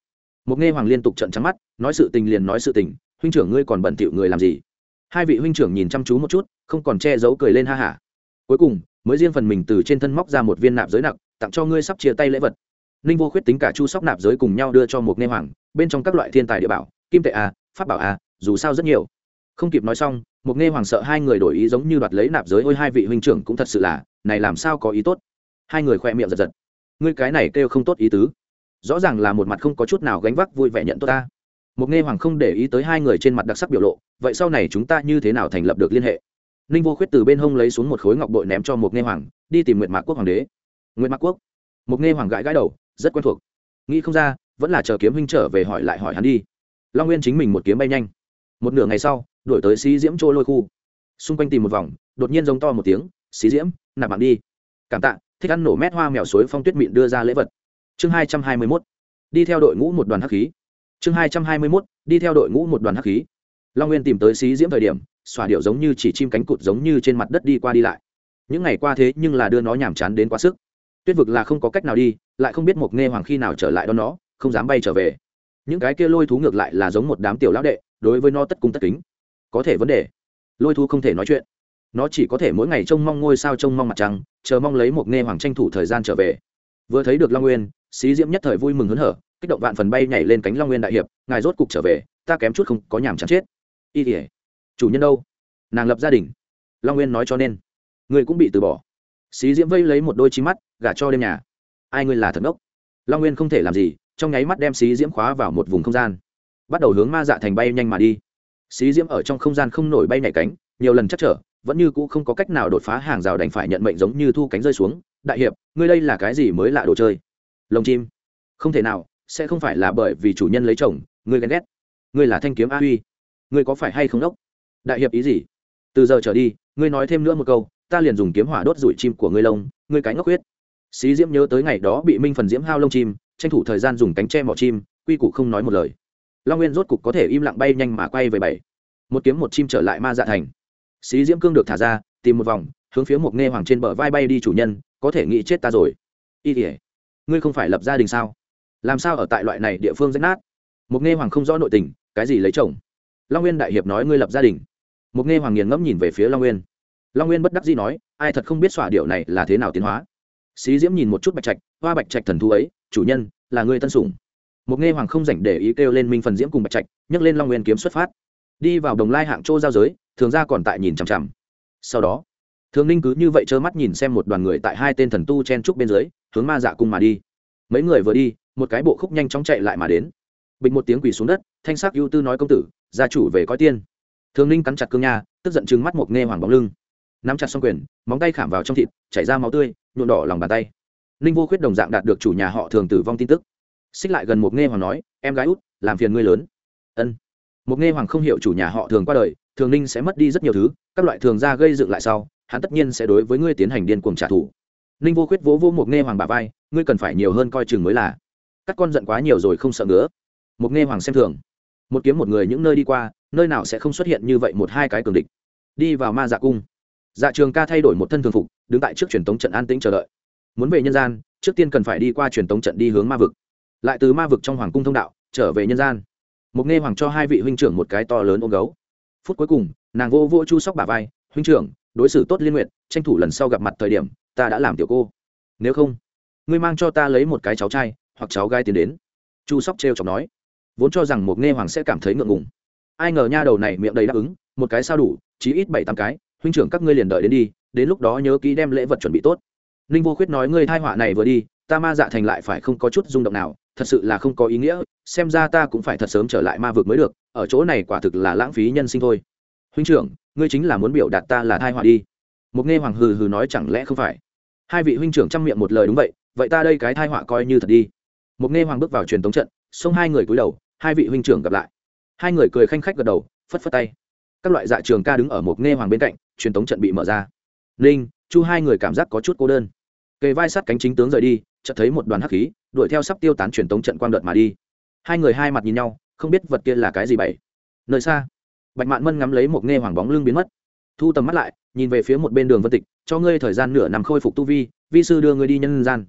Một nghe hoàng liên tục trận trắng mắt, nói sự tình liền nói sự tình, huynh trưởng ngươi còn bận thỉu người làm gì? Hai vị huynh trưởng nhìn chăm chú một chút, không còn che giấu cười lên ha hả. Cuối cùng, mới riêng phần mình từ trên thân móc ra một viên nạp giới nặng, tặng cho ngươi sắp chia tay lễ vật. Ninh vô khuyết tính cả chu sóc nạp giới cùng nhau đưa cho một nghe hoàng, bên trong các loại thiên tài địa bảo, kim tệ a, pháp bảo a, dù sao rất nhiều. Không kịp nói xong một nghe hoàng sợ hai người đổi ý giống như đoạt lấy nạp giới, ôi hai vị huynh trưởng cũng thật sự là, này làm sao có ý tốt. Hai người khoe miệng giật giật. Ngươi cái này kêu không tốt ý tứ. Rõ ràng là một mặt không có chút nào gánh vác vui vẻ nhận tốt ta. Một nghe hoàng không để ý tới hai người trên mặt đặc sắc biểu lộ, vậy sau này chúng ta như thế nào thành lập được liên hệ? Ninh vô khuyết từ bên hông lấy xuống một khối ngọc bội ném cho một nghe hoàng, đi tìm Nguyệt mạc quốc hoàng đế. Nguyệt mạc quốc? Một nghe hoàng gãi gãi đầu, rất quen thuộc. Nghĩ không ra, vẫn là chờ kiếm huynh trở về hỏi lại hỏi hắn đi. Long nguyên chính mình một kiếm bay nhanh một nửa ngày sau đổi tới xí diễm trôi lôi khu. Xung quanh tìm một vòng, đột nhiên giống to một tiếng, xí diễm, nạp mạng đi. Cảm tạ, thích ăn nổ mét hoa mèo suối phong tuyết mịn đưa ra lễ vật. Chương hai trăm hai mươi mốt. Đi theo đội ngũ một đoàn hắc khí. Chương hai trăm hai mươi mốt, đi theo đội ngũ một đoàn hắc khí. Long nguyên tìm tới xí diễm thời điểm, xòa điệu giống như chỉ chim cánh cụt giống như trên mặt đất đi qua đi lại. Những ngày qua thế nhưng là đưa nó nhàm chán đến quá sức. Tuyết vực là không có cách nào đi, lại không biết một nghe hoàng khi nào trở lại đó nó, không dám bay trở về. Những cái kia lôi thú ngược lại là giống một đám tiểu lão đệ đối với nó tất cung tất kính. Có thể vấn đề. Lôi thu không thể nói chuyện. Nó chỉ có thể mỗi ngày trông mong ngôi sao trông mong mặt trăng, chờ mong lấy một nghe hoàng tranh thủ thời gian trở về. Vừa thấy được long nguyên, xí diễm nhất thời vui mừng hớn hở, kích động vạn phần bay nhảy lên cánh long nguyên đại hiệp, ngài rốt cục trở về, ta kém chút không có nhàm chán chết. Y tỉa chủ nhân đâu? Nàng lập gia đình. Long nguyên nói cho nên. Người cũng bị từ bỏ. Xí diễm vây lấy một đôi chi mắt, gả cho đêm nhà. Ai ngươi là thật ốc long nguyên không thể làm gì, trong nháy mắt đem xí diễm khóa vào một vùng không gian bắt đầu hướng ma dạ thành bay nhanh mà đi. Xí diễm ở trong không gian không nổi bay nhảy cánh, nhiều lần chắc trở, vẫn như cũ không có cách nào đột phá hàng rào đành phải nhận mệnh giống như thu cánh rơi xuống. Đại hiệp, ngươi đây là cái gì mới lạ đồ chơi? Lồng chim. Không thể nào, sẽ không phải là bởi vì chủ nhân lấy chồng, ngươi ghen ghét. Ngươi là thanh kiếm a huy. Ngươi có phải hay không đốc? Đại hiệp ý gì? Từ giờ trở đi, ngươi nói thêm nữa một câu, ta liền dùng kiếm hỏa đốt rủi chim của ngươi lông, ngươi cánh ngốc huyết. Xí diễm nhớ tới ngày đó bị minh phần diễm hao lông chim, tranh thủ thời gian dùng cánh tre mỏ chim, quy củ không nói một lời long nguyên rốt cục có thể im lặng bay nhanh mà quay về bảy một kiếm một chim trở lại ma dạ thành xí diễm cương được thả ra tìm một vòng hướng phía một nghe hoàng trên bờ vai bay đi chủ nhân có thể nghĩ chết ta rồi y tỉa ngươi không phải lập gia đình sao làm sao ở tại loại này địa phương rách nát một nghe hoàng không rõ nội tình cái gì lấy chồng long nguyên đại hiệp nói ngươi lập gia đình một nghe hoàng nghiền ngẫm nhìn về phía long nguyên long nguyên bất đắc dĩ nói ai thật không biết xỏa điệu này là thế nào tiến hóa xí diễm nhìn một chút bạch trạch hoa bạch trạch thần thú ấy chủ nhân là ngươi tân sủng một nghe hoàng không rảnh để ý kêu lên minh phần diễm cùng bạch trạch, nhấc lên long nguyên kiếm xuất phát. Đi vào đồng lai hạng châu giao giới, thường ra còn tại nhìn chằm chằm. Sau đó, thường ninh cứ như vậy trơ mắt nhìn xem một đoàn người tại hai tên thần tu chen trúc bên dưới, hướng ma dạ cung mà đi. Mấy người vừa đi, một cái bộ khúc nhanh chóng chạy lại mà đến. Bình một tiếng quỳ xuống đất, thanh sắc ưu tư nói công tử, gia chủ về coi tiên. Thường ninh cắn chặt cương nha, tức giận chừng mắt một nghe hoàng bóng lưng. Nắm chặt xong quyền, móng tay khảm vào trong thịt, chảy ra máu tươi nhuộn đỏ lòng bàn tay. Ninh vô khuyết đồng dạng đạt được chủ nhà họ thường tử vong tin tức xích lại gần một nghe hoàng nói, em gái út, làm phiền ngươi lớn. Ân. Một nghe hoàng không hiểu chủ nhà họ thường qua đời, thường ninh sẽ mất đi rất nhiều thứ, các loại thường ra gây dựng lại sau, hắn tất nhiên sẽ đối với ngươi tiến hành điên cuồng trả thù. Ninh vô khuyết vỗ vỗ một nghe hoàng bà vai, ngươi cần phải nhiều hơn coi chừng mới là. Các con giận quá nhiều rồi không sợ ngứa. Một nghe hoàng xem thường. Một kiếm một người những nơi đi qua, nơi nào sẽ không xuất hiện như vậy một hai cái cường địch. Đi vào ma dạ cung. Dạ trường ca thay đổi một thân thường phục, đứng tại trước truyền tống trận an tĩnh chờ đợi. Muốn về nhân gian, trước tiên cần phải đi qua truyền tống trận đi hướng ma vực lại từ ma vực trong hoàng cung thông đạo, trở về nhân gian. Mục nghe hoàng cho hai vị huynh trưởng một cái to lớn ôm gấu. Phút cuối cùng, nàng vô vô chu sóc bà vai, huynh trưởng, đối xử tốt liên nguyện tranh thủ lần sau gặp mặt thời điểm, ta đã làm tiểu cô. Nếu không, ngươi mang cho ta lấy một cái cháu trai, hoặc cháu gái tiến đến. Chu sóc t r chọc nói. Vốn cho rằng một nghe hoàng sẽ cảm thấy ngượng ngùng. Ai ngờ nha đầu này miệng đầy đáp ứng, một cái sao đủ, chí ít bảy tám cái, huynh trưởng các ngươi liền đợi đến đi, đến lúc đó nhớ ký đem lễ vật chuẩn bị tốt. Ninh vô khuyết nói, ngươi thai họa này vừa đi, ta ma dạ thành lại phải không có chút rung động nào thật sự là không có ý nghĩa, xem ra ta cũng phải thật sớm trở lại ma vực mới được, ở chỗ này quả thực là lãng phí nhân sinh thôi. Huynh trưởng, ngươi chính là muốn biểu đạt ta là thai họa đi. Một nghe hoàng hừ hừ nói chẳng lẽ không phải? Hai vị huynh trưởng chăm miệng một lời đúng vậy vậy ta đây cái thai họa coi như thật đi. Một nghe hoàng bước vào truyền tống trận, xông hai người cúi đầu, hai vị huynh trưởng gặp lại. Hai người cười khanh khách gật đầu, phất phất tay. Các loại dạ trường ca đứng ở một nghe hoàng bên cạnh, truyền tống trận bị mở ra. Linh, chu hai người cảm giác có chút cô đơn. Kề vai sát cánh chính tướng rời đi chợt thấy một đoàn hắc khí, đuổi theo sắp tiêu tán truyền tống trận quang đợt mà đi. Hai người hai mặt nhìn nhau, không biết vật kia là cái gì vậy nơi xa, bạch mạn mân ngắm lấy một nghe hoàng bóng lưng biến mất. Thu tầm mắt lại, nhìn về phía một bên đường vân tịch, cho ngươi thời gian nửa năm khôi phục tu vi vi sư đưa ngươi đi nhân gian.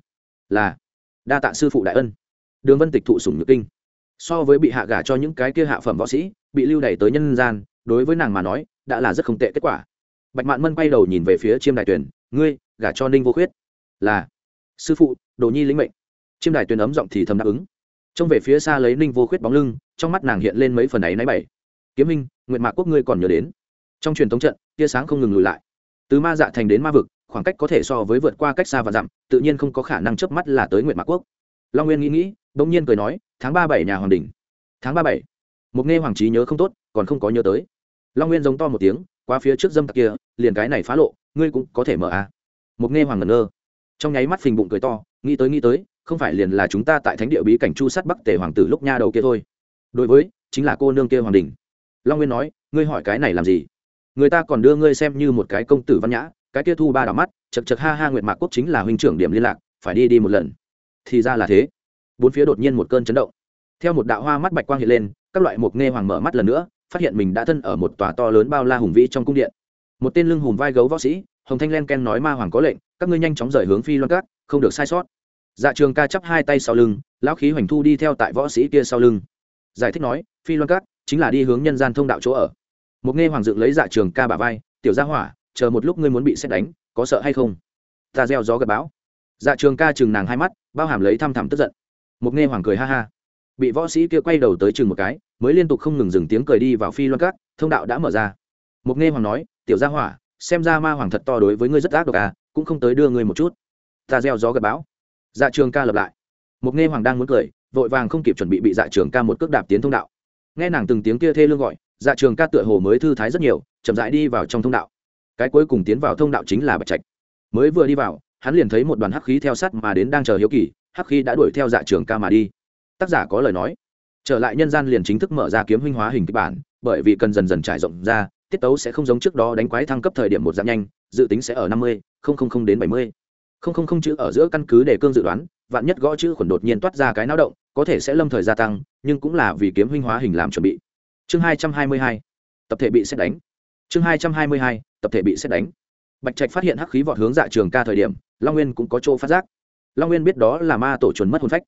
Là, đa tạ sư phụ đại ân. Đường vân tịch thụ sủng nhược kinh. So với bị hạ gả cho những cái kia hạ phẩm võ sĩ, bị lưu đày tới nhân gian, đối với nàng mà nói, đã là rất không tệ kết quả. Bạch mạn mân quay đầu nhìn về phía chiêm đại tuyển, ngươi, gả cho ninh vô khuyết. Là sư phụ, đồ nhi lĩnh mệnh. Chiêm đại tuyển ấm giọng thì thầm đáp ứng. Trông về phía xa lấy ninh vô khuyết bóng lưng, trong mắt nàng hiện lên mấy phần ấy náy bảy. Kiếm minh nguyện mạc quốc ngươi còn nhớ đến. Trong truyền thống trận, tia sáng không ngừng lùi lại. Từ ma dạ thành đến ma vực, khoảng cách có thể so với vượt qua cách xa và dặm, tự nhiên không có khả năng chớp mắt là tới nguyện mạc quốc. Long nguyên nghĩ nghĩ, bỗng nhiên cười nói, tháng ba bảy nhà hoàng đình tháng ba bảy? Một nghe hoàng trí nhớ không tốt, còn không có nhớ tới. Long nguyên giống to một tiếng, qua phía trước dâm tặc kia, liền cái này phá lộ, ngươi cũng có thể mở a à. một nghe hoàng ngẩn ngơ trong nháy mắt phình bụng cười to, nghĩ tới nghĩ tới, không phải liền là chúng ta tại thánh địa bí cảnh chu sắt bắc tề hoàng tử lúc nha đầu kia thôi. Đối với, chính là cô nương kia hoàng đình. Long nguyên nói, ngươi hỏi cái này làm gì? Người ta còn đưa ngươi xem như một cái công tử văn nhã, cái kia thu ba đảo mắt, chật chật ha ha nguyệt mạc quốc chính là huynh trưởng điểm liên lạc, phải đi đi một lần. Thì ra là thế. Bốn phía đột nhiên một cơn chấn động. Theo một đạo hoa mắt bạch quang hiện lên, các loại mục nghe hoàng mở mắt lần nữa, phát hiện mình đã thân ở một tòa to lớn bao la hùng vĩ trong cung điện. Một tên lưng hùm vai gấu võ sĩ, hồng thanh len ken nói ma hoàng có lệnh các ngươi nhanh chóng rời hướng phi loan cát, không được sai sót. Dạ trường ca chắp hai tay sau lưng, lão khí hoành thu đi theo tại võ sĩ kia sau lưng. Giải thích nói, phi loan cát chính là đi hướng nhân gian thông đạo chỗ ở. Một nghe hoàng dựng lấy dạ trường ca bả vai, tiểu gia hỏa, chờ một lúc ngươi muốn bị xét đánh, có sợ hay không? Ta gieo gió gặp bão. Dạ trường ca chừng nàng hai mắt, bao hàm lấy thăm thẳm tức giận. Một nghe hoàng cười ha ha. Bị võ sĩ kia quay đầu tới chừng một cái, mới liên tục không ngừng dừng tiếng cười đi vào phi loan cát, thông đạo đã mở ra. Một nghe hoàng nói, tiểu gia hỏa, xem ra ma hoàng thật to đối với ngươi rất ác độc à cũng không tới đưa ngươi một chút. Ta gieo gió gặp bão. Dạ trường ca lập lại. Một nghe hoàng đang muốn cười, vội vàng không kịp chuẩn bị bị dạ trường ca một cước đạp tiến thông đạo. Nghe nàng từng tiếng kia thê lương gọi dạ trường ca tựa hồ mới thư thái rất nhiều, chậm rãi đi vào trong thông đạo. Cái cuối cùng tiến vào thông đạo chính là bạch trạch. Mới vừa đi vào, hắn liền thấy một đoàn hắc khí theo sát mà đến đang chờ hiếu kỳ, hắc khí đã đuổi theo dạ trường ca mà đi. Tác giả có lời nói. Trở lại nhân gian liền chính thức mở ra kiếm huynh hóa hình kịch bản, bởi vì cần dần dần trải rộng ra, tiết tấu sẽ không giống trước đó đánh quái thăng cấp thời điểm một dạng nhanh, dự tính sẽ ở năm mươi đến bảy mươi. Chữ ở giữa căn cứ để cương dự đoán, vạn nhất gõ chữ khuẩn đột nhiên toát ra cái náo động, có thể sẽ lâm thời gia tăng, nhưng cũng là vì kiếm huynh hóa hình làm chuẩn bị. Chương hai trăm hai mươi hai. Tập thể bị xét đánh. Chương hai trăm hai mươi hai. Tập thể bị xét đánh. Bạch trạch phát hiện hắc khí vọt hướng dạ trường ca thời điểm, long nguyên cũng có chỗ phát giác. Long nguyên biết đó là ma tổ chuẩn mất hồn phách.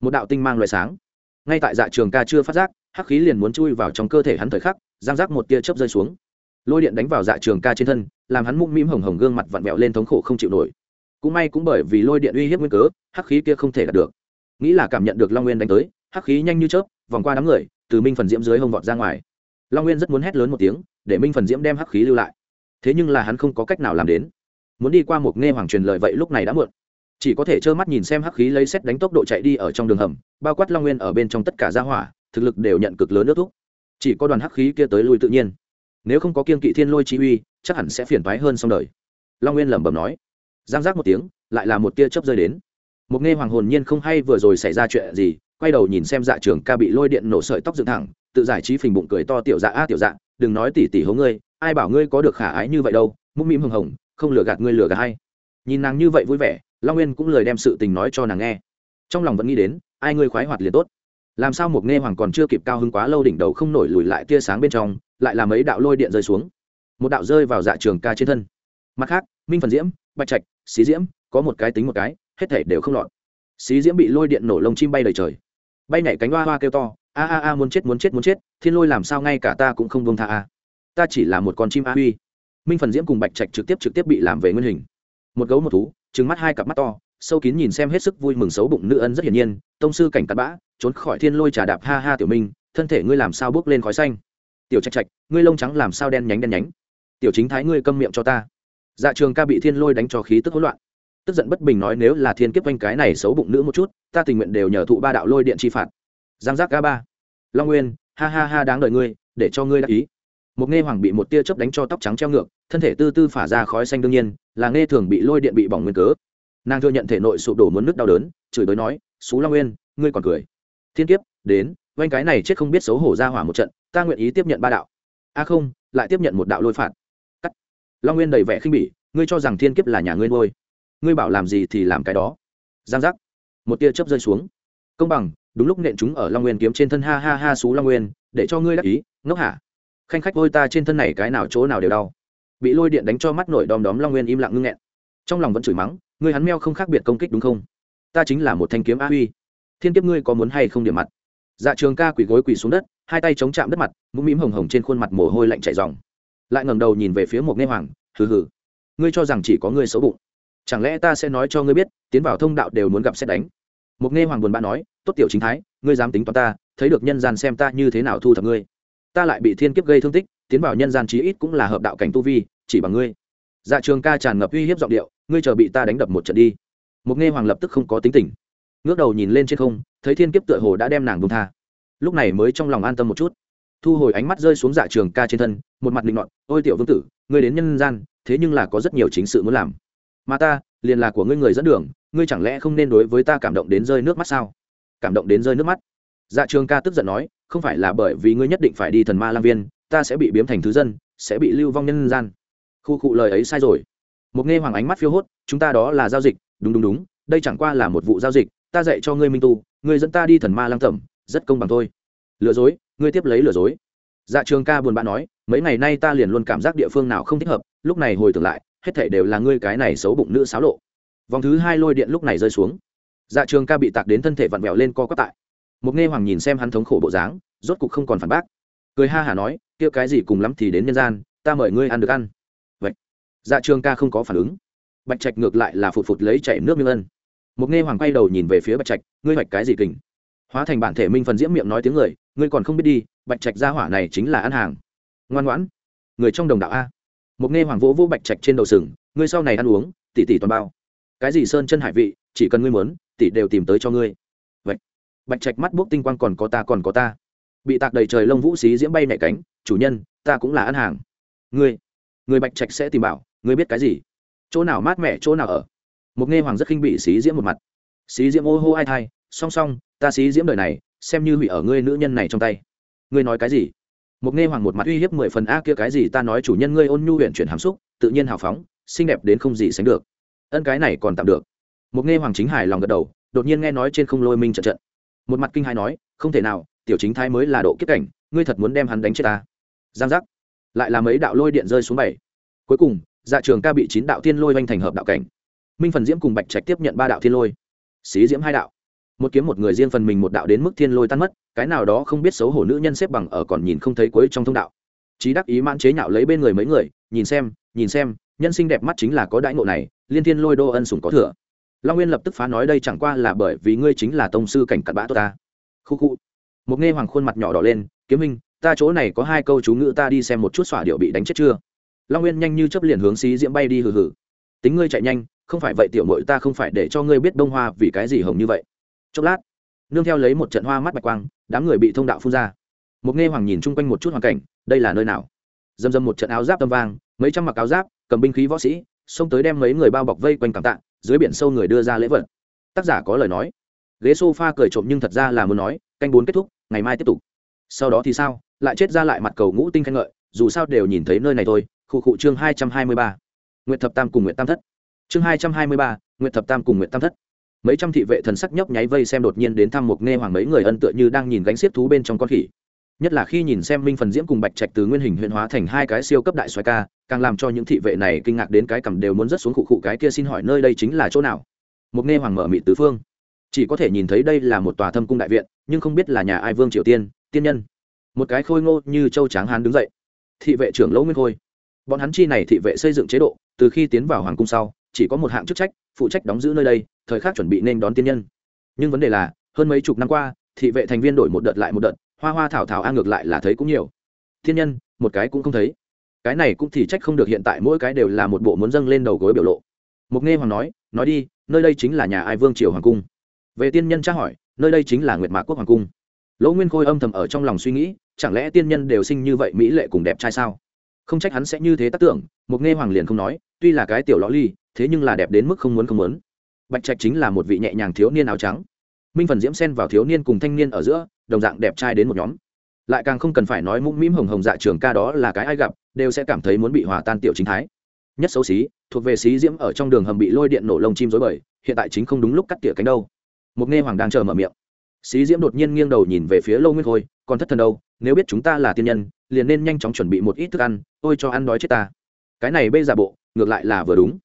Một đạo tinh mang loại sáng. Ngay tại dạ trường ca chưa phát giác, hắc khí liền muốn chui vào trong cơ thể hắn thời khắc, giang giác một tia chớp rơi xuống. Lôi điện đánh vào dạ trường ca trên thân làm hắn mũm mĩm hồng hồng gương mặt vặn vẹo lên thống khổ không chịu nổi. Cũng may cũng bởi vì lôi điện uy hiếp nguyên cớ, hắc khí kia không thể đạt được. Nghĩ là cảm nhận được long nguyên đánh tới, hắc khí nhanh như chớp, vòng qua đám người, từ minh phần diễm dưới hông vọt ra ngoài. Long nguyên rất muốn hét lớn một tiếng, để minh phần diễm đem hắc khí lưu lại. Thế nhưng là hắn không có cách nào làm đến. Muốn đi qua một nghe hoàng truyền lời vậy lúc này đã muộn. Chỉ có thể trơ mắt nhìn xem hắc khí lấy xét đánh tốc độ chạy đi ở trong đường hầm, bao quát long nguyên ở bên trong tất cả gia hỏa, thực lực đều nhận cực lớn nước thúc. Chỉ có đoàn hắc khí kia tới lui tự nhiên. Nếu không có kiên kỵ thiên lôi chi uy chắc hẳn sẽ phiền toái hơn xong đời. Long nguyên lẩm bẩm nói. Giang giác một tiếng, lại là một tia chớp rơi đến. Một nghe hoàng hồn nhiên không hay vừa rồi xảy ra chuyện gì, quay đầu nhìn xem dạ trường ca bị lôi điện nổ sợi tóc dựng thẳng, tự giải trí phình bụng cười to tiểu dạ a tiểu dạ đừng nói tỉ tỉ hố ngươi, ai bảo ngươi có được khả ái như vậy đâu, mũm mĩm hồng hồng, không lừa gạt ngươi lừa gạt hay nhìn nàng như vậy vui vẻ, long nguyên cũng lời đem sự tình nói cho nàng nghe. Trong lòng vẫn nghĩ đến, ai ngươi khoái hoạt liền tốt. Làm sao một nghe hoàng còn chưa kịp cao hứng quá lâu đỉnh đầu không nổi lùi lại tia sáng bên trong, lại là mấy đạo lôi điện rơi xuống một đạo rơi vào dạ trường ca trên thân. Mặt khác, minh phần diễm, bạch trạch, xí diễm, có một cái tính một cái, hết thể đều không lọt. Xí diễm bị lôi điện nổ lông chim bay đầy trời. Bay nhảy cánh hoa hoa kêu to, a a a, muốn chết muốn chết muốn chết, thiên lôi làm sao ngay cả ta cũng không bông tha a. Ta chỉ là một con chim a huy. Minh phần diễm cùng bạch trạch trực tiếp trực tiếp bị làm về nguyên hình. Một gấu một thú trứng mắt hai cặp mắt to, sâu kín nhìn xem hết sức vui mừng xấu bụng nữ ân rất hiển nhiên, tông sư cảnh cắt bã, trốn khỏi thiên lôi trà đạp, ha ha tiểu minh, thân thể ngươi làm sao bước lên khói xanh? Tiểu trạch trạch, ngươi lông trắng làm sao đen nhánh đen nhánh? Tiểu chính thái ngươi câm miệng cho ta. Dạ trường ca bị thiên lôi đánh cho khí tức hỗn loạn. Tức giận bất bình nói nếu là thiên kiếp quanh cái này xấu bụng nữ một chút, ta tình nguyện đều nhờ thụ ba đạo lôi điện chi phạt. Giang giác ca ba. Long nguyên, ha ha ha đáng đợi ngươi, để cho ngươi đắc ý. Một nghe hoàng bị một tia chớp đánh cho tóc trắng treo ngược, thân thể tư tư phả ra khói xanh đương nhiên, là nghe thường bị lôi điện bị bỏng nguyên cớ. Nàng thừa nhận thể nội sụp đổ muốn nước đau đớn, chửi đối nói, xú long nguyên, ngươi còn cười. Thiên kiếp, đến oanh cái này chết không biết xấu hổ ra hỏa một trận, ta nguyện ý tiếp nhận ba đạo. A không, lại tiếp nhận một đạo lôi phạt long nguyên đầy vẻ khinh bỉ, ngươi cho rằng thiên kiếp là nhà ngươi nuôi. Ngươi bảo làm gì thì làm cái đó. Giang giác. Một tia chớp rơi xuống. Công bằng, đúng lúc nện chúng ở long nguyên kiếm trên thân ha ha ha xú long nguyên, để cho ngươi đắc ý, ngốc hạ. khanh khách vôi ta trên thân này cái nào chỗ nào đều đau. Bị lôi điện đánh cho mắt nổi đom đóm long nguyên im lặng ngưng nghẹn. Trong lòng vẫn chửi mắng, ngươi hắn meo không khác biệt công kích đúng không? Ta chính là một thanh kiếm a huy. Thiên kiếp ngươi có muốn hay không điểm mặt? Dạ trường ca quỳ gối quỳ xuống đất, hai tay chống chạm đất mặt, mũm mĩm hồng hồng trên khuôn mặt mồ hôi lạnh chảy dòng lại ngẩng đầu nhìn về phía một nghe hoàng, hừ hừ. Ngươi cho rằng chỉ có ngươi xấu bụng. Chẳng lẽ ta sẽ nói cho ngươi biết, tiến vào thông đạo đều muốn gặp xét đánh. Một nghe hoàng buồn bã nói, tốt tiểu chính thái, ngươi dám tính toán ta, thấy được nhân gian xem ta như thế nào thu thập ngươi. Ta lại bị thiên kiếp gây thương tích, tiến vào nhân gian chí ít cũng là hợp đạo cảnh tu vi, chỉ bằng ngươi. Dạ trường ca tràn ngập uy hiếp giọng điệu, ngươi chờ bị ta đánh đập một trận đi. Một nghe hoàng lập tức không có tính tình. Ngước đầu nhìn lên trên không, thấy thiên kiếp tựa hồ đã đem nàng bông tha. Lúc này mới trong lòng an tâm một chút thu hồi ánh mắt rơi xuống dạ trường ca trên thân, một mặt định nọt, ôi tiểu vương tử, ngươi đến nhân gian, thế nhưng là có rất nhiều chính sự muốn làm. Mà ta, liền là của ngươi người dẫn đường, ngươi chẳng lẽ không nên đối với ta cảm động đến rơi nước mắt sao? Cảm động đến rơi nước mắt? Dạ trường ca tức giận nói, không phải là bởi vì ngươi nhất định phải đi thần ma lang viên, ta sẽ bị biếm thành thứ dân, sẽ bị lưu vong nhân gian. Khu cụ lời ấy sai rồi. Một nghe hoàng ánh mắt phiêu hốt, chúng ta đó là giao dịch. Đúng đúng đúng, đây chẳng qua là một vụ giao dịch, ta dạy cho ngươi minh tu, ngươi dẫn ta đi thần ma lang tẩm rất công bằng thôi. Lừa dối ngươi tiếp lấy lừa dối. Dạ trường ca buồn bã nói, mấy ngày nay ta liền luôn cảm giác địa phương nào không thích hợp, lúc này hồi tưởng lại, hết thảy đều là ngươi cái này xấu bụng nữ xáo lộ. Vòng thứ hai lôi điện lúc này rơi xuống. Dạ trường ca bị tạc đến thân thể vặn vẹo lên co quắp tại. Một nghe hoàng nhìn xem hắn thống khổ bộ dáng, rốt cục không còn phản bác. Cười ha hả nói, kia cái gì cùng lắm thì đến nhân gian, ta mời ngươi ăn được ăn. Vậy dạ trường ca không có phản ứng. Bạch trạch ngược lại là phụt phụt lấy chảy nước miếng ân. Một nghe hoàng quay đầu nhìn về phía bạch trạch, ngươi hoạch cái gì kình? Hóa thành bản thể minh phần diễm miệng nói tiếng người, ngươi còn không biết đi, bạch trạch gia hỏa này chính là ăn hàng. Ngoan ngoãn. Người trong đồng đạo a. Một nghe hoàng vỗ vỗ bạch trạch trên đầu sừng, ngươi sau này ăn uống, tỷ tỷ toàn bao. Cái gì sơn chân hải vị, chỉ cần ngươi muốn, tỷ đều tìm tới cho ngươi. Vậy. Bạch trạch mắt bốc tinh quang còn có ta còn có ta. Bị tạc đầy trời lông vũ xí diễm bay nhảy cánh, chủ nhân, ta cũng là ăn hàng. Ngươi, người bạch trạch sẽ tìm bảo, ngươi biết cái gì? Chỗ nào mát mẻ, chỗ nào ở? Một nghe hoàng rất khinh bị xí diễm một mặt. Xí diễm ô hô ai thai song song, ta xí diễm đời này, xem như hủy ở ngươi nữ nhân này trong tay. Ngươi nói cái gì? Một nghe hoàng một mặt uy hiếp mười phần a, kia cái gì ta nói chủ nhân ngươi ôn nhu huyện chuyển hàm xúc, tự nhiên hào phóng, xinh đẹp đến không gì sánh được. Ân cái này còn tạm được. Một nghe hoàng chính hài lòng gật đầu, đột nhiên nghe nói trên không lôi minh trận trận. Một mặt kinh hài nói, không thể nào, tiểu chính thái mới là độ kiếp cảnh, ngươi thật muốn đem hắn đánh chết ta. Giang giác. Lại là mấy đạo lôi điện rơi xuống bảy. Cuối cùng dạ trường ca bị chín đạo thiên lôi oanh thành hợp đạo cảnh. Minh phần diễm cùng bạch trạch tiếp nhận ba đạo thiên lôi. Xí diễm hai đạo một kiếm một người riêng phần mình một đạo đến mức thiên lôi tan mất, cái nào đó không biết xấu hổ nữ nhân xếp bằng ở còn nhìn không thấy cuối trong thông đạo. Trí đắc ý mãn chế nhạo lấy bên người mấy người, nhìn xem nhìn xem, nhân sinh đẹp mắt chính là có đãi ngộ này, liên thiên lôi đô ân sủng có thừa. Long nguyên lập tức phá nói đây chẳng qua là bởi vì ngươi chính là tông sư cảnh cặn bã tốt ta. Khu khu. Một nghe hoàng khuôn mặt nhỏ đỏ lên, kiếm minh, ta chỗ này có hai câu chú ngữ ta đi xem một chút xỏa điệu bị đánh chết chưa? Long nguyên nhanh như chấp liền hướng xí diễm bay đi hừ hừ. Tính ngươi chạy nhanh, không phải vậy tiểu mội ta không phải để cho ngươi biết đông hoa vì cái gì hồng như vậy chốc lát, nương theo lấy một trận hoa mắt bạch quang, đám người bị thông đạo phun ra. Một nghe hoàng nhìn chung quanh một chút hoàn cảnh, đây là nơi nào? Dầm dầm một trận áo giáp tâm vang, mấy trăm mặc áo giáp, cầm binh khí võ sĩ, xông tới đem mấy người bao bọc vây quanh cảm tạ, dưới biển sâu người đưa ra lễ vật. Tác giả có lời nói. Ghế s o f a cười trộm nhưng thật ra là muốn nói, canh bốn kết thúc, ngày mai tiếp tục. Sau đó thì sao? Lại chết ra lại mặt cầu ngũ tinh khen ngợi, dù sao đều nhìn thấy nơi này thôi. Khu cụ chương hai trăm hai mươi ba. Nguyện thập tam cùng nguyện tam thất. Chương hai trăm hai mươi ba nguyện thập tam cùng nguyện tam thất mấy trăm thị vệ thần sắc nhấp nháy vây xem đột nhiên đến thăm một nghe hoàng mấy người ân tựa như đang nhìn gánh xiết thú bên trong con khỉ. Nhất là khi nhìn xem minh phần diễm cùng bạch trạch từ nguyên hình huyện hóa thành hai cái siêu cấp đại xoài ca, càng làm cho những thị vệ này kinh ngạc đến cái cầm đều muốn rớt xuống cụ cụ cái kia xin hỏi nơi đây chính là chỗ nào. Một nghe hoàng mở mị tứ phương. Chỉ có thể nhìn thấy đây là một tòa thâm cung đại viện, nhưng không biết là nhà ai vương triều tiên tiên nhân. Một cái khôi ngô như châu tráng hán đứng dậy. Thị vệ trưởng lỗ nguyên khôi. Bọn hắn chi này thị vệ xây dựng chế độ, từ khi tiến vào hoàng cung sau, chỉ có một hạng chức trách, phụ trách đóng giữ nơi đây thời khắc chuẩn bị nên đón tiên nhân. Nhưng vấn đề là, hơn mấy chục năm qua, thị vệ thành viên đổi một đợt lại một đợt, hoa hoa thảo thảo a ngược lại là thấy cũng nhiều. Thiên nhân, một cái cũng không thấy. Cái này cũng thì trách không được hiện tại mỗi cái đều là một bộ muốn dâng lên đầu gối biểu lộ. Mục nghe hoàng nói nói đi, nơi đây chính là nhà ai vương triều hoàng cung? Về tiên nhân tra hỏi, nơi đây chính là nguyệt mạc quốc hoàng cung. Lỗ nguyên khôi âm thầm ở trong lòng suy nghĩ, chẳng lẽ tiên nhân đều sinh như vậy mỹ lệ cùng đẹp trai sao? Không trách hắn sẽ như thế tác tưởng, mục nghe hoàng liền không nói, tuy là cái tiểu lõ ly, thế nhưng là đẹp đến mức không muốn không muốn bạch trạch chính là một vị nhẹ nhàng thiếu niên áo trắng. Minh phần diễm sen vào thiếu niên cùng thanh niên ở giữa, đồng dạng đẹp trai đến một nhóm. Lại càng không cần phải nói mũm mĩm hồng hồng dạ trường ca đó là cái ai gặp, đều sẽ cảm thấy muốn bị hòa tan tiểu chính thái. Nhất xấu xí, thuộc về xí diễm ở trong đường hầm bị lôi điện nổ lông chim dối bời, hiện tại chính không đúng lúc cắt tỉa cánh đâu. Mục nghe hoàng đang chờ mở miệng. Xí diễm đột nhiên nghiêng đầu nhìn về phía lâu nguyên khôi, còn thất thần đâu, nếu biết chúng ta là tiên nhân, liền nên nhanh chóng chuẩn bị một ít thức ăn ôi cho ăn đói chết ta. Cái này bây giả bộ, ngược lại là vừa đúng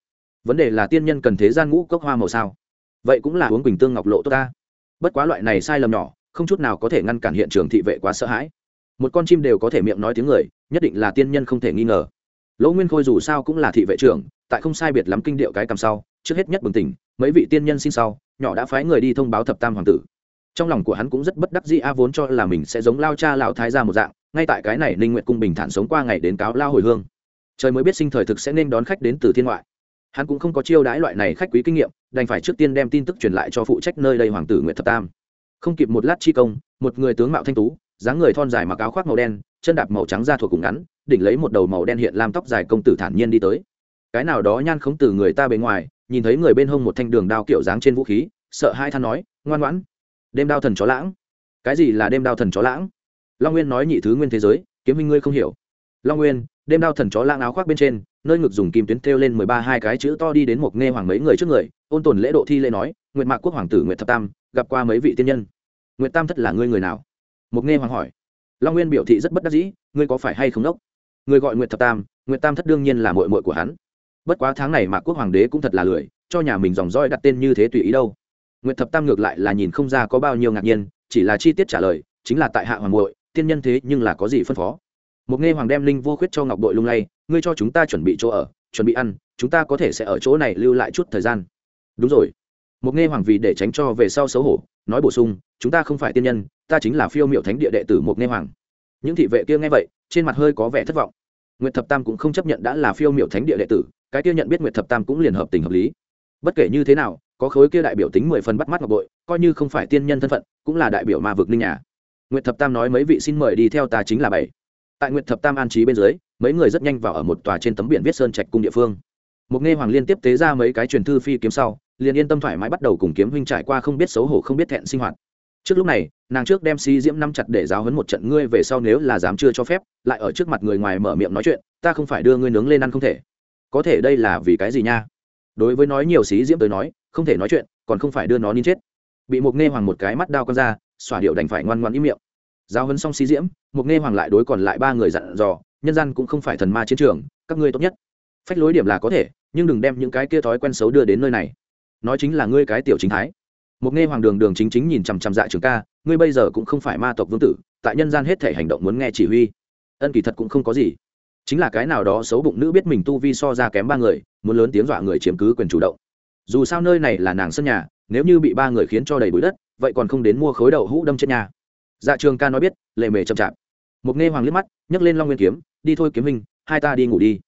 vấn đề là tiên nhân cần thế gian ngũ cốc hoa màu sao? Vậy cũng là uống quỳnh tương ngọc lộ tốt ta. Bất quá loại này sai lầm nhỏ, không chút nào có thể ngăn cản hiện trường thị vệ quá sợ hãi. Một con chim đều có thể miệng nói tiếng người, nhất định là tiên nhân không thể nghi ngờ. Lỗ nguyên khôi dù sao cũng là thị vệ trưởng, tại không sai biệt lắm kinh điệu cái cầm sau, trước hết nhất bừng tỉnh, mấy vị tiên nhân sinh sau, nhỏ đã phái người đi thông báo thập tam hoàng tử. Trong lòng của hắn cũng rất bất đắc dĩ, a, vốn cho là mình sẽ giống lao cha lão thái ra một dạng, ngay tại cái này ninh nguyện cung bình thản sống qua ngày đến cáo lao hồi hương. Trời mới biết sinh thời thực sẽ nên đón khách đến từ thiên ngoại hắn cũng không có chiêu đãi loại này khách quý kinh nghiệm, đành phải trước tiên đem tin tức truyền lại cho phụ trách nơi đây hoàng tử nguyễn thập tam. Không kịp một lát chi công, một người tướng mạo thanh tú, dáng người thon dài mặc áo khoác màu đen, chân đạp màu trắng ra thuộc cùng ngắn, đỉnh lấy một đầu màu đen hiện lam tóc dài công tử thản nhiên đi tới. Cái nào đó nhan không từ người ta bề ngoài, nhìn thấy người bên hông một thanh đường đao kiểu dáng trên vũ khí, sợ hai than nói, ngoan ngoãn, đêm đao thần chó lãng. Cái gì là đêm đao thần chó lãng? Long nguyên nói nhị thứ nguyên thế giới, kiếm minh ngươi không hiểu. Long nguyên, đêm đao thần chó lãng áo khoác bên trên nơi ngực dùng kim tuyến thêu lên mười ba hai cái chữ to đi đến một nghe hoàng mấy người trước người, ôn tồn lễ độ thi lễ nói nguyện mạc quốc hoàng tử nguyện thập tam, gặp qua mấy vị tiên nhân? Nguyện tam thất là ngươi người nào? Một nghe hoàng hỏi. Long nguyên biểu thị rất bất đắc dĩ, ngươi có phải hay không đốc? Người gọi nguyện thập tam nguyện tam thất đương nhiên là mội mội của hắn. Bất quá tháng này mạc quốc hoàng đế cũng thật là lười, cho nhà mình dòng roi đặt tên như thế tùy ý đâu. Nguyện thập tam ngược lại là nhìn không ra có bao nhiêu ngạc nhiên, chỉ là chi tiết trả lời, chính là tại hạ hoàng muội, tiên nhân thế nhưng là có gì phân phó? Một nghe hoàng đem linh vô khuyết cho ngọc đội lung lay ngươi cho chúng ta chuẩn bị chỗ ở, chuẩn bị ăn, chúng ta có thể sẽ ở chỗ này lưu lại chút thời gian. Đúng rồi. Một nghe hoàng vì để tránh cho về sau xấu hổ, nói bổ sung, chúng ta không phải tiên nhân, ta chính là phiêu miệu thánh địa đệ tử một nghe hoàng. Những thị vệ kia nghe vậy, trên mặt hơi có vẻ thất vọng. Nguyệt thập tam cũng không chấp nhận đã là phiêu miệu thánh địa đệ tử, cái kia nhận biết nguyệt thập tam cũng liền hợp tình hợp lý. Bất kể như thế nào, có khối kia đại biểu tính mười phần bắt mắt ngọc bội, coi như không phải tiên nhân thân phận, cũng là đại biểu ma vực ninh nhà. Nguyệt thập tam nói mấy vị xin mời đi theo ta chính là bảy. Tại nguyệt thập tam an trí bên dưới mấy người rất nhanh vào ở một tòa trên tấm biển viết sơn trạch cung địa phương. Một nghe hoàng liên tiếp tế ra mấy cái truyền thư phi kiếm sau, liền yên tâm thoải mái bắt đầu cùng kiếm huynh trải qua không biết xấu hổ không biết thẹn sinh hoạt. Trước lúc này, nàng trước đem si diễm năm chặt để giáo hấn một trận ngươi về sau nếu là dám chưa cho phép, lại ở trước mặt người ngoài mở miệng nói chuyện, ta không phải đưa ngươi nướng lên ăn không thể. Có thể đây là vì cái gì nha? Đối với nói nhiều xí diễm tới nói, không thể nói chuyện, còn không phải đưa nó nín chết. Bị một nghe hoàng một cái mắt đao con ra, xỏa điệu đành phải ngoan ngoan im miệng. Giao hấn xong xí diễm, một nghe hoàng lại đối còn lại ba người dặn dò nhân gian cũng không phải thần ma chiến trường, các ngươi tốt nhất. Phách lối điểm là có thể, nhưng đừng đem những cái kia thói quen xấu đưa đến nơi này. Nói chính là ngươi cái tiểu chính thái. Một nghe hoàng đường đường chính chính nhìn chằm chằm dạ trường ca, ngươi bây giờ cũng không phải ma tộc vương tử, tại nhân gian hết thể hành động muốn nghe chỉ huy. Ân kỳ thật cũng không có gì. Chính là cái nào đó xấu bụng nữ biết mình tu vi so ra kém ba người, muốn lớn tiếng dọa người chiếm cứ quyền chủ động. Dù sao nơi này là nàng sân nhà, nếu như bị ba người khiến cho đầy bụi đất, vậy còn không đến mua khối đậu hũ đâm trên nhà. Dạ trường ca nói biết, lệ mề chậm chạp một nghe hoàng liếc mắt, nhấc lên long nguyên kiếm, đi thôi kiếm hình hai ta đi ngủ đi.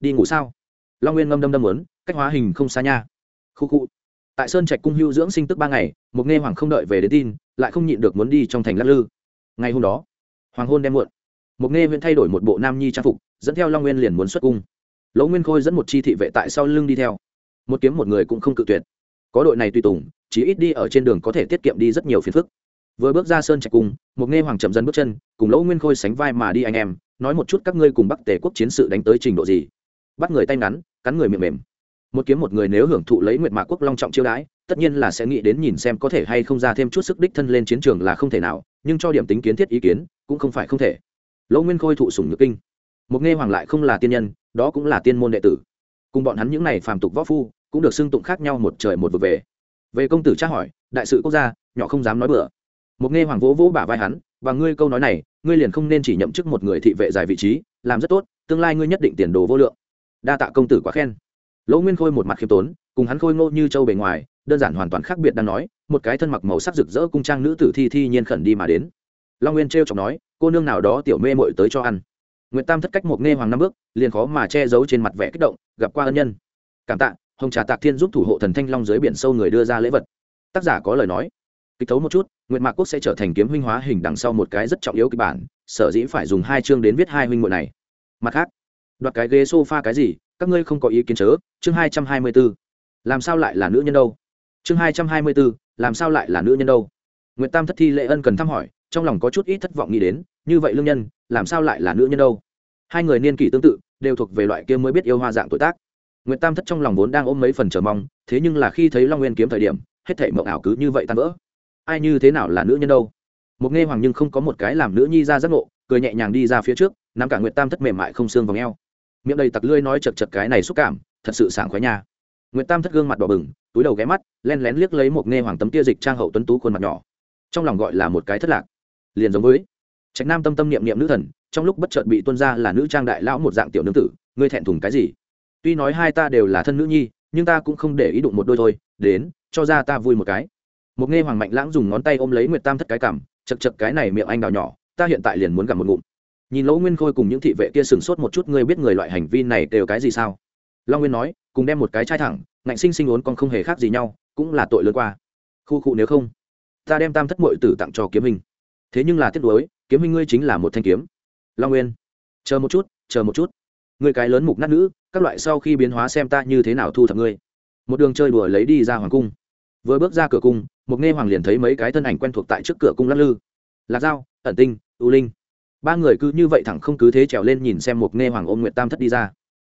Đi ngủ sao? Long nguyên ngâm đâm đâm muốn, cách hóa hình không xa nha. Khu khu. Tại sơn trạch cung hưu dưỡng sinh tức ba ngày một nghe hoàng không đợi về đến tin, lại không nhịn được muốn đi trong thành lắc lư. Ngày hôm đó, hoàng hôn đem muộn một nghe huyện thay đổi một bộ nam nhi trang phục, dẫn theo long nguyên liền muốn xuất cung. Lỗ nguyên khôi dẫn một chi thị vệ tại sau lưng đi theo. Một kiếm một người cũng không cự tuyệt. Có đội này tùy tùng chỉ ít đi ở trên đường có thể tiết kiệm đi rất nhiều phiền phức vừa bước ra sơn trạch cung một nghe hoàng chậm dần bước chân, cùng lỗ nguyên khôi sánh vai mà đi anh em, nói một chút các ngươi cùng bắc tề quốc chiến sự đánh tới trình độ gì. Bắt người tay ngắn, cắn người miệng mềm. Một kiếm một người nếu hưởng thụ lấy nguyệt mạc quốc long trọng chiêu đãi, tất nhiên là sẽ nghĩ đến nhìn xem có thể hay không ra thêm chút sức đích thân lên chiến trường là không thể nào, nhưng cho điểm tính kiến thiết ý kiến, cũng không phải không thể. Lỗ nguyên khôi thụ sùng nhược kinh. Một nghe hoàng lại không là tiên nhân, đó cũng là tiên môn đệ tử. Cùng bọn hắn những này phàm tục võ phu, cũng được xưng tụng khác nhau một trời một vực về. Về công tử tra hỏi, đại sự quốc gia, nhỏ không dám nói bừa một nghe hoàng vỗ vỗ bả vai hắn, và ngươi câu nói này, ngươi liền không nên chỉ nhậm chức một người thị vệ dài vị trí, làm rất tốt, tương lai ngươi nhất định tiền đồ vô lượng. Đa tạ công tử quá khen. Lỗ nguyên khôi một mặt khiêm tốn, cùng hắn khôi ngô như châu bề ngoài, đơn giản hoàn toàn khác biệt đang nói, một cái thân mặc màu sắc rực rỡ cung trang nữ tử thi thi nhiên khẩn đi mà đến. Long nguyên t r chọc nói, cô nương nào đó tiểu mê mội tới cho ăn. Nguyệt tam thất cách một nghe hoàng năm bước, liền khó mà che giấu trên mặt vẻ kích động, gặp qua ân nhân. Cảm tạ, hồng trà tạc thiên giúp thủ hộ thần thanh long dưới biển sâu người đưa ra lễ vật. Tác giả có lời nói kịch thấu một chút, nguyệt mạc quốc sẽ trở thành kiếm huynh hóa hình đằng sau một cái rất trọng yếu kịch bản, sở dĩ phải dùng hai chương đến viết hai huynh muội này. Mặt khác, đoạt cái ghế sofa cái gì, các ngươi không có ý kiến chớ, chương hai trăm hai mươi b ố làm sao lại là nữ nhân đâu? Chương hai trăm hai mươi b ố làm sao lại là nữ nhân đâu? N g u y ệ t tam thất thi lệ ân cần thăm hỏi, trong lòng có chút ít thất vọng nghĩ đến, như vậy lương nhân, làm sao lại là nữ nhân đâu? Hai người niên kỷ tương tự, đều thuộc về loại kia mới biết yêu hoa dạng tuổi tác. N g u y ệ t tam thất trong lòng vốn đang ôm mấy phần chờ mong, thế nhưng là khi thấy long nguyên kiếm thời điểm, hết thể mộng ảo cứ như vậy tan vỡ ai như thế nào là nữ nhân đâu? Một nghe hoàng nhưng không có một cái làm nữ nhi ra giác ngộ cười nhẹ nhàng đi ra phía trước nắm cả nguyệt tam thất mềm mại không xương vòng eo, miệng đầy tặc lưỡi nói chật chật cái này xúc cảm thật sự sảng khoái nha. Nguyệt tam thất gương mặt đỏ bừng túi đầu ghé mắt len lén liếc lấy một nghe hoàng tấm tia dịch trang hậu tuấn tú khuôn mặt nhỏ. Trong lòng gọi là một cái thất lạc. Liền giống với trạch nam tâm tâm niệm niệm nữ thần trong lúc bất chợt bị tuân ra là nữ trang đại lão một dạng tiểu nương tử ngươi thẹn thùng cái gì? Tuy nói hai ta đều là thân nữ nhi nhưng ta cũng không để ý đụng một đôi thôi đến cho ra ta vui một cái một nghe hoàng mạnh lãng dùng ngón tay ôm lấy nguyệt tam thất cái cảm chật chật cái này miệng anh đào nhỏ, ta hiện tại liền muốn gặm một ngụm. Nhìn lỗ nguyên khôi cùng những thị vệ kia sừng sốt một chút, ngươi biết người loại hành vi này đều cái gì sao? Long nguyên nói, cùng đem một cái chai thẳng, ngạnh sinh sinh ốn con không hề khác gì nhau, cũng là tội lớn qua. Khu khu nếu không, ta đem tam thất mội tử tặng cho kiếm hình. Thế nhưng là tiếc nuối, kiếm hình ngươi chính là một thanh kiếm. Long nguyên, chờ một chút, chờ một chút. Người cái lớn mục nát nữ, các loại sau khi biến hóa xem ta như thế nào thu thập ngươi. Một đường chơi đùa lấy đi ra hoàng cung. Vừa bước ra cửa cung một nghe hoàng liền thấy mấy cái thân ảnh quen thuộc tại trước cửa cung lắc lư. Lạc dao ẩn tinh ưu linh. Ba người cứ như vậy thẳng không cứ thế trèo lên nhìn xem một nghe hoàng ôm nguyệt tam thất đi ra.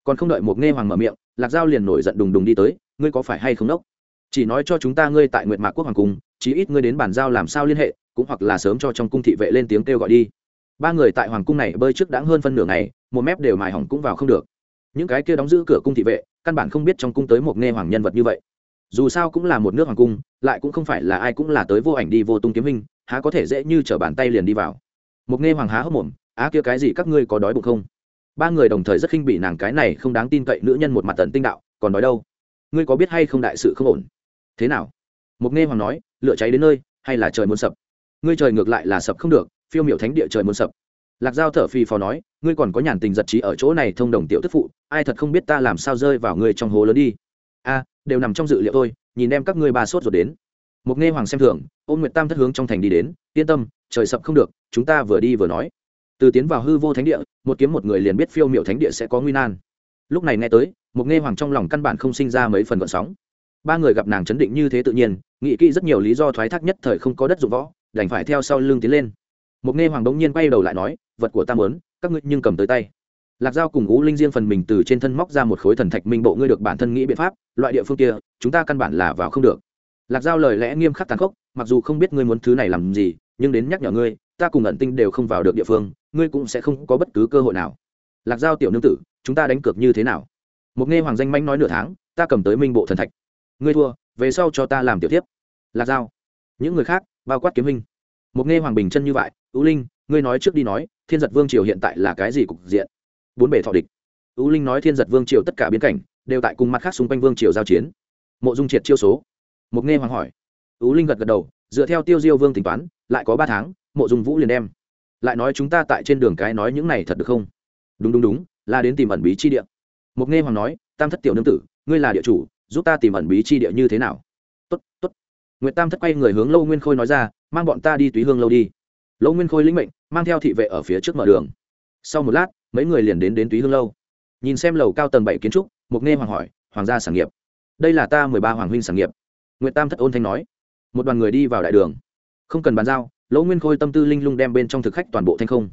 Còn không đợi một nghe hoàng mở miệng, lạc giao liền nổi giận đùng đùng đi tới, ngươi có phải hay không đốc? Chỉ nói cho chúng ta ngươi tại nguyệt mạc quốc hoàng cung, chí ít ngươi đến bàn giao làm sao liên hệ, cũng hoặc là sớm cho trong cung thị vệ lên tiếng kêu gọi đi. Ba người tại hoàng cung này bơi trước đã hơn phân nửa ngày, một mép đều mài hỏng cũng vào không được. Những cái kia đóng giữ cửa cung thị vệ, căn bản không biết trong cung tới một nghe hoàng nhân vật như vậy dù sao cũng là một nước hoàng cung, lại cũng không phải là ai cũng là tới vô ảnh đi vô tung kiếm hình há có thể dễ như t bàn tay liền đi vào. Một nghe hoàng há hốc mồm, á, kia cái gì, các ngươi có đói bụng không? Ba người đồng thời rất khinh bị nàng cái này không đáng tin cậy nữ nhân một mặt tần tinh đạo, còn nói đâu? Ngươi có biết hay không đại sự không ổn? Thế nào? Một nghe hoàng nói, lửa cháy đến nơi, hay là trời muốn sập? Ngươi trời ngược lại là sập không được, phiêu miểu thánh địa trời muốn sập. Lạc giao thở phì phò nói, ngươi còn có nhàn tình giật trí ở chỗ này thông đồng tiểu tức phụ, ai thật không biết ta làm sao rơi vào ngươi trong hố lớn đi đều nằm trong dự liệu thôi, nhìn em các ngươi ba sốt rồi đến. Một nghe hoàng xem thường, ôn nguyệt tam thất hướng trong thành đi đến, yên tâm, trời sập không được, chúng ta vừa đi vừa nói. Từ tiến vào hư vô thánh địa, một kiếm một người liền biết phiêu miệu thánh địa sẽ có nguy nan. Lúc này nghe tới, một nghe hoàng trong lòng căn bản không sinh ra mấy phần gợn sóng. Ba người gặp nàng chấn định như thế tự nhiên, nghĩ kỹ rất nhiều lý do thoái thác nhất thời không có đất dụng võ, đành phải theo sau lưng tiến lên. Một nghe hoàng đống nhiên quay đầu lại nói, vật của ta mớn các ngươi nhưng cầm tới tay lạc giao cùng ngũ linh riêng phần mình từ trên thân móc ra một khối thần thạch minh bộ ngươi được bản thân nghĩ biện pháp, loại địa phương kia, chúng ta căn bản là vào không được. Lạc giao lời lẽ nghiêm khắc tàn khốc, mặc dù không biết ngươi muốn thứ này làm gì, nhưng đến nhắc nhở ngươi, ta cùng ẩn tinh đều không vào được địa phương, ngươi cũng sẽ không có bất cứ cơ hội nào. Lạc giao tiểu nương tử, chúng ta đánh cược như thế nào? Một nghe hoàng danh manh nói nửa tháng, ta cầm tới minh bộ thần thạch. Ngươi thua, về sau cho ta làm tiểu tiếp lạc giao. Những người khác, bao quát kiếm hình một nghe hoàng bình chân như vậy ưu linh, ngươi nói trước đi nói, thiên giật vương triều hiện tại là cái gì cục diện? Bốn bể thọ địch. U linh nói thiên giật vương triều tất cả biến cảnh, đều tại cùng mặt khác xung quanh vương triều giao chiến. Mộ dung triệt chiêu số. Mục nghe hoàng hỏi. U linh gật gật đầu, dựa theo tiêu diêu vương tính toán, lại có ba tháng, mộ dung vũ liền đem. Lại nói chúng ta tại trên đường cái nói những này thật được không? Đúng đúng đúng, là đến tìm ẩn bí chi địa. Mục nghe hoàng nói, tam thất tiểu nương tử, ngươi là địa chủ, giúp ta tìm ẩn bí chi địa như thế nào? Tốt tốt. Nguyệt tam thất quay người hướng lâu nguyên khôi nói ra, mang bọn ta đi túy hương lâu đi. Lâu nguyên khôi lĩnh mệnh, mang theo thị vệ ở phía trước mở đường. Sau một lát mấy người liền đến đến túy hương lâu. Nhìn xem lầu cao tầng bảy kiến trúc, mục nghe hoàng hỏi, hoàng gia sản nghiệp? Đây là ta mười ba hoàng huynh sản nghiệp. Nguyễn tam thất ôn thanh nói. Một đoàn người đi vào đại đường. Không cần bàn giao, lỗ nguyên khôi tâm tư linh lung đem bên trong thực khách toàn bộ thanh không.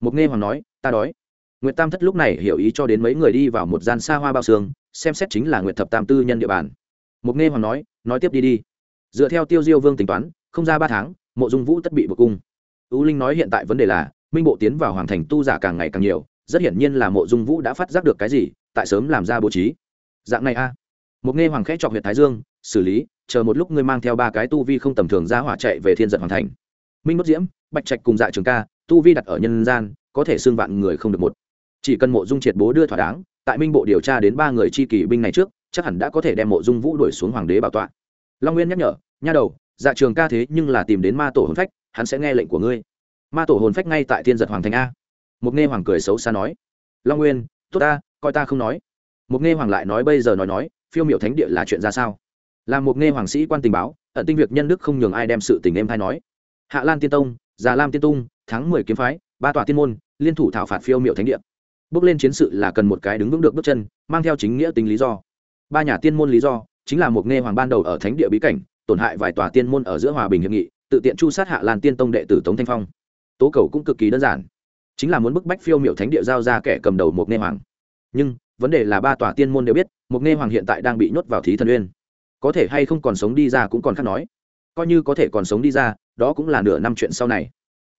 Mục nghe hoàng nói, ta đói. Nguyễn tam thất lúc này hiểu ý cho đến mấy người đi vào một gian xa hoa bao xương, xem xét chính là nguyễn thập tam tư nhân địa bàn. Mục nghe hoàng nói nói tiếp đi đi. Dựa theo tiêu diêu vương tính toán, không ra ba tháng, mộ dung vũ tất bị bực cung. Ưu linh nói hiện tại vấn đề là, minh bộ tiến vào hoàng thành tu giả càng ngày càng nhiều rất hiển nhiên là mộ dung vũ đã phát giác được cái gì, tại sớm làm ra bố trí. Dạng này a. À. một nghe hoàng khẽ chọc huyện thái dương, xử lý, chờ một lúc ngươi mang theo ba cái tu vi không tầm thường ra hỏa chạy về thiên giật hoàng thành. Minh bất diễm, bạch trạch cùng dạ trường ca, tu vi đặt ở nhân gian, có thể xương vạn người không được một. Chỉ cần mộ dung triệt bố đưa thỏa đáng, tại minh bộ điều tra đến ba người chi kỷ binh này trước, chắc hẳn đã có thể đem mộ dung vũ đuổi xuống hoàng đế bảo tọa. Long nguyên nhắc nhở, nha đầu dạ trường ca thế nhưng là tìm đến ma tổ hồn phách, hắn sẽ nghe lệnh của ngươi. Ma tổ hồn phách ngay tại thiên giật hoàng thành a mục nghe hoàng cười xấu xa nói, long nguyên, tốt ta, coi ta không nói. Mục nghe hoàng lại nói, bây giờ nói nói, phiêu miểu thánh địa là chuyện ra sao? Làm mục nghe hoàng sĩ quan tình báo, ẩn tinh việc nhân đức không nhường ai đem sự tình em thay nói. Hạ lan tiên tông, già lam tiên tung, tháng mười kiếm phái, ba tòa tiên môn, liên thủ thảo phạt phiêu miểu thánh địa. Bước lên chiến sự là cần một cái đứng vững được bước chân, mang theo chính nghĩa tính lý do. Ba nhà tiên môn lý do, chính là một nghe hoàng ban đầu ở thánh địa bí cảnh, tổn hại vài tòa tiên môn ở giữa hòa bình hiệp nghị, tự tiện chu sát hạ lan tiên tông đệ tử tống thanh phong. Tố cầu cũng cực kỳ đơn giản chính là muốn bức bách phiêu miệu thánh địa giao ra kẻ cầm đầu một nghe hoàng. Nhưng, vấn đề là ba tòa tiên môn đều biết một nghe hoàng hiện tại đang bị nhốt vào thí thần uyên. Có thể hay không còn sống đi ra cũng còn khác nói. Coi như có thể còn sống đi ra, đó cũng là nửa năm chuyện sau này.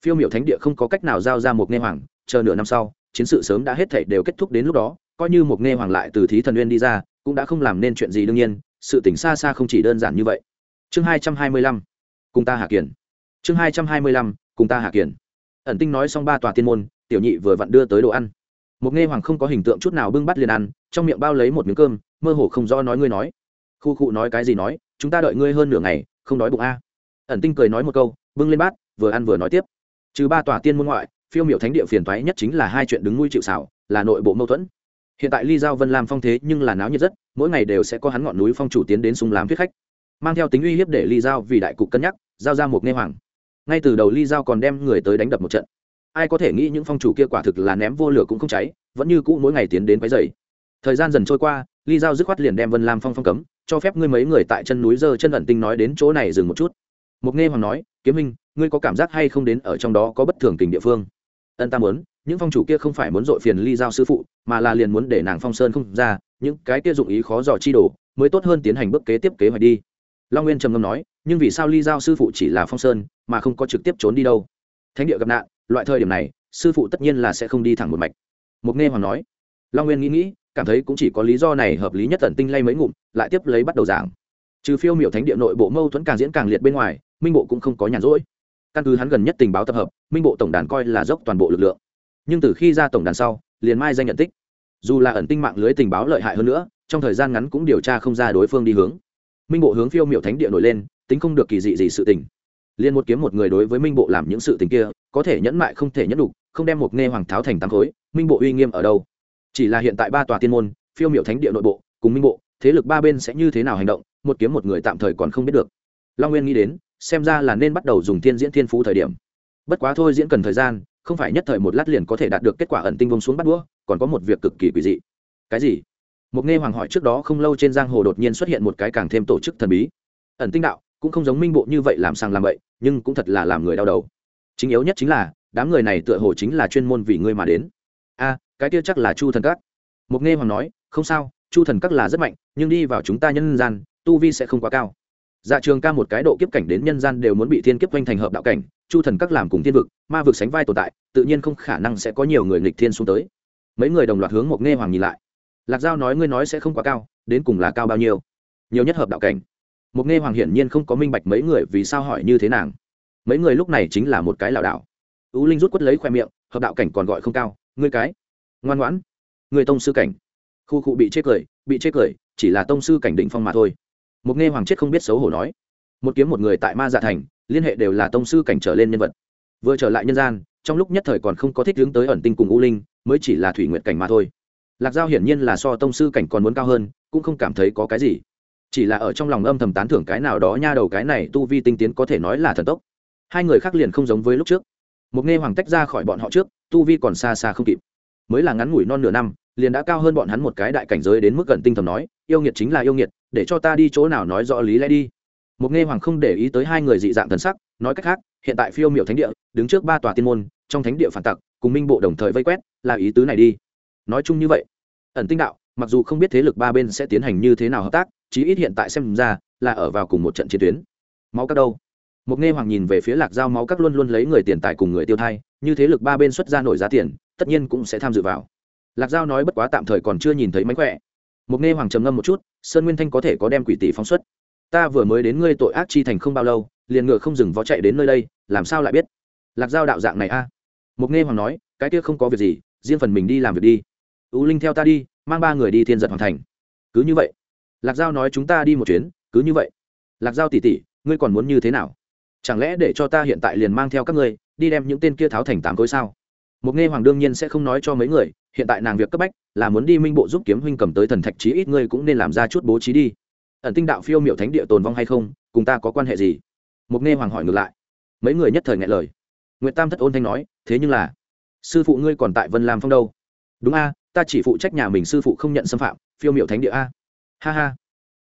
Phiêu miệu thánh địa không có cách nào giao ra một nghe hoàng, chờ nửa năm sau, chiến sự sớm đã hết thảy đều kết thúc đến lúc đó, coi như một nghe hoàng lại từ thí thần uyên đi ra, cũng đã không làm nên chuyện gì đương nhiên, sự tỉnh xa xa không chỉ đơn giản như vậy. Chương hai trăm hai mươi lăm, cùng ta hạ kiển chương hai trăm hai mươi lăm, cùng ta hạ kiển ẩn tinh nói xong ba tòa tiên môn, tiểu nhị vừa vặn đưa tới đồ ăn. Một nghe hoàng không có hình tượng chút nào bưng bắt liền ăn, trong miệng bao lấy một miếng cơm, mơ hồ không do nói ngươi nói. Khu cụ nói cái gì nói, chúng ta đợi ngươi hơn nửa ngày, không đói bụng a. Ẩn tinh cười nói một câu, bưng lên bát, vừa ăn vừa nói tiếp. Trừ ba tòa tiên môn ngoại, phiêu miểu thánh địa phiền thoái nhất chính là hai chuyện đứng nuôi chịu xảo là nội bộ mâu thuẫn. Hiện tại ly giao vân làm phong thế nhưng là náo nhiệt rất, mỗi ngày đều sẽ có hắn ngọn núi phong chủ tiến đến súng làm thuyết khách. Mang theo tính uy hiếp để ly giao vì đại cục cân nhắc, giao ra một nghe hoàng ngay từ đầu ly giao còn đem người tới đánh đập một trận. Ai có thể nghĩ những phong chủ kia quả thực là ném vô lửa cũng không cháy, vẫn như cũ mỗi ngày tiến đến váy dày thời gian dần trôi qua, ly giao dứt khoát liền đem vân lam phong phong cấm, cho phép ngươi mấy người tại chân núi dơ chân ẩn tinh nói đến chỗ này dừng một chút. Mục nghe hoàng nói, kiếm minh, ngươi có cảm giác hay không đến ở trong đó có bất thường tình địa phương? Ân ta muốn, những phong chủ kia không phải muốn dội phiền ly giao sư phụ, mà là liền muốn để nàng phong sơn không ra, những cái kia dụng ý khó dò chi đồ, mới tốt hơn tiến hành bước kế tiếp kế hoạch đi. Long nguyên trầm ngâm nói nhưng vì sao ly giao sư phụ chỉ là phong sơn mà không có trực tiếp trốn đi đâu? Thánh địa gặp nạn, loại thời điểm này, sư phụ tất nhiên là sẽ không đi thẳng một mạch. Mục nghe hoàng nói. Long nguyên nghĩ nghĩ, cảm thấy cũng chỉ có lý do này hợp lý nhất tận tinh lay mấy ngụm, lại tiếp lấy bắt đầu giảng. Trừ phiêu miểu thánh địa nội bộ mâu thuẫn càng diễn càng liệt bên ngoài, minh bộ cũng không có nhàn rỗi. Căn cứ hắn gần nhất tình báo tập hợp, minh bộ tổng đàn coi là dốc toàn bộ lực lượng. Nhưng từ khi ra tổng đàn sau, liền mai danh nhận tích. Dù là ẩn tinh mạng lưới tình báo lợi hại hơn nữa, trong thời gian ngắn cũng điều tra không ra đối phương đi hướng. Minh bộ hướng phiêu miểu thánh địa nổi lên tính không được kỳ dị gì sự tình. Liền một kiếm một người đối với minh bộ làm những sự tình kia, có thể nhẫn mại không thể nhẫn đục không đem một nghe hoàng tháo thành tám khối, minh bộ uy nghiêm ở đâu? Chỉ là hiện tại ba tòa tiên môn, phiêu miểu thánh địa nội bộ, cùng minh bộ, thế lực ba bên sẽ như thế nào hành động, một kiếm một người tạm thời còn không biết được. Long nguyên nghĩ đến, xem ra là nên bắt đầu dùng thiên diễn thiên phú thời điểm. Bất quá thôi diễn cần thời gian, không phải nhất thời một lát liền có thể đạt được kết quả ẩn tinh vông xuống bắt đũa, còn có một việc cực kỳ quỷ dị. Cái gì? Một nghe hoàng hỏi trước đó không lâu trên giang hồ đột nhiên xuất hiện một cái càng thêm tổ chức thần bí. Ẩn tinh đạo cũng không giống minh bộ như vậy làm sang làm vậy nhưng cũng thật là làm người đau đầu. Chính yếu nhất chính là, đám người này tựa hồ chính là chuyên môn vì ngươi mà đến. A, cái kia chắc là chu thần các. Mục nghe hoàng nói, không sao, chu thần các là rất mạnh, nhưng đi vào chúng ta nhân gian, tu vi sẽ không quá cao. Dạ trường ca một cái độ kiếp cảnh đến nhân gian đều muốn bị thiên kiếp quanh thành hợp đạo cảnh, chu thần các làm cùng thiên vực, ma vực sánh vai tồn tại, tự nhiên không khả năng sẽ có nhiều người nghịch thiên xuống tới. Mấy người đồng loạt hướng mục nghe hoàng nhìn lại. Lạc giao nói, ngươi nói sẽ không quá cao, đến cùng là cao bao nhiêu? Nhiều nhất hợp đạo cảnh mục nghe hoàng hiển nhiên không có minh bạch mấy người vì sao hỏi như thế nàng. Mấy người lúc này chính là một cái lảo đảo. Ú linh rút quất lấy khoe miệng, hợp đạo cảnh còn gọi không cao, ngươi cái. Ngoan ngoãn. Người tông sư cảnh. Khu cụ bị chê cười, bị chê cười, chỉ là tông sư cảnh định phong mà thôi. Một nghe hoàng chết không biết xấu hổ nói. Một kiếm một người tại ma dạ thành, liên hệ đều là tông sư cảnh trở lên nhân vật. Vừa trở lại nhân gian, trong lúc nhất thời còn không có thích hướng tới ẩn tinh cùng u linh, mới chỉ là thủy nguyện cảnh mà thôi. Lạc giao hiển nhiên là so tông sư cảnh còn muốn cao hơn, cũng không cảm thấy có cái gì chỉ là ở trong lòng âm thầm tán thưởng cái nào đó nha đầu cái này tu vi tinh tiến có thể nói là thần tốc. Hai người khác liền không giống với lúc trước. Một nghe hoàng tách ra khỏi bọn họ trước, tu vi còn xa xa không kịp. Mới là ngắn ngủi non nửa năm, liền đã cao hơn bọn hắn một cái đại cảnh giới đến mức gần tinh thầm nói, yêu nghiệt chính là yêu nghiệt, để cho ta đi chỗ nào nói rõ lý lẽ đi. Một nghe hoàng không để ý tới hai người dị dạng thần sắc, nói cách khác, hiện tại phiêu miểu thánh địa, đứng trước ba tòa tiên môn, trong thánh địa phản tặc, cùng minh bộ đồng thời vây quét, là ý tứ này đi. Nói chung như vậy, ẩn tinh đạo mặc dù không biết thế lực ba bên sẽ tiến hành như thế nào hợp tác, chí ít hiện tại xem ra là ở vào cùng một trận chiến tuyến. Máu các đâu? Một nghe hoàng nhìn về phía lạc giao, máu các luôn luôn lấy người tiền tài cùng người tiêu thai, như thế lực ba bên xuất ra nổi giá tiền, tất nhiên cũng sẽ tham dự vào. Lạc giao nói bất quá tạm thời còn chưa nhìn thấy mánh khỏe. Một nghe hoàng trầm ngâm một chút, sơn nguyên thanh có thể có đem quỷ tỷ phóng xuất. Ta vừa mới đến ngươi tội ác chi thành không bao lâu, liền ngựa không dừng vó chạy đến nơi đây, làm sao lại biết? Lạc giao đạo dạng này a. À? một nghe hoàng nói, cái kia không có việc gì, riêng phần mình đi làm việc đi. Ưu linh theo ta đi mang ba người đi thiên giật hoàn thành. Cứ như vậy, lạc giao nói chúng ta đi một chuyến, cứ như vậy. Lạc giao tỉ tỉ, ngươi còn muốn như thế nào? Chẳng lẽ để cho ta hiện tại liền mang theo các ngươi, đi đem những tên kia tháo thành tám cối sao? Một nghe hoàng đương nhiên sẽ không nói cho mấy người, hiện tại nàng việc cấp bách, là muốn đi minh bộ giúp kiếm huynh cầm tới thần thạch chí ít ngươi cũng nên làm ra chút bố trí đi. Ẩn tinh đạo phiêu miệu thánh địa tồn vong hay không, cùng ta có quan hệ gì? Một nghe hoàng hỏi ngược lại. Mấy người nhất thời ngại lời. Nguyễn tam thất ôn thanh nói, thế nhưng là, sư phụ ngươi còn tại vân làm phong đâu? Đúng a ta chỉ phụ trách nhà mình sư phụ không nhận xâm phạm, phiêu miệu thánh địa a. Ha ha.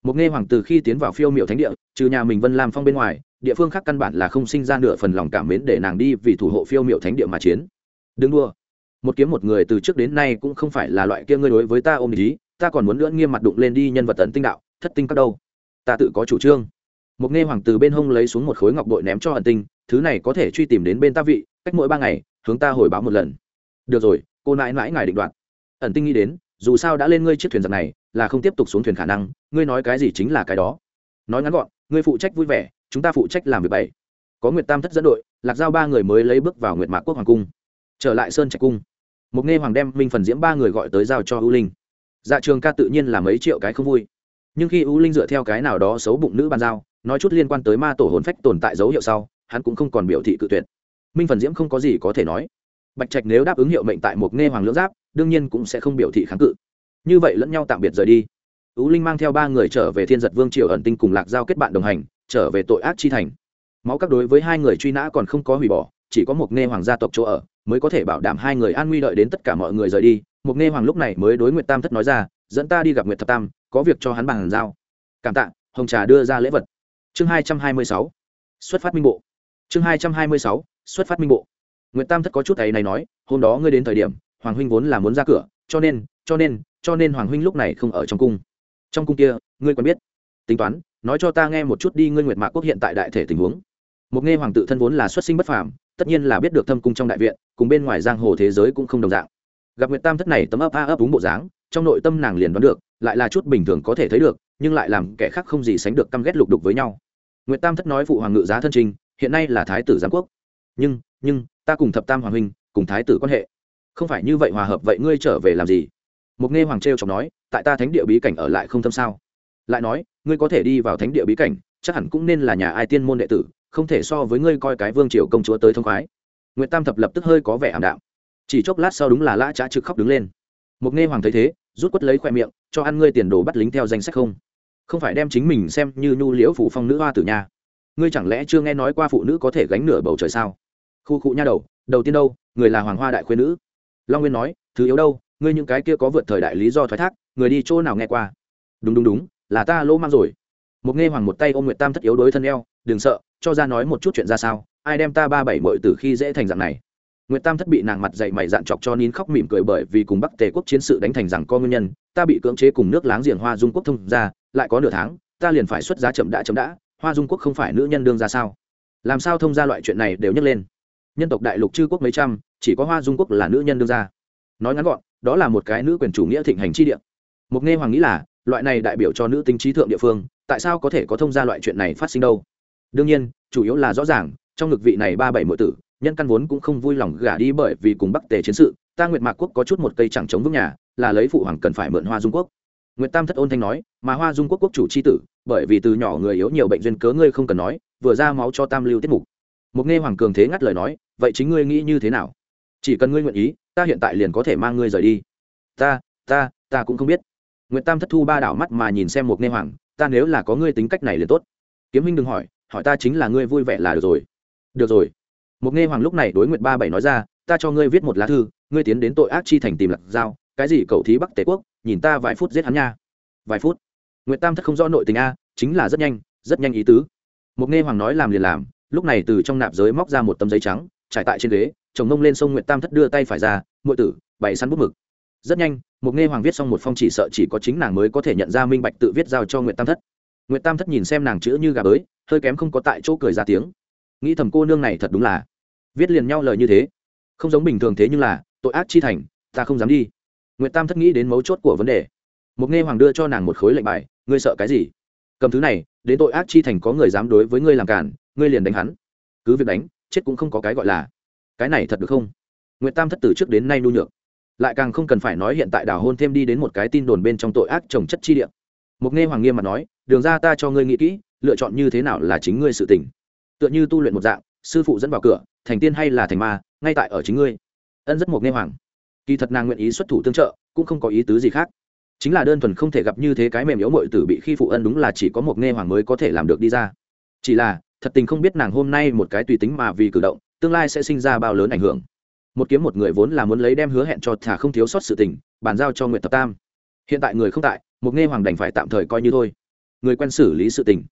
Một nghe hoàng từ khi tiến vào phiêu miệu thánh địa, trừ nhà mình vân làm phong bên ngoài, địa phương khác căn bản là không sinh ra nửa phần lòng cảm mến để nàng đi vì thủ hộ phiêu miệu thánh địa mà chiến. Đừng đua một kiếm một người từ trước đến nay cũng không phải là loại kia ngươi đối với ta ôm ý, ta còn muốn lưỡn nghiêm mặt đụng lên đi nhân vật tấn tinh đạo, thất tinh các đâu. Ta tự có chủ trương. Một nghe hoàng từ bên hông lấy xuống một khối ngọc bội ném cho ẩn tinh, thứ này có thể truy tìm đến bên ta vị, cách mỗi ba ngày, hướng ta hồi báo một lần. Được rồi, cô nãi mãi ngài định đoạt ẩn tinh nghĩ đến, dù sao đã lên ngươi chiếc thuyền giặc này, là không tiếp tục xuống thuyền khả năng, ngươi nói cái gì chính là cái đó. Nói ngắn gọn, ngươi phụ trách vui vẻ, chúng ta phụ trách làm việc bảy có nguyệt tam thất dẫn đội, lạc giao ba người mới lấy bước vào nguyệt mạc quốc hoàng cung. Trở lại sơn trạch cung. Một nghe hoàng đem minh phần diễm ba người gọi tới giao cho ưu linh. Dạ trường ca tự nhiên là mấy triệu cái không vui. Nhưng khi ưu linh dựa theo cái nào đó xấu bụng nữ bàn giao, nói chút liên quan tới ma tổ hồn phách tồn tại dấu hiệu sau, hắn cũng không còn biểu thị cự tuyệt. Minh phần diễm không có gì có thể nói bạch trạch nếu đáp ứng hiệu mệnh tại một nghe hoàng lưỡng giáp, đương nhiên cũng sẽ không biểu thị kháng cự. Như vậy lẫn nhau tạm biệt rời đi. Tú linh mang theo ba người trở về thiên giật vương triều ẩn tinh cùng lạc giao kết bạn đồng hành, trở về tội ác chi thành. Máu các đối với hai người truy nã còn không có hủy bỏ, chỉ có một nghe hoàng gia tộc chỗ ở, mới có thể bảo đảm hai người an nguy đợi đến tất cả mọi người rời đi. Một nghe hoàng lúc này mới đối nguyệt tam thất nói ra, dẫn ta đi gặp nguyệt thập tam, có việc cho hắn bằng giao. Cảm tạ, hồng trà đưa ra lễ vật. Chương hai trăm hai mươi sáu, xuất phát minh bộ. Chương hai trăm hai mươi sáu, xuất phát minh bộ nguyệt tam thất có chút ấy này nói, hôm đó ngươi đến thời điểm, hoàng huynh vốn là muốn ra cửa, cho nên cho nên cho nên hoàng huynh lúc này không ở trong cung. Trong cung kia, ngươi còn biết. Tính toán, nói cho ta nghe một chút đi, ngươi nguyệt mạc quốc hiện tại đại thể tình huống. Một nghe hoàng tự thân vốn là xuất sinh bất phàm, tất nhiên là biết được thâm cung trong đại viện, cùng bên ngoài giang hồ thế giới cũng không đồng dạng. Gặp nguyệt tam thất này tấm ấp a ấp đúng bộ dáng, trong nội tâm nàng liền đoán được, lại là chút bình thường có thể thấy được, nhưng lại làm kẻ khác không gì sánh được căm ghét lục đục với nhau. Nguyệt tam thất nói phụ hoàng ngự giá thân trình, hiện nay là thái tử giám quốc. Nhưng nhưng ta cùng thập tam hoàng huynh, cùng thái tử quan hệ. Không phải như vậy hòa hợp vậy ngươi trở về làm gì? Mục nghe hoàng trêu chọc nói, tại ta thánh địa bí cảnh ở lại không thâm sao? Lại nói, ngươi có thể đi vào thánh địa bí cảnh, chắc hẳn cũng nên là nhà ai tiên môn đệ tử, không thể so với ngươi coi cái vương triều công chúa tới thông khoái. Nguyễn tam thập lập tức hơi có vẻ ảm đạm. Chỉ chốc lát sau đúng là lã trá trực khóc đứng lên. Mục nghe hoàng thấy thế, rút quất lấy khoe miệng, cho ăn ngươi tiền đồ bắt lính theo danh sách không? Không phải đem chính mình xem như nhu liễu phủ phong nữ hoa tử nha. Ngươi chẳng lẽ chưa nghe nói qua phụ nữ có thể gánh nửa bầu trời sao? Khu cụ nha đầu đầu tiên đâu, người là hoàng hoa đại khuyên nữ. Long nguyên nói, thứ yếu đâu, ngươi những cái kia có vượt thời đại lý do thoái thác, người đi chỗ nào nghe qua? Đúng đúng đúng, là ta lỗ mang rồi. Một nghe hoàng một tay ôm nguyệt tam thất yếu đối thân eo, đừng sợ, cho ra nói một chút chuyện ra sao, ai đem ta ba bảy mội từ khi dễ thành dạng này? Nguyệt tam thất bị nàng mặt dậy mày dạn chọc cho nín khóc mỉm cười bởi vì cùng bắc tề quốc chiến sự đánh thành rằng có nguyên nhân, ta bị cưỡng chế cùng nước láng giềng hoa dung quốc thông ra, lại có nửa tháng, ta liền phải xuất giá chậm đã chậm đã, hoa dung quốc không phải nữ nhân đương ra sao? Làm sao thông ra loại chuyện này đều nhấc lên? Nhân tộc đại lục chư quốc mấy trăm, chỉ có hoa dung quốc là nữ nhân đương ra nói ngắn gọn, đó là một cái nữ quyền chủ nghĩa thịnh hành chi địa. Mục nghe hoàng nghĩ là, loại này đại biểu cho nữ tính trí thượng địa phương, tại sao có thể có thông ra loại chuyện này phát sinh đâu? Đương nhiên, chủ yếu là rõ ràng, trong ngực vị này ba bảy mượn tử, nhân căn vốn cũng không vui lòng gả đi bởi vì cùng bắc tề chiến sự, ta nguyệt mạc quốc có chút một cây chẳng chống vững nhà, là lấy phụ hoàng cần phải mượn hoa dung quốc. Nguyệt tam thất ôn thanh nói, mà hoa dung quốc quốc chủ c h i tử, bởi vì từ nhỏ người yếu nhiều bệnh duyên cớ ngươi không cần nói, vừa ra máu cho tam lưu tiết mục một nghe hoàng cường thế ngắt lời nói vậy chính ngươi nghĩ như thế nào? Chỉ cần ngươi nguyện ý ta hiện tại liền có thể mang ngươi rời đi. Ta ta ta cũng không biết. N g u y ệ t tam thất thu ba đảo mắt mà nhìn xem một nghe hoàng ta nếu là có ngươi tính cách này liền tốt. Kiếm minh đừng hỏi hỏi ta chính là ngươi vui vẻ là được rồi. Được rồi. Một nghe hoàng lúc này đối nguyệt ba bảy nói ra ta cho ngươi viết một lá thư ngươi tiến đến tội ác chi thành tìm lạc dao, cái gì cầu thí bắc tề quốc nhìn ta vài phút giết hắn nha. Vài phút? Nguyệt tam thất không rõ nội tình a chính là rất nhanh rất nhanh ý tứ. Một nghe hoàng nói làm liền làm lúc này từ trong nạp giới móc ra một tấm giấy trắng, trải tại trên ghế, chồng mông lên sông nguyệt tam thất đưa tay phải ra ngụy tử, bày săn bút mực. Rất nhanh, một nghe hoàng viết xong một phong chỉ sợ chỉ có chính nàng mới có thể nhận ra minh bạch tự viết giao cho nguyệt tam thất. Nguyệt tam thất nhìn xem nàng chữ như gà bới, hơi kém không có tại chỗ cười ra tiếng. Nghĩ thầm cô nương này thật đúng là viết liền nhau lời như thế. Không giống bình thường thế nhưng là, tội ác chi thành, ta không dám đi. Nguyệt tam thất nghĩ đến mấu chốt của vấn đề. Một nghe hoàng đưa cho nàng một khối lệnh bài, ngươi sợ cái gì? Cầm thứ này, đến tội ác chi thành có người dám đối với ngươi làm cản ngươi liền đánh hắn. Cứ việc đánh, chết cũng không có cái gọi là. Cái này thật được không? Nguyệt tam thất từ trước đến nay nhu nhược. Lại càng không cần phải nói hiện tại đào hôn thêm đi đến một cái tin đồn bên trong tội ác trồng chất chi địa. Mục nghe hoàng nghiêm mà nói, đường ra ta cho ngươi nghĩ kỹ, lựa chọn như thế nào là chính ngươi sự tỉnh tựa như tu luyện một dạng, sư phụ dẫn vào cửa, thành tiên hay là thành ma, ngay tại ở chính ngươi. Ân rất mục nghe hoàng. Kỳ thật nàng nguyện ý xuất thủ tương trợ, cũng không có ý tứ gì khác. Chính là đơn thuần không thể gặp như thế cái mềm yếu mội tử bị khi phụ ân đúng là chỉ có một nghe hoàng mới có thể làm được đi ra. Chỉ là thật tình không biết nàng hôm nay một cái tùy tính mà vì cử động, tương lai sẽ sinh ra bao lớn ảnh hưởng. Một kiếm một người vốn là muốn lấy đem hứa hẹn cho thả không thiếu sót sự tình, bàn giao cho nguyệt thập tam. Hiện tại người không tại, một nghe hoàng đành phải tạm thời coi như thôi. Người quen xử lý sự tình.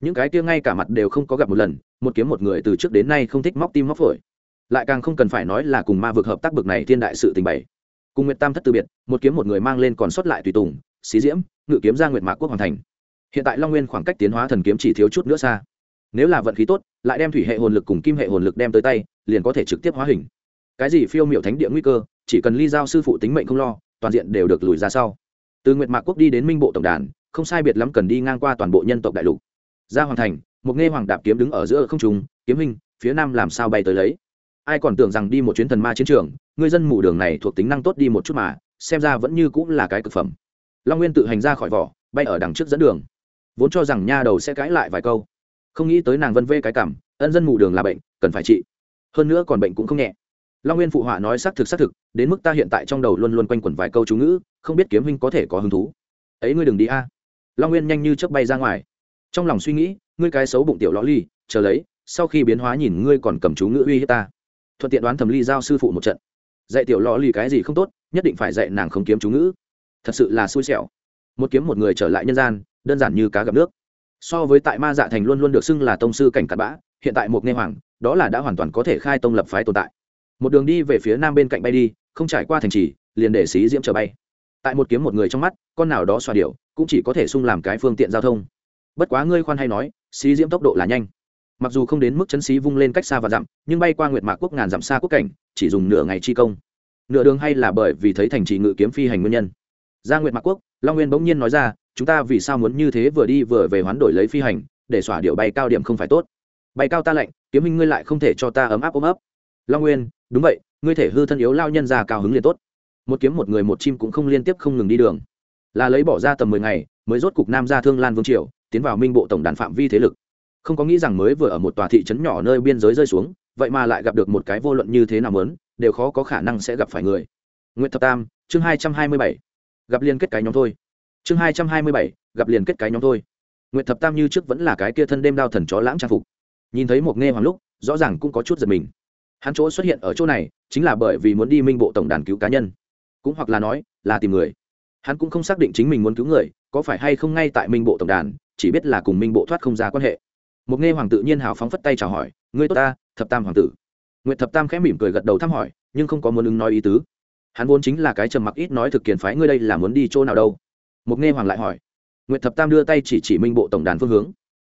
Những cái kia ngay cả mặt đều không có gặp một lần, một kiếm một người từ trước đến nay không thích móc tim móc phổi. Lại càng không cần phải nói là cùng ma vực hợp tác bực này thiên đại sự tình bảy cùng nguyệt tam thất từ biệt, một kiếm một người mang lên còn sót lại tùy tùng, xí diễm, ngự kiếm ra nguyệt mạc quốc hoàng thành. Hiện tại long nguyên khoảng cách tiến hóa thần kiếm chỉ thiếu chút nữa xa nếu là vận khí tốt, lại đem thủy hệ hồn lực cùng kim hệ hồn lực đem tới tay, liền có thể trực tiếp hóa hình. Cái gì phiêu miệu thánh địa nguy cơ, chỉ cần ly giao sư phụ tính mệnh không lo, toàn diện đều được lùi ra sau. Từ nguyệt mạc quốc đi đến minh bộ tổng đàn, không sai biệt lắm cần đi ngang qua toàn bộ nhân tộc đại lục. Ra hoàng thành, một nghe hoàng đạp kiếm đứng ở giữa không trùng kiếm hình, phía nam làm sao bay tới lấy. Ai còn tưởng rằng đi một chuyến thần ma chiến trường, người dân mù đường này thuộc tính năng tốt đi một chút mà, xem ra vẫn như cũng là cái cực phẩm. Long nguyên tự hành ra khỏi vỏ, bay ở đằng trước dẫn đường. Vốn cho rằng nha đầu sẽ cãi lại vài câu không nghĩ tới nàng vân vê cái cảm, ân dân mù đường là bệnh, cần phải trị. Hơn nữa còn bệnh cũng không nhẹ. Long nguyên phụ họa nói xác thực xác thực, đến mức ta hiện tại trong đầu luôn luôn quanh quẩn vài câu chú ngữ, không biết kiếm huynh có thể có hứng thú. Ấy ngươi đừng đi a. Long nguyên nhanh như chớp bay ra ngoài. Trong lòng suy nghĩ, ngươi cái xấu bụng tiểu lõ ly, chờ lấy, sau khi biến hóa nhìn ngươi còn cầm chú ngữ uy hiếp ta. Thuận tiện đoán thầm ly giao sư phụ một trận. Dạy tiểu lò ly cái gì không tốt, nhất định phải dạy nàng không kiếm chú ngữ. Thật sự là xui xẻo. Một kiếm một người trở lại nhân gian, đơn giản như cá gặp nước so với tại ma dạ thành luôn luôn được xưng là tông sư cảnh cặn bã, hiện tại một nghe hoàng, đó là đã hoàn toàn có thể khai tông lập phái tồn tại. Một đường đi về phía nam bên cạnh bay đi, không trải qua thành trì, liền để xí diễm trở bay. Tại một kiếm một người trong mắt, con nào đó xoa điệu cũng chỉ có thể sung làm cái phương tiện giao thông. Bất quá ngươi khoan hay nói, xí diễm tốc độ là nhanh. Mặc dù không đến mức chấn xí vung lên cách xa và dặm, nhưng bay qua nguyệt mạc quốc ngàn dặm xa quốc cảnh, chỉ dùng nửa ngày chi công. Nửa đường hay là bởi vì thấy thành trì ngự kiếm phi hành nguyên nhân. Gia nguyệt mạc quốc, long nguyên bỗng nhiên nói ra, chúng ta vì sao muốn như thế vừa đi vừa về hoán đổi lấy phi hành, để xỏa điệu bay cao điểm không phải tốt? Bay cao ta lạnh, kiếm minh ngươi lại không thể cho ta ấm áp ôm ấp. Long nguyên, đúng vậy, ngươi thể hư thân yếu lao nhân ra cao hứng liền tốt. Một kiếm một người một chim cũng không liên tiếp không ngừng đi đường. Là lấy bỏ ra tầm mười ngày, mới rốt cục nam ra thương lan vương triều, tiến vào minh bộ tổng đàn phạm vi thế lực. Không có nghĩ rằng mới vừa ở một tòa thị trấn nhỏ nơi biên giới rơi xuống, vậy mà lại gặp được một cái vô luận như thế nào lớn đều khó có khả năng sẽ gặp phải người. Nguyễn thập tam, chương hai trăm hai mươi bảy gặp liên kết cái nhóm thôi. Chương hai trăm hai mươi bảy, gặp liền kết cái nhóm thôi. Nguyệt thập tam như trước vẫn là cái kia thân đêm đao thần chó lãng trang phục. Nhìn thấy một nghe hoàng lúc, rõ ràng cũng có chút giật mình. Hắn chỗ xuất hiện ở chỗ này, chính là bởi vì muốn đi minh bộ tổng đàn cứu cá nhân. Cũng hoặc là nói, là tìm người. Hắn cũng không xác định chính mình muốn cứu người, có phải hay không ngay tại minh bộ tổng đàn, chỉ biết là cùng minh bộ thoát không ra quan hệ. Một nghe hoàng tự nhiên hào phóng phất tay chào hỏi, ngươi tốt ta, thập tam hoàng tử. N g u y ệ t thập tam khẽ mỉm cười gật đầu thăm hỏi, nhưng không có muốn ứng nói ý tứ hắn vốn chính là cái trầm mặc ít nói thực kiền phái, ngươi đây là muốn đi chỗ nào đâu? Mục nghe hoàng lại hỏi. Nguyệt thập tam đưa tay chỉ chỉ minh bộ tổng đàn phương hướng.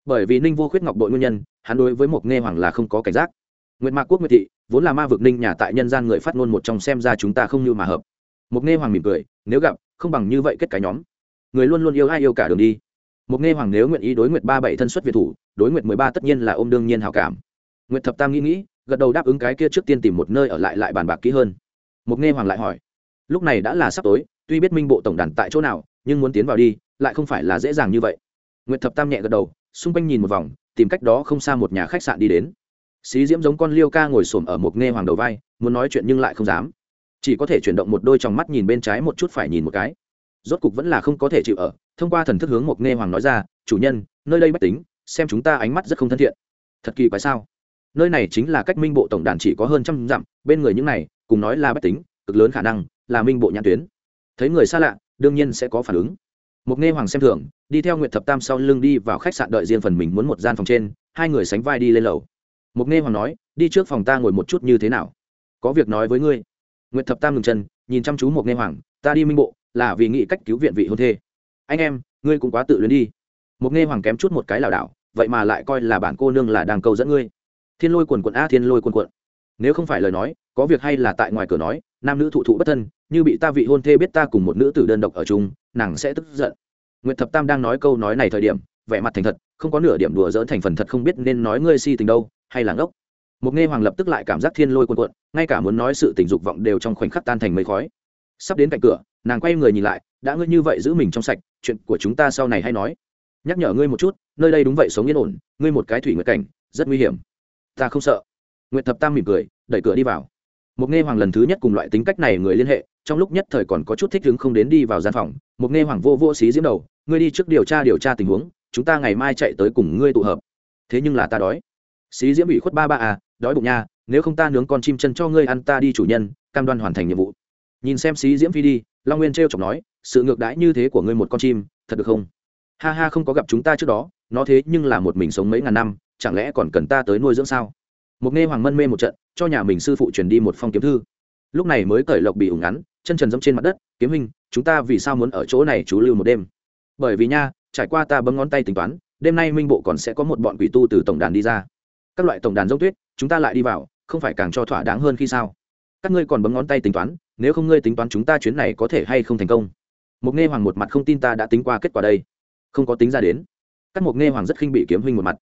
Bởi vì ninh vô khuyết ngọc đội nguyên nhân, hắn đối với Mục nghe hoàng là không có cảnh giác. Nguyệt mạc quốc nguyệt thị, vốn là ma vực ninh nhà tại nhân gian người phát ngôn một trong xem ra chúng ta không như mà hợp. Mục nghe hoàng mỉm cười, nếu gặp, không bằng như vậy kết cái nhóm. Người luôn luôn yêu ai yêu cả đường đi. Mục nghe hoàng nếu nguyện ý đối nguyệt ba bảy thân xuất việt thủ, đối nguyệt mười ba tất nhiên là ôm đương nhiên hào cảm. Nguyệt thập tam nghĩ nghĩ, gật đầu đáp ứng cái kia trước tiên tìm một nơi ở lại lại bàn bạc kỹ hơn mục nghe hoàng lại hỏi, lúc này đã là sắp tối, tuy biết minh bộ tổng đàn tại chỗ nào, nhưng muốn tiến vào đi, lại không phải là dễ dàng như vậy. Nguyệt thập tam nhẹ gật đầu, xung quanh nhìn một vòng, tìm cách đó không xa một nhà khách sạn đi đến. Xí diễm giống con liêu ca ngồi xổm ở một nghe hoàng đầu vai, muốn nói chuyện nhưng lại không dám. Chỉ có thể chuyển động một đôi trong mắt nhìn bên trái một chút phải nhìn một cái. Rốt cục vẫn là không có thể chịu ở, thông qua thần thức hướng một nghe hoàng nói ra, chủ nhân, nơi đây bất tính, xem chúng ta ánh mắt rất không thân thiện. Thật kỳ quái sao? Nơi này chính là cách minh bộ tổng đàn chỉ có hơn trăm dặm, bên người những này cùng nói là bách tính, cực lớn khả năng là minh bộ nhãn tuyến. Thấy người xa lạ, đương nhiên sẽ có phản ứng. Một nghe hoàng xem thường, đi theo nguyện thập tam sau lưng đi vào khách sạn đợi riêng phần mình muốn một gian phòng trên, hai người sánh vai đi lên lầu. Mục nghe hoàng nói, đi trước phòng ta ngồi một chút như thế nào? Có việc nói với ngươi. Nguyệt thập tam ngừng chân, nhìn chăm chú mục nghe hoàng, ta đi minh bộ, là vì nghĩ cách cứu viện vị hôn thê. Anh em, ngươi cũng quá tự luyến đi. Mục nghe hoàng kém chút một cái lảo đảo, vậy mà lại coi là bản cô nương là đang câu dẫn ngươi. Thiên lôi quần quận a, thiên lôi quần quận nếu không phải lời nói có việc hay là tại ngoài cửa nói nam nữ thụ thụ bất thân như bị ta vị hôn thê biết ta cùng một nữ tử đơn độc ở chung nàng sẽ tức giận Nguyệt Thập Tam đang nói câu nói này thời điểm, vẻ mặt thành thật, không có nửa điểm đùa dỡn thành phần thật không biết nên nói ngươi si tình đâu, hay là ngốc. Một Nghe Hoàng lập tức lại cảm giác thiên lôi cuồn cuộn, ngay cả muốn nói sự tình dục vọng đều trong khoảnh khắc tan thành mây khói. Sắp đến cạnh cửa, nàng quay người nhìn lại, đã ngươi như vậy giữ mình trong sạch, chuyện của chúng ta sau này hay nói. Nhắc nhở ngươi một chút, nơi đây đúng vậy sống yên ổn, ngươi một cái thủy nguyệt cảnh, rất nguy hiểm. Ta không sợ. Nguyệt Thập Tam mỉm cười, đẩy cửa đi vào. Một Nghe Hoàng lần thứ nhất cùng loại tính cách này người liên hệ, trong lúc nhất thời còn có chút thích hứng không đến đi vào gian phòng. Một Nghe Hoàng vô vô xí diễm đầu, ngươi đi trước điều tra điều tra tình huống chúng ta ngày mai chạy tới cùng ngươi tụ hợp. Thế nhưng là ta đói. Xí diễm bị khuất ba ba à đói bụng nha nếu không ta nướng con chim chân cho ngươi ăn ta đi chủ nhân cam đoan hoàn thành nhiệm vụ. Nhìn xem xí diễm phi đi long nguyên t r chọc nói sự ngược đãi như thế của ngươi một con chim thật được không? Ha ha không có gặp chúng ta trước đó nó thế nhưng là một mình sống mấy ngàn năm chẳng lẽ còn cần ta tới nuôi dưỡng sao? Một nghe hoàng mân mê một trận, cho nhà mình sư phụ truyền đi một phong kiếm thư. Lúc này mới cởi lộc bị ủng ngắn, chân trần dẫm trên mặt đất, kiếm hình chúng ta vì sao muốn ở chỗ này trú lưu một đêm? Bởi vì nha, trải qua ta bấm ngón tay tính toán, đêm nay minh bộ còn sẽ có một bọn quỷ tu từ tổng đàn đi ra. Các loại tổng đàn rỗng tuyết, chúng ta lại đi vào, không phải càng cho thỏa đáng hơn khi sao? Các ngươi còn bấm ngón tay tính toán, nếu không ngươi tính toán chúng ta chuyến này có thể hay không thành công? Mục nghe hoàng một mặt không tin ta đã tính qua kết quả đây. Không có tính ra đến. Các Mục nghe hoàng rất khinh bị kiếm huynh một mặt.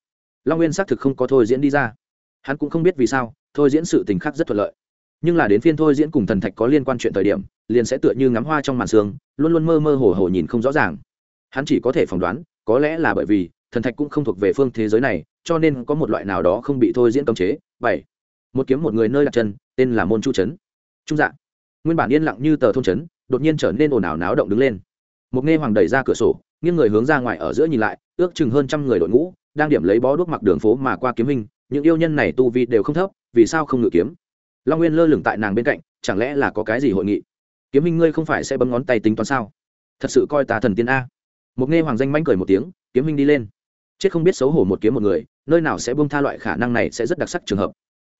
Long nguyên xác thực không có thôi diễn đi ra hắn cũng không biết vì sao, thôi diễn sự tình khác rất thuận lợi. Nhưng là đến phiên thôi diễn cùng thần thạch có liên quan chuyện thời điểm, liền sẽ tựa như ngắm hoa trong màn sương, luôn luôn mơ mơ hồ hồ nhìn không rõ ràng. Hắn chỉ có thể phỏng đoán, có lẽ là bởi vì, thần thạch cũng không thuộc về phương thế giới này, cho nên có một loại nào đó không bị thôi diễn cấm chế. Bảy. Một kiếm một người nơi đặt chân, tên là môn chu trấn trung dạng nguyên bản yên lặng như tờ thôn trấn đột nhiên trở nên ồn ào náo động đứng lên. Một nghe hoàng đẩy ra cửa sổ, nghiêng người hướng ra ngoài ở giữa nhìn lại, ước chừng hơn trăm người đội ngũ, đang điểm lấy bó đuốc mặc đường phố mà qua kiếm hình những yêu nhân này tu vi đều không thấp, vì sao không ngự kiếm? Long nguyên lơ lửng tại nàng bên cạnh, chẳng lẽ là có cái gì hội nghị? Kiếm hình ngươi không phải sẽ bấm ngón tay tính toán sao? Thật sự coi ta thần tiên a. Một nghe hoàng danh manh cười một tiếng, kiếm Minh đi lên. Chết không biết xấu hổ một kiếm một người, nơi nào sẽ bông tha loại khả năng này sẽ rất đặc sắc trường hợp.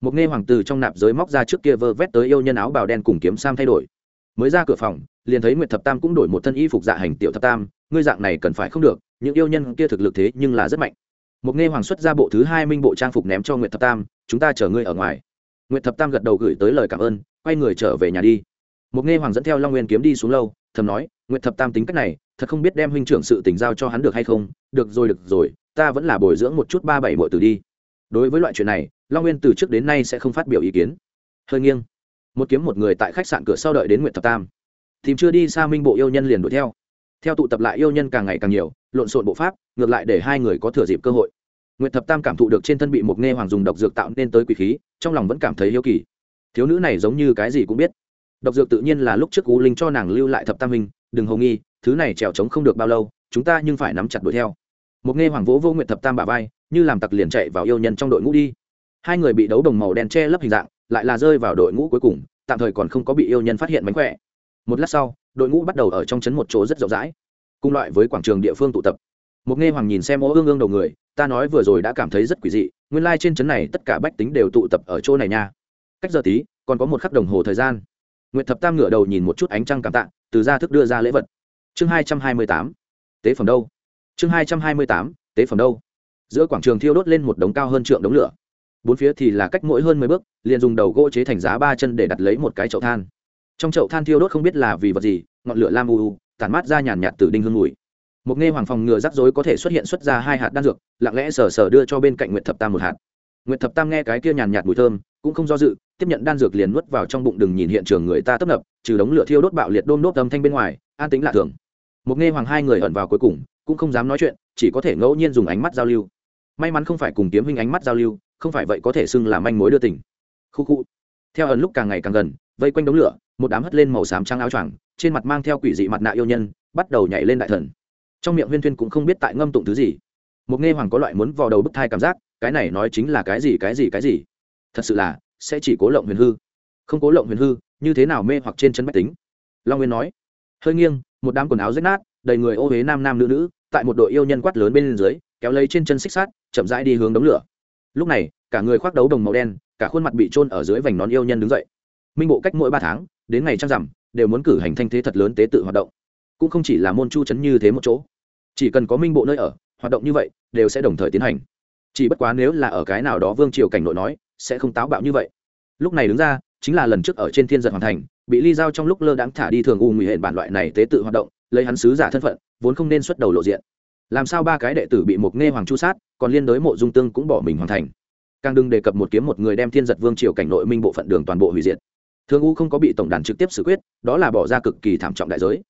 Một nghe hoàng từ trong nạp giới móc ra trước kia vơ vét tới yêu nhân áo bào đen cùng kiếm sam thay đổi. Mới ra cửa phòng, liền thấy nguyệt thập tam cũng đổi một thân y phục dạ hành tiểu thập tam, ngươi dạng này cần phải không được, những yêu nhân kia thực lực thế nhưng là rất mạnh một nghe hoàng xuất ra bộ thứ hai minh bộ trang phục ném cho nguyệt thập tam, chúng ta chở ngươi ở ngoài. Nguyệt thập tam gật đầu gửi tới lời cảm ơn, quay người trở về nhà đi. Một nghe hoàng dẫn theo long nguyên kiếm đi xuống lâu, thầm nói, nguyệt thập tam tính cách này, thật không biết đem huynh trưởng sự tình giao cho hắn được hay không, được rồi được rồi, ta vẫn là bồi dưỡng một chút ba bảy bội từ đi. Đối với loại chuyện này, long nguyên từ trước đến nay sẽ không phát biểu ý kiến. Hơi nghiêng. Một kiếm một người tại khách sạn cửa sau đợi đến Nguyệt thập tam. Tìm chưa đi xa minh bộ yêu nhân liền đuổi theo theo tụ tập lại yêu nhân càng ngày càng nhiều, lộn xộn bộ pháp, ngược lại để hai người có thừa dịp cơ hội. Nguyệt thập tam cảm thụ được trên thân bị một nghe hoàng dùng độc dược tạo nên tới quỷ khí, trong lòng vẫn cảm thấy yêu kỳ. Thiếu nữ này giống như cái gì cũng biết. Độc dược tự nhiên là lúc trước cú linh cho nàng lưu lại thập tam minh đừng hầu nghi, thứ này trèo trống không được bao lâu, chúng ta nhưng phải nắm chặt đuổi theo. Một nghe hoàng vỗ vô nguyện thập tam bả vai, như làm tặc liền chạy vào yêu nhân trong đội ngũ đi. Hai người bị đấu đồng màu đen che lấp hình dạng, lại là rơi vào đội ngũ cuối cùng, tạm thời còn không có bị yêu nhân phát hiện mánh khỏe. Một lát sau đội ngũ bắt đầu ở trong trấn một chỗ rất rộng rãi, cùng loại với quảng trường địa phương tụ tập. Một nghe hoàng nhìn xem ô ương ương đầu người, ta nói vừa rồi đã cảm thấy rất quỷ dị, nguyên lai、like、trên trấn này tất cả bách tính đều tụ tập ở chỗ này nha. Cách giờ tí, còn có một khắc đồng hồ thời gian. Nguyệt thập tam ngửa đầu nhìn một chút ánh trăng cảm tạ, từ ra thức đưa ra lễ vật. Chương hai trăm hai mươi tám, tế phẩm đâu? Chương hai trăm hai mươi tám, tế phẩm đâu? Giữa quảng trường thiêu đốt lên một đống cao hơn trượng đống lửa. Bốn phía thì là cách mỗi hơn mười bước, liền dùng đầu gỗ chế thành giá ba chân để đặt lấy một cái chậu than trong chậu than thiêu đốt không biết là vì vật gì, ngọn lửa lam u u tàn mát ra nhàn nhạt từ đinh hương mùi. Một nghe hoàng phòng ngừa rắc rối có thể xuất hiện xuất ra hai hạt đan dược, lặng lẽ sờ sờ đưa cho bên cạnh nguyệt thập tam một hạt. Nguyệt thập tam nghe cái kia nhàn nhạt mùi thơm, cũng không do dự, tiếp nhận đan dược liền nuốt vào trong bụng đừng nhìn hiện trường người ta tấp nập, trừ đống lửa thiêu đốt bạo liệt đôm đốt âm thanh bên ngoài, an tính lạ thường. Một nghe hoàng hai người ẩn vào cuối cùng, cũng không dám nói chuyện, chỉ có thể ngẫu nhiên dùng ánh mắt giao lưu. May mắn không phải cùng kiếm hình ánh mắt giao lưu, không phải vậy có thể xưng là manh mối đưa tình. Khu khu. Theo ẩn lúc càng ngày càng gần vây quanh đống lửa, một đám hất lên màu xám trắng áo choàng, trên mặt mang theo quỷ dị mặt nạ yêu nhân, bắt đầu nhảy lên đại thần. Trong miệng huyên thuyên cũng không biết tại ngâm tụng thứ gì. Một nghe hoàng có loại muốn vào đầu bức thai cảm giác, cái này nói chính là cái gì cái gì cái gì? Thật sự là, sẽ chỉ cố lộng huyền hư. Không cố lộng huyền hư, như thế nào mê hoặc trên chân bách tính? Long nguyên nói. Hơi nghiêng, một đám quần áo rách nát, đầy người ô huế nam nam nữ nữ, tại một đội yêu nhân quát lớn bên dưới, kéo lấy trên chân xích sát chậm rãi đi hướng đống lửa. Lúc này, cả người khoác đấu đồng màu đen, cả khuôn mặt bị trôn ở dưới vành nón yêu nhân đứng dậy minh bộ cách mỗi ba tháng, đến ngày trăng rằm, đều muốn cử hành thanh thế thật lớn tế tự hoạt động. Cũng không chỉ là môn chu chấn như thế một chỗ. Chỉ cần có minh bộ nơi ở, hoạt động như vậy, đều sẽ đồng thời tiến hành. Chỉ bất quá nếu là ở cái nào đó vương triều cảnh nội nói, sẽ không táo bạo như vậy. Lúc này đứng ra, chính là lần trước ở trên thiên giật hoàn thành, bị ly giao trong lúc lơ đãng thả đi thường u nguy hệ bản loại này tế tự hoạt động, lấy hắn sứ giả thân phận, vốn không nên xuất đầu lộ diện. Làm sao ba cái đệ tử bị một nghe hoàng chu sát, còn liên đối mộ dung tương cũng bỏ mình hoàn thành. Càng đừng đề cập một kiếm một người đem thiên giật vương triều cảnh nội minh bộ phận đường toàn bộ hủy diệt thương u không có bị tổng đàn trực tiếp xử quyết, đó là bỏ ra cực kỳ thảm trọng đại giới.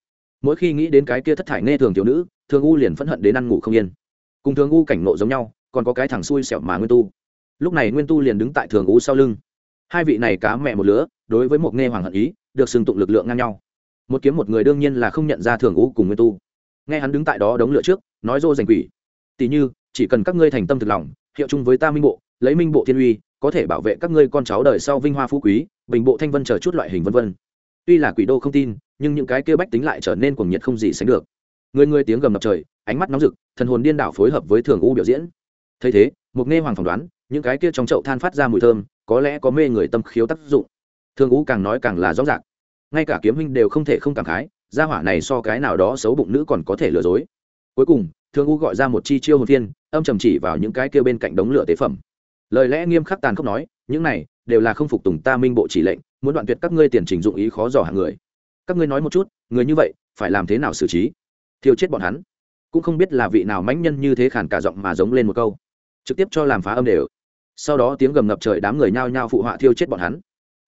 Mỗi khi nghĩ đến cái kia thất thải nghe thường thiếu nữ, thương u liền phẫn hận đến ăn ngủ không yên. Cùng thương u cảnh nộ giống nhau, còn có cái thằng xui xẻo mà nguyên tu. Lúc này nguyên tu liền đứng tại thường u sau lưng. Hai vị này cá mẹ một lứa, đối với một nghe hoàng hận ý, được sừng tụng lực lượng ngang nhau. Một kiếm một người đương nhiên là không nhận ra thường u cùng nguyên tu. Nghe hắn đứng tại đó đống lửa trước, nói dô giành quỷ. Tỉ như, chỉ cần các ngươi thành tâm thực lòng, hiệu chung với ta minh bộ, lấy minh bộ thiên uy, có thể bảo vệ các ngươi con cháu đời sau vinh hoa phú quý bình bộ thanh vân chờ chút loại hình vân vân. Tuy là quỷ đô không tin, nhưng những cái kia bách tính lại trở nên cuồng nhiệt không gì sánh được. Người người tiếng gầm ngập trời, ánh mắt nóng rực, thần hồn điên đảo phối hợp với thường u biểu diễn. Thấy thế, một nghe hoàng phỏng đoán, những cái kia trong chậu than phát ra mùi thơm, có lẽ có mê người tâm khiếu tác dụng. Thường u càng nói càng là rõ ràng. Ngay cả kiếm huynh đều không thể không cảm khái, gia hỏa này so cái nào đó xấu bụng nữ còn có thể lừa dối. Cuối cùng, thường u gọi ra một chi chiêu hồn thiên âm trầm chỉ vào những cái kia bên cạnh đống lửa tế phẩm. Lời lẽ nghiêm khắc tàn khốc nói, những này đều là không phục tùng ta minh bộ chỉ lệnh, muốn đoạn tuyệt các ngươi tiền trình dụng ý khó dò hàng người. Các ngươi nói một chút, người như vậy, phải làm thế nào xử trí? Thiêu chết bọn hắn. Cũng không biết là vị nào mãnh nhân như thế khản cả giọng mà giống lên một câu. Trực tiếp cho làm phá âm đều. Sau đó tiếng gầm ngập trời đám người nhao nhao phụ họa thiêu chết bọn hắn.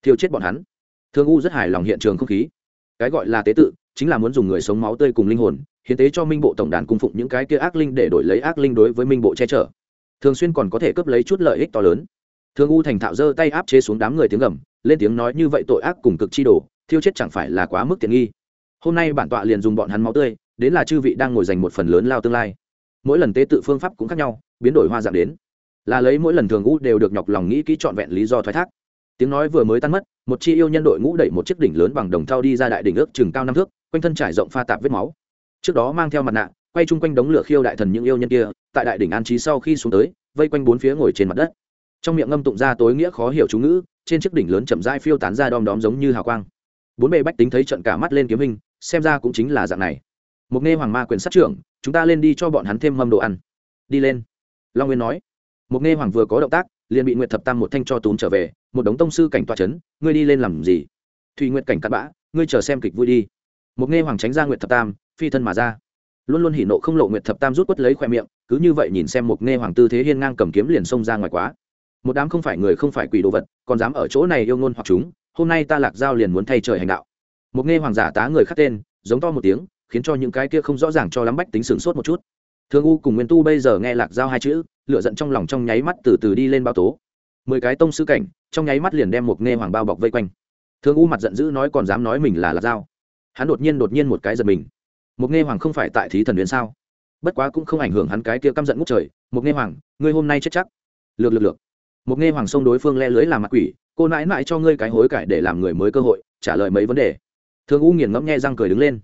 Thiêu chết bọn hắn. Thương u rất hài lòng hiện trường không khí. Cái gọi là tế tự, chính là muốn dùng người sống máu tươi cùng linh hồn, hiến tế cho minh bộ tổng đàn cung phụng những cái kia ác linh để đổi lấy ác linh đối với minh bộ che chở. Thường xuyên còn có thể cướp lấy chút lợi ích to lớn thương u thành thạo giơ tay áp chế xuống đám người tiếng gầm lên tiếng nói như vậy tội ác cùng cực chi đổ, thiêu chết chẳng phải là quá mức tiện nghi. Hôm nay bản tọa liền dùng bọn hắn máu tươi đến là chư vị đang ngồi dành một phần lớn lao tương lai. Mỗi lần tế tự phương pháp cũng khác nhau biến đổi hoa dạng đến. Là lấy mỗi lần thường u đều được nhọc lòng nghĩ kỹ trọn vẹn lý do thoái thác. Tiếng nói vừa mới tan mất một chi yêu nhân đội ngũ đẩy một chiếc đỉnh lớn bằng đồng thau đi ra đại đỉnh ước chừng cao năm thước quanh thân trải rộng pha tạp vết máu. Trước đó mang theo mặt nạ quay chung quanh đống lửa khiêu đại thần những yêu nhân kia tại đại đỉnh an trí sau khi xuống tới vây quanh bốn phía ngồi trên mặt đất trong miệng ngâm tụng ra tối nghĩa khó hiểu chú ngữ, trên chiếc đỉnh lớn chậm rãi phiêu tán ra đom đóm giống như hào quang. Bốn bề bách tính thấy trận cả mắt lên kiếm hình, xem ra cũng chính là dạng này. Một nghe hoàng ma quyền sát trưởng, chúng ta lên đi cho bọn hắn thêm mâm đồ ăn. Đi lên. Long nguyên nói. Một nghe hoàng vừa có động tác, liền bị nguyệt thập tam một thanh cho túm trở về, một đống tông sư cảnh toa chấn, ngươi đi lên làm gì? Thùy nguyệt cảnh cắt bã, ngươi chờ xem kịch vui đi. Một nghe hoàng tránh ra nguyệt thập tam, phi thân mà ra. Luôn luôn hỉ nộ không lộ nguyệt thập tam rút quất lấy khoe miệng, cứ như vậy nhìn xem một nghe hoàng tư thế hiên ngang cầm kiếm liền xông ra ngoài quá một đám không phải người không phải quỷ đồ vật, còn dám ở chỗ này yêu ngôn hoặc chúng, hôm nay ta lạc giao liền muốn thay trời hành đạo. Một nghe hoàng giả tá người khắc tên, giống to một tiếng, khiến cho những cái kia không rõ ràng cho lắm bách tính sửng sốt một chút. Thương u cùng nguyên tu bây giờ nghe lạc giao hai chữ lựa giận trong lòng trong nháy mắt từ từ đi lên bao tố. Mười cái tông sư cảnh, trong nháy mắt liền đem một nghe hoàng bao bọc vây quanh. Thương u mặt giận dữ nói còn dám nói mình là lạc giao. Hắn đột nhiên đột nhiên một cái giật mình. Một nghe hoàng không phải tại thí thần luyện sao? Bất quá cũng không ảnh hưởng hắn cái kia căm giận ngút trời. Một nghe hoàng, ngươi hôm nay chết chắc. Lược lược lược một nghe hoàng sông đối phương le lưới làm mặt quỷ, cô nãi nãi cho ngươi cái hối cải để làm người mới cơ hội, trả lời mấy vấn đề. Thương u nghiền ngẫm nghe răng cười đứng lên.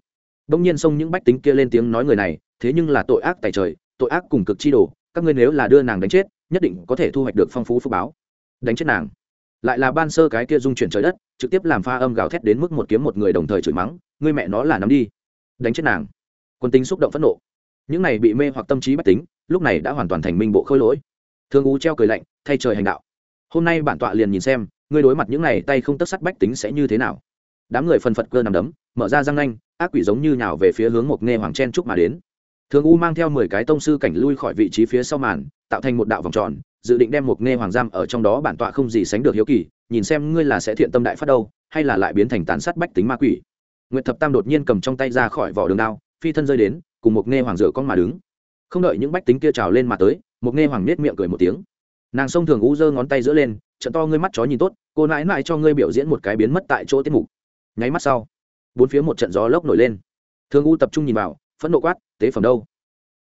Đông nhiên xông những bách tính kia lên tiếng nói người này, thế nhưng là tội ác tại trời, tội ác cùng cực chi đồ, các ngươi nếu là đưa nàng đánh chết, nhất định có thể thu hoạch được phong phú phúc báo. Đánh chết nàng. Lại là ban sơ cái kia dung chuyển trời đất, trực tiếp làm pha âm gào thét đến mức một kiếm một người đồng thời chửi mắng, ngươi mẹ nó là nắm đi. Đánh chết nàng. Quân tính xúc động phẫn nộ. Những này bị mê hoặc tâm trí bách tính, lúc này đã hoàn toàn thành minh bộ khôi lỗi. Thương ú treo cười lạnh thay trời hành đạo. Hôm nay bản tọa liền nhìn xem, ngươi đối mặt những này tay không tất sắt bách tính sẽ như thế nào. Đám người phân phật cơ nằm đấm, mở ra răng nanh, ác quỷ giống như nhào về phía hướng một nghe hoàng chen trúc mà đến. Thường u mang theo mười cái tông sư cảnh lui khỏi vị trí phía sau màn, tạo thành một đạo vòng tròn, dự định đem một nghe hoàng giam ở trong đó bản tọa không gì sánh được hiếu kỳ, nhìn xem ngươi là sẽ thiện tâm đại phát đâu, hay là lại biến thành tàn sát bách tính ma quỷ. Nguyệt thập tam đột nhiên cầm trong tay ra khỏi vỏ đường đao, phi thân rơi đến, cùng một nghe hoàng dựa con mà đứng. Không đợi những bách tính kia trào lên mà tới, một nghe hoàng nết miệng cười một tiếng nàng sông thường u giơ ngón tay giữa lên, trận to ngươi mắt chó nhìn tốt, cô nãi nãi cho ngươi biểu diễn một cái biến mất tại chỗ tiết mục. Nháy mắt sau, bốn phía một trận gió lốc nổi lên. Thường u tập trung nhìn vào, phẫn nộ quát, tế phẩm đâu?